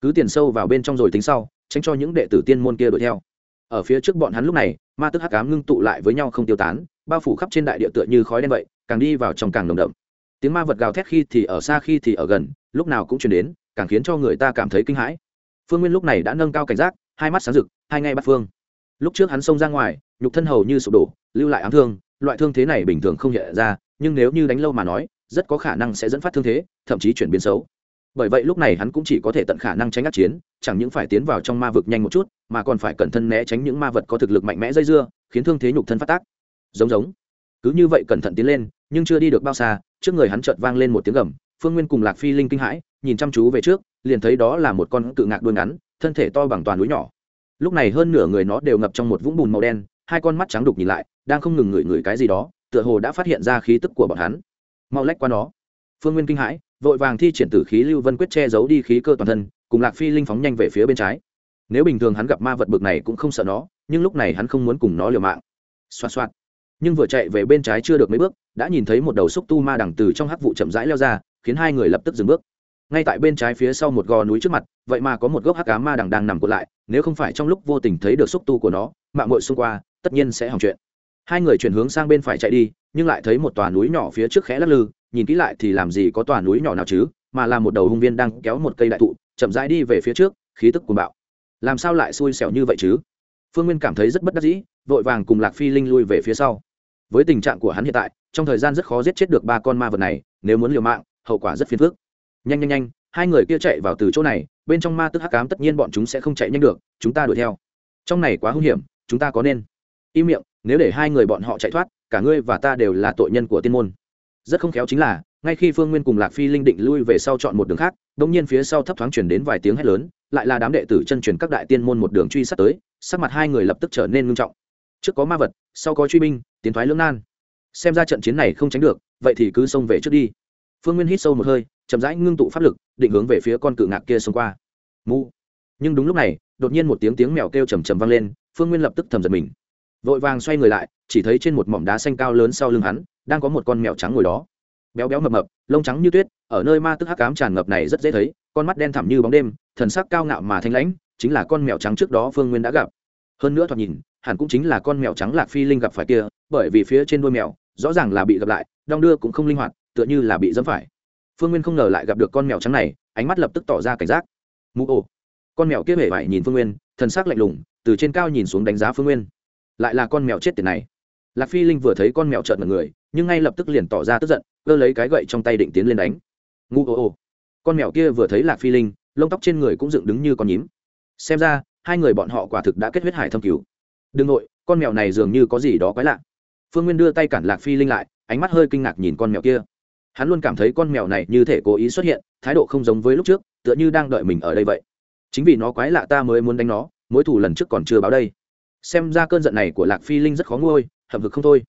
A: cứ tiền sâu vào bên trong rồi tính sau, tránh cho những đệ tử tiên môn kia đuổi theo. Ở phía trước bọn hắn lúc này, ma tức hắc cám ngưng tụ lại với nhau không tiêu tán, bao phủ khắp trên đại địa tựa như khói đen vậy, càng đi vào trong càng nồng đậm. Tiếng ma vật gào thét khi thì ở xa khi thì ở gần, lúc nào cũng chuyển đến, càng khiến cho người ta cảm thấy kinh hãi. Phương nguyên lúc này đã nâng cao cảnh giác, hai mắt sáng rực, hai ngay bắt phương. Lúc trước hắn xông ra ngoài, nhục thân hầu như sụp đổ, lưu lại ám thương, loại thương thế này bình thường không hiện ra, nhưng nếu như đánh lâu mà nói, rất có khả năng sẽ dẫn phát thương thế, thậm chí chuyển biến xấu bởi vậy lúc này hắn cũng chỉ có thể tận khả năng tránh ác chiến, chẳng những phải tiến vào trong ma vực nhanh một chút, mà còn phải cẩn thân né tránh những ma vật có thực lực mạnh mẽ dây dưa, khiến thương thế nhục thân phát tác. Giống giống. Cứ như vậy cẩn thận tiến lên, nhưng chưa đi được bao xa, trước người hắn chợt vang lên một tiếng gầm, phương nguyên cùng lạc phi linh kinh hãi, nhìn chăm chú về trước, liền thấy đó là một con cự ngạc đuôi ngắn, thân thể to bằng toàn núi nhỏ. Lúc này hơn nửa người nó đều ngập trong một vũng bùn màu đen, hai con mắt trắng đục nhìn lại, đang không ngừng ngửi ngửi cái gì đó, tựa hồ đã phát hiện ra khí tức của bọn hắn. Mau lách qua nó. Phương nguyên kinh hãi vội vàng thi triển tử khí lưu vân quyết che giấu đi khí cơ toàn thân, cùng lạc phi linh phóng nhanh về phía bên trái. Nếu bình thường hắn gặp ma vật bực này cũng không sợ nó, nhưng lúc này hắn không muốn cùng nó liều mạng. Xoạt xoạt. Nhưng vừa chạy về bên trái chưa được mấy bước, đã nhìn thấy một đầu xúc tu ma đằng từ trong hắc vụ chậm rãi leo ra, khiến hai người lập tức dừng bước. Ngay tại bên trái phía sau một gò núi trước mặt, vậy mà có một gốc hắc cá ma đằng đang nằm cuộn lại, nếu không phải trong lúc vô tình thấy được xúc tu của nó, mạng mội xung qua, tất nhiên sẽ hỏng chuyện. Hai người chuyển hướng sang bên phải chạy đi, nhưng lại thấy một tòa núi nhỏ phía trước khẽ lắc lư nhìn kỹ lại thì làm gì có tòa núi nhỏ nào chứ, mà là một đầu hung viên đang kéo một cây đại thụ, chậm rãi đi về phía trước, khí tức cuồng bạo. Làm sao lại xui xẻo như vậy chứ? Phương nguyên cảm thấy rất bất đắc dĩ, vội vàng cùng lạc phi linh lui về phía sau. Với tình trạng của hắn hiện tại, trong thời gian rất khó giết chết được ba con ma vật này, nếu muốn liều mạng, hậu quả rất phiền phức. Nhanh nhanh nhanh, hai người kia chạy vào từ chỗ này, bên trong ma tức hắc cám tất nhiên bọn chúng sẽ không chạy nhanh được, chúng ta đuổi theo. Trong này quá hung hiểm, chúng ta có nên im miệng, nếu để hai người bọn họ chạy thoát, cả ngươi và ta đều là tội nhân của tiên môn rất không khéo chính là, ngay khi phương nguyên cùng lạc phi linh định lui về sau chọn một đường khác đông nhiên phía sau thấp thoáng chuyển đến vài tiếng hét lớn, lại là đám đệ tử chân truyền các đại tiên môn một đường truy sát tới, sắc mặt hai người lập tức trở nên ngưng trọng. Trước có ma vật, sau có truy binh, tiến thoái lưỡng nan. Xem ra trận chiến này không tránh được, vậy thì cứ xông về trước đi. Phương nguyên hít sâu một hơi, chậm rãi ngưng tụ pháp lực, định hướng về phía con cự ngạc kia xông qua. Mu nhưng đúng lúc này, đột nhiên một tiếng tiếng mèo kêu trầm trầm vang lên, phương nguyên lập tức thầm giật mình vội vàng xoay người lại, chỉ thấy trên một mỏm đá xanh cao lớn sau lưng hắn, đang có một con mèo trắng ngồi đó. Béo béo mập mập, lông trắng như tuyết, ở nơi ma tức hắc cám tràn ngập này rất dễ thấy, con mắt đen thẳm như bóng đêm, thần sắc cao ngạo mà thanh lãnh, chính là con mèo trắng trước đó phương nguyên đã gặp. Hơn nữa thoạt nhìn, hẳn cũng chính là con mèo trắng lạc phi linh gặp phải kia, bởi vì phía trên đuôi mèo, rõ ràng là bị gặp lại, đong đưa cũng không linh hoạt, tựa như là bị dẫm phải. Phương nguyên không ngờ lại gặp được con mèo trắng này, ánh mắt lập tức tỏ ra cảnh giác. Mụ ồ con mèo kia vẻ vải nhìn phương nguyên, thần sắc lạnh lùng, từ trên cao nhìn xuống đánh giá phương nguyên lại là con mèo chết tiền này. Lạc phi linh vừa thấy con mèo trợn mật người, nhưng ngay lập tức liền tỏ ra tức giận, cơ lấy cái gậy trong tay định tiến lên đánh. Ngu ô ô. Con mèo kia vừa thấy lạc phi linh, lông tóc trên người cũng dựng đứng như con nhím. Xem ra, hai người bọn họ quả thực đã kết huyết hải thâm cứu đừng nội, con mèo này dường như có gì đó quái lạ. Phương nguyên đưa tay cản lạc phi linh lại, ánh mắt hơi kinh ngạc nhìn con mèo kia. Hắn luôn cảm thấy con mèo này như thể cố ý xuất hiện, thái độ không giống với lúc trước, tựa như đang đợi mình ở đây vậy. Chính vì nó quái lạ ta mới muốn đánh nó, mối thủ lần trước còn chưa báo đây xem ra cơn giận này của lạc phi linh rất khó nguôi, hậm hực không thôi.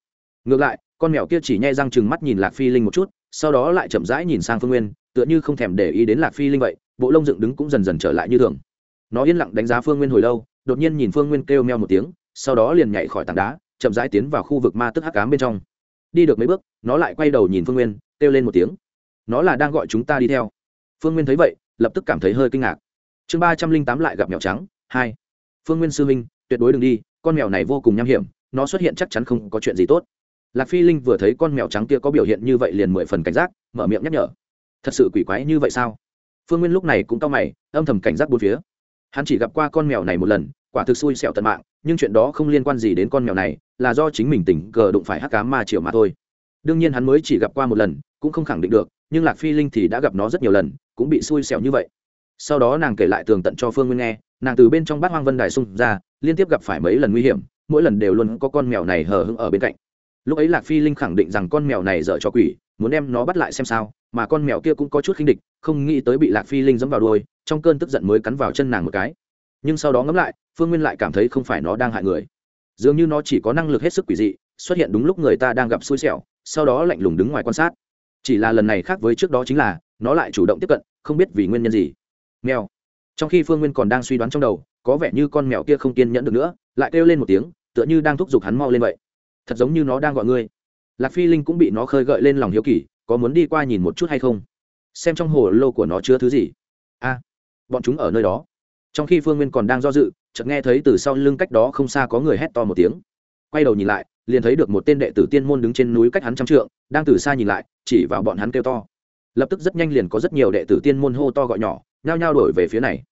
A: Ngược lại con mèo kia chỉ nhai răng chừng mắt nhìn lạc phi linh một chút sau đó lại chậm rãi nhìn sang phương nguyên tựa như không thèm để ý đến lạc phi linh vậy bộ lông dựng đứng cũng dần dần trở lại như thường. Nó yên lặng đánh giá phương nguyên hồi lâu đột nhiên nhìn phương nguyên kêu meo một tiếng sau đó liền nhảy khỏi tảng đá chậm rãi tiến vào khu vực ma tức hắc cám bên trong. Đi được mấy bước nó lại quay đầu nhìn phương nguyên kêu lên một tiếng. Nó là đang gọi chúng ta đi theo. Phương nguyên thấy vậy lập tức cảm thấy hơi kinh ngạc. Chương ba trăm linh tám lại gặp mèo trắng hai. Phương nguyên sư minh tuyệt đối đừng đi, con mèo này vô cùng nham hiểm, nó xuất hiện chắc chắn không có chuyện gì tốt. Lạc phi linh vừa thấy con mèo trắng kia có biểu hiện như vậy liền mười phần cảnh giác, mở miệng nhắc nhở. Thật sự quỷ quái như vậy sao? Phương nguyên lúc này cũng cau mày, âm thầm cảnh giác bốn phía. Hắn chỉ gặp qua con mèo này một lần, quả thực xui xẻo tận mạng, nhưng chuyện đó không liên quan gì đến con mèo này, là do chính mình tình cờ đụng phải hắc cá ma chiều mà thôi. Đương nhiên hắn mới chỉ gặp qua một lần, cũng không khẳng định được, nhưng lạc phi linh thì đã gặp nó rất nhiều lần, cũng bị xui xẻo như vậy. Sau đó nàng kể lại tường tận cho phương nguyên nghe nàng từ bên trong bát hoang vân đài xung ra, liên tiếp gặp phải mấy lần nguy hiểm, mỗi lần đều luôn có con mèo này hờ hững ở bên cạnh. Lúc ấy lạc phi linh khẳng định rằng con mèo này dở cho quỷ, muốn đem nó bắt lại xem sao, mà con mèo kia cũng có chút khinh địch, không nghĩ tới bị lạc phi linh dẫm vào đuôi, trong cơn tức giận mới cắn vào chân nàng một cái. Nhưng sau đó ngẫm lại, phương nguyên lại cảm thấy không phải nó đang hại người. Dường như nó chỉ có năng lực hết sức quỷ dị, xuất hiện đúng lúc người ta đang gặp xui xẻo, sau đó lạnh lùng đứng ngoài quan sát. Chỉ là lần này khác với trước đó chính là, nó lại chủ động tiếp cận, không biết vì nguyên nhân gì. Mèo trong khi phương nguyên còn đang suy đoán trong đầu, có vẻ như con mèo kia không kiên nhẫn được nữa, lại kêu lên một tiếng, tựa như đang thúc giục hắn mau lên vậy. Thật giống như nó đang gọi ngươi. Lạc phi linh cũng bị nó khơi gợi lên lòng hiếu kỳ, có muốn đi qua nhìn một chút hay không? Xem trong hồ lô của nó chứa thứ gì. A, bọn chúng ở nơi đó. Trong khi phương nguyên còn đang do dự, chợt nghe thấy từ sau lưng cách đó không xa có người hét to một tiếng. Quay đầu nhìn lại, liền thấy được một tên đệ tử tiên môn đứng trên núi cách hắn trăm trượng, đang từ xa nhìn lại, chỉ vào bọn hắn kêu to. Lập tức rất nhanh liền có rất nhiều đệ tử tiên môn hô to gọi nhỏ, nhao nhao đổi về phía này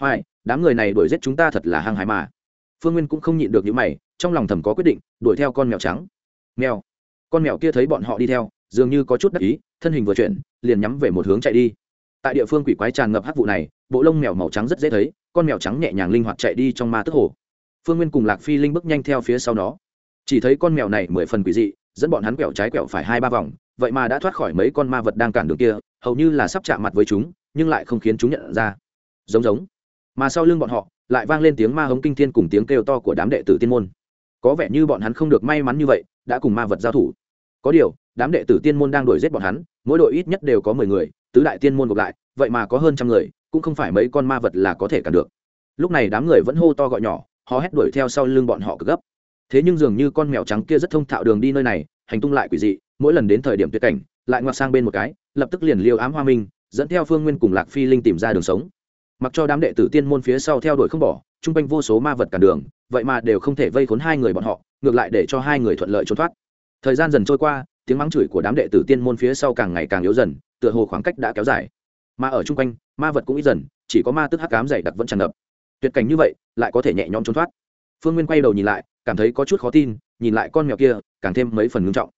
A: hoài, đám người này đuổi giết chúng ta thật là hăng hái mà. Phương nguyên cũng không nhịn được những mày, trong lòng thầm có quyết định, đuổi theo con mèo trắng. Mèo. Con mèo kia thấy bọn họ đi theo, dường như có chút đắc ý, thân hình vừa chuyển, liền nhắm về một hướng chạy đi. Tại địa phương quỷ quái tràn ngập hắc vụ này, bộ lông mèo màu trắng rất dễ thấy, con mèo trắng nhẹ nhàng linh hoạt chạy đi trong ma tức hồ. Phương nguyên cùng lạc phi linh bước nhanh theo phía sau nó. Chỉ thấy con mèo này mười phần quỷ dị, dẫn bọn hắn quẹo trái quẹo phải hai ba vòng, vậy mà đã thoát khỏi mấy con ma vật đang cản đường kia, hầu như là sắp chạm mặt với chúng, nhưng lại không khiến chúng nhận ra. Giống giống mà sau lưng bọn họ lại vang lên tiếng ma hống kinh thiên cùng tiếng kêu to của đám đệ tử tiên môn. Có vẻ như bọn hắn không được may mắn như vậy, đã cùng ma vật giao thủ. Có điều, đám đệ tử tiên môn đang đuổi giết bọn hắn, mỗi đội ít nhất đều có mười người, tứ đại tiên môn gộp lại, vậy mà có hơn trăm người, cũng không phải mấy con ma vật là có thể cản được. Lúc này đám người vẫn hô to gọi nhỏ họ hét đuổi theo sau lưng bọn họ cực gấp. Thế nhưng dường như con mèo trắng kia rất thông thạo đường đi nơi này, hành tung lại quỷ dị, mỗi lần đến thời điểm tuyệt cảnh, lại ngoặt sang bên một cái, lập tức liền liêu ám hoa minh, dẫn theo phương nguyên cùng lạc phi linh tìm ra đường sống mặc cho đám đệ tử tiên môn phía sau theo đuổi không bỏ, chung quanh vô số ma vật cản đường, vậy mà đều không thể vây khốn hai người bọn họ, ngược lại để cho hai người thuận lợi trốn thoát. Thời gian dần trôi qua, tiếng mắng chửi của đám đệ tử tiên môn phía sau càng ngày càng yếu dần, tựa hồ khoảng cách đã kéo dài. Mà ở chung quanh, ma vật cũng ít dần, chỉ có ma tức hắc cám dày đặc vẫn tràn ngập. Tuyệt cảnh như vậy, lại có thể nhẹ nhõm trốn thoát. Phương nguyên quay đầu nhìn lại, cảm thấy có chút khó tin, nhìn lại con mèo kia, càng thêm mấy phần ngưng trọng.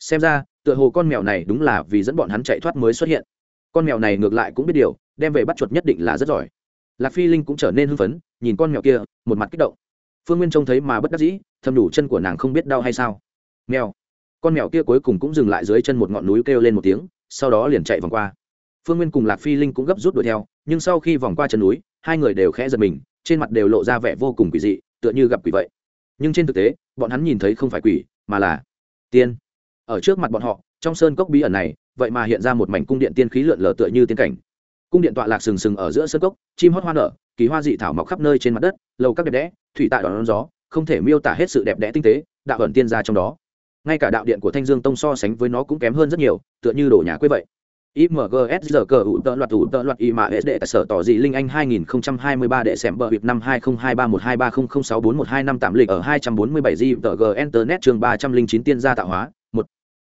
A: Xem ra, tựa hồ con mèo này đúng là vì dẫn bọn hắn chạy thoát mới xuất hiện. Con mèo này ngược lại cũng biết điều đem về bắt chuột nhất định là rất giỏi. Lạc phi linh cũng trở nên hưng phấn, nhìn con mèo kia, một mặt kích động. Phương nguyên trông thấy mà bất đắc dĩ, thầm đủ chân của nàng không biết đau hay sao. Mèo. Con mèo kia cuối cùng cũng dừng lại dưới chân một ngọn núi kêu lên một tiếng, sau đó liền chạy vòng qua. Phương nguyên cùng lạc phi linh cũng gấp rút đuổi theo, nhưng sau khi vòng qua chân núi, hai người đều khẽ giật mình, trên mặt đều lộ ra vẻ vô cùng quỷ dị, tựa như gặp quỷ vậy. Nhưng trên thực tế, bọn hắn nhìn thấy không phải quỷ, mà là tiên. Ở trước mặt bọn họ, trong sơn cốc bí ẩn này, vậy mà hiện ra một mảnh cung điện tiên khí lượn lờ tựa như tiên cảnh cung điện tọa lạc sừng sừng ở giữa sân cốc chim hót hoa nở kỳ hoa dị thảo mọc khắp nơi trên mặt đất lầu các đẹp đẽ thủy tạ đón gió không thể miêu tả hết sự đẹp đẽ tinh tế đạo ẩn tiên ra trong đó ngay cả đạo điện của thanh dương tông so sánh với nó cũng kém hơn rất nhiều tựa như đổ nhà quê vậy IMGS cờ ủ tợ loạt ủ tợ loạt y mà hệ đệ sở tỏ dị linh anh 2023 đệ xem bờ Việt năm 202312306412 tạm lịch ở 247 G tờ G Internet chương 309 tiên gia tạo hóa. một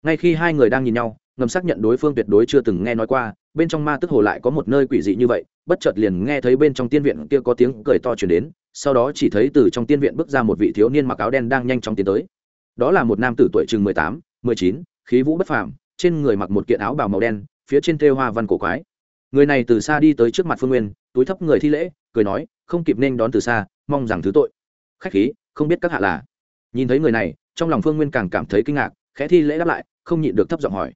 A: Ngay khi hai người đang nhìn nhau, ngầm xác nhận đối phương tuyệt đối chưa từng nghe nói qua, bên trong ma tức hồ lại có một nơi quỷ dị như vậy, bất chợt liền nghe thấy bên trong tiên viện kia có tiếng cười to truyền đến, sau đó chỉ thấy từ trong tiên viện bước ra một vị thiếu niên mặc áo đen đang nhanh chóng tiến tới. Đó là một nam tử tuổi chừng 18, 19, khí vũ bất phàm, trên người mặc một kiện áo bào màu đen, phía trên thêu hoa văn cổ quái. Người này từ xa đi tới trước mặt phương nguyên túi thấp người thi lễ cười nói không kịp nên đón từ xa mong rằng thứ tội. Khách khí không biết các hạ là? Nhìn thấy người này trong lòng phương nguyên càng cảm thấy kinh ngạc khẽ thi lễ đáp lại không nhịn được thấp giọng hỏi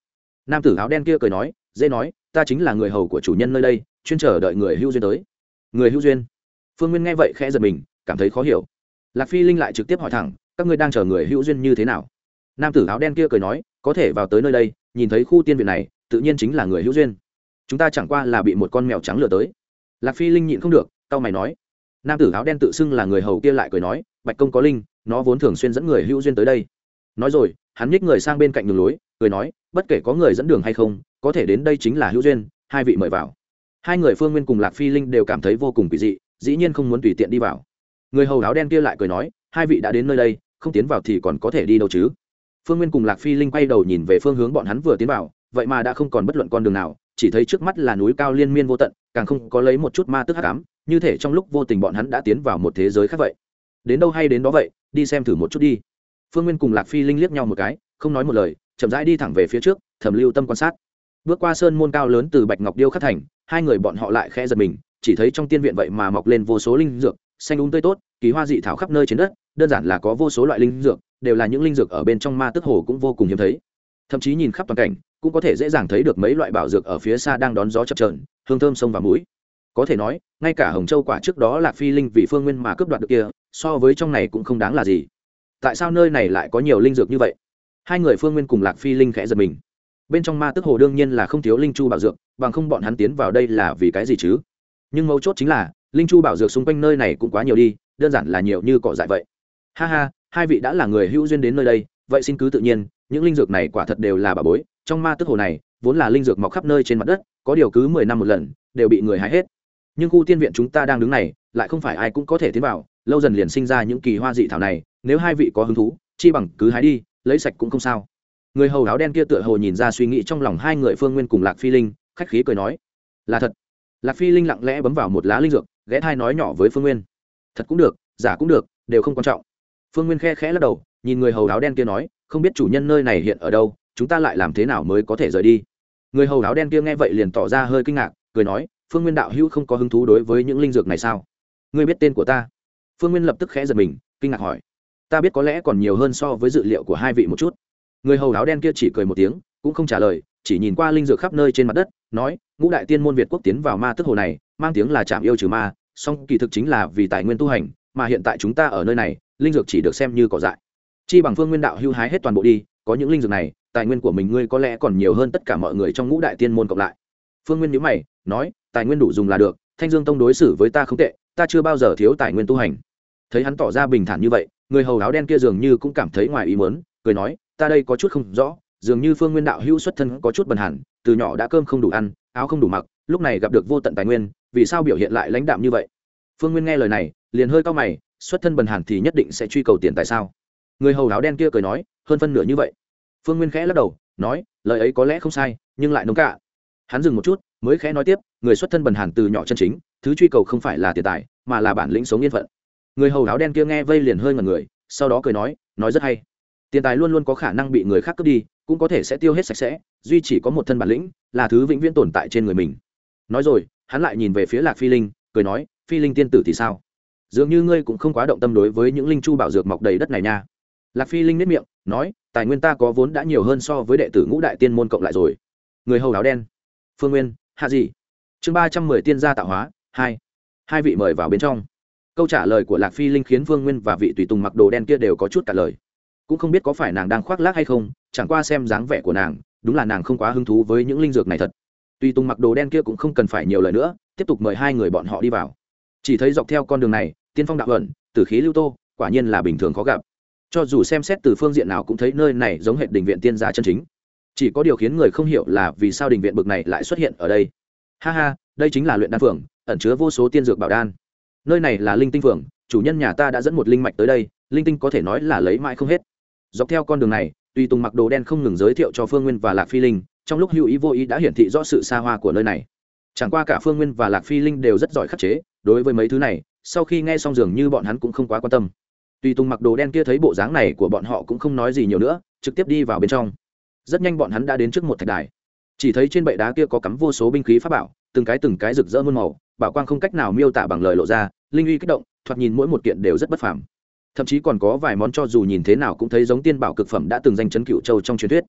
A: nam tử áo đen kia cười nói dễ nói, ta chính là người hầu của chủ nhân nơi đây, chuyên chờ đợi người hưu duyên tới. Người hưu duyên? Phương nguyên nghe vậy khẽ giật mình, cảm thấy khó hiểu. Lạc phi linh lại trực tiếp hỏi thẳng, các ngươi đang chờ người hữu duyên như thế nào? Nam tử áo đen kia cười nói, có thể vào tới nơi đây, nhìn thấy khu tiên viện này, tự nhiên chính là người hữu duyên. Chúng ta chẳng qua là bị một con mèo trắng lừa tới. Lạc phi linh nhịn không được tao mày nói. Nam tử áo đen tự xưng là người hầu kia lại cười nói, bạch công có linh, nó vốn thường xuyên dẫn người hữu duyên tới đây. Nói rồi, hắn nhích người sang bên cạnh đường lối cười nói, bất kể có người dẫn đường hay không, có thể đến đây chính là hữu duyên, hai vị mời vào. Hai người phương nguyên cùng lạc phi linh đều cảm thấy vô cùng kỳ dị, dĩ nhiên không muốn tùy tiện đi vào. Người hầu áo đen kia lại cười nói, hai vị đã đến nơi đây, không tiến vào thì còn có thể đi đâu chứ? Phương nguyên cùng lạc phi linh quay đầu nhìn về phương hướng bọn hắn vừa tiến vào, vậy mà đã không còn bất luận con đường nào, chỉ thấy trước mắt là núi cao liên miên vô tận, càng không có lấy một chút ma tức hắc ám, như thể trong lúc vô tình bọn hắn đã tiến vào một thế giới khác vậy. Đến đâu hay đến đó vậy, đi xem thử một chút đi. Phương nguyên cùng lạc phi linh liếc nhau một cái, không nói một lời chậm rãi đi thẳng về phía trước thẩm lưu tâm quan sát. Bước qua sơn môn cao lớn từ bạch ngọc điêu khắc thành, hai người bọn họ lại khẽ giật mình, chỉ thấy trong tiên viện vậy mà mọc lên vô số linh dược, xanh úng tươi tốt, kỳ hoa dị thảo khắp nơi trên đất, đơn giản là có vô số loại linh dược, đều là những linh dược ở bên trong ma tức hồ cũng vô cùng hiếm thấy. Thậm chí nhìn khắp toàn cảnh, cũng có thể dễ dàng thấy được mấy loại bảo dược ở phía xa đang đón gió chập trờn hương thơm sông và mũi. Có thể nói, ngay cả hồng châu quả trước đó lạc phi linh vì phương nguyên mà cướp đoạt được kia, so với trong này cũng không đáng là gì. Tại sao nơi này lại có nhiều linh dược như vậy? Hai người phương nguyên cùng lạc phi linh khẽ giật mình bên trong ma tức hồ đương nhiên là không thiếu linh chu bảo dược bằng không bọn hắn tiến vào đây là vì cái gì chứ nhưng mấu chốt chính là linh chu bảo dược xung quanh nơi này cũng quá nhiều đi đơn giản là nhiều như cỏ dại vậy ha ha hai vị đã là người hữu duyên đến nơi đây vậy xin cứ tự nhiên những linh dược này quả thật đều là bà bối trong ma tức hồ này vốn là linh dược mọc khắp nơi trên mặt đất có điều cứ mười năm một lần đều bị người hái hết nhưng khu tiên viện chúng ta đang đứng này lại không phải ai cũng có thể tiến vào lâu dần liền sinh ra những kỳ hoa dị thảo này nếu hai vị có hứng thú chi bằng cứ hái đi lấy sạch cũng không sao. Người hầu áo đen kia tựa hồ nhìn ra suy nghĩ trong lòng hai người phương nguyên cùng lạc phi linh, khách khí cười nói, là thật. Lạc phi linh lặng lẽ bấm vào một lá linh dược, ghé thai nói nhỏ với phương nguyên, thật cũng được, giả cũng được, đều không quan trọng. Phương nguyên khe khẽ lắc đầu, nhìn người hầu áo đen kia nói, không biết chủ nhân nơi này hiện ở đâu, chúng ta lại làm thế nào mới có thể rời đi? Người hầu áo đen kia nghe vậy liền tỏ ra hơi kinh ngạc, cười nói, phương nguyên đạo hữu không có hứng thú đối với những linh dược này sao? Ngươi biết tên của ta? Phương nguyên lập tức khẽ giật mình, kinh ngạc hỏi ta biết có lẽ còn nhiều hơn so với dự liệu của hai vị một chút. Người hầu áo đen kia chỉ cười một tiếng, cũng không trả lời, chỉ nhìn qua linh dược khắp nơi trên mặt đất, nói, ngũ đại tiên môn việt quốc tiến vào ma tức hồ này, mang tiếng là chạm yêu trừ ma, song kỳ thực chính là vì tài nguyên tu hành, mà hiện tại chúng ta ở nơi này, linh dược chỉ được xem như cỏ dại. Chi bằng phương nguyên đạo hưu hái hết toàn bộ đi, có những linh dược này, tài nguyên của mình ngươi có lẽ còn nhiều hơn tất cả mọi người trong ngũ đại tiên môn cộng lại. Phương nguyên nhữ mày, nói, tài nguyên đủ dùng là được, thanh dương tông đối xử với ta không tệ, ta chưa bao giờ thiếu tài nguyên tu hành. Thấy hắn tỏ ra bình thản như vậy người hầu áo đen kia dường như cũng cảm thấy ngoài ý muốn, cười nói ta đây có chút không rõ dường như phương nguyên đạo hữu xuất thân có chút bần hẳn từ nhỏ đã cơm không đủ ăn áo không đủ mặc lúc này gặp được vô tận tài nguyên vì sao biểu hiện lại lãnh đạm như vậy? Phương nguyên nghe lời này liền hơi cao mày xuất thân bần hàn thì nhất định sẽ truy cầu tiền tại sao? Người hầu áo đen kia cười nói hơn phân nửa như vậy. Phương nguyên khẽ lắc đầu nói lời ấy có lẽ không sai nhưng lại nông cả hắn dừng một chút mới khẽ nói tiếp người xuất thân bần hàn từ nhỏ chân chính thứ truy cầu không phải là tiền tài mà là bản lĩnh sống yên phận người hầu áo đen kia nghe vây liền hơi ngần người, sau đó cười nói nói rất hay. Tiền tài luôn luôn có khả năng bị người khác cướp đi, cũng có thể sẽ tiêu hết sạch sẽ, duy chỉ có một thân bản lĩnh, là thứ vĩnh viễn tồn tại trên người mình. Nói rồi, hắn lại nhìn về phía lạc phi linh, cười nói, phi linh tiên tử thì sao? Dường như ngươi cũng không quá động tâm đối với những linh chu bảo dược mọc đầy đất này nha. Lạc phi linh nếp miệng, nói, tài nguyên ta có vốn đã nhiều hơn so với đệ tử ngũ đại tiên môn cộng lại rồi. Người hầu áo đen, phương nguyên, hạ dị chương ba trăm mười tiên gia tạo hóa, hai. Hai vị mời vào bên trong câu trả lời của lạc phi linh khiến Vương nguyên và vị tùy tùng mặc đồ đen kia đều có chút cả lời. Cũng không biết có phải nàng đang khoác lác hay không, chẳng qua xem dáng vẻ của nàng, đúng là nàng không quá hứng thú với những linh dược này thật. Tùy tùng mặc đồ đen kia cũng không cần phải nhiều lời nữa, tiếp tục mời hai người bọn họ đi vào. Chỉ thấy dọc theo con đường này, tiên phong đạo ẩn, tử khí lưu tô, quả nhiên là bình thường khó gặp. Cho dù xem xét từ phương diện nào cũng thấy nơi này giống hệ đình viện tiên gia chân chính. Chỉ có điều khiến người không hiểu là vì sao đình viện bực này lại xuất hiện ở đây. Ha ha, đây chính là luyện đan phường, ẩn chứa vô số tiên dược bảo đan nơi này là linh tinh phường, chủ nhân nhà ta đã dẫn một linh mạch tới đây, linh tinh có thể nói là lấy mãi không hết. Dọc theo con đường này, tùy tùng mặc đồ đen không ngừng giới thiệu cho phương nguyên và lạc phi linh, trong lúc hữu ý vô ý đã hiển thị rõ sự xa hoa của nơi này. Chẳng qua cả phương nguyên và lạc phi linh đều rất giỏi khắc chế, đối với mấy thứ này, sau khi nghe xong dường như bọn hắn cũng không quá quan tâm. Tùy tùng mặc đồ đen kia thấy bộ dáng này của bọn họ cũng không nói gì nhiều nữa, trực tiếp đi vào bên trong. Rất nhanh bọn hắn đã đến trước một thạch đài. Chỉ thấy trên bệ đá kia có cắm vô số binh khí pháp bảo, từng cái từng cái rực rỡ muôn màu, bảo quang không cách nào miêu tả bằng lời lộ ra linh uy kích động, thoạt nhìn mỗi một kiện đều rất bất phàm. Thậm chí còn có vài món cho dù nhìn thế nào cũng thấy giống tiên bảo cực phẩm đã từng danh chấn cựu châu trong truyền thuyết.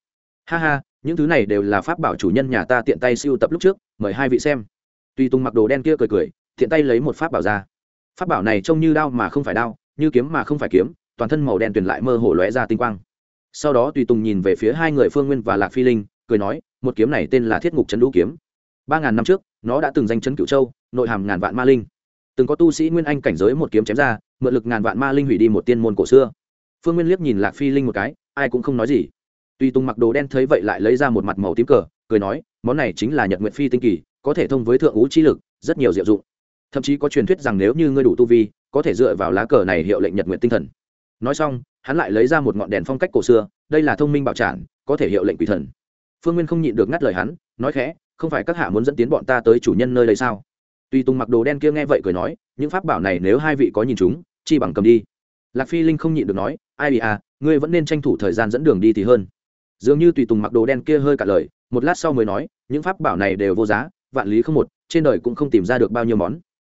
A: Ha ha, những thứ này đều là pháp bảo chủ nhân nhà ta tiện tay siêu tập lúc trước, mời hai vị xem. Tuy tùng mặc đồ đen kia cười cười, tiện tay lấy một pháp bảo ra. Pháp bảo này trông như đao mà không phải đao, như kiếm mà không phải kiếm, toàn thân màu đen tuyền lại mơ hồ lóe ra tinh quang. Sau đó tùy tùng nhìn về phía hai người phương nguyên và lạc phi linh, cười nói, một kiếm này tên là thiết ngục trấn lũ kiếm. Ba ngàn năm trước, nó đã từng danh chấn cửu châu, nội hàm ngàn vạn ma linh từng có tu sĩ nguyên anh cảnh giới một kiếm chém ra, mượn lực ngàn vạn ma linh hủy đi một tiên môn cổ xưa. Phương nguyên liếc nhìn lạc phi linh một cái, ai cũng không nói gì. Tuy tùng mặc đồ đen thấy vậy lại lấy ra một mặt màu tím cờ, cười nói, món này chính là nhật nguyện phi tinh kỳ, có thể thông với thượng ú chi lực, rất nhiều diệu dụng. Thậm chí có truyền thuyết rằng nếu như ngươi đủ tu vi, có thể dựa vào lá cờ này hiệu lệnh nhật nguyện tinh thần. Nói xong, hắn lại lấy ra một ngọn đèn phong cách cổ xưa, đây là thông minh bảo trản, có thể hiệu lệnh quỷ thần. Phương nguyên không nhịn được ngắt lời hắn, nói khẽ, không phải các hạ muốn dẫn tiến bọn ta tới chủ nhân nơi đây sao? Tuy tùng mặc đồ đen kia nghe vậy cười nói, những pháp bảo này nếu hai vị có nhìn chúng, chi bằng cầm đi. Lạc phi linh không nhịn được nói, ai bị à ngươi vẫn nên tranh thủ thời gian dẫn đường đi thì hơn. Dường như tùy tùng mặc đồ đen kia hơi cả lời, một lát sau mới nói, những pháp bảo này đều vô giá, vạn lý không một, trên đời cũng không tìm ra được bao nhiêu món.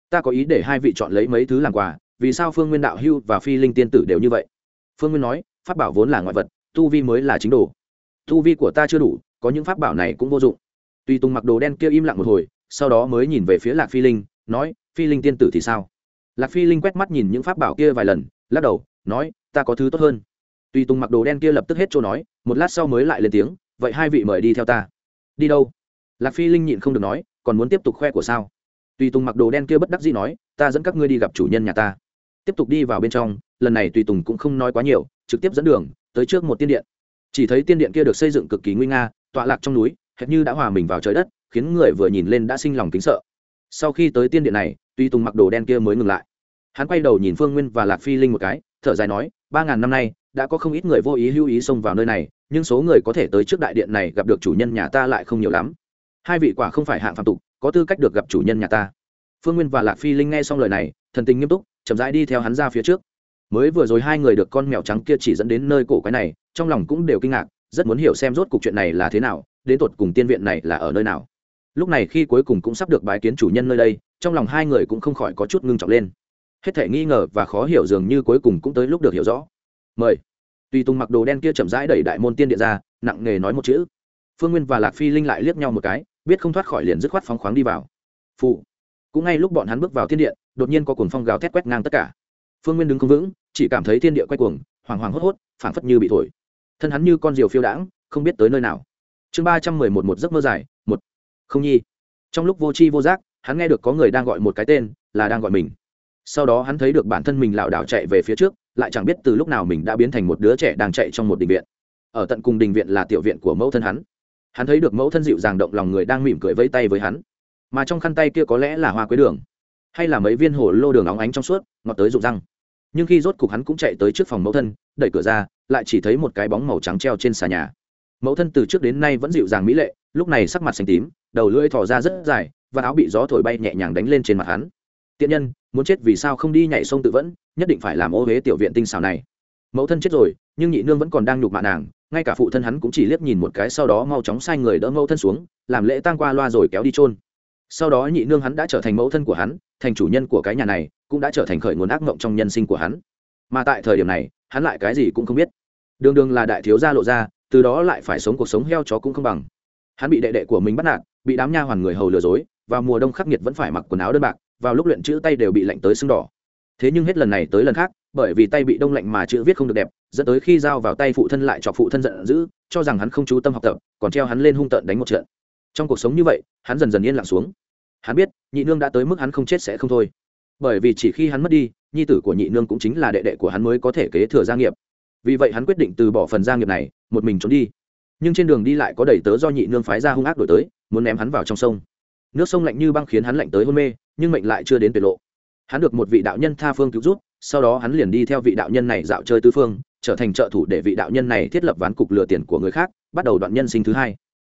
A: Ta có ý để hai vị chọn lấy mấy thứ làm quà, vì sao phương nguyên đạo hưu và phi linh tiên tử đều như vậy? Phương nguyên nói, pháp bảo vốn là ngoại vật, tu vi mới là chính đồ. Tu vi của ta chưa đủ, có những pháp bảo này cũng vô dụng. Tùy tùng mặc đồ đen kia im lặng một hồi sau đó mới nhìn về phía lạc phi linh, nói, phi linh tiên tử thì sao? Lạc phi linh quét mắt nhìn những pháp bảo kia vài lần, lắc đầu, nói, ta có thứ tốt hơn. Tùy tùng mặc đồ đen kia lập tức hết chỗ nói, một lát sau mới lại lên tiếng, vậy hai vị mời đi theo ta. Đi đâu? Lạc phi linh nhịn không được nói, còn muốn tiếp tục khoe của sao? Tùy tùng mặc đồ đen kia bất đắc dĩ nói, ta dẫn các ngươi đi gặp chủ nhân nhà ta. Tiếp tục đi vào bên trong, lần này tùy tùng cũng không nói quá nhiều, trực tiếp dẫn đường, tới trước một tiên điện. Chỉ thấy tiên điện kia được xây dựng cực kỳ nguy nga, tọa lạc trong núi, hệt như đã hòa mình vào trời đất khiến người vừa nhìn lên đã sinh lòng kính sợ. Sau khi tới tiên điện này, tuy tùng mặc đồ đen kia mới ngừng lại. Hắn quay đầu nhìn phương nguyên và lạc phi linh một cái, thở dài nói, ba ngàn năm nay, đã có không ít người vô ý lưu ý xông vào nơi này, nhưng số người có thể tới trước đại điện này gặp được chủ nhân nhà ta lại không nhiều lắm. Hai vị quả không phải hạng phạm tục, có tư cách được gặp chủ nhân nhà ta. Phương nguyên và lạc phi linh nghe xong lời này, thần tình nghiêm túc, chậm rãi đi theo hắn ra phía trước. Mới vừa rồi hai người được con mèo trắng kia chỉ dẫn đến nơi cổ quái này, trong lòng cũng đều kinh ngạc, rất muốn hiểu xem rốt cuộc chuyện này là thế nào, đến tột cùng tiên viện này là ở nơi nào lúc này khi cuối cùng cũng sắp được bái kiến chủ nhân nơi đây, trong lòng hai người cũng không khỏi có chút ngưng trọng lên. Hết thể nghi ngờ và khó hiểu dường như cuối cùng cũng tới lúc được hiểu rõ. Mời. Tùy tùng mặc đồ đen kia chậm rãi đẩy đại môn tiên điện ra, nặng nghề nói một chữ. Phương nguyên và lạc phi linh lại liếc nhau một cái, biết không thoát khỏi liền dứt khoát phóng khoáng đi vào. Phụ. Cũng ngay lúc bọn hắn bước vào thiên điện, đột nhiên có cuồng phong gào thét quét ngang tất cả. Phương nguyên đứng không vững, chỉ cảm thấy thiên địa quay cuồng hoàng hoàng hốt hốt, phảng phất như bị thổi. Thân hắn như con diều phiêu đãng, không biết tới nơi nào. Chương ba trăm mười một một giấc mơ dài không nhi. Trong lúc vô tri vô giác, hắn nghe được có người đang gọi một cái tên, là đang gọi mình. Sau đó hắn thấy được bản thân mình lảo đảo chạy về phía trước, lại chẳng biết từ lúc nào mình đã biến thành một đứa trẻ đang chạy trong một đình viện. Ở tận cùng đình viện là tiểu viện của mẫu thân hắn. Hắn thấy được mẫu thân dịu dàng động lòng người đang mỉm cười vẫy tay với hắn. Mà trong khăn tay kia có lẽ là hoa quế đường, hay là mấy viên hồ lô đường óng ánh trong suốt, ngọt tới rụng răng. Nhưng khi rốt cục hắn cũng chạy tới trước phòng mẫu thân, đẩy cửa ra, lại chỉ thấy một cái bóng màu trắng treo trên xà nhà. Mẫu thân từ trước đến nay vẫn dịu dàng mỹ lệ, lúc này sắc mặt xanh tím đầu lưỡi thò ra rất dài và áo bị gió thổi bay nhẹ nhàng đánh lên trên mặt hắn. Tiện nhân, muốn chết vì sao không đi nhảy sông tự vẫn, nhất định phải làm ô huế tiểu viện tinh xảo này. Mẫu thân chết rồi, nhưng nhị nương vẫn còn đang nhục mạ nàng, ngay cả phụ thân hắn cũng chỉ liếc nhìn một cái sau đó mau chóng sai người đỡ mẫu thân xuống, làm lễ tang qua loa rồi kéo đi trôn sau đó nhị nương hắn đã trở thành mẫu thân của hắn, thành chủ nhân của cái nhà này, cũng đã trở thành khởi nguồn ác mộng trong nhân sinh của hắn. Mà tại thời điểm này, hắn lại cái gì cũng không biết. Đường đường là đại thiếu gia lộ ra, từ đó lại phải sống cuộc sống heo chó cũng không bằng. Hắn bị đệ đệ của mình bắt nạt bị đám nha hoàn người hầu lừa dối, vào mùa đông khắc nghiệt vẫn phải mặc quần áo đơn bạc, vào lúc luyện chữ tay đều bị lạnh tới sưng đỏ. Thế nhưng hết lần này tới lần khác, bởi vì tay bị đông lạnh mà chữ viết không được đẹp, dẫn tới khi giao vào tay phụ thân lại cho phụ thân giận dữ, cho rằng hắn không chú tâm học tập, còn treo hắn lên hung tợn đánh một trận. Trong cuộc sống như vậy, hắn dần dần yên lặng xuống. Hắn biết, nhị nương đã tới mức hắn không chết sẽ không thôi. Bởi vì chỉ khi hắn mất đi, nhi tử của nhị nương cũng chính là đệ đệ của hắn mới có thể kế thừa gia nghiệp. Vì vậy hắn quyết định từ bỏ phần gia nghiệp này, một mình trốn đi. Nhưng trên đường đi lại có đầy tớ do nhị nương phái ra hung ác đổi tới muốn ném hắn vào trong sông. Nước sông lạnh như băng khiến hắn lạnh tới hôn mê, nhưng mệnh lại chưa đến tuyệt lộ. Hắn được một vị đạo nhân tha phương cứu giúp, sau đó hắn liền đi theo vị đạo nhân này dạo chơi tứ phương, trở thành trợ thủ để vị đạo nhân này thiết lập ván cục lừa tiền của người khác, bắt đầu đoạn nhân sinh thứ hai.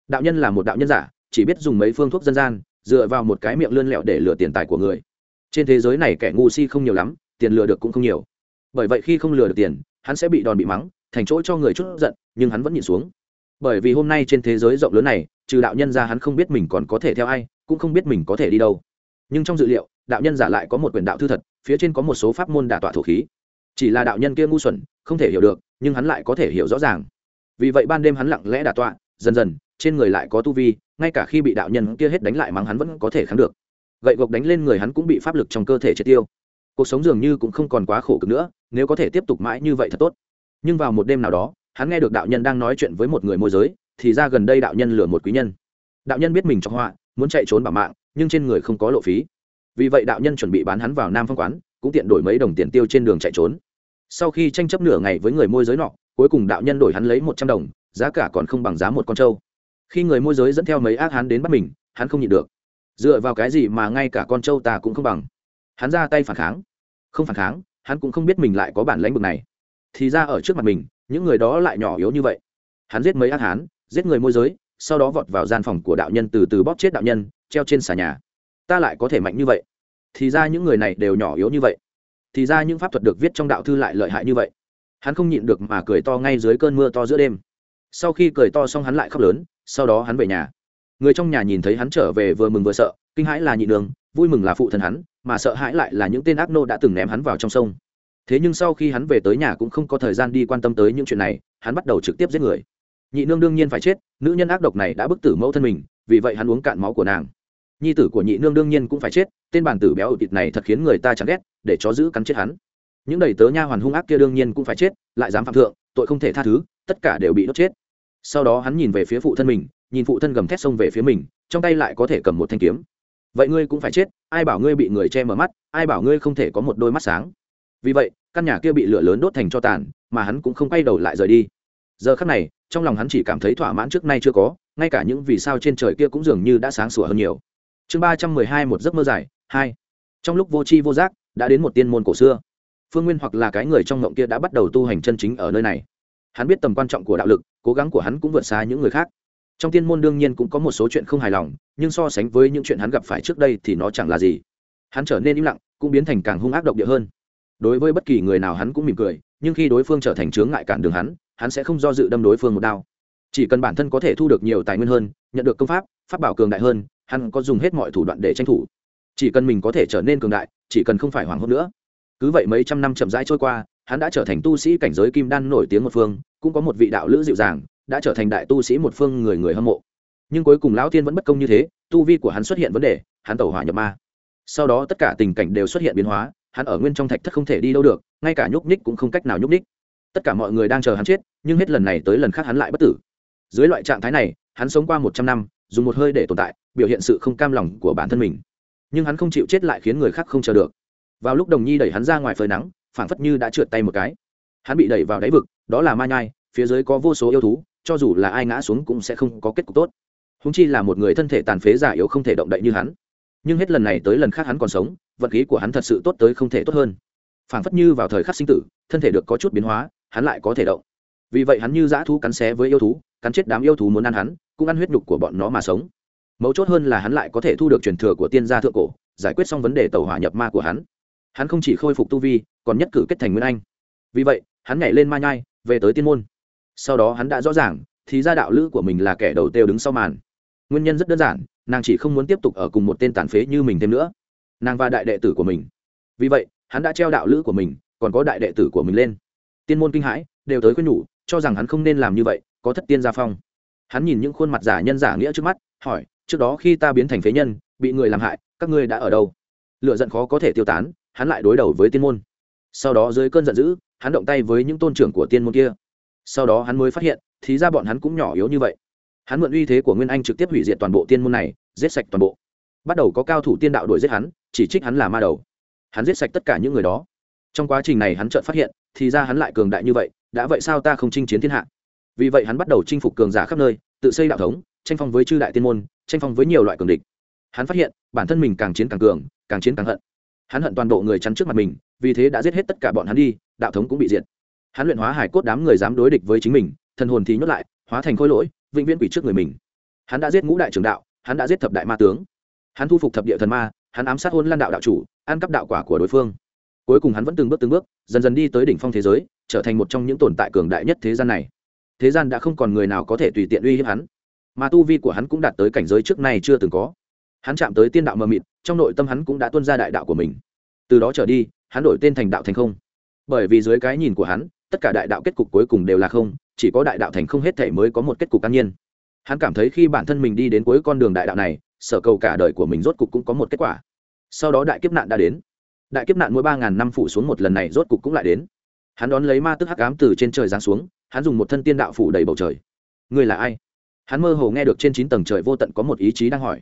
A: Đạo nhân là một đạo nhân giả, chỉ biết dùng mấy phương thuốc dân gian, dựa vào một cái miệng lươn lẹo để lừa tiền tài của người. Trên thế giới này kẻ ngu si không nhiều lắm, tiền lừa được cũng không nhiều. Bởi vậy khi không lừa được tiền, hắn sẽ bị đòn bị mắng, thành chỗ cho người chút giận, nhưng hắn vẫn nhìn xuống bởi vì hôm nay trên thế giới rộng lớn này, trừ đạo nhân ra hắn không biết mình còn có thể theo ai, cũng không biết mình có thể đi đâu. Nhưng trong dự liệu, đạo nhân giả lại có một quyền đạo thư thật, phía trên có một số pháp môn đả tọa thổ khí. Chỉ là đạo nhân kia ngu xuẩn, không thể hiểu được, nhưng hắn lại có thể hiểu rõ ràng. Vì vậy ban đêm hắn lặng lẽ đả tọa, dần dần, trên người lại có tu vi, ngay cả khi bị đạo nhân kia hết đánh lại mắng hắn vẫn có thể kháng được. Gậy gộc đánh lên người hắn cũng bị pháp lực trong cơ thể triệt tiêu. Cuộc sống dường như cũng không còn quá khổ cực nữa, nếu có thể tiếp tục mãi như vậy thật tốt. Nhưng vào một đêm nào đó hắn nghe được đạo nhân đang nói chuyện với một người môi giới, thì ra gần đây đạo nhân lừa một quý nhân. Đạo nhân biết mình trong họa, muốn chạy trốn bảo mạng, nhưng trên người không có lộ phí. Vì vậy đạo nhân chuẩn bị bán hắn vào nam phong quán, cũng tiện đổi mấy đồng tiền tiêu trên đường chạy trốn. Sau khi tranh chấp nửa ngày với người môi giới nọ, cuối cùng đạo nhân đổi hắn lấy một trăm đồng, giá cả còn không bằng giá một con trâu. Khi người môi giới dẫn theo mấy ác hắn đến bắt mình, hắn không nhịn được. Dựa vào cái gì mà ngay cả con trâu ta cũng không bằng? Hắn ra tay phản kháng. Không phản kháng, hắn cũng không biết mình lại có bản lãnh vực này. Thì ra ở trước mặt mình những người đó lại nhỏ yếu như vậy. Hắn giết mấy ác hán, giết người môi giới, sau đó vọt vào gian phòng của đạo nhân từ từ bóp chết đạo nhân, treo trên xà nhà. Ta lại có thể mạnh như vậy? Thì ra những người này đều nhỏ yếu như vậy. Thì ra những pháp thuật được viết trong đạo thư lại lợi hại như vậy. Hắn không nhịn được mà cười to ngay dưới cơn mưa to giữa đêm. Sau khi cười to xong hắn lại khóc lớn, sau đó hắn về nhà. Người trong nhà nhìn thấy hắn trở về vừa mừng vừa sợ, kinh hãi là nhị đường, vui mừng là phụ thân hắn, mà sợ hãi lại là những tên ác nô đã từng ném hắn vào trong sông thế nhưng sau khi hắn về tới nhà cũng không có thời gian đi quan tâm tới những chuyện này, hắn bắt đầu trực tiếp giết người. Nhị nương đương nhiên phải chết, nữ nhân ác độc này đã bức tử mẫu thân mình, vì vậy hắn uống cạn máu của nàng. Nhi tử của nhị nương đương nhiên cũng phải chết, tên bản tử béo ở thịt này thật khiến người ta chẳng ghét, để chó giữ cắn chết hắn. Những đầy tớ nha hoàn hung ác kia đương nhiên cũng phải chết, lại dám phạm thượng, tội không thể tha thứ, tất cả đều bị đốt chết. Sau đó hắn nhìn về phía phụ thân mình, nhìn phụ thân gầm thét xông về phía mình, trong tay lại có thể cầm một thanh kiếm. Vậy ngươi cũng phải chết, ai bảo ngươi bị người che mở mắt, ai bảo ngươi không thể có một đôi mắt sáng vì vậy, căn nhà kia bị lửa lớn đốt thành cho tàn, mà hắn cũng không quay đầu lại rời đi. Giờ khắc này, trong lòng hắn chỉ cảm thấy thỏa mãn trước nay chưa có, ngay cả những vì sao trên trời kia cũng dường như đã sáng sủa hơn nhiều. Chương ba trăm mười hai một giấc mơ dài, hai. Trong lúc vô tri vô giác, đã đến một tiên môn cổ xưa. Phương nguyên hoặc là cái người trong ngộng kia đã bắt đầu tu hành chân chính ở nơi này. Hắn biết tầm quan trọng của đạo lực, cố gắng của hắn cũng vượt xa những người khác. Trong tiên môn đương nhiên cũng có một số chuyện không hài lòng, nhưng so sánh với những chuyện hắn gặp phải trước đây thì nó chẳng là gì. Hắn trở nên im lặng, cũng biến thành càng hung ác độc địa hơn đối với bất kỳ người nào hắn cũng mỉm cười, nhưng khi đối phương trở thành chướng ngại cản đường hắn hắn sẽ không do dự đâm đối phương một đao. Chỉ cần bản thân có thể thu được nhiều tài nguyên hơn, nhận được công pháp pháp bảo cường đại hơn, hắn có dùng hết mọi thủ đoạn để tranh thủ. Chỉ cần mình có thể trở nên cường đại, chỉ cần không phải hoảng hốt nữa. Cứ vậy mấy trăm năm chậm rãi trôi qua, hắn đã trở thành tu sĩ cảnh giới kim đan nổi tiếng một phương, cũng có một vị đạo lữ dịu dàng, đã trở thành đại tu sĩ một phương người người hâm mộ. Nhưng cuối cùng lão thiên vẫn bất công như thế, tu vi của hắn xuất hiện vấn đề, hắn tẩu hỏa nhập ma. Sau đó tất cả tình cảnh đều xuất hiện biến hóa hắn ở nguyên trong thạch thất không thể đi đâu được, ngay cả nhúc ních cũng không cách nào nhúc ních tất cả mọi người đang chờ hắn chết, nhưng hết lần này tới lần khác hắn lại bất tử. Dưới loại trạng thái này, hắn sống qua một trăm năm, dùng một hơi để tồn tại, biểu hiện sự không cam lòng của bản thân mình. Nhưng hắn không chịu chết lại khiến người khác không chờ được. Vào lúc đồng nhi đẩy hắn ra ngoài phơi nắng, phảng phất như đã trượt tay một cái. Hắn bị đẩy vào đáy vực, đó là ma nhai, phía dưới có vô số yêu thú, cho dù là ai ngã xuống cũng sẽ không có kết cục tốt. Húng chi là một người thân thể tàn phế giả yếu không thể động đậy như hắn. Nhưng hết lần này tới lần khác hắn còn sống vật khí của hắn thật sự tốt tới không thể tốt hơn. Phảng phất như vào thời khắc sinh tử, thân thể được có chút biến hóa, hắn lại có thể động. Vì vậy hắn như dã thú cắn xé với yêu thú, cắn chết đám yêu thú muốn ăn hắn, cũng ăn huyết nhục của bọn nó mà sống. Mấu chốt hơn là hắn lại có thể thu được truyền thừa của tiên gia thượng cổ, giải quyết xong vấn đề tàu hỏa nhập ma của hắn. Hắn không chỉ khôi phục tu vi, còn nhất cử kết thành nguyên anh. Vì vậy, hắn nhảy lên ma nhai, về tới tiên môn. Sau đó hắn đã rõ ràng, thì ra đạo lữ của mình là kẻ đầu têu đứng sau màn. Nguyên nhân rất đơn giản, nàng chỉ không muốn tiếp tục ở cùng một tên tàn phế như mình thêm nữa nàng và đại đệ tử của mình. Vì vậy, hắn đã treo đạo lữ của mình, còn có đại đệ tử của mình lên. Tiên môn kinh hãi, đều tới khuyên nhủ, cho rằng hắn không nên làm như vậy, có thất tiên gia phong. Hắn nhìn những khuôn mặt giả nhân giả nghĩa trước mắt, hỏi, trước đó khi ta biến thành phế nhân, bị người làm hại, các ngươi đã ở đâu? Lựa giận khó có thể tiêu tán, hắn lại đối đầu với tiên môn. Sau đó dưới cơn giận dữ, hắn động tay với những tôn trưởng của tiên môn kia. Sau đó hắn mới phát hiện, thì ra bọn hắn cũng nhỏ yếu như vậy. Hắn mượn uy thế của nguyên anh trực tiếp hủy diệt toàn bộ tiên môn này, giết sạch toàn bộ. Bắt đầu có cao thủ tiên đạo đuổi giết hắn chỉ trích hắn là ma đầu. Hắn giết sạch tất cả những người đó. Trong quá trình này hắn chợt phát hiện, thì ra hắn lại cường đại như vậy, đã vậy sao ta không chinh chiến thiên hạ? Vì vậy hắn bắt đầu chinh phục cường giả khắp nơi, tự xây đạo thống, tranh phong với chư đại tiên môn, tranh phong với nhiều loại cường địch. Hắn phát hiện, bản thân mình càng chiến càng cường, càng chiến càng hận. Hắn hận toàn bộ người chắn trước mặt mình, vì thế đã giết hết tất cả bọn hắn đi, đạo thống cũng bị diệt. Hắn luyện hóa hải cốt đám người dám đối địch với chính mình, thần hồn thì nhốt lại, hóa thành khôi lỗi, vĩnh viễn quỷ trước người mình. Hắn đã giết ngũ đại trưởng đạo, hắn đã giết thập đại ma tướng. Hắn thu phục thập địa thần ma hắn ám sát hôn lan đạo đạo chủ, ăn cắp đạo quả của đối phương. Cuối cùng hắn vẫn từng bước từng bước, dần dần đi tới đỉnh phong thế giới, trở thành một trong những tồn tại cường đại nhất thế gian này. Thế gian đã không còn người nào có thể tùy tiện uy hiếp hắn, mà tu vi của hắn cũng đạt tới cảnh giới trước nay chưa từng có. Hắn chạm tới tiên đạo mờ mịt, trong nội tâm hắn cũng đã tuân ra đại đạo của mình. Từ đó trở đi, hắn đổi tên thành đạo thành không. Bởi vì dưới cái nhìn của hắn, tất cả đại đạo kết cục cuối cùng đều là không, chỉ có đại đạo thành không hết thể mới có một kết cục an nhiên. Hắn cảm thấy khi bản thân mình đi đến cuối con đường đại đạo này sở cầu cả đời của mình rốt cục cũng có một kết quả. Sau đó đại kiếp nạn đã đến. Đại kiếp nạn mỗi ba ngàn năm phủ xuống một lần này rốt cục cũng lại đến. Hắn đón lấy ma tức hắc ám từ trên trời giáng xuống, hắn dùng một thân tiên đạo phủ đầy bầu trời. Ngươi là ai? Hắn mơ hồ nghe được trên chín tầng trời vô tận có một ý chí đang hỏi.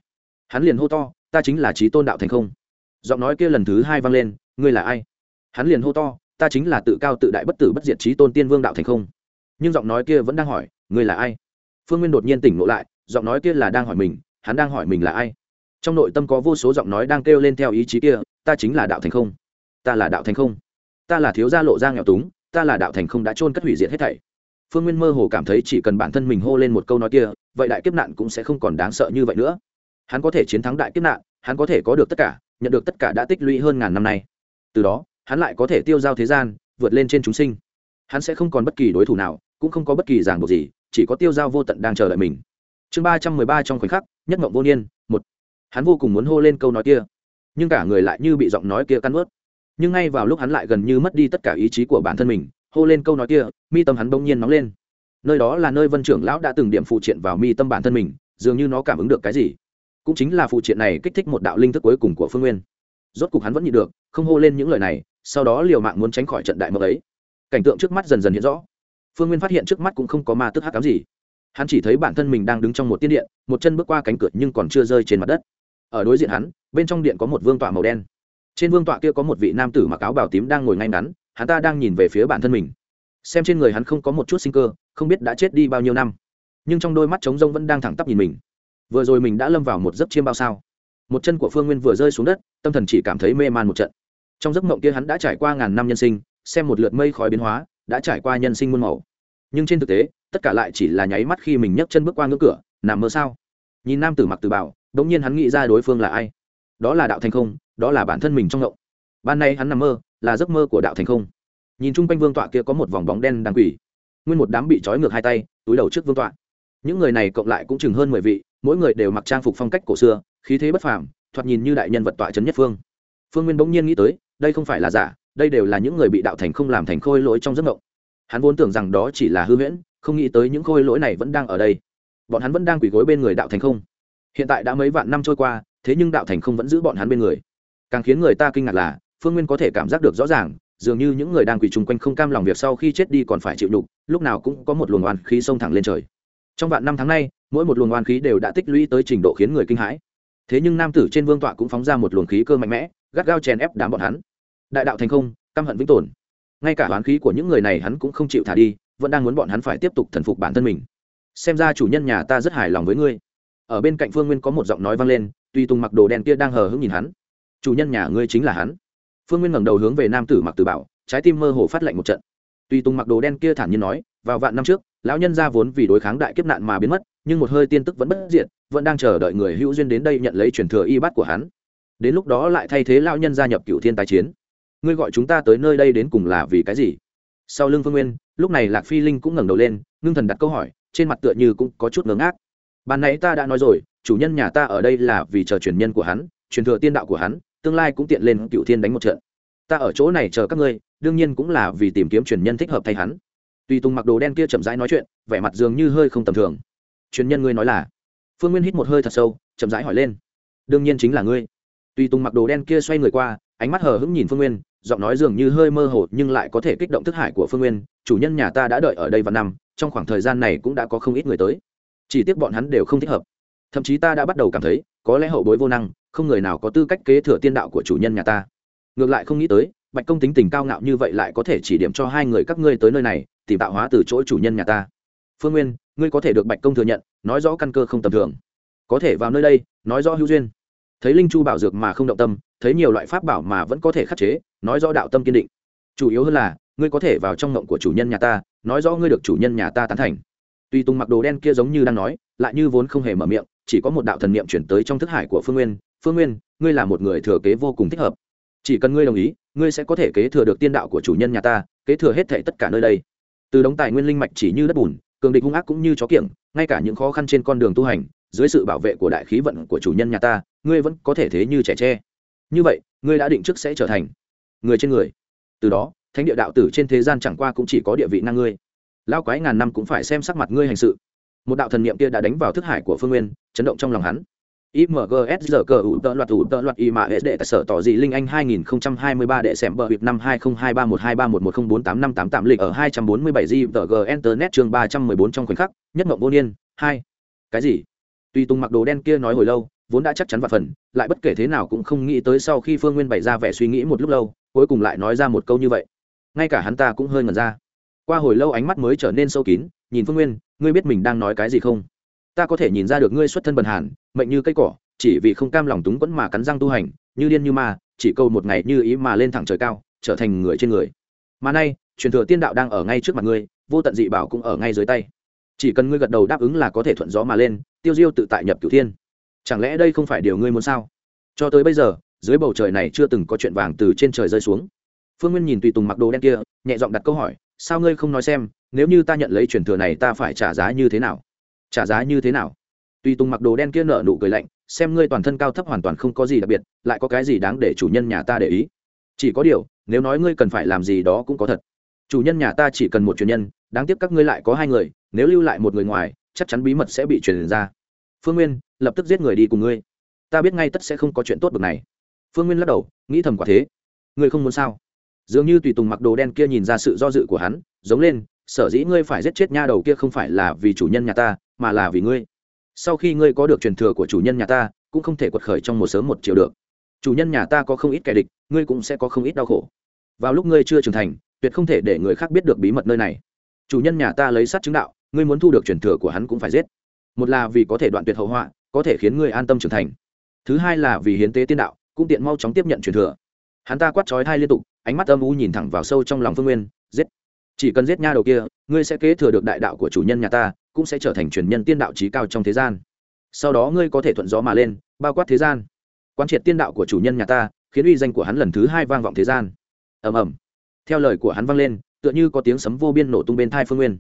A: Hắn liền hô to, ta chính là trí tôn đạo thành không. Giọng nói kia lần thứ hai vang lên ngươi là ai? Hắn liền hô to, ta chính là tự cao tự đại bất tử bất diệt trí tôn tiên vương đạo thành không. Nhưng giọng nói kia vẫn đang hỏi ngươi là ai? Phương nguyên đột nhiên tỉnh ngộ lại, giọng nói kia là đang hỏi mình hắn đang hỏi mình là ai. Trong nội tâm có vô số giọng nói đang kêu lên theo ý chí kia, ta chính là đạo thành không. Ta là đạo thành không. Ta là thiếu gia lộ ra nghèo túng, ta là đạo thành không đã trôn cất hủy diệt hết thảy. Phương nguyên mơ hồ cảm thấy chỉ cần bản thân mình hô lên một câu nói kia, vậy đại kiếp nạn cũng sẽ không còn đáng sợ như vậy nữa. Hắn có thể chiến thắng đại kiếp nạn, hắn có thể có được tất cả, nhận được tất cả đã tích lũy hơn ngàn năm nay. Từ đó, hắn lại có thể tiêu giao thế gian, vượt lên trên chúng sinh. Hắn sẽ không còn bất kỳ đối thủ nào, cũng không có bất kỳ ràng buộc gì, chỉ có tiêu giao vô tận đang chờ đợi mình. Chương ba trăm mười ba trong khoảnh khắc nhất mộng vô niên, một. Hắn vô cùng muốn hô lên câu nói kia, nhưng cả người lại như bị giọng nói kia cắn ướt nhưng ngay vào lúc hắn lại gần như mất đi tất cả ý chí của bản thân mình, hô lên câu nói kia, mi tâm hắn bỗng nhiên nóng lên. Nơi đó là nơi vân trưởng lão đã từng điểm phụ triện vào mi tâm bản thân mình, dường như nó cảm ứng được cái gì. Cũng chính là phụ triện này kích thích một đạo linh thức cuối cùng của phương nguyên. Rốt cục hắn vẫn nhịn được, không hô lên những lời này, sau đó liều mạng muốn tránh khỏi trận đại mộng ấy. Cảnh tượng trước mắt dần dần hiện rõ. Phương nguyên phát hiện trước mắt cũng không có ma tức hắc cám gì hắn chỉ thấy bản thân mình đang đứng trong một tiên điện, một chân bước qua cánh cửa nhưng còn chưa rơi trên mặt đất. Ở đối diện hắn, bên trong điện có một vương tọa màu đen. Trên vương tọa kia có một vị nam tử mặc áo bào tím đang ngồi ngay ngắn, hắn ta đang nhìn về phía bản thân mình. Xem trên người hắn không có một chút sinh cơ, không biết đã chết đi bao nhiêu năm. Nhưng trong đôi mắt trống rông vẫn đang thẳng tắp nhìn mình. Vừa rồi mình đã lâm vào một giấc chiêm bao sao. Một chân của phương nguyên vừa rơi xuống đất, tâm thần chỉ cảm thấy mê man một trận. Trong giấc mộng kia hắn đã trải qua ngàn năm nhân sinh, xem một lượt mây khói biến hóa, đã trải qua nhân sinh muôn màu nhưng trên thực tế, tất cả lại chỉ là nháy mắt khi mình nhấc chân bước qua ngưỡng cửa, nằm mơ sao? Nhìn nam tử mặc từ bảo đ ỗ n g nhiên hắn nghĩ ra đối phương là ai? Đó là đạo thành không, đó là bản thân mình trong ngộng. Ban nay hắn nằm mơ, là giấc mơ của đạo thành không. Nhìn chung quanh vương tọa kia có một vòng bóng đen đang quỷ nguyên một đám bị trói ngược hai tay, túi đầu trước vương tọa. Những người này cộng lại cũng chừng hơn mười vị, mỗi người đều mặc trang phục phong cách cổ xưa, khí thế bất phàm, thoạt nhìn như đại nhân vật tọa trấn nhất phương. Phương nguyên bỗng nhiên nghĩ tới, đây không phải là giả, đây đều là những người bị đạo thành không làm thành khôi lỗi trong giấc mộng hắn vốn tưởng rằng đó chỉ là hư huyễn, không nghĩ tới những khôi lỗi này vẫn đang ở đây. Bọn hắn vẫn đang quỳ gối bên người đạo thành không. Hiện tại đã mấy vạn năm trôi qua, thế nhưng đạo thành không vẫn giữ bọn hắn bên người. Càng khiến người ta kinh ngạc là, phương nguyên có thể cảm giác được rõ ràng, dường như những người đang quỳ chung quanh không cam lòng việc sau khi chết đi còn phải chịu đục lúc nào cũng có một luồng oan khí xông thẳng lên trời. Trong vạn năm tháng nay, mỗi một luồng oan khí đều đã tích lũy tới trình độ khiến người kinh hãi. Thế nhưng nam tử trên vương tọa cũng phóng ra một luồng khí cơ mạnh mẽ, gắt gao chèn ép đám bọn hắn. Đại đạo thành không, căm hận vĩnh tồn ngay cả oán khí của những người này hắn cũng không chịu thả đi, vẫn đang muốn bọn hắn phải tiếp tục thần phục bản thân mình. Xem ra chủ nhân nhà ta rất hài lòng với ngươi. Ở bên cạnh phương nguyên có một giọng nói vang lên tuy tùng mặc đồ đen kia đang hờ hững nhìn hắn. Chủ nhân nhà ngươi chính là hắn. Phương nguyên ngẩng đầu hướng về nam tử mặc tử bảo, trái tim mơ hồ phát lạnh một trận. Tuy tùng mặc đồ đen kia thản nhiên nói, vào vạn năm trước, lão nhân gia vốn vì đối kháng đại kiếp nạn mà biến mất, nhưng một hơi tiên tức vẫn bất diệt, vẫn đang chờ đợi người hữu duyên đến đây nhận lấy truyền thừa y bát của hắn. Đến lúc đó lại thay thế lão nhân gia nhập cựu thiên tài chiến ngươi gọi chúng ta tới nơi đây đến cùng là vì cái gì? Sau lưng phương nguyên, lúc này lạc phi linh cũng ngẩng đầu lên, ngưng thần đặt câu hỏi, trên mặt tựa như cũng có chút ngớ ngác. Ban nãy ta đã nói rồi, chủ nhân nhà ta ở đây là vì chờ truyền nhân của hắn, truyền thừa tiên đạo của hắn, tương lai cũng tiện lên cựu thiên đánh một trận. Ta ở chỗ này chờ các ngươi, đương nhiên cũng là vì tìm kiếm truyền nhân thích hợp thay hắn. Tùy tùng mặc đồ đen kia chậm rãi nói chuyện, vẻ mặt dường như hơi không tầm thường. Truyền nhân ngươi nói là? Phương nguyên hít một hơi thật sâu, chậm rãi hỏi lên. Đương nhiên chính là ngươi. Tùy tùng mặc đồ đen kia xoay người qua, ánh mắt hờ hững nhìn phương nguyên giọng nói dường như hơi mơ hồ nhưng lại có thể kích động thức hải của phương nguyên, chủ nhân nhà ta đã đợi ở đây vào năm, trong khoảng thời gian này cũng đã có không ít người tới. Chỉ tiếc bọn hắn đều không thích hợp. Thậm chí ta đã bắt đầu cảm thấy, có lẽ hậu bối vô năng, không người nào có tư cách kế thừa tiên đạo của chủ nhân nhà ta. Ngược lại không nghĩ tới, bạch công tính tình cao ngạo như vậy lại có thể chỉ điểm cho hai người các ngươi tới nơi này, tìm tạo hóa từ chỗ chủ nhân nhà ta. Phương nguyên, ngươi có thể được bạch công thừa nhận, nói rõ căn cơ không tầm thường. Có thể vào nơi đây, nói rõ hữu duyên. Thấy linh chu bảo dược mà không động tâm thấy nhiều loại pháp bảo mà vẫn có thể khắc chế, nói rõ đạo tâm kiên định. Chủ yếu hơn là, ngươi có thể vào trong ngộng của chủ nhân nhà ta, nói rõ ngươi được chủ nhân nhà ta tán thành. Tuy tùng mặc đồ đen kia giống như đang nói, lại như vốn không hề mở miệng, chỉ có một đạo thần niệm chuyển tới trong thức hải của phương nguyên. Phương nguyên, ngươi là một người thừa kế vô cùng thích hợp. Chỉ cần ngươi đồng ý, ngươi sẽ có thể kế thừa được tiên đạo của chủ nhân nhà ta, kế thừa hết thệ tất cả nơi đây. Từ đống tài nguyên linh mạch chỉ như đất bùn, cường địch hung ác cũng như chó kiểng, ngay cả những khó khăn trên con đường tu hành, dưới sự bảo vệ của đại khí vận của chủ nhân nhà ta, ngươi vẫn có thể thế như trẻ tre như vậy ngươi đã định trước sẽ trở thành người trên người từ đó thánh địa đạo tử trên thế gian chẳng qua cũng chỉ có địa vị ngang ngươi lao quái ngàn năm cũng phải xem sắc mặt ngươi hành sự một đạo thần niệm kia đã đánh vào thức hải của phương nguyên chấn động trong lòng hắn IMGS giờ cờ ủ tợ loạt ủ tợ loạt y mà hệ đệ tại sở tỏ dị linh anh 2023 đệ xem bờ việc năm 20231231048588 lịch ở 247 G tờ G Internet chương 314 trong khoảnh khắc, nhất ngộng vô niên, 2. Cái gì? Tuy Tung mặc đồ đen kia nói hồi lâu, vốn đã chắc chắn và phần, lại bất kể thế nào cũng không nghĩ tới sau khi Phương Nguyên bày ra vẻ suy nghĩ một lúc lâu, cuối cùng lại nói ra một câu như vậy. Ngay cả hắn ta cũng hơi ngẩn ra. Qua hồi lâu ánh mắt mới trở nên sâu kín, nhìn Phương Nguyên, ngươi biết mình đang nói cái gì không? ta có thể nhìn ra được ngươi xuất thân bần hàn mệnh như cây cỏ chỉ vì không cam lòng túng quẫn mà cắn răng tu hành như điên như ma chỉ câu một ngày như ý mà lên thẳng trời cao trở thành người trên người mà nay truyền thừa tiên đạo đang ở ngay trước mặt ngươi vô tận dị bảo cũng ở ngay dưới tay chỉ cần ngươi gật đầu đáp ứng là có thể thuận gió mà lên tiêu diêu tự tại nhập cửu thiên chẳng lẽ đây không phải điều ngươi muốn sao? Cho tới bây giờ, dưới bầu trời này chưa từng có chuyện vàng từ trên trời rơi xuống. Phương nguyên nhìn tùy tùng mặc đồ đen kia, nhẹ giọng đặt câu hỏi, sao ngươi không nói xem, nếu như ta nhận lấy truyền thừa này ta phải trả giá như thế nào? Trả giá như thế nào? Tuy tùng mặc đồ đen kia nở nụ cười lạnh, xem ngươi toàn thân cao thấp hoàn toàn không có gì đặc biệt, lại có cái gì đáng để chủ nhân nhà ta để ý? Chỉ có điều, nếu nói ngươi cần phải làm gì đó cũng có thật. Chủ nhân nhà ta chỉ cần một truyền nhân, đáng tiếc các ngươi lại có hai người, nếu lưu lại một người ngoài, chắc chắn bí mật sẽ bị truyền ra. Phương nguyên lập tức giết người đi cùng ngươi. Ta biết ngay tất sẽ không có chuyện tốt bực này. Phương nguyên lắc đầu, nghĩ thầm quả thế. Ngươi không muốn sao? Dường như tùy tùng mặc đồ đen kia nhìn ra sự do dự của hắn, giống lên, sở dĩ ngươi phải giết chết nha đầu kia không phải là vì chủ nhân nhà ta, mà là vì ngươi. Sau khi ngươi có được truyền thừa của chủ nhân nhà ta, cũng không thể quật khởi trong một sớm một chiều được. Chủ nhân nhà ta có không ít kẻ địch, ngươi cũng sẽ có không ít đau khổ. Vào lúc ngươi chưa trưởng thành, tuyệt không thể để người khác biết được bí mật nơi này. Chủ nhân nhà ta lấy sát chứng đạo, ngươi muốn thu được truyền thừa của hắn cũng phải giết. Một là vì có thể đoạn tuyệt hậu họa có thể khiến ngươi an tâm trưởng thành. Thứ hai là vì hiến tế tiên đạo, cũng tiện mau chóng tiếp nhận truyền thừa. Hắn ta quát chói thai liên tục, ánh mắt âm u nhìn thẳng vào sâu trong lòng phương nguyên, giết. Chỉ cần giết nha đầu kia, ngươi sẽ kế thừa được đại đạo của chủ nhân nhà ta, cũng sẽ trở thành truyền nhân tiên đạo trí cao trong thế gian. Sau đó ngươi có thể thuận gió mà lên, bao quát thế gian. Quán triệt tiên đạo của chủ nhân nhà ta, khiến uy danh của hắn lần thứ hai vang vọng thế gian. Ầm ầm. Theo lời của hắn vang lên, tựa như có tiếng sấm vô biên nổ tung bên thai phương nguyên.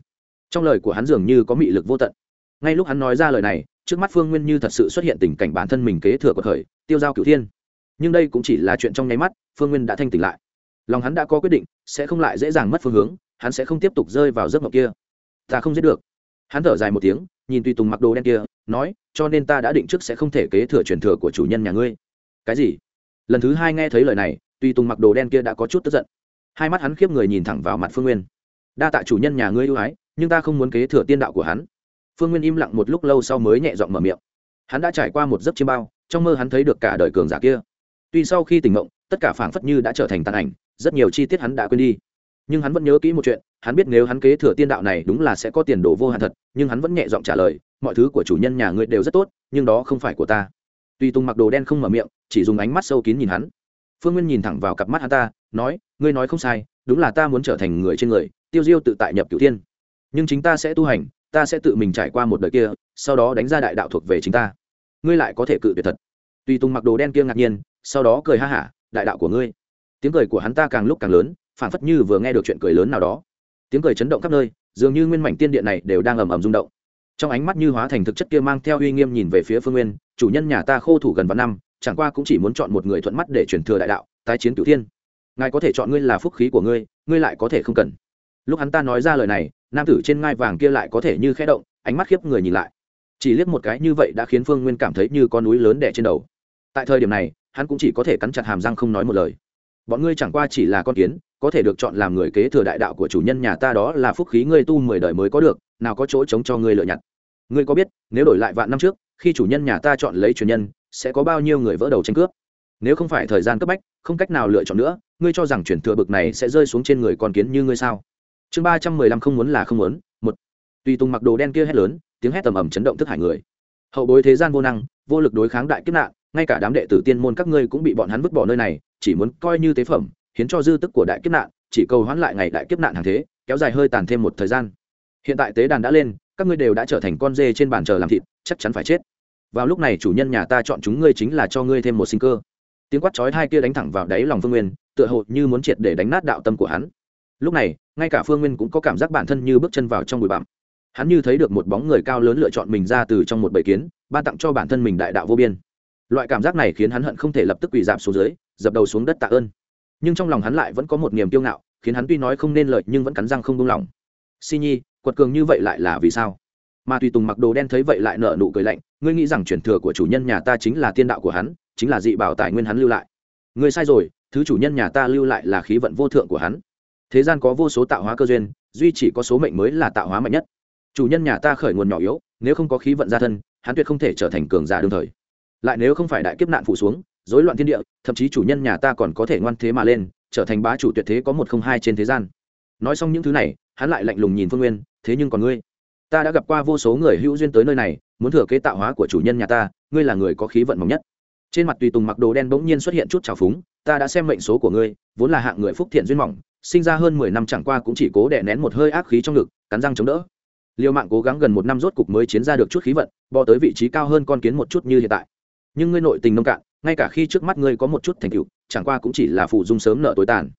A: Trong lời của hắn dường như có mị lực vô tận. Ngay lúc hắn nói ra lời này trước mắt phương nguyên như thật sự xuất hiện tình cảnh bản thân mình kế thừa của khởi tiêu giao cửu thiên. Nhưng đây cũng chỉ là chuyện trong nháy mắt, phương nguyên đã thanh tỉnh lại. Lòng hắn đã có quyết định, sẽ không lại dễ dàng mất phương hướng, hắn sẽ không tiếp tục rơi vào giấc mộng kia. Ta không giết được. Hắn thở dài một tiếng, nhìn tùy tùng mặc đồ đen kia, nói, cho nên ta đã định trước sẽ không thể kế thừa truyền thừa của chủ nhân nhà ngươi. Cái gì? Lần thứ hai nghe thấy lời này, tùy tùng mặc đồ đen kia đã có chút tức giận. Hai mắt hắn khiếp người nhìn thẳng vào mặt phương nguyên. Đa tạ chủ nhân nhà ngươi ưu ái, nhưng ta không muốn kế thừa tiên đạo của hắn phương nguyên im lặng một lúc lâu sau mới nhẹ giọng mở miệng. Hắn đã trải qua một giấc chiêm bao, trong mơ hắn thấy được cả đời cường giả kia. Tuy sau khi tỉnh mộng, tất cả phảng phất như đã trở thành tàn ảnh, rất nhiều chi tiết hắn đã quên đi. Nhưng hắn vẫn nhớ kỹ một chuyện, hắn biết nếu hắn kế thừa tiên đạo này đúng là sẽ có tiền đồ vô hạn thật, nhưng hắn vẫn nhẹ giọng trả lời, mọi thứ của chủ nhân nhà ngươi đều rất tốt, nhưng đó không phải của ta. Tuy tùng mặc đồ đen không mở miệng, chỉ dùng ánh mắt sâu kín nhìn hắn. Phương nguyên nhìn thẳng vào cặp mắt hắn ta, nói, ngươi nói không sai, đúng là ta muốn trở thành người trên người, tiêu diêu tự tại nhập cửu tiên nhưng chính ta sẽ tu hành ta sẽ tự mình trải qua một đời kia, sau đó đánh ra đại đạo thuộc về chính ta. Ngươi lại có thể cự tuyệt thật. Tùy tùng mặc đồ đen kia ngạc nhiên, sau đó cười ha hả, đại đạo của ngươi. Tiếng cười của hắn ta càng lúc càng lớn phản phất như vừa nghe được chuyện cười lớn nào đó. Tiếng cười chấn động khắp nơi, dường như nguyên mảnh tiên điện này đều đang ầm ầm rung động. Trong ánh mắt như hóa thành thực chất kia mang theo uy nghiêm nhìn về phía phương nguyên, chủ nhân nhà ta khô thủ gần vạn năm, chẳng qua cũng chỉ muốn chọn một người thuận mắt để truyền thừa đại đạo, tái chiến cửu thiên. Ngài có thể chọn ngươi là phúc khí của ngươi ngươi lại có thể không cần. Lúc hắn ta nói ra lời này nam tử trên ngai vàng kia lại có thể như khẽ động, ánh mắt khiếp người nhìn lại. Chỉ liếc một cái như vậy đã khiến phương nguyên cảm thấy như con núi lớn đẻ trên đầu. Tại thời điểm này, hắn cũng chỉ có thể cắn chặt hàm răng không nói một lời. Bọn ngươi chẳng qua chỉ là con kiến, có thể được chọn làm người kế thừa đại đạo của chủ nhân nhà ta đó là phúc khí ngươi tu mười đời mới có được, nào có chỗ chống cho ngươi lựa nhặt. Ngươi có biết, nếu đổi lại vạn năm trước, khi chủ nhân nhà ta chọn lấy truyền nhân, sẽ có bao nhiêu người vỡ đầu tranh cướp? Nếu không phải thời gian cấp bách, không cách nào lựa chọn nữa, ngươi cho rằng chuyển thừa bực này sẽ rơi xuống trên người con kiến như ngươi sao? Chương ba trăm mười lăm không muốn là không muốn, một. Tùy tùng mặc đồ đen kia hét lớn, tiếng hét tầm ầm chấn động thức hải người. Hậu bối thế gian vô năng, vô lực đối kháng đại kiếp nạn, ngay cả đám đệ tử tiên môn các ngươi cũng bị bọn hắn vứt bỏ nơi này, chỉ muốn coi như tế phẩm, hiến cho dư tức của đại kiếp nạn, chỉ cầu hoãn lại ngày đại kiếp nạn hàng thế, kéo dài hơi tàn thêm một thời gian. Hiện tại tế đàn đã lên, các ngươi đều đã trở thành con dê trên bàn chờ làm thịt, chắc chắn phải chết. Vào lúc này chủ nhân nhà ta chọn chúng ngươi chính là cho ngươi thêm một sinh cơ. Tiếng quát chói hai kia đánh thẳng vào đáy lòng phương nguyên, tựa hồ như muốn triệt để đánh nát đạo tâm của hắn. Lúc này ngay cả phương nguyên cũng có cảm giác bản thân như bước chân vào trong bụi bặm. Hắn như thấy được một bóng người cao lớn lựa chọn mình ra từ trong một bầy kiến, ban tặng cho bản thân mình đại đạo vô biên. Loại cảm giác này khiến hắn hận không thể lập tức quỳ dạp xuống dưới, dập đầu xuống đất tạ ơn. Nhưng trong lòng hắn lại vẫn có một niềm kiêu ngạo, khiến hắn tuy nói không nên lợi nhưng vẫn cắn răng không buông lỏng. Si nhi, quật cường như vậy lại là vì sao? Mà tùy tùng mặc đồ đen thấy vậy lại nở nụ cười lạnh, ngươi nghĩ rằng truyền thừa của chủ nhân nhà ta chính là tiên đạo của hắn, chính là dị bảo tài nguyên hắn lưu lại. Ngươi sai rồi, thứ chủ nhân nhà ta lưu lại là khí vận vô thượng của hắn thế gian có vô số tạo hóa cơ duyên, duy chỉ có số mệnh mới là tạo hóa mạnh nhất. Chủ nhân nhà ta khởi nguồn nhỏ yếu, nếu không có khí vận gia thân, hắn tuyệt không thể trở thành cường giả đương thời. Lại nếu không phải đại kiếp nạn phủ xuống, rối loạn thiên địa, thậm chí chủ nhân nhà ta còn có thể ngoan thế mà lên, trở thành bá chủ tuyệt thế có một không hai trên thế gian. Nói xong những thứ này, hắn lại lạnh lùng nhìn phương nguyên, thế nhưng còn ngươi, ta đã gặp qua vô số người hữu duyên tới nơi này, muốn thừa kế tạo hóa của chủ nhân nhà ta, ngươi là người có khí vận mỏng nhất. Trên mặt tùy tùng mặc đồ đen bỗng nhiên xuất hiện chút trào phúng, ta đã xem mệnh số của ngươi, vốn là hạng người phúc thiện duyên mỏng sinh ra hơn mười năm chẳng qua cũng chỉ cố đè nén một hơi ác khí trong ngực, cắn răng chống đỡ. Liều mạng cố gắng gần một năm rốt cục mới chiến ra được chút khí vận, bò tới vị trí cao hơn con kiến một chút như hiện tại. Nhưng ngươi nội tình nông cạn, ngay cả khi trước mắt ngươi có một chút thành tựu, chẳng qua cũng chỉ là phụ dung sớm nợ tối tàn.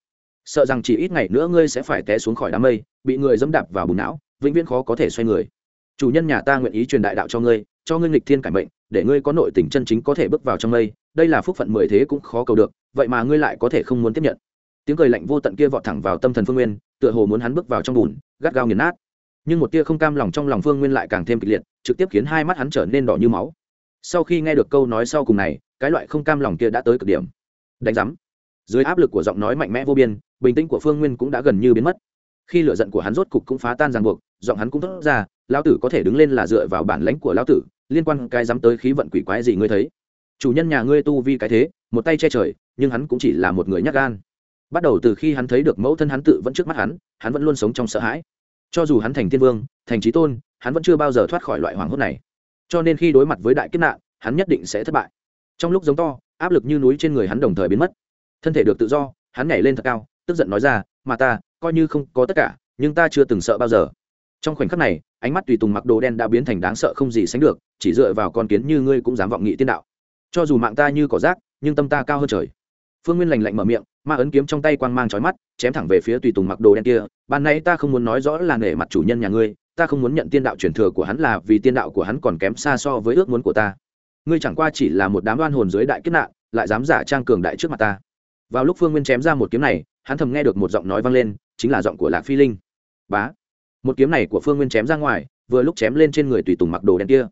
A: Sợ rằng chỉ ít ngày nữa ngươi sẽ phải té xuống khỏi đám mây, bị người dẫm đạp vào bùn não, vĩnh viễn khó có thể xoay người. Chủ nhân nhà ta nguyện ý truyền đại đạo cho ngươi cho ngươi nghịch thiên cải mệnh, để ngươi có nội tình chân chính có thể bước vào trong mây, đây là phúc phận mười thế cũng khó cầu được, vậy mà ngươi lại có thể không muốn tiếp nhận tiếng cười lạnh vô tận kia vọt thẳng vào tâm thần phương nguyên, tựa hồ muốn hắn bước vào trong bùn, gắt gao nghiền nát. Nhưng một tia không cam lòng trong lòng phương nguyên lại càng thêm kịch liệt, trực tiếp khiến hai mắt hắn trở nên đỏ như máu. Sau khi nghe được câu nói sau cùng này, cái loại không cam lòng kia đã tới cực điểm. Đánh giám dưới áp lực của giọng nói mạnh mẽ vô biên, bình tĩnh của phương nguyên cũng đã gần như biến mất. Khi lửa giận của hắn rốt cục cũng phá tan ràng buộc, giọng hắn cũng thốt ra, lão tử có thể đứng lên là dựa vào bản lãnh của lão tử, liên quan cái dám tới khí vận quỷ quái gì ngươi thấy? Chủ nhân nhà ngươi tu vi cái thế, một tay che trời, nhưng hắn cũng chỉ là một người nhát gan bắt đầu từ khi hắn thấy được mẫu thân hắn tự vẫn trước mắt hắn hắn vẫn luôn sống trong sợ hãi. Cho dù hắn thành tiên vương, thành trí tôn, hắn vẫn chưa bao giờ thoát khỏi loại hoảng hốt này. Cho nên khi đối mặt với đại kiếp nạn, hắn nhất định sẽ thất bại. Trong lúc giống to, áp lực như núi trên người hắn đồng thời biến mất. Thân thể được tự do, hắn nhảy lên thật cao, tức giận nói ra, mà ta, coi như không có tất cả, nhưng ta chưa từng sợ bao giờ. Trong khoảnh khắc này, ánh mắt tùy tùng mặc đồ đen đã biến thành đáng sợ không gì sánh được, chỉ dựa vào con kiến như ngươi cũng dám vọng nghị tiên đạo. Cho dù mạng ta như cỏ rác, nhưng tâm ta cao hơn trời phương nguyên lành lạnh mở miệng, ma ấn kiếm trong tay quang mang trói mắt, chém thẳng về phía tùy tùng mặc đồ đen kia, ban nãy ta không muốn nói rõ là nể mặt chủ nhân nhà ngươi, ta không muốn nhận tiên đạo truyền thừa của hắn là vì tiên đạo của hắn còn kém xa so với ước muốn của ta. Ngươi chẳng qua chỉ là một đám đoan hồn dưới đại kiếp nạn, lại dám giả trang cường đại trước mặt ta. Vào lúc phương nguyên chém ra một kiếm này, hắn thầm nghe được một giọng nói vang lên, chính là giọng của lạc phi linh. Bá. Một kiếm này của phương nguyên chém ra ngoài, vừa lúc chém lên trên người tùy tùng mặc đồ đen kia.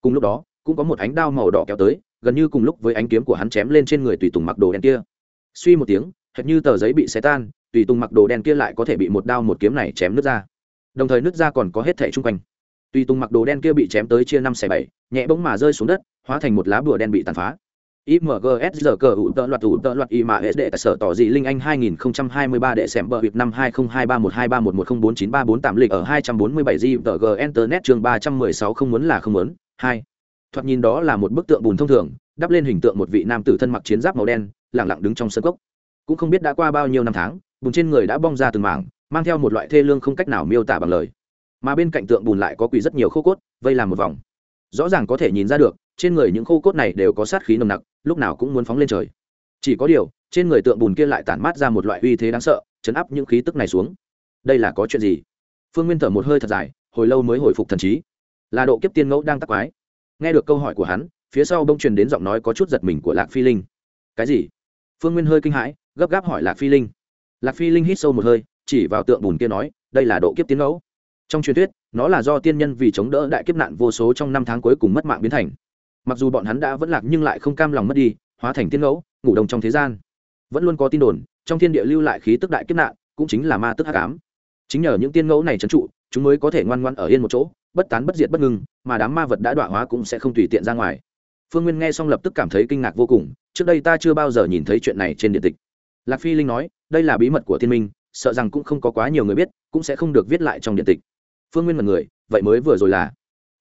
A: Cùng lúc đó, cũng có một ánh đao màu đỏ kéo tới, gần như cùng lúc với ánh kiếm của hắn chém lên trên người tùy tùng mặc đồ đen kia suy một tiếng hệt như tờ giấy bị xé tan tùy tùng mặc đồ đen kia lại có thể bị một đao một kiếm này chém nứt ra đồng thời nứt ra còn có hết thẻ chung quanh tùy tùng mặc đồ đen kia bị chém tới chia năm xẻ bảy nhẹ bỗng mà rơi xuống đất hóa thành một lá bùa đen bị tàn phá IMGS giờ cờ hữu tợ loạt hữu tợ loạt y mà đệ tại sở tỏ dị Linh Anh 2023 đệ xẻm bờ Việt năm 20231231104934 tạm lịch ở 247 di tờ G Internet chương 316 không muốn là không muốn. 2. Thoạt nhìn đó là một bức tượng bùn thông thường, đắp lên hình tượng một vị nam tử thân mặc chiến giáp màu đen, lặng lặng đứng trong sân cốc. Cũng không biết đã qua bao nhiêu năm tháng, bùn trên người đã bong ra từng mảng, mang theo một loại thê lương không cách nào miêu tả bằng lời. Mà bên cạnh tượng bùn lại có quỷ rất nhiều khô cốt, vây làm một vòng. Rõ ràng có thể nhìn ra được, trên người những khô cốt này đều có sát khí nồng nặc lúc nào cũng muốn phóng lên trời. Chỉ có điều trên người tượng bùn kia lại tản mát ra một loại uy thế đáng sợ chấn áp những khí tức này xuống. Đây là có chuyện gì? Phương nguyên thở một hơi thật dài hồi lâu mới hồi phục thần trí. Là độ kiếp tiên ngẫu đang tắc quái. Nghe được câu hỏi của hắn phía sau bông truyền đến giọng nói có chút giật mình của lạc phi linh. Cái gì? Phương nguyên hơi kinh hãi gấp gáp hỏi lạc phi linh. Lạc phi linh hít sâu một hơi chỉ vào tượng bùn kia nói đây là độ kiếp tiên ngẫu. Trong truyền thuyết nó là do tiên nhân vì chống đỡ đại kiếp nạn vô số trong năm tháng cuối cùng mất mạng biến thành. Mặc dù bọn hắn đã vẫn lạc nhưng lại không cam lòng mất đi hóa thành tiên ngẫu ngủ đông trong thế gian. Vẫn luôn có tin đồn trong thiên địa lưu lại khí tức đại kiếp nạn cũng chính là ma tức hắc ám. Chính nhờ những tiên ngẫu này trấn trụ chúng mới có thể ngoan ngoan ở yên một chỗ bất tán bất diệt bất ngừng, mà đám ma vật đã đọa hóa cũng sẽ không tùy tiện ra ngoài phương nguyên nghe xong lập tức cảm thấy kinh ngạc vô cùng, trước đây ta chưa bao giờ nhìn thấy chuyện này trên điện tịch. Lạc phi linh nói, đây là bí mật của thiên minh, sợ rằng cũng không có quá nhiều người biết, cũng sẽ không được viết lại trong điện tịch. Phương nguyên mật người, vậy mới vừa rồi là.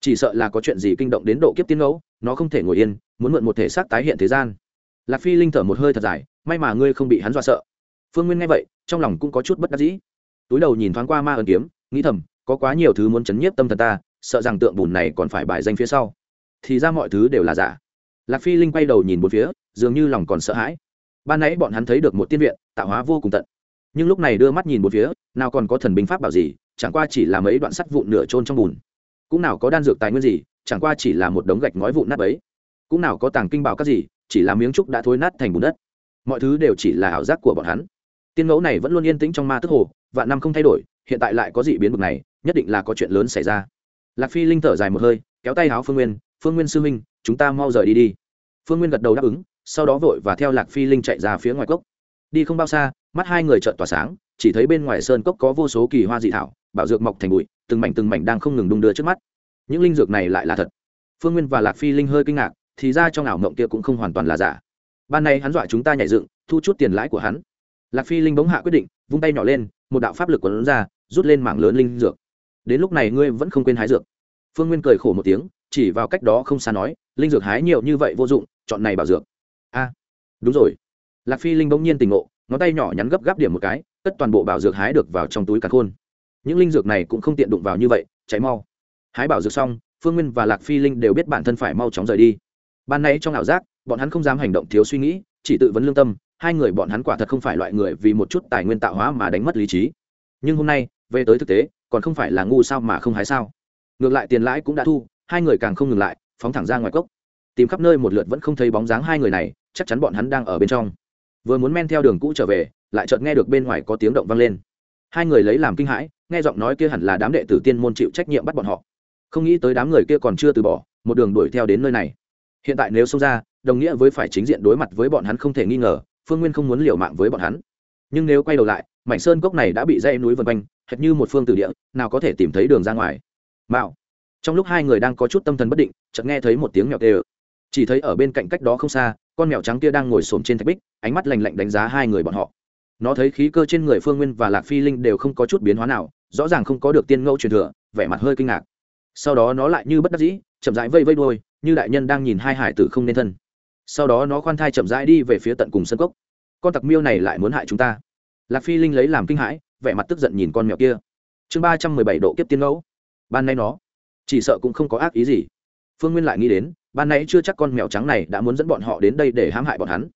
A: Chỉ sợ là có chuyện gì kinh động đến độ kiếp tiên ngẫu, nó không thể ngồi yên, muốn mượn một thể xác tái hiện thế gian. Lạc phi linh thở một hơi thật dài, may mà ngươi không bị hắn dọa sợ. Phương nguyên nghe vậy, trong lòng cũng có chút bất đắc dĩ. Túi đầu nhìn thoáng qua ma ẩn kiếm, nghĩ thầm, có quá nhiều thứ muốn chấn nhiếp tâm thần ta, sợ rằng tượng bùn này còn phải bài danh phía sau thì ra mọi thứ đều là giả. Lạc phi linh quay đầu nhìn một phía, dường như lòng còn sợ hãi. Ban nãy bọn hắn thấy được một tiên viện, tạo hóa vô cùng tận. Nhưng lúc này đưa mắt nhìn một phía, nào còn có thần binh pháp bảo gì, chẳng qua chỉ là mấy đoạn sắt vụn nửa trôn trong bùn. Cũng nào có đan dược tài nguyên gì, chẳng qua chỉ là một đống gạch ngói vụn nát ấy cũng nào có tàng kinh bảo các gì, chỉ là miếng trúc đã thối nát thành bùn đất. Mọi thứ đều chỉ là ảo giác của bọn hắn. Tiên ngẫu này vẫn luôn yên tĩnh trong ma tức hồ, vạn năm không thay đổi, hiện tại lại có gì biến bực này, nhất định là có chuyện lớn xảy ra. Lạc phi linh thở dài một hơi, kéo tay Háo phương nguyên phương nguyên sư minh chúng ta mau rời đi đi. Phương nguyên gật đầu đáp ứng, sau đó vội và theo lạc phi linh chạy ra phía ngoài cốc. Đi không bao xa, mắt hai người trợn tỏa sáng, chỉ thấy bên ngoài sơn cốc có vô số kỳ hoa dị thảo, bảo dược mọc thành bụi, từng mảnh từng mảnh đang không ngừng đung đưa trước mắt. Những linh dược này lại là thật. Phương nguyên và lạc phi linh hơi kinh ngạc, thì ra trong ảo mộng kia cũng không hoàn toàn là giả. Ban nay hắn dọa chúng ta nhảy dựng, thu chút tiền lãi của hắn. Lạc phi linh bỗng hạ quyết định, vung tay nhỏ lên, một đạo pháp lực của lớn ra, rút lên mảng lớn linh dược. Đến lúc này ngươi vẫn không quên hái dược. Phương nguyên cười khổ một tiếng chỉ vào cách đó không xa nói, linh dược hái nhiều như vậy vô dụng, chọn này bảo dược. A, đúng rồi. Lạc phi linh bỗng nhiên tình ngộ, ngón tay nhỏ nhắn gấp gáp điểm một cái, cất toàn bộ bảo dược hái được vào trong túi cả khôn. Những linh dược này cũng không tiện đụng vào như vậy cháy mau. Hái bảo dược xong, phương nguyên và lạc phi linh đều biết bản thân phải mau chóng rời đi. Ban nay trong ảo giác, bọn hắn không dám hành động thiếu suy nghĩ, chỉ tự vấn lương tâm, hai người bọn hắn quả thật không phải loại người vì một chút tài nguyên tạo hóa mà đánh mất lý trí. Nhưng hôm nay, về tới thực tế, còn không phải là ngu sao mà không hái sao. Ngược lại tiền lãi cũng đã thu hai người càng không ngừng lại, phóng thẳng ra ngoài cốc. Tìm khắp nơi một lượt vẫn không thấy bóng dáng hai người này, chắc chắn bọn hắn đang ở bên trong. Vừa muốn men theo đường cũ trở về, lại chợt nghe được bên ngoài có tiếng động vang lên. Hai người lấy làm kinh hãi, nghe giọng nói kia hẳn là đám đệ tử tiên môn chịu trách nhiệm bắt bọn họ. Không nghĩ tới đám người kia còn chưa từ bỏ, một đường đuổi theo đến nơi này. Hiện tại nếu xông ra, đồng nghĩa với phải chính diện đối mặt với bọn hắn không thể nghi ngờ, phương nguyên không muốn liều mạng với bọn hắn. Nhưng nếu quay đầu lại, mảnh sơn cốc này đã bị dây núi vân quanh, hệt như một phương từ địa, nào có thể tìm thấy đường ra ngoài. Mạo trong lúc hai người đang có chút tâm thần bất định, chợt nghe thấy một tiếng mèo tê ơ chỉ thấy ở bên cạnh cách đó không xa, con mèo trắng kia đang ngồi xổm trên thạch bích, ánh mắt lành lạnh đánh giá hai người bọn họ. Nó thấy khí cơ trên người phương nguyên và lạc phi linh đều không có chút biến hóa nào, rõ ràng không có được tiên ngẫu truyền thừa, vẻ mặt hơi kinh ngạc. Sau đó nó lại như bất đắc dĩ, chậm rãi vây vây đôi như đại nhân đang nhìn hai hải tử không nên thân. Sau đó nó khoan thai chậm rãi đi về phía tận cùng sân cốc. Con tặc miêu này lại muốn hại chúng ta. Lạc phi linh lấy làm kinh hãi, vẻ mặt tức giận nhìn con mèo kia. Chương ba trăm mười bảy độ kiếp tiên ngẫu. Ban nay nó chỉ sợ cũng không có ác ý gì. Phương nguyên lại nghĩ đến, ban nãy chưa chắc con mèo trắng này đã muốn dẫn bọn họ đến đây để hãm hại bọn hắn.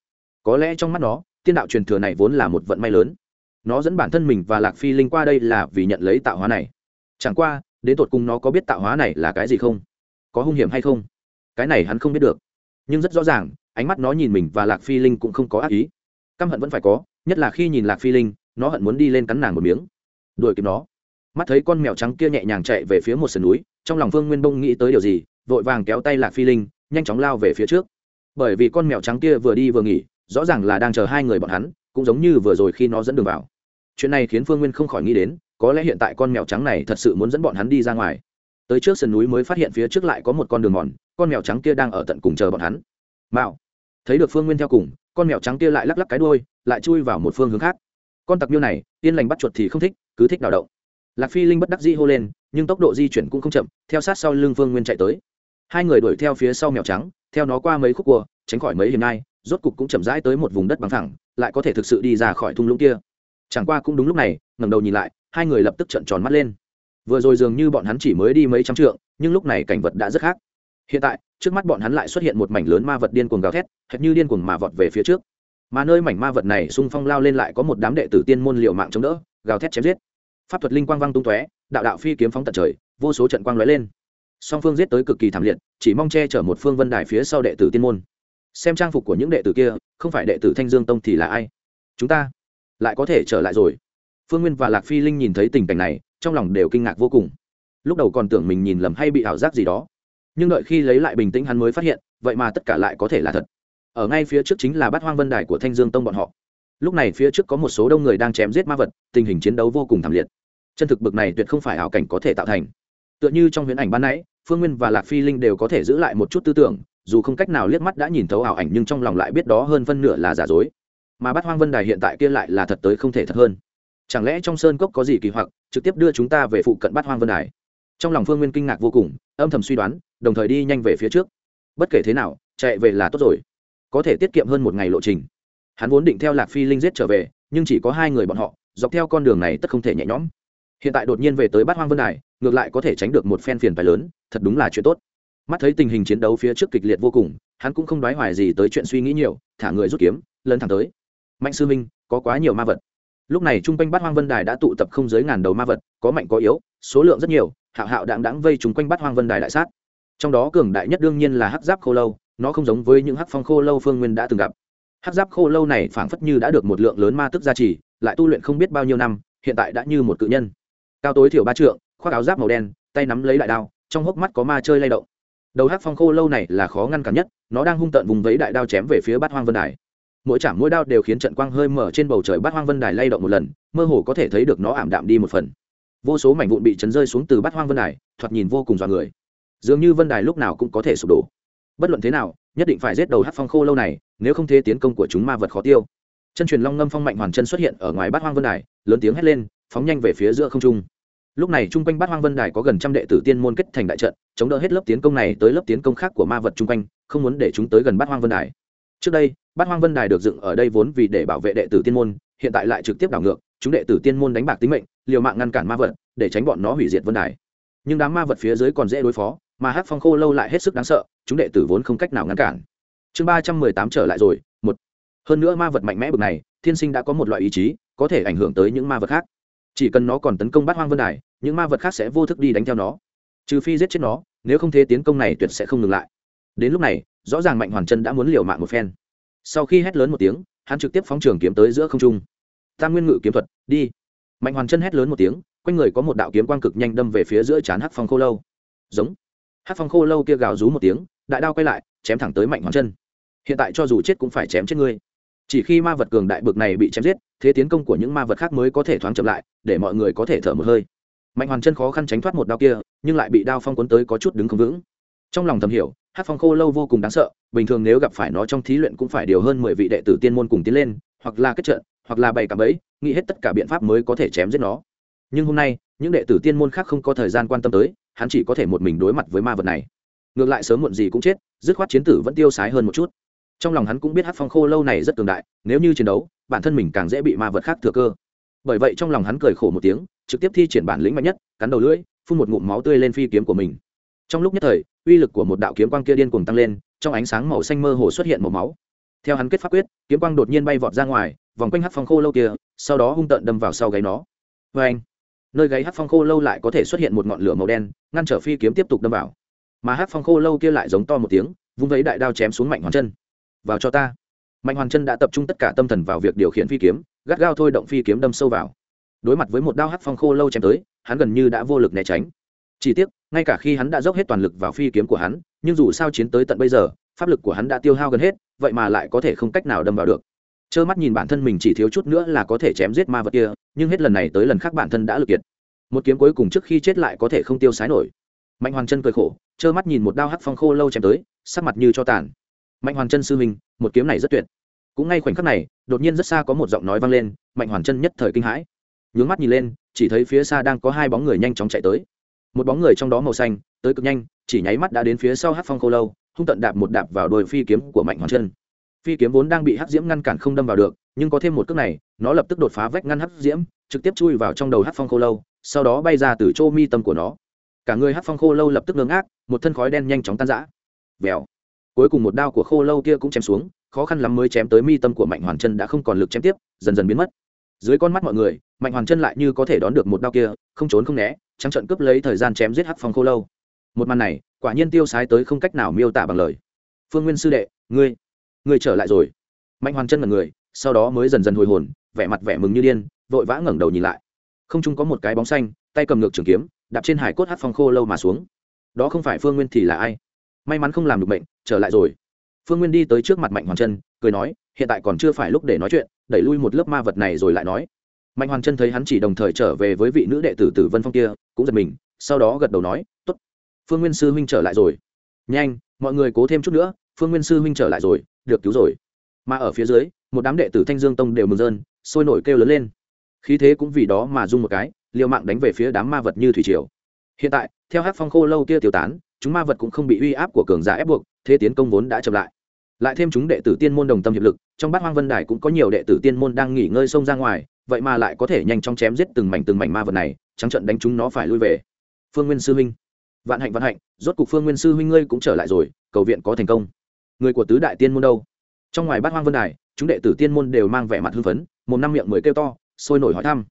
A: Có lẽ trong mắt nó, tiên đạo truyền thừa này vốn là một vận may lớn. Nó dẫn bản thân mình và lạc phi linh qua đây là vì nhận lấy tạo hóa này. Chẳng qua, đến tột cùng nó có biết tạo hóa này là cái gì không? Có hung hiểm hay không? Cái này hắn không biết được. Nhưng rất rõ ràng, ánh mắt nó nhìn mình và lạc phi linh cũng không có ác ý. Căm hận vẫn phải có, nhất là khi nhìn lạc phi linh, nó hận muốn đi lên cắn nàng một miếng. Đuổi kịp nó. Mắt thấy con mèo trắng kia nhẹ nhàng chạy về phía một sườn núi trong lòng phương nguyên bông nghĩ tới điều gì vội vàng kéo tay lạc phi linh nhanh chóng lao về phía trước. Bởi vì con mèo trắng kia vừa đi vừa nghỉ rõ ràng là đang chờ hai người bọn hắn cũng giống như vừa rồi khi nó dẫn đường vào. Chuyện này khiến phương nguyên không khỏi nghĩ đến có lẽ hiện tại con mèo trắng này thật sự muốn dẫn bọn hắn đi ra ngoài. Tới trước sườn núi mới phát hiện phía trước lại có một con đường mòn con mèo trắng kia đang ở tận cùng chờ bọn hắn. Mạo. Thấy được phương nguyên theo cùng con mèo trắng kia lại lắc lắc cái đuôi, lại chui vào một phương hướng khác. Con tặc miêu này yên lành bắt chuột thì không thích cứ thích đào động lạc phi linh bất đắc dĩ hô lên, nhưng tốc độ di chuyển cũng không chậm, theo sát sau lưng Vương nguyên chạy tới. Hai người đuổi theo phía sau mèo trắng, theo nó qua mấy khúc cua, tránh khỏi mấy hiểm nai, rốt cục cũng chậm rãi tới một vùng đất bằng thẳng lại có thể thực sự đi ra khỏi thung lũng kia. Chẳng qua cũng đúng lúc này, ngẩng đầu nhìn lại, hai người lập tức trợn tròn mắt lên. Vừa rồi dường như bọn hắn chỉ mới đi mấy trăm trượng, nhưng lúc này cảnh vật đã rất khác. Hiện tại, trước mắt bọn hắn lại xuất hiện một mảnh lớn ma vật điên cuồng gào thét, hệt như điên cuồng mà vọt về phía trước. Mà nơi mảnh ma vật này xung phong lao lên lại có một đám đệ tử tiên môn liệu mạng chống đỡ, gào thét chém giết pháp thuật linh quang văng tung tóe, đạo đạo phi kiếm phóng tận trời, vô số trận quang lóe lên. Song phương giết tới cực kỳ thảm liệt, chỉ mong che chở một phương vân đài phía sau đệ tử tiên môn. Xem trang phục của những đệ tử kia, không phải đệ tử thanh dương tông thì là ai? Chúng ta lại có thể trở lại rồi. Phương nguyên và lạc phi linh nhìn thấy tình cảnh này, trong lòng đều kinh ngạc vô cùng. Lúc đầu còn tưởng mình nhìn lầm hay bị ảo giác gì đó, nhưng đợi khi lấy lại bình tĩnh hắn mới phát hiện, vậy mà tất cả lại có thể là thật. Ở ngay phía trước chính là bát hoang vân đài của thanh dương tông bọn họ. Lúc này phía trước có một số đông người đang chém giết ma vật, tình hình chiến đấu vô cùng thảm liệt chân thực bực này tuyệt không phải ảo cảnh có thể tạo thành. Tựa như trong huyễn ảnh ban nãy, phương nguyên và lạc phi linh đều có thể giữ lại một chút tư tưởng, dù không cách nào liếc mắt đã nhìn thấu ảo ảnh nhưng trong lòng lại biết đó hơn phân nửa là giả dối. Mà bát hoang vân đài hiện tại kia lại là thật tới không thể thật hơn. Chẳng lẽ trong sơn cốc có gì kỳ hoặc, trực tiếp đưa chúng ta về phụ cận bát hoang vân đài? Trong lòng phương nguyên kinh ngạc vô cùng, âm thầm suy đoán, đồng thời đi nhanh về phía trước. Bất kể thế nào, chạy về là tốt rồi. Có thể tiết kiệm hơn một ngày lộ trình. Hắn vốn định theo lạc phi linh giết trở về, nhưng chỉ có hai người bọn họ, dọc theo con đường này tất không thể nhẹ nhõm hiện tại đột nhiên về tới bát hoang vân đài, ngược lại có thể tránh được một phen phiền phải lớn, thật đúng là chuyện tốt. Mắt thấy tình hình chiến đấu phía trước kịch liệt vô cùng, hắn cũng không đoái hoài gì tới chuyện suy nghĩ nhiều, thả người rút kiếm lân thẳng tới. Mạnh sư minh, có quá nhiều ma vật. Lúc này trung quanh bát hoang vân đài đã tụ tập không dưới ngàn đầu ma vật, có mạnh có yếu, số lượng rất nhiều, hạo hạo đạm đáng vây chung quanh bát hoang vân đài đại sát. Trong đó cường đại nhất đương nhiên là hắc giáp khô lâu, nó không giống với những hắc phong khô lâu phương nguyên đã từng gặp. Hắc giáp khô lâu này phảng phất như đã được một lượng lớn ma tức gia trì, lại tu luyện không biết bao nhiêu năm, hiện tại đã như một cự nhân cao tối thiểu ba trượng, khoác áo giáp màu đen, tay nắm lấy đại đao, trong hốc mắt có ma chơi lay động. Đầu hắc phong khô lâu này là khó ngăn cản nhất, nó đang hung tận vùng vẫy đại đao chém về phía bát hoang vân đài. Mỗi chạm mỗi đao đều khiến trận quang hơi mở trên bầu trời bát hoang vân đài lay động một lần, mơ hồ có thể thấy được nó ảm đạm đi một phần. Vô số mảnh vụn bị chấn rơi xuống từ bát hoang vân đài, thoạt nhìn vô cùng dọa người. Dường như vân đài lúc nào cũng có thể sụp đổ. Bất luận thế nào, nhất định phải giết đầu hát phong khô lâu này, nếu không thế tiến công của chúng ma vật khó tiêu. Chân truyền long ngâm phong mạnh hoàn chân xuất hiện ở ngoài bát hoang vân đài, lớn tiếng hét lên phóng nhanh về phía giữa không trung. Lúc này chung quanh bát hoang vân đài có gần trăm đệ tử tiên môn kết thành đại trận, chống đỡ hết lớp tiến công này tới lớp tiến công khác của ma vật chung quanh, không muốn để chúng tới gần bát hoang vân đài. Trước đây, bát hoang vân đài được dựng ở đây vốn vì để bảo vệ đệ tử tiên môn, hiện tại lại trực tiếp đảo ngược, chúng đệ tử tiên môn đánh bạc tính mệnh, liều mạng ngăn cản ma vật, để tránh bọn nó hủy diệt vân đài. Nhưng đám ma vật phía dưới còn dễ đối phó, mà hát phong khô lâu lại hết sức đáng sợ, chúng đệ tử vốn không cách nào ngăn cản. Chương ba trăm mười tám trở lại rồi, một. Hơn nữa ma vật mạnh mẽ bực này, thiên sinh đã có một loại ý chí, có thể ảnh hưởng tới những ma vật khác chỉ cần nó còn tấn công bát hoang vân đài, những ma vật khác sẽ vô thức đi đánh theo nó. Trừ phi giết chết nó, nếu không thế tiến công này tuyệt sẽ không ngừng lại. Đến lúc này, rõ ràng mạnh hoàn chân đã muốn liều mạng một phen. Sau khi hét lớn một tiếng, hắn trực tiếp phóng trường kiếm tới giữa không trung. Tam nguyên ngự kiếm thuật, đi. Mạnh hoàn chân hét lớn một tiếng, quanh người có một đạo kiếm quang cực nhanh đâm về phía giữa trán hắc phong khô lâu. Giống. Hắc phong khô lâu kia gào rú một tiếng, đại đao quay lại, chém thẳng tới mạnh hoàn chân. Hiện tại cho dù chết cũng phải chém chết ngươi chỉ khi ma vật cường đại bực này bị chém giết, thế tiến công của những ma vật khác mới có thể thoáng chậm lại, để mọi người có thể thở một hơi. Mạnh hoàn chân khó khăn tránh thoát một đao kia, nhưng lại bị đao phong cuốn tới có chút đứng không vững. Trong lòng thầm hiểu hát phong khô lâu vô cùng đáng sợ, bình thường nếu gặp phải nó trong thí luyện cũng phải điều hơn mười vị đệ tử tiên môn cùng tiến lên, hoặc là kết trận, hoặc là bày cả bẫy, nghĩ hết tất cả biện pháp mới có thể chém giết nó. Nhưng hôm nay, những đệ tử tiên môn khác không có thời gian quan tâm tới, hắn chỉ có thể một mình đối mặt với ma vật này. Ngược lại sớm muộn gì cũng chết, dứt khoát chiến tử vẫn tiêu sái hơn một chút trong lòng hắn cũng biết hát phong khô lâu này rất cường đại, nếu như chiến đấu, bản thân mình càng dễ bị ma vật khác thừa cơ. Bởi vậy trong lòng hắn cười khổ một tiếng, trực tiếp thi triển bản lĩnh mạnh nhất, cắn đầu lưỡi, phun một ngụm máu tươi lên phi kiếm của mình. Trong lúc nhất thời, uy lực của một đạo kiếm quang kia điên cuồng tăng lên, trong ánh sáng màu xanh mơ hồ xuất hiện màu máu. Theo hắn kết pháp quyết, kiếm quang đột nhiên bay vọt ra ngoài, vòng quanh hát phong khô lâu kia, sau đó hung tợn đâm vào sau gáy nó. Vê anh nơi gáy hát phong khô lâu lại có thể xuất hiện một ngọn lửa màu đen, ngăn trở phi kiếm tiếp tục đâm vào. Mà hát phong khô lâu kia lại giống to một tiếng, vung vấy đại đao chém xuống mạnh hoàn chân vào cho ta. Mạnh hoàn chân đã tập trung tất cả tâm thần vào việc điều khiển phi kiếm, gắt gao thôi động phi kiếm đâm sâu vào. Đối mặt với một đao hắc phong khô lâu chém tới, hắn gần như đã vô lực né tránh. Chỉ tiếc, ngay cả khi hắn đã dốc hết toàn lực vào phi kiếm của hắn, nhưng dù sao chiến tới tận bây giờ, pháp lực của hắn đã tiêu hao gần hết, vậy mà lại có thể không cách nào đâm vào được. Trơ mắt nhìn bản thân mình chỉ thiếu chút nữa là có thể chém giết ma vật kia, nhưng hết lần này tới lần khác bản thân đã lực kiệt. Một kiếm cuối cùng trước khi chết lại có thể không tiêu sái nổi. Mạnh hoàng chân cười khổ, trơ mắt nhìn một đao hắc phong khô lâu chém tới, sắc mặt như cho tàn mạnh hoàng chân sư minh một kiếm này rất tuyệt. Cũng ngay khoảnh khắc này, đột nhiên rất xa có một giọng nói vang lên, mạnh hoàng chân nhất thời kinh hãi. Nhướng mắt nhìn lên, chỉ thấy phía xa đang có hai bóng người nhanh chóng chạy tới. Một bóng người trong đó màu xanh, tới cực nhanh, chỉ nháy mắt đã đến phía sau hát phong khô lâu, hung tận đạp một đạp vào đôi phi kiếm của mạnh hoàng chân. Phi kiếm vốn đang bị hắc diễm ngăn cản không đâm vào được, nhưng có thêm một cước này, nó lập tức đột phá vách ngăn hắc diễm, trực tiếp chui vào trong đầu hát phong khô lâu, sau đó bay ra từ chỗ mi tâm của nó. Cả người hát phong khô lâu lập tức ngưng ác một thân khói đen nhanh chóng tan rã. Vèo cuối cùng một đao của khô lâu kia cũng chém xuống, khó khăn lắm mới chém tới mi tâm của mạnh hoàn chân đã không còn lực chém tiếp, dần dần biến mất. Dưới con mắt mọi người, mạnh hoàn chân lại như có thể đón được một đao kia, không trốn không né, trắng trận cướp lấy thời gian chém giết hắc phong khô lâu. Một màn này, quả nhiên tiêu sái tới không cách nào miêu tả bằng lời. Phương nguyên sư đệ, ngươi ngươi trở lại rồi. Mạnh hoàn chân là người, sau đó mới dần dần hồi hồn, vẻ mặt vẻ mừng như điên, vội vã ngẩng đầu nhìn lại. Không chung có một cái bóng xanh, tay cầm ngược trường kiếm, đạp trên hải cốt hát phong khô lâu mà xuống. Đó không phải phương nguyên thì là ai? May mắn không làm được bệnh trở lại rồi. Phương nguyên đi tới trước mặt mạnh Hoàng chân cười nói, hiện tại còn chưa phải lúc để nói chuyện, đẩy lui một lớp ma vật này rồi lại nói. Mạnh Hoàng chân thấy hắn chỉ đồng thời trở về với vị nữ đệ tử tử vân phong kia, cũng giật mình, sau đó gật đầu nói t ố t phương nguyên sư huynh trở lại rồi. Nhanh, mọi người cố thêm chút nữa, phương nguyên sư huynh trở lại rồi, được cứu rồi. Mà ở phía dưới, một đám đệ tử thanh dương tông đều mừng rơn, sôi nổi kêu lớn lên. Khí thế cũng vì đó mà rung một cái, liều mạng đánh về phía đám ma vật như thủy triều. Hiện tại, theo hát phong khô lâu kia tiêu tán, chúng ma vật cũng không bị uy áp của cường giả ép buộc thế tiến công vốn đã chậm lại. Lại thêm chúng đệ tử tiên môn đồng tâm hiệp lực, trong bát hoang vân đài cũng có nhiều đệ tử tiên môn đang nghỉ ngơi sông ra ngoài, vậy mà lại có thể nhanh chóng chém giết từng mảnh từng mảnh ma vật này, trắng trận đánh chúng nó phải lui về. Phương nguyên sư huynh. Vạn hạnh vạn hạnh, rốt cục phương nguyên sư huynh ngươi cũng trở lại rồi, cầu viện có thành công. Người của tứ đại tiên môn đâu? Trong ngoài bát hoang vân đài, chúng đệ tử tiên môn đều mang vẻ mặt hưng phấn, một năm miệng mới kêu to, sôi nổi hỏi thăm.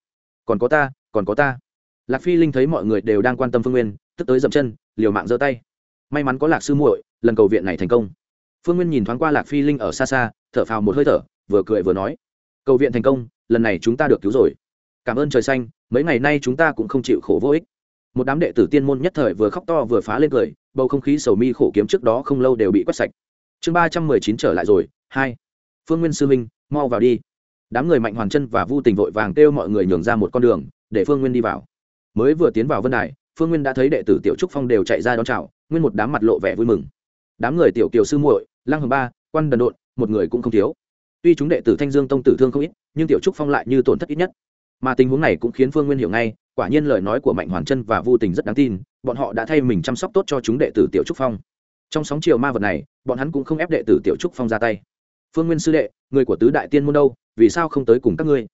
A: Còn có ta, còn có ta. Lạc phi linh thấy mọi người đều đang quan tâm phương nguyên, tức tới dậm chân, liều mạng giơ tay. May mắn có lạc sư muội lần cầu viện này thành công. Phương nguyên nhìn thoáng qua lạc phi linh ở xa xa, thở phào một hơi thở, vừa cười vừa nói, cầu viện thành công, lần này chúng ta được cứu rồi. Cảm ơn trời xanh, mấy ngày nay chúng ta cũng không chịu khổ vô ích. Một đám đệ tử tiên môn nhất thời vừa khóc to vừa phá lên cười, bầu không khí sầu mi khổ kiếm trước đó không lâu đều bị quét sạch. Chương ba trăm mười chín trở lại rồi, hai. Phương nguyên sư minh mau vào đi. Đám người mạnh hoàn chân và vu tình vội vàng kêu mọi người nhường ra một con đường, để phương nguyên đi vào. Mới vừa tiến vào vân đài, phương nguyên đã thấy đệ tử tiểu trúc phong đều chạy ra đón chào, nguyên một đám mặt lộ vẻ vui mừng đám người tiểu kiều sư muội, lăng hồng ba, quan đần độn, một người cũng không thiếu. Tuy chúng đệ tử thanh dương tông tử thương không ít, nhưng tiểu trúc phong lại như tổn thất ít nhất. Mà tình huống này cũng khiến phương nguyên hiểu ngay, quả nhiên lời nói của mạnh hoàn chân và vu tình rất đáng tin, bọn họ đã thay mình chăm sóc tốt cho chúng đệ tử tiểu trúc phong. Trong sóng chiều ma vật này, bọn hắn cũng không ép đệ tử tiểu trúc phong ra tay. Phương nguyên sư đệ, người của tứ đại tiên môn đâu, vì sao không tới cùng các ngươi?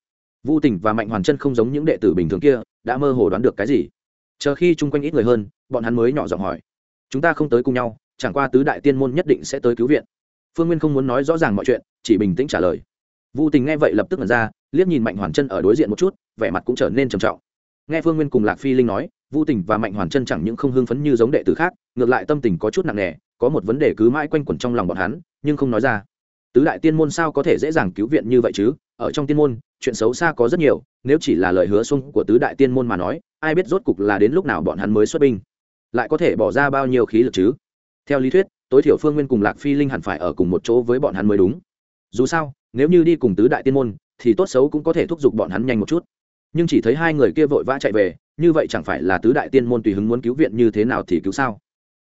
A: Vu tình và mạnh hoàn chân không giống những đệ tử bình thường kia, đã mơ hồ đoán được cái gì? Chờ khi chung quanh ít người hơn, bọn hắn mới nhỏ giọng hỏi. Chúng ta không tới cùng nhau chẳng qua tứ đại tiên môn nhất định sẽ tới cứu viện. Phương nguyên không muốn nói rõ ràng mọi chuyện, chỉ bình tĩnh trả lời. Vu tình nghe vậy lập tức ngẩn ra, liếc nhìn mạnh hoàn chân ở đối diện một chút, vẻ mặt cũng trở nên trầm trọng. Nghe phương nguyên cùng lạc phi linh nói, vu tình và mạnh hoàn chân chẳng những không hưng phấn như giống đệ tử khác, ngược lại tâm tình có chút nặng nề, có một vấn đề cứ mãi quanh quẩn trong lòng bọn hắn, nhưng không nói ra. Tứ đại tiên môn sao có thể dễ dàng cứu viện như vậy chứ? Ở trong tiên môn, chuyện xấu xa có rất nhiều, nếu chỉ là lời hứa xuông của tứ đại tiên môn mà nói, ai biết rốt cục là đến lúc nào bọn hắn mới xuất binh. Lại có thể bỏ ra bao nhiêu khí lực chứ? Theo lý thuyết, tối thiểu phương nguyên cùng lạc phi linh hẳn phải ở cùng một chỗ với bọn hắn mới đúng. Dù sao, nếu như đi cùng tứ đại tiên môn, thì tốt xấu cũng có thể thúc giục bọn hắn nhanh một chút. Nhưng chỉ thấy hai người kia vội vã chạy về, như vậy chẳng phải là tứ đại tiên môn tùy hứng muốn cứu viện như thế nào thì cứu sao?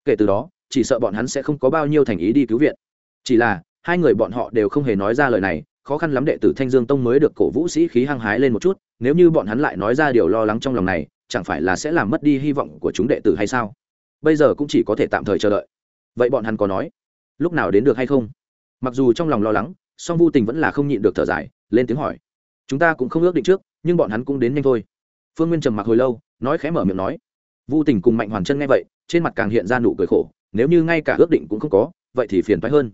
A: Kể từ đó, chỉ sợ bọn hắn sẽ không có bao nhiêu thành ý đi cứu viện. Chỉ là, hai người bọn họ đều không hề nói ra lời này, khó khăn lắm đệ tử thanh dương tông mới được cổ vũ sĩ khí hăng hái lên một chút, nếu như bọn hắn lại nói ra điều lo lắng trong lòng này, chẳng phải là sẽ làm mất đi hy vọng của chúng đệ tử hay sao? Bây giờ cũng chỉ có thể tạm thời chờ đợi vậy bọn hắn có nói lúc nào đến được hay không mặc dù trong lòng lo lắng song vu tình vẫn là không nhịn được thở dài lên tiếng hỏi chúng ta cũng không ước định trước nhưng bọn hắn cũng đến nhanh thôi phương nguyên trầm mặc hồi lâu nói khẽ mở miệng nói vu tình cùng mạnh hoàn chân nghe vậy trên mặt càng hiện ra nụ cười khổ nếu như ngay cả ước định cũng không có vậy thì phiền phái hơn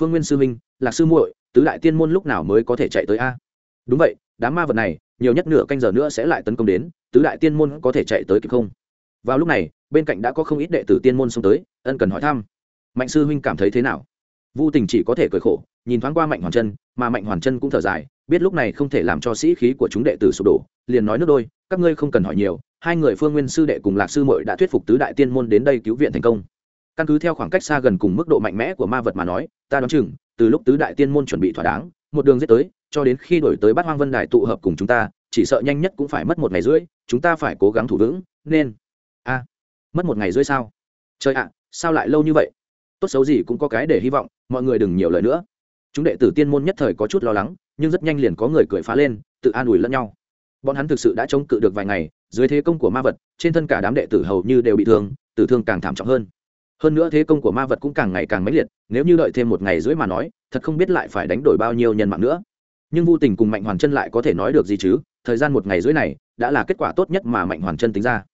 A: phương nguyên sư minh lạc sư muội tứ đại tiên môn lúc nào mới có thể chạy tới a đúng vậy đám ma vật này nhiều nhất nửa canh giờ nữa sẽ lại tấn công đến tứ đại tiên môn có thể chạy tới kịp không vào lúc này bên cạnh đã có không ít đệ tử tiên môn xông tới ân cần hỏi thăm mạnh sư huynh cảm thấy thế nào? Vu tình chỉ có thể cười khổ, nhìn thoáng qua mạnh hoàn chân, mà mạnh hoàn chân cũng thở dài, biết lúc này không thể làm cho sĩ khí của chúng đệ tử sụp đổ, liền nói nước đôi, các ngươi không cần hỏi nhiều, hai người phương nguyên sư đệ cùng lạc sư mội đã thuyết phục tứ đại tiên môn đến đây cứu viện thành công. Căn cứ theo khoảng cách xa gần cùng mức độ mạnh mẽ của ma vật mà nói, ta đoán chừng, từ lúc tứ đại tiên môn chuẩn bị thỏa đáng, một đường giết tới, cho đến khi đổi tới bát hoang vân đài tụ hợp cùng chúng ta, chỉ sợ nhanh nhất cũng phải mất một ngày rưỡi, chúng ta phải cố gắng thủ vững, nên, a, mất một ngày rưỡi sao? Trời ạ, sao lại lâu như vậy? Tốt xấu gì cũng có cái để hy vọng, mọi người đừng nhiều lời nữa. Chúng đệ tử tiên môn nhất thời có chút lo lắng, nhưng rất nhanh liền có người cười phá lên, tự an ủi lẫn nhau. Bọn hắn thực sự đã chống cự được vài ngày, dưới thế công của ma vật, trên thân cả đám đệ tử hầu như đều bị thương, tử thương càng thảm trọng hơn. Hơn nữa thế công của ma vật cũng càng ngày càng mãnh liệt, nếu như đợi thêm một ngày rưỡi mà nói, thật không biết lại phải đánh đổi bao nhiêu nhân mạng nữa. Nhưng vô tình cùng mạnh hoàn chân lại có thể nói được gì chứ? Thời gian một ngày rưỡi này, đã là kết quả tốt nhất mà mạnh hoàn chân tính ra.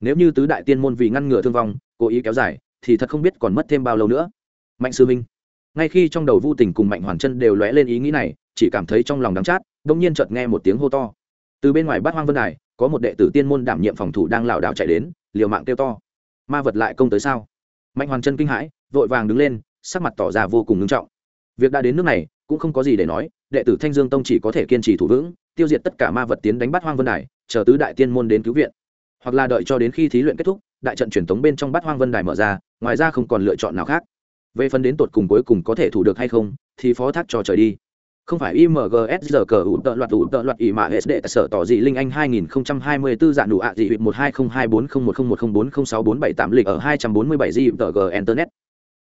A: Nếu như tứ đại tiên môn vì ngăn ngừa thương vong, cố ý kéo dài thì thật không biết còn mất thêm bao lâu nữa. Mạnh sư minh ngay khi trong đầu vô tình cùng mạnh hoàn chân đều lóe lên ý nghĩ này, chỉ cảm thấy trong lòng đắng chát đông nhiên chợt nghe một tiếng hô to. Từ bên ngoài bát hoang vân đài, có một đệ tử tiên môn đảm nhiệm phòng thủ đang lảo đảo chạy đến, liều mạng kêu to. Ma vật lại công tới sao? Mạnh hoàn chân kinh hãi, vội vàng đứng lên, sắc mặt tỏ ra vô cùng ngưng trọng. Việc đã đến nước này, cũng không có gì để nói, đệ tử thanh dương tông chỉ có thể kiên trì thủ vững, tiêu diệt tất cả ma vật tiến đánh bắt hoang vân đài, chờ tứ đại tiên môn đến cứu viện. Hoặc là đợi cho đến khi thí luyện kết thúc, đại trận truyền thống bên trong bát hoang vân đài mở ra ngoài ra không còn lựa chọn nào khác về phần đến tột cùng cuối cùng có thể thủ được hay không thì phó thác cho trời đi không phải imgs cờ ủ tợ loạt ủ tợ loạt ỉ mà hệ đệ sở tỏ dị linh anh 2024 dạng đủ ạ dị huyệt 1202401010404647 tạm lịch ở 247 g tờ g internet